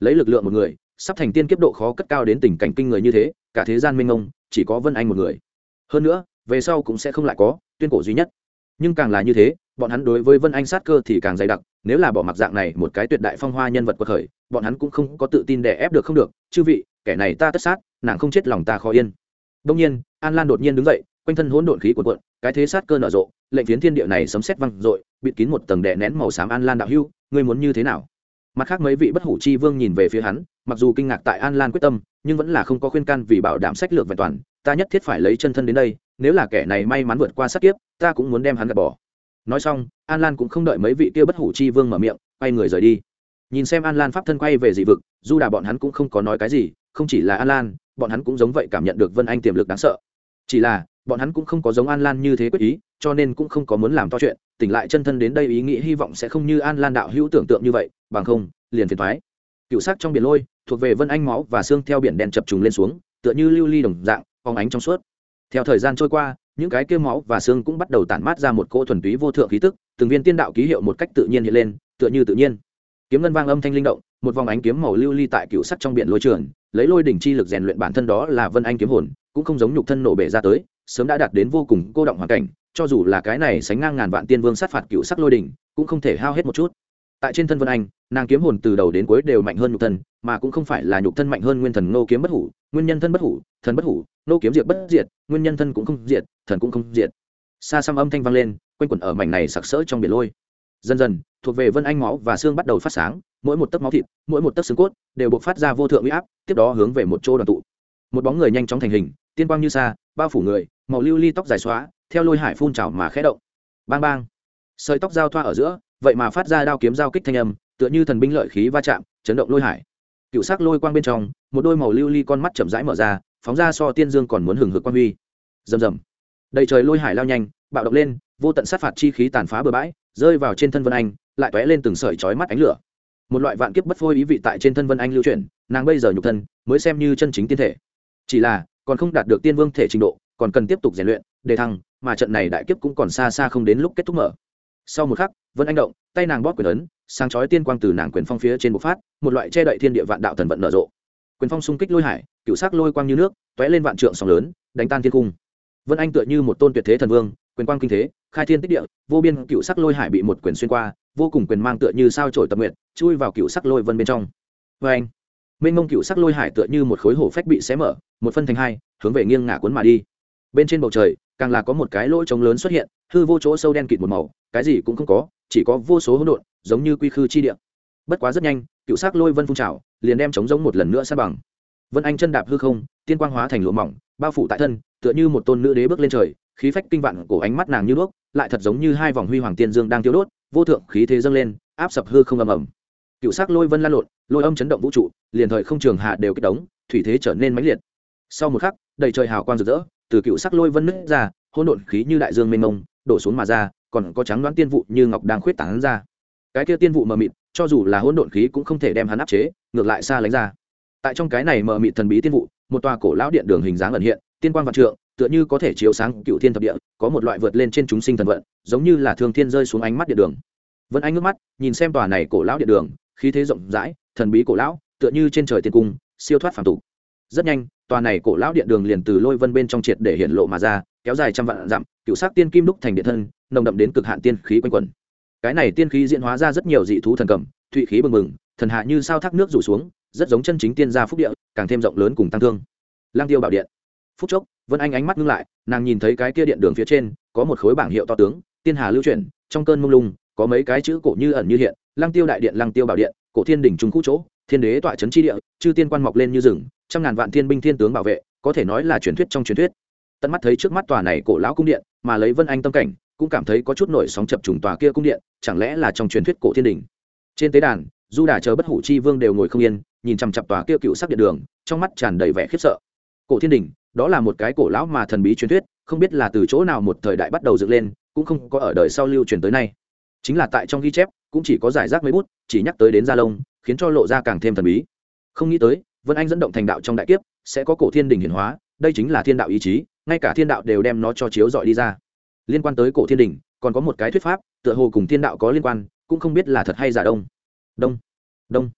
Lấy lực lượng một người, sắp thành tiên kiếp độ khó cất cao đến tình cảnh kinh người như thế, cả thế gian minh ông chỉ có vân anh một người. Hơn nữa, về sau cũng sẽ không lại có tuyên cổ duy nhất. Nhưng càng là như thế, bọn hắn đối với vân anh sát cơ thì càng dày đặc, nếu là bỏ mặc dạng này một cái tuyệt đại phong hoa nhân vật cuộc khởi, bọn hắn cũng không có tự tin để ép được không được, chư vị, kẻ này ta tất sát, nàng không chết lòng ta khó yên. Đông nhiên, an lan đột nhiên đứng dậy, quanh thân hỗn độn khí cuộn cuộn, cái thế sát cơ nở rộ lệnh phiến thiên địa này sấm sét văng dội, bịt kín một tầng đệ nén màu xám an lan đạo hưu, ngươi muốn như thế nào? Mặt khác mấy vị bất hủ chi vương nhìn về phía hắn, mặc dù kinh ngạc tại an lan quyết tâm, nhưng vẫn là không có khuyên can vì bảo đảm sách lược vẹn toàn, ta nhất thiết phải lấy chân thân đến đây, nếu là kẻ này may mắn vượt qua sát kiếp, ta cũng muốn đem hắn gạt bỏ. Nói xong, an lan cũng không đợi mấy vị kia bất hủ chi vương mở miệng, quay người rời đi. Nhìn xem an lan pháp thân quay về dị vực, dù đà bọn hắn cũng không có nói cái gì, không chỉ là an lan, bọn hắn cũng giống vậy cảm nhận được vân anh tiềm lực đáng sợ. Chỉ là, bọn hắn cũng không có giống an lan như thế quyết ý cho nên cũng không có muốn làm to chuyện, tỉnh lại chân thân đến đây ý nghĩ hy vọng sẽ không như an lan đạo hữu tưởng tượng như vậy, bằng không, liền phiền thoái cựu sắc trong biển lôi, thuộc về vân anh máu và xương theo biển đen chập trùng lên xuống, tựa như lưu ly đồng dạng, phóng ánh trong suốt. Theo thời gian trôi qua, những cái kêu máu và xương cũng bắt đầu tản mát ra một cỗ thuần túy vô thượng khí tức, từng viên tiên đạo ký hiệu một cách tự nhiên hiện lên, tựa như tự nhiên. Kiếm ngân vang âm thanh linh động, một vòng ánh kiếm màu lưu ly tại cựu sắt trong biển lôi trường lấy lôi đỉnh chi lực rèn luyện bản thân đó là vân anh kiếm hồn, cũng không giống nhục thân nổ bể ra tới sớm đã đạt đến vô cùng cô động hoàn cảnh, cho dù là cái này sánh ngang ngàn vạn tiên vương sát phạt cựu sắc lôi đỉnh, cũng không thể hao hết một chút. Tại trên thân vân anh, nàng kiếm hồn từ đầu đến cuối đều mạnh hơn nhục thân, mà cũng không phải là nhục thân mạnh hơn nguyên thần nô kiếm bất hủ, nguyên nhân thân bất hủ, thần bất hủ nô kiếm diệt bất diệt, nguyên nhân thân cũng không diệt, thần cũng không diệt. Xa xăm âm thanh vang lên, quanh quẩn ở mảnh này sặc sỡ trong biển lôi. Dần dần, thuộc về vân anh máu và xương bắt đầu phát sáng, mỗi một tấc máu thịt, mỗi một tấc xương cốt đều buộc phát ra vô thượng uy áp, tiếp đó hướng về một chỗ đoàn tụ. Một bóng người nhanh chóng thành hình, tiên quang như xa bao phủ người, màu lưu ly tóc dài xóa, theo lôi hải phun trào mà khẽ động. Bang bang. Sợi tóc giao thoa ở giữa, vậy mà phát ra đao kiếm giao kích thanh âm, tựa như thần binh lợi khí va chạm, chấn động lôi hải. Cựu sắc lôi quang bên trong, một đôi màu lưu ly con mắt chậm rãi mở ra, phóng ra so tiên dương còn muốn hừng hực quan huy. Rầm rầm. Đầy trời lôi hải lao nhanh, bạo động lên, vô tận sát phạt chi khí tàn phá bừa bãi, rơi vào trên thân vân anh, lại tóe lên từng sợi chói mắt ánh lửa. Một loại vạn kiếp bất phôi ý vị tại trên thân vân anh lưu chuyển, nàng bây giờ nhục thân, mới xem như chân chính tiên thể. Chỉ là còn không đạt được tiên vương thể trình độ, còn cần tiếp tục rèn luyện đề thăng, mà trận này đại kiếp cũng còn xa xa không đến lúc kết thúc mở. Sau một khắc, vân anh động, tay nàng bóp quyền ấn, sáng chói tiên quang từ nàng quyền phong phía trên bộc phát, một loại che đậy thiên địa vạn đạo thần vận nở rộ. Quyền phong xung kích lôi hải, cựu sắc lôi quang như nước, tóe lên vạn trượng sóng lớn, đánh tan thiên cung. Vân anh tựa như một tôn tuyệt thế thần vương, quyền quang kinh thế, khai thiên tích địa, vô biên cựu sắc lôi hải bị một quyền xuyên qua, vô cùng quyền mang tựa như sao trổi tập nguyện chui vào cựu sắc lôi vân bên trong. Vê anh mênh mông cựu sắc lôi hải tựa như một khối hổ phách bị xé mở, một phân thành hai, hướng về nghiêng ngả cuốn mà đi. Bên trên bầu trời, càng là có một cái lỗ trống lớn xuất hiện, hư vô chỗ sâu đen kịt một màu, cái gì cũng không có, chỉ có vô số hỗn độn, giống như quy khư chi địa. Bất quá rất nhanh, cựu sắc lôi vân phun trào, liền đem chống giống một lần nữa sát bằng. Vân anh chân đạp hư không, tiên quang hóa thành lụa mỏng, bao phủ tại thân, tựa như một tôn nữ đế bước lên trời, khí phách kinh vạn cổ ánh mắt nàng như đuốc lại thật giống như hai vòng huy hoàng tiên dương đang tiêu đốt, vô thượng khí thế dâng lên, áp sập hư không ầm ầm cựu sắc lôi vân lan lộn, lôi âm chấn động vũ trụ, liền thời không trường hạ đều kích đống, thủy thế trở nên mãnh liệt. Sau một khắc, đầy trời hào quang rực rỡ, từ cựu sắc lôi vân nứt ra, hỗn độn khí như đại dương mênh mông, đổ xuống mà ra, còn có trắng đoán tiên vụ như ngọc đang khuyết tảng ra. Cái kia tiên vụ mờ mịt, cho dù là hỗn độn khí cũng không thể đem hắn áp chế, ngược lại xa lánh ra. Tại trong cái này mờ mịt thần bí tiên vụ, một tòa cổ lão điện đường hình dáng ẩn hiện, tiên quang vạn trượng, tựa như có thể chiếu sáng cựu thiên thập địa, có một loại vượt lên trên chúng sinh thần vận, giống như là thương thiên rơi xuống ánh mắt điện đường. Vân anh ngước mắt, nhìn xem tòa này cổ lão điện đường khí thế rộng rãi, thần bí cổ lão, tựa như trên trời tiên cung, siêu thoát phàm tục. Rất nhanh, tòa này cổ lão điện đường liền từ lôi vân bên trong triệt để hiện lộ mà ra, kéo dài trăm vạn dặm, cựu sắc tiên kim đúc thành điện thân, nồng đậm đến cực hạn tiên khí quanh quẩn. Cái này tiên khí diễn hóa ra rất nhiều dị thú thần cầm, thụy khí bừng bừng, thần hạ như sao thác nước rủ xuống, rất giống chân chính tiên gia phúc địa, càng thêm rộng lớn cùng tăng thương. Lang tiêu bảo điện. Phúc chốc, vân anh ánh mắt ngưng lại, nàng nhìn thấy cái kia điện đường phía trên, có một khối bảng hiệu to tướng, tiên hà lưu chuyển, trong cơn mông lung, có mấy cái chữ cổ như ẩn như hiện lang tiêu đại điện lang tiêu bảo điện, cổ thiên đỉnh trung khu chỗ, thiên đế tọa trấn chi địa, chư tiên quan mọc lên như rừng, trăm ngàn vạn thiên binh thiên tướng bảo vệ, có thể nói là truyền thuyết trong truyền thuyết. Tận mắt thấy trước mắt tòa này cổ lão cung điện, mà lấy vân anh tâm cảnh, cũng cảm thấy có chút nổi sóng chập trùng tòa kia cung điện, chẳng lẽ là trong truyền thuyết cổ thiên đình trên tế đàn, du đà chờ bất hủ chi vương đều ngồi không yên, nhìn chằm chặp tòa kia cựu sắc điện đường, trong mắt tràn đầy vẻ khiếp sợ. Cổ thiên đình đó là một cái cổ lão mà thần bí truyền thuyết, không biết là từ chỗ nào một thời đại bắt đầu dựng lên, cũng không có ở đời sau lưu truyền tới nay. Chính là tại trong ghi chép cũng chỉ có giải rác mấy bút, chỉ nhắc tới đến gia lông khiến cho lộ ra càng thêm thần bí. Không nghĩ tới, vân anh dẫn động thành đạo trong đại kiếp, sẽ có cổ thiên đình hiển hóa, đây chính là thiên đạo ý chí, ngay cả thiên đạo đều đem nó cho chiếu dọi đi ra. Liên quan tới cổ thiên đình, còn có một cái thuyết pháp, tựa hồ cùng thiên đạo có liên quan, cũng không biết là thật hay giả đông. Đông đông.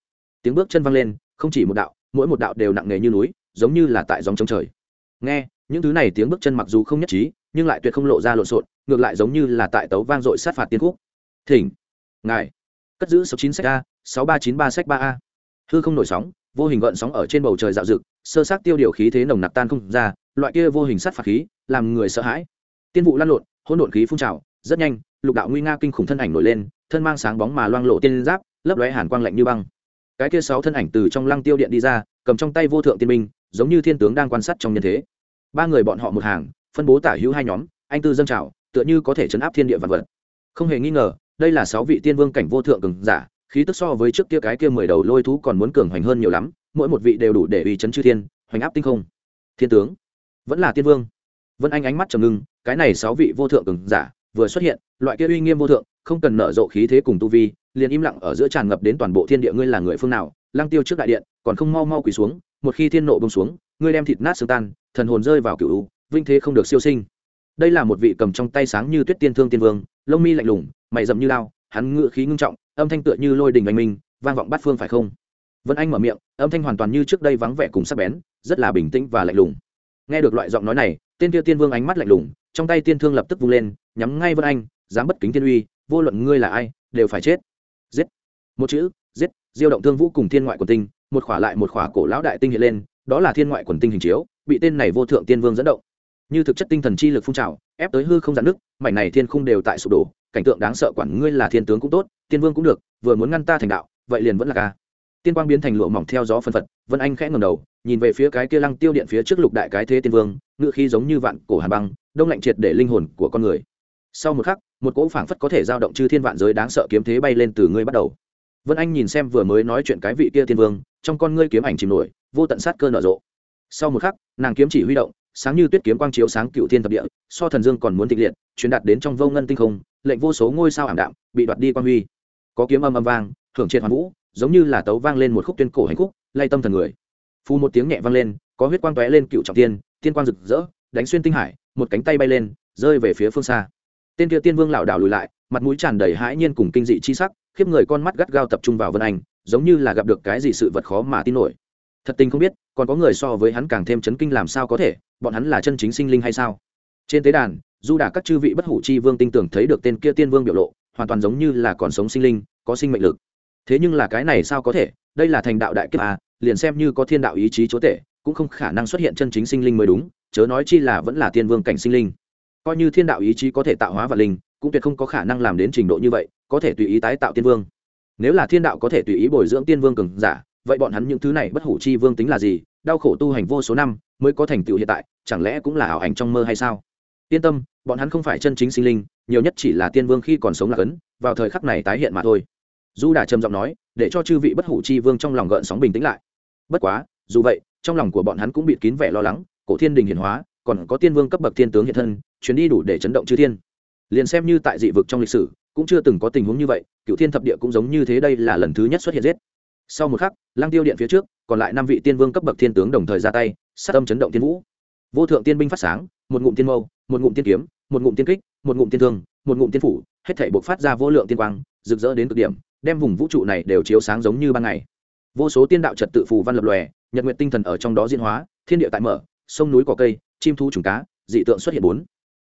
Tiếng bước chân văng lên, không chỉ một đạo, mỗi một đạo đều nặng nề như núi, giống như là tại dòng trống trời. Nghe, những thứ này tiếng bước chân mặc dù không nhất trí, nhưng lại tuyệt không lộ ra lộn xộn, ngược lại giống như là tại tấu vang dội sát phạt tiên khúc. Thỉnh ngài, cất giữ sáu chín sách a, sáu ba chín ba sách ba a. Hư không nổi sóng, vô hình gợn sóng ở trên bầu trời dạo rực sơ sát tiêu điều khí thế nồng nặc tan không ra, loại kia vô hình sát phạt khí, làm người sợ hãi. Tiên vụ lăn lộn, hỗn độn khí phun trào, rất nhanh, lục đạo nguy nga kinh khủng thân ảnh nổi lên, thân mang sáng bóng mà loang lộ tiên giáp, lấp lóe hàn quang lạnh như băng. Cái kia sáu thân ảnh từ trong lăng tiêu điện đi ra, cầm trong tay vô thượng tiên minh giống như thiên tướng đang quan sát trong nhân thế. Ba người bọn họ một hàng, phân bố tả hữu hai nhóm, anh tư dâng trào, tựa như có thể chấn áp thiên địa vật vật. Không hề nghi ngờ đây là sáu vị tiên vương cảnh vô thượng cường giả, khí tức so với trước kia cái kia mười đầu lôi thú còn muốn cường hoành hơn nhiều lắm, mỗi một vị đều đủ để uy chấn chư thiên, hoành áp tinh không. Thiên tướng, vẫn là tiên vương. Vân anh ánh mắt trầm ngưng, cái này sáu vị vô thượng cường giả vừa xuất hiện, loại kia uy nghiêm vô thượng, không cần nở rộ khí thế cùng tu vi, liền im lặng ở giữa tràn ngập đến toàn bộ thiên địa ngươi là người phương nào, lăng tiêu trước đại điện, còn không mau mau quỳ xuống, một khi thiên nộ bông xuống, ngươi đem thịt nát xương tan, thần hồn rơi vào cựu vinh thế không được siêu sinh. Đây là một vị cầm trong tay sáng như tuyết tiên thương tiên vương lông mi lạnh lùng, mày dầm như lao, hắn ngựa khí ngưng trọng, âm thanh tựa như lôi đình anh minh, vang vọng bát phương phải không? Vân anh mở miệng, âm thanh hoàn toàn như trước đây vắng vẻ cùng sắc bén, rất là bình tĩnh và lạnh lùng. Nghe được loại giọng nói này, tên kia tiên vương ánh mắt lạnh lùng, trong tay tiên thương lập tức vung lên, nhắm ngay vân anh, dám bất kính tiên uy, vô luận ngươi là ai, đều phải chết. Giết. Một chữ, giết, diêu động thương vũ cùng thiên ngoại quần tinh, một khỏa lại một khỏa cổ lão đại tinh hiện lên, đó là thiên ngoại quần tinh hình chiếu, bị tên này vô thượng tiên vương dẫn động như thực chất tinh thần chi lực phun trào, ép tới hư không giãn nước, mảnh này thiên khung đều tại sụp đổ, cảnh tượng đáng sợ quản ngươi là thiên tướng cũng tốt, tiên vương cũng được, vừa muốn ngăn ta thành đạo, vậy liền vẫn là ca. Tiên quang biến thành lụa mỏng theo gió phân phật, vân anh khẽ ngầm đầu, nhìn về phía cái kia lăng tiêu điện phía trước lục đại cái thế tiên vương, ngựa khí giống như vạn cổ hà băng, đông lạnh triệt để linh hồn của con người. Sau một khắc, một cỗ phảng phất có thể dao động chư thiên vạn giới đáng sợ kiếm thế bay lên từ ngươi bắt đầu. Vân anh nhìn xem vừa mới nói chuyện cái vị kia tiên vương, trong con ngươi kiếm ảnh chìm nổi, vô tận sát cơ nở rộ. Sau một khắc, nàng kiếm chỉ huy động sáng như tuyết kiếm quang chiếu sáng cựu thiên thập địa, so thần dương còn muốn tịch liệt, truyền đạt đến trong vô ngân tinh không, lệnh vô số ngôi sao ảm đạm, bị đoạt đi quang huy. Có kiếm âm âm vang, thưởng triệt hoàn vũ, giống như là tấu vang lên một khúc tuyên cổ hành khúc, lay tâm thần người. Phu một tiếng nhẹ vang lên, có huyết quang tóe lên cựu trọng tiên tiên quang rực rỡ, đánh xuyên tinh hải, một cánh tay bay lên, rơi về phía phương xa. Tên kia tiên vương lảo đảo lùi lại, mặt mũi tràn đầy hãi nhiên cùng kinh dị chi sắc, khiếp người con mắt gắt gao tập trung vào vân anh, giống như là gặp được cái gì sự vật khó mà tin nổi thật tình không biết, còn có người so với hắn càng thêm chấn kinh làm sao có thể, bọn hắn là chân chính sinh linh hay sao? Trên tế đàn du đà các chư vị bất hủ chi vương tin tưởng thấy được tên kia tiên vương biểu lộ, hoàn toàn giống như là còn sống sinh linh, có sinh mệnh lực. Thế nhưng là cái này sao có thể? Đây là thành đạo đại kiếp à liền xem như có thiên đạo ý chí chúa tể, cũng không khả năng xuất hiện chân chính sinh linh mới đúng, chớ nói chi là vẫn là tiên vương cảnh sinh linh. Coi như thiên đạo ý chí có thể tạo hóa và linh, cũng tuyệt không có khả năng làm đến trình độ như vậy, có thể tùy ý tái tạo tiên vương. Nếu là thiên đạo có thể tùy ý bồi dưỡng tiên vương cường giả vậy bọn hắn những thứ này bất hủ chi vương tính là gì? Đau khổ tu hành vô số năm mới có thành tựu hiện tại, chẳng lẽ cũng là ảo ảnh trong mơ hay sao? Yên tâm, bọn hắn không phải chân chính sinh linh, nhiều nhất chỉ là tiên vương khi còn sống là cấn, vào thời khắc này tái hiện mà thôi. Du đà trầm giọng nói, để cho chư vị bất hủ chi vương trong lòng gợn sóng bình tĩnh lại. Bất quá, dù vậy, trong lòng của bọn hắn cũng bị kín vẻ lo lắng, cổ thiên đình hiển hóa, còn có tiên vương cấp bậc thiên tướng hiện thân, chuyến đi đủ để chấn động chư thiên. Liền xem như tại dị vực trong lịch sử, cũng chưa từng có tình huống như vậy, cựu thiên thập địa cũng giống như thế đây là lần thứ nhất xuất hiện giết sau một khắc, lăng tiêu điện phía trước, còn lại năm vị tiên vương cấp bậc thiên tướng đồng thời ra tay, sát âm chấn động tiên vũ. Vô thượng tiên binh phát sáng, một ngụm tiên mâu, một ngụm tiên kiếm, một ngụm tiên kích, một ngụm tiên thương, một ngụm tiên phủ, hết thể buộc phát ra vô lượng tiên quang, rực rỡ đến cực điểm, đem vùng vũ trụ này đều chiếu sáng giống như ban ngày. Vô số tiên đạo trật tự phù văn lập lòe, nhật nguyện tinh thần ở trong đó diễn hóa, thiên địa tại mở, sông núi cỏ cây, chim thu trùng cá, dị tượng xuất hiện bốn.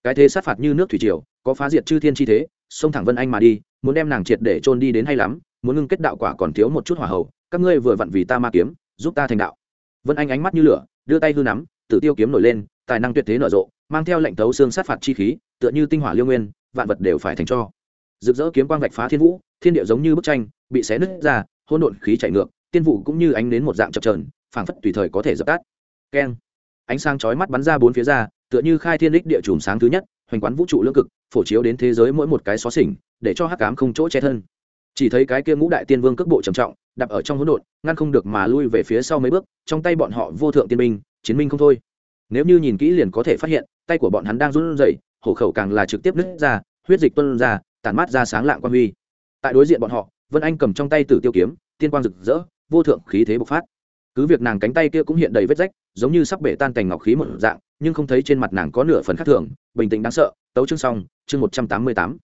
Cái thế sát phạt như nước thủy triều, có phá diệt chư thiên chi thế, sông thẳng vân anh mà đi, muốn đem nàng triệt để trôn đi đến hay lắm muốn ngưng kết đạo quả còn thiếu một chút hỏa hậu các ngươi vừa vặn vì ta ma kiếm, giúp ta thành đạo. Vân anh ánh mắt như lửa, đưa tay hư nắm tự tiêu kiếm nổi lên, tài năng tuyệt thế nở rộ, mang theo lệnh tấu xương sát phạt chi khí, tựa như tinh hỏa liêu nguyên, vạn vật đều phải thành cho. Rực rỡ kiếm quang vạch phá thiên vũ, thiên địa giống như bức tranh, bị xé nứt ra, hỗn độn khí chảy ngược, tiên vụ cũng như ánh đến một dạng chập trờn phảng phất tùy thời có thể dập tắt. Keng. Ánh sáng chói mắt bắn ra bốn phía ra, tựa như khai thiên đích địa chùm sáng thứ nhất, hoành quán vũ trụ lưỡng cực, phổ chiếu đến thế giới mỗi một cái xó xỉnh, để cho hắc cám không chỗ che thân chỉ thấy cái kia ngũ đại tiên vương cước bộ trầm trọng đạp ở trong hỗn độn ngăn không được mà lui về phía sau mấy bước trong tay bọn họ vô thượng tiên minh, chiến minh không thôi. Nếu như nhìn kỹ liền có thể phát hiện tay của bọn hắn đang run rẩy hổ khẩu càng là trực tiếp nứt ra huyết dịch tuôn ra tản mát ra sáng lạng quan huy. Tại đối diện bọn họ vân anh cầm trong tay tử tiêu kiếm tiên quang rực rỡ vô thượng khí thế bộc phát. Cứ việc nàng cánh tay kia cũng hiện đầy vết rách giống như sắp bể tan cành ngọc khí một dạng nhưng không thấy trên mặt nàng có nửa phần khác thường bình tĩnh đáng sợ. Tấu chương xong chương một trăm tám mươi tám.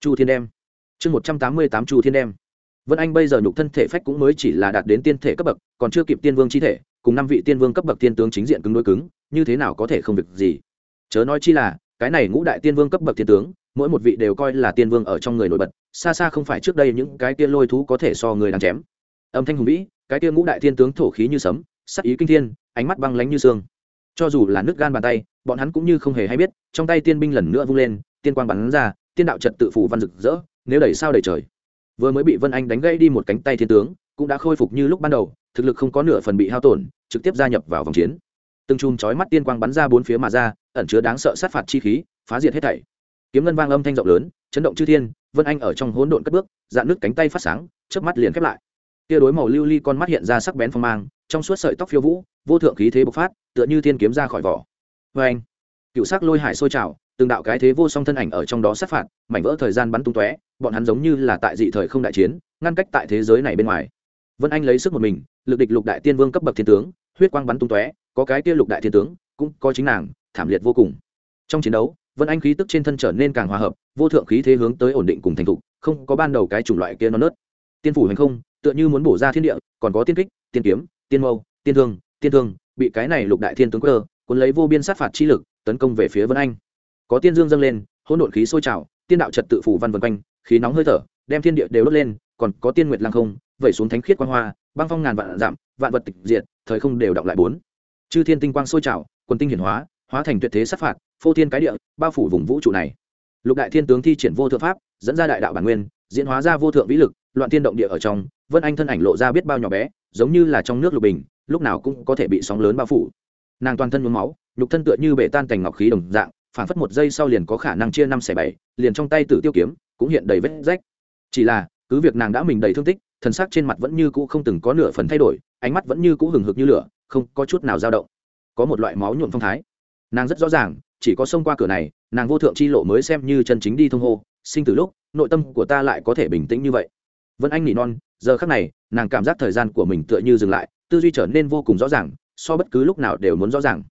Chu thiên đem chương một trăm tám mươi tám chu thiên đem. Vân anh bây giờ nhục thân thể phách cũng mới chỉ là đạt đến tiên thể cấp bậc, còn chưa kịp tiên vương chi thể, cùng năm vị tiên vương cấp bậc tiên tướng chính diện cứng đối cứng, như thế nào có thể không việc gì? Chớ nói chi là, cái này ngũ đại tiên vương cấp bậc tiên tướng, mỗi một vị đều coi là tiên vương ở trong người nổi bật, xa xa không phải trước đây những cái tiên lôi thú có thể so người đang chém. Âm thanh hùng vĩ, cái tiên ngũ đại tiên tướng thổ khí như sấm, sắc ý kinh thiên, ánh mắt băng lánh như xương. Cho dù là nước gan bàn tay, bọn hắn cũng như không hề hay biết, trong tay tiên binh lần nữa vung lên, tiên quang bắn ra, tiên đạo trật tự phủ văn rực rỡ nếu đẩy sao đẩy trời. Vừa mới bị vân anh đánh gãy đi một cánh tay thiên tướng, cũng đã khôi phục như lúc ban đầu, thực lực không có nửa phần bị hao tổn, trực tiếp gia nhập vào vòng chiến. Từng chùm chói mắt tiên quang bắn ra bốn phía mà ra, ẩn chứa đáng sợ sát phạt chi khí, phá diệt hết thảy. Kiếm ngân vang âm thanh rộng lớn, chấn động chư thiên, vân anh ở trong hỗn độn cất bước, dạn nước cánh tay phát sáng, chớp mắt liền khép lại. Tia đối màu lưu ly con mắt hiện ra sắc bén phong mang, trong suốt sợi tóc phiêu vũ, vô thượng khí thế bộc phát, tựa như thiên kiếm ra khỏi vỏ. Vê anh. Cựu sắc lôi hải sôi trào, từng đạo cái thế vô song thân ảnh ở trong đó sát phạt, mảnh vỡ thời gian bắn tung tóe bọn hắn giống như là tại dị thời không đại chiến, ngăn cách tại thế giới này bên ngoài. Vân anh lấy sức một mình, lực địch lục đại tiên vương cấp bậc thiên tướng, huyết quang bắn tung tóe, có cái kia lục đại thiên tướng, cũng có chính nàng, thảm liệt vô cùng. Trong chiến đấu, vân anh khí tức trên thân trở nên càng hòa hợp, vô thượng khí thế hướng tới ổn định cùng thành thục, không có ban đầu cái chủng loại kia nó nớt. Tiên phủ hành không, tựa như muốn bổ ra thiên địa, còn có tiên kích, tiên kiếm, tiên mâu, tiên thương tiên thương, bị cái này lục đại thiên tướng cơ, cuốn lấy vô biên sát phạt chi lực, tấn công về phía vân anh. Có tiên dương dâng lên, hỗn độn khí sôi trào, tiên đạo trật tự phủ văn vân quanh khí nóng hơi thở, đem thiên địa đều đốt lên, còn có tiên nguyệt lăng không, vẩy xuống thánh khiết quang hoa, băng phong ngàn vạn giảm, vạn vật tịch diệt, thời không đều động lại bốn. Chư thiên tinh quang sôi trào, quần tinh hiển hóa hóa thành tuyệt thế sát phạt, phô thiên cái địa, bao phủ vùng vũ trụ này. Lục đại thiên tướng thi triển vô thượng pháp, dẫn ra đại đạo bản nguyên, diễn hóa ra vô thượng vĩ lực, loạn thiên động địa ở trong, vân anh thân ảnh lộ ra biết bao nhỏ bé, giống như là trong nước lục bình, lúc nào cũng có thể bị sóng lớn bao phủ. Nàng toàn thân nhuốm máu, nhục thân tựa như bể tan cành ngọc khí đồng dạng phản phất một giây sau liền có khả năng chia năm xẻ bảy, liền trong tay tử tiêu kiếm cũng hiện đầy vết rách. Chỉ là, cứ việc nàng đã mình đầy thương tích, thần sắc trên mặt vẫn như cũ không từng có nửa phần thay đổi, ánh mắt vẫn như cũ hừng hực như lửa, không có chút nào dao động. Có một loại máu nhuộm phong thái. Nàng rất rõ ràng, chỉ có xông qua cửa này, nàng vô thượng chi lộ mới xem như chân chính đi thông hô, sinh từ lúc, nội tâm của ta lại có thể bình tĩnh như vậy. Vân anh nỉ non, giờ khắc này, nàng cảm giác thời gian của mình tựa như dừng lại, tư duy trở nên vô cùng rõ ràng, so bất cứ lúc nào đều muốn rõ ràng.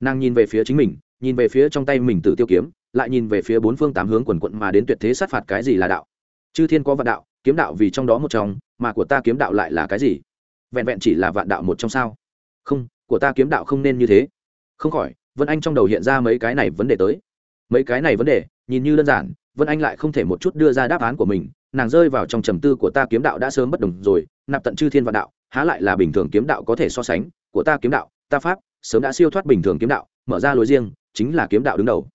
Nàng nhìn về phía chính mình, nhìn về phía trong tay mình tự tiêu kiếm lại nhìn về phía bốn phương tám hướng quần quận mà đến tuyệt thế sát phạt cái gì là đạo. Chư thiên có vạn đạo, kiếm đạo vì trong đó một trong, mà của ta kiếm đạo lại là cái gì? Vẹn vẹn chỉ là vạn đạo một trong sao? Không, của ta kiếm đạo không nên như thế. Không khỏi, vân anh trong đầu hiện ra mấy cái này vấn đề tới. Mấy cái này vấn đề, nhìn như đơn giản, vân anh lại không thể một chút đưa ra đáp án của mình. Nàng rơi vào trong trầm tư của ta kiếm đạo đã sớm bất đồng rồi, nạp tận chư thiên vạn đạo, há lại là bình thường kiếm đạo có thể so sánh. Của ta kiếm đạo, ta pháp, sớm đã siêu thoát bình thường kiếm đạo, mở ra lối riêng, chính là kiếm đạo đứng đầu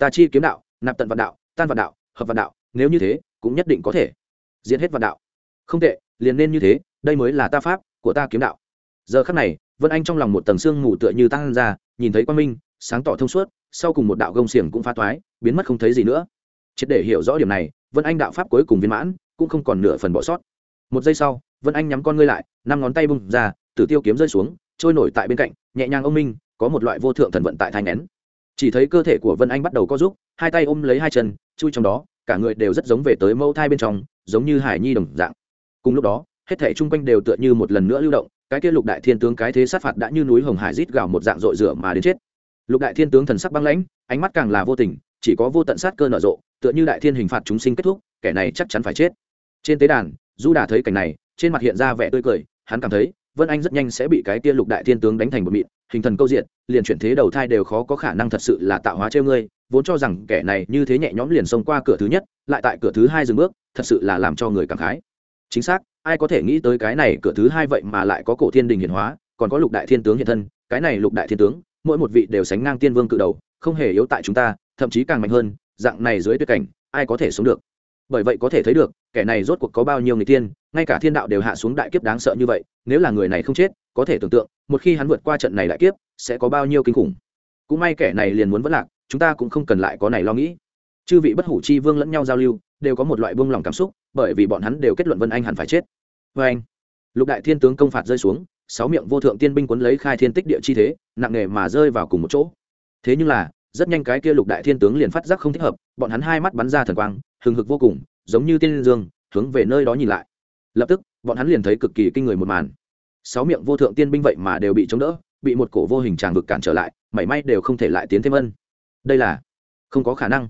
ta chi kiếm đạo, nạp tận vạn đạo, tan vạn đạo, hợp vạn đạo, nếu như thế, cũng nhất định có thể diễn hết vạn đạo. Không tệ, liền nên như thế, đây mới là ta pháp của ta kiếm đạo. Giờ khắc này, vân anh trong lòng một tầng xương ngủ tựa như tăng ra, nhìn thấy quan minh, sáng tỏ thông suốt, sau cùng một đạo gông xiềng cũng phá toái, biến mất không thấy gì nữa. Triệt để hiểu rõ điểm này, vân anh đạo pháp cuối cùng viên mãn, cũng không còn nửa phần bỏ sót. Một giây sau, vân anh nhắm con ngươi lại, năm ngón tay bung ra, tử tiêu kiếm rơi xuống, trôi nổi tại bên cạnh, nhẹ nhàng ông minh, có một loại vô thượng thần vận tại thai nén chỉ thấy cơ thể của vân anh bắt đầu co giúp hai tay ôm lấy hai chân, chui trong đó, cả người đều rất giống về tới mẫu thai bên trong, giống như hải nhi đồng dạng. Cùng lúc đó, hết thể chung quanh đều tựa như một lần nữa lưu động, cái kia lục đại thiên tướng cái thế sát phạt đã như núi hồng hải rít gào một dạng rội rửa mà đến chết. Lục đại thiên tướng thần sắc băng lãnh, ánh mắt càng là vô tình, chỉ có vô tận sát cơ nở rộ, tựa như đại thiên hình phạt chúng sinh kết thúc, kẻ này chắc chắn phải chết. Trên tế đàn, du đà thấy cảnh này, trên mặt hiện ra vẻ tươi cười, hắn cảm thấy vân anh rất nhanh sẽ bị cái tia lục đại thiên tướng đánh thành một mịn, hình thần câu diện liền chuyển thế đầu thai đều khó có khả năng thật sự là tạo hóa treo ngươi, vốn cho rằng kẻ này như thế nhẹ nhõm liền xông qua cửa thứ nhất, lại tại cửa thứ hai dừng bước, thật sự là làm cho người cảm khái. Chính xác, ai có thể nghĩ tới cái này cửa thứ hai vậy mà lại có cổ thiên đình hiện hóa, còn có lục đại thiên tướng hiện thân, cái này lục đại thiên tướng, mỗi một vị đều sánh ngang tiên vương cự đầu, không hề yếu tại chúng ta, thậm chí càng mạnh hơn, dạng này dưới tuyệt cảnh, ai có thể sống được? Bởi vậy có thể thấy được, kẻ này rốt cuộc có bao nhiêu người tiên, ngay cả thiên đạo đều hạ xuống đại kiếp đáng sợ như vậy, nếu là người này không chết, có thể tưởng tượng, một khi hắn vượt qua trận này đại kiếp, sẽ có bao nhiêu kinh khủng. Cũng may kẻ này liền muốn vẫn lạc, chúng ta cũng không cần lại có này lo nghĩ. Chư vị bất hủ chi vương lẫn nhau giao lưu, đều có một loại vương lòng cảm xúc, bởi vì bọn hắn đều kết luận vân anh hẳn phải chết. Vê anh. Lục đại thiên tướng công phạt rơi xuống, sáu miệng vô thượng tiên binh quấn lấy khai thiên tích địa chi thế, nặng nề mà rơi vào cùng một chỗ. Thế nhưng là rất nhanh cái kia lục đại thiên tướng liền phát giác không thích hợp, bọn hắn hai mắt bắn ra thần quang, hừng hực vô cùng, giống như tiên dương, hướng về nơi đó nhìn lại. Lập tức, bọn hắn liền thấy cực kỳ kinh người một màn. Sáu miệng vô thượng tiên binh vậy mà đều bị chống đỡ, bị một cổ vô hình tràng vực cản trở lại, mảy may đều không thể lại tiến thêm ân. Đây là không có khả năng.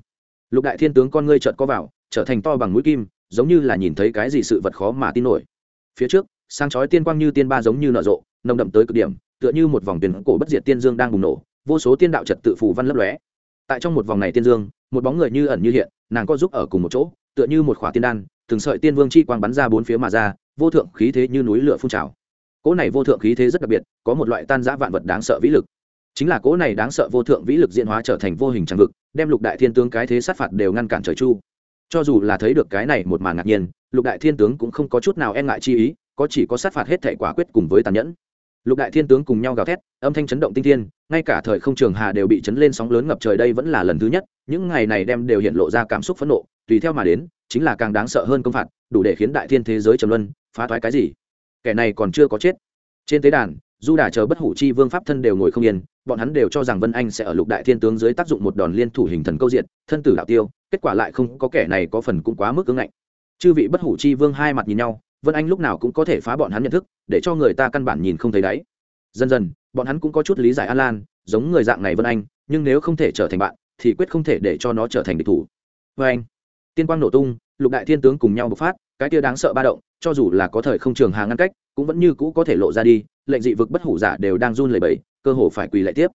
Lục đại thiên tướng con ngươi trợt có vào, trở thành to bằng mũi kim, giống như là nhìn thấy cái gì sự vật khó mà tin nổi. Phía trước sang chói tiên quang như tiên ba giống như nở rộ, nồng đậm tới cực điểm, tựa như một vòng tiền cổ bất diệt tiên dương đang bùng nổ vô số tiên đạo trật tự phù văn lấp lóe. Tại trong một vòng này tiên dương, một bóng người như ẩn như hiện, nàng có giúp ở cùng một chỗ, tựa như một khỏa tiên đan, từng sợi tiên vương chi quang bắn ra bốn phía mà ra, vô thượng khí thế như núi lửa phun trào. Cỗ này vô thượng khí thế rất đặc biệt, có một loại tan giã vạn vật đáng sợ vĩ lực. Chính là cỗ này đáng sợ vô thượng vĩ lực diễn hóa trở thành vô hình trang vực, đem lục đại thiên tướng cái thế sát phạt đều ngăn cản trời chu. Cho dù là thấy được cái này một màn ngạc nhiên, lục đại thiên tướng cũng không có chút nào e ngại chi ý, có chỉ có sát phạt hết thể quả quyết cùng với tàn nhẫn lục đại thiên tướng cùng nhau gào thét, âm thanh chấn động tinh thiên, ngay cả thời không trường hà đều bị chấn lên sóng lớn ngập trời đây vẫn là lần thứ nhất, những ngày này đem đều hiện lộ ra cảm xúc phẫn nộ, tùy theo mà đến, chính là càng đáng sợ hơn công phạt, đủ để khiến đại thiên thế giới trầm luân, phá thoái cái gì? Kẻ này còn chưa có chết. Trên tế đàn, du đà chờ bất hủ chi vương pháp thân đều ngồi không yên, bọn hắn đều cho rằng vân anh sẽ ở lục đại thiên tướng dưới tác dụng một đòn liên thủ hình thần câu diện thân tử đạo tiêu, kết quả lại không có kẻ này có phần cũng quá mức ứng ngạnh. Chư vị bất hủ chi vương hai mặt nhìn nhau vân anh lúc nào cũng có thể phá bọn hắn nhận thức, để cho người ta căn bản nhìn không thấy đáy. Dần dần, bọn hắn cũng có chút lý giải an lan, giống người dạng này vân anh, nhưng nếu không thể trở thành bạn, thì quyết không thể để cho nó trở thành địch thủ. Vê anh. Tiên quang nổ tung, lục đại thiên tướng cùng nhau bộc phát, cái kia đáng sợ ba động, cho dù là có thời không trường hàng ngăn cách, cũng vẫn như cũ có thể lộ ra đi, lệnh dị vực bất hủ giả đều đang run lẩy bẩy, cơ hồ phải quỳ lại tiếp.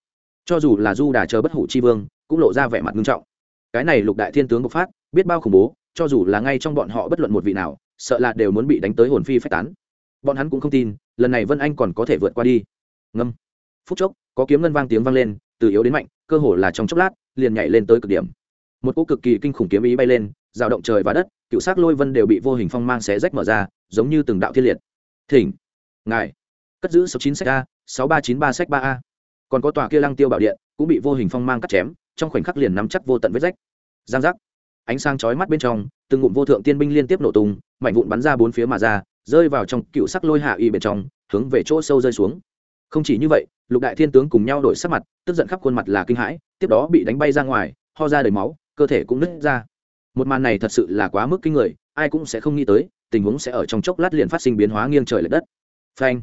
Cho dù là du đà chờ bất hủ chi vương, cũng lộ ra vẻ mặt nghiêm trọng. Cái này lục đại thiên tướng bộc phát, biết bao khủng bố, cho dù là ngay trong bọn họ bất luận một vị nào sợ là đều muốn bị đánh tới hồn phi phách tán. Bọn hắn cũng không tin, lần này vân anh còn có thể vượt qua đi. Ngâm. Phút chốc, có kiếm ngân vang tiếng vang lên, từ yếu đến mạnh, cơ hồ là trong chốc lát, liền nhảy lên tới cực điểm. Một cỗ cực kỳ kinh khủng kiếm ý bay lên rào động trời và đất, cựu s lôi vân đều bị vô hình phong mang xé rách mở ra, giống như từng đạo thiên liệt. Thỉnh. Ngài. Cất giữ sáu chín sách a, sáu ba chín ba sách ba a. Còn có tòa kia lăng tiêu bảo điện, cũng bị vô hình phong mang cắt chém, trong khoảnh khắc liền nắm chắc vô tận vết rách. Giang giác. Ánh sáng chói mắt bên trong, từng ngụm vô thượng tiên binh liên tiếp nổ tung mảnh vụn bắn ra bốn phía mà ra, rơi vào trong cựu sắc lôi hạ y bên trong, hướng về chỗ sâu rơi xuống. Không chỉ như vậy, lục đại thiên tướng cùng nhau đổi sắc mặt, tức giận khắp khuôn mặt là kinh hãi, tiếp đó bị đánh bay ra ngoài, ho ra đầy máu, cơ thể cũng nứt ra. Một màn này thật sự là quá mức kinh người, ai cũng sẽ không nghĩ tới, tình huống sẽ ở trong chốc lát liền phát sinh biến hóa nghiêng trời l ệ đất. Phanh!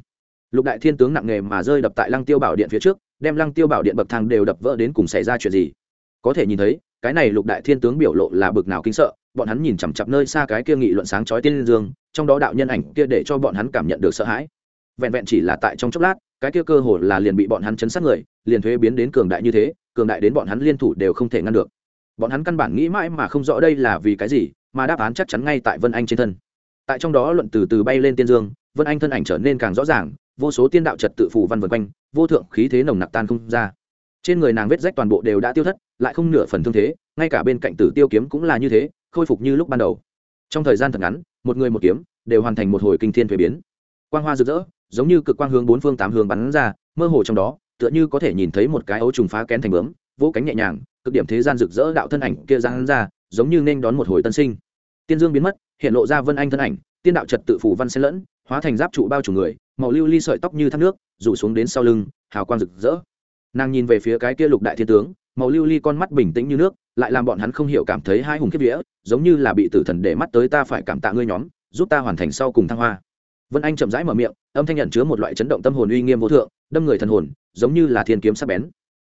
Lục đại thiên tướng nặng nghề mà rơi đập tại lăng tiêu bảo điện phía trước, đem lăng tiêu bảo điện bậc thang đều đập vỡ đến cùng xảy ra chuyện gì. Có thể nhìn thấy cái này lục đại thiên tướng biểu lộ là bực nào kinh sợ, bọn hắn nhìn chằm chặp nơi xa cái kia nghị luận sáng chói tiên dương, trong đó đạo nhân ảnh kia để cho bọn hắn cảm nhận được sợ hãi. Vẹn vẹn chỉ là tại trong chốc lát, cái kia cơ hồ là liền bị bọn hắn chấn sát người, liền thuế biến đến cường đại như thế, cường đại đến bọn hắn liên thủ đều không thể ngăn được. Bọn hắn căn bản nghĩ mãi mà không rõ đây là vì cái gì, mà đáp án chắc chắn ngay tại vân anh trên thân. Tại trong đó luận từ từ bay lên tiên dương, vân anh thân ảnh trở nên càng rõ ràng, vô số tiên đạo trật tự phủ văn vân quanh, vô thượng khí thế nồng nặc tan không ra. Trên người nàng vết rách toàn bộ đều đã tiêu thất lại không nửa phần thương thế, ngay cả bên cạnh tử tiêu kiếm cũng là như thế, khôi phục như lúc ban đầu. Trong thời gian thật ngắn, một người một kiếm đều hoàn thành một hồi kinh thiên thuế biến. Quang hoa rực rỡ, giống như cực quang hướng bốn phương tám hướng bắn ra, mơ hồ trong đó, tựa như có thể nhìn thấy một cái ấu trùng phá kén thành bướm, vỗ cánh nhẹ nhàng, cực điểm thế gian rực rỡ đạo thân ảnh kia ra hắn ra, giống như nên đón một hồi tân sinh. Tiên dương biến mất, hiện lộ ra vân anh thân ảnh, tiên đạo trật tự phủ văn xen lẫn, hóa thành giáp trụ bao trùm người, màu lưu ly sợi tóc như thác nước, rủ xuống đến sau lưng, hào quang rực rỡ. Nàng nhìn về phía cái kia lục đại thiên tướng màu lưu ly con mắt bình tĩnh như nước, lại làm bọn hắn không hiểu cảm thấy hai hùng kiếp vía, giống như là bị tử thần để mắt tới ta phải cảm tạ ngươi nhóm, giúp ta hoàn thành sau cùng thăng hoa. Vân anh chậm rãi mở miệng, âm thanh nhận chứa một loại chấn động tâm hồn uy nghiêm vô thượng, đâm người thần hồn, giống như là thiên kiếm sắc bén.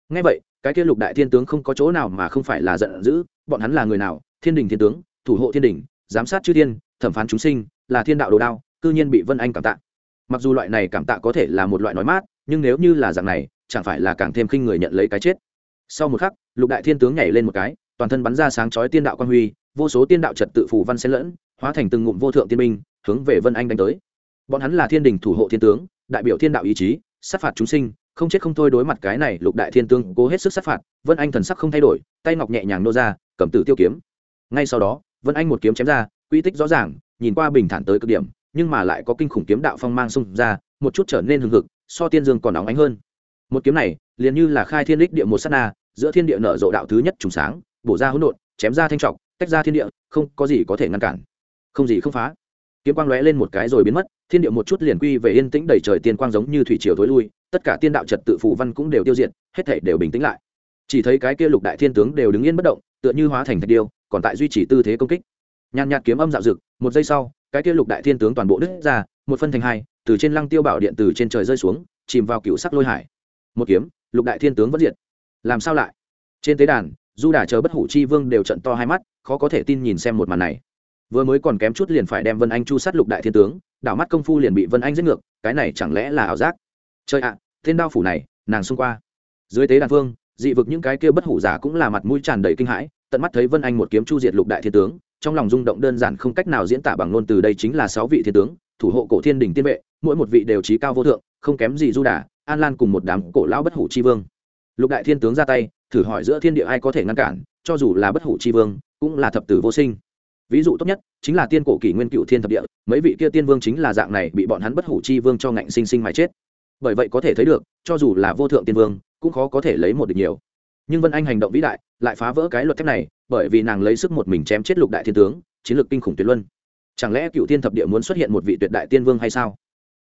Ngay vậy, cái kia lục đại thiên tướng không có chỗ nào mà không phải là giận dữ, bọn hắn là người nào? Thiên đình thiên tướng, thủ hộ thiên đình, giám sát chư thiên, thẩm phán chúng sinh, là thiên đạo đồ đao, cư nhiên bị vân anh cảm tạ. Mặc dù loại này cảm tạ có thể là một loại nói mát, nhưng nếu như là dạng này, chẳng phải là càng thêm khinh người nhận lấy cái chết sau một khắc, lục đại thiên tướng nhảy lên một cái, toàn thân bắn ra sáng chói tiên đạo quan huy, vô số tiên đạo trật tự phủ văn xen lẫn, hóa thành từng ngụm vô thượng tiên minh hướng về vân anh đánh tới. Bọn hắn là thiên đình thủ hộ thiên tướng, đại biểu thiên đạo ý chí, sát phạt chúng sinh, không chết không thôi đối mặt cái này lục đại thiên tướng, cố hết sức sát phạt, vân anh thần sắc không thay đổi, tay ngọc nhẹ nhàng nô ra, cầm tử tiêu kiếm. Ngay sau đó, vân anh một kiếm chém ra, quy tích rõ ràng, nhìn qua bình thản tới cực điểm, nhưng mà lại có kinh khủng kiếm đạo phong mang xung ra, một chút trở nên hừng hực, so tiên dương còn nóng ánh hơn. Một kiếm này, liền như là khai thiên đích địa một sát na giữa thiên địa nở rộ đạo thứ nhất trùng sáng, bổ ra hỗn độn, chém ra thanh trọc, tách ra thiên địa, không có gì có thể ngăn cản. Không gì không phá. Kiếm quang lóe lên một cái rồi biến mất, thiên địa một chút liền quy về yên tĩnh đầy trời tiên quang giống như thủy triều thối lui, tất cả tiên đạo trật tự phù văn cũng đều tiêu diệt, hết thể đều bình tĩnh lại. Chỉ thấy cái kia lục đại thiên tướng đều đứng yên bất động, tựa như hóa thành thạch điêu, còn tại duy trì tư thế công kích. Nhàn nhạt kiếm âm dạo dực, một giây sau, cái kia lục đại thiên tướng toàn bộ đứt ra, một phân thành hai, từ trên lăng tiêu bảo điện từ trên trời rơi xuống, chìm vào cựu sắc lôi hải. Một kiếm, lục đại thiên tướng vẫn diệt làm sao lại? Trên tế đàn du đà chờ bất hủ chi vương đều trận to hai mắt khó có thể tin nhìn xem một màn này. Vừa mới còn kém chút liền phải đem vân anh chu sát lục đại thiên tướng đảo mắt công phu liền bị vân anh giết ngược cái này chẳng lẽ là ảo giác? Chơi ạ à, tên đao phủ này nàng xung qua. Dưới tế đàn vương dị vực những cái kia bất hủ giả cũng là mặt mũi tràn đầy kinh hãi tận mắt thấy vân anh một kiếm chu diệt lục đại thiên tướng trong lòng rung động đơn giản không cách nào diễn tả bằng ngôn từ đây chính là sáu vị thiên tướng thủ hộ cổ thiên đình tiên vệ mỗi một vị đều trí cao vô thượng không kém gì du đà an lan cùng một đám cổ lão bất hủ chi vương lục đại thiên tướng ra tay, thử hỏi giữa thiên địa ai có thể ngăn cản, cho dù là bất hủ chi vương, cũng là thập tử vô sinh. Ví dụ tốt nhất chính là tiên cổ kỷ nguyên cựu thiên thập địa, mấy vị kia tiên vương chính là dạng này bị bọn hắn bất hủ chi vương cho ngạnh sinh sinh mà chết. Bởi vậy có thể thấy được, cho dù là vô thượng tiên vương, cũng khó có thể lấy một được nhiều. Nhưng vân anh hành động vĩ đại, lại phá vỡ cái luật thép này, bởi vì nàng lấy sức một mình chém chết lục đại thiên tướng, chiến lược kinh khủng tuyệt luân. Chẳng lẽ cựu thiên thập địa muốn xuất hiện một vị tuyệt đại tiên vương hay sao?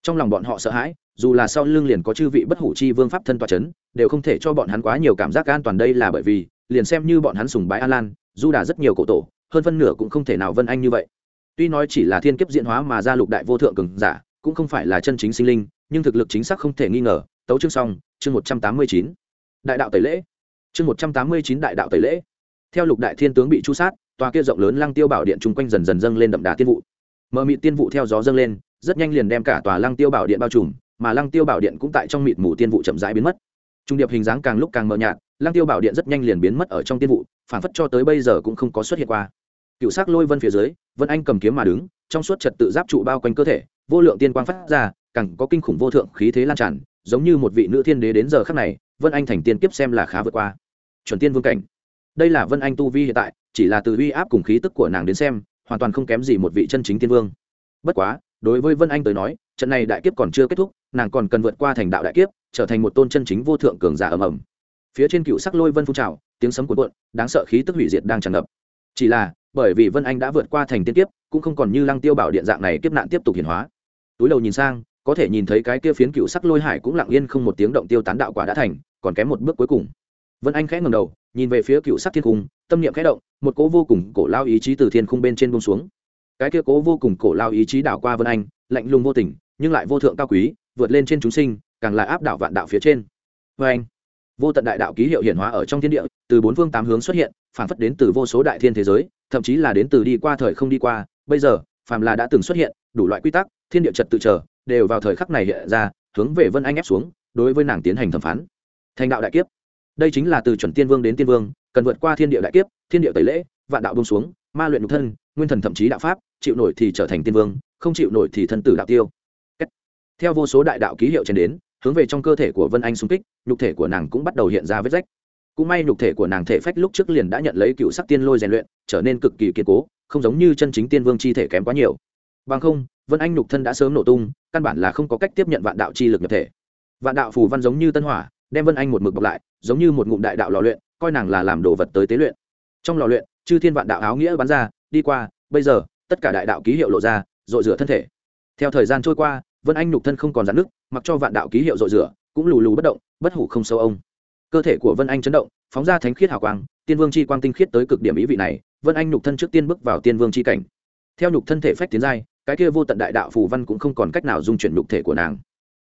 Trong lòng bọn họ sợ hãi, dù là sau lưng liền có chư vị bất hủ chi vương pháp thân tòa c h ấ n đều không thể cho bọn hắn quá nhiều cảm giác an toàn đây là bởi vì, liền xem như bọn hắn sùng bái an lan du đà rất nhiều cổ tổ, hơn phân nửa cũng không thể nào vân anh như vậy. Tuy nói chỉ là thiên kiếp diễn hóa mà ra lục đại vô thượng cường giả, cũng không phải là chân chính sinh linh, nhưng thực lực chính xác không thể nghi ngờ. Tấu chương xong, chương một trăm tám mươi chín. Đại đạo tẩy lễ. Chương một trăm tám mươi chín đại đạo tẩy lễ. Theo lục đại thiên tướng bị chu sát, tòa kia rộng lớn lăng tiêu bảo điện chung quanh dần dần dâng lên đậm đà tiên vụ. Mờ mị tiên vụ theo gió dâng lên rất nhanh liền đem cả tòa lăng tiêu bảo điện bao trùm, mà lăng tiêu bảo điện cũng tại trong mịt mù tiên vụ chậm rãi biến mất. Trung điệp hình dáng càng lúc càng mờ nhạt, lăng tiêu bảo điện rất nhanh liền biến mất ở trong tiên vụ, phản phất cho tới bây giờ cũng không có xuất hiện qua. Cựu s ắ c lôi vân phía dưới, vân anh cầm kiếm mà đứng, trong suốt trật tự giáp trụ bao quanh cơ thể, vô lượng tiên quang phát ra, càng có kinh khủng vô thượng khí thế lan tràn, giống như một vị nữ thiên đế đến giờ khắc này, vân anh thành tiên kiếp xem là khá vượt qua. Chuẩn tiên vương cảnh. Đây là vân anh tu vi hiện tại, chỉ là từ uy áp cùng khí tức của nàng đến xem, hoàn toàn không kém gì một vị chân chính tiên vương. Bất quá đối với vân anh tới nói, trận này đại kiếp còn chưa kết thúc, nàng còn cần vượt qua thành đạo đại kiếp, trở thành một tôn chân chính vô thượng cường giả ầm ầm. Phía trên cựu sắc lôi vân phun trào, tiếng sấm cuộn cuộn, đáng sợ khí tức hủy diệt đang tràn ngập. Chỉ là, bởi vì vân anh đã vượt qua thành tiên kiếp, cũng không còn như lăng tiêu bảo điện dạng này kiếp nạn tiếp tục hiển hóa. Túi đầu nhìn sang, có thể nhìn thấy cái kia phiến cựu sắc lôi hải cũng lặng yên không một tiếng động tiêu tán đạo quả đã thành, còn kém một bước cuối cùng. Vân anh khẽ ngầm đầu, nhìn về phía cựu sắc thiên cung, tâm niệm khẽ động, một cỗ vô cùng cổ lao ý chí từ thiên khung bên trên bông xuống cái kia cố vô cùng cổ lao ý chí đảo qua vân anh, lạnh lùng vô tình, nhưng lại vô thượng cao quý, vượt lên trên chúng sinh, càng là áp đảo vạn đạo phía trên. Vê anh. Vô tận đại đạo ký hiệu hiển hóa ở trong thiên địa, từ bốn phương tám hướng xuất hiện, phản phất đến từ vô số đại thiên thế giới, thậm chí là đến từ đi qua thời không đi qua. Bây giờ, phàm là đã từng xuất hiện, đủ loại quy tắc, thiên địa trật tự trở, đều vào thời khắc này hiện ra, hướng về vân anh ép xuống, đối với nàng tiến hành thẩm phán. Thành đạo đại kiếp. Đây chính là từ chuẩn tiên vương đến tiên vương, cần vượt qua thiên địa đại kiếp, thiên địa tẩy lễ, vạn đạo bông xuống, ma luyện nhục thân, nguyên thần thậm chí đạo pháp chịu nổi thì trở thành tiên vương, không chịu nổi thì thân tử đạo tiêu. Theo vô số đại đạo ký hiệu trên đến, hướng về trong cơ thể của vân anh xung kích, nhục thể của nàng cũng bắt đầu hiện ra vết rách. Cũng may nhục thể của nàng thể phách lúc trước liền đã nhận lấy cựu sắc tiên lôi rèn luyện, trở nên cực kỳ kiên cố, không giống như chân chính tiên vương chi thể kém quá nhiều. Bằng không, vân anh nhục thân đã sớm nổ tung, căn bản là không có cách tiếp nhận vạn đạo chi lực nhập thể. Vạn đạo phù văn giống như tân hỏa, đem vân anh một mực bọc lại, giống như một ngụm đại đạo lò luyện, coi nàng là làm đồ vật tới tế luyện. Trong lò luyện, chư thiên vạn đạo áo nghĩa bắn ra, đi qua, bây giờ tất cả đại đạo ký hiệu lộ ra dội rửa thân thể. Theo thời gian trôi qua, vân anh nhục thân không còn giãn nước mặc cho vạn đạo ký hiệu dội rửa, cũng lù lù bất động, bất hủ không sâu ông. Cơ thể của vân anh chấn động, phóng ra thánh khiết hào quang, tiên vương chi quang tinh khiết tới cực điểm ý vị này, vân anh nhục thân trước tiên bước vào tiên vương chi cảnh. Theo nhục thân thể phách tiến giai, cái kia vô tận đại đạo phù văn cũng không còn cách nào dung chuyển nhục thể của nàng.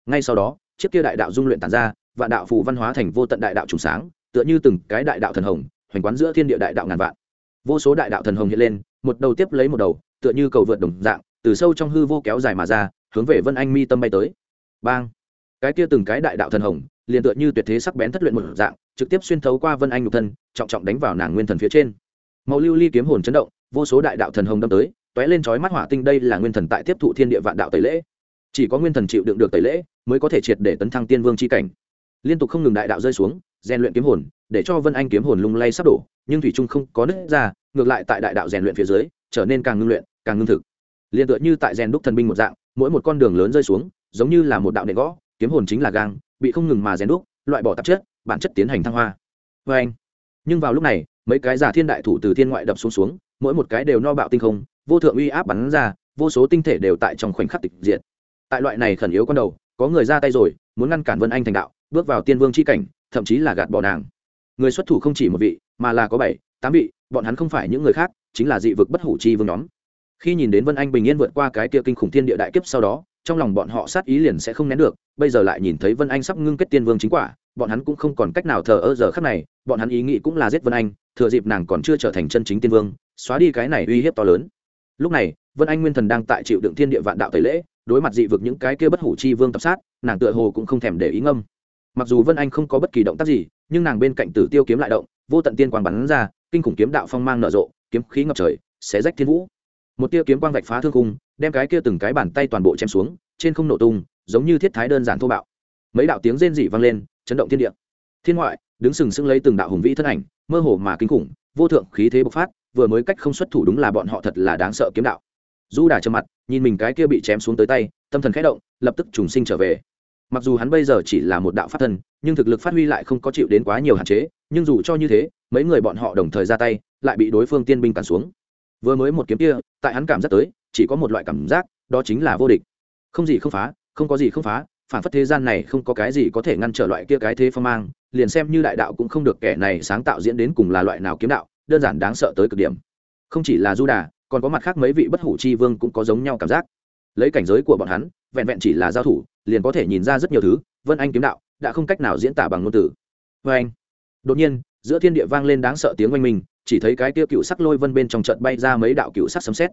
Ngay sau đó, chiếc kia đại đạo dung luyện tàn ra, vạn đạo phù văn hóa thành vô tận đại đạo trùng sáng, tựa như từng cái đại đạo thần hồng, hoành quán giữa thiên địa đại đạo ngàn vạn. Vô số đại đạo thần hồng hiện lên, một đầu tiếp lấy một đầu tựa như cầu vượt đồng dạng, từ sâu trong hư vô kéo dài mà ra, hướng về vân anh mi tâm bay tới. Bang! Cái kia từng cái đại đạo thần hồng, liền tựa như tuyệt thế sắc bén thất luyện một dạng, trực tiếp xuyên thấu qua vân anh nhục thân, trọng trọng đánh vào nàng nguyên thần phía trên. Màu lưu ly kiếm hồn chấn động, vô số đại đạo thần hồng đâm tới t ó é lên trói mắt hỏa tinh đây là nguyên thần tại tiếp thụ thiên địa vạn đạo tẩy lễ. Chỉ có nguyên thần chịu đựng được tẩy lễ, mới có thể triệt để tấn thăng tiên vương c h i cảnh. Liên tục không ngừng đại đạo rơi xuống, rèn luyện kiếm hồn, để cho vân anh kiếm hồn lung lay sắp đổ, nhưng thủy trung không có nứt ra, ngược lại tại đại đạo rèn luyện phía dưới, trở nên càng ngưng luyện càng ngưng thực. Liền tựa như tại rèn đúc thần binh một dạng, mỗi một con đường lớn rơi xuống, giống như là một đạo nệ gõ, kiếm hồn chính là gang, bị không ngừng mà rèn đúc, loại bỏ tạp chất, bản chất tiến hành thăng hoa. Vê anh, nhưng vào lúc này, mấy cái giả thiên đại thủ từ thiên ngoại đập xuống xuống, mỗi một cái đều no bạo tinh không, vô thượng uy áp bắn ra, vô số tinh thể đều tại trong khoảnh khắc tịch diệt. Tại loại này khẩn yếu con đầu, có người ra tay rồi, muốn ngăn cản vân anh thành đạo, bước vào tiên vương c h i cảnh, thậm chí là gạt bỏ nàng. Người xuất thủ không chỉ một vị, mà là có bảy, tám vị, bọn hắn không phải những người khác, chính là dị vực bất hủ chi vương nhóm khi nhìn đến vân anh bình yên vượt qua cái kia kinh khủng thiên địa đại kiếp sau đó, trong lòng bọn họ sát ý liền sẽ không nén được, bây giờ lại nhìn thấy vân anh sắp ngưng kết tiên vương chính quả, bọn hắn cũng không còn cách nào thờ ơ giờ khắc này, bọn hắn ý nghĩ cũng là giết vân anh, thừa dịp nàng còn chưa trở thành chân chính tiên vương, xóa đi cái này uy hiếp to lớn. Lúc này, vân anh nguyên thần đang tại chịu đựng thiên địa vạn đạo tẩy lễ, đối mặt dị vực những cái kia bất hủ chi vương tập sát, nàng tựa hồ cũng không thèm để ý ngâm. Mặc dù vân anh không có bất kỳ động tác gì, nhưng nàng bên cạnh tử tiêu kiếm lại động, vô tận tiên quang bắn ra, kinh khủng kiếm đạo phong mang nở rộ, kiếm khí ngập trời, xé rách thiên vũ một tia kiếm quang vạch phá thương cung đem cái kia từng cái bàn tay toàn bộ chém xuống, trên không nổ tung, giống như thiết thái đơn giản thô bạo. Mấy đạo tiếng rên rỉ vang lên, chấn động thiên địa. Thiên ngoại, đứng sừng sững lấy từng đạo hùng vĩ thân ảnh, mơ hồ mà kinh khủng, vô thượng khí thế bộc phát, vừa mới cách không xuất thủ đúng là bọn họ thật là đáng sợ kiếm đạo. Du đà trầm mặt, nhìn mình cái kia bị chém xuống tới tay, tâm thần khẽ động, lập tức trùng sinh trở về. Mặc dù hắn bây giờ chỉ là một đạo pháp thân, nhưng thực lực phát huy lại không có chịu đến quá nhiều hạn chế, nhưng dù cho như thế, mấy người bọn họ đồng thời ra tay, lại bị đối phương tiên binh cản xuống vừa mới một kiếm kia, tại hắn cảm giác tới, chỉ có một loại cảm giác, đó chính là vô địch. Không gì không phá, không có gì không phá, phản phất thế gian này không có cái gì có thể ngăn trở loại kia cái thế phong mang, liền xem như đại đạo cũng không được kẻ này sáng tạo diễn đến cùng là loại nào kiếm đạo, đơn giản đáng sợ tới cực điểm. Không chỉ là du đà còn có mặt khác mấy vị bất hủ chi vương cũng có giống nhau cảm giác. Lấy cảnh giới của bọn hắn, vẹn vẹn chỉ là giao thủ, liền có thể nhìn ra rất nhiều thứ, vân anh kiếm đạo đã không cách nào diễn tả bằng ngôn từ. Vê anh đột nhiên, giữa thiên địa vang lên đáng sợ tiếng oanh minh chỉ thấy cái kia cựu sắc lôi vân bên trong trận bay ra mấy đạo cựu sắc sấm xét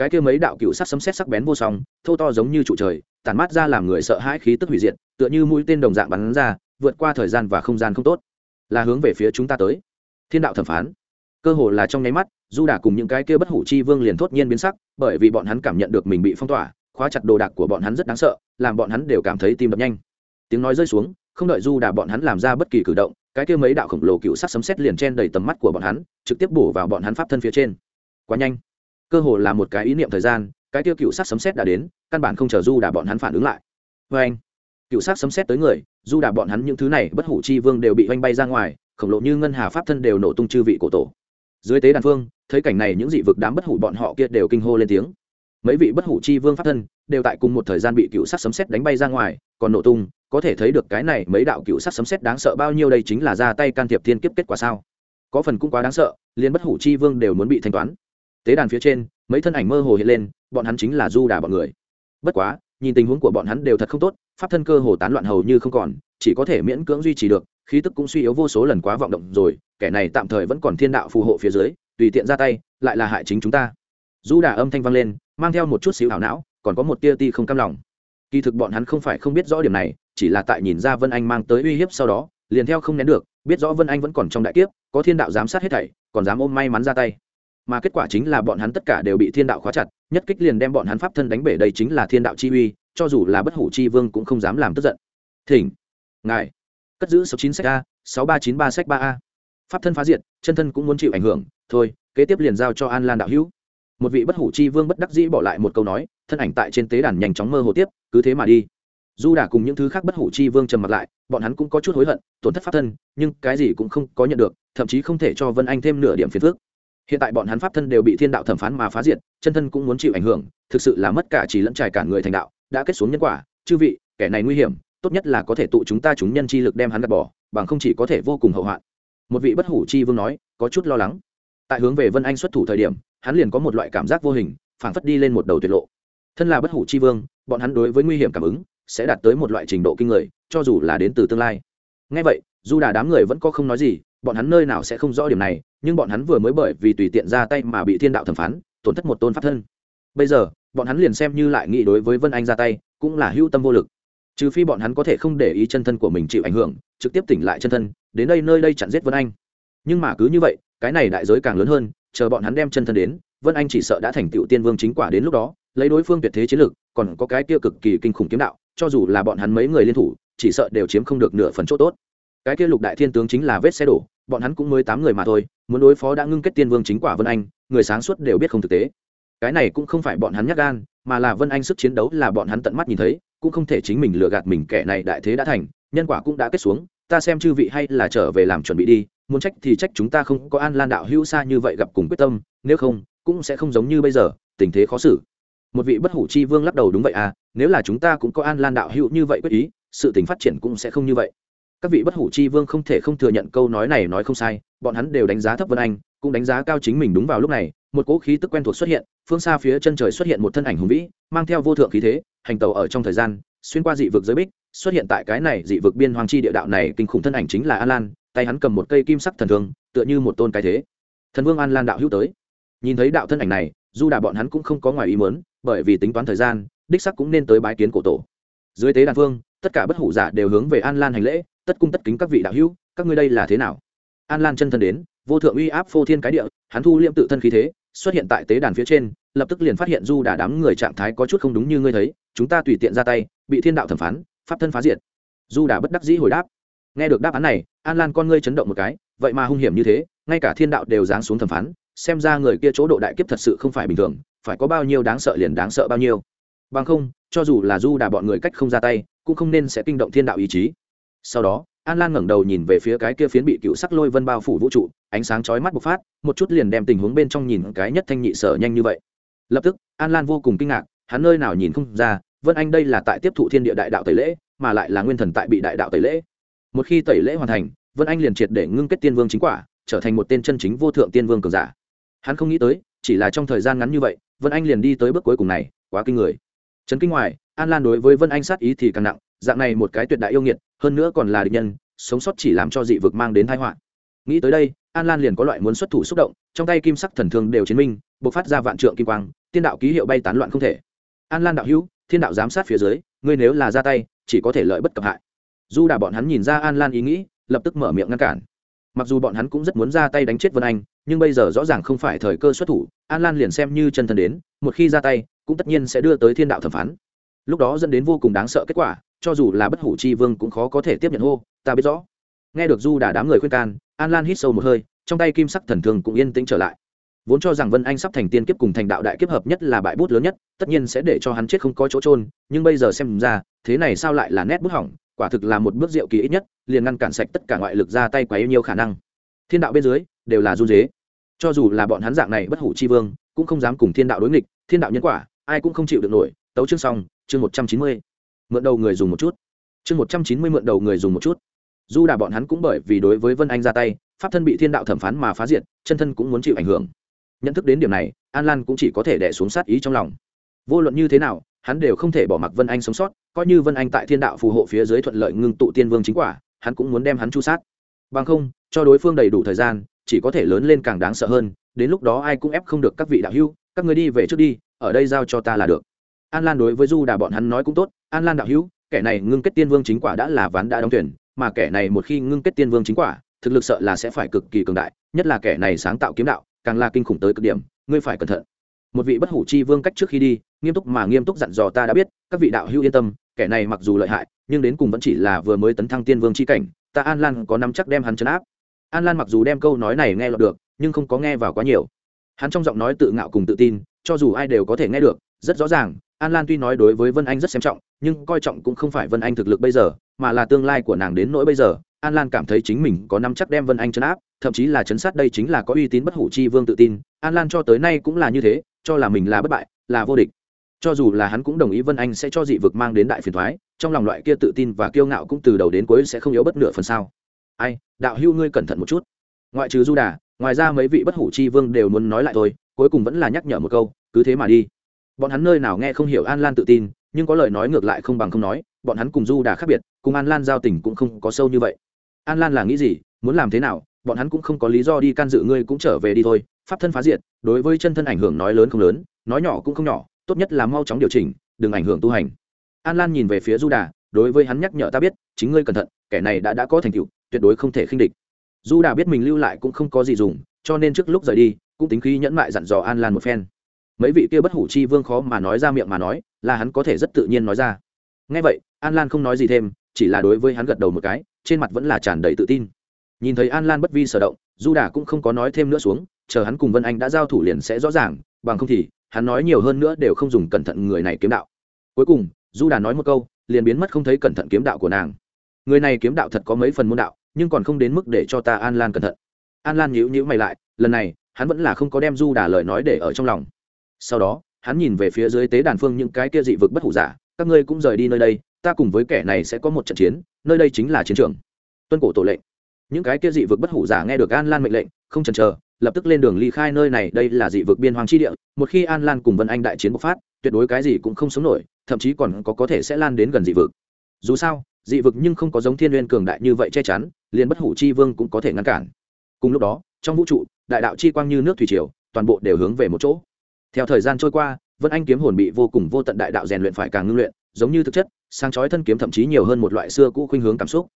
cái kia mấy đạo cựu sắc sấm xét sắc bén vô song, thô to giống như trụ trời tàn mát ra làm người sợ hãi khí tức hủy diệt, tựa như mũi tên đồng dạng bắn ra, vượt qua thời gian và không gian không tốt. Là hướng về phía chúng ta tới. Thiên đạo thẩm phán. Cơ hồ là trong nháy mắt, du đà cùng những cái kia bất hủ chi vương liền thốt nhiên biến sắc, bởi vì bọn hắn cảm nhận được mình bị phong tỏa, khóa chặt đồ đạc của bọn hắn rất đáng sợ, làm bọn hắn đều cảm thấy tim đập nhanh. Tiếng nói rơi xuống, không đợi du đà bọn hắn làm ra bất kỳ cử động cái kia mấy đạo khổng lồ cựu sắc sấm xét liền chen đầy tầm mắt của bọn hắn, trực tiếp bổ vào bọn hắn pháp thân phía trên. Quá nhanh. Cơ hồ là một cái ý niệm thời gian, cái kia cựu sắc sấm xét đã đến, căn bản không chờ du đà bọn hắn phản ứng lại. Vê anh cựu sắc sấm xét tới người du đà bọn hắn những thứ này bất hủ chi vương đều bị oanh bay ra ngoài, khổng lồ như ngân hà pháp thân đều nổ tung chư vị cổ tổ. Dưới tế đàn phương, thấy cảnh này những dị vực đám bất hủ bọn họ kia đều kinh hô lên tiếng mấy vị bất hủ chi vương pháp thân đều tại cùng một thời gian bị cựu sắc sấm xét đánh bay ra ngoài, còn nổ tung, có thể thấy được cái này mấy đạo cựu sắc sấm xét đáng sợ bao nhiêu đây chính là ra tay can thiệp thiên kiếp kết quả sao. Có phần cũng quá đáng sợ liên bất hủ chi vương đều muốn bị thanh toán. Tế đàn phía trên, mấy thân ảnh mơ hồ hiện lên, bọn hắn chính là du đà bọn người. Bất quá, nhìn tình huống của bọn hắn đều thật không tốt, pháp thân cơ hồ tán loạn hầu như không còn, chỉ có thể miễn cưỡng duy trì được, khí tức cũng suy yếu vô số lần quá vọng động rồi, kẻ này tạm thời vẫn còn thiên đạo phù hộ phía dưới, tùy tiện ra tay, lại là hại chính chúng ta. Du đà âm thanh vang lên mang theo một chút xíu ảo não, còn có một tia ti không cam lòng. Kỳ thực bọn hắn không phải không biết rõ điểm này, chỉ là tại nhìn ra vân anh mang tới uy hiếp sau đó, liền theo không nén được, biết rõ vân anh vẫn còn trong đại kiếp, có thiên đạo giám sát hết thảy, còn dám ôm may mắn ra tay. Mà kết quả chính là bọn hắn tất cả đều bị thiên đạo khóa chặt, nhất kích liền đem bọn hắn pháp thân đánh bể đây chính là thiên đạo chi uy, cho dù là bất hủ chi vương cũng không dám làm tức giận. Thỉnh, ngài, cất giữ số chín sách a, sáu ba chín ba sách ba a. Pháp thân phá diệt, chân thân cũng muốn chịu ảnh hưởng, thôi, kế tiếp liền giao cho an lan đạo hữu một vị bất hủ chi vương bất đắc dĩ bỏ lại một câu nói, thân ảnh tại trên tế đàn nhanh chóng mơ hồ tiếp, cứ thế mà đi. Du đà cùng những thứ khác bất hủ chi vương trầm mặt lại, bọn hắn cũng có chút hối hận, tổn thất pháp thân, nhưng cái gì cũng không có nhận được, thậm chí không thể cho vân anh thêm nửa điểm phiền phước hiện tại bọn hắn pháp thân đều bị thiên đạo thẩm phán mà phá diệt, chân thân cũng muốn chịu ảnh hưởng, thực sự là mất cả chỉ lẫn trải cả người thành đạo, đã kết xuống nhân quả, chư vị, kẻ này nguy hiểm, tốt nhất là có thể tụ chúng ta chúng nhân chi lực đem hắn gạt bỏ, bằng không chỉ có thể vô cùng hậu hoạn. Một vị bất hủ chi vương nói, có chút lo lắng. Tại hướng về vân anh xuất thủ thời điểm hắn liền có một loại cảm giác vô hình, phảng phất đi lên một đầu tuyệt lộ. Thân là bất hủ chi vương, bọn hắn đối với nguy hiểm cảm ứng, sẽ đạt tới một loại trình độ kinh người, cho dù là đến từ tương lai. Ngay vậy, dù đà đám người vẫn có không nói gì, bọn hắn nơi nào sẽ không rõ điểm này, nhưng bọn hắn vừa mới bởi vì tùy tiện ra tay mà bị thiên đạo thẩm phán, tổn thất một tôn pháp thân. Bây giờ, bọn hắn liền xem như lại nghĩ đối với vân anh ra tay, cũng là hữu tâm vô lực. Trừ phi bọn hắn có thể không để ý chân thân của mình chịu ảnh hưởng, trực tiếp tỉnh lại chân thân, đến đây nơi đây chặn giết vân anh. Nhưng mà cứ như vậy, cái này đại giới càng lớn hơn chờ bọn hắn đem chân thân đến, vân anh chỉ sợ đã thành tựu tiên vương chính quả đến lúc đó, lấy đối phương tuyệt thế chiến lược còn có cái kia cực kỳ kinh khủng kiếm đạo, cho dù là bọn hắn mấy người liên thủ, chỉ sợ đều chiếm không được nửa phần chỗ tốt. Cái kia lục đại thiên tướng chính là vết xe đổ, bọn hắn cũng mới tám người mà thôi, muốn đối phó đã ngưng kết tiên vương chính quả vân anh, người sáng suốt đều biết không thực tế. Cái này cũng không phải bọn hắn nhắc gan, mà là vân anh sức chiến đấu là bọn hắn tận mắt nhìn thấy, cũng không thể chính mình lừa gạt mình, kẻ này đại thế đã thành, nhân quả cũng đã kết xuống ta xem chư vị hay là trở về làm chuẩn bị đi, muốn trách thì trách chúng ta không, có an lan đạo hữu xa như vậy gặp cùng quyết tâm, nếu không, cũng sẽ không giống như bây giờ, tình thế khó xử. Một vị bất hủ chi vương lắc đầu đúng vậy à nếu là chúng ta cũng có an lan đạo hữu như vậy quyết ý, sự tình phát triển cũng sẽ không như vậy. Các vị bất hủ chi vương không thể không thừa nhận câu nói này nói không sai, bọn hắn đều đánh giá thấp vân anh, cũng đánh giá cao chính mình đúng vào lúc này, một cỗ khí tức quen thuộc xuất hiện, phương xa phía chân trời xuất hiện một thân ảnh hùng vĩ, mang theo vô thượng khí thế, hành tàu ở trong thời gian, xuyên qua dị vực giới bích xuất hiện tại cái này dị vực biên hoàng chi địa đạo này kinh khủng thân ảnh chính là an lan, tay hắn cầm một cây kim sắc thần thương, tựa như một tôn cái thế. Thần vương an lan đạo hữu tới. Nhìn thấy đạo thân ảnh này du đà bọn hắn cũng không có ngoài ý muốn, bởi vì tính toán thời gian, đích sắc cũng nên tới bái kiến cổ tổ. Dưới tế đàn phương tất cả bất hủ giả đều hướng về an lan hành lễ, tất cung tất kính các vị đạo hữu, các ngươi đây là thế nào? An lan chân thân đến, vô thượng uy áp phô thiên cái địa, hắn thu liêm tự thân khí thế, xuất hiện tại tế đàn phía trên, lập tức liền phát hiện du đà đám người trạng thái có chút không đúng như ngươi thấy, chúng ta tùy tiện ra tay, bị thiên đạo thẩm phán pháp thân phá diệt. Du đà bất đắc dĩ hồi đáp. Nghe được đáp án này, an lan con ngươi chấn động một cái, vậy mà hung hiểm như thế, ngay cả thiên đạo đều giáng xuống thẩm phán, xem ra người kia chỗ độ đại kiếp thật sự không phải bình thường, phải có bao nhiêu đáng sợ liền đáng sợ bao nhiêu. Bằng không, cho dù là du đà bọn người cách không ra tay, cũng không nên sẽ kinh động thiên đạo ý chí. Sau đó, an lan ngẩng đầu nhìn về phía cái kia phiến bị cựu sắc lôi vân bao phủ vũ trụ, ánh sáng chói mắt bộc phát, một chút liền đem tình huống bên trong nhìn cái nhất thanh nhị sở nhanh như vậy. Lập tức, an lan vô cùng kinh ngạc, hắn nơi nào nhìn không ra vân anh đây là tại tiếp thụ thiên địa đại đạo tẩy lễ, mà lại là nguyên thần tại bị đại đạo tẩy lễ. Một khi tẩy lễ hoàn thành, vân anh liền triệt để ngưng kết tiên vương chính quả, trở thành một tên chân chính vô thượng tiên vương cường giả. Hắn không nghĩ tới, chỉ là trong thời gian ngắn như vậy, vân anh liền đi tới bước cuối cùng này, quá kinh người. Trấn kinh ngoài, an lan đối với vân anh sát ý thì càng nặng, dạng này một cái tuyệt đại yêu nghiệt, hơn nữa còn là địch nhân, sống sót chỉ làm cho dị vực mang đến thái họa. Nghĩ tới đây, an lan liền có loại muốn xuất thủ xúc động, trong tay kim sắc thần thương đều chiến minh buộc phát ra vạn trượng kim quang, tiên đạo ký hiệu bay tán loạn không thể. An lan đạo hữu thiên đạo giám sát phía dưới, ngươi nếu là ra tay, chỉ có thể lợi bất cập hại. Du đà bọn hắn nhìn ra an lan ý nghĩ, lập tức mở miệng ngăn cản. Mặc dù bọn hắn cũng rất muốn ra tay đánh chết vân anh, nhưng bây giờ rõ ràng không phải thời cơ xuất thủ, an lan liền xem như chân thân đến, một khi ra tay, cũng tất nhiên sẽ đưa tới thiên đạo thẩm phán. Lúc đó dẫn đến vô cùng đáng sợ kết quả, cho dù là bất hủ chi vương cũng khó có thể tiếp nhận hô, ta biết rõ. Nghe được du đà đám người khuyên can, an lan hít sâu một hơi, trong tay kim sắc thần thường cũng yên tĩnh trở lại vốn cho rằng vân anh sắp thành tiên kiếp cùng thành đạo đại kiếp hợp nhất là bại bút lớn nhất, tất nhiên sẽ để cho hắn chết không có chỗ trôn nhưng bây giờ xem ra, thế này sao lại là nét bút hỏng, quả thực là một bước rượu kỳ ít nhất, liền ngăn cản sạch tất cả ngoại lực ra tay quá nhiều khả năng. Thiên đạo bên dưới, đều là run dế cho dù là bọn hắn dạng này bất hủ chi vương, cũng không dám cùng thiên đạo đối nghịch, thiên đạo nhân quả, ai cũng không chịu được nổi. Tấu chương xong, chương một trăm chín mươi. Mượn đầu người dùng một chút. Chương một trăm chín mươi mượn đầu người dùng một chút. Dù đà bọn hắn cũng bởi vì đối với vân anh ra tay, pháp thân bị thiên đạo thẩm phán mà phá diệt, chân thân cũng muốn chịu ảnh hưởng nhận thức đến điểm này, an lan cũng chỉ có thể đẻ xuống sát ý trong lòng. Vô luận như thế nào, hắn đều không thể bỏ mặc vân anh sống sót, coi như vân anh tại thiên đạo phù hộ phía dưới thuận lợi ngưng tụ tiên vương chính quả, hắn cũng muốn đem hắn chu sát. Bằng không, cho đối phương đầy đủ thời gian, chỉ có thể lớn lên càng đáng sợ hơn, đến lúc đó ai cũng ép không được các vị đạo hữu, các người đi về trước đi, ở đây giao cho ta là được. An lan đối với du đà bọn hắn nói cũng tốt, an lan đạo hữu, kẻ này ngưng kết tiên vương chính quả đã là ván đã đóng tuyển mà kẻ này một khi ngưng kết tiên vương chính quả, thực lực sợ là sẽ phải cực kỳ cường đại, nhất là kẻ này sáng tạo kiếm đạo càng là kinh khủng tới cực điểm, ngươi phải cẩn thận. Một vị bất hủ chi vương cách trước khi đi, nghiêm túc mà nghiêm túc dặn dò ta đã biết, các vị đạo hữu yên tâm, kẻ này mặc dù lợi hại, nhưng đến cùng vẫn chỉ là vừa mới tấn thăng tiên vương chi cảnh, ta an lan có nắm chắc đem hắn chấn áp. An lan mặc dù đem câu nói này nghe lọt được, nhưng không có nghe vào quá nhiều. Hắn trong giọng nói tự ngạo cùng tự tin, cho dù ai đều có thể nghe được, rất rõ ràng, an lan tuy nói đối với vân anh rất xem trọng, nhưng coi trọng cũng không phải vân anh thực lực bây giờ, mà là tương lai của nàng đến nỗi bây giờ an lan cảm thấy chính mình có năm chắc đem vân anh chấn áp, thậm chí là chấn sát đây chính là có uy tín bất hủ chi vương tự tin. An lan cho tới nay cũng là như thế, cho là mình là bất bại, là vô địch. Cho dù là hắn cũng đồng ý vân anh sẽ cho dị vực mang đến đại phiền thoái trong lòng loại kia tự tin và kiêu ngạo cũng từ đầu đến cuối sẽ không yếu bất nửa phần sao. Ai, đạo hưu ngươi cẩn thận một chút. Ngoại trừ du đà, ngoài ra mấy vị bất hủ chi vương đều muốn nói lại thôi, cuối cùng vẫn là nhắc nhở một câu, cứ thế mà đi. Bọn hắn nơi nào nghe không hiểu an lan tự tin, nhưng có lời nói ngược lại không bằng không nói, bọn hắn cùng du đà khác biệt, cùng an lan giao tình cũng không có sâu như vậy an lan là nghĩ gì, muốn làm thế nào, bọn hắn cũng không có lý do đi can dự, ngươi cũng trở về đi thôi, pháp thân phá diệt, đối với chân thân ảnh hưởng nói lớn không lớn, nói nhỏ cũng không nhỏ, tốt nhất là mau chóng điều chỉnh, đừng ảnh hưởng tu hành. An lan nhìn về phía du đà, đối với hắn nhắc nhở ta biết, chính ngươi cẩn thận, kẻ này đã đã có thành tựu, tuyệt đối không thể khinh địch. Du đà biết mình lưu lại cũng không có gì dùng, cho nên trước lúc rời đi, cũng tính khí nhẫn mại dặn dò an lan một phen. Mấy vị kia bất hủ chi vương khó mà nói ra miệng mà nói, là hắn có thể rất tự nhiên nói ra. Ngay vậy, an lan không nói gì thêm, chỉ là đối với hắn gật đầu một cái trên mặt vẫn là tràn đầy tự tin. Nhìn thấy an lan bất vi sở động, du đà cũng không có nói thêm nữa xuống, chờ hắn cùng vân anh đã giao thủ liền sẽ rõ ràng, bằng không thì, hắn nói nhiều hơn nữa đều không dùng cẩn thận người này kiếm đạo. Cuối cùng, du đà nói một câu, liền biến mất không thấy cẩn thận kiếm đạo của nàng. Người này kiếm đạo thật có mấy phần môn đạo, nhưng còn không đến mức để cho ta an lan cẩn thận. An lan nhíu nhíu mày lại, lần này, hắn vẫn là không có đem du đà lời nói để ở trong lòng. Sau đó, hắn nhìn về phía dưới tế đàn phương những cái kia dị vực bất hủ giả, các ngươi cũng rời đi nơi đây ta cùng với kẻ này sẽ có một trận chiến, nơi đây chính là chiến trường. Tuân cổ tổ lệnh. Những cái kia dị vực bất hủ giả nghe được an lan mệnh lệnh, không chần chờ, lập tức lên đường ly khai nơi này, đây là dị vực biên hoàng chi địa, một khi an lan cùng vân anh đại chiến bộc phát, tuyệt đối cái gì cũng không sống nổi, thậm chí còn có có thể sẽ lan đến gần dị vực. Dù sao, dị vực nhưng không có giống thiên n cường đại như vậy che chắn, liền bất hủ chi vương cũng có thể ngăn cản. Cùng lúc đó, trong vũ trụ, đại đạo chi quang như nước thủy triều, toàn bộ đều hướng về một chỗ. Theo thời gian trôi qua, vân anh kiếm hồn bị vô cùng vô tận đại đạo rèn luyện phải càng ngưng luyện giống như thực chất sang chói thân kiếm thậm chí nhiều hơn một loại xưa cũ khuynh hướng cảm xúc.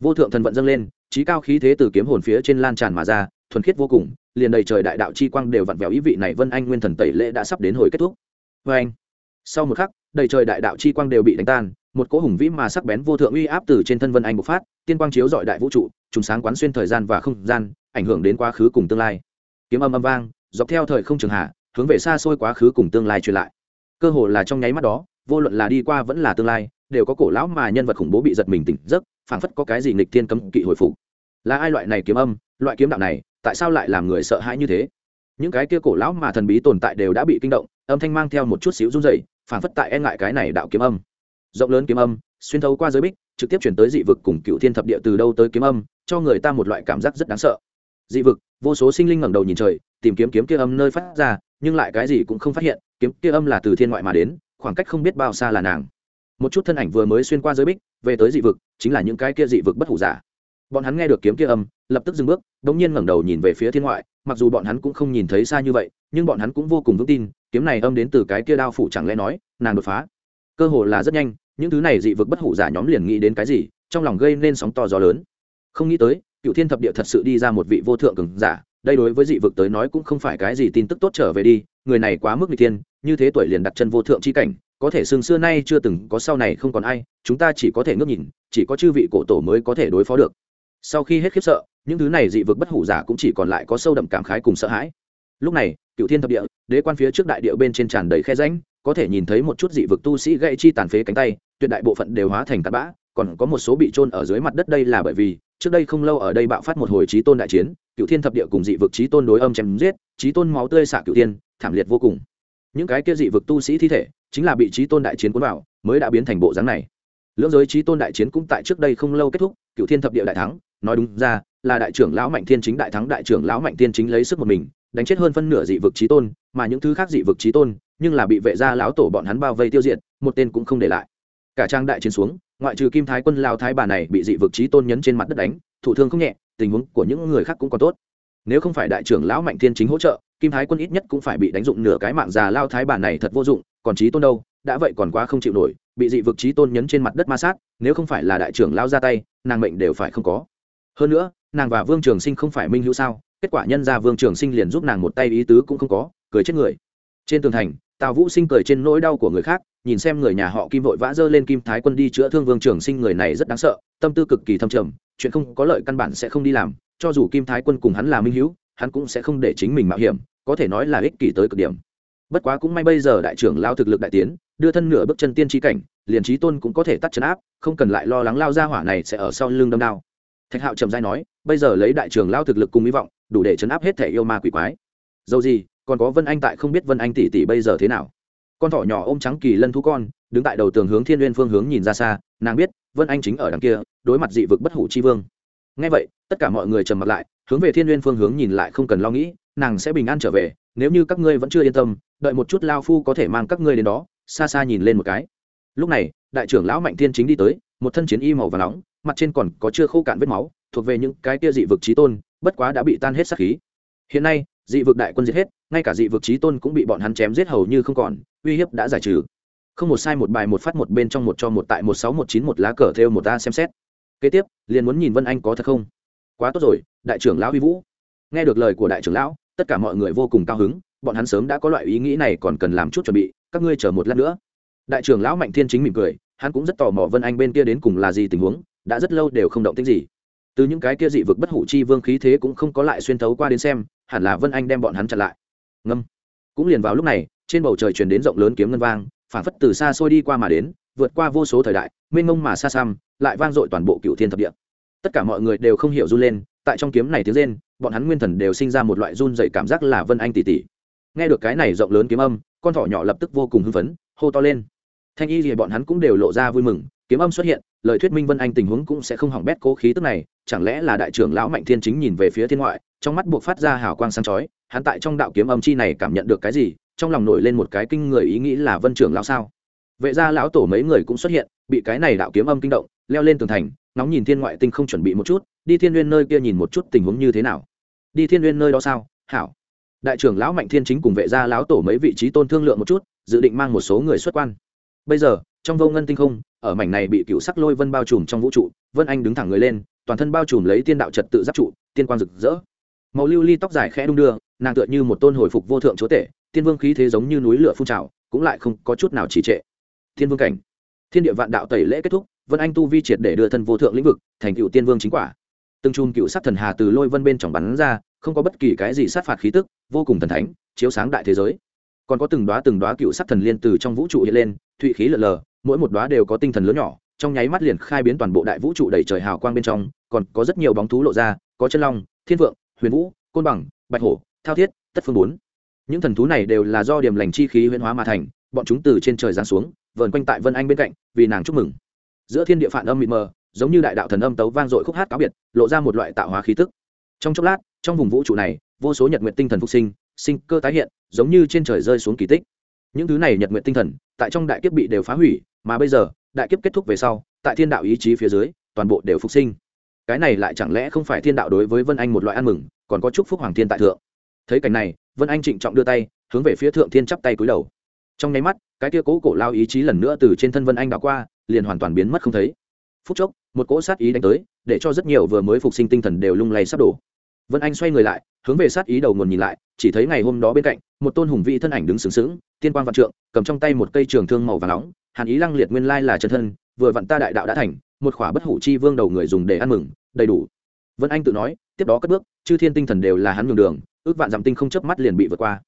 Vô thượng thần vận dâng lên, trí cao khí thế từ kiếm hồn phía trên lan tràn mà ra, thuần khiết vô cùng, liền đầy trời đại đạo chi quang đều vặn vẹo ý vị này vân anh nguyên thần tẩy lễ đã sắp đến hồi kết thúc. Vê anh. Sau một khắc, đầy trời đại đạo chi quang đều bị đánh tan, một cỗ hùng vĩ mà sắc bén vô thượng uy áp từ trên thân vân anh bộc phát, tiên quang chiếu dọi đại vũ trụ, trùng sáng quán xuyên thời gian và không gian, ảnh hưởng đến quá khứ cùng tương lai. Kiếm âm âm vang, dọc theo thời không trường hạ, hướng về xa xôi quá khứ cùng tương lai truyền lại. Cơ hồ là trong nháy mắt đó vô luận là đi qua vẫn là tương lai, đều có cổ lão mà nhân vật khủng bố bị giật mình tỉnh giấc, phảng phất có cái gì nghịch thiên cấm kỵ hồi phục. Là ai loại này kiếm âm, loại kiếm đạo này, tại sao lại làm người sợ hãi như thế? Những cái kia cổ lão mà thần bí tồn tại đều đã bị kinh động, âm thanh mang theo một chút xíu run rẩy, phảng phất tại e ngại cái này đạo kiếm âm. Rộng lớn kiếm âm, xuyên thấu qua giới bích, trực tiếp chuyển tới dị vực cùng cựu thiên thập địa từ đâu tới kiếm âm, cho người ta một loại cảm giác rất đáng sợ. Dị vực, vô số sinh linh ngẩng đầu nhìn trời, tìm kiếm kiếm kia âm nơi phát ra, nhưng lại cái gì cũng không phát hiện, kiếm kia âm là từ thiên ngoại mà đến khoảng cách không biết bao xa là nàng. Một chút thân ảnh vừa mới xuyên qua giới bích, về tới dị vực, chính là những cái kia dị vực bất hủ giả. Bọn hắn nghe được kiếm kia âm, lập tức dừng bước đ ỗ n g nhiên ngẩng đầu nhìn về phía thiên ngoại, mặc dù bọn hắn cũng không nhìn thấy xa như vậy, nhưng bọn hắn cũng vô cùng vững tin, kiếm này âm đến từ cái kia đao phủ chẳng lẽ nói, nàng đột phá. Cơ hồ là rất nhanh, những thứ này dị vực bất hủ giả nhóm liền nghĩ đến cái gì, trong lòng gây nên sóng to gió lớn. Không nghĩ tới, cựu thiên thập địa thật sự đi ra một vị vô thượng cường giả, đây đối với dị vực tới nói cũng không phải cái gì tin tức tốt trở về đi người này quá mức n g thiên, như thế tuổi liền đặt chân vô thượng c h i cảnh, có thể xương xưa nay chưa từng có sau này không còn ai, chúng ta chỉ có thể ngước nhìn, chỉ có chư vị cổ tổ mới có thể đối phó được. Sau khi hết khiếp sợ, những thứ này dị vực bất hủ giả cũng chỉ còn lại có sâu đậm cảm khái cùng sợ hãi. Lúc này, cựu thiên thập địa, đế quan phía trước đại địa bên trên tràn đầy khe ránh có thể nhìn thấy một chút dị vực tu sĩ gãy chi tàn phế cánh tay, tuyệt đại bộ phận đều hóa thành tạt bã, còn có một số bị trôn ở dưới mặt đất đây là bởi vì, trước đây không lâu ở đây bạo phát một hồi trí tôn đại chiến, cựu thiên thập địa cùng dị vực trí tôn đối âm chém giết trí tôn máu tươi xạ cựu thiên thảm liệt vô cùng. Những cái kia dị vực tu sĩ thi thể chính là bị trí tôn đại chiến cuốn vào, mới đã biến thành bộ dáng này. Lưỡng giới trí tôn đại chiến cũng tại trước đây không lâu kết thúc cựu thiên thập địa đại thắng, nói đúng ra, là đại trưởng lão mạnh thiên chính đại thắng đại trưởng lão mạnh thiên chính lấy sức một mình, đánh chết hơn phân nửa dị vực trí tôn, mà những thứ khác dị vực trí tôn, nhưng là bị vệ gia lão tổ bọn hắn bao vây tiêu diệt, một tên cũng không để lại. Cả trang đại chiến xuống, ngoại trừ kim thái quân, lao thái bà này bị dị vực trí tôn nhấn trên mặt đất đánh thủ thương không nhẹ, tình huống của những người khác cũng còn tốt nếu không phải đại trưởng lão mạnh thiên chính hỗ trợ, kim thái quân ít nhất cũng phải bị đánh dụng nửa cái mạng già lao thái bản này thật vô dụng, còn trí tôn đâu? Đã vậy còn quá không chịu nổi, bị dị vực trí tôn nhấn trên mặt đất ma sát, nếu không phải là đại trưởng lao ra tay, nàng mệnh đều phải không có. Hơn nữa, nàng và vương trường sinh không phải minh hữu sao? Kết quả nhân ra vương trường sinh liền giúp nàng một tay ý tứ cũng không có, cười chết người. Trên tường thành, tào vũ sinh cười trên nỗi đau của người khác, nhìn xem người nhà họ kim vội vã dơ lên kim thái quân đi chữa thương vương trường sinh, người này rất đáng sợ, tâm tư cực kỳ thâm trầm, chuyện không có lợi căn bản sẽ không đi làm cho dù kim thái quân cùng hắn là minh hữu, hắn cũng sẽ không để chính mình mạo hiểm, có thể nói là ích kỷ tới cực điểm. Bất quá cũng may bây giờ đại trưởng lao thực lực đại tiến, đưa thân nửa bước chân tiên trí cảnh, liền trí tôn cũng có thể tắt chấn áp, không cần lại lo lắng lao ra hỏa này sẽ ở sau lưng đâm đao. Thạch hạo trầm dai nói, bây giờ lấy đại trưởng lao thực lực cùng hy vọng, đủ để chấn áp hết thể yêu ma quỷ quái. Dầu gì, còn có vân anh tại không biết vân anh tỷ tỷ bây giờ thế nào. Con thỏ nhỏ ôm trắng kỳ lân thú con, đứng tại đầu tường hướng thiên n phương hướng nhìn ra xa, nàng biết vân anh chính ở đằng kia, đối mặt dị vực bất hủ chi vương ngay vậy, tất cả mọi người trầm mặt lại, hướng về thiên n phương hướng nhìn lại không cần lo nghĩ, nàng sẽ bình an trở về, nếu như các ngươi vẫn chưa yên tâm, đợi một chút lao phu có thể mang các ngươi đến đó, xa xa nhìn lên một cái. Lúc này, đại trưởng lão mạnh thiên chính đi tới, một thân chiến y màu và nóng, mặt trên còn có chưa khô cạn vết máu, thuộc về những cái kia dị vực trí tôn, bất quá đã bị tan hết sát khí. Hiện nay, dị vực đại quân giết hết, ngay cả dị vực trí tôn cũng bị bọn hắn chém giết hầu như không còn, uy hiếp đã giải trừ. Không một sai một bài một phát một bên trong một cho một tại một sáu một chín một lá cờ theo một ta xem xét kế tiếp, liền muốn nhìn vân anh có thật không? Quá tốt rồi, đại trưởng lão huy vũ. Nghe được lời của đại trưởng lão, tất cả mọi người vô cùng cao hứng, bọn hắn sớm đã có loại ý nghĩ này còn cần làm chút chuẩn bị, các ngươi chờ một lát nữa. Đại trưởng lão mạnh thiên chính mỉm cười, hắn cũng rất tò mò vân anh bên kia đến cùng là gì tình huống, đã rất lâu đều không động tích gì. Từ những cái kia dị vực bất hủ chi vương khí thế cũng không có lại xuyên thấu qua đến xem, hẳn là vân anh đem bọn hắn chặn lại. Ngâm. Cũng liền vào lúc này, trên bầu trời chuyển đến rộng lớn kiếm ngân vang, phản phất từ xa xôi đi qua mà đến, vượt qua vô số thời đại, mênh mông mà xa xăm lại vang dội toàn bộ cựu thiên thập địa. Tất cả mọi người đều không hiểu run lên, tại trong kiếm này tiếng rên, bọn hắn nguyên thần đều sinh ra một loại run dày cảm giác là vân anh tỷ tỷ nghe được cái này rộng lớn kiếm âm, con thỏ nhỏ lập tức vô cùng hưng phấn, hô to lên. Thanh y thì bọn hắn cũng đều lộ ra vui mừng, kiếm âm xuất hiện, lời thuyết minh vân anh tình huống cũng sẽ không hỏng bét cố khí tức này, chẳng lẽ là đại trưởng lão mạnh thiên chính nhìn về phía thiên ngoại, trong mắt buộc phát ra hào quang sáng chói, hắn tại trong đạo kiếm âm chi này cảm nhận được cái gì, trong lòng nổi lên một cái kinh người ý nghĩ là vân trưởng lão sao? Vệ gia lão tổ mấy người cũng xuất hiện, bị cái này đạo kiếm âm kinh động leo lên tường thành nóng nhìn thiên ngoại tinh không chuẩn bị một chút, đi thiên nguyên nơi kia nhìn một chút tình huống như thế nào. Đi thiên nguyên nơi đó sao? Hảo. Đại trưởng lão mạnh thiên chính cùng vệ gia lão tổ mấy vị trí tôn thương lượng một chút, dự định mang một số người xuất quan. Bây giờ, trong vô ngân tinh không, ở mảnh này bị cựu sắc lôi vân bao trùm trong vũ trụ, vân anh đứng thẳng người lên, toàn thân bao trùm lấy tiên đạo trật tự giáp trụ, tiên quang rực rỡ. Màu lưu ly tóc dài khẽ đung đưa, nàng tựa như một tôn hồi phục vô thượng chúa tể, tiên vương khí thế giống như núi lửa phun trào, cũng lại không có chút nào trì trệ. Thiên vương cảnh. Thiên địa vạn đạo tẩy lễ kết thúc vân anh tu vi triệt để đưa thân vô thượng lĩnh vực, thành cựu tiên vương chính quả. Từng chùm cựu sát thần hà từ lôi vân bên trong bắn ra, không có bất kỳ cái gì sát phạt khí tức, vô cùng thần thánh, chiếu sáng đại thế giới. Còn có từng đoá từng đoá cựu sát thần liên từ trong vũ trụ hiện lên, thụy khí lờ lờ, mỗi một đoá đều có tinh thần lớn nhỏ, trong nháy mắt liền khai biến toàn bộ đại vũ trụ đầy trời hào quang bên trong, còn có rất nhiều bóng thú lộ ra, có chân long, thiên vượng, huyền vũ, côn bằng, bạch hổ, thao thiết, tất phương bốn. Những thần thú này đều là do điểm lành chi khí huyễn hóa mà thành, bọn chúng từ trên trời giáng xuống, vờn quanh tại vân anh bên cạnh, vì nàng chúc mừng giữa thiên địa phản âm mịt mờ, giống như đại đạo thần âm tấu vang dội khúc hát cáo biệt, lộ ra một loại tạo hóa khí tức. Trong chốc lát, trong vùng vũ trụ này, vô số nhật nguyện tinh thần phục sinh sinh cơ tái hiện, giống như trên trời rơi xuống kỳ tích. Những thứ này nhật nguyện tinh thần, tại trong đại kiếp bị đều phá hủy, mà bây giờ, đại kiếp kết thúc về sau, tại thiên đạo ý chí phía dưới, toàn bộ đều phục sinh. Cái này lại chẳng lẽ không phải thiên đạo đối với vân anh một loại ăn mừng, còn có chúc phúc hoàng thiên tại thượng. Thấy cảnh này, vân anh trịnh trọng đưa tay, hướng về phía thượng thiên chắp tay cúi đầu trong nháy mắt, cái tia cố cổ lao ý chí lần nữa từ trên thân vân anh đảo qua, liền hoàn toàn biến mất không thấy. Phút chốc, một cỗ sát ý đánh tới, để cho rất nhiều vừa mới phục sinh tinh thần đều lung lay sắp đổ. Vân anh xoay người lại, hướng về sát ý đầu nguồn nhìn lại, chỉ thấy ngày hôm đó bên cạnh, một tôn hùng vị thân ảnh đứng sướng sướng tiên quang vạn trượng, cầm trong tay một cây trường thương màu và nóng, hàn ý lăng liệt nguyên lai là chân thân, vừa vặn ta đại đạo đã thành, một khỏa bất hủ chi vương đầu người dùng để ăn mừng, đầy đủ. Vân anh tự nói, tiếp đó cất bước, chư thiên tinh thần đều là hắn nhường đường, ước vạn dặm tinh không chớp mắt liền bị vượt qua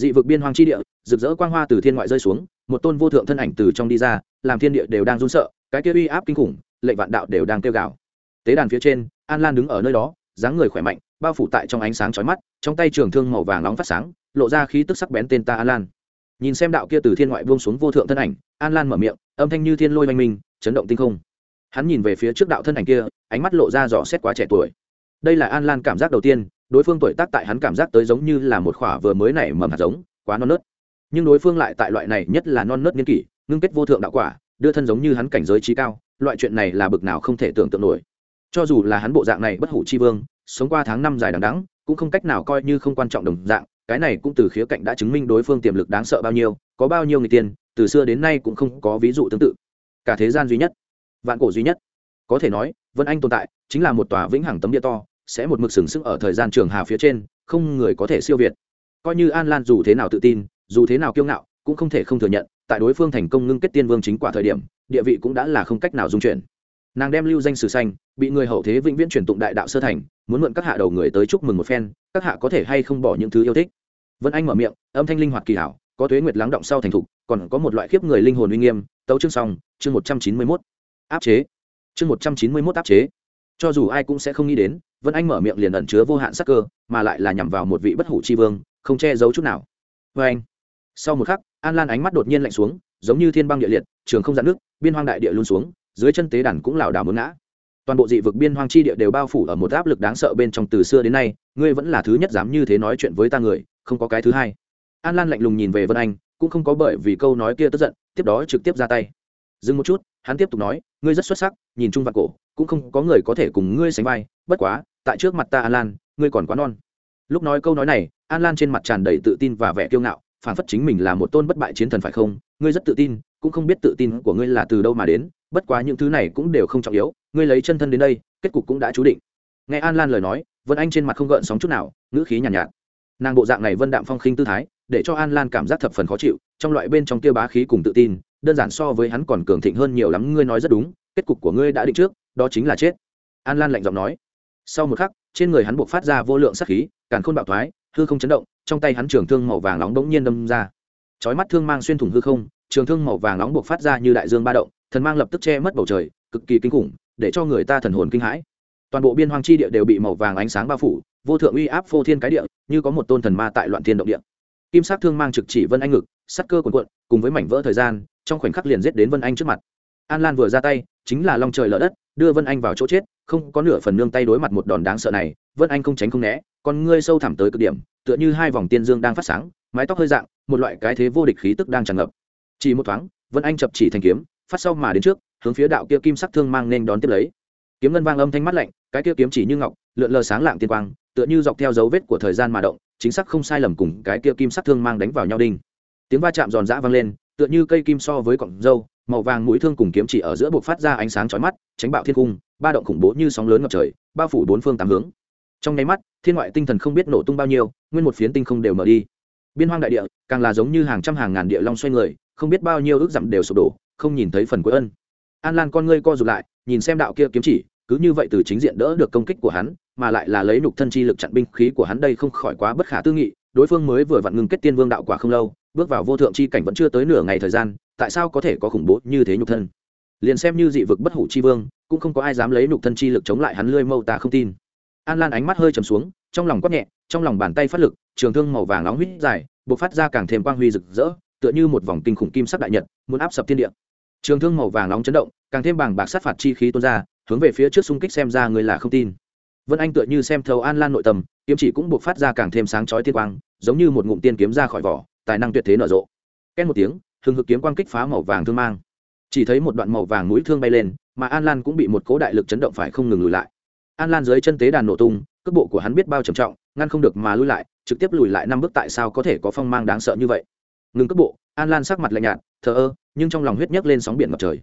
dị vực biên hoang chi địa, rực rỡ quang hoa từ thiên ngoại rơi xuống, một tôn vô thượng thân ảnh từ trong đi ra, làm thiên địa đều đang run sợ, cái kia uy áp kinh khủng, lệnh vạn đạo đều đang kêu gào. Tế đàn phía trên, an lan đứng ở nơi đó, dáng người khỏe mạnh, bao phủ tại trong ánh sáng chói mắt, trong tay trường thương màu vàng nóng phát sáng, lộ ra khí tức sắc bén tên ta an lan. Nhìn xem đạo kia từ thiên ngoại buông xuống vô thượng thân ảnh, an lan mở miệng, âm thanh như thiên lôi oanh minh, chấn động tinh không. Hắn nhìn về phía trước đạo thân ảnh kia, ánh mắt lộ ra dò xét quá trẻ tuổi. Đây là an lan cảm giác đầu tiên đối phương tuổi tác tại hắn cảm giác tới giống như là một khỏa vừa mới nảy mầm hạt giống, quá non nớt. Nhưng đối phương lại tại loại này nhất là non nớt niên kỷ, ngưng kết vô thượng đạo quả, đưa thân giống như hắn cảnh giới trí cao, loại chuyện này là bực nào không thể tưởng tượng nổi. Cho dù là hắn bộ dạng này bất hủ chi vương, sống qua tháng năm dài đằng đẵng, cũng không cách nào coi như không quan trọng đồng dạng, cái này cũng từ khía cạnh đã chứng minh đối phương tiềm lực đáng sợ bao nhiêu, có bao nhiêu người tiền, từ xưa đến nay cũng không có ví dụ tương tự. Cả thế gian duy nhất, vạn cổ duy nhất. Có thể nói, vân anh tồn tại, chính là một tòa vĩnh hằng tấm địa to sẽ một mực sừng sững ở thời gian trường hà phía trên, không người có thể siêu việt. Coi như an lan dù thế nào tự tin, dù thế nào kiêu ngạo, cũng không thể không thừa nhận, tại đối phương thành công ngưng kết tiên vương chính quả thời điểm, địa vị cũng đã là không cách nào dung chuyển. Nàng đem lưu danh sử xanh, bị người hậu thế vĩnh viễn truyền tụng đại đạo sơ thành, muốn mượn các hạ đầu người tới chúc mừng một phen, các hạ có thể hay không bỏ những thứ yêu thích. Vân anh mở miệng, âm thanh linh hoạt kỳ hảo, có thuế nguyệt lắng động sau thành thục, còn có một loại khiếp người linh hồn uy nghiêm, tấu chương song chương một trăm chín mươi mốt. Áp chế. Chương một trăm chín mươi mốt áp chế cho dù ai cũng sẽ không nghĩ đến, vân anh mở miệng liền ẩn chứa vô hạn sắc cơ, mà lại là nhằm vào một vị bất hủ c h i vương, không che giấu chút nào. Vê anh. Sau một khắc, an lan ánh mắt đột nhiên lạnh xuống, giống như thiên băng địa liệt, trường không dạn nước, biên hoang đại địa luôn xuống, dưới chân tế đàn cũng lảo đảo muốn ngã. Toàn bộ dị vực biên hoang chi địa đều bao phủ ở một áp lực đáng sợ bên trong từ xưa đến nay, ngươi vẫn là thứ nhất dám như thế nói chuyện với ta người, không có cái thứ hai. An lan lạnh lùng nhìn về vân anh, cũng không có bởi vì câu nói kia tức giận, tiếp đó trực tiếp ra tay. Dừng một chút hắn tiếp tục nói ngươi rất xuất sắc nhìn chung vạn cổ cũng không có người có thể cùng ngươi sánh vai bất quá tại trước mặt ta an lan ngươi còn quá non. Lúc nói câu nói này an lan trên mặt tràn đầy tự tin và vẻ kiêu ngạo phản phất chính mình là một tôn bất bại chiến thần phải không? Ngươi rất tự tin cũng không biết tự tin của ngươi là từ đâu mà đến bất quá những thứ này cũng đều không trọng yếu ngươi lấy chân thân đến đây kết cục cũng đã chú định. Nghe an lan lời nói vân anh trên mặt không gợn sóng chút nào ngữ khí nhàn nhạt, nhạt. Nàng bộ dạng này vân đạm phong khinh tư thái để cho an lan cảm giác thập phần khó chịu trong loại bên trong tiêu bá khí cùng tự tin đơn giản so với hắn còn cường thịnh hơn nhiều lắm, ngươi nói rất đúng, kết cục của ngươi đã định trước, đó chính là chết. An lan lạnh giọng nói. Sau một khắc, trên người hắn buộc phát ra vô lượng sắc khí, càn khôn bạo thoái, hư không chấn động, trong tay hắn trường thương màu vàng nóng bỗng nhiên đâm ra. Chói mắt thương mang xuyên thủng hư không, trường thương màu vàng nóng buộc phát ra như đại dương ba động, thần mang lập tức che mất bầu trời, cực kỳ kinh khủng, để cho người ta thần hồn kinh hãi. Toàn bộ biên hoang chi địa đều bị màu vàng ánh sáng bao phủ, vô thượng uy áp phô thiên cái địa, như có một tôn thần ma tại loạn thiên động địa. Kim sắc thương mang trực chỉ vân anh ngực sắt cơ cuồn cuộn, cùng với mảnh vỡ thời gian trong khoảnh khắc liền giết đến vân anh trước mặt. An lan vừa ra tay, chính là long trời lở đất, đưa vân anh vào chỗ chết, không có nửa phần nương tay đối mặt một đòn đáng sợ này, vân anh không tránh không né còn ngươi sâu thẳm tới cực điểm, tựa như hai vòng tiên dương đang phát sáng, mái tóc hơi dạng, một loại cái thế vô địch khí tức đang tràn ngập. Chỉ một thoáng, vân anh chập chỉ thành kiếm, phát sau mà đến trước, hướng phía đạo kia kim sắc thương mang nên đón tiếp lấy. Kiếm ngân vang âm thanh mắt lạnh, cái kia kiếm chỉ như ngọc, lượn lờ sáng lạng tiên quang, tựa như dọc theo dấu vết của thời gian mà động, chính xác không sai lầm cùng cái kia kim sắc thương mang đánh vào nhau đinh. Tiếng va chạm giòn giã vang lên tựa như cây kim so với cọng dâu, màu vàng mũi thương cùng kiếm chỉ ở giữa buộc phát ra ánh sáng chói mắt, tránh bạo thiên cung, ba động khủng bố như sóng lớn ngập trời, bao phủ bốn phương tám hướng. Trong nháy mắt, thiên ngoại tinh thần không biết nổ tung bao nhiêu, nguyên một phiến tinh không đều mở đi. Biên hoang đại địa, càng là giống như hàng trăm hàng ngàn địa long xoay người, không biết bao nhiêu ước dặm đều sụp đổ, không nhìn thấy phần cuối ân. An lan con ngươi co rụt lại, nhìn xem đạo kia kiếm chỉ, cứ như vậy từ chính diện đỡ được công kích của hắn, mà lại là lấy nục thân chi lực chặn binh khí của hắn đây không khỏi quá bất khả tư nghị đối phương mới vừa vặn ngưng kết tiên vương đạo quả không lâu, bước vào vô thượng chi cảnh vẫn chưa tới nửa ngày thời gian, tại sao có thể có khủng bố như thế nhục thân? Liền xem như dị vực bất hủ chi vương, cũng không có ai dám lấy nhục thân chi lực chống lại hắn lươi mâu ta không tin. An lan ánh mắt hơi trầm xuống, trong lòng quát nhẹ, trong lòng bàn tay phát lực, trường thương màu vàng nóng huyết dài, bộc phát ra càng thêm quang huy rực rỡ, tựa như một vòng kinh khủng kim sắc đại nhật, muốn áp sập thiên địa. Trường thương màu vàng nóng chấn động, càng thêm bàng bạc sát phạt chi khí tuôn ra, hướng về phía trước xung kích xem ra người là không tin. Vân anh tựa như xem thấu an lan nội tâm, kiếm chỉ cũng buộc phát ra càng thêm sáng chói tiên quang giống như một ngụm tiên kiếm ra khỏi vỏ, tài năng tuyệt thế nở rộ. Két một tiếng, hừng hực kiếm quang kích phá màu vàng thương mang. Chỉ thấy một đoạn màu vàng mũi thương bay lên, mà an lan cũng bị một cố đại lực chấn động phải không ngừng lùi lại. An lan dưới chân tế đàn nổ tung, cước bộ của hắn biết bao trầm trọng, ngăn không được mà lùi lại, trực tiếp lùi lại năm bước tại sao có thể có phong mang đáng sợ như vậy. Ngừng cước bộ, an lan sắc mặt lạnh nhạt, thờ ơ, nhưng trong lòng huyết nhấc lên sóng biển ngập trời.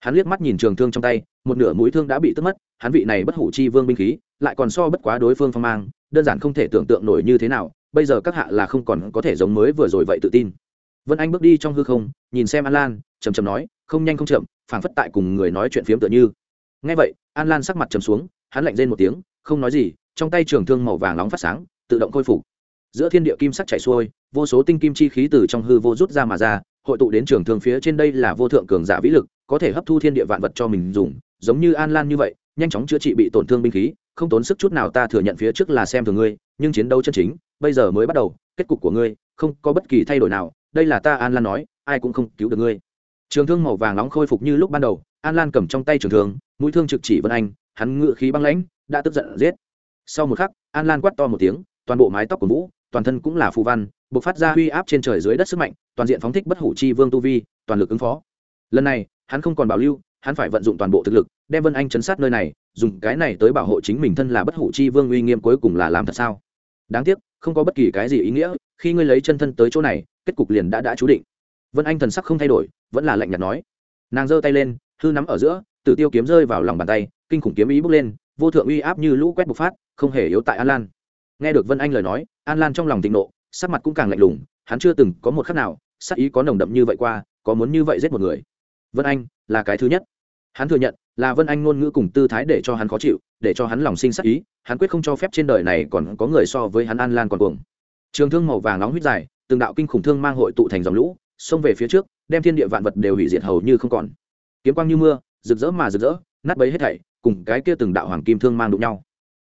Hắn liếc mắt nhìn trường thương trong tay, một nửa mũi thương đã bị tức mất, hắn vị này bất hủ chi vương binh khí, lại còn so bất quá đối phương phong mang, đơn giản không thể tưởng tượng nổi như thế nào bây giờ các hạ là không còn có thể giống mới vừa rồi vậy tự tin. Vân anh bước đi trong hư không, nhìn xem an lan chầm chầm nói, không nhanh không chậm, phảng phất tại cùng người nói chuyện phiếm tựa như. Ngay vậy, an lan sắc mặt chầm xuống, hắn lạnh rên một tiếng, không nói gì, trong tay trường thương màu vàng nóng phát sáng, tự động khôi phục. Giữa thiên địa kim sắc chảy xuôi, vô số tinh kim chi khí từ trong hư vô rút ra mà ra, hội tụ đến trường thương phía trên đây là vô thượng cường giả vĩ lực, có thể hấp thu thiên địa vạn vật cho mình dùng, giống như an lan như vậy, nhanh chóng chữa trị bị tổn thương binh khí không tốn sức chút nào ta thừa nhận phía trước là xem thường ngươi, nhưng chiến đấu chân chính, bây giờ mới bắt đầu, kết cục của ngươi không có bất kỳ thay đổi nào, đây là ta an lan nói, ai cũng không cứu được ngươi. Trường thương màu vàng nóng khôi phục như lúc ban đầu, an lan cầm trong tay trường thương, mũi thương trực chỉ vân anh, hắn ngự khí băng lãnh, đã tức giận giết. Sau một khắc, an lan quát to một tiếng, toàn bộ mái tóc của vũ, toàn thân cũng là phù văn buộc phát ra uy áp trên trời dưới đất sức mạnh, toàn diện phóng thích bất hủ chi vương tu vi, toàn lực ứng phó. Lần này, hắn không còn bảo lưu hắn phải vận dụng toàn bộ thực lực, đem vân anh chấn sát nơi này, dùng cái này tới bảo hộ chính mình thân là bất hủ chi vương uy nghiêm cuối cùng là làm thật sao? Đáng tiếc, không có bất kỳ cái gì ý nghĩa, khi ngươi lấy chân thân tới chỗ này, kết cục liền đã đã chú định. Vân anh thần sắc không thay đổi, vẫn là lạnh nhạt nói. Nàng giơ tay lên, hư nắm ở giữa, tử tiêu kiếm rơi vào lòng bàn tay, kinh khủng kiếm ý bước lên, vô thượng uy áp như lũ quét bộc phát, không hề yếu tại an lan. Nghe được vân anh lời nói, an lan trong lòng thịnh nộ, sắc mặt cũng càng lạnh lùng, hắn chưa từng có một khắc nào, sắc ý có nồng đậm như vậy qua, có muốn như vậy giết một người. Vân anh, là cái thứ nhất hắn thừa nhận, là vân anh ngôn ngữ cùng tư thái để cho hắn khó chịu, để cho hắn lòng sinh sắc ý, hắn quyết không cho phép trên đời này còn có người so với hắn an lan còn cuồng. Trường thương màu vàng nóng huyết dài, từng đạo kinh khủng thương mang hội tụ thành dòng lũ, xông về phía trước, đem thiên địa vạn vật đều hủy diệt hầu như không còn. Kiếm quang như mưa, rực rỡ mà rực rỡ, nát bấy hết thảy, cùng cái kia từng đạo hoàng kim thương mang đụng nhau.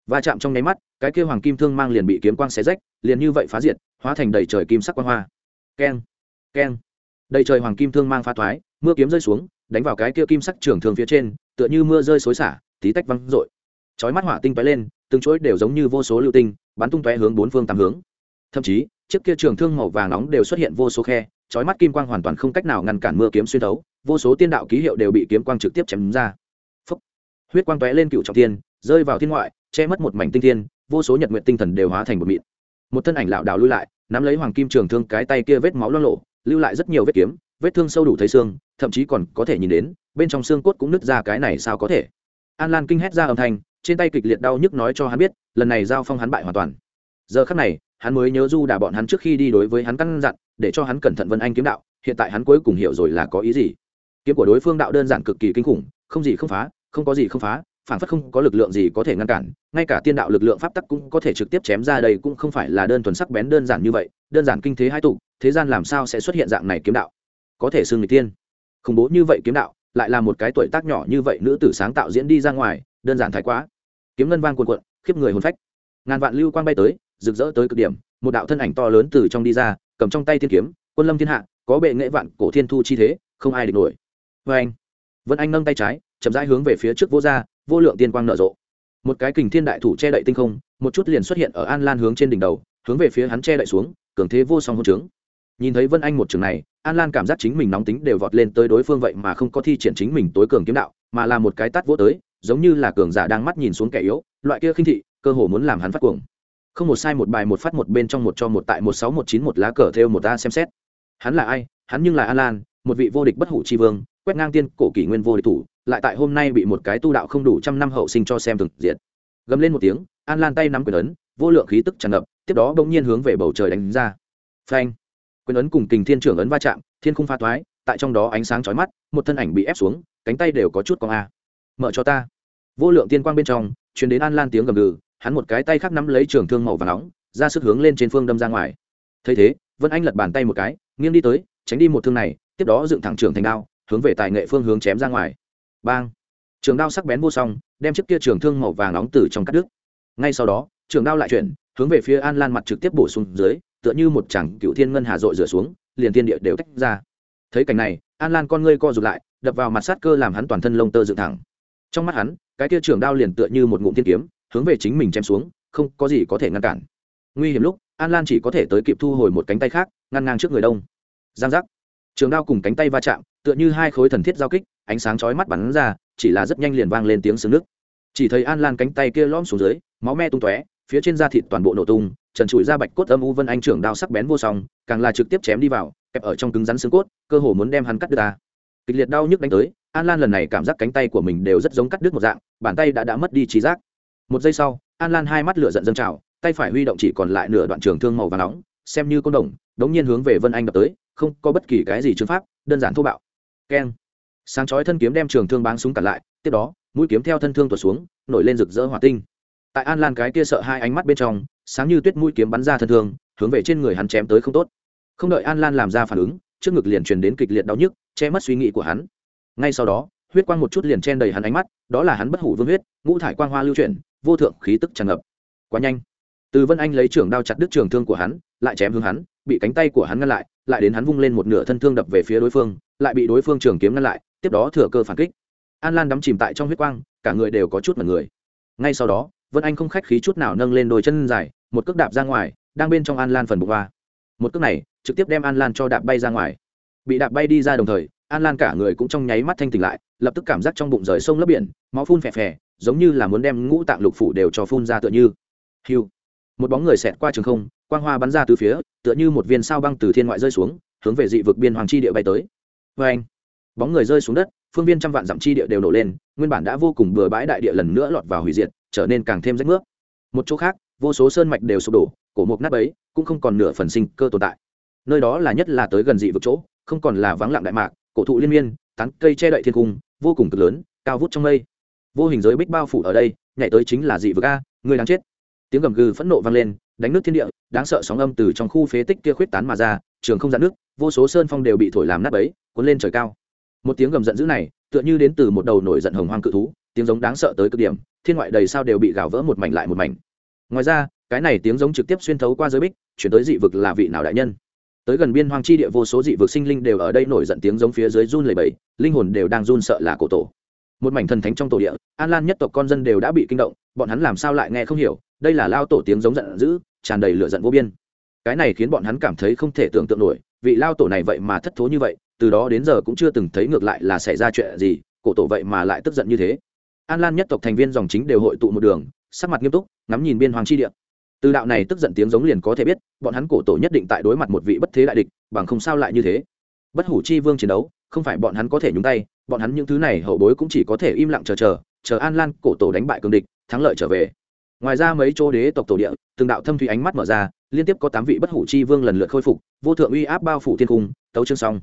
Va chạm trong nháy mắt, cái kia hoàng kim thương mang liền bị kiếm quang xé rách, liền như vậy phá diệt, hóa thành đầy trời kim sắc quang hoa. Keng keng. Đầy trời hoàng kim thương mang phá thoái, mưa kiếm rơi xuống đánh vào cái kia kim sắc trường thương phía trên, tựa như mưa rơi xối xả, tí tách văng rội. Chói mắt hỏa tinh tóe lên, từng chuỗi đều giống như vô số lưu tinh, bắn tung tóe hướng bốn phương tám hướng. Thậm chí, chiếc kia trường thương màu vàng nóng đều xuất hiện vô số khe, chói mắt kim quang hoàn toàn không cách nào ngăn cản mưa kiếm xuyên thấu, vô số tiên đạo ký hiệu đều bị kiếm quang trực tiếp chém ra. Phúc. huyết quang tóe lên cựu trọng thiên, rơi vào thiên ngoại, che mất một mảnh tinh thiên, vô số nhật nguyện tinh thần đều hóa thành một mịn. Một thân ảnh lảo đảo lui lại, nắm lấy hoàng kim trường thương cái tay kia vết máu lo lộ lưu lại rất nhiều vết kiếm, vết thương sâu đủ thấy xương thậm chí còn có thể nhìn đến, bên trong xương cốt cũng nứt ra cái này sao có thể. An lan kinh hét ra âm thanh, trên tay kịch liệt đau nhức nói cho hắn biết, lần này giao phong hắn bại hoàn toàn. Giờ khắc này, hắn mới nhớ du đà bọn hắn trước khi đi đối với hắn căn dặn, để cho hắn cẩn thận vân anh kiếm đạo, hiện tại hắn cuối cùng hiểu rồi là có ý gì. Kiếm của đối phương đạo đơn giản cực kỳ kinh khủng, không gì không phá, không có gì không phá, phản phất không có lực lượng gì có thể ngăn cản, ngay cả tiên đạo lực lượng pháp tắc cũng có thể trực tiếp chém ra đây cũng không phải là đơn thuần sắc bén đơn giản như vậy, đơn giản kinh thế hai tụ, thế gian làm sao sẽ xuất hiện dạng này kiếm đạo? Có thể xưng người tiên khủng bố như vậy kiếm đạo, lại là một cái tuổi tác nhỏ như vậy nữ tử sáng tạo diễn đi ra ngoài, đơn giản thái quá. Kiếm ngân vang cuồn cuộn, khiếp người hồn phách. Ngàn vạn lưu quang bay tới, rực rỡ tới cực điểm, một đạo thân ảnh to lớn từ trong đi ra, cầm trong tay thiên kiếm, quân lâm thiên hạ, có bệ nghệ vạn cổ thiên thu chi thế, không ai địch nổi. Vê anh, vân anh nâng tay trái, chậm rãi hướng về phía trước vô gia vô lượng tiên quang nở rộ. Một cái kình thiên đại thủ che đậy tinh không, một chút liền xuất hiện ở an lan hướng trên đỉnh đầu, hướng về phía hắn che đậy xuống, cường thế vô song hôn trướng nhìn thấy vân anh một trường này, an lan cảm giác chính mình nóng tính đều vọt lên tới đối phương vậy mà không có thi triển chính mình tối cường kiếm đạo, mà là một cái tắt vỗ tới, giống như là cường giả đang mắt nhìn xuống kẻ yếu, loại kia khinh thị, cơ hồ muốn làm hắn phát cuồng. Không một sai một bài một phát một bên trong một cho một tại một sáu một chín một lá cờ theo một ta xem xét. Hắn là ai? Hắn nhưng là an lan, một vị vô địch bất hủ tri vương, quét ngang tiên cổ kỷ nguyên vô địch thủ, lại tại hôm nay bị một cái tu đạo không đủ trăm năm hậu sinh cho xem thực diện gầm lên một tiếng, an lan tay nắm quyền ấn, vô lượng khí tức tràn ngập, tiếp đó bỗng nhiên hướng về bầu trời đánh ra. Phanh! Quyền ấn cùng kình thiên trưởng ấn va chạm, thiên khung pha thoái, tại trong đó ánh sáng chói mắt, một thân ảnh bị ép xuống, cánh tay đều có chút con a. Mở cho ta. Vô lượng tiên quang bên trong chuyển đến an lan tiếng gầm gừ, hắn một cái tay khác nắm lấy trường thương màu và nóng, ra sức hướng lên trên phương đâm ra ngoài. Thấy thế, vân anh lật bàn tay một cái, nghiêng đi tới, tránh đi một thương này, tiếp đó dựng thẳng trường thành đao, hướng về tài nghệ phương hướng chém ra ngoài. Bang. Trường đao sắc bén vô song, đem chiếc kia trường thương màu vàng nóng từ trong cắt đứt. Ngay sau đó, trường đao lại chuyển, hướng về phía an lan mặt trực tiếp bổ xuống dưới tựa như một chẳng cựu thiên ngân hà dội rửa xuống, liền thiên địa đều tách ra. Thấy cảnh này, an lan con ngươi co rụt lại, đập vào mặt sát cơ làm hắn toàn thân lông tơ dựng thẳng. Trong mắt hắn, cái kia trường đao liền tựa như một ngụm thiên kiếm, hướng về chính mình chém xuống, không có gì có thể ngăn cản. Nguy hiểm lúc, an lan chỉ có thể tới kịp thu hồi một cánh tay khác, ngăn ngang trước người đông. Giang giác. Trường đao cùng cánh tay va chạm, tựa như hai khối thần thiết giao kích, ánh sáng chói mắt bắn ra, chỉ là rất nhanh liền vang lên tiếng sướng nước. Chỉ thấy an lan cánh tay kia lõm xuống dưới, máu me tung tóe, phía trên da thịt toàn bộ nổ tung trần trụi ra bạch cốt âm u vân anh trưởng đao sắc bén vô song, càng là trực tiếp chém đi vào, kẹp ở trong cứng rắn xương cốt, cơ hồ muốn đem hắn cắt đứt ta kịch liệt đau nhức đánh tới, an lan lần này cảm giác cánh tay của mình đều rất giống cắt đứt một dạng, bàn tay đã đã mất đi trí giác. Một giây sau, an lan hai mắt lửa giận dâng trào, tay phải huy động chỉ còn lại nửa đoạn trường thương màu và nóng, xem như côn đồng, đống nhiên hướng về vân anh đập tới, không có bất kỳ cái gì chứng pháp, đơn giản thô bạo. Keng. Sáng chói thân kiếm đem trường thương báng súng cản lại, tiếp đó, mũi kiếm theo thân thương tuột xuống, nổi lên rực rỡ hỏa tinh tại an lan cái kia sợ hai ánh mắt bên trong, sáng như tuyết mũi kiếm bắn ra thân thương, hướng về trên người hắn chém tới không tốt. Không đợi an lan làm ra phản ứng, trước ngực liền truyền đến kịch liệt đau nhức, che mất suy nghĩ của hắn. Ngay sau đó, huyết quang một chút liền chen đầy hắn ánh mắt, đó là hắn bất hủ vương huyết, ngũ thải quang hoa lưu chuyển, vô thượng khí tức tràn ngập. Quá nhanh. Từ vân anh lấy trường đao chặt đứt trường thương của hắn, lại chém hướng hắn, bị cánh tay của hắn ngăn lại lại đến hắn vung lên một nửa thân thương đập về phía đối phương, lại bị đối phương trường kiếm ngăn lại, tiếp đó thừa cơ phản kích. An lan đắm chìm tại trong huyết quang, cả người đều có chút mật người. Ngay sau đó vân anh không khách khí chút nào nâng lên đôi chân dài, một cước đạp ra ngoài, đang bên trong an lan phần bụng hoa. Một cước này, trực tiếp đem an lan cho đạp bay ra ngoài. Bị đạp bay đi ra đồng thời, an lan cả người cũng trong nháy mắt thanh tỉnh lại, lập tức cảm giác trong bụng rời sông lấp biển, máu phun phè phè, giống như là muốn đem ngũ tạng lục phủ đều cho phun ra tựa như. Hiu. Một bóng người xẹt qua trường không, quang hoa bắn ra từ phía, tựa như một viên sao băng từ thiên ngoại rơi xuống, hướng về dị vực biên hoàng chi địa bay tới. Vê anh bóng người rơi xuống đất phương viên trăm vạn dặm chi địa đều nổ lên, nguyên bản đã vô cùng bừa bãi đại địa lần nữa lọt vào hủy diệt, trở nên càng thêm rách nước. Một chỗ khác, vô số sơn mạch đều sụp đổ, cổ mục nát ấy cũng không còn nửa phần sinh cơ tồn tại. Nơi đó là nhất là tới gần dị vực chỗ, không còn là vắng lặng đại mạc, cổ thụ liên miên, tán cây che đậy thiên cung, vô cùng cực lớn, cao vút trong mây. Vô hình giới bích bao phủ ở đây, nhảy tới chính là dị vực a, người đáng chết. Tiếng gầm gừ phẫn nộ vang lên, đánh nước thiên địa, đáng sợ sóng âm từ trong khu phế tích kia khuyết tán mà ra, trường không dạn nước, vô số sơn phong đều bị thổi làm nát bấy, cuốn lên trời cao một tiếng gầm giận dữ này, tựa như đến từ một đầu nổi giận hồng hoang cự thú, tiếng giống đáng sợ tới cực điểm, thiên ngoại đầy sao đều bị gào vỡ một mảnh lại một mảnh. Ngoài ra, cái này tiếng giống trực tiếp xuyên thấu qua giới bích, chuyển tới dị vực là vị nào đại nhân? Tới gần biên hoang chi địa vô số dị vực sinh linh đều ở đây nổi giận tiếng giống phía dưới run lầy bầy linh hồn đều đang run sợ là cổ tổ. Một mảnh thần thánh trong tổ địa, an lan nhất tộc con dân đều đã bị kinh động, bọn hắn làm sao lại nghe không hiểu, đây là lao tổ tiếng giống giận dữ, tràn đầy lửa giận vô biên. Cái này khiến bọn hắn cảm thấy không thể tưởng tượng nổi, vị lao tổ này vậy mà thất thố như vậy từ đó đến giờ cũng chưa từng thấy ngược lại là xảy ra chuyện gì, cổ tổ vậy mà lại tức giận như thế. An lan nhất tộc thành viên dòng chính đều hội tụ một đường, sắc mặt nghiêm túc, ngắm nhìn biên hoàng chi địa. Từ đạo này tức giận tiếng giống liền có thể biết, bọn hắn cổ tổ nhất định tại đối mặt một vị bất thế đại địch, bằng không sao lại như thế. Bất hủ chi vương chiến đấu, không phải bọn hắn có thể nhúng tay, bọn hắn những thứ này hậu bối cũng chỉ có thể im lặng chờ chờ chờ an lan cổ tổ đánh bại cường địch, thắng lợi trở về. Ngoài ra mấy chỗ đế tộc tổ địa, từng đạo thâm thủy ánh mắt mở ra, liên tiếp có tám vị bất hủ chi vương lần lượt khôi phục, vô thượng uy áp bao phủ thiên cung, tấu chương xong.